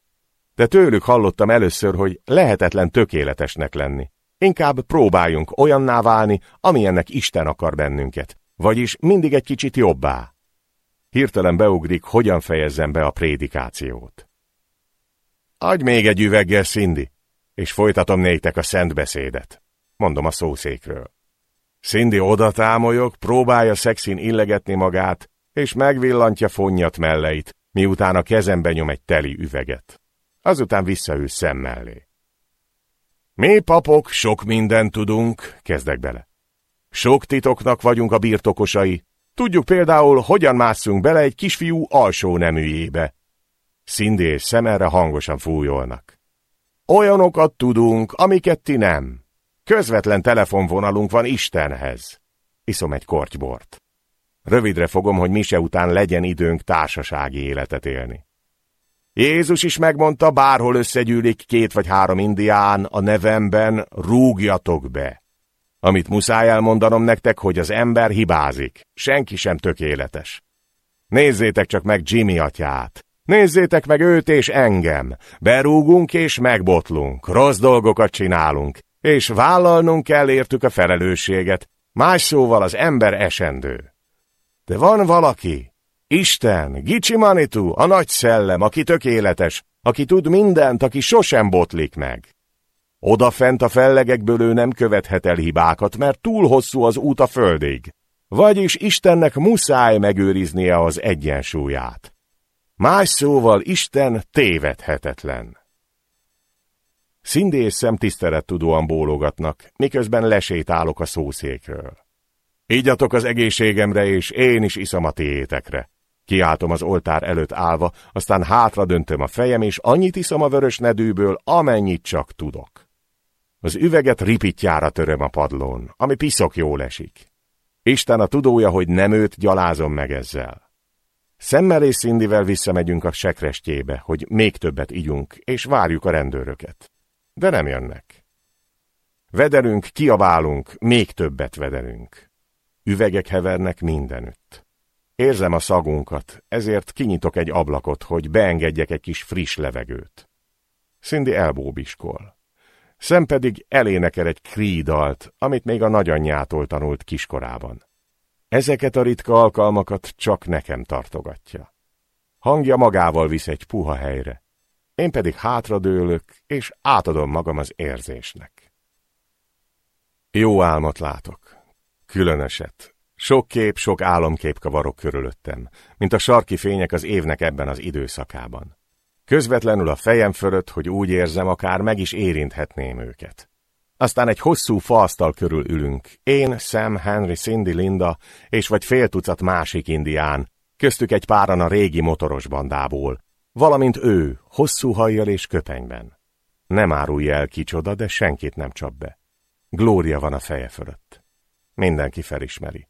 De tőlük hallottam először, hogy lehetetlen tökéletesnek lenni. Inkább próbáljunk olyanná válni, amilyennek Isten akar bennünket, vagyis mindig egy kicsit jobbá. Hirtelen beugrik, hogyan fejezzem be a prédikációt. Adj még egy üveggel, Cindy, és folytatom néktek a szent beszédet. Mondom a szószékről. Cindy oda támolyog, próbálja szexin illegetni magát, és megvillantja fonnyat melleit, miután a kezembe nyom egy teli üveget. Azután visszaül szem mellé. Mi papok sok mindent tudunk, kezdek bele. Sok titoknak vagyunk a birtokosai. Tudjuk például, hogyan másszunk bele egy kisfiú alsó neműjébe. Szindi és szemerre hangosan fújolnak. Olyanokat tudunk, amiket ti nem. Közvetlen telefonvonalunk van Istenhez. Iszom egy kortybort. Rövidre fogom, hogy mise után legyen időnk társasági életet élni. Jézus is megmondta, bárhol összegyűlik két vagy három indián, a nevemben rúgjatok be. Amit muszáj elmondanom nektek, hogy az ember hibázik, senki sem tökéletes. Nézzétek csak meg Jimmy atyát, nézzétek meg őt és engem, berúgunk és megbotlunk, rossz dolgokat csinálunk, és vállalnunk kell értük a felelősséget, Más szóval az ember esendő. De van valaki, Isten, Gicsi Manitu, a nagy szellem, aki tökéletes, aki tud mindent, aki sosem botlik meg. Odafent a fellegekből ő nem követhet el hibákat, mert túl hosszú az út a földig. Vagyis Istennek muszáj megőriznie az egyensúlyát. Más szóval Isten tévedhetetlen. Szindi és szem tisztelettudóan bólogatnak, miközben lesétálok a szószékről. Ígyatok az egészségemre, és én is iszom a tiétekre. Kiáltom az oltár előtt állva, aztán hátra döntöm a fejem, és annyit iszom a vörös nedűből, amennyit csak tudok. Az üveget ripitjára töröm a padlón, ami piszok jól esik. Isten a tudója, hogy nem őt gyalázom meg ezzel. Szemmel és Szindivel visszamegyünk a sekrestjébe, hogy még többet igyunk, és várjuk a rendőröket. De nem jönnek. Vederünk, kiabálunk, még többet vederünk. Üvegek hevernek mindenütt. Érzem a szagunkat, ezért kinyitok egy ablakot, hogy beengedjek egy kis friss levegőt. Szindi elbóbiskol. Szem pedig elénekel egy krídalt, amit még a nagyanyjától tanult kiskorában. Ezeket a ritka alkalmakat csak nekem tartogatja. Hangja magával visz egy puha helyre. Én pedig hátradőlök, és átadom magam az érzésnek. Jó álmot látok. Különöset. Sok kép, sok álomkép kavarok körülöttem, mint a sarki fények az évnek ebben az időszakában. Közvetlenül a fejem fölött, hogy úgy érzem, akár meg is érinthetném őket. Aztán egy hosszú faasztal körül ülünk, én, Sam, Henry, Cindy, Linda, és vagy fél tucat másik indián, köztük egy páran a régi motoros bandából, valamint ő, hosszú hajjal és köpenyben. Nem árulja el kicsoda, de senkit nem csap be. Glória van a feje fölött. Mindenki felismeri.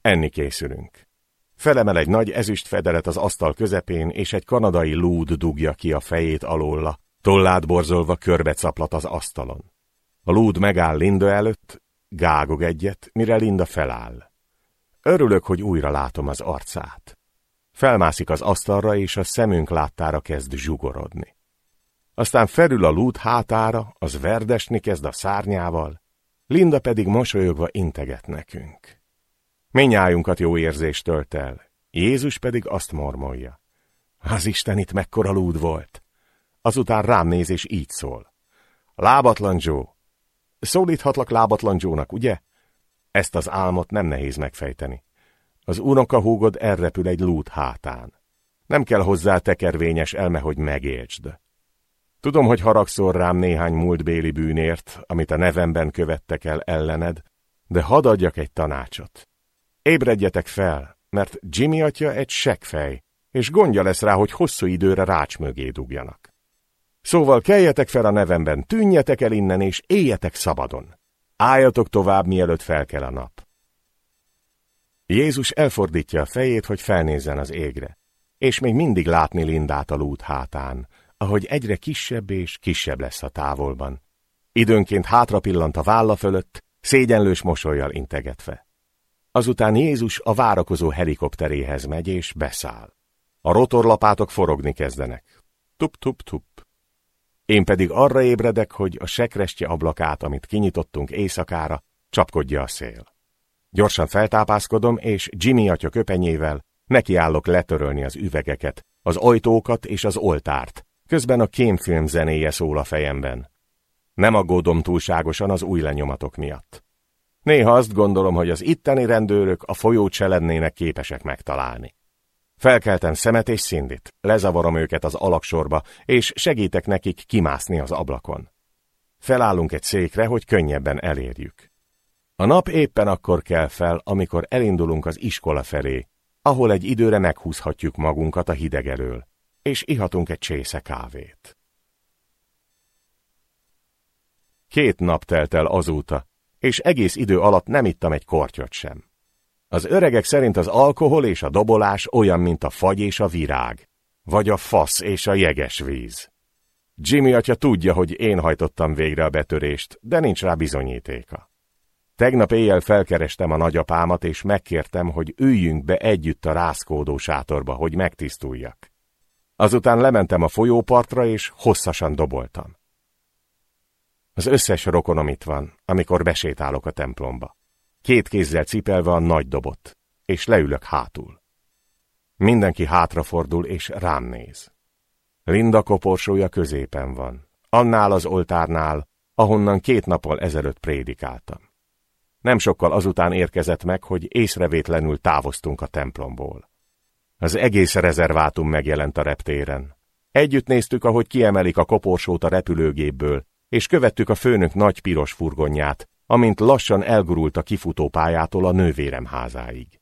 Enni készülünk. Felemel egy nagy ezüst fedelet az asztal közepén, és egy kanadai lúd dugja ki a fejét alóla, tollát borzolva körbe caplat az asztalon. A lúd megáll Linda előtt, gágog egyet, mire Linda feláll. Örülök, hogy újra látom az arcát. Felmászik az asztalra, és a szemünk láttára kezd zsugorodni. Aztán felül a lúd hátára, az verdesni kezd a szárnyával, Linda pedig mosolyogva integet nekünk. Minnyájunkat jó érzés tölt el, Jézus pedig azt mormolja. Az Isten itt mekkora lúd volt. Azután rám néz és így szól. Lábatlan Joe. Szólíthatlak lábatlan Joe-nak, ugye? Ezt az álmot nem nehéz megfejteni. Az unokahúgod elrepül egy lúd hátán. Nem kell hozzá tekervényes elme, hogy megértsd. Tudom, hogy haragszol rám néhány múltbéli bűnért, amit a nevemben követtek el ellened, de hadd adjak egy tanácsot. Ébredjetek fel, mert Jimmy atya egy seggfej, és gondja lesz rá, hogy hosszú időre rács mögé dugjanak. Szóval keljetek fel a nevemben, tűnjetek el innen, és éljetek szabadon. Álljatok tovább, mielőtt felkel a nap. Jézus elfordítja a fejét, hogy felnézzen az égre, és még mindig látni Lindát a lút hátán, ahogy egyre kisebb és kisebb lesz a távolban. Időnként hátra pillant a válla fölött, szégyenlős mosolyjal integetve. Azután Jézus a várakozó helikopteréhez megy és beszáll. A rotorlapátok forogni kezdenek. Tup-tup-tup. Én pedig arra ébredek, hogy a sekrestje ablakát, amit kinyitottunk éjszakára, csapkodja a szél. Gyorsan feltápászkodom, és Jimmy atya köpenyével nekiállok letörölni az üvegeket, az ajtókat és az oltárt, közben a kémfilm zenéje szól a fejemben. Nem aggódom túlságosan az új lenyomatok miatt. Néha azt gondolom, hogy az itteni rendőrök a folyót se lennének képesek megtalálni. Felkeltem szemet és szindit, lezavarom őket az alaksorba, és segítek nekik kimászni az ablakon. Felállunk egy székre, hogy könnyebben elérjük. A nap éppen akkor kell fel, amikor elindulunk az iskola felé, ahol egy időre meghúzhatjuk magunkat a hideg elől, és ihatunk egy csésze kávét. Két nap telt el azóta, és egész idő alatt nem ittam egy kortyot sem. Az öregek szerint az alkohol és a dobolás olyan, mint a fagy és a virág, vagy a fasz és a jeges víz. Jimmy atya tudja, hogy én hajtottam végre a betörést, de nincs rá bizonyítéka. Tegnap éjjel felkerestem a nagyapámat, és megkértem, hogy üljünk be együtt a rászkódó sátorba, hogy megtisztuljak. Azután lementem a folyópartra, és hosszasan doboltam. Az összes rokonom itt van, amikor besétálok a templomba. Két kézzel cipelve a nagy dobot, és leülök hátul. Mindenki hátrafordul és rám néz. Linda koporsója középen van, annál az oltárnál, ahonnan két nappal ezelőtt prédikáltam. Nem sokkal azután érkezett meg, hogy észrevétlenül távoztunk a templomból. Az egész rezervátum megjelent a reptéren. Együtt néztük, ahogy kiemelik a koporsót a repülőgépből, és követtük a főnök nagy piros furgonját, amint lassan elgurult a kifutópályától a nővérem házáig.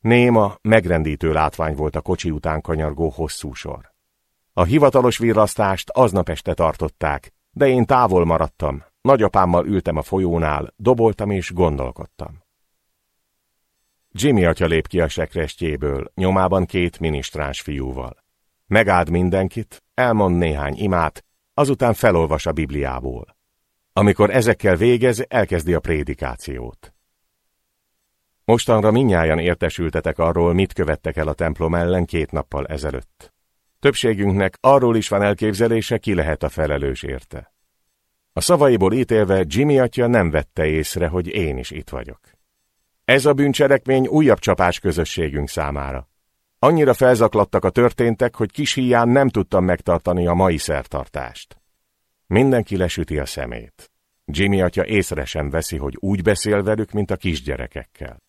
Néma, megrendítő látvány volt a kocsi után kanyargó hosszú sor. A hivatalos virrasztást aznap este tartották, de én távol maradtam, nagyapámmal ültem a folyónál, doboltam és gondolkodtam. Jimmy atya lép ki a sekrestjéből, nyomában két minisztráns fiúval. Megáld mindenkit, elmond néhány imát, azután felolvas a Bibliából. Amikor ezekkel végez, elkezdi a prédikációt. Mostanra minnyáján értesültetek arról, mit követtek el a templom ellen két nappal ezelőtt. Többségünknek arról is van elképzelése, ki lehet a felelős érte. A szavaiból ítélve Jimmy atya nem vette észre, hogy én is itt vagyok. Ez a bűncselekmény újabb csapás közösségünk számára. Annyira felzaklattak a történtek, hogy kis híján nem tudtam megtartani a mai szertartást. Mindenki lesüti a szemét. Jimmy atya észre sem veszi, hogy úgy beszél velük, mint a kisgyerekekkel.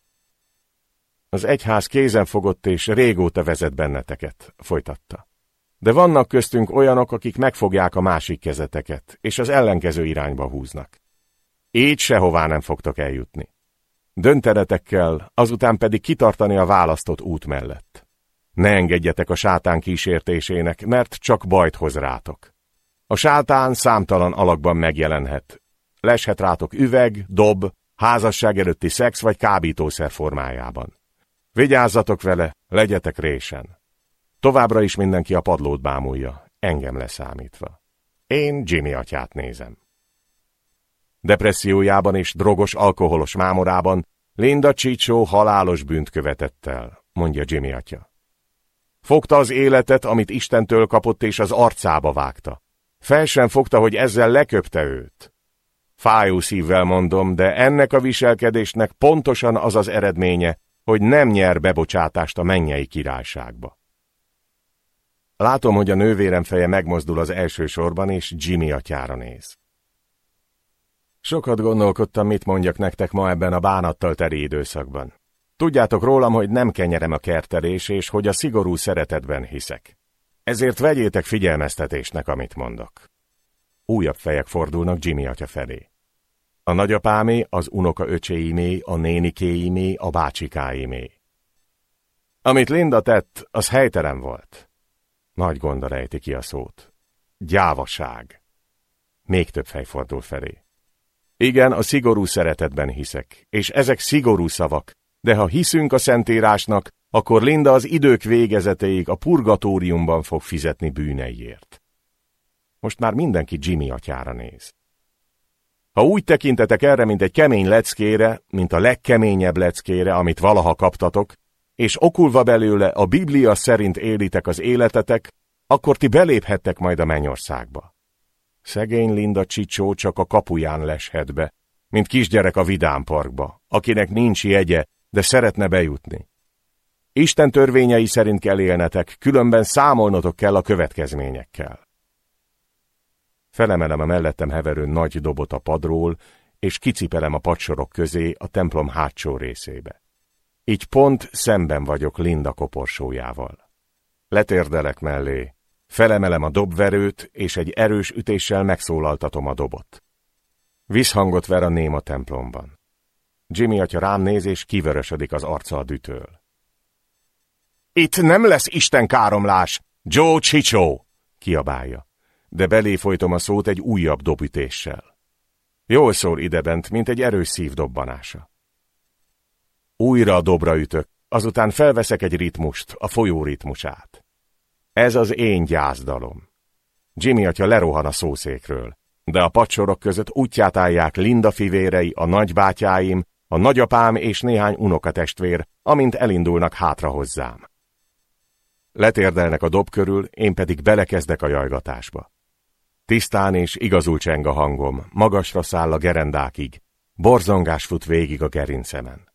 Az egyház kézen fogott és régóta vezet benneteket, folytatta. De vannak köztünk olyanok, akik megfogják a másik kezeteket, és az ellenkező irányba húznak. Így sehová nem fogtok eljutni. Döntenetek azután pedig kitartani a választott út mellett. Ne engedjetek a sátán kísértésének, mert csak bajt hoz rátok. A sátán számtalan alakban megjelenhet. Leshet rátok üveg, dob, házasság előtti szex vagy kábítószer formájában. Vigyázzatok vele, legyetek résen. Továbbra is mindenki a padlót bámulja, engem leszámítva. Én Jimmy atyát nézem. Depressziójában és drogos alkoholos mámorában Linda Csicsó halálos bűnt követett el, mondja Jimmy atya. Fogta az életet, amit Istentől kapott, és az arcába vágta. Fel sem fogta, hogy ezzel leköpte őt. Fájó szívvel mondom, de ennek a viselkedésnek pontosan az az eredménye, hogy nem nyer bebocsátást a mennyei királyságba. Látom, hogy a nővérem feje megmozdul az első sorban, és Jimmy atyára néz. Sokat gondolkodtam, mit mondjak nektek ma ebben a bánattal teri időszakban. Tudjátok rólam, hogy nem kenyerem a kertelés, és hogy a szigorú szeretetben hiszek. Ezért vegyétek figyelmeztetésnek, amit mondok. Újabb fejek fordulnak Jimmy atya felé. A nagyapámé, az unoka öcséimé, a nénikéimé, a bácsikáimé. Amit Linda tett, az helytelen volt. Nagy gonda rejti ki a szót. Gyávaság. Még több fej fordul felé. Igen, a szigorú szeretetben hiszek, és ezek szigorú szavak, de ha hiszünk a Szentírásnak, akkor Linda az idők végezeteig a purgatóriumban fog fizetni bűneiért. Most már mindenki Jimmy atyára néz. Ha úgy tekintetek erre, mint egy kemény leckére, mint a legkeményebb leckére, amit valaha kaptatok, és okulva belőle a Biblia szerint élitek az életetek, akkor ti beléphettek majd a mennyországba. Szegény Linda Csicsó csak a kapuján leshet be, mint kisgyerek a vidámparkba, akinek nincs jegye, de szeretne bejutni. Isten törvényei szerint kell élnetek, különben számolnotok kell a következményekkel. Felemelem a mellettem heverő nagy dobot a padról, és kicipelem a padsorok közé a templom hátsó részébe. Így pont szemben vagyok Linda koporsójával. Letérdelek mellé, felemelem a dobverőt, és egy erős ütéssel megszólaltatom a dobot. Visszhangot ver a néma templomban. Jimmy atya rám néz, és kivörösödik az arca a dütől. Itt nem lesz Isten káromlás, Joe Csicsó! kiabálja, de belé folytom a szót egy újabb dobütéssel. Jól szól idebent, mint egy erős szív dobbanása. Újra a dobra ütök, azután felveszek egy ritmust, a folyó ritmusát. Ez az én gyászdalom. Jimmy atya lerohan a szószékről, de a pacsorok között útját állják Linda fivérei, a nagybátyáim, a nagyapám és néhány unokatestvér, amint elindulnak hátra hozzám. Letérdelnek a dob körül, én pedig belekezdek a jajgatásba. Tisztán és igazul cseng a hangom, magasra száll a gerendákig, Borzongás fut végig a gerincemen.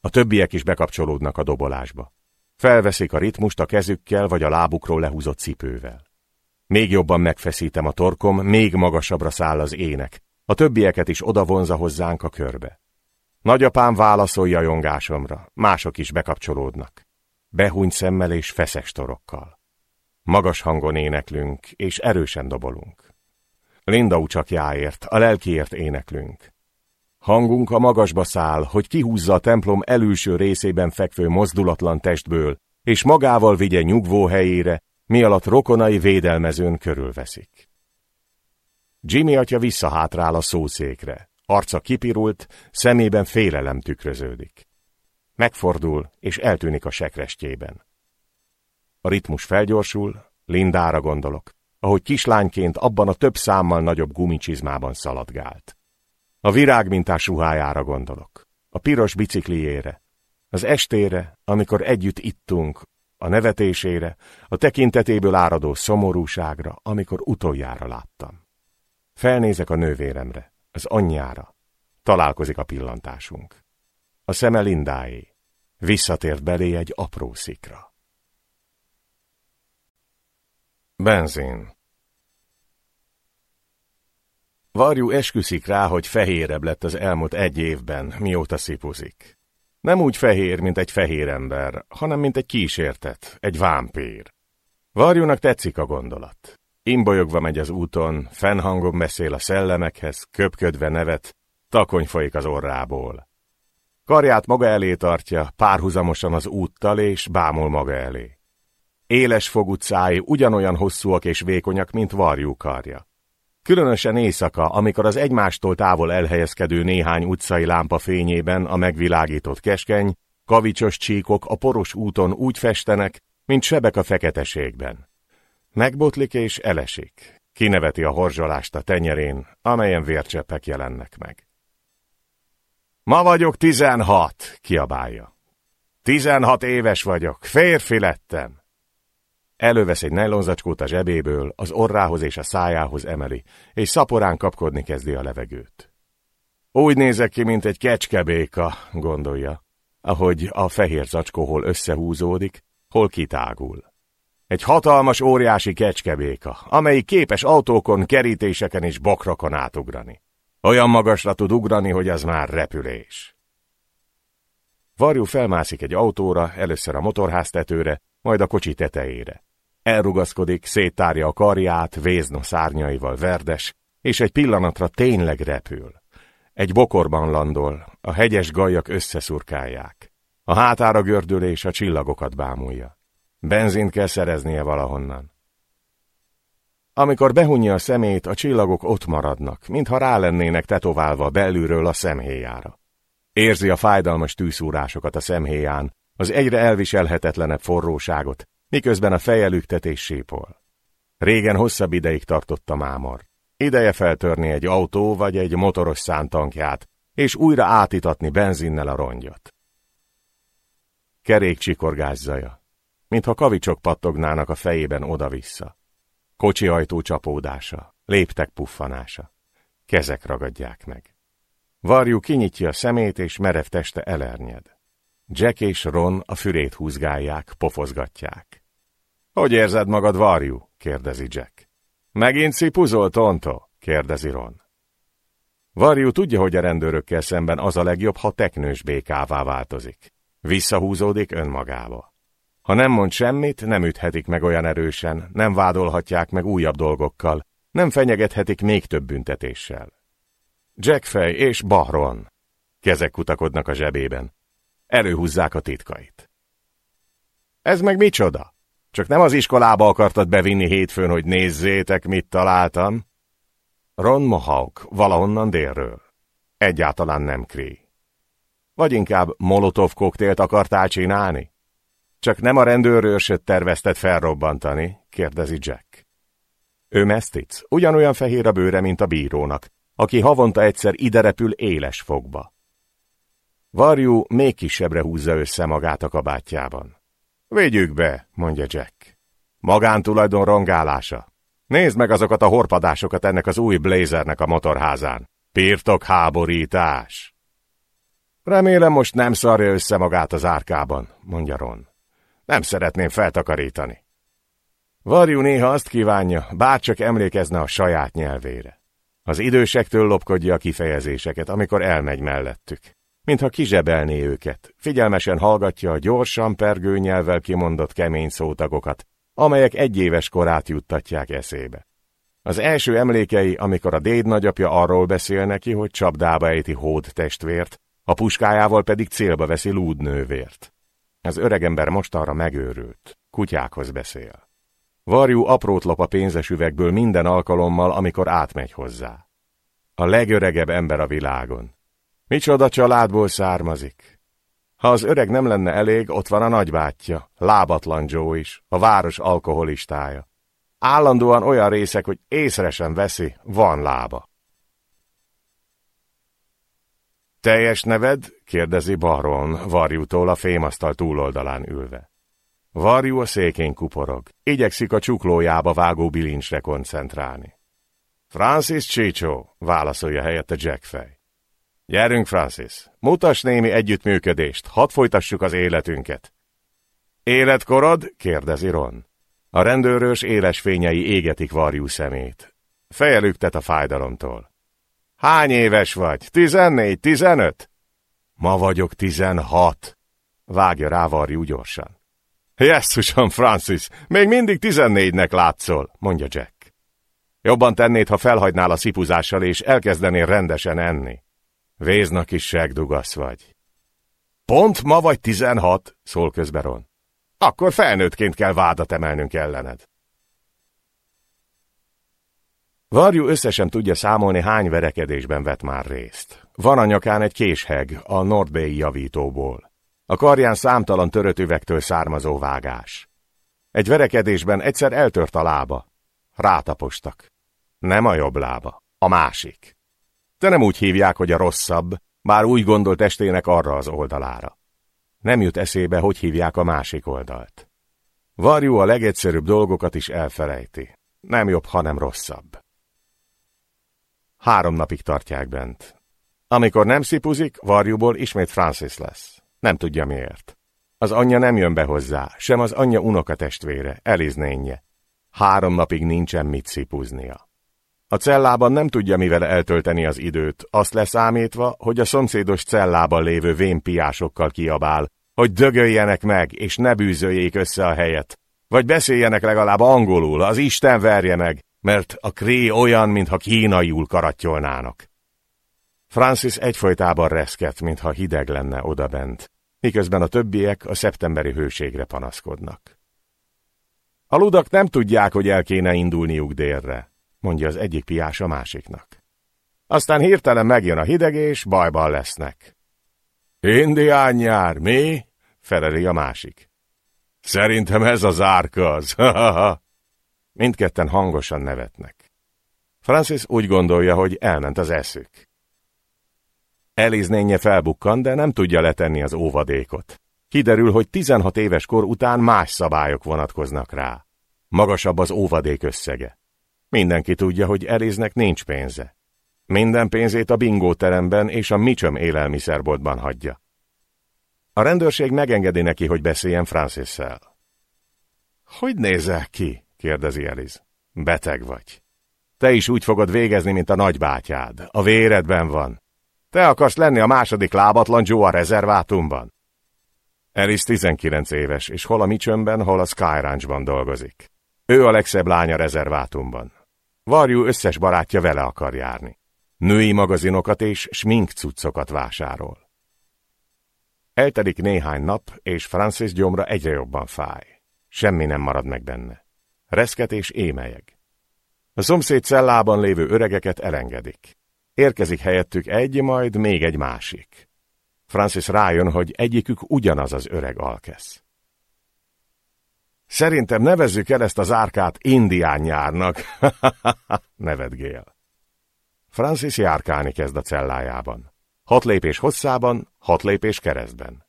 A többiek is bekapcsolódnak a dobolásba. Felveszik a ritmust a kezükkel vagy a lábukról lehúzott cipővel. Még jobban megfeszítem a torkom, még magasabbra száll az ének. A többieket is odavonza hozzánk a körbe. Nagyapám válaszol jongásomra, mások is bekapcsolódnak. Behúny szemmel és feszes torokkal. Magas hangon éneklünk, és erősen dobolunk. Linda csak jáért, a lelkiért éneklünk. Hangunk a magasba száll, hogy kihúzza a templom előső részében fekvő mozdulatlan testből, és magával vigye nyugvó helyére, mi alatt rokonai védelmezőn körülveszik. Jimmy atya visszahátrál a szószékre. Arca kipirult, szemében félelem tükröződik. Megfordul, és eltűnik a sekrestjében. A ritmus felgyorsul, Lindára gondolok, ahogy kislányként abban a több számmal nagyobb gumicsizmában szaladgált. A virágmintás ruhájára gondolok, a piros bicikliére, az estére, amikor együtt ittunk, a nevetésére, a tekintetéből áradó szomorúságra, amikor utoljára láttam. Felnézek a nővéremre, az anyjára. Találkozik a pillantásunk. A szeme Lindáé. Visszatért belé egy apró szikra. Benzin Varjú esküszik rá, hogy fehérebb lett az elmúlt egy évben, mióta szipuzik. Nem úgy fehér, mint egy fehér ember, hanem mint egy kísértet, egy vámpír. Varjúnak tetszik a gondolat. Imbolyogva megy az úton, fennhangon beszél a szellemekhez, köpködve nevet, takony folyik az orrából. Karját maga elé tartja, párhuzamosan az úttal, és bámul maga elé. Éles fogú száj ugyanolyan hosszúak és vékonyak, mint varjú karja. Különösen éjszaka, amikor az egymástól távol elhelyezkedő néhány utcai lámpa fényében a megvilágított keskeny, kavicsos csíkok a poros úton úgy festenek, mint sebek a feketeségben. Megbotlik és elesik. Kineveti a horzsolást a tenyerén, amelyen vércseppek jelennek meg. Ma vagyok tizenhat, kiabálja. Tizenhat éves vagyok, férfi lettem. Elővesz egy nejlonzacskót a zsebéből, az orrához és a szájához emeli, és szaporán kapkodni kezdi a levegőt. Úgy nézek ki, mint egy kecskebéka, gondolja, ahogy a fehér zacskó hol összehúzódik, hol kitágul. Egy hatalmas, óriási kecskebéka, amelyik képes autókon, kerítéseken és bokrakon átugrani. Olyan magasra tud ugrani, hogy az már repülés. Varjú felmászik egy autóra, először a motorháztetőre, majd a kocsi tetejére. Elrugaszkodik, széttárja a karját, vézno szárnyaival verdes, és egy pillanatra tényleg repül. Egy bokorban landol, a hegyes gajak összeszurkálják. A hátára gördül és a csillagokat bámulja. Benzint kell szereznie valahonnan. Amikor behunja a szemét, a csillagok ott maradnak, mintha rá lennének tetoválva belülről a szemhéjára. Érzi a fájdalmas tűszúrásokat a szemhéján, az egyre elviselhetetlenebb forróságot, miközben a feje lüktetés sípol. Régen hosszabb ideig tartott a mámor. Ideje feltörni egy autó vagy egy motoros szántankját, és újra átitatni benzinnel a rongyot. Kerék csikorgás zaja, mintha kavicsok pattognának a fejében oda-vissza. Kocsi ajtó csapódása, léptek puffanása. Kezek ragadják meg. Varjú kinyitja a szemét, és merev teste elernyed. Jack és Ron a fürét húzgálják, pofozgatják. Hogy érzed magad, Varjú? kérdezi Jack. Megint szipuzol, Tonto? kérdezi Ron. Varjú tudja, hogy a rendőrökkel szemben az a legjobb, ha teknős békává változik. Visszahúzódik önmagába. Ha nem mond semmit, nem üthetik meg olyan erősen, nem vádolhatják meg újabb dolgokkal, nem fenyegethetik még több büntetéssel. Jackfej és Bahron. Kezek kutakodnak a zsebében. Előhúzzák a titkait. Ez meg micsoda? Csak nem az iskolába akartad bevinni hétfőn, hogy nézzétek, mit találtam? Ron Mohawk, valahonnan délről. Egyáltalán nem Kree. Vagy inkább molotov koktélt akartál csinálni? Csak nem a rendőrőrsöt tervezted felrobbantani, kérdezi Jack. Ő mesztic, ugyanolyan fehér a bőre, mint a bírónak, aki havonta egyszer ide repül éles fogba. Varjú még kisebbre húzza össze magát a kabátjában. Védjük be, mondja Jack. Magántulajdon rongálása. Nézd meg azokat a horpadásokat ennek az új blazernek a motorházán. Pirtok háborítás! Remélem most nem szarja össze magát az árkában, mondja Ron. Nem szeretném feltakarítani. Varjú néha azt kívánja, bárcsak emlékezne a saját nyelvére. Az idősektől lopkodja a kifejezéseket, amikor elmegy mellettük. Mintha kizsebelné őket, figyelmesen hallgatja a gyorsan pergő nyelvvel kimondott kemény szótagokat, amelyek egyéves korát juttatják eszébe. Az első emlékei, amikor a déd nagyapja arról beszél neki, hogy csapdába ejti hód testvért, a puskájával pedig célba veszi lúdnővért. Az öregember mostanra megőrült, kutyákhoz beszél. Varjú aprót lop a pénzes üvegből minden alkalommal, amikor átmegy hozzá. A legöregebb ember a világon. Micsoda családból származik? Ha az öreg nem lenne elég, ott van a nagybátyja, lábatlan Joe is, a város alkoholistája. Állandóan olyan részek, hogy észre sem veszi, van lába. Teljes neved? Kérdezi Baron, Varjútól a fémasztal túloldalán ülve. Varjú a székén kuporog, igyekszik a csuklójába vágó bilincsre koncentrálni. Francis Csicsó, válaszolja helyette Jack fej. Gyerünk, Francis, mutas némi együttműködést, hadd folytassuk az életünket. Életkorod? kérdezi Ron. A rendőrös éles fényei égetik varjú szemét. Fejelüktet a fájdalomtól. Hány éves vagy? Tizennégy, tizenöt? Ma vagyok tizenhat. Vágja rá varjú gyorsan. Jesszusom, Francis, még mindig tizennégynek látszol, mondja Jack. Jobban tennéd, ha felhagynál a szipuzással, és elkezdenél rendesen enni. Véznak is segdugasz vagy. Pont ma vagy tizenhat, szól közbe Ron. Akkor felnőttként kell vádat emelnünk ellened. Varjú összesen tudja számolni, hány verekedésben vett már részt. Van a nyakán egy késheg a Nordbay javítóból. A karján számtalan törött üvegtől származó vágás. Egy verekedésben egyszer eltört a lába. Rátapostak. Nem a jobb lába, a másik. De nem úgy hívják, hogy a rosszabb, már úgy gondolt estének arra az oldalára. Nem jut eszébe, hogy hívják a másik oldalt. Varjú a legegyszerűbb dolgokat is elfelejti. Nem jobb, hanem rosszabb. Három napig tartják bent. Amikor nem szipuzik, varjúból ismét Francis lesz. Nem tudja miért. Az anyja nem jön be hozzá, sem az anyja unokatestvére, Eliznénye. Három napig nincsen mit szipuznia. A cellában nem tudja mivel eltölteni az időt, azt leszámítva, hogy a szomszédos cellában lévő vénpiásokkal kiabál, hogy dögöljenek meg, és ne bűzöljék össze a helyet. Vagy beszéljenek legalább angolul, az Isten verje meg, mert a kré olyan, mintha kínaiul karattyolnának. Francis egyfolytában reszket, mintha hideg lenne odabent, miközben a többiek a szeptemberi hőségre panaszkodnak. A ludak nem tudják, hogy el kéne indulniuk délre, mondja az egyik piás a másiknak. Aztán hirtelen megjön a hideg, és bajban lesznek. Indián nyár, mi? feleli a másik. Szerintem ez az árkaz, Mindketten hangosan nevetnek. Francis úgy gondolja, hogy elment az eszük. Eliznénye felbukkan, de nem tudja letenni az óvadékot. Kiderül, hogy 16 éves kor után más szabályok vonatkoznak rá. Magasabb az óvadék összege. Mindenki tudja, hogy Eliznek nincs pénze. Minden pénzét a bingóteremben és a Micsöm élelmiszerboltban hagyja. A rendőrség megengedi neki, hogy beszéljen Francis-szel. Hogy nézel ki? kérdezi Eliz. Beteg vagy. Te is úgy fogod végezni, mint a nagybátyád. A véredben van. Te akarsz lenni a második lábatlan Joe a rezervátumban? Elis 19 éves, és hol a Micsömben, hol a Sky Ranchban dolgozik. Ő a legszebb lánya rezervátumban. Varjú összes barátja vele akar járni. Női magazinokat és smink cuccokat vásárol. Eltelik néhány nap, és Francis gyomra egyre jobban fáj. Semmi nem marad meg benne. Reszket és émelyeg. A szomszéd cellában lévő öregeket elengedik. Érkezik helyettük egy, majd még egy másik. Francis rájön, hogy egyikük ugyanaz az öreg alkesz. Szerintem nevezzük el ezt az árkát indián nyárnak, nevetgél. Francis járkálni kezd a cellájában. Hat lépés hosszában, hat lépés keresztben.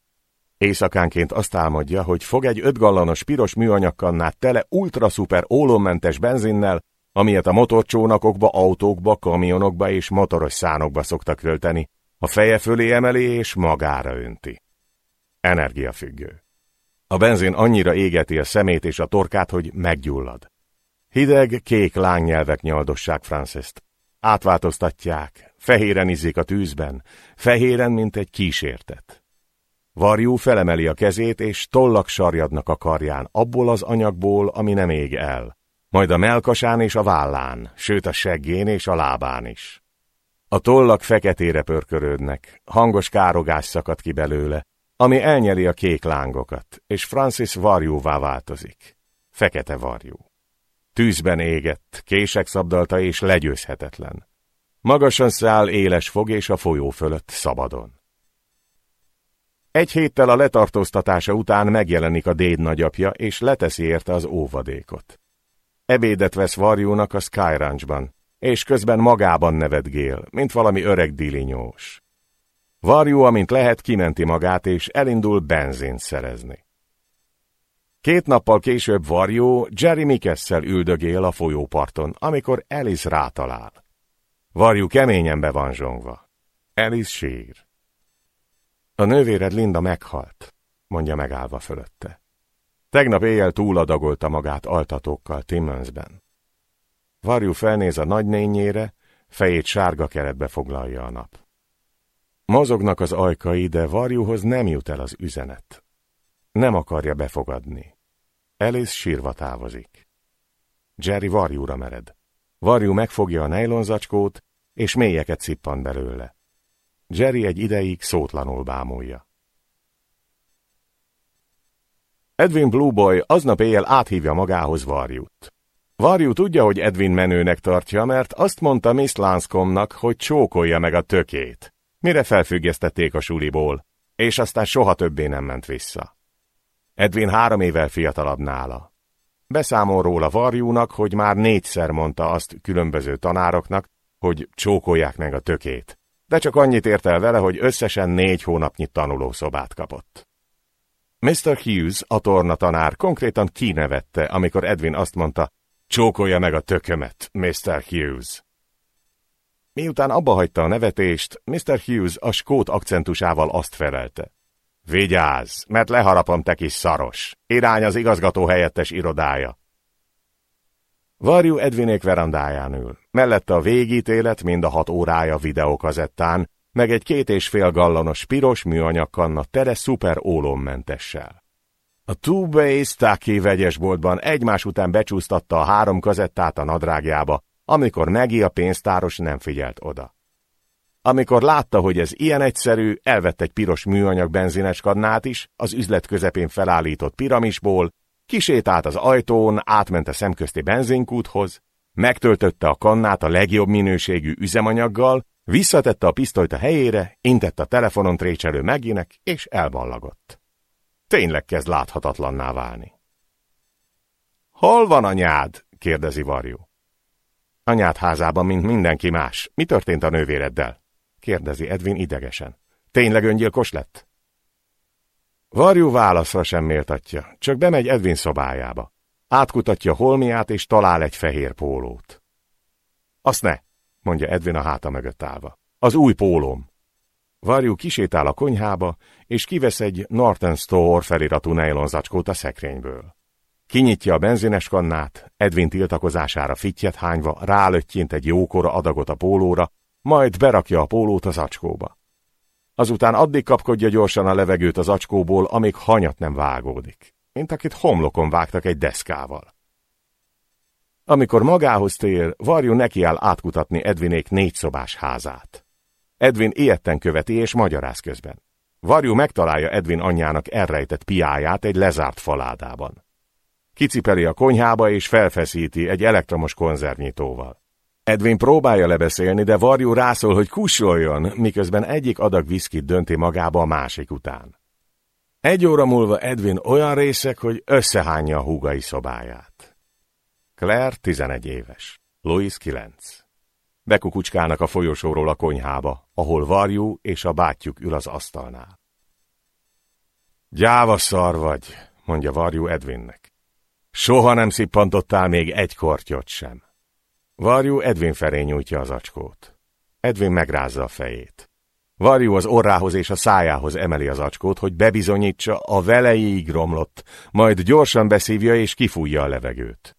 Éjszakánként azt álmodja, hogy fog egy öt gallonos piros műanyagkannát tele ultraszuper ólommentes benzinnel, amilyet a motorcsónakokba, autókba, kamionokba és motoros szánokba szoktak költeni, a feje fölé emeli és magára önti. Energiafüggő. A benzin annyira égeti a szemét és a torkát, hogy meggyullad. Hideg, kék lánynyelvek nyaldossák Franceszt. Átváltoztatják, fehéren izzik a tűzben, fehéren, mint egy kísértet. Varjú felemeli a kezét, és tollak sarjadnak a karján, abból az anyagból, ami nem ég el. Majd a melkasán és a vállán, sőt a seggén és a lábán is. A tollak feketére pörkörődnek, hangos károgás szakad ki belőle, ami elnyeli a kék lángokat, és Francis varjúvá változik. Fekete varjú. Tűzben égett, kések szabdalta és legyőzhetetlen. Magasan száll éles fog és a folyó fölött szabadon. Egy héttel a letartóztatása után megjelenik a déd nagyapja, és leteszi érte az óvadékot. Ebédet vesz varjúnak a Sky Ranchban, és közben magában nevetgél, mint valami öreg dilinyós. Varjú, amint lehet, kimenti magát, és elindul benzint szerezni. Két nappal később Varjú Jerry Mikesszel üldögél a folyóparton, amikor Alice rátalál. Varjú keményen be van zsongva. Alice sír. A nővéred Linda meghalt, mondja megállva fölötte. Tegnap éjjel túladagolta magát altatókkal Timmonsben. Varjú felnéz a nagynényére, fejét sárga keretbe foglalja a nap. Mozognak az ajkai, de Varjúhoz nem jut el az üzenet. Nem akarja befogadni. Alice sírva távozik. Jerry Varjúra mered. Varjú megfogja a nejlonzacskót, és mélyeket szippan belőle. Jerry egy ideig szótlanul bámulja. Edwin Blueboy aznap éjjel áthívja magához Varjút. Varjú tudja, hogy Edwin menőnek tartja, mert azt mondta Miss Lanscomnak, hogy csókolja meg a tökét, mire felfüggesztették a suliból, és aztán soha többé nem ment vissza. Edwin három évvel fiatalabb nála. Beszámol róla Varjúnak, hogy már négyszer mondta azt különböző tanároknak, hogy csókolják meg a tökét, de csak annyit ért el vele, hogy összesen négy hónapnyi tanulószobát kapott. Mr. Hughes, a torna tanár konkrétan kinevette, amikor Edwin azt mondta, csókolja meg a tökömet, Mr. Hughes. Miután abba hagyta a nevetést, Mr. Hughes a skót akcentusával azt felelte. Vigyázz, mert leharapom te kis szaros. Irány az igazgató helyettes irodája. Varjú Edvinék verandáján ül. Mellette a végítélet mind a hat órája videókazettán, meg egy két és fél gallonos piros műanyagkanna tere szuper ólommentessel. A Two Base Taki vegyesboltban egymás után becsúsztatta a három kazettát a nadrágjába, amikor Megi a pénztáros nem figyelt oda. Amikor látta, hogy ez ilyen egyszerű, elvett egy piros műanyag benzines kannát is, az üzlet közepén felállított piramisból, kisétált az ajtón, átment a szemközti benzinkúthoz, megtöltötte a kannát a legjobb minőségű üzemanyaggal, visszatette a pisztolyt a helyére, intett a telefonon trécselő Meginek, és elballagott. Tényleg kezd láthatatlanná válni. Hol van anyád? kérdezi Varjú. Anyád házában, mint mindenki más. Mi történt a nővéreddel? kérdezi Edwin idegesen. Tényleg öngyilkos lett? Varjú válaszra sem méltatja, csak bemegy Edwin szobájába. Átkutatja holmiát és talál egy fehér pólót. Azt ne, mondja Edwin a háta mögött állva. Az új pólóm. Varjú kisétál a konyhába, és kivesz egy Norton Store feliratú nejlonzacskót a szekrényből. Kinyitja a benzines kannát, Edwin tiltakozására fittyet hányva rálöttyint egy jókora adagot a pólóra, majd berakja a pólót az acskóba. Azután addig kapkodja gyorsan a levegőt az acskóból, amíg hanyat nem vágódik, mint akit homlokon vágtak egy deszkával. Amikor magához tér, Varjú nekiáll átkutatni Edvinék négyszobás házát. Edvin ilyetten követi és magyaráz közben. Varjú megtalálja Edvin anyjának elrejtett piáját egy lezárt faládában. Kicipeli a konyhába és felfeszíti egy elektromos konzervnyitóval. Edwin próbálja lebeszélni, de Varjú rászól, hogy kussoljon, miközben egyik adag viszkit dönti magába a másik után. Egy óra múlva Edwin olyan részek, hogy összehányja a húgai szobáját. Claire 11 éves, Louis 9. Bekukucskálnak a folyosóról a konyhába, ahol Varjú és a bátyjuk ül az asztalnál. Gyáva szar vagy, mondja Varjú Edwinnek. Soha nem szippantottál még egy kortyot sem. Varjú Edvin felé nyújtja az acskót. Edvin megrázza a fejét. Varjú az orrához és a szájához emeli az acskót, hogy bebizonyítsa, a velejéig romlott, majd gyorsan beszívja és kifújja a levegőt.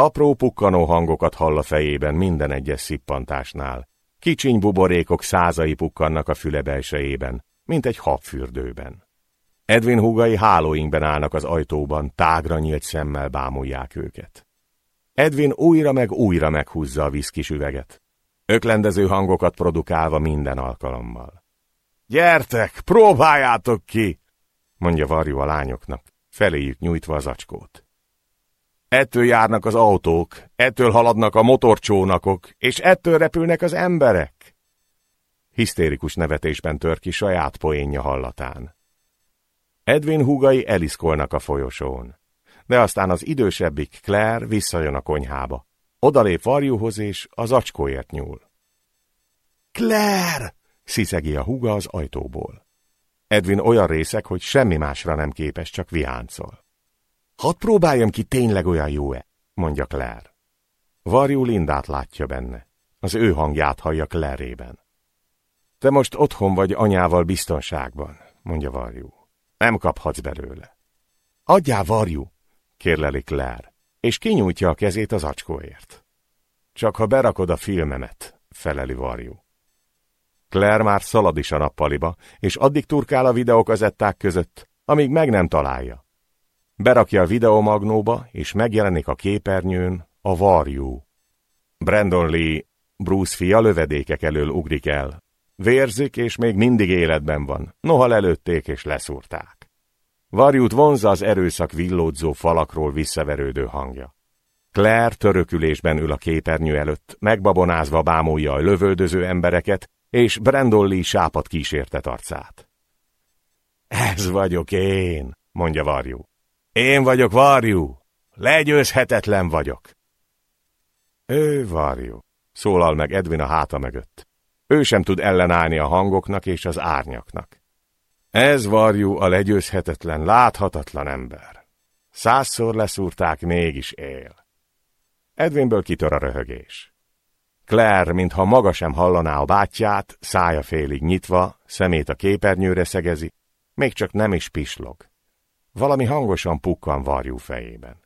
Apró pukkanó hangokat hall a fejében minden egyes szippantásnál. Kicsiny buborékok százai pukkannak a füle belsejében, mint egy habfürdőben. Edwin húgai hálóinkben állnak az ajtóban, tágra nyílt szemmel bámulják őket. Edwin újra meg újra meghúzza a viszkis üveget. Öklendező hangokat produkálva minden alkalommal. Gyertek, próbáljátok ki! mondja Varjú a lányoknak, feléjük nyújtva az acskót. Ettől járnak az autók, ettől haladnak a motorcsónakok, és ettől repülnek az emberek. Hisztérikus nevetésben tör ki saját poénja hallatán. Edwin húgai eliszkolnak a folyosón. De aztán az idősebbik Claire visszajön a konyhába. Odalép varjúhoz és az acskóért nyúl. Claire! sziszegi a húga az ajtóból. Edwin olyan részek, hogy semmi másra nem képes, csak viáncol. Hadd próbáljam ki, tényleg olyan jó-e, mondja Claire. Varjú Lindát látja benne. Az ő hangját hallja Claire-ében. Te most otthon vagy anyával biztonságban, mondja Varjú. Nem kaphatsz belőle. Adjál, Varjú, kérleli Claire, és kinyújtja a kezét az acskóért. Csak ha berakod a filmemet, feleli Varjú. Claire már szalad is a nappaliba, és addig turkál a videókazetták között, amíg meg nem találja. Berakja a videomagnóba, és megjelenik a képernyőn a varjú. Brandon Lee, Bruce fia lövedékek elől ugrik el. Vérzik, és még mindig életben van, noha lelőtték és leszúrták. Varjút vonza az erőszak villódzó falakról visszaverődő hangja. Claire törökülésben ül a képernyő előtt, megbabonázva bámulja a lövöldöző embereket, és Brandon Lee sápat kísértet arcát. Ez vagyok én, mondja Varjú. Én vagyok Varjú, legyőzhetetlen vagyok. Ő Varjú, szólal meg Edwin a háta mögött. Ő sem tud ellenállni a hangoknak és az árnyaknak. Ez Varjú a legyőzhetetlen, láthatatlan ember. Százszor leszúrták, mégis él. Edwinből kitör a röhögés. Claire, mintha maga sem hallaná a bátyját, szája félig nyitva, szemét a képernyőre szegezi, még csak nem is pislog. Valami hangosan pukkan varjú fejében.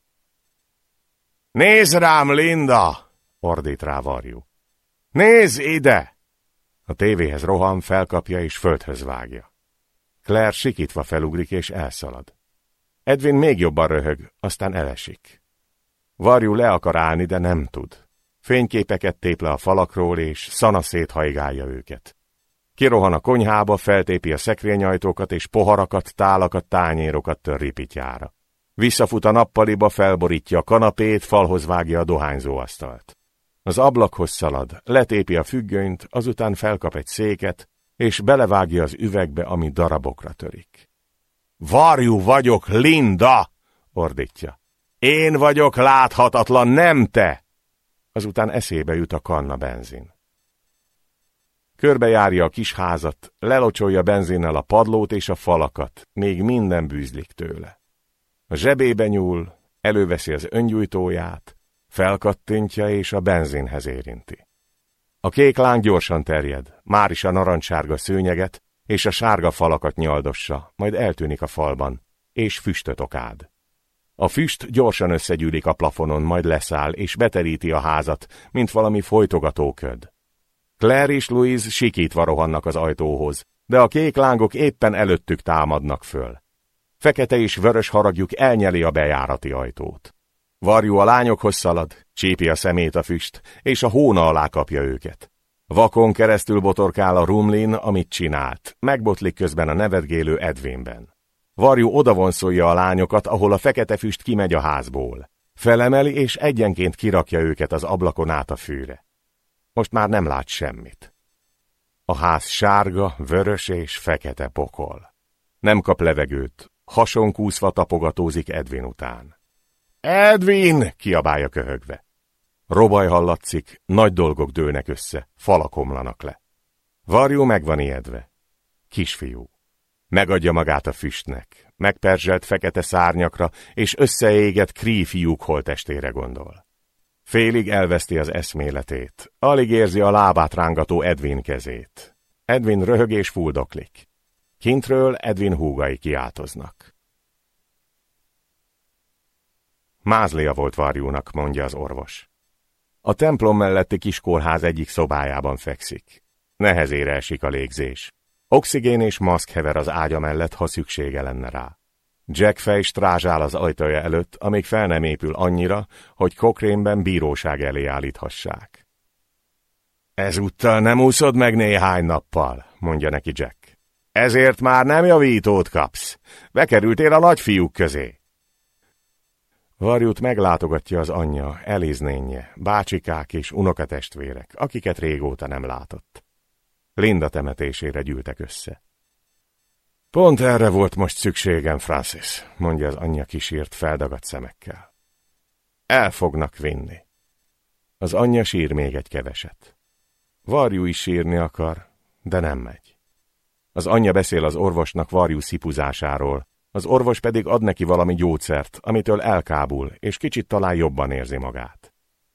Nézd rám, Linda! ordít rá varjú. Nézz ide! A tévéhez rohan, felkapja és földhöz vágja. Claire sikítva felugrik és elszalad. Edwin még jobban röhög, aztán elesik. Varjú le akar állni, de nem tud. Fényképeket tép le a falakról, és szana széthajgálja őket. Kirohan a konyhába, feltépi a szekrényajtókat, és poharakat, tálakat, tányérokat tör ripityára. Visszafut a nappaliba, felborítja a kanapét, falhoz vágja a dohányzóasztalt. Az ablakhoz szalad, letépi a függönyt, azután felkap egy széket, és belevágja az üvegbe, ami darabokra törik. Varjú vagyok, Linda! ordítja. Én vagyok láthatatlan, nem te! Azután eszébe jut a kanna benzin. Körbejárja a kis házat, lelocsolja benzinnel a padlót és a falakat, még minden bűzlik tőle. A zsebébe nyúl, előveszi az öngyújtóját, felkattintja és a benzinhez érinti. A kék láng gyorsan terjed, már is a narancssárga szőnyeget és a sárga falakat nyaldossa, majd eltűnik a falban, és füstöt okád. A füst gyorsan összegyűlik a plafonon, majd leszáll, és beteríti a házat, mint valami folytogató köd. Claire és Louise sikítva rohannak az ajtóhoz, de a kék lángok éppen előttük támadnak föl. Fekete és vörös haragjuk elnyeli a bejárati ajtót. Varjú a lányokhoz szalad, csípi a szemét a füst, és a hóna alá kapja őket. Vakon keresztül botorkál a rumlin, amit csinált, megbotlik közben a nevetgélő Edwinben. Varjú odavonszolja a lányokat, ahol a fekete füst kimegy a házból. Felemeli és egyenként kirakja őket az ablakon át a fűre. Most már nem lát semmit. A ház sárga, vörös és fekete pokol. Nem kap levegőt, hason kúszva tapogatózik Edwin után. Edwin! kiabálja köhögve. Robaj hallatszik, nagy dolgok dőlnek össze, falak omlanak le. Varjú meg van ijedve. Kisfiú. Megadja magát a füstnek, megperzselt fekete szárnyakra és összeégett krí fiúk holtestére gondol. Félig elveszti az eszméletét. Alig érzi a lábát rángató Edwin kezét. Edwin röhög és fuldoklik. Kintről Edwin húgai kiáltoznak. Mázlia volt varjúnak, mondja az orvos. A templom melletti kis kórház egyik szobájában fekszik. Nehezére esik a légzés. Oxigén és maszk hever az ágya mellett, ha szüksége lenne rá. Jack fej strázsál az ajtaja előtt, amíg fel nem épül annyira, hogy kokrénben bíróság elé állíthassák. Ezúttal nem úszod meg néhány nappal, mondja neki Jack. Ezért már nem javítót kapsz. Bekerültél a nagyfiúk közé. Varjút meglátogatja az anyja, Eliznénye, bácsikák és unokatestvérek, akiket régóta nem látott. Linda temetésére gyűltek össze. Pont erre volt most szükségem, Francis, mondja az anyja kisírt feldagadt szemekkel. El fognak vinni. Az anyja sír még egy keveset. Varjú is sírni akar, de nem megy. Az anyja beszél az orvosnak Varjú szipuzásáról, az orvos pedig ad neki valami gyógyszert, amitől elkábul, és kicsit talán jobban érzi magát.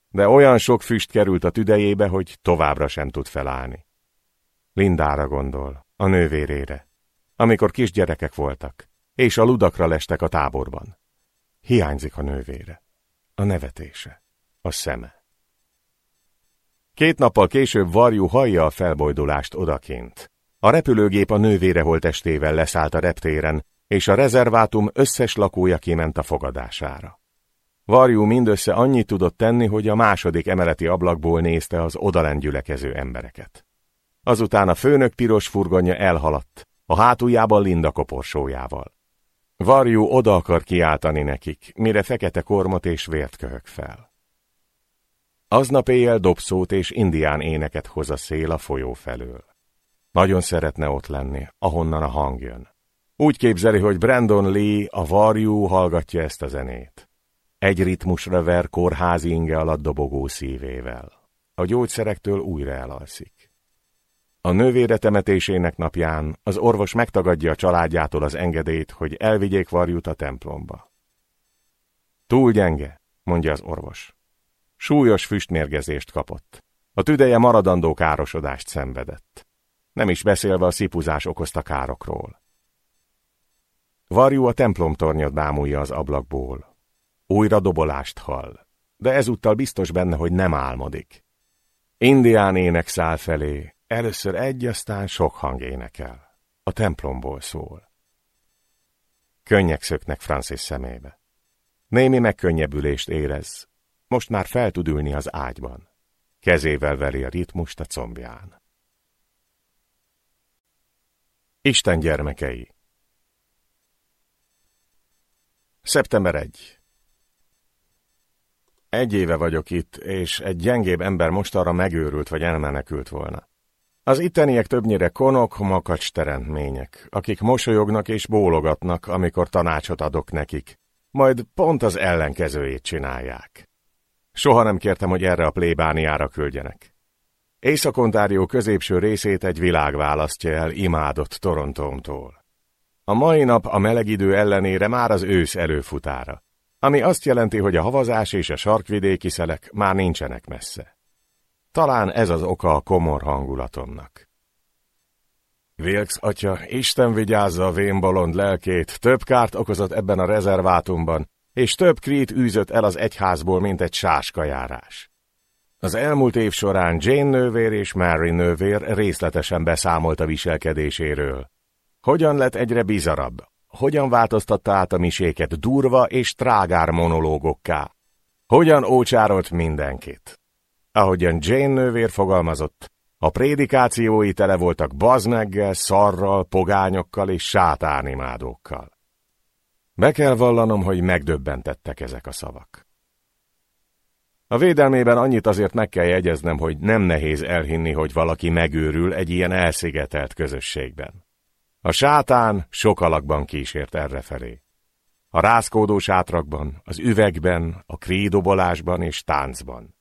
De olyan sok füst került a tüdejébe, hogy továbbra sem tud felállni. Lindára gondol, a nővérére, amikor kisgyerekek voltak, és a ludakra lestek a táborban. Hiányzik a nővére, a nevetése, a szeme. Két nappal később Varjú hallja a felbojdulást odakint. A repülőgép a nővére holtestével leszállt a reptéren, és a rezervátum összes lakója kiment a fogadására. Varjú mindössze annyit tudott tenni, hogy a második emeleti ablakból nézte az odalent gyülekező embereket. Azután a főnök piros furgonja elhaladt, a hátuljában Linda koporsójával. Varjú oda akar kiáltani nekik, mire fekete kormot és vért köhög fel. Aznap éjjel dobszót és indián éneket hoz a szél a folyó felől. Nagyon szeretne ott lenni, ahonnan a hang jön. Úgy képzeli, hogy Brandon Lee, a varjú hallgatja ezt a zenét. Egy ritmusra ver kórházi inge alatt dobogó szívével. A gyógyszerektől újra elalszik. A nővére temetésének napján az orvos megtagadja a családjától az engedélyt, hogy elvigyék varjút a templomba. Túl gyenge, mondja az orvos. Súlyos füstmérgezést kapott. A tüdeje maradandó károsodást szenvedett. Nem is beszélve a szipuzás okozta károkról. Varjú a templomtornyot bámulja az ablakból. Újra dobolást hall, de ezúttal biztos benne, hogy nem álmodik. Indián ének száll felé, először egy, aztán sok hang énekel. A templomból szól. Könnyek szöknek Francis szemébe. Némi megkönnyebbülést érez. Most már fel tud ülni az ágyban. Kezével veri a ritmust a combján. Isten gyermekei Szeptember 1 Egy éve vagyok itt, és egy gyengébb ember mostanra megőrült vagy elmenekült volna. Az itteniek többnyire konok, makacs teremtmények, akik mosolyognak és bólogatnak, amikor tanácsot adok nekik, majd pont az ellenkezőjét csinálják. Soha nem kértem, hogy erre a plébániára küldjenek. Észak-Ontárió középső részét egy világ választja el imádott Torontómtól. A mai nap a meleg idő ellenére már az ősz előfutára, ami azt jelenti, hogy a havazás és a sarkvidéki szelek már nincsenek messze. Talán ez az oka a komor hangulatomnak. Wilkes atya, Isten vigyázza a vénbolond lelkét, több kárt okozott ebben a rezervátumban, és több krít űzött el az egyházból, mint egy sáskajárás. Az elmúlt év során Jane nővér és Mary nővér részletesen beszámolt a viselkedéséről. Hogyan lett egyre bizarabb? Hogyan változtatta át a miséket durva és trágár monológokká? Hogyan ócsárolt mindenkit? Ahogyan Jane nővér fogalmazott, a prédikációi tele voltak bazmeggel, szarral, pogányokkal és sátánimádókkal. Be kell vallanom, hogy megdöbbentettek ezek a szavak. A védelmében annyit azért meg kell jegyeznem, hogy nem nehéz elhinni, hogy valaki megőrül egy ilyen elszigetelt közösségben. A sátán sok alakban kísért errefelé. A rázkódó sátrakban, az üvegben, a krídobolásban és táncban.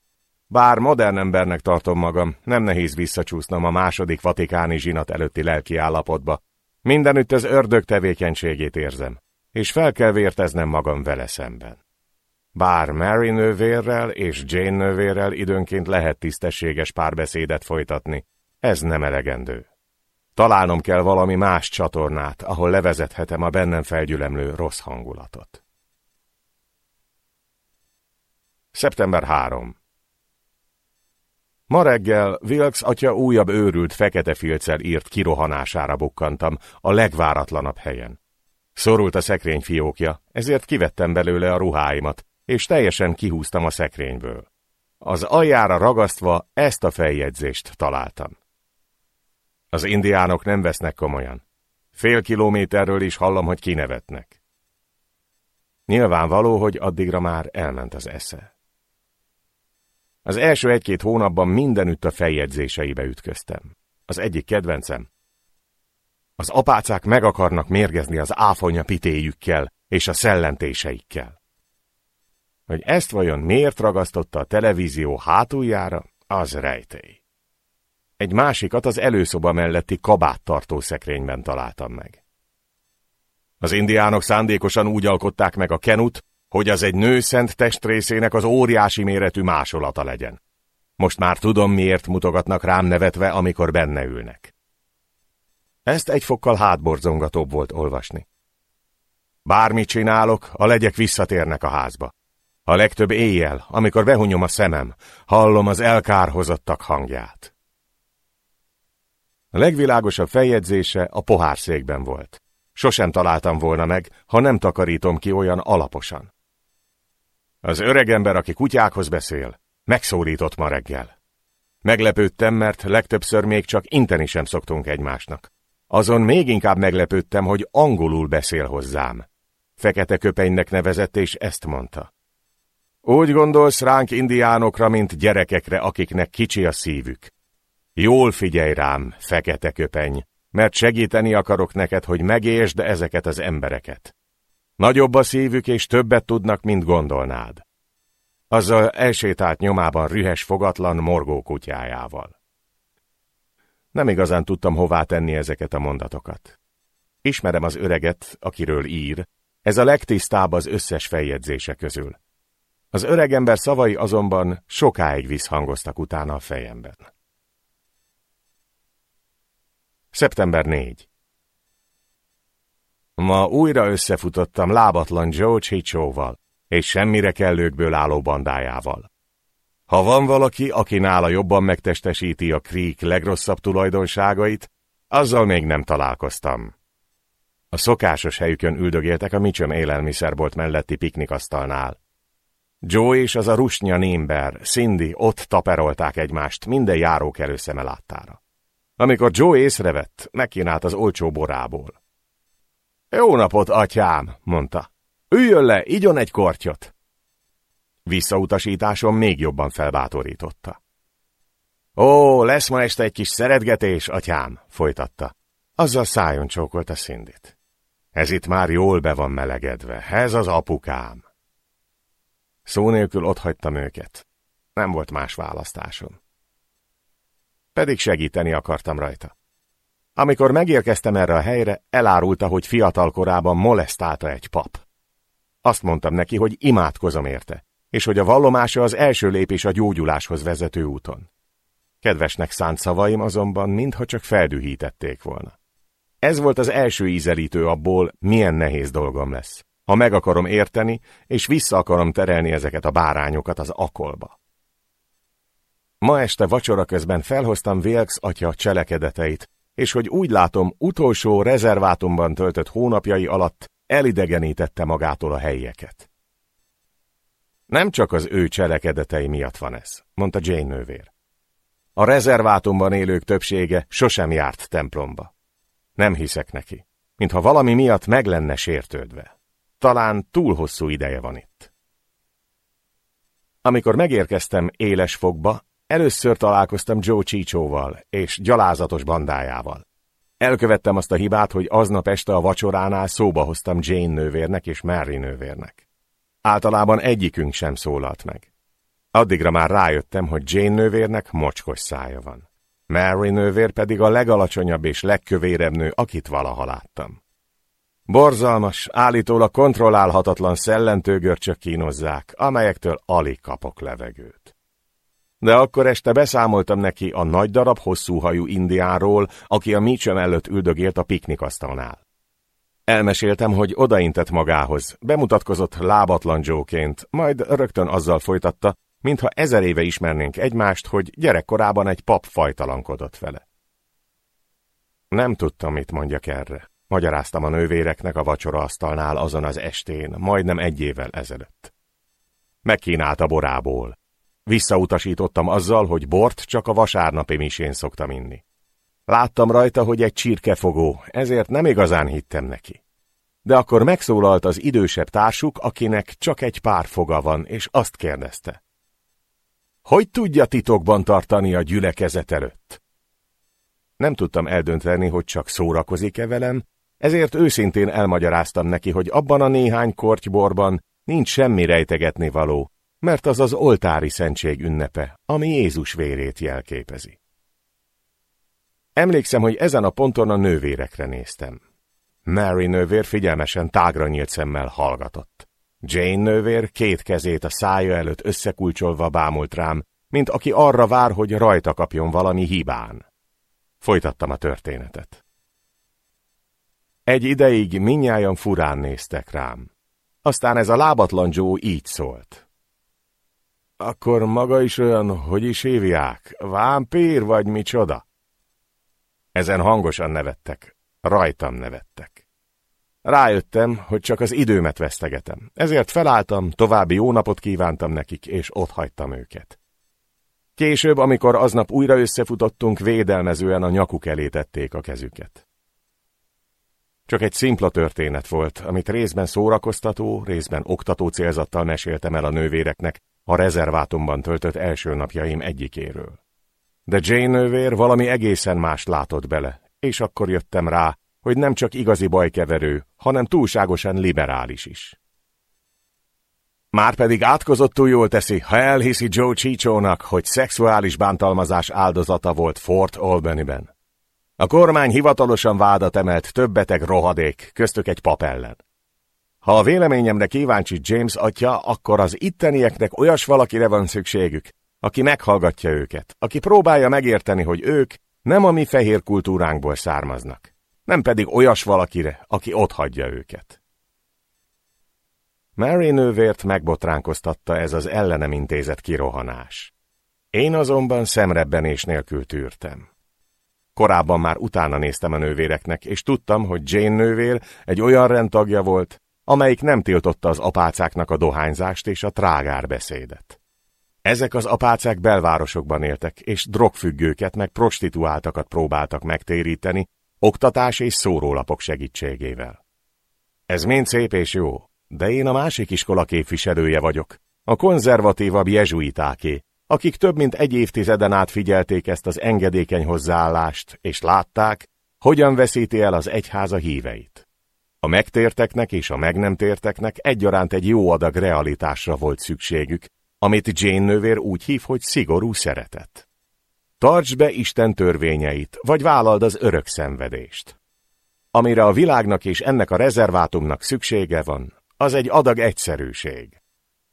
Bár modern embernek tartom magam, nem nehéz visszacsúsznom a második vatikáni zsinat előtti lelki állapotba. Mindenütt az ördög tevékenységét érzem, és fel kell vérteznem magam vele szemben. Bár Mary nővérrel és Jane nővérrel időnként lehet tisztességes párbeszédet folytatni, ez nem elegendő. Találnom kell valami más csatornát, ahol levezethetem a bennem felgyülemlő rossz hangulatot. Szeptember 3. Ma reggel Wilkes atya újabb őrült fekete filccel írt kirohanására bukkantam a legváratlanabb helyen. Szorult a szekrény fiókja, ezért kivettem belőle a ruháimat, és teljesen kihúztam a szekrényből. Az aljára ragasztva ezt a feljegyzést találtam. Az indiánok nem vesznek komolyan. Fél kilométerről is hallom, hogy kinevetnek. Nyilvánvaló, hogy addigra már elment az esze. Az első egy-két hónapban mindenütt a feljegyzéseibe ütköztem. Az egyik kedvencem. Az apácák meg akarnak mérgezni az áfonya pitéjükkel és a szellentéseikkel. Hogy ezt vajon miért ragasztotta a televízió hátuljára, az rejtély. Egy másikat az előszoba melletti kabáttartó szekrényben találtam meg. Az indiánok szándékosan úgy alkották meg a kenut, hogy az egy nő szent testrészének az óriási méretű másolata legyen. Most már tudom, miért mutogatnak rám nevetve, amikor benne ülnek. Ezt egy fokkal hátborzongatóbb volt olvasni. Bármit csinálok, a legyek visszatérnek a házba. A legtöbb éjjel, amikor behunyom a szemem, hallom az elkárhozottak hangját. A legvilágosabb feljegyzése a pohárszékben volt. Sosem találtam volna meg, ha nem takarítom ki olyan alaposan. Az öregember, aki kutyákhoz beszél, megszólított ma reggel. Meglepődtem, mert legtöbbször még csak inteni sem szoktunk egymásnak. Azon még inkább meglepődtem, hogy angolul beszél hozzám. Fekete köpenynek nevezett, és ezt mondta. Úgy gondolsz ránk indiánokra, mint gyerekekre, akiknek kicsi a szívük. Jól figyelj rám, fekete köpeny, mert segíteni akarok neked, hogy megértsd ezeket az embereket. Nagyobb a szívük, és többet tudnak, mint gondolnád. Azzal elsétált nyomában rühes fogatlan morgó kutyájával. Nem igazán tudtam hová tenni ezeket a mondatokat. Ismerem az öreget, akiről ír, ez a legtisztább az összes feljegyzése közül. Az öregember szavai azonban sokáig visszhangoztak utána a fejemben. Szeptember 4 Ma újra összefutottam lábatlan Joe Chichóval, és semmire kellőkből álló bandájával. Ha van valaki, aki nála jobban megtestesíti a Creek legrosszabb tulajdonságait, azzal még nem találkoztam. A szokásos helyükön üldögéltek a Mitchum élelmiszerbolt melletti piknikasztalnál. Joe és az a rusnya némber, Cindy ott taperolták egymást minden járókelő szeme láttára. Amikor Joe észrevett, megkínált az olcsó borából. Jó napot, atyám, mondta. Üljön le, igyon egy kortyot. Visszautasításom még jobban felbátorította. Ó, lesz ma este egy kis szeretgetés, atyám, folytatta. Azzal szájon csókolta Szindit. Ez itt már jól be van melegedve, ez az apukám. Szó nélkül otthagytam őket. Nem volt más választásom. Pedig segíteni akartam rajta. Amikor megérkeztem erre a helyre, elárulta, hogy fiatal korában molesztálta egy pap. Azt mondtam neki, hogy imádkozom érte, és hogy a vallomása az első lépés a gyógyuláshoz vezető úton. Kedvesnek szánt szavaim azonban mintha csak feldühítették volna. Ez volt az első ízelítő abból, milyen nehéz dolgom lesz, ha meg akarom érteni, és vissza akarom terelni ezeket a bárányokat az akolba. Ma este vacsora közben felhoztam Wilkes atya cselekedeteit, és hogy úgy látom, utolsó rezervátumban töltött hónapjai alatt elidegenítette magától a helyieket. Nem csak az ő cselekedetei miatt van ez, mondta Jane nővér. A rezervátumban élők többsége sosem járt templomba. Nem hiszek neki, mintha valami miatt meg lenne sértődve. Talán túl hosszú ideje van itt. Amikor megérkeztem éles fogba, először találkoztam Joe Csícsóval és gyalázatos bandájával. Elkövettem azt a hibát, hogy aznap este a vacsoránál szóba hoztam Jane nővérnek és Mary nővérnek. Általában egyikünk sem szólalt meg. Addigra már rájöttem, hogy Jane nővérnek mocskos szája van. Mary nővér pedig a legalacsonyabb és legkövérebb nő, akit valaha láttam. Borzalmas, állítólag kontrollálhatatlan szellentőgörcsök kínozzák, amelyektől alig kapok levegőt. De akkor este beszámoltam neki a nagy darab hosszú hajú indiáról, aki a Mitchum előtt üldögélt a piknikasztalnál. Elmeséltem, hogy odaintett magához, bemutatkozott lábatlan Joe-ként, majd rögtön azzal folytatta, mintha ezer éve ismernénk egymást, hogy gyerekkorában egy pap fajtalankodott vele. Nem tudtam, mit mondjak erre. Magyaráztam a nővéreknek a vacsoraasztalnál azon az estén, majdnem egy évvel ezelőtt. Megkínált a borából. Visszautasítottam azzal, hogy bort csak a vasárnapi misén szoktam inni. Láttam rajta, hogy egy csirkefogó, ezért nem igazán hittem neki. De akkor megszólalt az idősebb társuk, akinek csak egy pár foga van, és azt kérdezte. Hogy tudja titokban tartani a gyülekezet előtt? Nem tudtam eldönteni, hogy csak szórakozik-e velem, ezért őszintén elmagyaráztam neki, hogy abban a néhány kortyborban nincs semmi rejtegetni való, mert az az oltári szentség ünnepe, ami Jézus vérét jelképezi. Emlékszem, hogy ezen a ponton a nővérekre néztem. Mary nővér figyelmesen tágra nyílt szemmel hallgatott. Jane nővér két kezét a szája előtt összekulcsolva bámult rám, mint aki arra vár, hogy rajta kapjon valami hibán. Folytattam a történetet. Egy ideig minnyáján furán néztek rám. Aztán ez a lábatlan Joe így szólt. Akkor maga is olyan, hogy is hívják? Vámpír vagy micsoda? Ezen hangosan nevettek, rajtam nevettek. Rájöttem, hogy csak az időmet vesztegetem, ezért felálltam, további jó napot kívántam nekik, és ott hagytam őket. Később, amikor aznap újra összefutottunk, védelmezően a nyakuk elé tették a kezüket. Csak egy szimpla történet volt, amit részben szórakoztató, részben oktató célzattal meséltem el a nővéreknek a rezervátumban töltött első napjaim egyikéről. De Jane nővér valami egészen más látott bele, és akkor jöttem rá, hogy nem csak igazi bajkeverő, hanem túlságosan liberális is. Márpedig átkozottul jól teszi, ha elhiszi Joe Csicsónak, hogy szexuális bántalmazás áldozata volt Fort Albany-ben. A kormány hivatalosan vádat emelt több beteg rohadék, köztük egy pap ellen. Ha a véleményemre kíváncsi James atya, akkor az ittenieknek olyas valakire van szükségük, aki meghallgatja őket, aki próbálja megérteni, hogy ők nem a mi fehér kultúránkból származnak, nem pedig olyas valakire, aki otthagyja őket. Mary nővért megbotránkoztatta ez az ellenem intézett kirohanás. Én azonban szemrebbenés nélkül tűrtem. Korábban már utána néztem a nővéreknek, és tudtam, hogy Jane nővér egy olyan rendtagja volt, amelyik nem tiltotta az apácáknak a dohányzást és a trágár beszédet. Ezek az apácák belvárosokban éltek, és drogfüggőket meg prostituáltakat próbáltak megtéríteni, oktatás és szórólapok segítségével. Ez mind szép és jó, de én a másik iskola képviselője vagyok, a konzervatívabb jezsuitáké, akik több mint egy évtizeden át figyelték ezt az engedékeny hozzáállást, és látták, hogyan veszíti el az egyháza híveit. A megtérteknek és a meg nem térteknek egyaránt egy jó adag realitásra volt szükségük, amit Jane nővér úgy hív, hogy szigorú szeretet. Tarts be Isten törvényeit, vagy vállald az örök szenvedést. Amire a világnak és ennek a rezervátumnak szüksége van, az egy adag egyszerűség.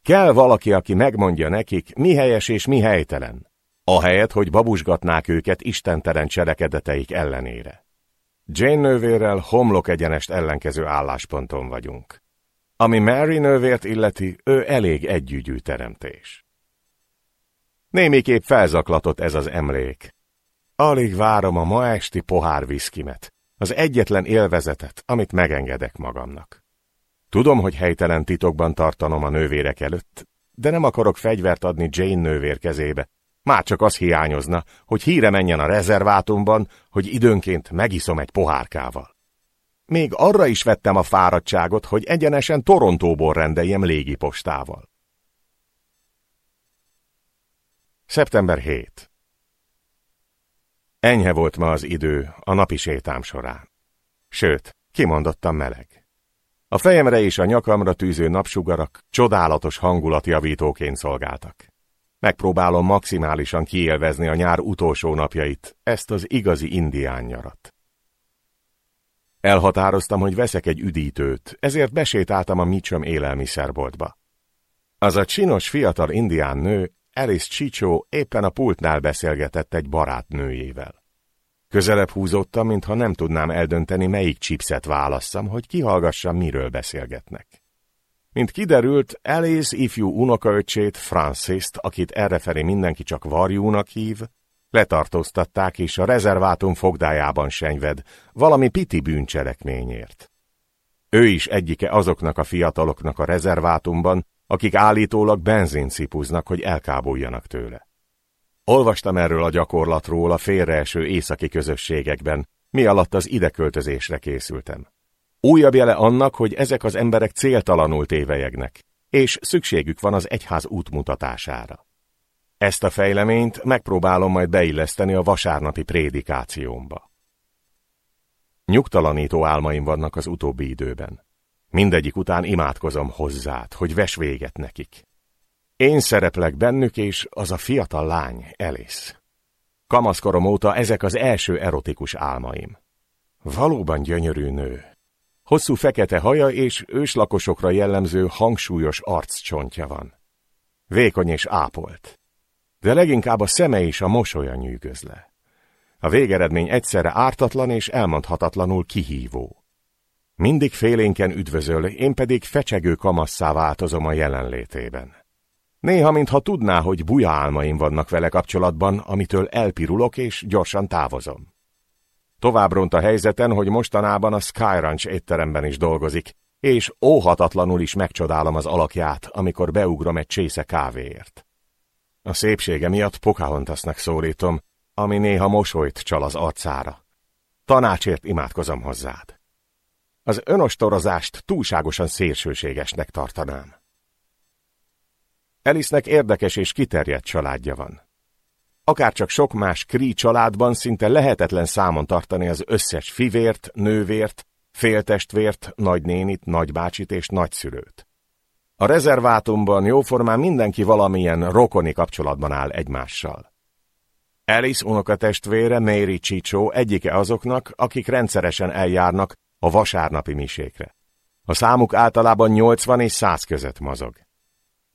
Kell valaki, aki megmondja nekik, mi helyes és mi helytelen, ahelyett, hogy babusgatnák őket istentelen cselekedeteik ellenére. Jane nővérrel homlok egyenest ellenkező állásponton vagyunk. Ami Mary nővért illeti, ő elég együgyű teremtés. Némiképp felzaklatott ez az emlék. Alig várom a ma esti pohár viszkimet, az egyetlen élvezetet, amit megengedek magamnak. Tudom, hogy helytelen titokban tartanom a nővérek előtt, de nem akarok fegyvert adni Jane nővér kezébe. Már csak az hiányozna, hogy híre menjen a rezervátumban, hogy időnként megiszom egy pohárkával. Még arra is vettem a fáradtságot, hogy egyenesen Torontóból rendeljem légipostával. Szeptember 7 Enyhe volt ma az idő a napi sétám során. Sőt, kimondottan meleg. A fejemre és a nyakamra tűző napsugarak csodálatos hangulatjavítóként szolgáltak. Megpróbálom maximálisan kiélvezni a nyár utolsó napjait, ezt az igazi indián nyarat. Elhatároztam, hogy veszek egy üdítőt, ezért besétáltam a Mitchum élelmiszerboltba. Az a csinos fiatal indián nő, Alice Csicsó éppen a pultnál beszélgetett egy barátnőjével. Közelebb húzottam, mintha nem tudnám eldönteni, melyik chipset válasszam, hogy kihallgassam, miről beszélgetnek. Mint kiderült, Alice ifjú unokaöcsét, Franciszt, akit errefelé mindenki csak varjúnak hív, letartóztatták és a rezervátum fogdájában senyved, valami piti bűncselekményért. Ő is egyike azoknak a fiataloknak a rezervátumban, akik állítólag benzin cipuznak, hogy elkábuljanak tőle. Olvastam erről a gyakorlatról a félreeső északi közösségekben, mi alatt az ideköltözésre készültem. Újabb jele annak, hogy ezek az emberek céltalanul tévejegnek, és szükségük van az egyház útmutatására. Ezt a fejleményt megpróbálom majd beilleszteni a vasárnapi prédikációmba. Nyugtalanító álmaim vannak az utóbbi időben. Mindegyik után imádkozom hozzád, hogy ves véget nekik. Én szereplek bennük, és az a fiatal lány, Elis. Kamaszkorom óta ezek az első erotikus álmaim. Valóban gyönyörű nő. Hosszú fekete haja és őslakosokra jellemző hangsúlyos arccsontja van. Vékony és ápolt. De leginkább a szeme és a mosolya nyűgöz le. A végeredmény egyszerre ártatlan és elmondhatatlanul kihívó. Mindig félénken üdvözöl, én pedig fecsegő kamasszá változom a jelenlétében. Néha, mintha tudná, hogy buja álmaim vannak vele kapcsolatban, amitől elpirulok és gyorsan távozom. Tovább ront a helyzeten, hogy mostanában a Sky Ranch étteremben is dolgozik, és óhatatlanul is megcsodálom az alakját, amikor beugrom egy csésze kávéért. A szépsége miatt Pocahontasnak szólítom, ami néha mosolyt csal az arcára. Tanácsért imádkozom hozzád. Az önostorozást túlságosan szélsőségesnek tartanám. Elisnek érdekes és kiterjedt családja van. Akárcsak sok más krí családban szinte lehetetlen számon tartani az összes fivért, nővért, féltestvért, nagynénit, nagybácsit és nagyszülőt. A rezervátumban jóformán mindenki valamilyen rokoni kapcsolatban áll egymással. Alice unokatestvére Mary Csicsó egyike azoknak, akik rendszeresen eljárnak a vasárnapi misékre. A számuk általában 80 és 100 között mozog.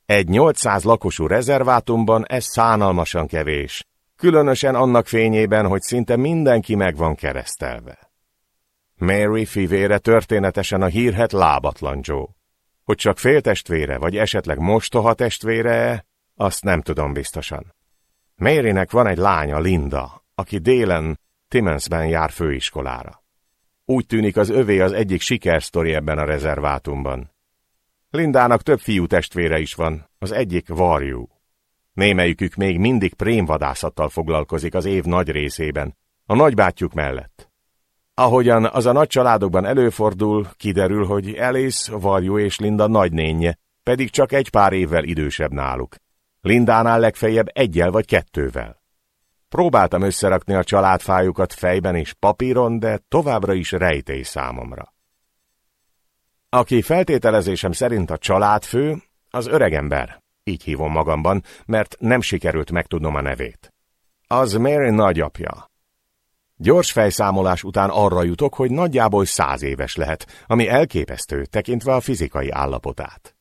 Egy 800 lakosú rezervátumban ez szánalmasan kevés, különösen annak fényében, hogy szinte mindenki meg van keresztelve. Mary fivére történetesen a hírhet lábatlan Joe. Hogy csak féltestvére, vagy esetleg mostoha testvére, azt nem tudom biztosan. Marynek van egy lánya, Linda, aki délen Timmonsben jár főiskolára. Úgy tűnik az övé az egyik sikersztori ebben a rezervátumban. Lindának több fiú testvére is van, az egyik varjú. Némelyikük még mindig prémvadászattal foglalkozik az év nagy részében, a nagybátyjuk mellett. Ahogyan az a nagy családokban előfordul, kiderül, hogy Alice, Varjú és Linda nagynénye, pedig csak egy pár évvel idősebb náluk. Lindánál legfeljebb egyel vagy kettővel. Próbáltam összerakni a családfájukat fejben és papíron, de továbbra is rejtély számomra. Aki feltételezésem szerint a családfő, az öregember, így hívom magamban, mert nem sikerült megtudnom a nevét. Az Mary nagyapja. Gyors fejszámolás után arra jutok, hogy nagyjából száz éves lehet, ami elképesztő, tekintve a fizikai állapotát.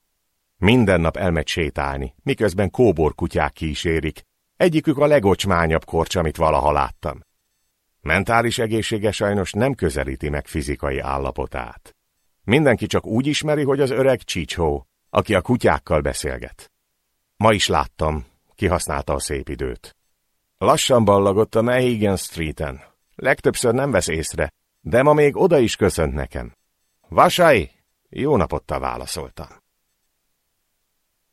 Minden nap elmegy sétálni, miközben kóbor kutyák kísérik. Egyikük a legocsmányabb korcs, amit valaha láttam. Mentális egészsége sajnos nem közelíti meg fizikai állapotát. Mindenki csak úgy ismeri, hogy az öreg Csicsó, aki a kutyákkal beszélget. Ma is láttam, kihasználta a szép időt. Lassan ballagott a Mehigan Streeten. Legtöbbször nem vesz észre, de ma még oda is köszönt nekem. Vasai! Jó napottal válaszoltam.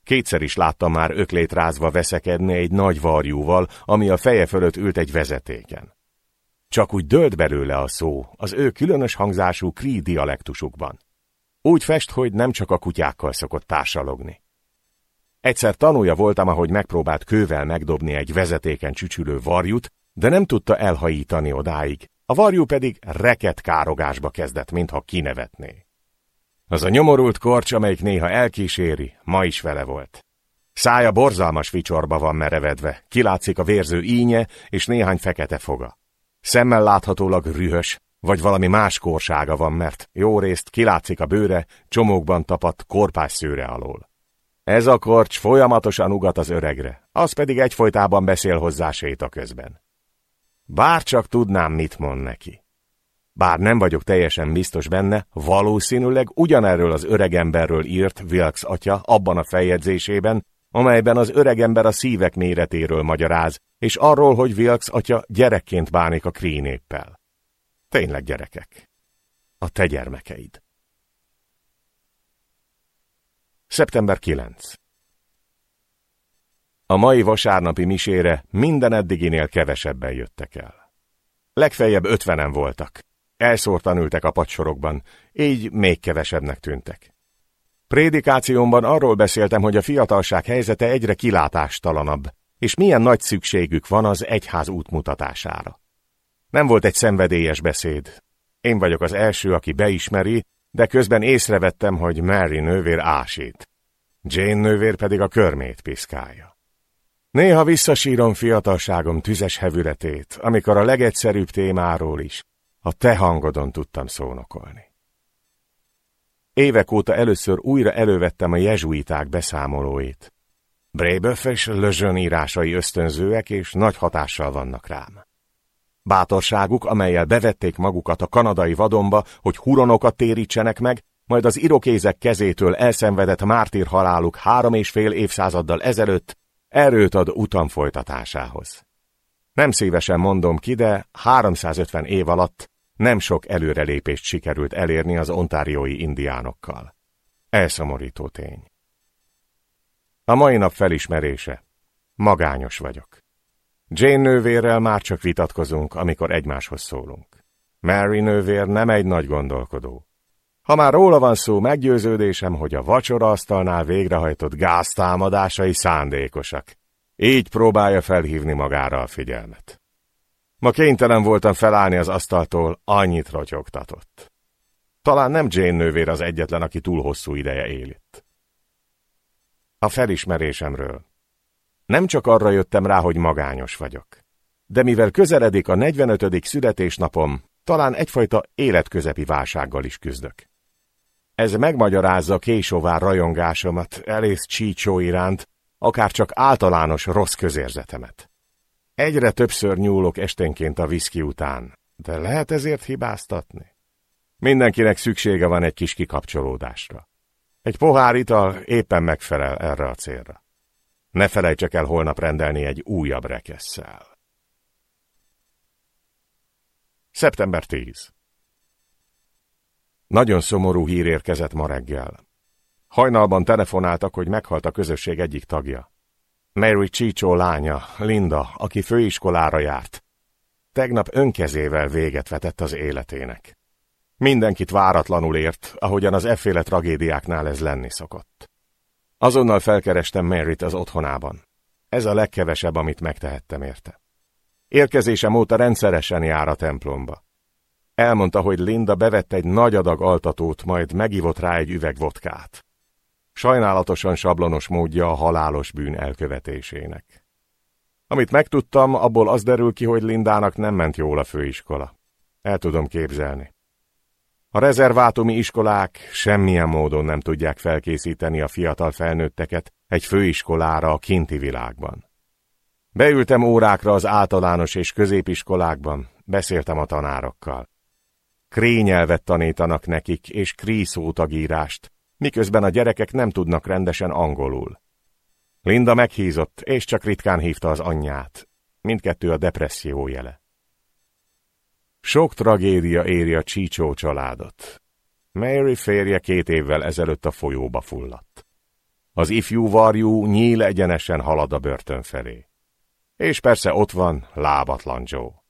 Kétszer is láttam már öklét rázva veszekedni egy nagy varjúval, ami a feje fölött ült egy vezetéken. Csak úgy dölt belőle a szó, az ő különös hangzású krí dialektusukban. Úgy fest, hogy nem csak a kutyákkal szokott társalogni. Egyszer tanulja voltam, ahogy megpróbált kővel megdobni egy vezetéken csücsülő varjút, de nem tudta elhajítani odáig. A varjú pedig reket károgásba kezdett, mintha kinevetné. Az a nyomorult korcs, amelyik néha elkíséri, ma is vele volt. Szája borzalmas vicsorba van merevedve, kilátszik a vérző ínye és néhány fekete foga. Szemmel láthatólag rühös, Vagy valami más korsága van, mert jó részt kilátszik a bőre, csomókban tapadt korpás szőre alól. Ez a korcs folyamatosan ugat az öregre, az pedig egyfolytában beszél hozzá séta közben. Bár csak tudnám, mit mond neki. Bár nem vagyok teljesen biztos benne, valószínűleg ugyanerről az öregemberről írt Wilkes atya abban a feljegyzésében, amelyben az öregember a szívek méretéről magyaráz, és arról, hogy Wilkes atya gyerekként bánik a krínéppel. Tényleg gyerekek. A te gyermekeid. Szeptember 9. A mai vasárnapi misére minden eddiginél kevesebben jöttek el. Legfeljebb ötvenen voltak. Elszórtan ültek a padsorokban, így még kevesebbnek tűntek. Prédikációmban arról beszéltem, hogy a fiatalság helyzete egyre kilátástalanabb, és milyen nagy szükségük van az egyház útmutatására. Nem volt egy szenvedélyes beszéd. Én vagyok az első, aki beismeri, de közben észrevettem, hogy Mary nővér ásít. Jane nővér pedig a körmét piszkálja. Néha visszasírom fiatalságom tüzes hevületét, amikor a legegyszerűbb témáról is, a te hangodon tudtam szónokolni. Évek óta először újra elővettem a jezsuiták beszámolóit. Brébeuf és Lejeune írásai ösztönzőek és nagy hatással vannak rám. Bátorságuk, amelyel bevették magukat a kanadai vadonba, hogy huronokat térítsenek meg, majd az irokézek kezétől elszenvedett mártír haláluk három és fél évszázaddal ezelőtt erőt ad utam folytatásához. Nem szívesen mondom ki, de 350 év alatt nem sok előrelépést sikerült elérni az ontáriói indiánokkal. Elszomorító tény. A mai nap felismerése. Magányos vagyok. Jane nővérrel már csak vitatkozunk, amikor egymáshoz szólunk. Mary nővér nem egy nagy gondolkodó. Ha már róla van szó, meggyőződésem, hogy a vacsora asztalnál végrehajtott gáztámadásai szándékosak. Így próbálja felhívni magára a figyelmet. Ma kénytelen voltam felállni az asztaltól, annyit rotyogtatott. Talán nem Jane nővér az egyetlen, aki túl hosszú ideje él itt. A felismerésemről. Nem csak arra jöttem rá, hogy magányos vagyok. De mivel közeledik a 45. születésnapom, talán egyfajta életközepi válsággal is küzdök. Ez megmagyarázza késovár rajongásomat Elész Csícsó iránt, akár csak általános rossz közérzetemet. Egyre többször nyúlok esténként a viszki után, de lehet ezért hibáztatni? Mindenkinek szüksége van egy kis kikapcsolódásra. Egy pohár ital éppen megfelel erre a célra. Ne felejtsek el holnap rendelni egy újabb rekesszel. Szeptember 10. Nagyon szomorú hír érkezett ma reggel. Hajnalban telefonáltak, hogy meghalt a közösség egyik tagja. Mary Csícsó lánya, Linda, aki főiskolára járt. Tegnap önkezével véget vetett az életének. Mindenkit váratlanul ért, ahogyan az efféle tragédiáknál ez lenni szokott. Azonnal felkerestem Maryt az otthonában. Ez a legkevesebb, amit megtehettem érte. Érkezésem óta rendszeresen jár a templomba. Elmondta, hogy Linda bevett egy nagy adag altatót, majd megivott rá egy üveg vodkát. Sajnálatosan sablonos módja a halálos bűn elkövetésének. Amit megtudtam, abból az derül ki, hogy Lindának nem ment jól a főiskola. El tudom képzelni. A rezervátumi iskolák semmilyen módon nem tudják felkészíteni a fiatal felnőtteket egy főiskolára a kinti világban. Beültem órákra az általános és középiskolákban, beszéltem a tanárokkal. Krényelvet tanítanak nekik, és kríszótagírást, miközben a gyerekek nem tudnak rendesen angolul. Linda meghízott, és csak ritkán hívta az anyját. Mindkettő a depresszió jele. Sok tragédia éri a Csícsó családot. Mary férje két évvel ezelőtt a folyóba fulladt. Az ifjú varjú nyíl egyenesen halad a börtön felé. És persze ott van lábatlan Joe.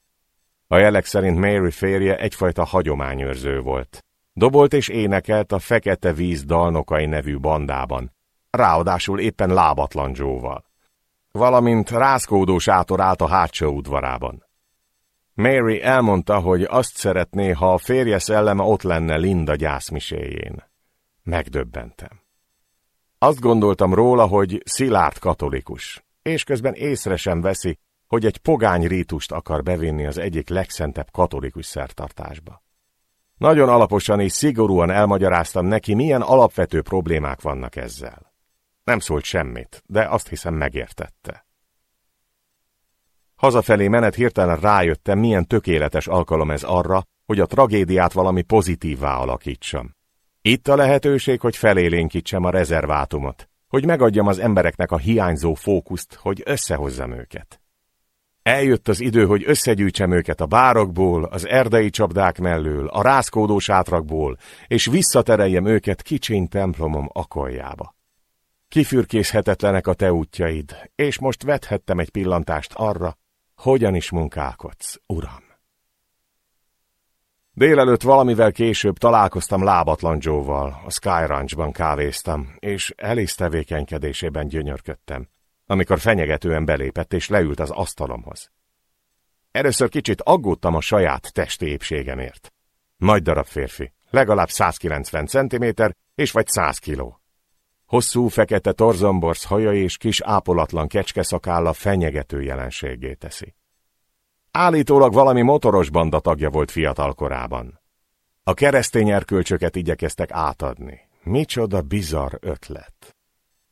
A jelek szerint Mary férje egyfajta hagyományőrző volt. Dobolt és énekelt a Fekete Víz dalnokai nevű bandában, ráadásul éppen lábatlan Joe-val. Valamint rázkódó sátor állt a hátsó udvarában. Mary elmondta, hogy azt szeretné, ha a férje szelleme ott lenne Linda gyászmiséjén. Megdöbbentem. Azt gondoltam róla, hogy szilárd katolikus, és közben észre sem veszi, hogy egy pogány rítust akar bevinni az egyik legszentebb katolikus szertartásba. Nagyon alaposan és szigorúan elmagyaráztam neki, milyen alapvető problémák vannak ezzel. Nem szólt semmit, de azt hiszem megértette. Hazafelé menet hirtelen rájöttem, milyen tökéletes alkalom ez arra, hogy a tragédiát valami pozitívvá alakítsam. Itt a lehetőség, hogy felélénkítsem a rezervátumot, hogy megadjam az embereknek a hiányzó fókuszt, hogy összehozzam őket. Eljött az idő, hogy összegyűjtsem őket a bárokból, az erdei csapdák mellől, a rázkódó sátrakból, és visszatereljem őket kicsiny templomom akoljába. Kifürkészhetetlenek a te útjaid, és most vethettem egy pillantást arra, hogyan is munkálkodsz, uram. Délelőtt valamivel később találkoztam lábatlan Joe-val, a Sky Ranchban kávéztam, és Alice tevékenykedésében gyönyörködtem, amikor fenyegetően belépett és leült az asztalomhoz. Először kicsit aggódtam a saját testi épségemért. Nagy darab férfi, legalább 190 cm és vagy 100 kiló. Hosszú, fekete torzomborsz haja és kis ápolatlan kecskeszakálla fenyegető jelenségé teszi. Állítólag valami motoros banda tagja volt fiatal korában. A keresztény erkölcsöket igyekeztek átadni. Micsoda bizarr ötlet.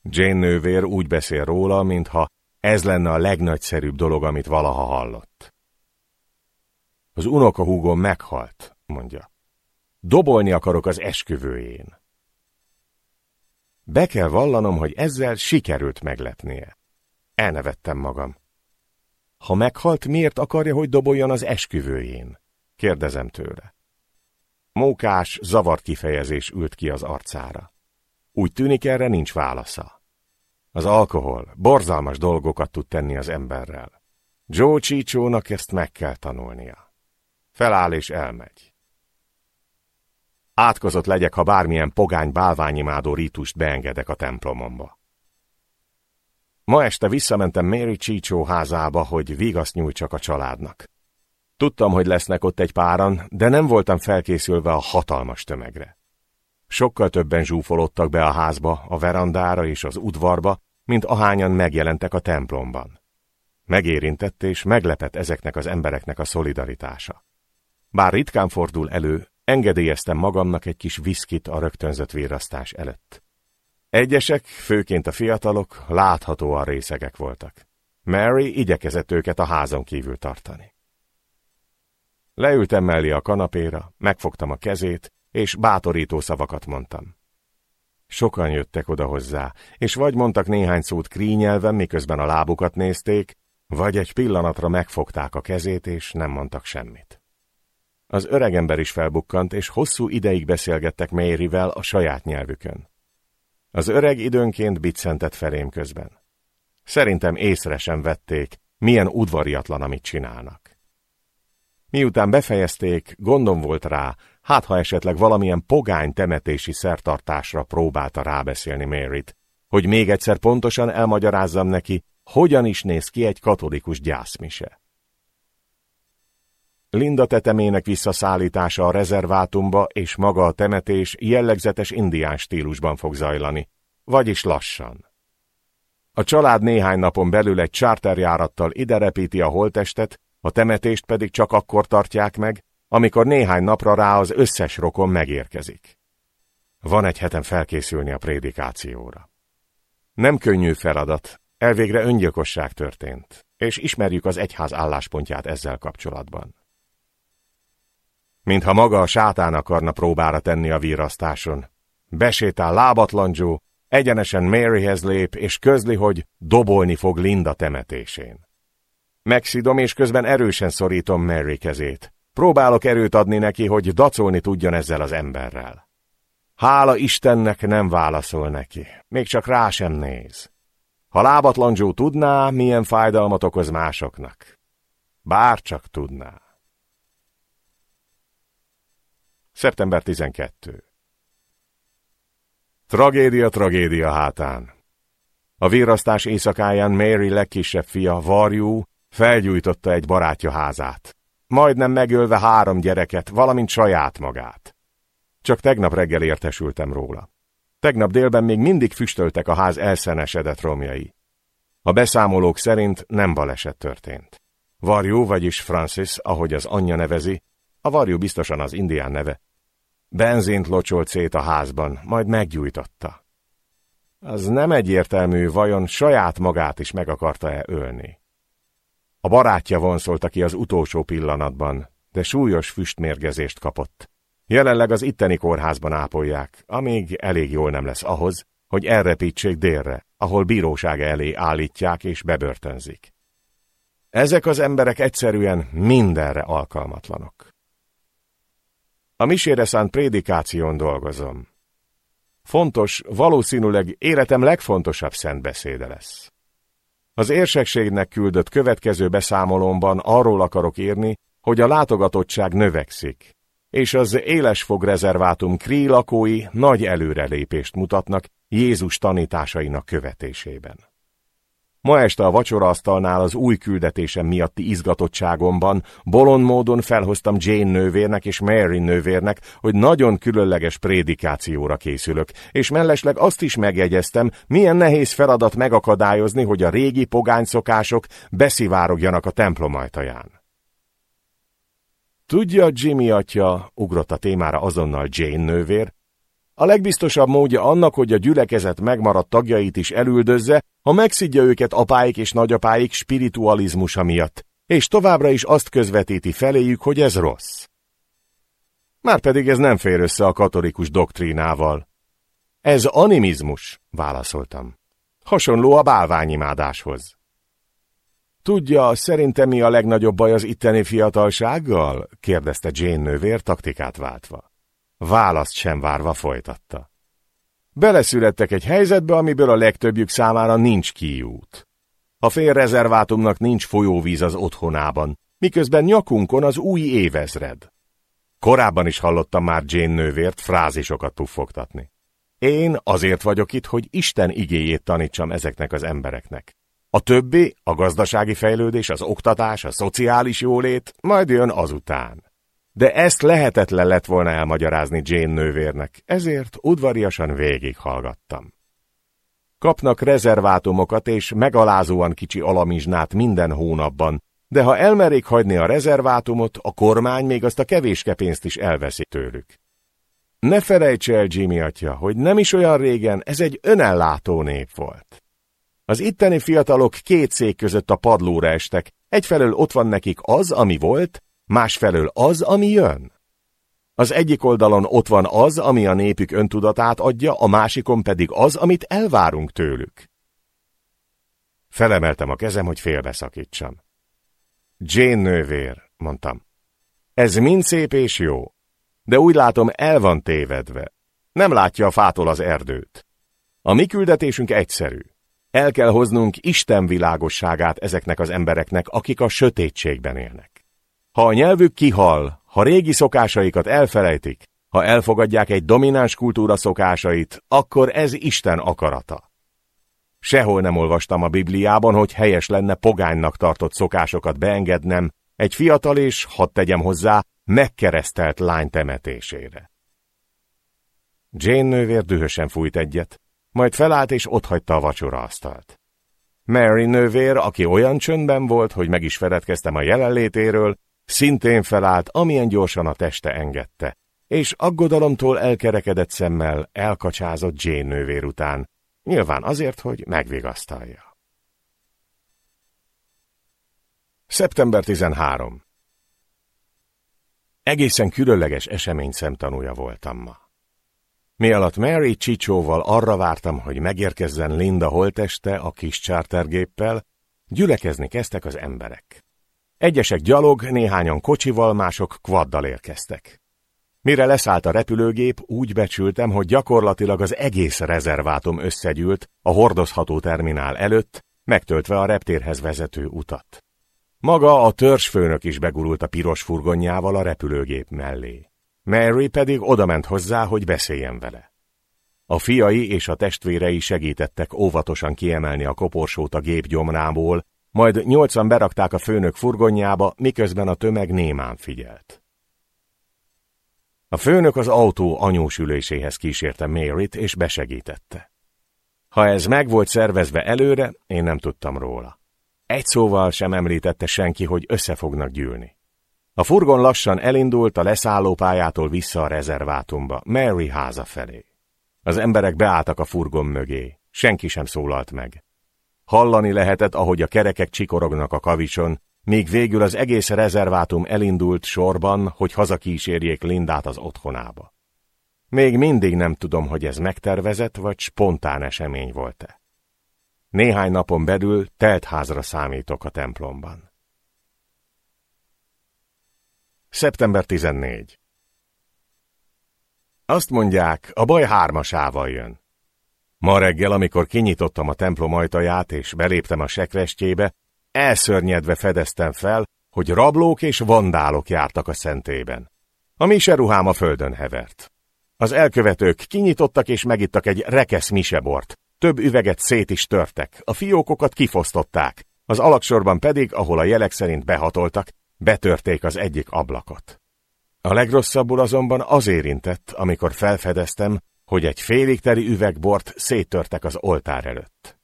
Jane nővér úgy beszél róla, mintha ez lenne a legnagyszerűbb dolog, amit valaha hallott. Az unokahúgom meghalt, mondja. Dobolni akarok az esküvőjén. Be kell vallanom, hogy ezzel sikerült meglepnie. Elnevettem magam. Ha meghalt, miért akarja, hogy doboljon az esküvőjén? Kérdezem tőle. Mókás, zavart kifejezés ült ki az arcára. Úgy tűnik erre nincs válasza. Az alkohol borzalmas dolgokat tud tenni az emberrel. Joe Csicsónak ezt meg kell tanulnia. Feláll és elmegy. Átkozott legyek, ha bármilyen pogány bálványimádó rítust beengedek a templomomba. Ma este visszamentem Mary Csícsó házába, hogy vigaszt nyújtsak a családnak. Tudtam, hogy lesznek ott egy páran, de nem voltam felkészülve a hatalmas tömegre. Sokkal többen zsúfolódtak be a házba, a verandára és az udvarba, mint ahányan megjelentek a templomban. Megérintett és meglepett ezeknek az embereknek a szolidaritása. Bár ritkán fordul elő, engedélyeztem magamnak egy kis viszkit a rögtönzött virrasztás előtt. Egyesek, főként a fiatalok, láthatóan részegek voltak. Mary igyekezett őket a házon kívül tartani. Leültem mellé a kanapéra, megfogtam a kezét, és bátorító szavakat mondtam. Sokan jöttek oda hozzá, és vagy mondtak néhány szót krínyelven, miközben a lábukat nézték, vagy egy pillanatra megfogták a kezét, és nem mondtak semmit. Az öregember is felbukkant, és hosszú ideig beszélgettek Maryvel a saját nyelvükön. Az öreg időnként biccentett felém közben. Szerintem észre sem vették, milyen udvariatlan, amit csinálnak. Miután befejezték, gondom volt rá, hát ha esetleg valamilyen pogány temetési szertartásra próbálta rábeszélni Maryt, hogy még egyszer pontosan elmagyarázzam neki, hogyan is néz ki egy katolikus gyászmise. Linda tetemének visszaszállítása a rezervátumba és maga a temetés jellegzetes indián stílusban fog zajlani, vagyis lassan. A család néhány napon belül egy charterjárattal ide repíti a holtestet, a temetést pedig csak akkor tartják meg, amikor néhány napra rá az összes rokon megérkezik. Van egy hetem felkészülni a prédikációra. Nem könnyű feladat, elvégre öngyilkosság történt, és ismerjük az egyház álláspontját ezzel kapcsolatban mintha maga a sátán akarna próbára tenni a virrasztáson. Besétál lábatlan Joe, egyenesen Maryhez lép, és közli, hogy dobolni fog Linda temetésén. Megszidom, és közben erősen szorítom Mary kezét. Próbálok erőt adni neki, hogy dacolni tudjon ezzel az emberrel. Hála Istennek nem válaszol neki, még csak rá sem néz. Ha lábatlan Joe tudná, milyen fájdalmat okoz másoknak. Bár csak tudná. Szeptember 12. Tragédia, tragédia hátán. A vérasztás éjszakáján Mary legkisebb fia, Varjú, felgyújtotta egy barátja házát. Majdnem megölve három gyereket, valamint saját magát. Csak tegnap reggel értesültem róla. Tegnap délben még mindig füstöltek a ház elszenesedett romjai. A beszámolók szerint nem baleset történt. Varjú, vagyis Francis, ahogy az anyja nevezi, a varjú biztosan az indián neve, benzint locsolt szét a házban, majd meggyújtotta. Az nem egyértelmű, vajon saját magát is meg akarta-e ölni. A barátja vonszolta ki az utolsó pillanatban, de súlyos füstmérgezést kapott. Jelenleg az itteni kórházban ápolják, amíg elég jól nem lesz ahhoz, hogy elrepítsék délre, ahol bíróság elé állítják és bebörtönzik. Ezek az emberek egyszerűen mindenre alkalmatlanok. A misére szánt prédikáción dolgozom. Fontos, valószínűleg életem legfontosabb szentbeszéde lesz. Az érsekségnek küldött következő beszámolomban arról akarok írni, hogy a látogatottság növekszik, és az élesfog rezervátum Krí lakói nagy előrelépést mutatnak Jézus tanításainak követésében. Ma este a vacsoraasztalnál az új küldetésem miatti izgatottságomban bolond módon felhoztam Jane nővérnek és Mary nővérnek, hogy nagyon különleges prédikációra készülök, és mellesleg azt is megjegyeztem, milyen nehéz feladat megakadályozni, hogy a régi pogány szokások beszivárogjanak a templom ajtaján. Tudja, Jimmy atya, ugrott a témára azonnal Jane nővér, a legbiztosabb módja annak, hogy a gyülekezet megmaradt tagjait is elüldözze, ha megszidja őket apáik és nagyapáik spiritualizmusa miatt, és továbbra is azt közvetíti feléjük, hogy ez rossz. Márpedig ez nem fér össze a katolikus doktrínával. Ez animizmus, válaszoltam. Hasonló a bálványimádáshoz. Tudja, szerintem mi a legnagyobb baj az itteni fiatalsággal? kérdezte Jane nővér taktikát váltva. Választ sem várva folytatta. Beleszülettek egy helyzetbe, amiből a legtöbbjük számára nincs kiút. A félrezervátumnak nincs folyóvíz az otthonában, miközben nyakunkon az új évezred. Korábban is hallottam már Jane nővért frázisokat puffogtatni. Én azért vagyok itt, hogy Isten igéjét tanítsam ezeknek az embereknek. A többi, a gazdasági fejlődés, az oktatás, a szociális jólét, majd jön azután. De ezt lehetetlen lett volna elmagyarázni Jane nővérnek, ezért udvariasan végighallgattam. Kapnak rezervátumokat és megalázóan kicsi alamizsnát minden hónapban, de ha elmerik hagyni a rezervátumot, a kormány még azt a kevéske pénzt is elveszi tőlük. Ne felejts el, Jimmy atya, hogy nem is olyan régen ez egy önellátó nép volt. Az itteni fiatalok két szék között a padlóra estek, egyfelől ott van nekik az, ami volt, másfelől az, ami jön. Az egyik oldalon ott van az, ami a népük öntudatát adja, a másikon pedig az, amit elvárunk tőlük. Felemeltem a kezem, hogy félbeszakítsam. Jane nővér, mondtam. Ez mind szép és jó, de úgy látom el van tévedve. Nem látja a fától az erdőt. A mi küldetésünk egyszerű. El kell hoznunk Isten világosságát ezeknek az embereknek, akik a sötétségben élnek. Ha a nyelvük kihal, ha régi szokásaikat elfelejtik, ha elfogadják egy domináns kultúra szokásait, akkor ez Isten akarata. Sehol nem olvastam a Bibliában, hogy helyes lenne pogánynak tartott szokásokat beengednem egy fiatal és, hadd tegyem hozzá, megkeresztelt lány temetésére. Jane nővér dühösen fújt egyet, majd felállt és otthagyta a vacsoraasztalt. Mary nővér, aki olyan csöndben volt, hogy meg is feledkeztem a jelenlétéről, Szintén felállt, amilyen gyorsan a teste engedte, és aggodalomtól elkerekedett szemmel elkacsázott Jane nővér után, nyilván azért, hogy megvigasztalja. Szeptember 13 Egészen különleges esemény szemtanúja voltam ma. Mi Mary Csicsóval arra vártam, hogy megérkezzen Linda holteste a kis chartergéppel, gyülekezni kezdtek az emberek. Egyesek gyalog, néhányan kocsival, mások kvaddal érkeztek. Mire leszállt a repülőgép, úgy becsültem, hogy gyakorlatilag az egész rezervátum összegyűlt a hordozható terminál előtt, megtöltve a reptérhez vezető utat. Maga a törzsfőnök is begurult a piros furgonjával a repülőgép mellé. Mary pedig odament hozzá, hogy beszéljen vele. A fiai és a testvérei segítettek óvatosan kiemelni a koporsót a gép gyomrából, majd nyolcan berakták a főnök furgonjába, miközben a tömeg némán figyelt. A főnök az autó anyósüléséhez kísérte Maryt, és besegítette. Ha ez meg volt szervezve előre, én nem tudtam róla. Egy szóval sem említette senki, hogy össze fognak gyűlni. A furgon lassan elindult a leszállópályától vissza a rezervátumba, Mary háza felé. Az emberek beálltak a furgon mögé, senki sem szólalt meg. Hallani lehetett, ahogy a kerekek csikorognak a kavicson, míg végül az egész rezervátum elindult sorban, hogy hazakísérjék Lindát az otthonába. Még mindig nem tudom, hogy ez megtervezett vagy spontán esemény volt-e. Néhány napon belül teltházra számítok a templomban. Szeptember 14 Azt mondják, a baj hármasával jön. Ma reggel, amikor kinyitottam a templom ajtaját és beléptem a sekrestjébe, elszörnyedve fedeztem fel, hogy rablók és vandálok jártak a szentében. A miseruhám a földön hevert. Az elkövetők kinyitottak és megittak egy rekesz misebort. Több üveget szét is törtek, a fiókokat kifosztották, az alaksorban pedig, ahol a jelek szerint behatoltak, betörték az egyik ablakot. A legrosszabbul azonban az érintett, amikor felfedeztem, hogy egy félig teli üvegbort széttörtek az oltár előtt.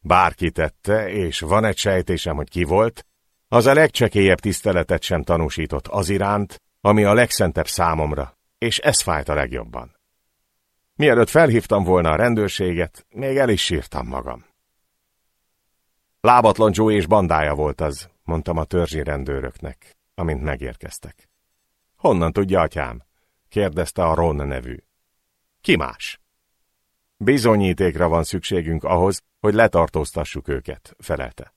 Bárki tette, és van egy sejtésem, hogy ki volt, az a legcsekélyebb tiszteletet sem tanúsított az iránt, ami a legszentebb számomra, és ez fájt a legjobban. Mielőtt felhívtam volna a rendőrséget, még el is sírtam magam. Lábatlan Joe és bandája volt az, mondtam a törzsi rendőröknek, amint megérkeztek. Honnan tudja, atyám? kérdezte a Ron nevű. Ki más? Bizonyítékra van szükségünk ahhoz, hogy letartóztassuk őket, felelte.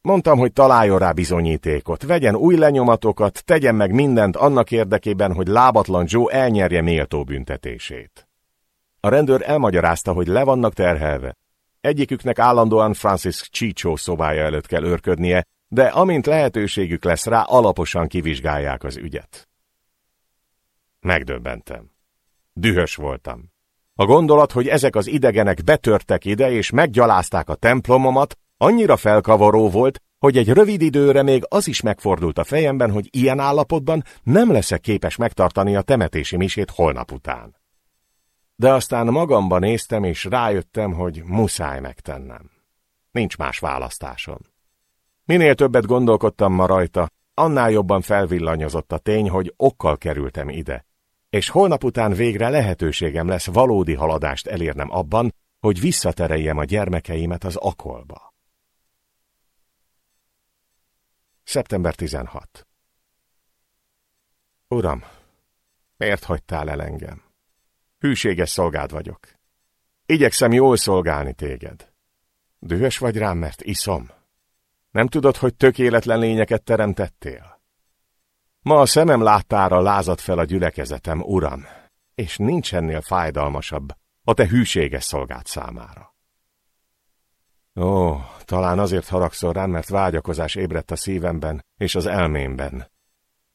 Mondtam, hogy találjon rá bizonyítékot, vegyen új lenyomatokat, tegyen meg mindent annak érdekében, hogy lábatlan Joe elnyerje méltó büntetését. A rendőr elmagyarázta, hogy le vannak terhelve. Egyiküknek állandóan Francis Chicho szobája előtt kell őrködnie, de amint lehetőségük lesz rá, alaposan kivizsgálják az ügyet. Megdöbbentem. Dühös voltam. A gondolat, hogy ezek az idegenek betörtek ide és meggyalázták a templomomat, annyira felkavaró volt, hogy egy rövid időre még az is megfordult a fejemben, hogy ilyen állapotban nem leszek képes megtartani a temetési misét holnap után. De aztán magamban néztem, és rájöttem, hogy muszáj megtennem. Nincs más választásom. Minél többet gondolkodtam ma rajta, annál jobban felvillanyozott a tény, hogy okkal kerültem ide, és holnap után végre lehetőségem lesz valódi haladást elérnem abban, hogy visszatereljem a gyermekeimet az akolba. Szeptember 16 Uram, miért hagytál el engem? Hűséges szolgád vagyok. Igyekszem jól szolgálni téged. Dühös vagy rám, mert iszom? Nem tudod, hogy tökéletlen lényeket teremtettél? Ma a szemem láttára lázadt fel a gyülekezetem, uram, és nincs ennél fájdalmasabb a te hűséges szolgád számára. Ó, talán azért haragszol rám, mert vágyakozás ébredt a szívemben és az elmémben.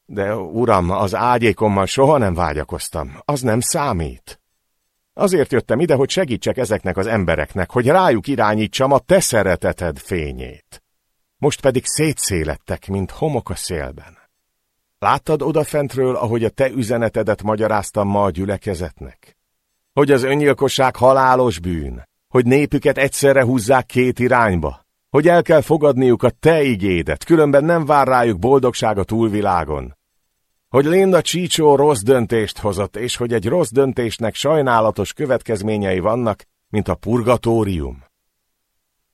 De, uram, az ágyékommal soha nem vágyakoztam, az nem számít. Azért jöttem ide, hogy segítsek ezeknek az embereknek, hogy rájuk irányítsam a te szereteted fényét. Most pedig szétszélettek, mint homok a szélben. Láttad odafentről, ahogy a te üzenetedet magyaráztam ma a gyülekezetnek? Hogy az öngyilkosság halálos bűn, hogy népüket egyszerre húzzák két irányba, hogy el kell fogadniuk a te igédet, különben nem vár rájuk boldogság a túlvilágon. Hogy Linda Csícsó rossz döntést hozott, és hogy egy rossz döntésnek sajnálatos következményei vannak, mint a purgatórium.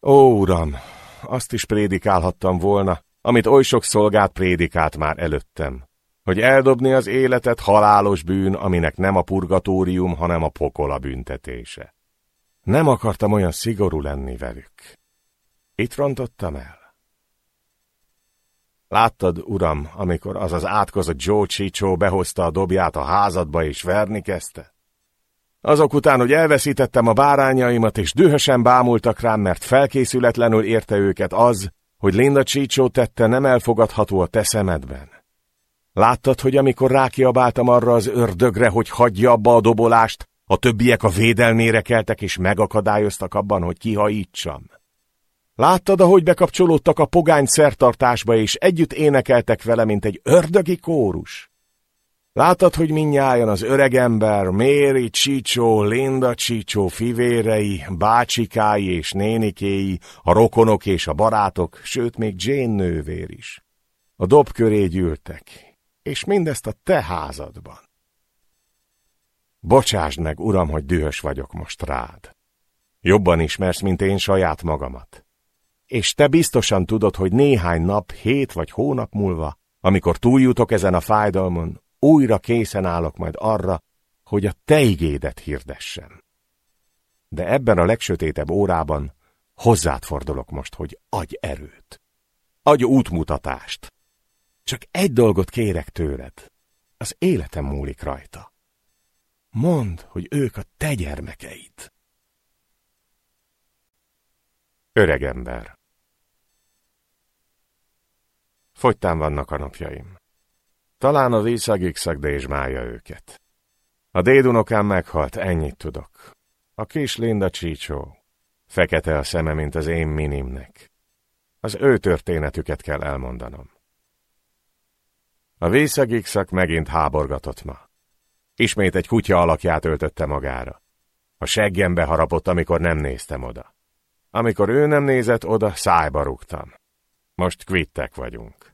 Ó, uram, azt is prédikálhattam volna, amit oly sok szolgát prédikált már előttem, hogy eldobni az életet halálos bűn, aminek nem a purgatórium, hanem a pokola büntetése. Nem akartam olyan szigorú lenni velük. Itt rontottam el. Láttad, uram, amikor az az átkozott Joe Csicsó behozta a dobját a házadba és verni kezdte? Azok után, hogy elveszítettem a bárányaimat, és dühösen bámultak rám, mert felkészületlenül érte őket az, hogy Linda Csícsó tette nem elfogadható a te szemedben. Láttad, hogy amikor rákiabáltam arra az ördögre, hogy hagyja abba a dobolást, a többiek a védelmére keltek és megakadályoztak abban, hogy kihajítsam? Láttad, ahogy bekapcsolódtak a pogány szertartásba, és együtt énekeltek vele, mint egy ördögi kórus? Látod, hogy minnyáján az öregember, Méri Csicsó, Linda Csicsó fivérei, bácsikái és nénikéi, a rokonok és a barátok, sőt még Jane nővér is. A dob köré gyűltek, és mindezt a te házadban. Bocsásd meg, uram, hogy dühös vagyok most rád. Jobban ismersz, mint én saját magamat. És te biztosan tudod, hogy néhány nap, hét vagy hónap múlva, amikor túljutok ezen a fájdalmon, újra készen állok majd arra, hogy a te igédet hirdessem. De ebben a legsötétebb órában hozzád fordulok most, hogy adj erőt. Adj útmutatást. Csak egy dolgot kérek tőled. Az életem múlik rajta. Mondd, hogy ők a te gyermekeid. Öregember Fogytán vannak a napjaim. Talán a vízszagigszag dézsmálja őket. A dédunokám meghalt, ennyit tudok. A kis Linda Csícsó. Fekete a szeme, mint az én minimnek. Az ő történetüket kell elmondanom. A vízszagigszak megint háborgatott ma. Ismét egy kutya alakját öltötte magára. A seggembe harapott, amikor nem néztem oda. Amikor ő nem nézett oda, szájba rúgtam. Most kvittek vagyunk.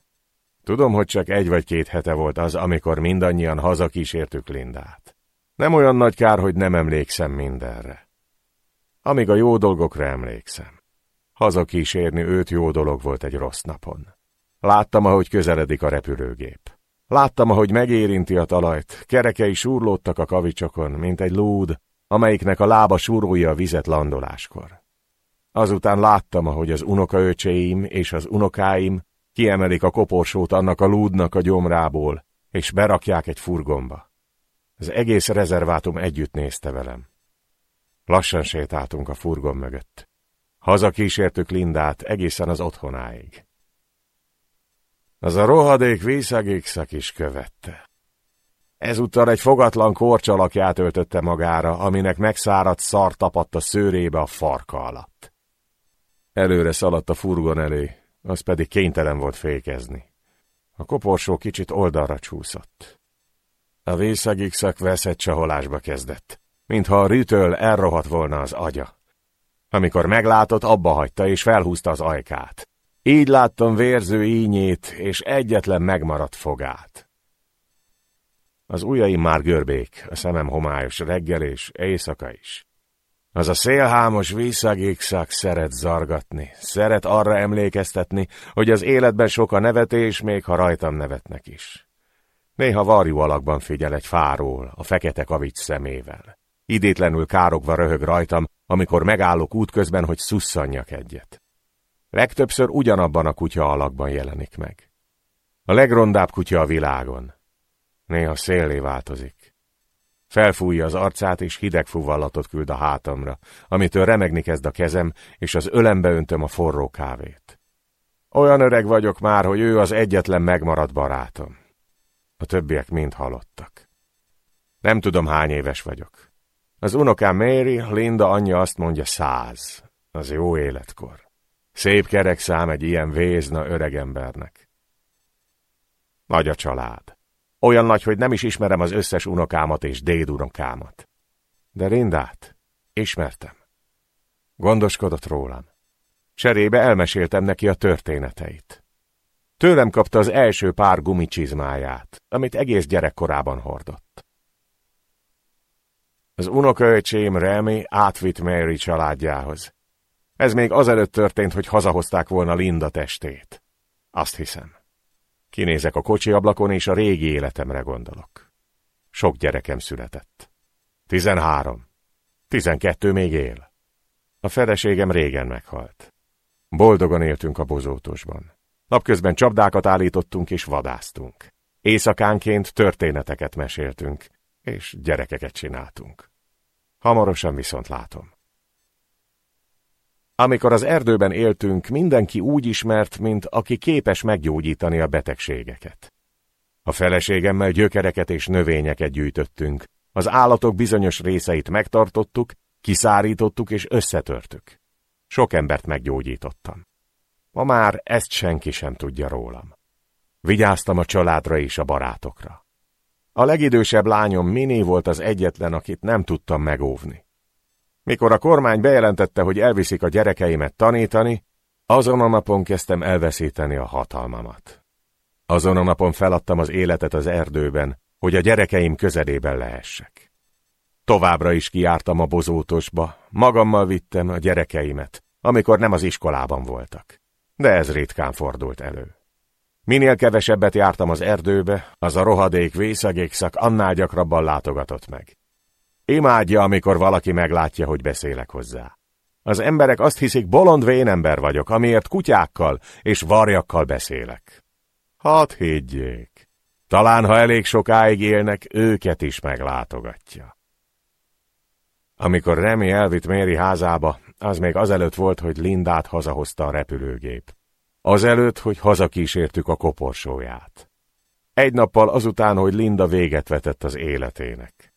Tudom, hogy csak egy vagy két hete volt az, amikor mindannyian hazakísértük Lindát. Nem olyan nagy kár, hogy nem emlékszem mindenre. Amíg a jó dolgokra emlékszem. Hazakísérni őt jó dolog volt egy rossz napon. Láttam, ahogy közeledik a repülőgép. Láttam, ahogy megérinti a talajt, kerekei súrlódtak a kavicsokon, mint egy lúd, amelyiknek a lába súrolja a vizet landoláskor. Azután láttam, ahogy az unokaöcseim és az unokáim kiemelik a koporsót annak a lúdnak a gyomrából, és berakják egy furgomba. Az egész rezervátum együtt nézte velem. Lassan sétáltunk a furgon mögött. Haza kísértük Lindát egészen az otthonáig. Az a rohadék vízegékszak is követte. Ezúttal egy fogatlan korcsalakját öltötte magára, aminek megszáradt szar tapadt a szőrébe a farka alatt. Előre szaladt a furgon elé, az pedig kénytelen volt fékezni. A koporsó kicsit oldalra csúszott. A vészegigszak veszett csaholásba kezdett, mintha a rütől elrohadt volna az agya. Amikor meglátott, abba hagyta és felhúzta az ajkát. Így láttam vérző ínyét és egyetlen megmaradt fogát. Az ujjaim már görbék, a szemem homályos reggel és éjszaka is. Az a szélhámos vízszagékszak szeret zargatni, szeret arra emlékeztetni, hogy az életben sok a nevetés, még ha rajtam nevetnek is. Néha varjú alakban figyel egy fáról, a fekete kavics szemével. Idétlenül károgva röhög rajtam, amikor megállok útközben, hogy szusszanjak egyet. Legtöbbször ugyanabban a kutya alakban jelenik meg. A legrondább kutya a világon. Néha szélé változik. Felfújja az arcát, és hideg fuvallatot küld a hátamra, amitől remegni kezd a kezem, és az ölembe öntöm a forró kávét. Olyan öreg vagyok már, hogy ő az egyetlen megmaradt barátom. A többiek mind halottak. Nem tudom, hány éves vagyok. Az unokám Mary, Linda anyja azt mondja száz. Az jó életkor. Szép kerek szám egy ilyen vézna öregembernek. Nagy a család. Olyan nagy, hogy nem is ismerem az összes unokámat és dédunokámat. De Rindát ismertem. Gondoskodott rólam. Cserébe elmeséltem neki a történeteit. Tőlem kapta az első pár gumicsizmáját, amit egész gyerekkorában hordott. Az unokaöcsém Remy átvitt Mary családjához. Ez még azelőtt történt, hogy hazahozták volna Linda testét. Azt hiszem. Kinézek a kocsi ablakon, és a régi életemre gondolok. Sok gyerekem született. Tizenhárom. Tizenkettő még él. A feleségem régen meghalt. Boldogan éltünk a bozótosban. Napközben csapdákat állítottunk és vadáztunk. Éjszakánként történeteket meséltünk, és gyerekeket csináltunk. Hamarosan viszont látom. Amikor az erdőben éltünk, mindenki úgy ismert, mint aki képes meggyógyítani a betegségeket. A feleségemmel gyökereket és növényeket gyűjtöttünk, az állatok bizonyos részeit megtartottuk, kiszárítottuk és összetörtük. Sok embert meggyógyítottam. Ma már ezt senki sem tudja rólam. Vigyáztam a családra és a barátokra. A legidősebb lányom Mini volt az egyetlen, akit nem tudtam megóvni. Mikor a kormány bejelentette, hogy elviszik a gyerekeimet tanítani, azon a napon kezdtem elveszíteni a hatalmamat. Azon a napon feladtam az életet az erdőben, hogy a gyerekeim közelében lehessek. Továbbra is kiártam a bozótosba, magammal vittem a gyerekeimet, amikor nem az iskolában voltak. De ez ritkán fordult elő. Minél kevesebbet jártam az erdőbe, az a rohadék vészegékszak annál gyakrabban látogatott meg. Imádja, amikor valaki meglátja, hogy beszélek hozzá. Az emberek azt hiszik, bolond vénember vagyok, amiért kutyákkal és varjakkal beszélek. Hadd higgyék. Talán, ha elég sokáig élnek, őket is meglátogatja. Amikor Remi elvitt Méri házába, az még azelőtt volt, hogy Lindát hazahozta a repülőgép. Azelőtt, hogy hazakísértük a koporsóját. Egy nappal azután, hogy Linda véget vetett az életének.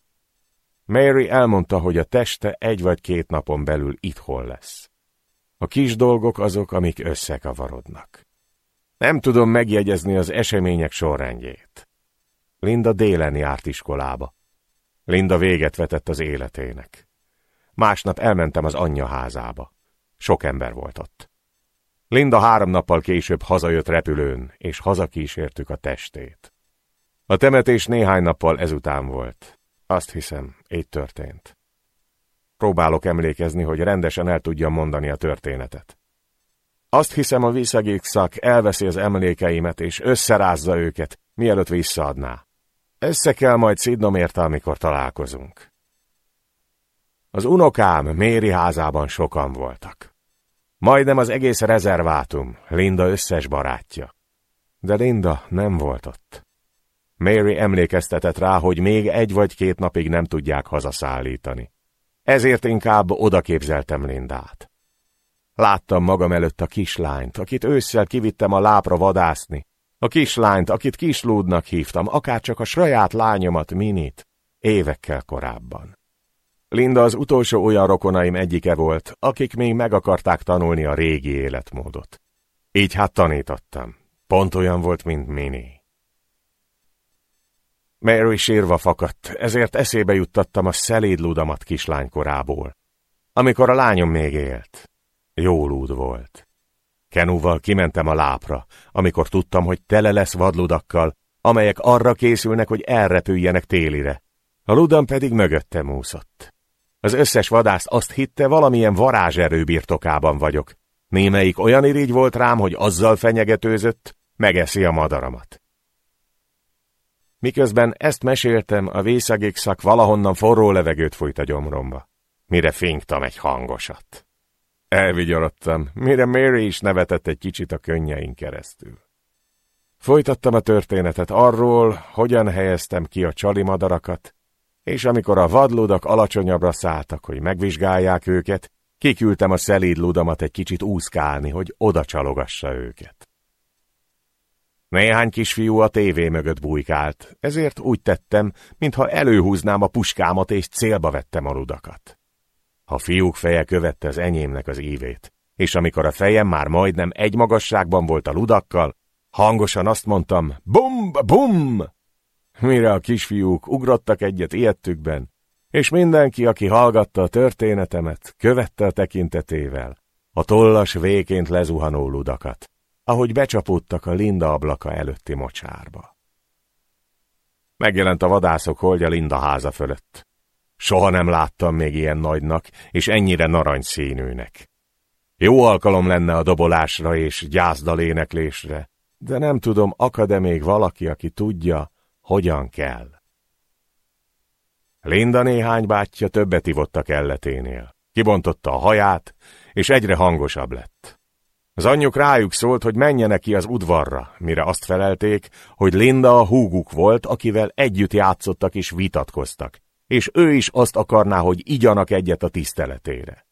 Mary elmondta, hogy a teste egy vagy két napon belül itthon lesz. A kis dolgok azok, amik összekavarodnak. Nem tudom megjegyezni az események sorrendjét. Linda délen járt iskolába. Linda véget vetett az életének. Másnap elmentem az anyja házába. Sok ember volt ott. Linda három nappal később hazajött repülőn, és hazakísértük a testét. A temetés néhány nappal ezután volt. Azt hiszem, így történt. Próbálok emlékezni, hogy rendesen el tudjam mondani a történetet. Azt hiszem, a visszagék szak elveszi az emlékeimet, és összerázza őket, mielőtt visszaadná. Össze kell majd szidnom érte, amikor találkozunk. Az unokám Méri házában sokan voltak. Majdnem az egész rezervátum, Linda összes barátja. De Linda nem volt ott. Mary emlékeztetett rá, hogy még egy vagy két napig nem tudják hazaszállítani. Ezért inkább oda képzeltem Lindát. Láttam magam előtt a kislányt, akit ősszel kivittem a lápra vadászni, a kislányt, akit kislúdnak hívtam, akárcsak a saját lányomat, Minit, évekkel korábban. Linda az utolsó olyan rokonaim egyike volt, akik még meg akarták tanulni a régi életmódot. Így hát tanítottam. Pont olyan volt, mint Mini. Mary sírva fakadt, ezért eszébe juttattam a szeléd ludamat kislánykorából. Amikor a lányom még élt. Jó lúd volt. Kenúval kimentem a lápra, amikor tudtam, hogy tele lesz vadludakkal, amelyek arra készülnek, hogy elrepüljenek télire. A ludam pedig mögöttem úszott. Az összes vadász azt hitte, valamilyen varázserő birtokában vagyok. Némelyik olyan irigy volt rám, hogy azzal fenyegetőzött, megeszi a madaramat. Miközben ezt meséltem, a vészegékszak valahonnan forró levegőt fújt a gyomromba. Mire finktam egy hangosat. Elvigyorodtam, mire Mary is nevetett egy kicsit a könnyeink keresztül. Folytattam a történetet arról, hogyan helyeztem ki a csali madarakat, és amikor a vadludak alacsonyabbra szálltak, hogy megvizsgálják őket, kiküldtem a szelíd ludamat egy kicsit úszkálni, hogy oda csalogassa őket. Néhány kisfiú a tévé mögött bujkált, ezért úgy tettem, mintha előhúznám a puskámat és célba vettem a ludakat. A fiúk feje követte az enyémnek az ívét, és amikor a fejem már majdnem egy magasságban volt a ludakkal, hangosan azt mondtam, bum, bum! Mire a kisfiúk ugrottak egyet ilyettükben, és mindenki, aki hallgatta a történetemet, követte a tekintetével a tollas véként lezuhanó ludakat, ahogy becsapódtak a Linda ablaka előtti mocsárba. Megjelent a vadászok holdja Linda háza fölött. Soha nem láttam még ilyen nagynak, és ennyire narancsszínűnek. Jó alkalom lenne a dobolásra és gyászdaléneklésre, de nem tudom, akad-e még valaki, aki tudja, hogyan kell. Linda néhány bátyja többet ivott a kelleténél. Kibontotta a haját, és egyre hangosabb lett. Az anyjuk rájuk szólt, hogy menjenek ki az udvarra, mire azt felelték, hogy Linda a húguk volt, akivel együtt játszottak és vitatkoztak, és ő is azt akarná, hogy igyanak egyet a tiszteletére.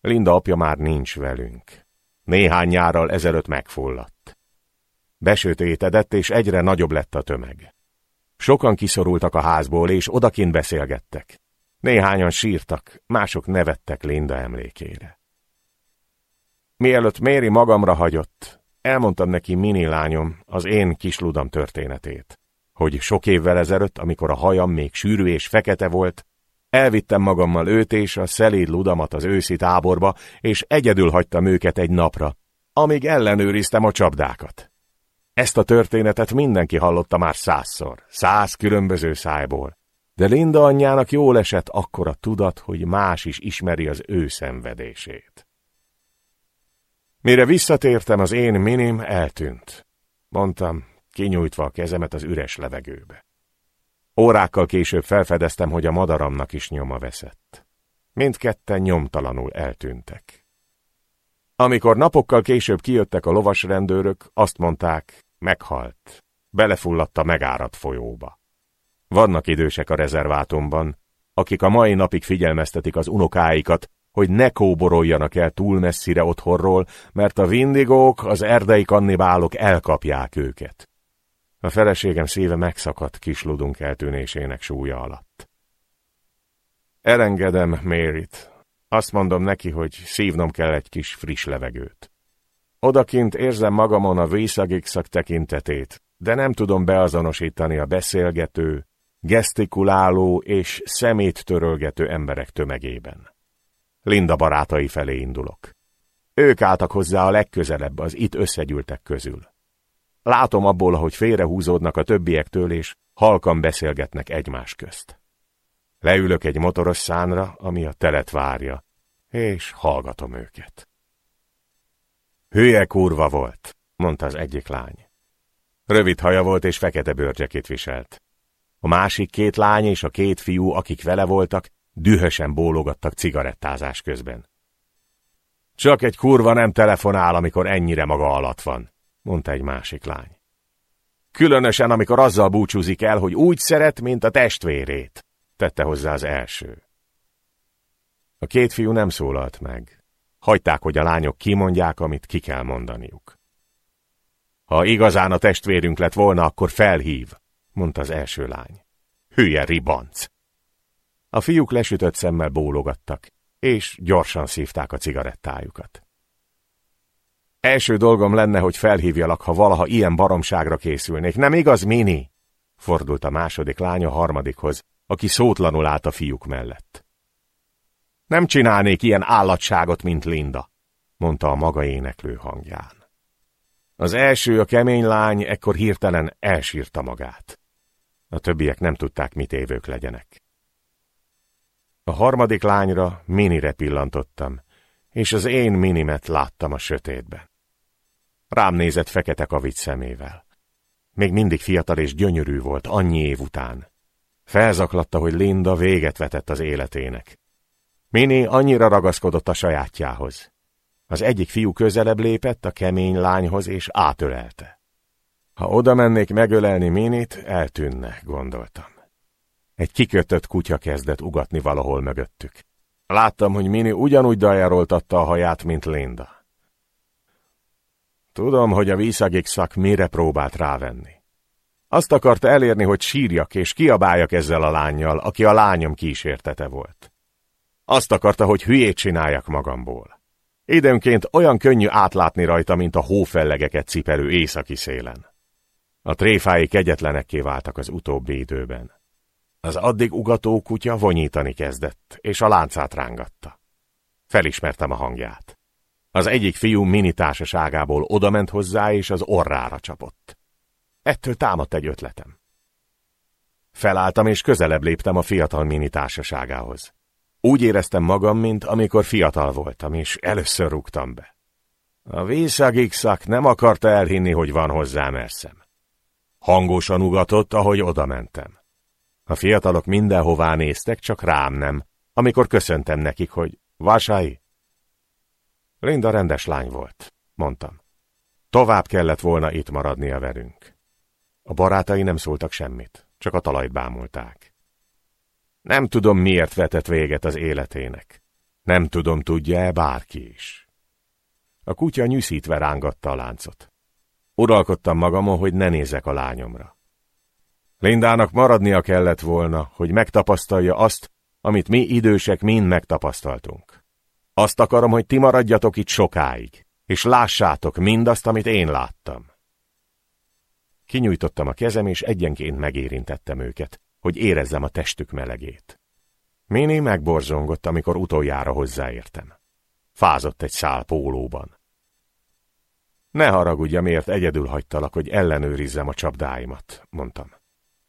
Linda apja már nincs velünk. Néhány nyárral ezelőtt megfulladt. Besötétedett, és egyre nagyobb lett a tömeg. Sokan kiszorultak a házból, és odakint beszélgettek. Néhányan sírtak, mások nevettek Linda emlékére. Mielőtt Méri magamra hagyott, elmondtam neki mini lányom az én kisludam történetét. Hogy sok évvel ezelőtt, amikor a hajam még sűrű és fekete volt, elvittem magammal őt és a szeléd ludamat az őszi táborba, és egyedül hagytam őket egy napra, amíg ellenőriztem a csapdákat. Ezt a történetet mindenki hallotta már százszor, száz különböző szájból, de Linda anyjának jól esett akkor a tudat, hogy más is ismeri az ő szenvedését. Mire visszatértem, az én minim eltűnt. Mondtam, kinyújtva a kezemet az üres levegőbe. Órákkal később felfedeztem, hogy a madaramnak is nyoma veszett. Mindketten nyomtalanul eltűntek. Amikor napokkal később kijöttek a lovasrendőrök, azt mondták, meghalt, belefulladt a megáradt folyóba. Vannak idősek a rezervátumban, akik a mai napig figyelmeztetik az unokáikat, hogy ne kóboroljanak el túl messzire otthonról, mert a vindigók, az erdei kannibálok elkapják őket. A feleségem szíve megszakadt kisludunk eltűnésének súlya alatt. Elengedem Mérit. Azt mondom neki, hogy szívnom kell egy kis friss levegőt. Odakint érzem magamon a vészagigszak tekintetét, de nem tudom beazonosítani a beszélgető, gesztikuláló és szemét törölgető emberek tömegében. Linda barátai felé indulok. Ők álltak hozzá a legközelebb az itt összegyűltek közül. Látom abból, hogy félrehúzódnak a többiektől, és halkan beszélgetnek egymás közt. Leülök egy motoros szánra, ami a telet várja, és hallgatom őket. Hülye kurva volt, mondta az egyik lány. Rövid haja volt és fekete bőrcsekét viselt. A másik két lány és a két fiú, akik vele voltak, dühösen bólogattak cigarettázás közben. Csak egy kurva nem telefonál, amikor ennyire maga alatt van, mondta egy másik lány. Különösen, amikor azzal búcsúzik el, hogy úgy szeret, mint a testvérét, tette hozzá az első. A két fiú nem szólalt meg. Hagyták, hogy a lányok kimondják, amit ki kell mondaniuk. Ha igazán a testvérünk lett volna, akkor felhív, mondta az első lány. Hülye ribanc! A fiúk lesütött szemmel bólogattak, és gyorsan szívták a cigarettájukat. Első dolgom lenne, hogy felhívjalak, ha valaha ilyen baromságra készülnék. Nem igaz, Mini? Fordult a második lány a harmadikhoz, aki szótlanul állt a fiúk mellett. Nem csinálnék ilyen állatságot, mint Linda, mondta a maga éneklő hangján. Az első, a kemény lány ekkor hirtelen elsírta magát. A többiek nem tudták, mit évők legyenek. A harmadik lányra minire pillantottam, és az én minimet láttam a sötétben. Rám nézett fekete kavics szemével. Még mindig fiatal és gyönyörű volt annyi év után. Felzaklatta, hogy Linda véget vetett az életének. Mini annyira ragaszkodott a sajátjához. Az egyik fiú közelebb lépett a kemény lányhoz, és átölelte. Ha oda mennék megölelni Minit, eltűnne, gondoltam. Egy kikötött kutya kezdett ugatni valahol mögöttük. Láttam, hogy Mini ugyanúgy dajároltatta a haját, mint Linda. Tudom, hogy a vízagik szak mire próbált rávenni. Azt akarta elérni, hogy sírjak és kiabáljak ezzel a lányjal, aki a lányom kísértete volt. Azt akarta, hogy hülyét csináljak magamból. Időnként olyan könnyű átlátni rajta, mint a hófellegeket cipelő északi szélen. A tréfái kegyetlenekké váltak az utóbbi időben. Az addig ugató kutya vonyítani kezdett, és a láncát rángatta. Felismertem a hangját. Az egyik fiú mini társaságából odament hozzá, és az orrára csapott. Ettől támadt egy ötletem. Felálltam, és közelebb léptem a fiatal mini társaságához. Úgy éreztem magam, mint amikor fiatal voltam, és először rúgtam be. A vészagigszak nem akarta elhinni, hogy van hozzám erszem. Hangosan ugatott, ahogy oda mentem. A fiatalok mindenhová néztek, csak rám nem, amikor köszöntem nekik, hogy Vásái. Linda rendes lány volt, mondtam. Tovább kellett volna itt maradnia velünk. A barátai nem szóltak semmit, csak a talajt bámulták. Nem tudom, miért vetett véget az életének. Nem tudom, tudja-e bárki is. A kutya nyűszítve rángatta a láncot. Uralkodtam magamon, hogy ne nézek a lányomra. Lindának maradnia kellett volna, hogy megtapasztalja azt, amit mi idősek mind megtapasztaltunk. Azt akarom, hogy ti maradjatok itt sokáig, és lássátok mindazt, amit én láttam. Kinyújtottam a kezem, és egyenként megérintettem őket, hogy érezzem a testük melegét. Mini megborzongott, amikor utoljára hozzáértem. Fázott egy szál pólóban. Ne haragudj, miért egyedül hagytalak, hogy ellenőrizzem a csapdáimat, mondtam.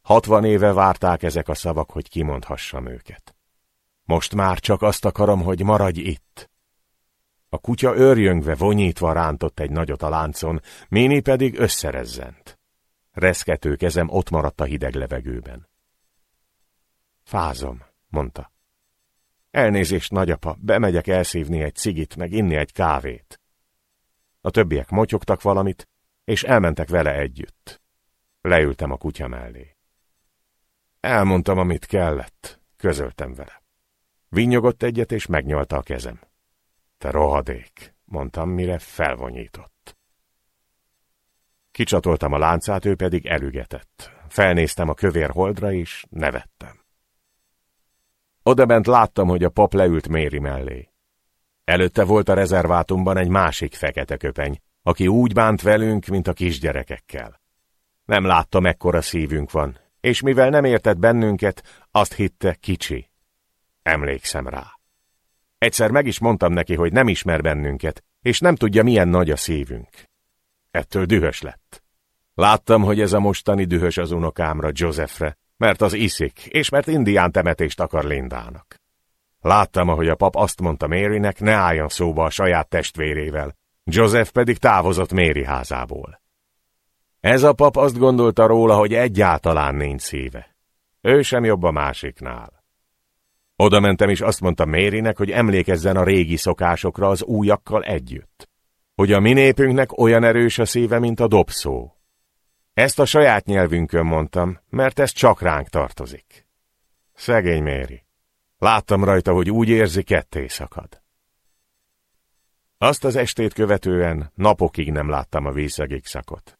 Hatvan éve várták ezek a szavak, hogy kimondhassam őket. Most már csak azt akarom, hogy maradj itt. A kutya őrjöngve, vonyítva rántott egy nagyot a láncon, Mini pedig összerezzent. Reszkető kezem ott maradt a hideg levegőben. Fázom, mondta. Elnézést, nagyapa, bemegyek elszívni egy cigit, meg inni egy kávét. A többiek motyogtak valamit, és elmentek vele együtt. Leültem a kutya mellé. Elmondtam, amit kellett, közöltem vele. Vinyogott egyet, és megnyalta a kezem. Te rohadék, mondtam, mire felvonyított. Kicsatoltam a láncát, ő pedig elügetett. Felnéztem a kövér holdra, és nevettem. Odabent láttam, hogy a pap leült Méri mellé. Előtte volt a rezervátumban egy másik fekete köpeny, aki úgy bánt velünk, mint a kisgyerekekkel. Nem látta, mekkora szívünk van, és mivel nem értett bennünket, azt hitte kicsi. Emlékszem rá. Egyszer meg is mondtam neki, hogy nem ismer bennünket, és nem tudja, milyen nagy a szívünk. Ettől dühös lett. Láttam, hogy ez a mostani dühös az unokámra, Josephre, mert az iszik, és mert indián temetést akar Lindának. Láttam, ahogy a pap azt mondta Marynek, ne álljon szóba a saját testvérével, Joseph pedig távozott Mary házából. Ez a pap azt gondolta róla, hogy egyáltalán nincs szíve. Ő sem jobb a másiknál. Oda mentem és azt mondta Mérinek, hogy emlékezzen a régi szokásokra az újakkal együtt. Hogy a mi népünknek olyan erős a szíve, mint a dobszó. Ezt a saját nyelvünkön mondtam, mert ez csak ránk tartozik. Szegény Méri. Láttam rajta, hogy úgy érzi, ketté szakad. Azt az estét követően napokig nem láttam a vízegig szakot.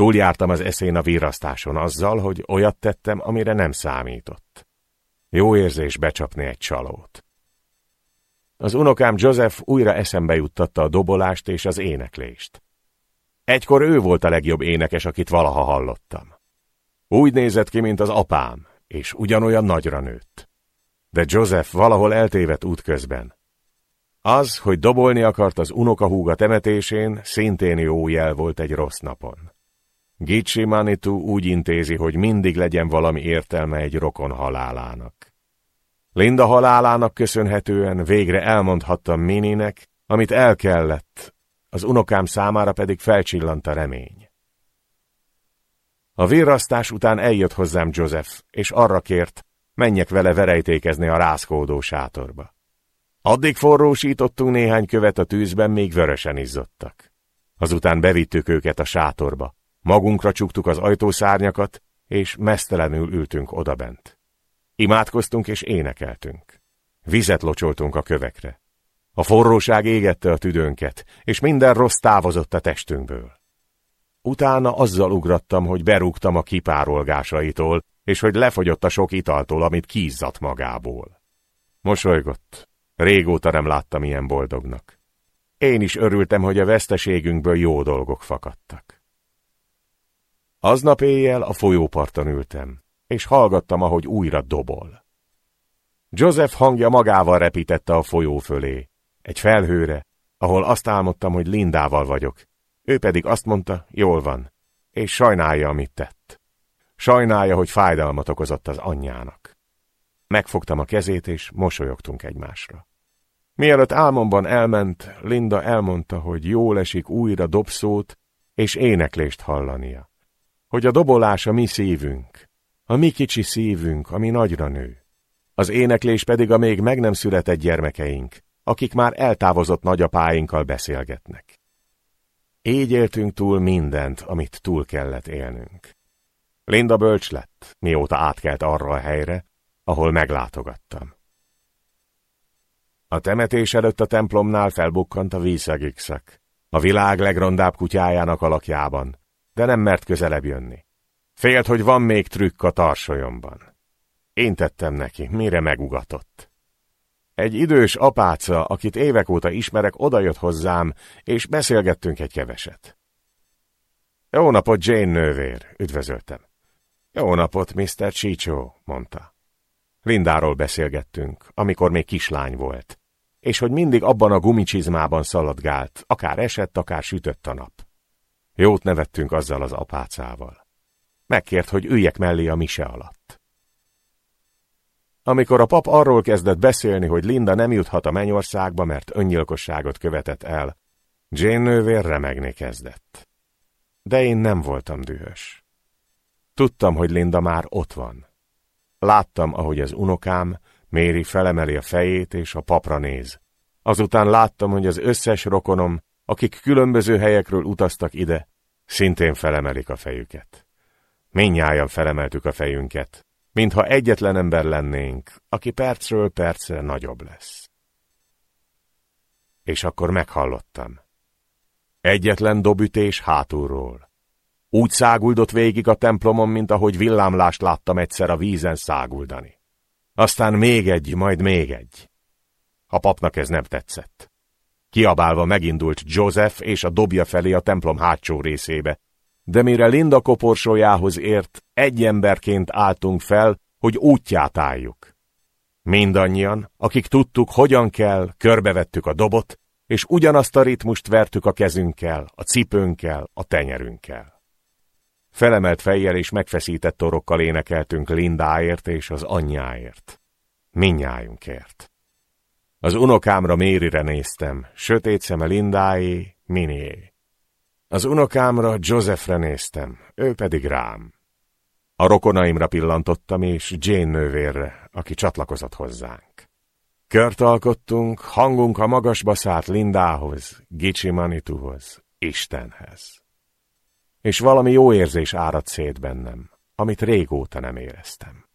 Túljártam az eszén a virasztáson azzal, hogy olyat tettem, amire nem számított. Jó érzés becsapni egy csalót. Az unokám Joseph újra eszembe juttatta a dobolást és az éneklést. Egykor ő volt a legjobb énekes, akit valaha hallottam. Úgy nézett ki, mint az apám, és ugyanolyan nagyra nőtt. De Joseph valahol eltévedt útközben. Az, hogy dobolni akart az unokahúga temetésén, szintén jó jel volt egy rossz napon. Gicsi Manitou úgy intézi, hogy mindig legyen valami értelme egy rokon halálának. Linda halálának köszönhetően végre elmondhattam Mininek, amit el kellett, az unokám számára pedig felcsillant a remény. A virrasztás után eljött hozzám Joseph, és arra kért, menjek vele verejtékezni a rázkódó sátorba. Addig forrósítottunk néhány követ a tűzben, még vörösen izzottak. Azután bevittük őket a sátorba, magunkra csuktuk az ajtószárnyakat, és mesztelenül ültünk odabent. Imádkoztunk és énekeltünk. Vizet locsoltunk a kövekre. A forróság égette a tüdőnket, és minden rossz távozott a testünkből. Utána azzal ugrattam, hogy berúgtam a kipárolgásaitól, és hogy lefogyott a sok italtól, amit kízzat magából. Mosolygott. Régóta nem láttam ilyen boldognak. Én is örültem, hogy a veszteségünkből jó dolgok fakadtak. Aznap éjjel a folyóparton ültem, és hallgattam, ahogy újra dobol. Joseph hangja magával repítette a folyó fölé, egy felhőre, ahol azt álmodtam, hogy Lindával vagyok. Ő pedig azt mondta, jól van, és sajnálja, amit tett. Sajnálja, hogy fájdalmat okozott az anyjának. Megfogtam a kezét, és mosolyogtunk egymásra. Mielőtt álmomban elment, Linda elmondta, hogy jól esik újra dobszót és éneklést hallania. Hogy a dobolás a mi szívünk, a mi kicsi szívünk, ami nagyra nő. Az éneklés pedig a még meg nem született gyermekeink, akik már eltávozott nagyapáinkkal beszélgetnek. Így éltünk túl mindent, amit túl kellett élnünk. Linda bölcs lett, mióta átkelt arra a helyre, ahol meglátogattam. A temetés előtt a templomnál felbukkant a vízegixek, a világ legrondább kutyájának alakjában, de nem mert közelebb jönni. Félt, hogy van még trükk a tarsolyomban. Én tettem neki, mire megugatott. Egy idős apáca, akit évek óta ismerek, odajött hozzám, és beszélgettünk egy keveset. Jó napot, Jane nővér, üdvözöltem. Jó napot, Mr. Chicho, mondta. Lindáról beszélgettünk, amikor még kislány volt, és hogy mindig abban a gumicsizmában szaladgált, akár esett, akár sütött a nap. Jót nevettünk azzal az apácával. Megkért, hogy üljek mellé a mise alatt. Amikor a pap arról kezdett beszélni, hogy Linda nem juthat a mennyországba, mert öngyilkosságot követett el, Jane nővér remegni kezdett. De én nem voltam dühös. Tudtam, hogy Linda már ott van. Láttam, ahogy az unokám, Méri felemeli a fejét és a papra néz. Azután láttam, hogy az összes rokonom, akik különböző helyekről utaztak ide, szintén felemelik a fejüket. Mindnyájan felemeltük a fejünket, mintha egyetlen ember lennénk, aki percről percre nagyobb lesz. És akkor meghallottam. Egyetlen dobütés hátulról. Úgy száguldott végig a templomon, mint ahogy villámlást láttam egyszer a vízen száguldani. Aztán még egy, majd még egy. A papnak ez nem tetszett. Kiabálva megindult Joseph és a dobja felé a templom hátsó részébe, de mire Linda koporsójához ért, egy emberként álltunk fel, hogy útját álljuk. Mindannyian, akik tudtuk, hogyan kell, körbevettük a dobot, és ugyanazt a ritmust vertük a kezünkkel, a cipőnkkel, a tenyerünkkel. Felemelt fejjel és megfeszített torokkal énekeltünk Lindáért és az anyjáért. Minnyájunkért. Az unokámra Mérire néztem, sötét szeme Lindáé, Minié. Az unokámra Josephre néztem, ő pedig rám. A rokonaimra pillantottam, és Jane nővérre, aki csatlakozott hozzánk. Kört alkottunk, hangunk a magasba szállt Lindához, Gicsi Manituhoz, Istenhez. És valami jó érzés áradt szét bennem, amit régóta nem éreztem.